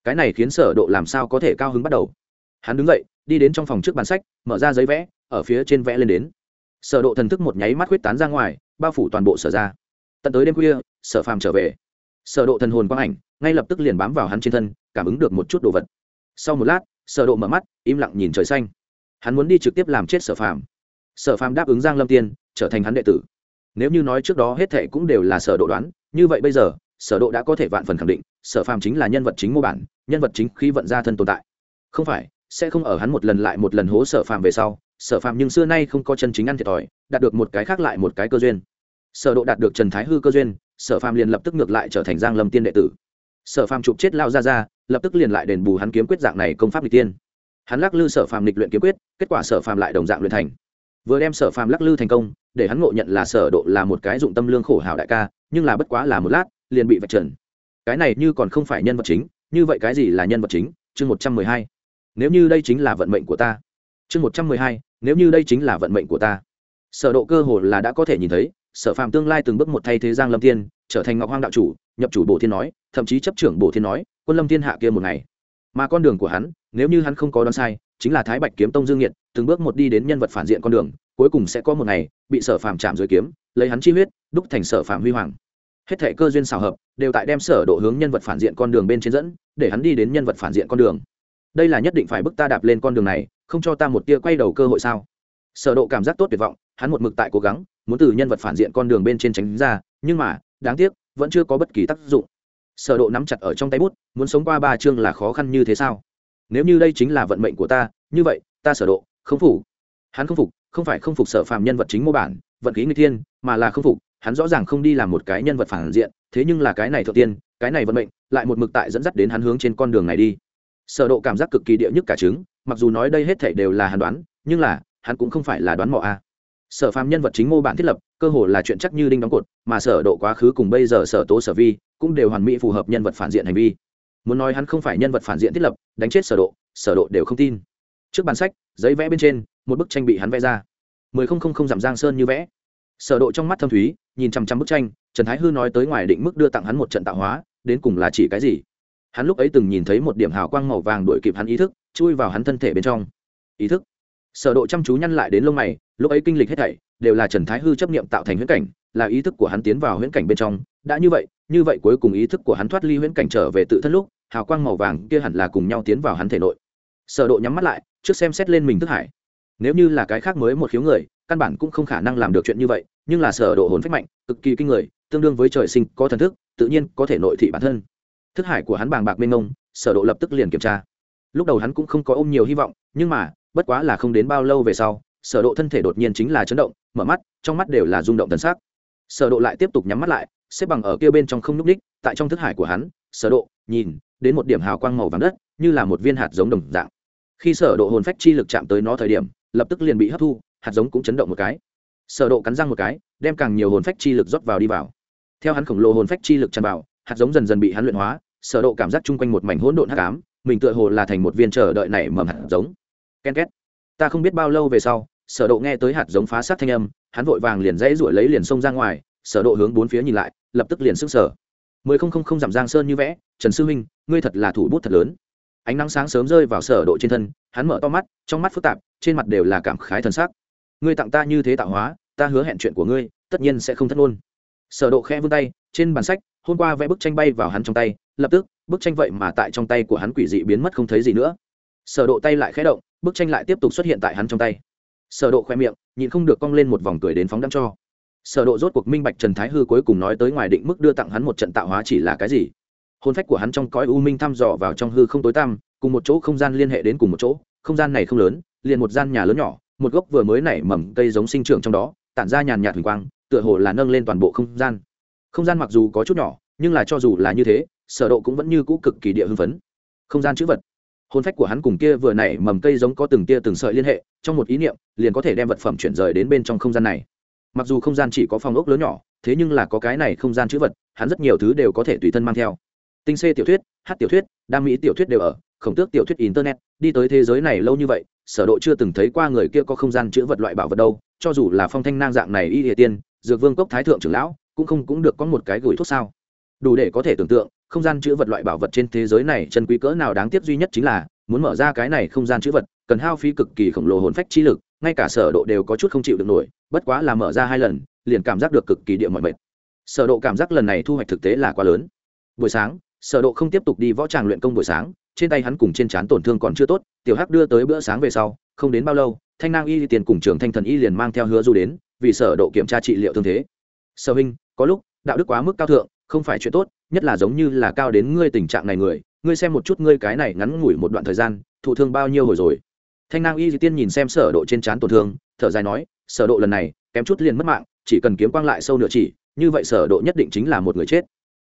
Cái này khiến sở độ làm sao có thể cao hứng bắt đầu. Hắn đứng dậy, đi đến trong phòng trước bàn sách, mở ra giấy vẽ, ở phía trên vẽ lên đến. Sở độ thần thức một nháy mắt huyết tán ra ngoài, bao phủ toàn bộ sở ra. Tận tới đêm khuya, sở phàm trở về. Sở độ thần hồn quang ảnh, ngay lập tức liền bám vào hắn trên thân, cảm ứng được một chút đồ vật. Sau một lát, sở độ mở mắt, im lặng nhìn trời xanh. Hắn muốn đi trực tiếp làm chết sở phàm. Sở phàm đáp ứng giang lâm tiên, trở thành hắn đệ tử nếu như nói trước đó hết thệ cũng đều là sở độ đoán, như vậy bây giờ, sở độ đã có thể vạn phần khẳng định, sở phàm chính là nhân vật chính mô bản, nhân vật chính khi vận ra thân tồn tại. Không phải, sẽ không ở hắn một lần lại một lần hố sở phàm về sau, sở phàm nhưng xưa nay không có chân chính ăn thiệt thòi, đạt được một cái khác lại một cái cơ duyên. Sở độ đạt được trần thái hư cơ duyên, sở phàm liền lập tức ngược lại trở thành giang lâm tiên đệ tử. Sở phàm chụp chết lao ra ra lập tức liền lại đền bù hắn kiếm quyết dạng này công pháp lịch tiên. Hắn lắc lư sở phàm lịch luyện kiếm quyết, kết quả sở phàm lại đồng dạng luyện thành. Vừa đem sở phàm lắc lư thành công để hắn ngộ nhận là sở độ là một cái dụng tâm lương khổ hảo đại ca, nhưng là bất quá là một lát, liền bị vạch trần. Cái này như còn không phải nhân vật chính, như vậy cái gì là nhân vật chính? Chương một trăm mười hai. Nếu như đây chính là vận mệnh của ta. Chương một trăm mười hai. Nếu như đây chính là vận mệnh của ta. Sở độ cơ hồ là đã có thể nhìn thấy, sở phàm tương lai từng bước một thay thế giang lâm tiên trở thành ngọc hoang đạo chủ, nhập chủ bổ thiên nói, thậm chí chấp trưởng bổ thiên nói, quân lâm thiên hạ kia một ngày. Mà con đường của hắn, nếu như hắn không có đoán sai chính là thái bạch kiếm tông dương nhiệt từng bước một đi đến nhân vật phản diện con đường, cuối cùng sẽ có một ngày, bị sở phàm chạm dưới kiếm, lấy hắn chi huyết, đúc thành sở phàm huy hoàng. Hết thể cơ duyên xào hợp, đều tại đem sở độ hướng nhân vật phản diện con đường bên trên dẫn, để hắn đi đến nhân vật phản diện con đường. Đây là nhất định phải bức ta đạp lên con đường này, không cho ta một tia quay đầu cơ hội sao? Sở độ cảm giác tốt tuyệt vọng, hắn một mực tại cố gắng, muốn từ nhân vật phản diện con đường bên trên tránh ra, nhưng mà, đáng tiếc, vẫn chưa có bất kỳ tác dụng. Sở độ nắm chặt ở trong tay bút, muốn sống qua ba chương là khó khăn như thế sao? Nếu như đây chính là vận mệnh của ta, như vậy, ta sở độ, không phục. Hắn không phục, không phải không phục sở phàm nhân vật chính mô bản, vận khí người thiên, mà là không phục. Hắn rõ ràng không đi làm một cái nhân vật phản diện, thế nhưng là cái này thượng tiên, cái này vận mệnh, lại một mực tại dẫn dắt đến hắn hướng trên con đường này đi. Sở độ cảm giác cực kỳ địa nhất cả trứng, mặc dù nói đây hết thảy đều là hắn đoán, nhưng là, hắn cũng không phải là đoán mò a. Sở phàm nhân vật chính mô bản thiết lập, cơ hồ là chuyện chắc như đinh đóng cột, mà sở độ quá khứ cùng bây giờ sở tố sở vi, cũng đều hoàn mỹ phù hợp nhân vật phản diện hành vi muốn nói hắn không phải nhân vật phản diện thiết lập, đánh chết sở độ sở độ đều không tin. Trước bàn sách, giấy vẽ bên trên, một bức tranh bị hắn vẽ ra. Mười không không không giảm giang sơn như vẽ. Sở độ trong mắt thâm thúy, nhìn chăm chăm bức tranh, trần thái hư nói tới ngoài định mức đưa tặng hắn một trận tạo hóa, đến cùng là chỉ cái gì? Hắn lúc ấy từng nhìn thấy một điểm hào quang màu vàng đuổi kịp hắn ý thức, chui vào hắn thân thể bên trong. Ý thức? Sở độ chăm chú nhăn lại đến lông mày, lúc ấy kinh lịch hết thảy, đều là trần thái hư chấp niệm tạo thành huyễn cảnh, là ý thức của hắn tiến vào huyễn cảnh bên trong. Đã như vậy như vậy cuối cùng ý thức của hắn thoát ly huyễn cảnh trở về tự thân lúc, hào quang màu vàng kia hẳn là cùng nhau tiến vào hắn thể nội. Sở độ nhắm mắt lại, trước xem xét lên mình thức hải. Nếu như là cái khác mới một khiếu người, căn bản cũng không khả năng làm được chuyện như vậy, nhưng là sở độ hồn phách mạnh, cực kỳ kinh người, tương đương với trời sinh có thần thức, tự nhiên có thể nội thị bản thân. Thức hải của hắn bàng bạc mênh mông, sở độ lập tức liền kiểm tra. Lúc đầu hắn cũng không có ôm nhiều hy vọng, nhưng mà bất quá là không đến bao lâu về sau, sở độ thân thể đột nhiên chính là chấn động, mở mắt, trong mắt đều là rung động thần sắc. Sở độ lại tiếp tục nhắm mắt lại, xếp bằng ở kia bên trong không núc đích, tại trong thức hải của hắn, sở độ, nhìn, đến một điểm hào quang màu vàng đất, như là một viên hạt giống đồng dạng. Khi sở độ hồn phách chi lực chạm tới nó thời điểm, lập tức liền bị hấp thu, hạt giống cũng chấn động một cái. Sở độ cắn răng một cái, đem càng nhiều hồn phách chi lực rót vào đi vào. Theo hắn khổng lồ hồn phách chi lực tràn vào, hạt giống dần dần bị hắn luyện hóa, sở độ cảm giác chung quanh một mảnh hỗn độn hắc ám, mình tựa hồ là thành một viên chờ đợi nảy mầm hạt giống ken két. Ta không biết bao lâu về sau, sở độ nghe tới hạt giống phá sát thanh âm, hắn vội vàng liền dãy ruổi lấy liền xông ra ngoài, sở độ hướng bốn phía nhìn lại, lập tức liền sức sở mười không không không giảm giang sơn như vẽ, trần sư huynh, ngươi thật là thủ bút thật lớn. Ánh nắng sáng sớm rơi vào sở độ trên thân, hắn mở to mắt, trong mắt phức tạp, trên mặt đều là cảm khái thần sắc. Ngươi tặng ta như thế tạo hóa, ta hứa hẹn chuyện của ngươi, tất nhiên sẽ không thất luôn sở độ khẽ vươn tay, trên bàn sách, hôm qua vẽ bức tranh bay vào hắn trong tay, lập tức, bức tranh vậy mà tại trong tay của hắn quỷ dị biến mất không thấy gì nữa. Sở độ tay lại khẽ động bức tranh lại tiếp tục xuất hiện tại hắn trong tay. Sở độ khoe miệng, nhịn không được cong lên một vòng cười đến phóng đăm cho. Sở độ rốt cuộc minh bạch trần thái hư cuối cùng nói tới ngoài định mức đưa tặng hắn một trận tạo hóa chỉ là cái gì. Hồn phách của hắn trong cõi u minh thăm dò vào trong hư không tối tăm, cùng một chỗ không gian liên hệ đến cùng một chỗ, không gian này không lớn, liền một gian nhà lớn nhỏ, một gốc vừa mới nảy mầm cây giống sinh trưởng trong đó, tản ra nhàn nhạt huỳnh quang, tựa hồ là nâng lên toàn bộ không gian. Không gian mặc dù có chút nhỏ, nhưng là cho dù là như thế, sở độ cũng vẫn như cũ cực kỳ địa hưng phấn. Không gian chữ vật hồn phách của hắn cùng kia vừa nảy mầm cây giống có từng tia từng sợi liên hệ, trong một ý niệm, liền có thể đem vật phẩm chuyển rời đến bên trong không gian này. Mặc dù không gian chỉ có phòng ốc lớn nhỏ, thế nhưng là có cái này không gian chữ vật, hắn rất nhiều thứ đều có thể tùy thân mang theo. Tinh xê tiểu thuyết, hát tiểu thuyết, đam mỹ tiểu thuyết đều ở, khổng tước tiểu thuyết internet, đi tới thế giới này lâu như vậy, sở độ chưa từng thấy qua người kia có không gian chữ vật loại bảo vật đâu, cho dù là phong thanh nang dạng này y địa tiên, dược vương cốc thái thượng trưởng lão, cũng không cũng được có một cái gửi thuốc sao. Đủ để có thể tưởng tượng không gian chữ vật loại bảo vật trên thế giới này chân quý cỡ nào đáng tiếc duy nhất chính là, muốn mở ra cái này không gian chữ vật, cần hao phí cực kỳ khổng lồ hồn phách chi lực, ngay cả sở độ đều có chút không chịu được nổi, bất quá là mở ra hai lần, liền cảm giác được cực kỳ địa mọi mệt. Sở độ cảm giác lần này thu hoạch thực tế là quá lớn. Buổi sáng, sở độ không tiếp tục đi võ tràng luyện công buổi sáng, trên tay hắn cùng trên trán tổn thương còn chưa tốt, tiểu hắc đưa tới bữa sáng về sau, không đến bao lâu, thanh nang y tiền cùng trưởng thanh thần y liền mang theo hứa du đến, vì sở độ kiểm tra trị liệu thương thế. Sở huynh, có lúc, đạo đức quá mức cao thượng, không phải chuyện tốt nhất là giống như là cao đến ngươi tình trạng này người, ngươi xem một chút ngươi cái này ngắn ngủi một đoạn thời gian, thụ thương bao nhiêu hồi rồi. Thanh nang y di tiên nhìn xem sở độ trên trán tổn thương, thở dài nói, sở độ lần này, kém chút liền mất mạng, chỉ cần kiếm quang lại sâu nửa chỉ, như vậy sở độ nhất định chính là một người chết.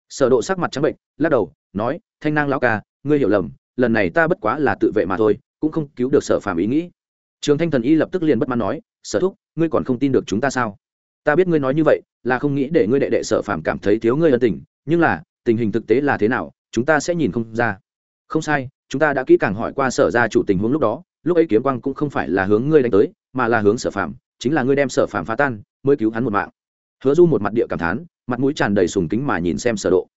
Sở độ sắc mặt trắng bệnh, lắc đầu, nói, thanh nang lão ca, ngươi hiểu lầm, lần này ta bất quá là tự vệ mà thôi, cũng không cứu được sở phàm ý nghĩ. Trường thanh thần y lập tức liền bất mãn nói, sở thúc, ngươi còn không tin được chúng ta sao? Ta biết ngươi nói như vậy, là không nghĩ để ngươi đệ đệ sở phàm cảm thấy thiếu ngươi ân tình, nhưng là tình hình thực tế là thế nào chúng ta sẽ nhìn không ra. Không sai chúng ta đã kỹ càng hỏi qua sở gia chủ tình huống lúc đó lúc ấy kiếm quang cũng không phải là hướng ngươi đánh tới mà là hướng sở phạm, chính là ngươi đem sở phạm phá tan mới cứu hắn một mạng. Hứa du một mặt địa cảm thán mặt mũi tràn đầy sùng kính mà nhìn xem sở độ.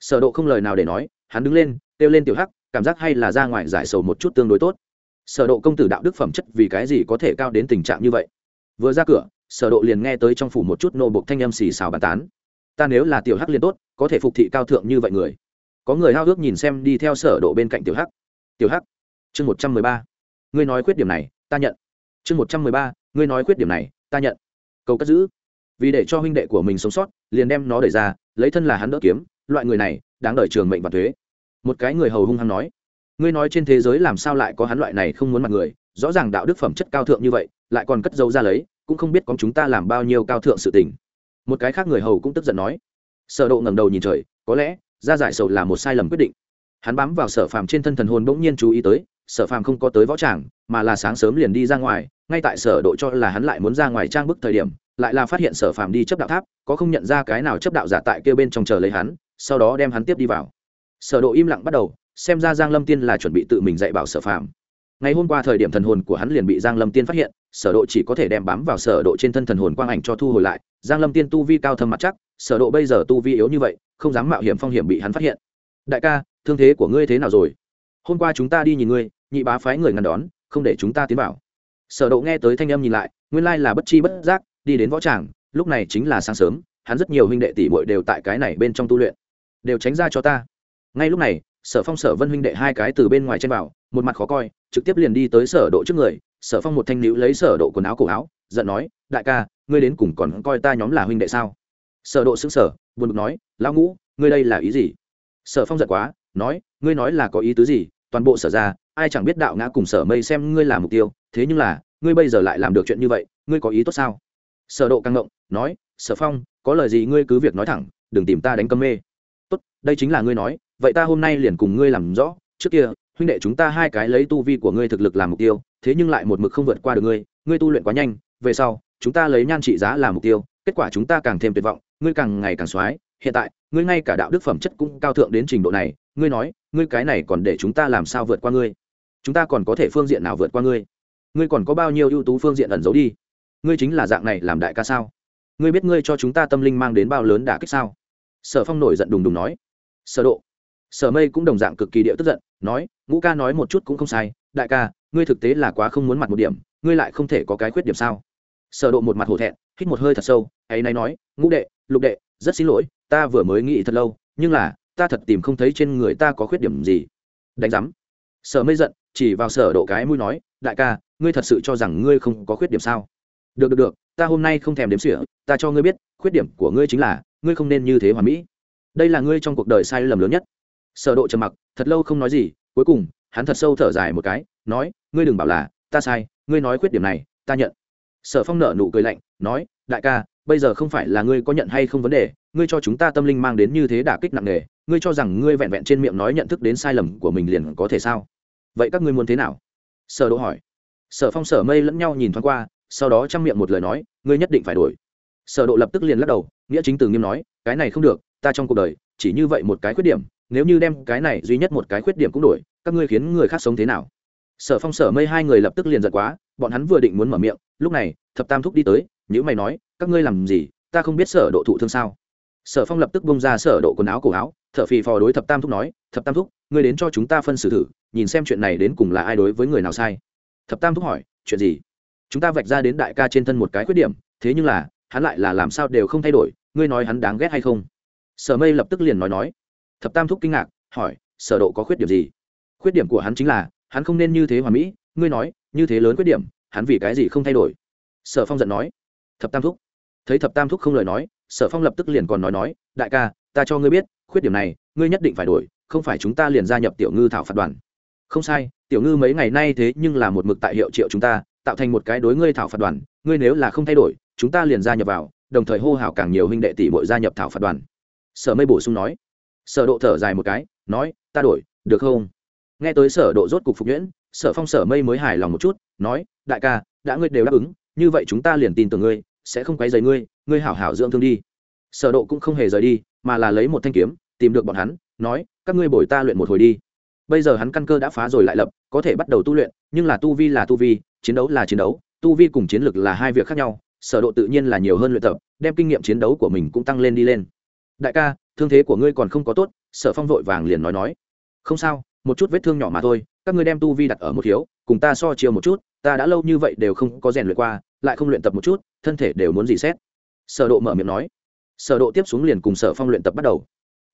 Sở độ không lời nào để nói hắn đứng lên kêu lên tiểu hắc cảm giác hay là ra ngoài giải sầu một chút tương đối tốt. Sở độ công tử đạo đức phẩm chất vì cái gì có thể cao đến tình trạng như vậy? Vừa ra cửa sở độ liền nghe tới trong phủ một chút nô bộc thanh âm xì xào bàn tán. Ta nếu là tiểu hắc liền tốt có thể phục thị cao thượng như vậy người. Có người hao ước nhìn xem đi theo sở độ bên cạnh tiểu hắc. Tiểu hắc, chương một trăm mười ba. Ngươi nói khuyết điểm này, ta nhận. Chương một trăm mười ba, ngươi nói khuyết điểm này, ta nhận. Cầu cất giữ. Vì để cho huynh đệ của mình sống sót, liền đem nó đẩy ra, lấy thân là hắn đỡ kiếm, loại người này, đáng đợi trường mệnh và thuế. Một cái người hầu hung hăng nói, ngươi nói trên thế giới làm sao lại có hắn loại này không muốn mặt người? Rõ ràng đạo đức phẩm chất cao thượng như vậy, lại còn cất dấu ra lấy, cũng không biết có chúng ta làm bao nhiêu cao thượng sự tình. Một cái khác người hầu cũng tức giận nói sở độ ngẩng đầu nhìn trời, có lẽ ra giải sầu là một sai lầm quyết định. Hắn bám vào sở phàm trên thân thần hồn bỗng nhiên chú ý tới, sở phàm không có tới võ tràng, mà là sáng sớm liền đi ra ngoài, ngay tại sở độ cho là hắn lại muốn ra ngoài trang bức thời điểm, lại là phát hiện sở phàm đi chấp đạo tháp, có không nhận ra cái nào chấp đạo giả tại kia bên trong chờ lấy hắn, sau đó đem hắn tiếp đi vào. Sở độ im lặng bắt đầu, xem ra giang lâm tiên là chuẩn bị tự mình dạy bảo sở phàm ngày hôm qua thời điểm thần hồn của hắn liền bị giang lâm tiên phát hiện, sở độ chỉ có thể đem bám vào sở độ trên thân thần hồn quang ảnh cho thu hồi lại. Giang lâm tiên tu vi cao thâm mặt chắc, sở độ bây giờ tu vi yếu như vậy, không dám mạo hiểm phong hiểm bị hắn phát hiện. Đại ca, thương thế của ngươi thế nào rồi? Hôm qua chúng ta đi nhìn ngươi, nhị bá phái người ngăn đón, không để chúng ta tiến vào. Sở độ nghe tới thanh âm nhìn lại, nguyên lai là bất chi bất giác, đi đến võ tràng, lúc này chính là sáng sớm, hắn rất nhiều huynh đệ tỷ muội đều tại cái này bên trong tu luyện. Đều tránh ra cho ta. Ngay lúc này, sở phong sở vân huynh đệ hai cái từ bên ngoài trên vào một mặt khó coi, trực tiếp liền đi tới sở độ trước người, sở phong một thanh nữ lấy sở độ quần áo cổ áo, giận nói, đại ca, ngươi đến cùng còn coi ta nhóm là huynh đệ sao? Sở độ sững sờ, buồn bực nói, lão ngũ, ngươi đây là ý gì? Sở phong giận quá, nói, ngươi nói là có ý tứ gì? Toàn bộ sở ra, ai chẳng biết đạo ngã cùng sở mây xem ngươi là mục tiêu, thế nhưng là, ngươi bây giờ lại làm được chuyện như vậy, ngươi có ý tốt sao? Sở độ căng ngộng, nói, sở phong, có lời gì ngươi cứ việc nói thẳng, đừng tìm ta đánh cấm mê. Tốt, đây chính là ngươi nói, vậy ta hôm nay liền cùng ngươi làm rõ, trước kia huynh đệ chúng ta hai cái lấy tu vi của ngươi thực lực làm mục tiêu, thế nhưng lại một mực không vượt qua được ngươi ngươi tu luyện quá nhanh, về sau, chúng ta lấy nhan trị giá làm mục tiêu, kết quả chúng ta càng thêm tuyệt vọng, ngươi càng ngày càng xoái, hiện tại, ngươi ngay cả đạo đức phẩm chất cũng cao thượng đến trình độ này, ngươi nói, ngươi cái này còn để chúng ta làm sao vượt qua ngươi? Chúng ta còn có thể phương diện nào vượt qua ngươi? Ngươi còn có bao nhiêu ưu tú phương diện ẩn giấu đi? Ngươi chính là dạng này làm đại ca sao? Ngươi biết ngươi cho chúng ta tâm linh mang đến bao lớn đả kích sao? Sở phong nổi giận đùng đùng nói. Sở độ sở mây cũng đồng dạng cực kỳ điệu tức giận, nói, ngũ ca nói một chút cũng không sai, đại ca, ngươi thực tế là quá không muốn mặt một điểm, ngươi lại không thể có cái khuyết điểm sao? Sở độ một mặt hổ thẹn, hít một hơi thật sâu, ấy nay nói, ngũ đệ, lục đệ, rất xin lỗi, ta vừa mới nghĩ thật lâu, nhưng là, ta thật tìm không thấy trên người ta có khuyết điểm gì. Đánh giám. Sở mây giận, chỉ vào sở độ cái mũi nói, đại ca, ngươi thật sự cho rằng ngươi không có khuyết điểm sao? Được được được, ta hôm nay không thèm đếm xỉa, ta cho ngươi biết, khuyết điểm của ngươi chính là, ngươi không nên như thế hoàn mỹ. Đây là ngươi trong cuộc đời sai lầm lớn nhất sở độ trầm mặc, thật lâu không nói gì, cuối cùng, hắn thật sâu thở dài một cái, nói, ngươi đừng bảo là, ta sai, ngươi nói khuyết điểm này, ta nhận. Sở phong nở nụ cười lạnh, nói, đại ca, bây giờ không phải là ngươi có nhận hay không vấn đề, ngươi cho chúng ta tâm linh mang đến như thế đả kích nặng nề, ngươi cho rằng ngươi vẹn vẹn trên miệng nói nhận thức đến sai lầm của mình liền có thể sao? Vậy các ngươi muốn thế nào? Sở độ hỏi. Sở phong sở mây lẫn nhau nhìn thoáng qua, sau đó chăm miệng một lời nói, ngươi nhất định phải đổi. Sở độ lập tức liền lắc đầu, nghĩa chính từ nghiêm nói, cái này không được, ta trong cuộc đời, chỉ như vậy một cái khuyết điểm nếu như đem cái này duy nhất một cái khuyết điểm cũng đổi, các ngươi khiến người khác sống thế nào? Sở phong sở mây hai người lập tức liền giật quá, bọn hắn vừa định muốn mở miệng, lúc này, thập tam thúc đi tới nhữ mày nói, các ngươi làm gì? Ta không biết sở độ thụ thương sao? Sở phong lập tức bông ra sở độ quần áo cổ áo, thở phì phò đối thập tam thúc nói, thập tam thúc, ngươi đến cho chúng ta phân xử thử, nhìn xem chuyện này đến cùng là ai đối với người nào sai. Thập tam thúc hỏi, chuyện gì? Chúng ta vạch ra đến đại ca trên thân một cái khuyết điểm, thế nhưng là, hắn lại là làm sao đều không thay đổi, ngươi nói hắn đáng ghét hay không? Sở mây lập tức liền nói nói thập tam thúc kinh ngạc, hỏi, sở độ có khuyết điểm gì? Khuyết điểm của hắn chính là, hắn không nên như thế hoàn mỹ, ngươi nói, như thế lớn khuyết điểm, hắn vì cái gì không thay đổi? Sở phong giận nói. Thập tam thúc? Thấy thập tam thúc không lời nói, sở phong lập tức liền còn nói nói, đại ca, ta cho ngươi biết, khuyết điểm này, ngươi nhất định phải đổi, không phải chúng ta liền gia nhập tiểu ngư thảo phạt đoàn. Không sai, tiểu ngư mấy ngày nay thế nhưng là một mực tại hiệu triệu chúng ta, tạo thành một cái đối ngươi thảo phạt đoàn, ngươi nếu là không thay đổi, chúng ta liền gia nhập vào, đồng thời hô hào càng nhiều huynh đệ tỷ bội gia nhập thảo phạt đoàn. Sở mây bổ sung nói sở độ thở dài một cái, nói, ta đổi, được không? Nghe tới sở độ rốt cục phục nhuyễn, sở phong sở mây mới hài lòng một chút, nói, đại ca, đã ngươi đều đáp ứng, như vậy chúng ta liền tin tưởng ngươi, sẽ không quấy rầy ngươi ngươi hảo hảo dưỡng thương đi. Sở độ cũng không hề rời đi, mà là lấy một thanh kiếm, tìm được bọn hắn, nói, các ngươi bồi ta luyện một hồi đi. Bây giờ hắn căn cơ đã phá rồi lại lập, có thể bắt đầu tu luyện, nhưng là tu vi là tu vi, chiến đấu là chiến đấu, tu vi cùng chiến lực là hai việc khác nhau, sở độ tự nhiên là nhiều hơn luyện tập, đem kinh nghiệm chiến đấu của mình cũng tăng lên đi lên đại ca, thương thế của ngươi còn không có tốt, sở phong vội vàng liền nói nói. Không sao, một chút vết thương nhỏ mà thôi, các ngươi đem tu vi đặt ở một hiếu, cùng ta so chiều một chút, ta đã lâu như vậy đều không có rèn luyện qua, lại không luyện tập một chút, thân thể đều muốn gì xét sở độ mở miệng nói. Sở độ tiếp xuống liền cùng sở phong luyện tập bắt đầu.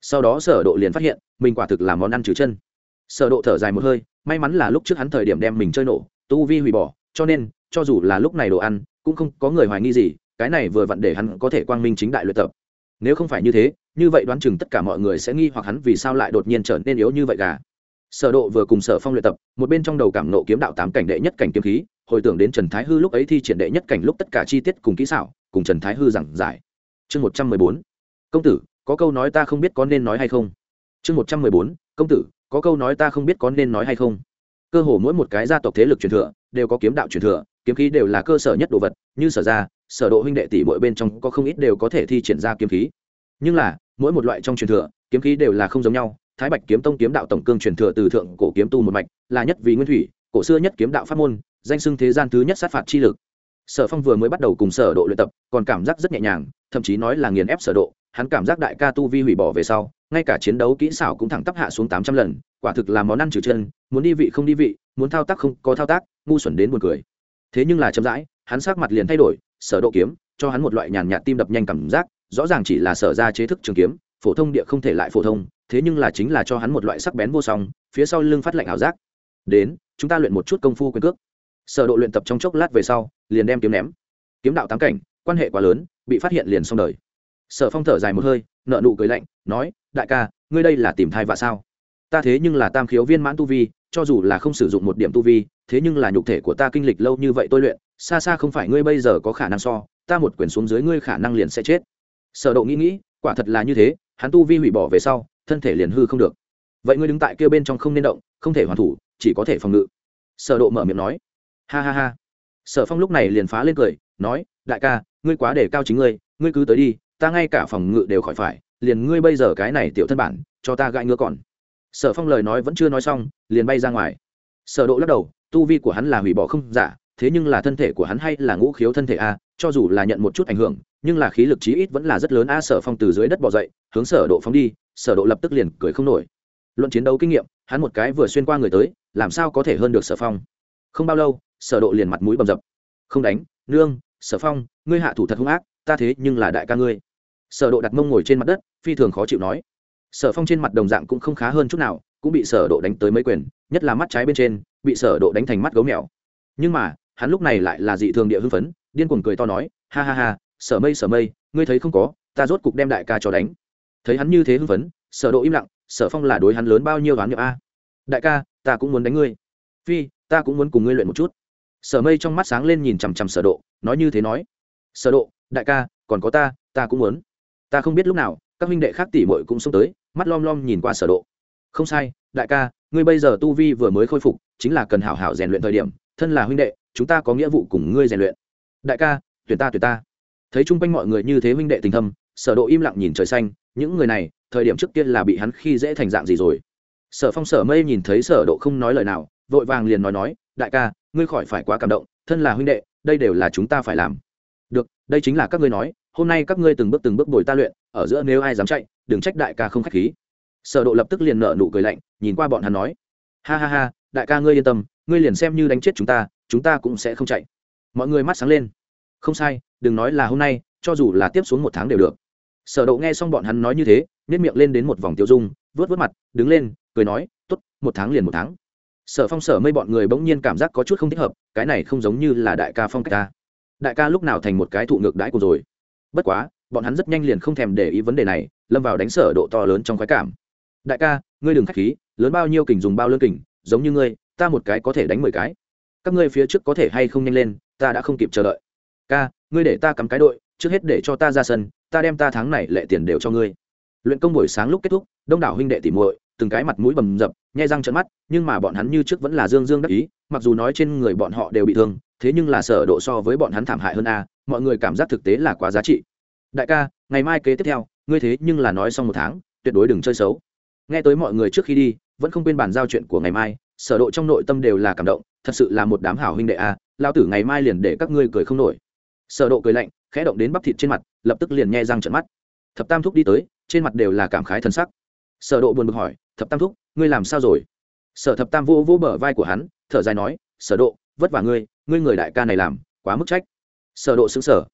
Sau đó sở độ liền phát hiện, mình quả thực là món ăn trừ chân. Sở độ thở dài một hơi, may mắn là lúc trước hắn thời điểm đem mình chơi nổ, tu vi hủy bỏ, cho nên, cho dù là lúc này đồ ăn, cũng không có người hoài nghi gì, cái này vừa vặn để hắn có thể quang minh chính đại luyện tập nếu không phải như thế, như vậy đoán chừng tất cả mọi người sẽ nghi hoặc hắn vì sao lại đột nhiên trở nên yếu như vậy gà. Sở độ vừa cùng sở phong luyện tập, một bên trong đầu cảm nộ kiếm đạo tám cảnh đệ nhất cảnh kiếm khí, hồi tưởng đến trần thái hư lúc ấy thi triển đệ nhất cảnh lúc tất cả chi tiết cùng kỹ xảo, cùng trần thái hư giảng giải. Chương một trăm mười bốn. Công tử, có câu nói ta không biết có nên nói hay không? Chương một trăm mười bốn. Công tử, có câu nói ta không biết có nên nói hay không? Cơ hồ mỗi một cái gia tộc thế lực truyền thừa, đều có kiếm đạo truyền thừa, kiếm khí đều là cơ sở nhất đồ vật, như sở ra sở độ huynh đệ tỷ muội bên trong có không ít đều có thể thi triển ra kiếm khí. Nhưng là, mỗi một loại trong truyền thừa, kiếm khí đều là không giống nhau. Thái bạch kiếm tông kiếm đạo tổng cương truyền thừa từ thượng cổ kiếm tu một mạch, là nhất vì nguyên thủy, cổ xưa nhất kiếm đạo pháp môn, danh xưng thế gian thứ nhất sát phạt chi lực. Sở phong vừa mới bắt đầu cùng sở độ luyện tập, còn cảm giác rất nhẹ nhàng, thậm chí nói là nghiền ép sở độ. Hắn cảm giác đại ca tu vi hủy bỏ về sau, ngay cả chiến đấu kỹ xảo cũng thẳng tắp hạ xuống tám trăm lần, quả thực là món ăn trừ chân, muốn đi vị không đi vị, muốn thao tác không có thao tác, ngu xuẩn đến buồn cười. Thế nhưng là chậm rãi, hắn sắc mặt liền thay đổi sở độ kiếm, cho hắn một loại nhàn nhạt tim đập nhanh cảm giác, rõ ràng chỉ là sở ra chế thức trường kiếm, phổ thông địa không thể lại phổ thông, thế nhưng là chính là cho hắn một loại sắc bén vô song, phía sau lưng phát lạnh ảo giác. Đến, chúng ta luyện một chút công phu quyền cước. Sở độ luyện tập trong chốc lát về sau, liền đem kiếm ném. Kiếm đạo tám cảnh, quan hệ quá lớn, bị phát hiện liền xong đời. Sở phong thở dài một hơi nợ nụ cười lạnh, nói, đại ca, ngươi đây là tìm thai vạ sao? Ta thế nhưng là tam khiếu viên mãn tu vi, cho dù là không sử dụng một điểm tu vi, thế nhưng là nhục thể của ta kinh lịch lâu như vậy tôi luyện xa xa không phải ngươi bây giờ có khả năng so, ta một quyền xuống dưới ngươi khả năng liền sẽ chết. Sở độ nghĩ nghĩ, quả thật là như thế, hắn tu vi hủy bỏ về sau, thân thể liền hư không được. Vậy ngươi đứng tại kia bên trong không nên động, không thể hoàn thủ, chỉ có thể phòng ngự. Sở độ mở miệng nói. Ha ha ha. Sở phong lúc này liền phá lên cười, nói, đại ca, ngươi quá để cao chính ngươi ngươi cứ tới đi, ta ngay cả phòng ngự đều khỏi phải, liền ngươi bây giờ cái này tiểu thân bản, cho ta gãi ngứa còn. Sở phong lời nói vẫn chưa nói xong, liền bay ra ngoài. Sở độ lắc đầu, tu vi của hắn là hủy bỏ không giả thế nhưng là thân thể của hắn hay là ngũ khiếu thân thể a, cho dù là nhận một chút ảnh hưởng, nhưng là khí lực chí ít vẫn là rất lớn a, sở phong từ dưới đất bò dậy, hướng sở độ phóng đi, sở độ lập tức liền cười không nổi. Luận chiến đấu kinh nghiệm, hắn một cái vừa xuyên qua người tới, làm sao có thể hơn được sở phong? Không bao lâu, sở độ liền mặt mũi bầm dập. Không đánh, nương, sở phong, ngươi hạ thủ thật hung ác, ta thế nhưng là đại ca ngươi. Sở độ đặt mông ngồi trên mặt đất, phi thường khó chịu nói. Sở phong trên mặt đồng dạng cũng không khá hơn chút nào, cũng bị sở độ đánh tới mấy quyền, nhất là mắt trái bên trên, bị sở độ đánh thành mắt gấu mèo. Nhưng mà hắn lúc này lại là dị thường địa hưng phấn, điên cuồng cười to nói, ha ha ha, sở mây sở mây, ngươi thấy không có, ta rốt cục đem đại ca cho đánh. Thấy hắn như thế hưng phấn, sở độ im lặng, sở phong là đối hắn lớn bao nhiêu đoán nghiệp a? Đại ca, ta cũng muốn đánh ngươi. Phi, ta cũng muốn cùng ngươi luyện một chút. Sở mây trong mắt sáng lên nhìn chằm chằm sở độ, nói như thế nói, sở độ, đại ca, còn có ta ta cũng muốn. Ta không biết lúc nào, các huynh đệ khác tỷ muội cũng xông tới, mắt lom lom nhìn qua sở độ. Không sai, đại ca, ngươi bây giờ tu vi vừa mới khôi phục, chính là cần hảo hảo rèn luyện thời điểm, thân là huynh đệ chúng ta có nghĩa vụ cùng ngươi rèn luyện. Đại ca, tuyển ta tuyển ta. Thấy chung quanh mọi người như thế huynh đệ tình thâm, sở độ im lặng nhìn trời xanh, những người này, thời điểm trước tiên là bị hắn khi dễ thành dạng gì rồi. Sở phong sở mây nhìn thấy sở độ không nói lời nào, vội vàng liền nói nói, đại ca, ngươi khỏi phải quá cảm động, thân là huynh đệ, đây đều là chúng ta phải làm. Được, đây chính là các ngươi nói, hôm nay các ngươi từng bước từng bước bồi ta luyện, ở giữa nếu ai dám chạy, đừng trách đại ca không khách khí. Sở độ lập tức liền nở nụ cười lạnh, nhìn qua bọn hắn nói, ha ha ha, đại ca ngươi yên tâm, ngươi liền xem như đánh chết chúng ta chúng ta cũng sẽ không chạy. Mọi người mắt sáng lên. Không sai, đừng nói là hôm nay, cho dù là tiếp xuống một tháng đều được. Sở độ nghe xong bọn hắn nói như thế, nhếch miệng lên đến một vòng tiêu dung, vớt vớt mặt, đứng lên, cười nói, tốt, một tháng liền một tháng. Sở phong sở mây bọn người bỗng nhiên cảm giác có chút không thích hợp, cái này không giống như là đại ca phong cách ta. Đại ca lúc nào thành một cái thụ ngược đãi của rồi. Bất quá, bọn hắn rất nhanh liền không thèm để ý vấn đề này, lâm vào đánh sở độ to lớn trong khoái cảm. Đại ca, ngươi đừng khách khí, lớn bao nhiêu kình dùng bao lớn kình, giống như ngươi, ta một cái có thể đánh mười cái các ngươi phía trước có thể hay không nhanh lên, ta đã không kịp chờ đợi. Ca, ngươi để ta cắm cái đội, trước hết để cho ta ra sân, ta đem ta tháng này lệ tiền đều cho ngươi. Luyện công buổi sáng lúc kết thúc, đông đảo huynh đệ tỉ muội, từng cái mặt mũi bầm dập nhai răng trợn mắt, nhưng mà bọn hắn như trước vẫn là dương dương đắc ý, mặc dù nói trên người bọn họ đều bị thương, thế nhưng là sở độ so với bọn hắn thảm hại hơn a, mọi người cảm giác thực tế là quá giá trị. Đại ca, ngày mai kế tiếp theo, ngươi thế nhưng là nói xong một tháng, tuyệt đối đừng chơi xấu. Nghe tới mọi người trước khi đi, vẫn không quên bàn giao chuyện của ngày mai sở độ trong nội tâm đều là cảm động, thật sự là một đám hảo huynh đệ a lao tử ngày mai liền để các ngươi cười không nổi. Sở độ cười lạnh, khẽ động đến bắp thịt trên mặt, lập tức liền nhe răng trợn mắt. Thập tam thúc đi tới, trên mặt đều là cảm khái thần sắc. Sở độ buồn bực hỏi, thập tam thúc, ngươi làm sao rồi? Sở thập tam vô vô bờ vai của hắn, thở dài nói, sở độ, vất vả ngươi ngươi người đại ca này làm, quá mức trách. Sở độ sững sờ,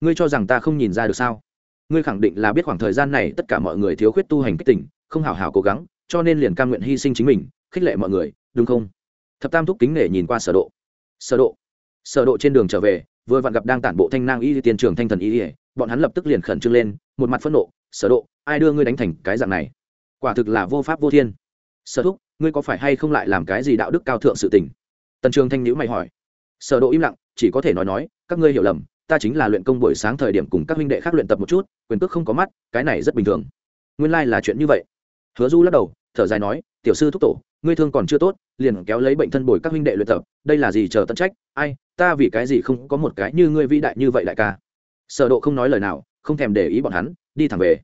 ngươi cho rằng ta không nhìn ra được sao? Ngươi khẳng định là biết khoảng thời gian này tất cả mọi người thiếu khuyết tu hành kích tỉnh không hảo hảo cố gắng, cho nên liền cam nguyện hy sinh chính mình, khích lệ mọi người đúng không? Thập tam thúc kính nể nhìn qua sở độ. Sở độ. Sở độ trên đường trở về, vừa vặn gặp đang tản bộ thanh nang y, tiên trường thanh thần y, bọn hắn lập tức liền khẩn trương lên, một mặt phẫn nộ, sở độ, ai đưa ngươi đánh thành cái dạng này? Quả thực là vô pháp vô thiên. Sở thúc, ngươi có phải hay không lại làm cái gì đạo đức cao thượng sự tình? Tần trường thanh nhữ mày hỏi. Sở độ im lặng, chỉ có thể nói nói, các ngươi hiểu lầm, ta chính là luyện công buổi sáng thời điểm cùng các huynh đệ khác luyện tập một chút, quyền cước không có mắt, cái này rất bình thường. Nguyên lai like là chuyện như vậy. Hứa du lắc đầu thở dài nói, tiểu sư thúc tổ, ngươi thương còn chưa tốt, liền kéo lấy bệnh thân bồi các huynh đệ luyện tập, đây là gì chờ tận trách? Ai, ta vì cái gì không có một cái như ngươi vĩ đại như vậy đại ca? Sở độ không nói lời nào, không thèm để ý bọn hắn, đi thẳng về.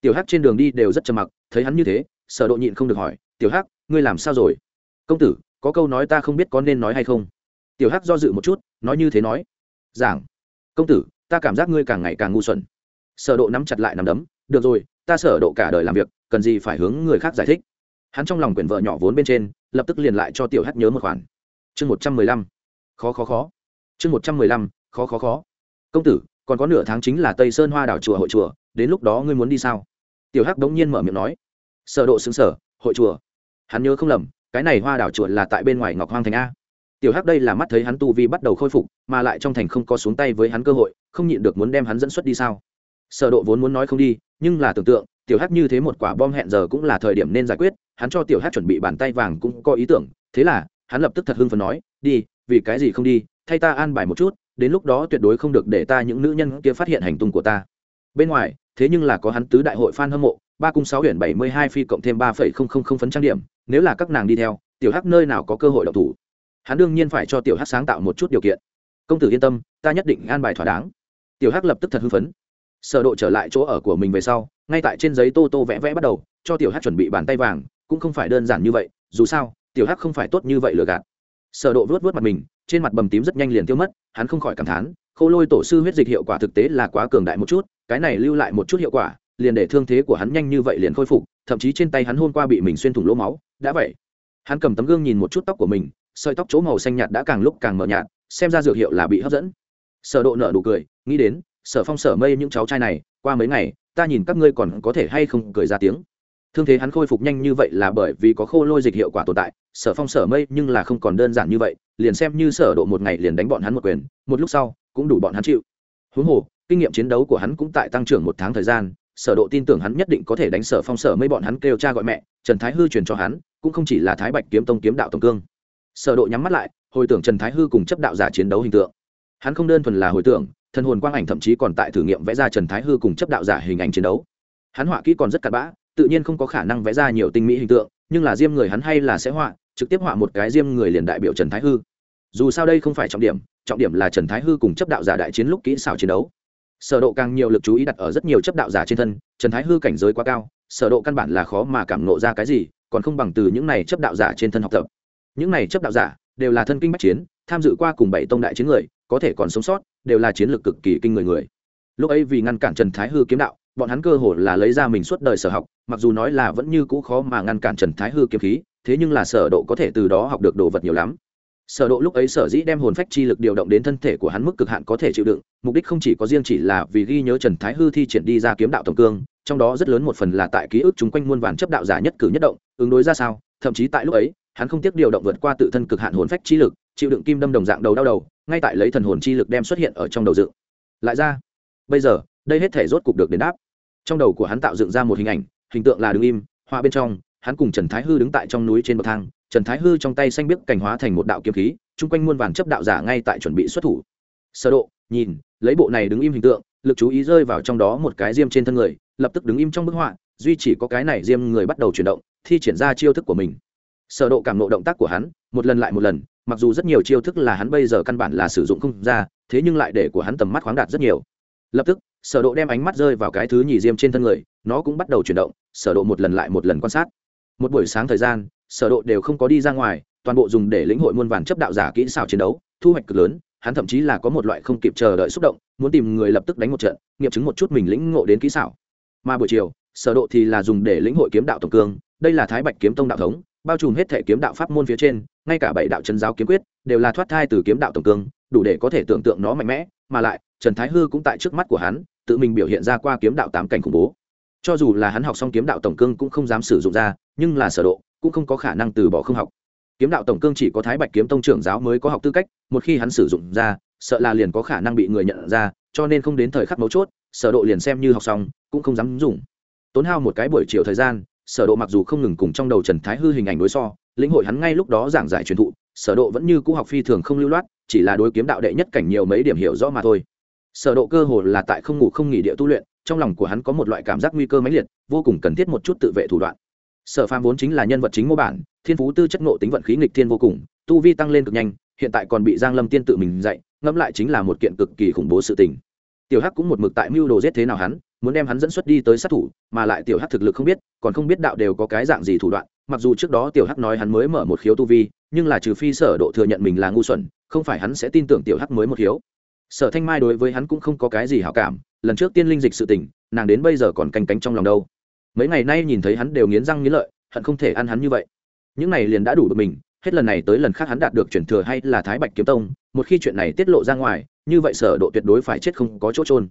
Tiểu hắc trên đường đi đều rất trầm mặc, thấy hắn như thế, sở độ nhịn không được hỏi, tiểu hắc, ngươi làm sao rồi? Công tử, có câu nói ta không biết có nên nói hay không? Tiểu hắc do dự một chút, nói như thế nói, giảng, công tử, ta cảm giác ngươi càng ngày càng ngu xuẩn. Sở độ nắm chặt lại nắm đấm, được rồi, ta sở độ cả đời làm việc, cần gì phải hướng người khác giải thích? Hắn trong lòng quyển vợ nhỏ vốn bên trên, lập tức liền lại cho tiểu hắc nhớ một khoản. Chương một trăm mười lăm. Khó khó khó. Chương một trăm mười lăm. Khó khó khó. Công tử, còn có nửa tháng chính là tây sơn hoa đảo chùa hội chùa, đến lúc đó ngươi muốn đi sao? Tiểu hắc đống nhiên mở miệng nói. Sở độ xứng sở, hội chùa. Hắn nhớ không lầm, cái này hoa đảo chùa là tại bên ngoài ngọc hoang thành a. Tiểu hắc đây là mắt thấy hắn tu vi bắt đầu khôi phục, mà lại trong thành không có xuống tay với hắn cơ hội, không nhịn được muốn đem hắn dẫn xuất đi sao? Sở độ vốn muốn nói không đi, nhưng là tưởng tượng, tiểu hắc như thế một quả bom hẹn giờ cũng là thời điểm nên giải quyết hắn cho tiểu hắc chuẩn bị bàn tay vàng cũng có ý tưởng, thế là, hắn lập tức thật hưng phấn nói, đi, vì cái gì không đi, thay ta an bài một chút, đến lúc đó tuyệt đối không được để ta những nữ nhân kia phát hiện hành tung của ta. Bên ngoài, thế nhưng là có hắn tứ đại hội fan hâm mộ, ba cung sáu huyện bảy mươi hai phi cộng thêm ba phẩy không không không phấn trang điểm, nếu là các nàng đi theo, tiểu hắc nơi nào có cơ hội đậu thủ. Hắn đương nhiên phải cho tiểu hắc sáng tạo một chút điều kiện. Công tử yên tâm, ta nhất định an bài thỏa đáng. Tiểu hắc lập tức thật hưng phấn. Sở độ trở lại chỗ ở của mình về sau, ngay tại trên giấy tô tô vẽ vẽ bắt đầu, cho tiểu hắc chuẩn bị bàn tay vàng cũng không phải đơn giản như vậy, dù sao, tiểu hắc không phải tốt như vậy lừa gạt. Sở độ vớt vớt mặt mình, trên mặt bầm tím rất nhanh liền tiêu mất, hắn không khỏi cảm thán, khô lôi tổ sư huyết dịch hiệu quả thực tế là quá cường đại một chút, cái này lưu lại một chút hiệu quả, liền để thương thế của hắn nhanh như vậy liền khôi phục, thậm chí trên tay hắn hôm qua bị mình xuyên thủng lỗ máu, đã vậy. Hắn cầm tấm gương nhìn một chút tóc của mình, sợi tóc chỗ màu xanh nhạt đã càng lúc càng mờ nhạt, xem ra dược hiệu là bị hấp dẫn. Sở độ nở nụ cười, nghĩ đến, sở phong sở mây những cháu trai này, qua mấy ngày, ta nhìn các ngươi còn có thể hay không cười ra tiếng thương thế hắn khôi phục nhanh như vậy là bởi vì có khô lôi dịch hiệu quả tồn tại, sở phong sở mây nhưng là không còn đơn giản như vậy, liền xem như sở độ một ngày liền đánh bọn hắn một quyền, một lúc sau, cũng đủ bọn hắn chịu. Huống hồ, kinh nghiệm chiến đấu của hắn cũng tại tăng trưởng một tháng thời gian, sở độ tin tưởng hắn nhất định có thể đánh sở phong sở Mây bọn hắn kêu cha gọi mẹ, trần thái hư truyền cho hắn, cũng không chỉ là thái bạch kiếm tông kiếm đạo tổng cương. Sở độ nhắm mắt lại, hồi tưởng trần thái hư cùng chấp đạo giả chiến đấu hình tượng. Hắn không đơn thuần là hồi tưởng thần hồn quang ảnh thậm chí còn tại thử nghiệm vẽ ra trần thái hư cùng chấp đạo giả hình ảnh chiến đấu. Hắn họa kỹ còn rất cặn bã tự nhiên không có khả năng vẽ ra nhiều tinh mỹ hình tượng, nhưng là diêm người hắn hay là sẽ họa, trực tiếp họa một cái diêm người liền đại biểu trần thái hư. Dù sao đây không phải trọng điểm trọng điểm là trần thái hư cùng chấp đạo giả đại chiến lúc kỹ xảo chiến đấu. Sở độ càng nhiều lực chú ý đặt ở rất nhiều chấp đạo giả trên thân, trần thái hư cảnh giới quá cao, sở độ căn bản là khó mà cảm nộ ra cái gì, còn không bằng từ những này chấp đạo giả trên thân học tập. Những này chấp đạo giả đều là thân kinh bách chiến, tham dự qua cùng bảy tông đại chiến người, có thể còn sống sót, đều là chiến lược cực kỳ kinh người người. Lúc ấy vì ngăn cản trần thái hư kiếm đạo bọn hắn cơ hồ là lấy ra mình suốt đời sở học, mặc dù nói là vẫn như cũ khó mà ngăn cản trần thái hư kiếm khí, thế nhưng là sở độ có thể từ đó học được đồ vật nhiều lắm sở độ lúc ấy sở dĩ đem hồn phách chi lực điều động đến thân thể của hắn mức cực hạn có thể chịu đựng, mục đích không chỉ có riêng chỉ là vì ghi nhớ trần thái hư thi triển đi ra kiếm đạo tổng cương, trong đó rất lớn một phần là tại ký ức chúng quanh muôn vàn chấp đạo giả nhất cử nhất động, ứng đối ra sao, thậm chí tại lúc ấy, hắn không tiếc điều động vượt qua tự thân cực hạn hồn phách chi lực, chịu đựng kim đâm đồng dạng đầu đau đầu, ngay tại lấy thần hồn chi lực đem xuất hiện ở trong đầu dự. lại ra, bây giờ, đây hết thể rốt cục được đền đáp trong đầu của hắn tạo dựng ra một hình ảnh, hình tượng là đứng im, hoa bên trong, hắn cùng trần thái hư đứng tại trong núi trên bậc thang, trần thái hư trong tay xanh biếc cảnh hóa thành một đạo kiếm khí, chung quanh muôn vàn chấp đạo giả ngay tại chuẩn bị xuất thủ. Sơ độ, nhìn, lấy bộ này đứng im hình tượng, lực chú ý rơi vào trong đó một cái diêm trên thân người, lập tức đứng im trong bức họa, duy chỉ có cái này diêm người bắt đầu chuyển động, thi triển ra chiêu thức của mình. Sở độ cảm nộ động tác của hắn, một lần lại một lần, mặc dù rất nhiều chiêu thức là hắn bây giờ căn bản là sử dụng không ra, thế nhưng lại để của hắn tầm mắt khoáng đạt rất nhiều. Lập tức sở độ đem ánh mắt rơi vào cái thứ nhì diêm trên thân người, nó cũng bắt đầu chuyển động, sở độ một lần lại một lần quan sát. Một buổi sáng thời gian, sở độ đều không có đi ra ngoài, toàn bộ dùng để lĩnh hội muôn vàn chấp đạo giả kỹ xảo chiến đấu, thu hoạch cực lớn, hắn thậm chí là có một loại không kịp chờ đợi xúc động, muốn tìm người lập tức đánh một trận, nghiệm chứng một chút mình lĩnh ngộ đến kỹ xảo. Mà buổi chiều, sở độ thì là dùng để lĩnh hội kiếm đạo tổng cương, đây là thái bạch kiếm tông đạo thống, bao trùm hết thể kiếm đạo pháp môn phía trên, ngay cả bảy đạo chân giáo kiếm quyết đều là thoát thai từ kiếm đạo tổng cương, đủ để có thể tưởng tượng nó mạnh mẽ, mà lại, trần thái hư cũng tại trước mắt của hắn tự mình biểu hiện ra qua kiếm đạo tám cảnh khủng bố. Cho dù là hắn học xong kiếm đạo tổng cương cũng không dám sử dụng ra, nhưng là sở độ, cũng không có khả năng từ bỏ không học. Kiếm đạo tổng cương chỉ có thái bạch kiếm tông trưởng giáo mới có học tư cách, một khi hắn sử dụng ra, sợ là liền có khả năng bị người nhận ra, cho nên không đến thời khắc mấu chốt, sở độ liền xem như học xong, cũng không dám dùng. Tốn hao một cái buổi chiều thời gian, sở độ mặc dù không ngừng cùng trong đầu trần thái hư hình ảnh đối so, lĩnh hội hắn ngay lúc đó giảng giải truyền thụ, sở độ vẫn như cũ học phi thường không lưu loát, chỉ là đối kiếm đạo đệ nhất cảnh nhiều mấy điểm hiểu rõ mà thôi sở độ cơ hồ là tại không ngủ không nghỉ địa tu luyện, trong lòng của hắn có một loại cảm giác nguy cơ mãnh liệt, vô cùng cần thiết một chút tự vệ thủ đoạn. Sở phàm vốn chính là nhân vật chính mô bản, thiên phú tư chất ngộ tính vận khí nghịch thiên vô cùng, tu vi tăng lên cực nhanh, hiện tại còn bị giang lâm tiên tự mình dạy, ngẫm lại chính là một kiện cực kỳ khủng bố sự tình. Tiểu hắc cũng một mực tại mưu đồ giết thế nào hắn, muốn đem hắn dẫn xuất đi tới sát thủ, mà lại tiểu hắc thực lực không biết, còn không biết đạo đều có cái dạng gì thủ đoạn, mặc dù trước đó tiểu hắc nói hắn mới mở một khiếu tu vi, nhưng là trừ phi sở độ thừa nhận mình là ngu xuẩn, không phải hắn sẽ tin tưởng tiểu hắc mới một khiếu sở thanh mai đối với hắn cũng không có cái gì hảo cảm, lần trước tiên linh dịch sự tình, nàng đến bây giờ còn canh cánh trong lòng đâu. Mấy ngày nay nhìn thấy hắn đều nghiến răng nghiến lợi, hận không thể ăn hắn như vậy. Những này liền đã đủ được mình, hết lần này tới lần khác hắn đạt được chuyển thừa hay là thái bạch kiếm tông, một khi chuyện này tiết lộ ra ngoài, như vậy sở độ tuyệt đối phải chết không có chỗ trôn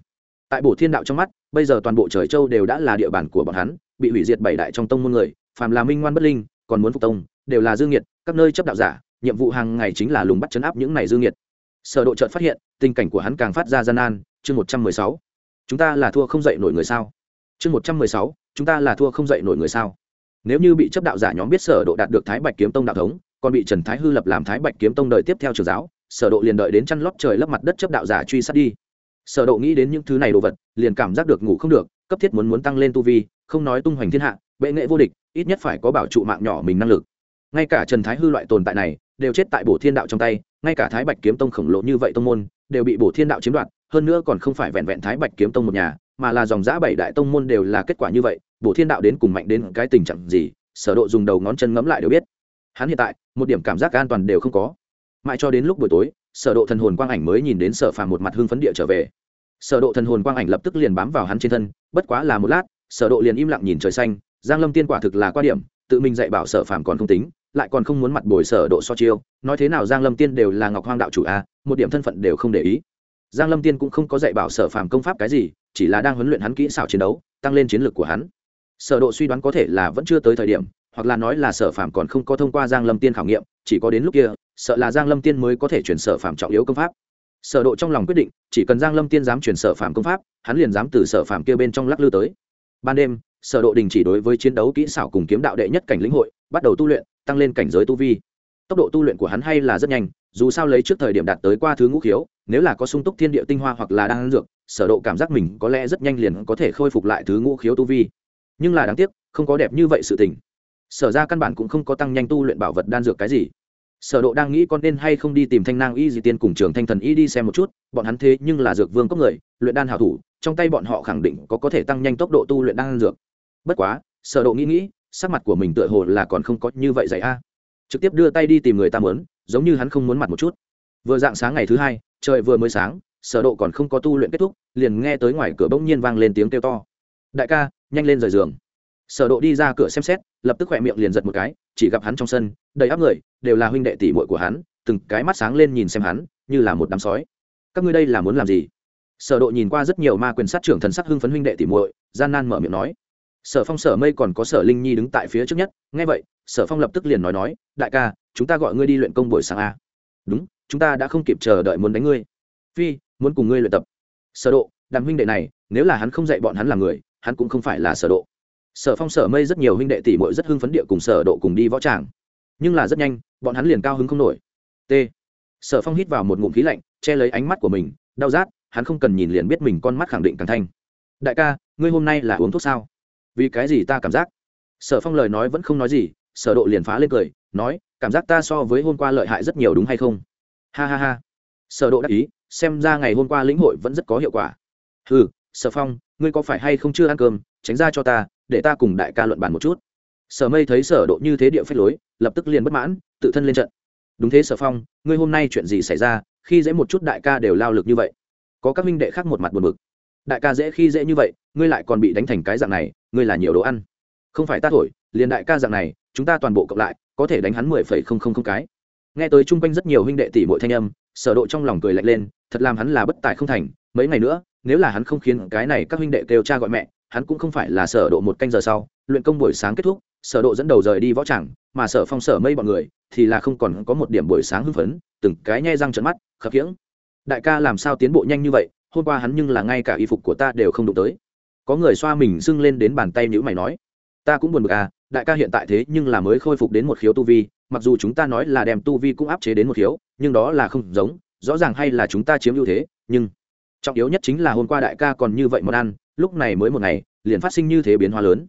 tại bổ thiên đạo trong mắt, bây giờ toàn bộ trời châu đều đã là địa bàn của bọn hắn, bị hủy diệt bảy đại trong tông môn người, phàm là minh ngoan bất linh, còn muốn phục tông, đều là dương nhiệt các nơi chấp đạo giả, nhiệm vụ hàng ngày chính là lùng bắt chấn áp những này dương nhiệt sở độ chợt phát hiện, tình cảnh của hắn càng phát ra gian nan. Chương 116 chúng ta là thua không dậy nổi người sao? Chương 116 chúng ta là thua không dậy nổi người sao? Nếu như bị chấp đạo giả nhóm biết sở độ đạt được thái bạch kiếm tông đạo thống, còn bị trần thái hư lập làm thái bạch kiếm tông đời tiếp theo trường giáo, sở độ liền đợi đến chăn lót trời lấp mặt đất chấp đạo giả truy sát đi. Sở độ nghĩ đến những thứ này đồ vật, liền cảm giác được ngủ không được, cấp thiết muốn muốn tăng lên tu vi, không nói tung hoành thiên hạ, bệ nghệ vô địch, ít nhất phải có bảo trụ mạng nhỏ mình năng lực ngay cả trần thái hư loại tồn tại này, đều chết tại bổ thiên đạo trong tay, ngay cả thái bạch kiếm tông khổng lồ như vậy tông môn, đều bị bổ thiên đạo chiếm đoạt, hơn nữa còn không phải vẹn vẹn thái bạch kiếm tông một nhà, mà là dòng giã bảy đại tông môn đều là kết quả như vậy, bổ thiên đạo đến cùng mạnh đến cái tình trạng gì, sở độ dùng đầu ngón chân ngấm lại đều biết. Hắn hiện tại, một điểm cảm giác an toàn đều không có. Mãi cho đến lúc buổi tối, sở độ thần hồn quang ảnh mới nhìn đến sở phàm một mặt hưng phấn địa trở về. Sở độ thần hồn quang ảnh lập tức liền bám vào hắn trên thân, bất quá là một lát, sở độ liền im lặng nhìn trời xanh, giang lâm tiên quả thực là qua điểm tự mình dạy bảo sở phàm còn không tính, lại còn không muốn mặt bồi sở độ so chiêu, nói thế nào giang lâm tiên đều là ngọc hoang đạo chủ a, một điểm thân phận đều không để ý. Giang lâm tiên cũng không có dạy bảo sở phàm công pháp cái gì, chỉ là đang huấn luyện hắn kỹ xảo chiến đấu, tăng lên chiến lược của hắn. Sở độ suy đoán có thể là vẫn chưa tới thời điểm, hoặc là nói là sở phàm còn không có thông qua giang lâm tiên khảo nghiệm, chỉ có đến lúc kia, sợ là giang lâm tiên mới có thể chuyển sở phàm trọng yếu công pháp. Sở độ trong lòng quyết định, chỉ cần giang lâm tiên dám truyền sở phàm công pháp, hắn liền dám từ sở phàm kia bên trong lắc lư tới ban đêm, sở độ đình chỉ đối với chiến đấu kỹ xảo cùng kiếm đạo đệ nhất cảnh lĩnh hội, bắt đầu tu luyện, tăng lên cảnh giới tu vi. Tốc độ tu luyện của hắn hay là rất nhanh, dù sao lấy trước thời điểm đạt tới qua thứ ngũ khiếu, nếu là có sung túc thiên địa tinh hoa hoặc là đang dược, sở độ cảm giác mình có lẽ rất nhanh liền có thể khôi phục lại thứ ngũ khiếu tu vi. Nhưng là đáng tiếc, không có đẹp như vậy sự tình. Sở ra căn bản cũng không có tăng nhanh tu luyện bảo vật đan dược cái gì. Sở độ đang nghĩ con nên hay không đi tìm thanh nang y di tiên cùng trường thanh thần y đi xem một chút, bọn hắn thế nhưng là dược vương cấp người, luyện đan hảo thủ trong tay bọn họ khẳng định có có thể tăng nhanh tốc độ tu luyện đan dược. Bất quá, sở độ nghĩ nghĩ, sắc mặt của mình tựa hồ là còn không có như vậy dày a. Trực tiếp đưa tay đi tìm người ta muốn, giống như hắn không muốn mặt một chút. Vừa dạng sáng ngày thứ hai, trời vừa mới sáng, sở độ còn không có tu luyện kết thúc, liền nghe tới ngoài cửa bỗng nhiên vang lên tiếng kêu to. Đại ca, nhanh lên rời giường. Sở độ đi ra cửa xem xét, lập tức khoẹt miệng liền giật một cái, chỉ gặp hắn trong sân, đầy áp người, đều là huynh đệ tỷ muội của hắn, từng cái mắt sáng lên nhìn xem hắn, như là một đám sói. Các ngươi đây là muốn làm gì? Sở độ nhìn qua rất nhiều ma quyền sát trưởng thần sắc hưng phấn huynh đệ tỷ muội, gian nan mở miệng nói. Sở phong, sở mây còn có sở linh nhi đứng tại phía trước nhất. Nghe vậy, sở phong lập tức liền nói nói, đại ca, chúng ta gọi ngươi đi luyện công buổi sáng a. Đúng, chúng ta đã không kịp chờ đợi muốn đánh ngươi. Phi, muốn cùng ngươi luyện tập. Sở độ đàm huynh đệ này, nếu là hắn không dạy bọn hắn làm người, hắn cũng không phải là sở độ. Sở phong, sở mây rất nhiều huynh đệ tỷ muội rất hưng phấn địa cùng sở độ cùng đi võ tràng. Nhưng là rất nhanh, bọn hắn liền cao hứng không nổi. T. Sở phong hít vào một ngụm khí lạnh, che lấy ánh mắt của mình, đau rát hắn không cần nhìn liền biết mình con mắt khẳng định càng thanh. Đại ca, ngươi hôm nay là uống thuốc sao? Vì cái gì ta cảm giác? Sở phong lời nói vẫn không nói gì, sở độ liền phá lên cười, nói, cảm giác ta so với hôm qua lợi hại rất nhiều đúng hay không? Ha ha ha. Sở độ đáp ý, xem ra ngày hôm qua lĩnh hội vẫn rất có hiệu quả. Hừ, sở phong, ngươi có phải hay không chưa ăn cơm? Tránh ra cho ta, để ta cùng đại ca luận bàn một chút. Sở mây thấy sở độ như thế địa phách lối, lập tức liền bất mãn, tự thân lên trận. Đúng thế sở phong, ngươi hôm nay chuyện gì xảy ra? Khi dễ một chút đại ca đều lao lực như vậy có các minh đệ khác một mặt buồn bực. Đại ca dễ khi dễ như vậy, ngươi lại còn bị đánh thành cái dạng này, ngươi là nhiều đồ ăn. Không phải ta thổi, liền đại ca dạng này, chúng ta toàn bộ cộng lại, có thể đánh hắn mười phẩy không không không cái. Nghe tới chung quanh rất nhiều huynh đệ tỷ muội thanh âm, sở độ trong lòng cười lạnh lên, thật làm hắn là bất tài không thành. Mấy ngày nữa, nếu là hắn không khiến cái này các huynh đệ kêu cha gọi mẹ, hắn cũng không phải là sở độ một canh giờ sau, luyện công buổi sáng kết thúc, sở độ dẫn đầu rời đi võ tràng, mà sở phong sở mây bọn người, thì là không còn có một điểm buổi sáng hưng phấn, từng cái nhe răng trợn mắt, khập khiễng đại ca làm sao tiến bộ nhanh như vậy, hôm qua hắn nhưng là ngay cả y phục của ta đều không đụng tới. Có người xoa mình sưng lên đến bàn tay nhữ mày nói, ta cũng buồn bực à đại ca hiện tại thế nhưng là mới khôi phục đến một khiếu tu vi, mặc dù chúng ta nói là đem tu vi cũng áp chế đến một khiếu, nhưng đó là không giống, rõ ràng hay là chúng ta chiếm ưu thế, nhưng trọng yếu nhất chính là hôm qua đại ca còn như vậy món ăn, lúc này mới một ngày, liền phát sinh như thế biến hóa lớn.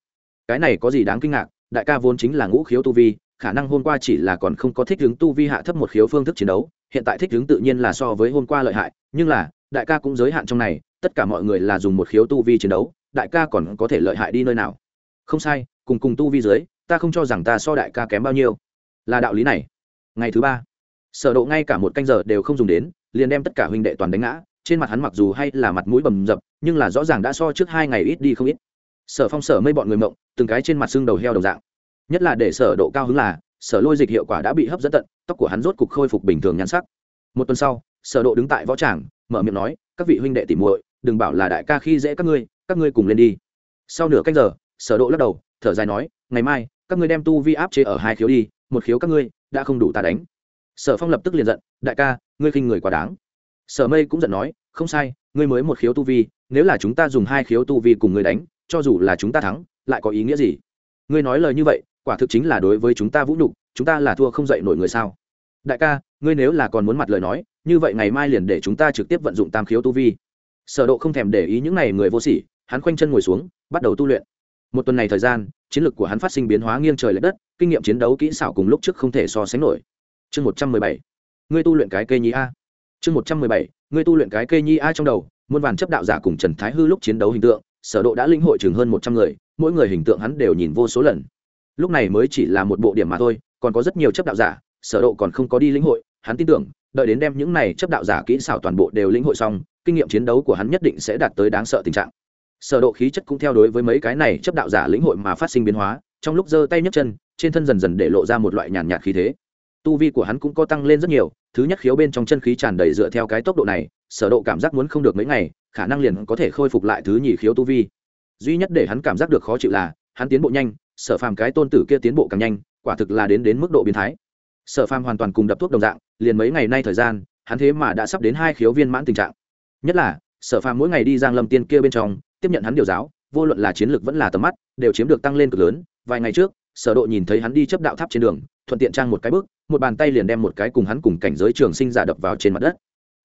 Cái này có gì đáng kinh ngạc, đại ca vốn chính là ngũ khiếu tu vi khả năng hôm qua chỉ là còn không có thích hướng tu vi hạ thấp một khiếu phương thức chiến đấu, hiện tại thích hướng tự nhiên là so với hôm qua lợi hại, nhưng là, đại ca cũng giới hạn trong này, tất cả mọi người là dùng một khiếu tu vi chiến đấu, đại ca còn có thể lợi hại đi nơi nào? Không sai, cùng cùng tu vi dưới, ta không cho rằng ta so đại ca kém bao nhiêu. Là đạo lý này. Ngày thứ ba, sở độ ngay cả một canh giờ đều không dùng đến, liền đem tất cả huynh đệ toàn đánh ngã, trên mặt hắn mặc dù hay là mặt mũi bầm dập, nhưng là rõ ràng đã so trước hai ngày ít đi không ít. Sở phong, sở mây bọn người mộng, từng cái trên mặt xương đầu heo đồng dạng nhất là để sở độ cao hứng là, sở lôi dịch hiệu quả đã bị hấp dẫn tận, tóc của hắn rốt cục khôi phục bình thường nhan sắc. Một tuần sau, sở độ đứng tại võ tràng, mở miệng nói, các vị huynh đệ tỉ muội, đừng bảo là đại ca khi dễ các ngươi các ngươi cùng lên đi. Sau nửa canh giờ, sở độ lắc đầu, thở dài nói, ngày mai, các ngươi đem tu vi áp chế ở hai khiếu đi, một khiếu các ngươi đã không đủ ta đánh. Sở phong lập tức liền giận, đại ca, ngươi khinh người quá đáng. Sở mây cũng giận nói, không sai, ngươi mới một khiếu tu vi, nếu là chúng ta dùng hai khiếu tu vi cùng ngươi đánh, cho dù là chúng ta thắng, lại có ý nghĩa gì? Ngươi nói lời như vậy quả thực chính là đối với chúng ta vũ nhục, chúng ta là thua không dậy nổi người sao? Đại ca, ngươi nếu là còn muốn mặt lời nói, như vậy ngày mai liền để chúng ta trực tiếp vận dụng tam khiếu tu vi. Sở độ không thèm để ý những này người vô sỉ, hắn khoanh chân ngồi xuống, bắt đầu tu luyện. Một tuần này thời gian, chiến lược của hắn phát sinh biến hóa nghiêng trời lệch đất, kinh nghiệm chiến đấu kỹ xảo cùng lúc trước không thể so sánh nổi. Chương một trăm mười bảy. Ngươi tu luyện cái cây nhi a. Chương một trăm mười bảy. Ngươi tu luyện cái cây nhi a trong đầu, muôn vàn chấp đạo giả cùng trần thái hư lúc chiến đấu hình tượng, sở độ đã linh hội chừng hơn một trăm người, mỗi người hình tượng hắn đều nhìn vô số lần lúc này mới chỉ là một bộ điểm mà thôi, còn có rất nhiều chấp đạo giả, sở độ còn không có đi lĩnh hội, hắn tin tưởng, đợi đến đem những này chấp đạo giả kỹ xảo toàn bộ đều lĩnh hội xong, kinh nghiệm chiến đấu của hắn nhất định sẽ đạt tới đáng sợ tình trạng. Sở độ khí chất cũng theo đối với mấy cái này chấp đạo giả lĩnh hội mà phát sinh biến hóa, trong lúc giơ tay nhấc chân, trên thân dần dần để lộ ra một loại nhàn nhạt khí thế. Tu vi của hắn cũng có tăng lên rất nhiều, thứ nhất khiếu bên trong chân khí tràn đầy dựa theo cái tốc độ này, sở độ cảm giác muốn không được mấy ngày, khả năng liền có thể khôi phục lại thứ nhị khiếu tu vi. Duy nhất để hắn cảm giác được khó chịu là, hắn tiến bộ nhanh sở phàm cái tôn tử kia tiến bộ càng nhanh, quả thực là đến đến mức độ biến thái. Sở phàm hoàn toàn cùng đập thuốc đồng dạng, liền mấy ngày nay thời gian, hắn thế mà đã sắp đến hai khiếu viên mãn tình trạng. Nhất là, sở phàm mỗi ngày đi giang lâm tiên kia bên trong, tiếp nhận hắn điều giáo, vô luận là chiến lược vẫn là tầm mắt, đều chiếm được tăng lên cực lớn. Vài ngày trước, sở độ nhìn thấy hắn đi chấp đạo tháp trên đường, thuận tiện trang một cái bước, một bàn tay liền đem một cái cùng hắn cùng cảnh giới trường sinh giả đập vào trên mặt đất.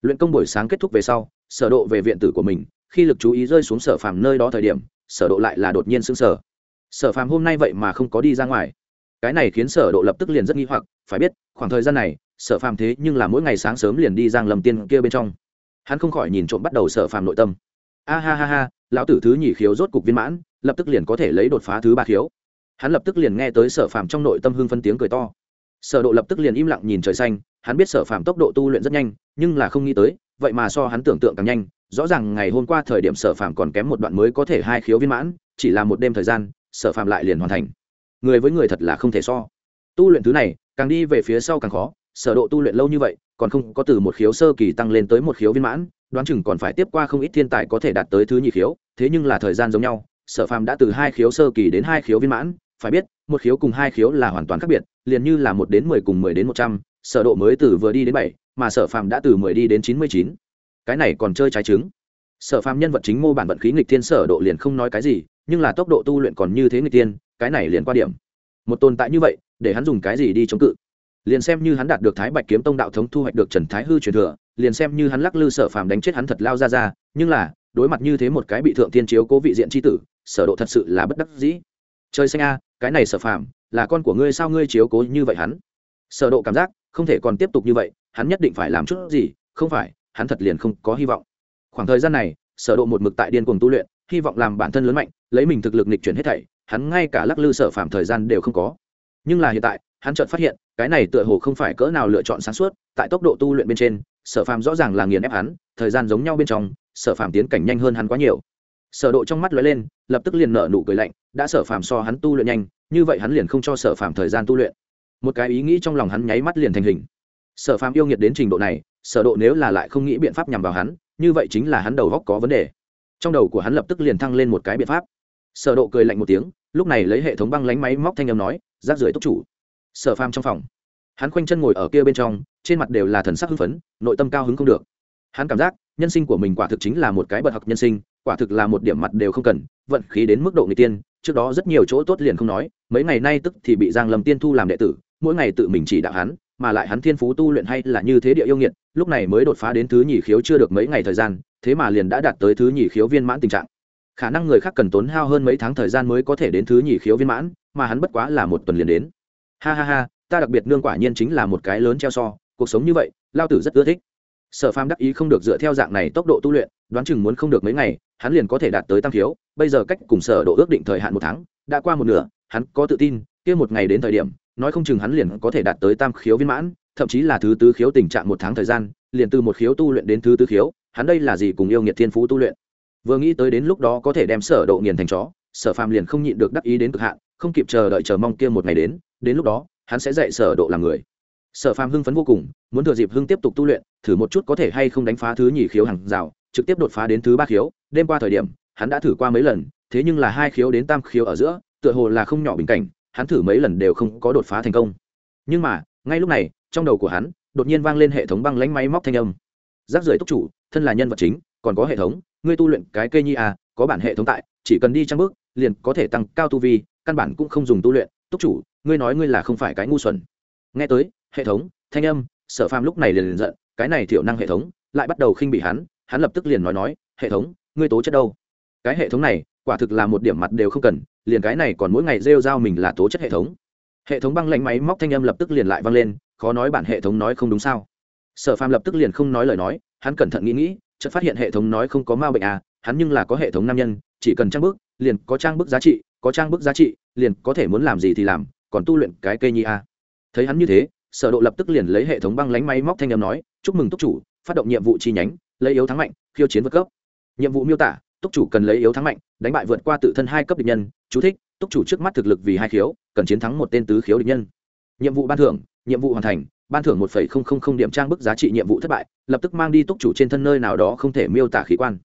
Luyện công buổi sáng kết thúc về sau, sở độ về viện tử của mình, khi lực chú ý rơi xuống sở phàm nơi đó thời điểm, sở độ lại là đột nhiên sững sờ sở phàm hôm nay vậy mà không có đi ra ngoài. Cái này khiến sở độ lập tức liền rất nghi hoặc, phải biết, khoảng thời gian này, sở phàm thế nhưng là mỗi ngày sáng sớm liền đi giang lâm tiên kia bên trong. Hắn không khỏi nhìn trộm bắt đầu sở phàm nội tâm. A ha ha ha, lão tử thứ nhì khiếu rốt cục viên mãn, lập tức liền có thể lấy đột phá thứ ba khiếu. Hắn lập tức liền nghe tới sở phàm trong nội tâm hưng phân tiếng cười to. Sở độ lập tức liền im lặng nhìn trời xanh, hắn biết sở phàm tốc độ tu luyện rất nhanh, nhưng là không nghĩ tới, vậy mà so hắn tưởng tượng càng nhanh. Rõ ràng ngày hôm qua thời điểm sở phàm còn kém một đoạn mới có thể hai khiếu viên mãn, chỉ là một đêm thời gian sở Phạm lại liền hoàn thành. Người với người thật là không thể so. Tu luyện thứ này, càng đi về phía sau càng khó, sở độ tu luyện lâu như vậy, còn không có từ một khiếu sơ kỳ tăng lên tới một khiếu viên mãn, đoán chừng còn phải tiếp qua không ít thiên tài có thể đạt tới thứ nhị khiếu, thế nhưng là thời gian giống nhau, sở phàm đã từ hai khiếu sơ kỳ đến hai khiếu viên mãn, phải biết, một khiếu cùng hai khiếu là hoàn toàn khác biệt, liền như là một đến mười cùng mười đến một trăm, sở độ mới từ vừa đi đến bảy, mà sở phàm đã từ mười đi đến chín mươi chín. Cái này còn chơi trái trứng. Sở phàm nhân vật chính mô bản vận khí nghịch thiên sở độ liền không nói cái gì nhưng là tốc độ tu luyện còn như thế người tiên, cái này liền qua điểm. Một tồn tại như vậy, để hắn dùng cái gì đi chống cự? Liền xem như hắn đạt được thái bạch kiếm tông đạo thống thu hoạch được trần thái hư truyền thừa, liền xem như hắn lắc lư sở phàm đánh chết hắn thật lao ra ra, nhưng là, đối mặt như thế một cái bị thượng tiên chiếu cố vị diện tri tử, sở độ thật sự là bất đắc dĩ. Trời xanh a, cái này sở phàm, là con của ngươi sao ngươi chiếu cố như vậy hắn? Sở độ cảm giác, không thể còn tiếp tục như vậy, hắn nhất định phải làm chút gì, không phải, hắn thật liền không có hy vọng. Khoảng thời gian này, sở độ một mực tại điên cuồng tu luyện, hy vọng làm bản thân lớn mạnh lấy mình thực lực nghịch chuyển hết thảy, hắn ngay cả lắc lư sở phạm thời gian đều không có. Nhưng là hiện tại, hắn chợt phát hiện, cái này tựa hồ không phải cỡ nào lựa chọn sáng suốt, tại tốc độ tu luyện bên trên, sở phạm rõ ràng là nghiền ép hắn, thời gian giống nhau bên trong, sở phạm tiến cảnh nhanh hơn hắn quá nhiều. Sở độ trong mắt lóe lên, lập tức liền nở nụ cười lạnh, đã sở phạm so hắn tu luyện nhanh, như vậy hắn liền không cho sở phạm thời gian tu luyện. Một cái ý nghĩ trong lòng hắn nháy mắt liền thành hình. Sở phạm yêu nghiệt đến trình độ này, sở độ nếu là lại không nghĩ biện pháp nhằm vào hắn, như vậy chính là hắn đầu óc có vấn đề. Trong đầu của hắn lập tức liền thăng lên một cái biện pháp sở độ cười lạnh một tiếng, lúc này lấy hệ thống băng lánh máy móc thanh âm nói, rác rưởi túc chủ. Sở phàm trong phòng, hắn khoanh chân ngồi ở kia bên trong, trên mặt đều là thần sắc hưng phấn, nội tâm cao hứng không được. Hắn cảm giác, nhân sinh của mình quả thực chính là một cái bậc học nhân sinh, quả thực là một điểm mặt đều không cần, vận khí đến mức độ người tiên, trước đó rất nhiều chỗ tốt liền không nói, mấy ngày nay tức thì bị giang lâm tiên thu làm đệ tử, mỗi ngày tự mình chỉ đạo hắn, mà lại hắn thiên phú tu luyện hay là như thế địa yêu nghiệt, lúc này mới đột phá đến thứ nhì khiếu chưa được mấy ngày thời gian, thế mà liền đã đạt tới thứ nhì khiếu viên mãn tình trạng khả năng người khác cần tốn hao hơn mấy tháng thời gian mới có thể đến thứ nhì khiếu viên mãn, mà hắn bất quá là một tuần liền đến. Ha ha ha, ta đặc biệt nương quả nhiên chính là một cái lớn treo so, cuộc sống như vậy, lao tử rất ưa thích. Sở phàm đắc ý không được dựa theo dạng này tốc độ tu luyện, đoán chừng muốn không được mấy ngày, hắn liền có thể đạt tới tam khiếu, bây giờ cách cùng sở độ ước định thời hạn một tháng, đã qua một nửa, hắn có tự tin, kia một ngày đến thời điểm, nói không chừng hắn liền có thể đạt tới tam khiếu viên mãn, thậm chí là thứ tứ khiếu tình trạng một tháng thời gian, liền từ một khiếu tu luyện đến thứ tứ khiếu, hắn đây là gì cùng yêu nghiệt thiên phú tu luyện? Vừa nghĩ tới đến lúc đó có thể đem sở độ nghiền thành chó, sở phàm liền không nhịn được đắc ý đến cực hạn, không kịp chờ đợi chờ mong kia một ngày đến đến lúc đó, hắn sẽ dạy sở độ làm người. Sở phàm hưng phấn vô cùng, muốn thừa dịp hưng tiếp tục tu luyện, thử một chút có thể hay không đánh phá thứ nhì khiếu hàng rào, trực tiếp đột phá đến thứ ba khiếu. Đêm qua thời điểm, hắn đã thử qua mấy lần, thế nhưng là hai khiếu đến tam khiếu ở giữa, tựa hồ là không nhỏ bình cảnh, hắn thử mấy lần đều không có đột phá thành công. Nhưng mà, ngay lúc này, trong đầu của hắn, đột nhiên vang lên hệ thống băng lánh máy móc thanh âm. Rác rưởi túc chủ, thân là nhân vật chính, còn có hệ thống ngươi tu luyện cái cây nhi à có bản hệ thống tại, chỉ cần đi trăm bước, liền có thể tăng cao tu vi, căn bản cũng không dùng tu luyện. Túc chủ, ngươi nói ngươi là không phải cái ngu xuẩn. Nghe tới, hệ thống, thanh âm, sở phàm lúc này liền liền giận, cái này thiểu năng hệ thống, lại bắt đầu khinh bị hắn hắn lập tức liền nói nói, hệ thống, ngươi tố chất đâu? Cái hệ thống này, quả thực là một điểm mặt đều không cần, liền cái này còn mỗi ngày rêu rao mình là tố chất hệ thống. Hệ thống băng lạnh máy móc thanh âm lập tức liền lại vang lên, khó nói bản hệ thống nói không đúng sao? Sở phàm lập tức liền không nói lời nói, hắn cẩn thận nghĩ nghĩ chợt phát hiện hệ thống nói không có ma bệnh à hắn nhưng là có hệ thống nam nhân, chỉ cần trang bức, liền có trang bức giá trị, có trang bức giá trị, liền có thể muốn làm gì thì làm, còn tu luyện cái cây nhi a thấy hắn như thế, sở độ lập tức liền lấy hệ thống băng lánh máy móc thanh âm nói, chúc mừng túc chủ, phát động nhiệm vụ chi nhánh, lấy yếu thắng mạnh, khiêu chiến vượt cấp. Nhiệm vụ miêu tả, túc chủ cần lấy yếu thắng mạnh, đánh bại vượt qua tự thân hai cấp địch nhân, chú thích, túc chủ trước mắt thực lực vì hai khiếu, cần chiến thắng một tên tứ khiếu địch nhân. Nhiệm vụ ban thưởng nhiệm vụ hoàn thành, ban thưởng một điểm trang bức giá trị nhiệm vụ thất bại, lập tức mang đi túc chủ trên thân nơi nào đó không thể miêu tả khí quan.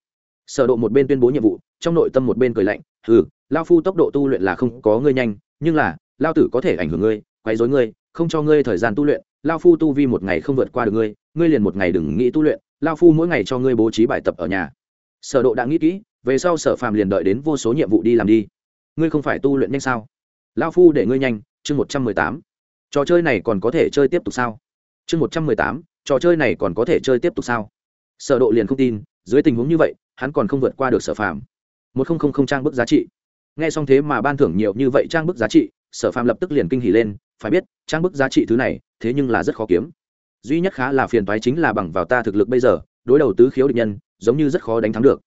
Sở độ một bên tuyên bố nhiệm vụ, trong nội tâm một bên cười lạnh, hừ lao phu tốc độ tu luyện là không có ngươi nhanh, nhưng là lao tử có thể ảnh hưởng ngươi, quấy rối ngươi, không cho ngươi thời gian tu luyện lao phu tu vi một ngày không vượt qua được ngươi ngươi liền một ngày đừng nghĩ tu luyện lao phu mỗi ngày cho ngươi bố trí bài tập ở nhà. Sở độ đã nghĩ kỹ, về sau sở phàm liền đợi đến vô số nhiệm vụ đi làm đi. Ngươi không phải tu luyện nhanh sao? Lao phu để ngươi nhanh. Chương một trăm mười tám trò chơi này còn có thể chơi tiếp tục sao? Chương một trăm mười tám, trò chơi này còn có thể chơi tiếp tục sao? Sở độ liền không tin, dưới tình huống như vậy, hắn còn không vượt qua được sở phàm. Một không không không trang bức giá trị. Nghe xong thế mà ban thưởng nhiều như vậy trang bức giá trị, sở phàm lập tức liền kinh hỉ lên, phải biết, trang bức giá trị thứ này, thế nhưng là rất khó kiếm. Duy nhất khá là phiền toái chính là bằng vào ta thực lực bây giờ, đối đầu tứ khiếu địch nhân, giống như rất khó đánh thắng được.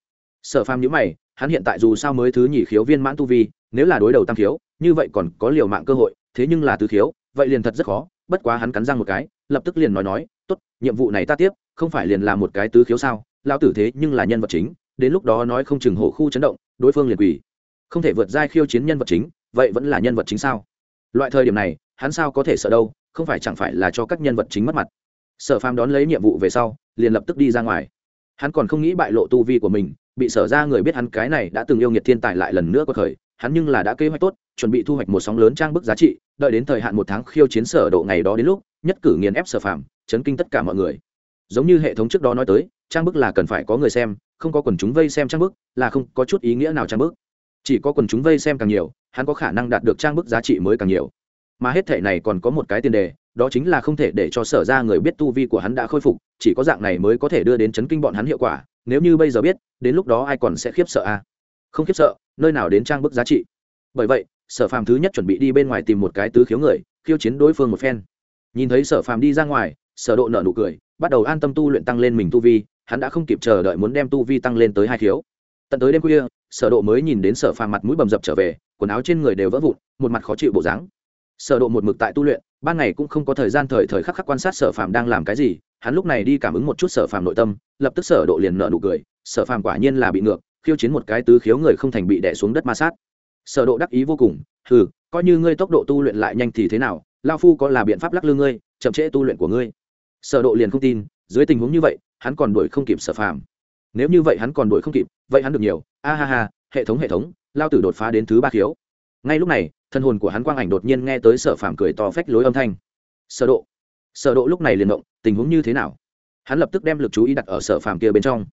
Sở phàm nhữ mày, hắn hiện tại dù sao mới thứ nhì khiếu viên mãn tu vi, nếu là đối đầu tam khiếu, như vậy còn có liều mạng cơ hội, thế nhưng là tứ khiếu vậy liền thật rất khó bất quá hắn cắn răng một cái lập tức liền nói nói tốt nhiệm vụ này ta tiếp không phải liền là một cái tứ khiếu sao? Lao tử thế nhưng là nhân vật chính. Đến lúc đó nói không chừng hổ khu chấn động đối phương liền quỳ. Không thể vượt giai khiêu chiến nhân vật chính vậy vẫn là nhân vật chính sao? Loại thời điểm này hắn sao có thể sợ đâu không phải chẳng phải là cho các nhân vật chính mất mặt? Sở phàm đón lấy nhiệm vụ về sau liền lập tức đi ra ngoài. Hắn còn không nghĩ bại lộ tu vi của mình bị sở ra người biết hắn cái này đã từng yêu nghiệt thiên tài lại lần nữa có khởi, hắn nhưng là đã kế hoạch tốt chuẩn bị thu hoạch một sóng lớn trang bức giá trị, đợi đến thời hạn một tháng khiêu chiến sở độ ngày đó đến lúc, nhất cử nghiền ép sở phạm chấn kinh tất cả mọi người. Giống như hệ thống trước đó nói tới, trang bức là cần phải có người xem, không có quần chúng vây xem trang bức, là không có chút ý nghĩa nào trang bức. Chỉ có quần chúng vây xem càng nhiều, hắn có khả năng đạt được trang bức giá trị mới càng nhiều. Mà hết thể này còn có một cái tiền đề, đó chính là không thể để cho sở ra người biết tu vi của hắn đã khôi phục, chỉ có dạng này mới có thể đưa đến chấn kinh bọn hắn hiệu quả, nếu như bây giờ biết, đến lúc đó ai còn sẽ khiếp sợ à? không khiếp sợ, nơi nào đến trang bức giá trị? Bởi vậy sở phàm thứ nhất chuẩn bị đi bên ngoài tìm một cái tứ khiếu người, khiêu chiến đối phương một phen. Nhìn thấy sở phàm đi ra ngoài, sở độ nở nụ cười, bắt đầu an tâm tu luyện tăng lên mình tu vi, hắn đã không kịp chờ đợi muốn đem tu vi tăng lên tới hai khiếu. Tận tới đêm khuya, sở độ mới nhìn đến sở phàm mặt mũi bầm dập trở về, quần áo trên người đều vỡ vụn, một mặt khó chịu bộ dáng. Sở độ một mực tại tu luyện, ban ngày cũng không có thời gian thời thời khắc khắc quan sát sở phàm đang làm cái gì, hắn lúc này đi cảm ứng một chút sở phàm nội tâm, lập tức sở độ liền nở nụ cười, sở phàm quả nhiên là bị ngược, khiêu chiến một cái tứ khiếu người không thành bị đè xuống đất ma sát sở độ đắc ý vô cùng, hừ, coi như ngươi tốc độ tu luyện lại nhanh thì thế nào lao phu có là biện pháp lắc lư ngươi, chậm trễ tu luyện của ngươi? Sở độ liền không tin, dưới tình huống như vậy, hắn còn đuổi không kịp sở phàm. Nếu như vậy hắn còn đuổi không kịp, vậy hắn được nhiều. A ha ha, hệ thống hệ thống, lao tử đột phá đến thứ ba khiếu. Ngay lúc này, thân hồn của hắn quang ảnh đột nhiên nghe tới sở phàm cười to phách lối âm thanh. Sở độ. Sở độ lúc này liền động, tình huống như thế nào? Hắn lập tức đem lực chú ý đặt ở sở phàm kia bên trong.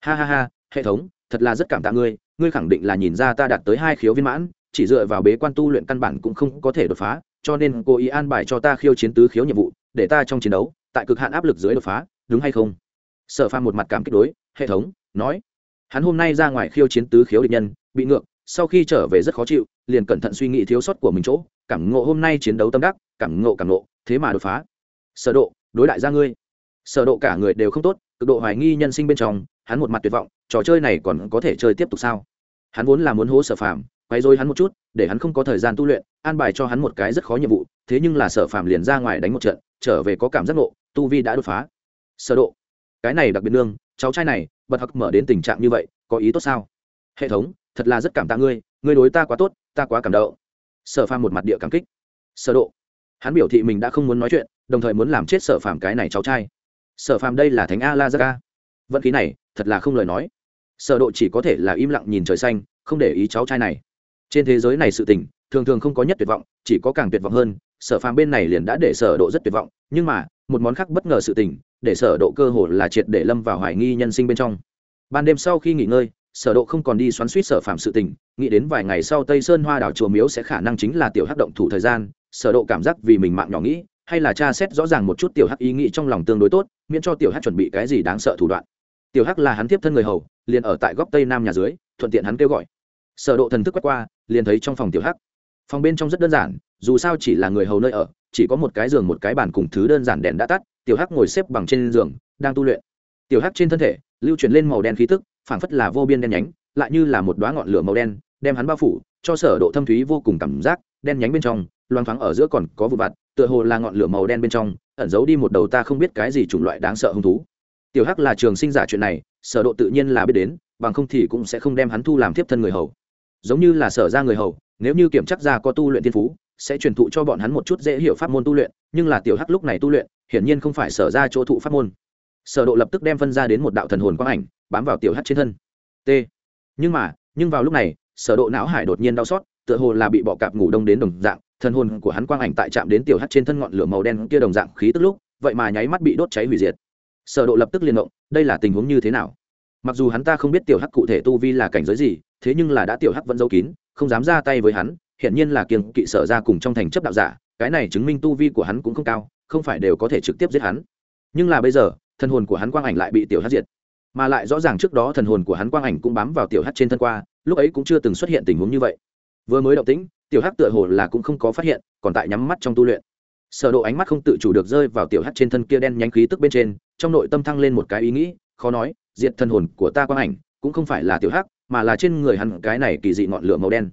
Ha ha ha, hệ thống, thật là rất cảm tạ ngươi ngươi khẳng định là nhìn ra ta đạt tới hai khiếu viên mãn, chỉ dựa vào bế quan tu luyện căn bản cũng không có thể đột phá, cho nên cô ý an bài cho ta khiêu chiến tứ khiếu nhiệm vụ, để ta trong chiến đấu, tại cực hạn áp lực dưới đột phá, đúng hay không? Sở phàm một mặt cảm kích đối, hệ thống, nói. Hắn hôm nay ra ngoài khiêu chiến tứ khiếu địch nhân, bị ngược, sau khi trở về rất khó chịu, liền cẩn thận suy nghĩ thiếu sót của mình chỗ, cảm ngộ hôm nay chiến đấu tâm đắc, cảm ngộ cảm ngộ, thế mà đột phá. Sở độ, đối đại gia ngươi. Sở độ cả người đều không tốt, cực độ hoài nghi nhân sinh bên trong, hắn một mặt tuyệt vọng, trò chơi này còn có thể chơi tiếp tục sao? Hắn vốn là muốn hố sở phàm quay dối hắn một chút, để hắn không có thời gian tu luyện, an bài cho hắn một cái rất khó nhiệm vụ, thế nhưng là sở phàm liền ra ngoài đánh một trận, trở về có cảm giác nộ tu vi đã đột phá. Sở độ, cái này đặc biệt nương, cháu trai này, bật học mở đến tình trạng như vậy, có ý tốt sao? Hệ thống, thật là rất cảm tạ ngươi ngươi đối ta quá tốt, ta quá cảm động. Sở phàm một mặt địa cảm kích. Sở độ, hắn biểu thị mình đã không muốn nói chuyện, đồng thời muốn làm chết sở phàm cái này cháu trai. Sở phàm đây là thánh a la gia vận khí này, thật là không lời nói sở độ chỉ có thể là im lặng nhìn trời xanh, không để ý cháu trai này. Trên thế giới này sự tình, thường thường không có nhất tuyệt vọng, chỉ có càng tuyệt vọng hơn, sở phàm bên này liền đã để sở độ rất tuyệt vọng, nhưng mà, một món khác bất ngờ sự tình, để sở độ cơ hồ là triệt để lâm vào hoài nghi nhân sinh bên trong. Ban đêm sau khi nghỉ ngơi, sở độ không còn đi xoắn xuýt sở phàm sự tình, nghĩ đến vài ngày sau tây sơn hoa đảo chùa miếu sẽ khả năng chính là tiểu hắc động thủ thời gian, sở độ cảm giác vì mình mạng nhỏ nghĩ, hay là tra xét rõ ràng một chút tiểu hắc ý nghĩ trong lòng tương đối tốt, miễn cho tiểu hắc chuẩn bị cái gì đáng sợ thủ đoạn tiểu hắc là hắn tiếp thân người hầu, liền ở tại góc tây nam nhà dưới, thuận tiện hắn kêu gọi. Sở độ thần thức quét qua, liền thấy trong phòng tiểu hắc. Phòng bên trong rất đơn giản, dù sao chỉ là người hầu nơi ở, chỉ có một cái giường, một cái bàn cùng thứ đơn giản đèn đã tắt, tiểu hắc ngồi xếp bằng trên giường, đang tu luyện. Tiểu hắc trên thân thể, lưu chuyển lên màu đen khí tức, phảng phất là vô biên đen nhánh, lại như là một đóa ngọn lửa màu đen, đem hắn bao phủ, cho sở độ thâm thúy vô cùng cảm giác, đen nhánh bên trong, loang thoáng ở giữa còn có vụ vặt, tựa hồ là ngọn lửa màu đen bên trong, ẩn giấu đi một đầu ta không biết cái gì chủng loại đáng sợ hung thú tiểu hắc là trường sinh giả chuyện này, sở độ tự nhiên là biết đến, bằng không thì cũng sẽ không đem hắn thu làm tiếp thân người hầu. Giống như là sở ra người hầu, nếu như kiểm chắc ra có tu luyện thiên phú, sẽ truyền thụ cho bọn hắn một chút dễ hiểu pháp môn tu luyện, nhưng là tiểu hắc lúc này tu luyện, hiển nhiên không phải sở ra chỗ thụ pháp môn. Sở độ lập tức đem phân ra đến một đạo thần hồn quang ảnh, bám vào tiểu hắc trên thân. T. Nhưng mà, nhưng vào lúc này, sở độ não hải đột nhiên đau xót, tựa hồ là bị bọ cạp ngủ đông đến đồng dạng, thần hồn của hắn quang ảnh tại chạm đến tiểu hắc trên thân ngọn lửa màu đen kia đồng dạng khí tức lúc, vậy mà nháy mắt bị đốt cháy hủy diệt sở độ lập tức liên động đây là tình huống như thế nào? Mặc dù hắn ta không biết tiểu hắc cụ thể tu vi là cảnh giới gì, thế nhưng là đã tiểu hắc vẫn giấu kín, không dám ra tay với hắn hiện nhiên là kiêng kỵ sở ra cùng trong thành chấp đạo giả, cái này chứng minh tu vi của hắn cũng không cao, không phải đều có thể trực tiếp giết hắn. Nhưng là bây giờ, thần hồn của hắn quang ảnh lại bị tiểu hắc diệt. Mà lại rõ ràng trước đó thần hồn của hắn quang ảnh cũng bám vào tiểu hắc trên thân qua, lúc ấy cũng chưa từng xuất hiện tình huống như vậy. Vừa mới động tĩnh, tiểu hắc tựa hồ là cũng không có phát hiện, còn tại nhắm mắt trong tu luyện. Sở độ ánh mắt không tự chủ được rơi vào tiểu hắc trên thân kia đen nhánh khí tức bên trên trong nội tâm thăng lên một cái ý nghĩ, khó nói, diệt thần hồn của ta quang ảnh cũng không phải là tiểu hắc, mà là trên người hắn cái này kỳ dị ngọn lửa màu đen.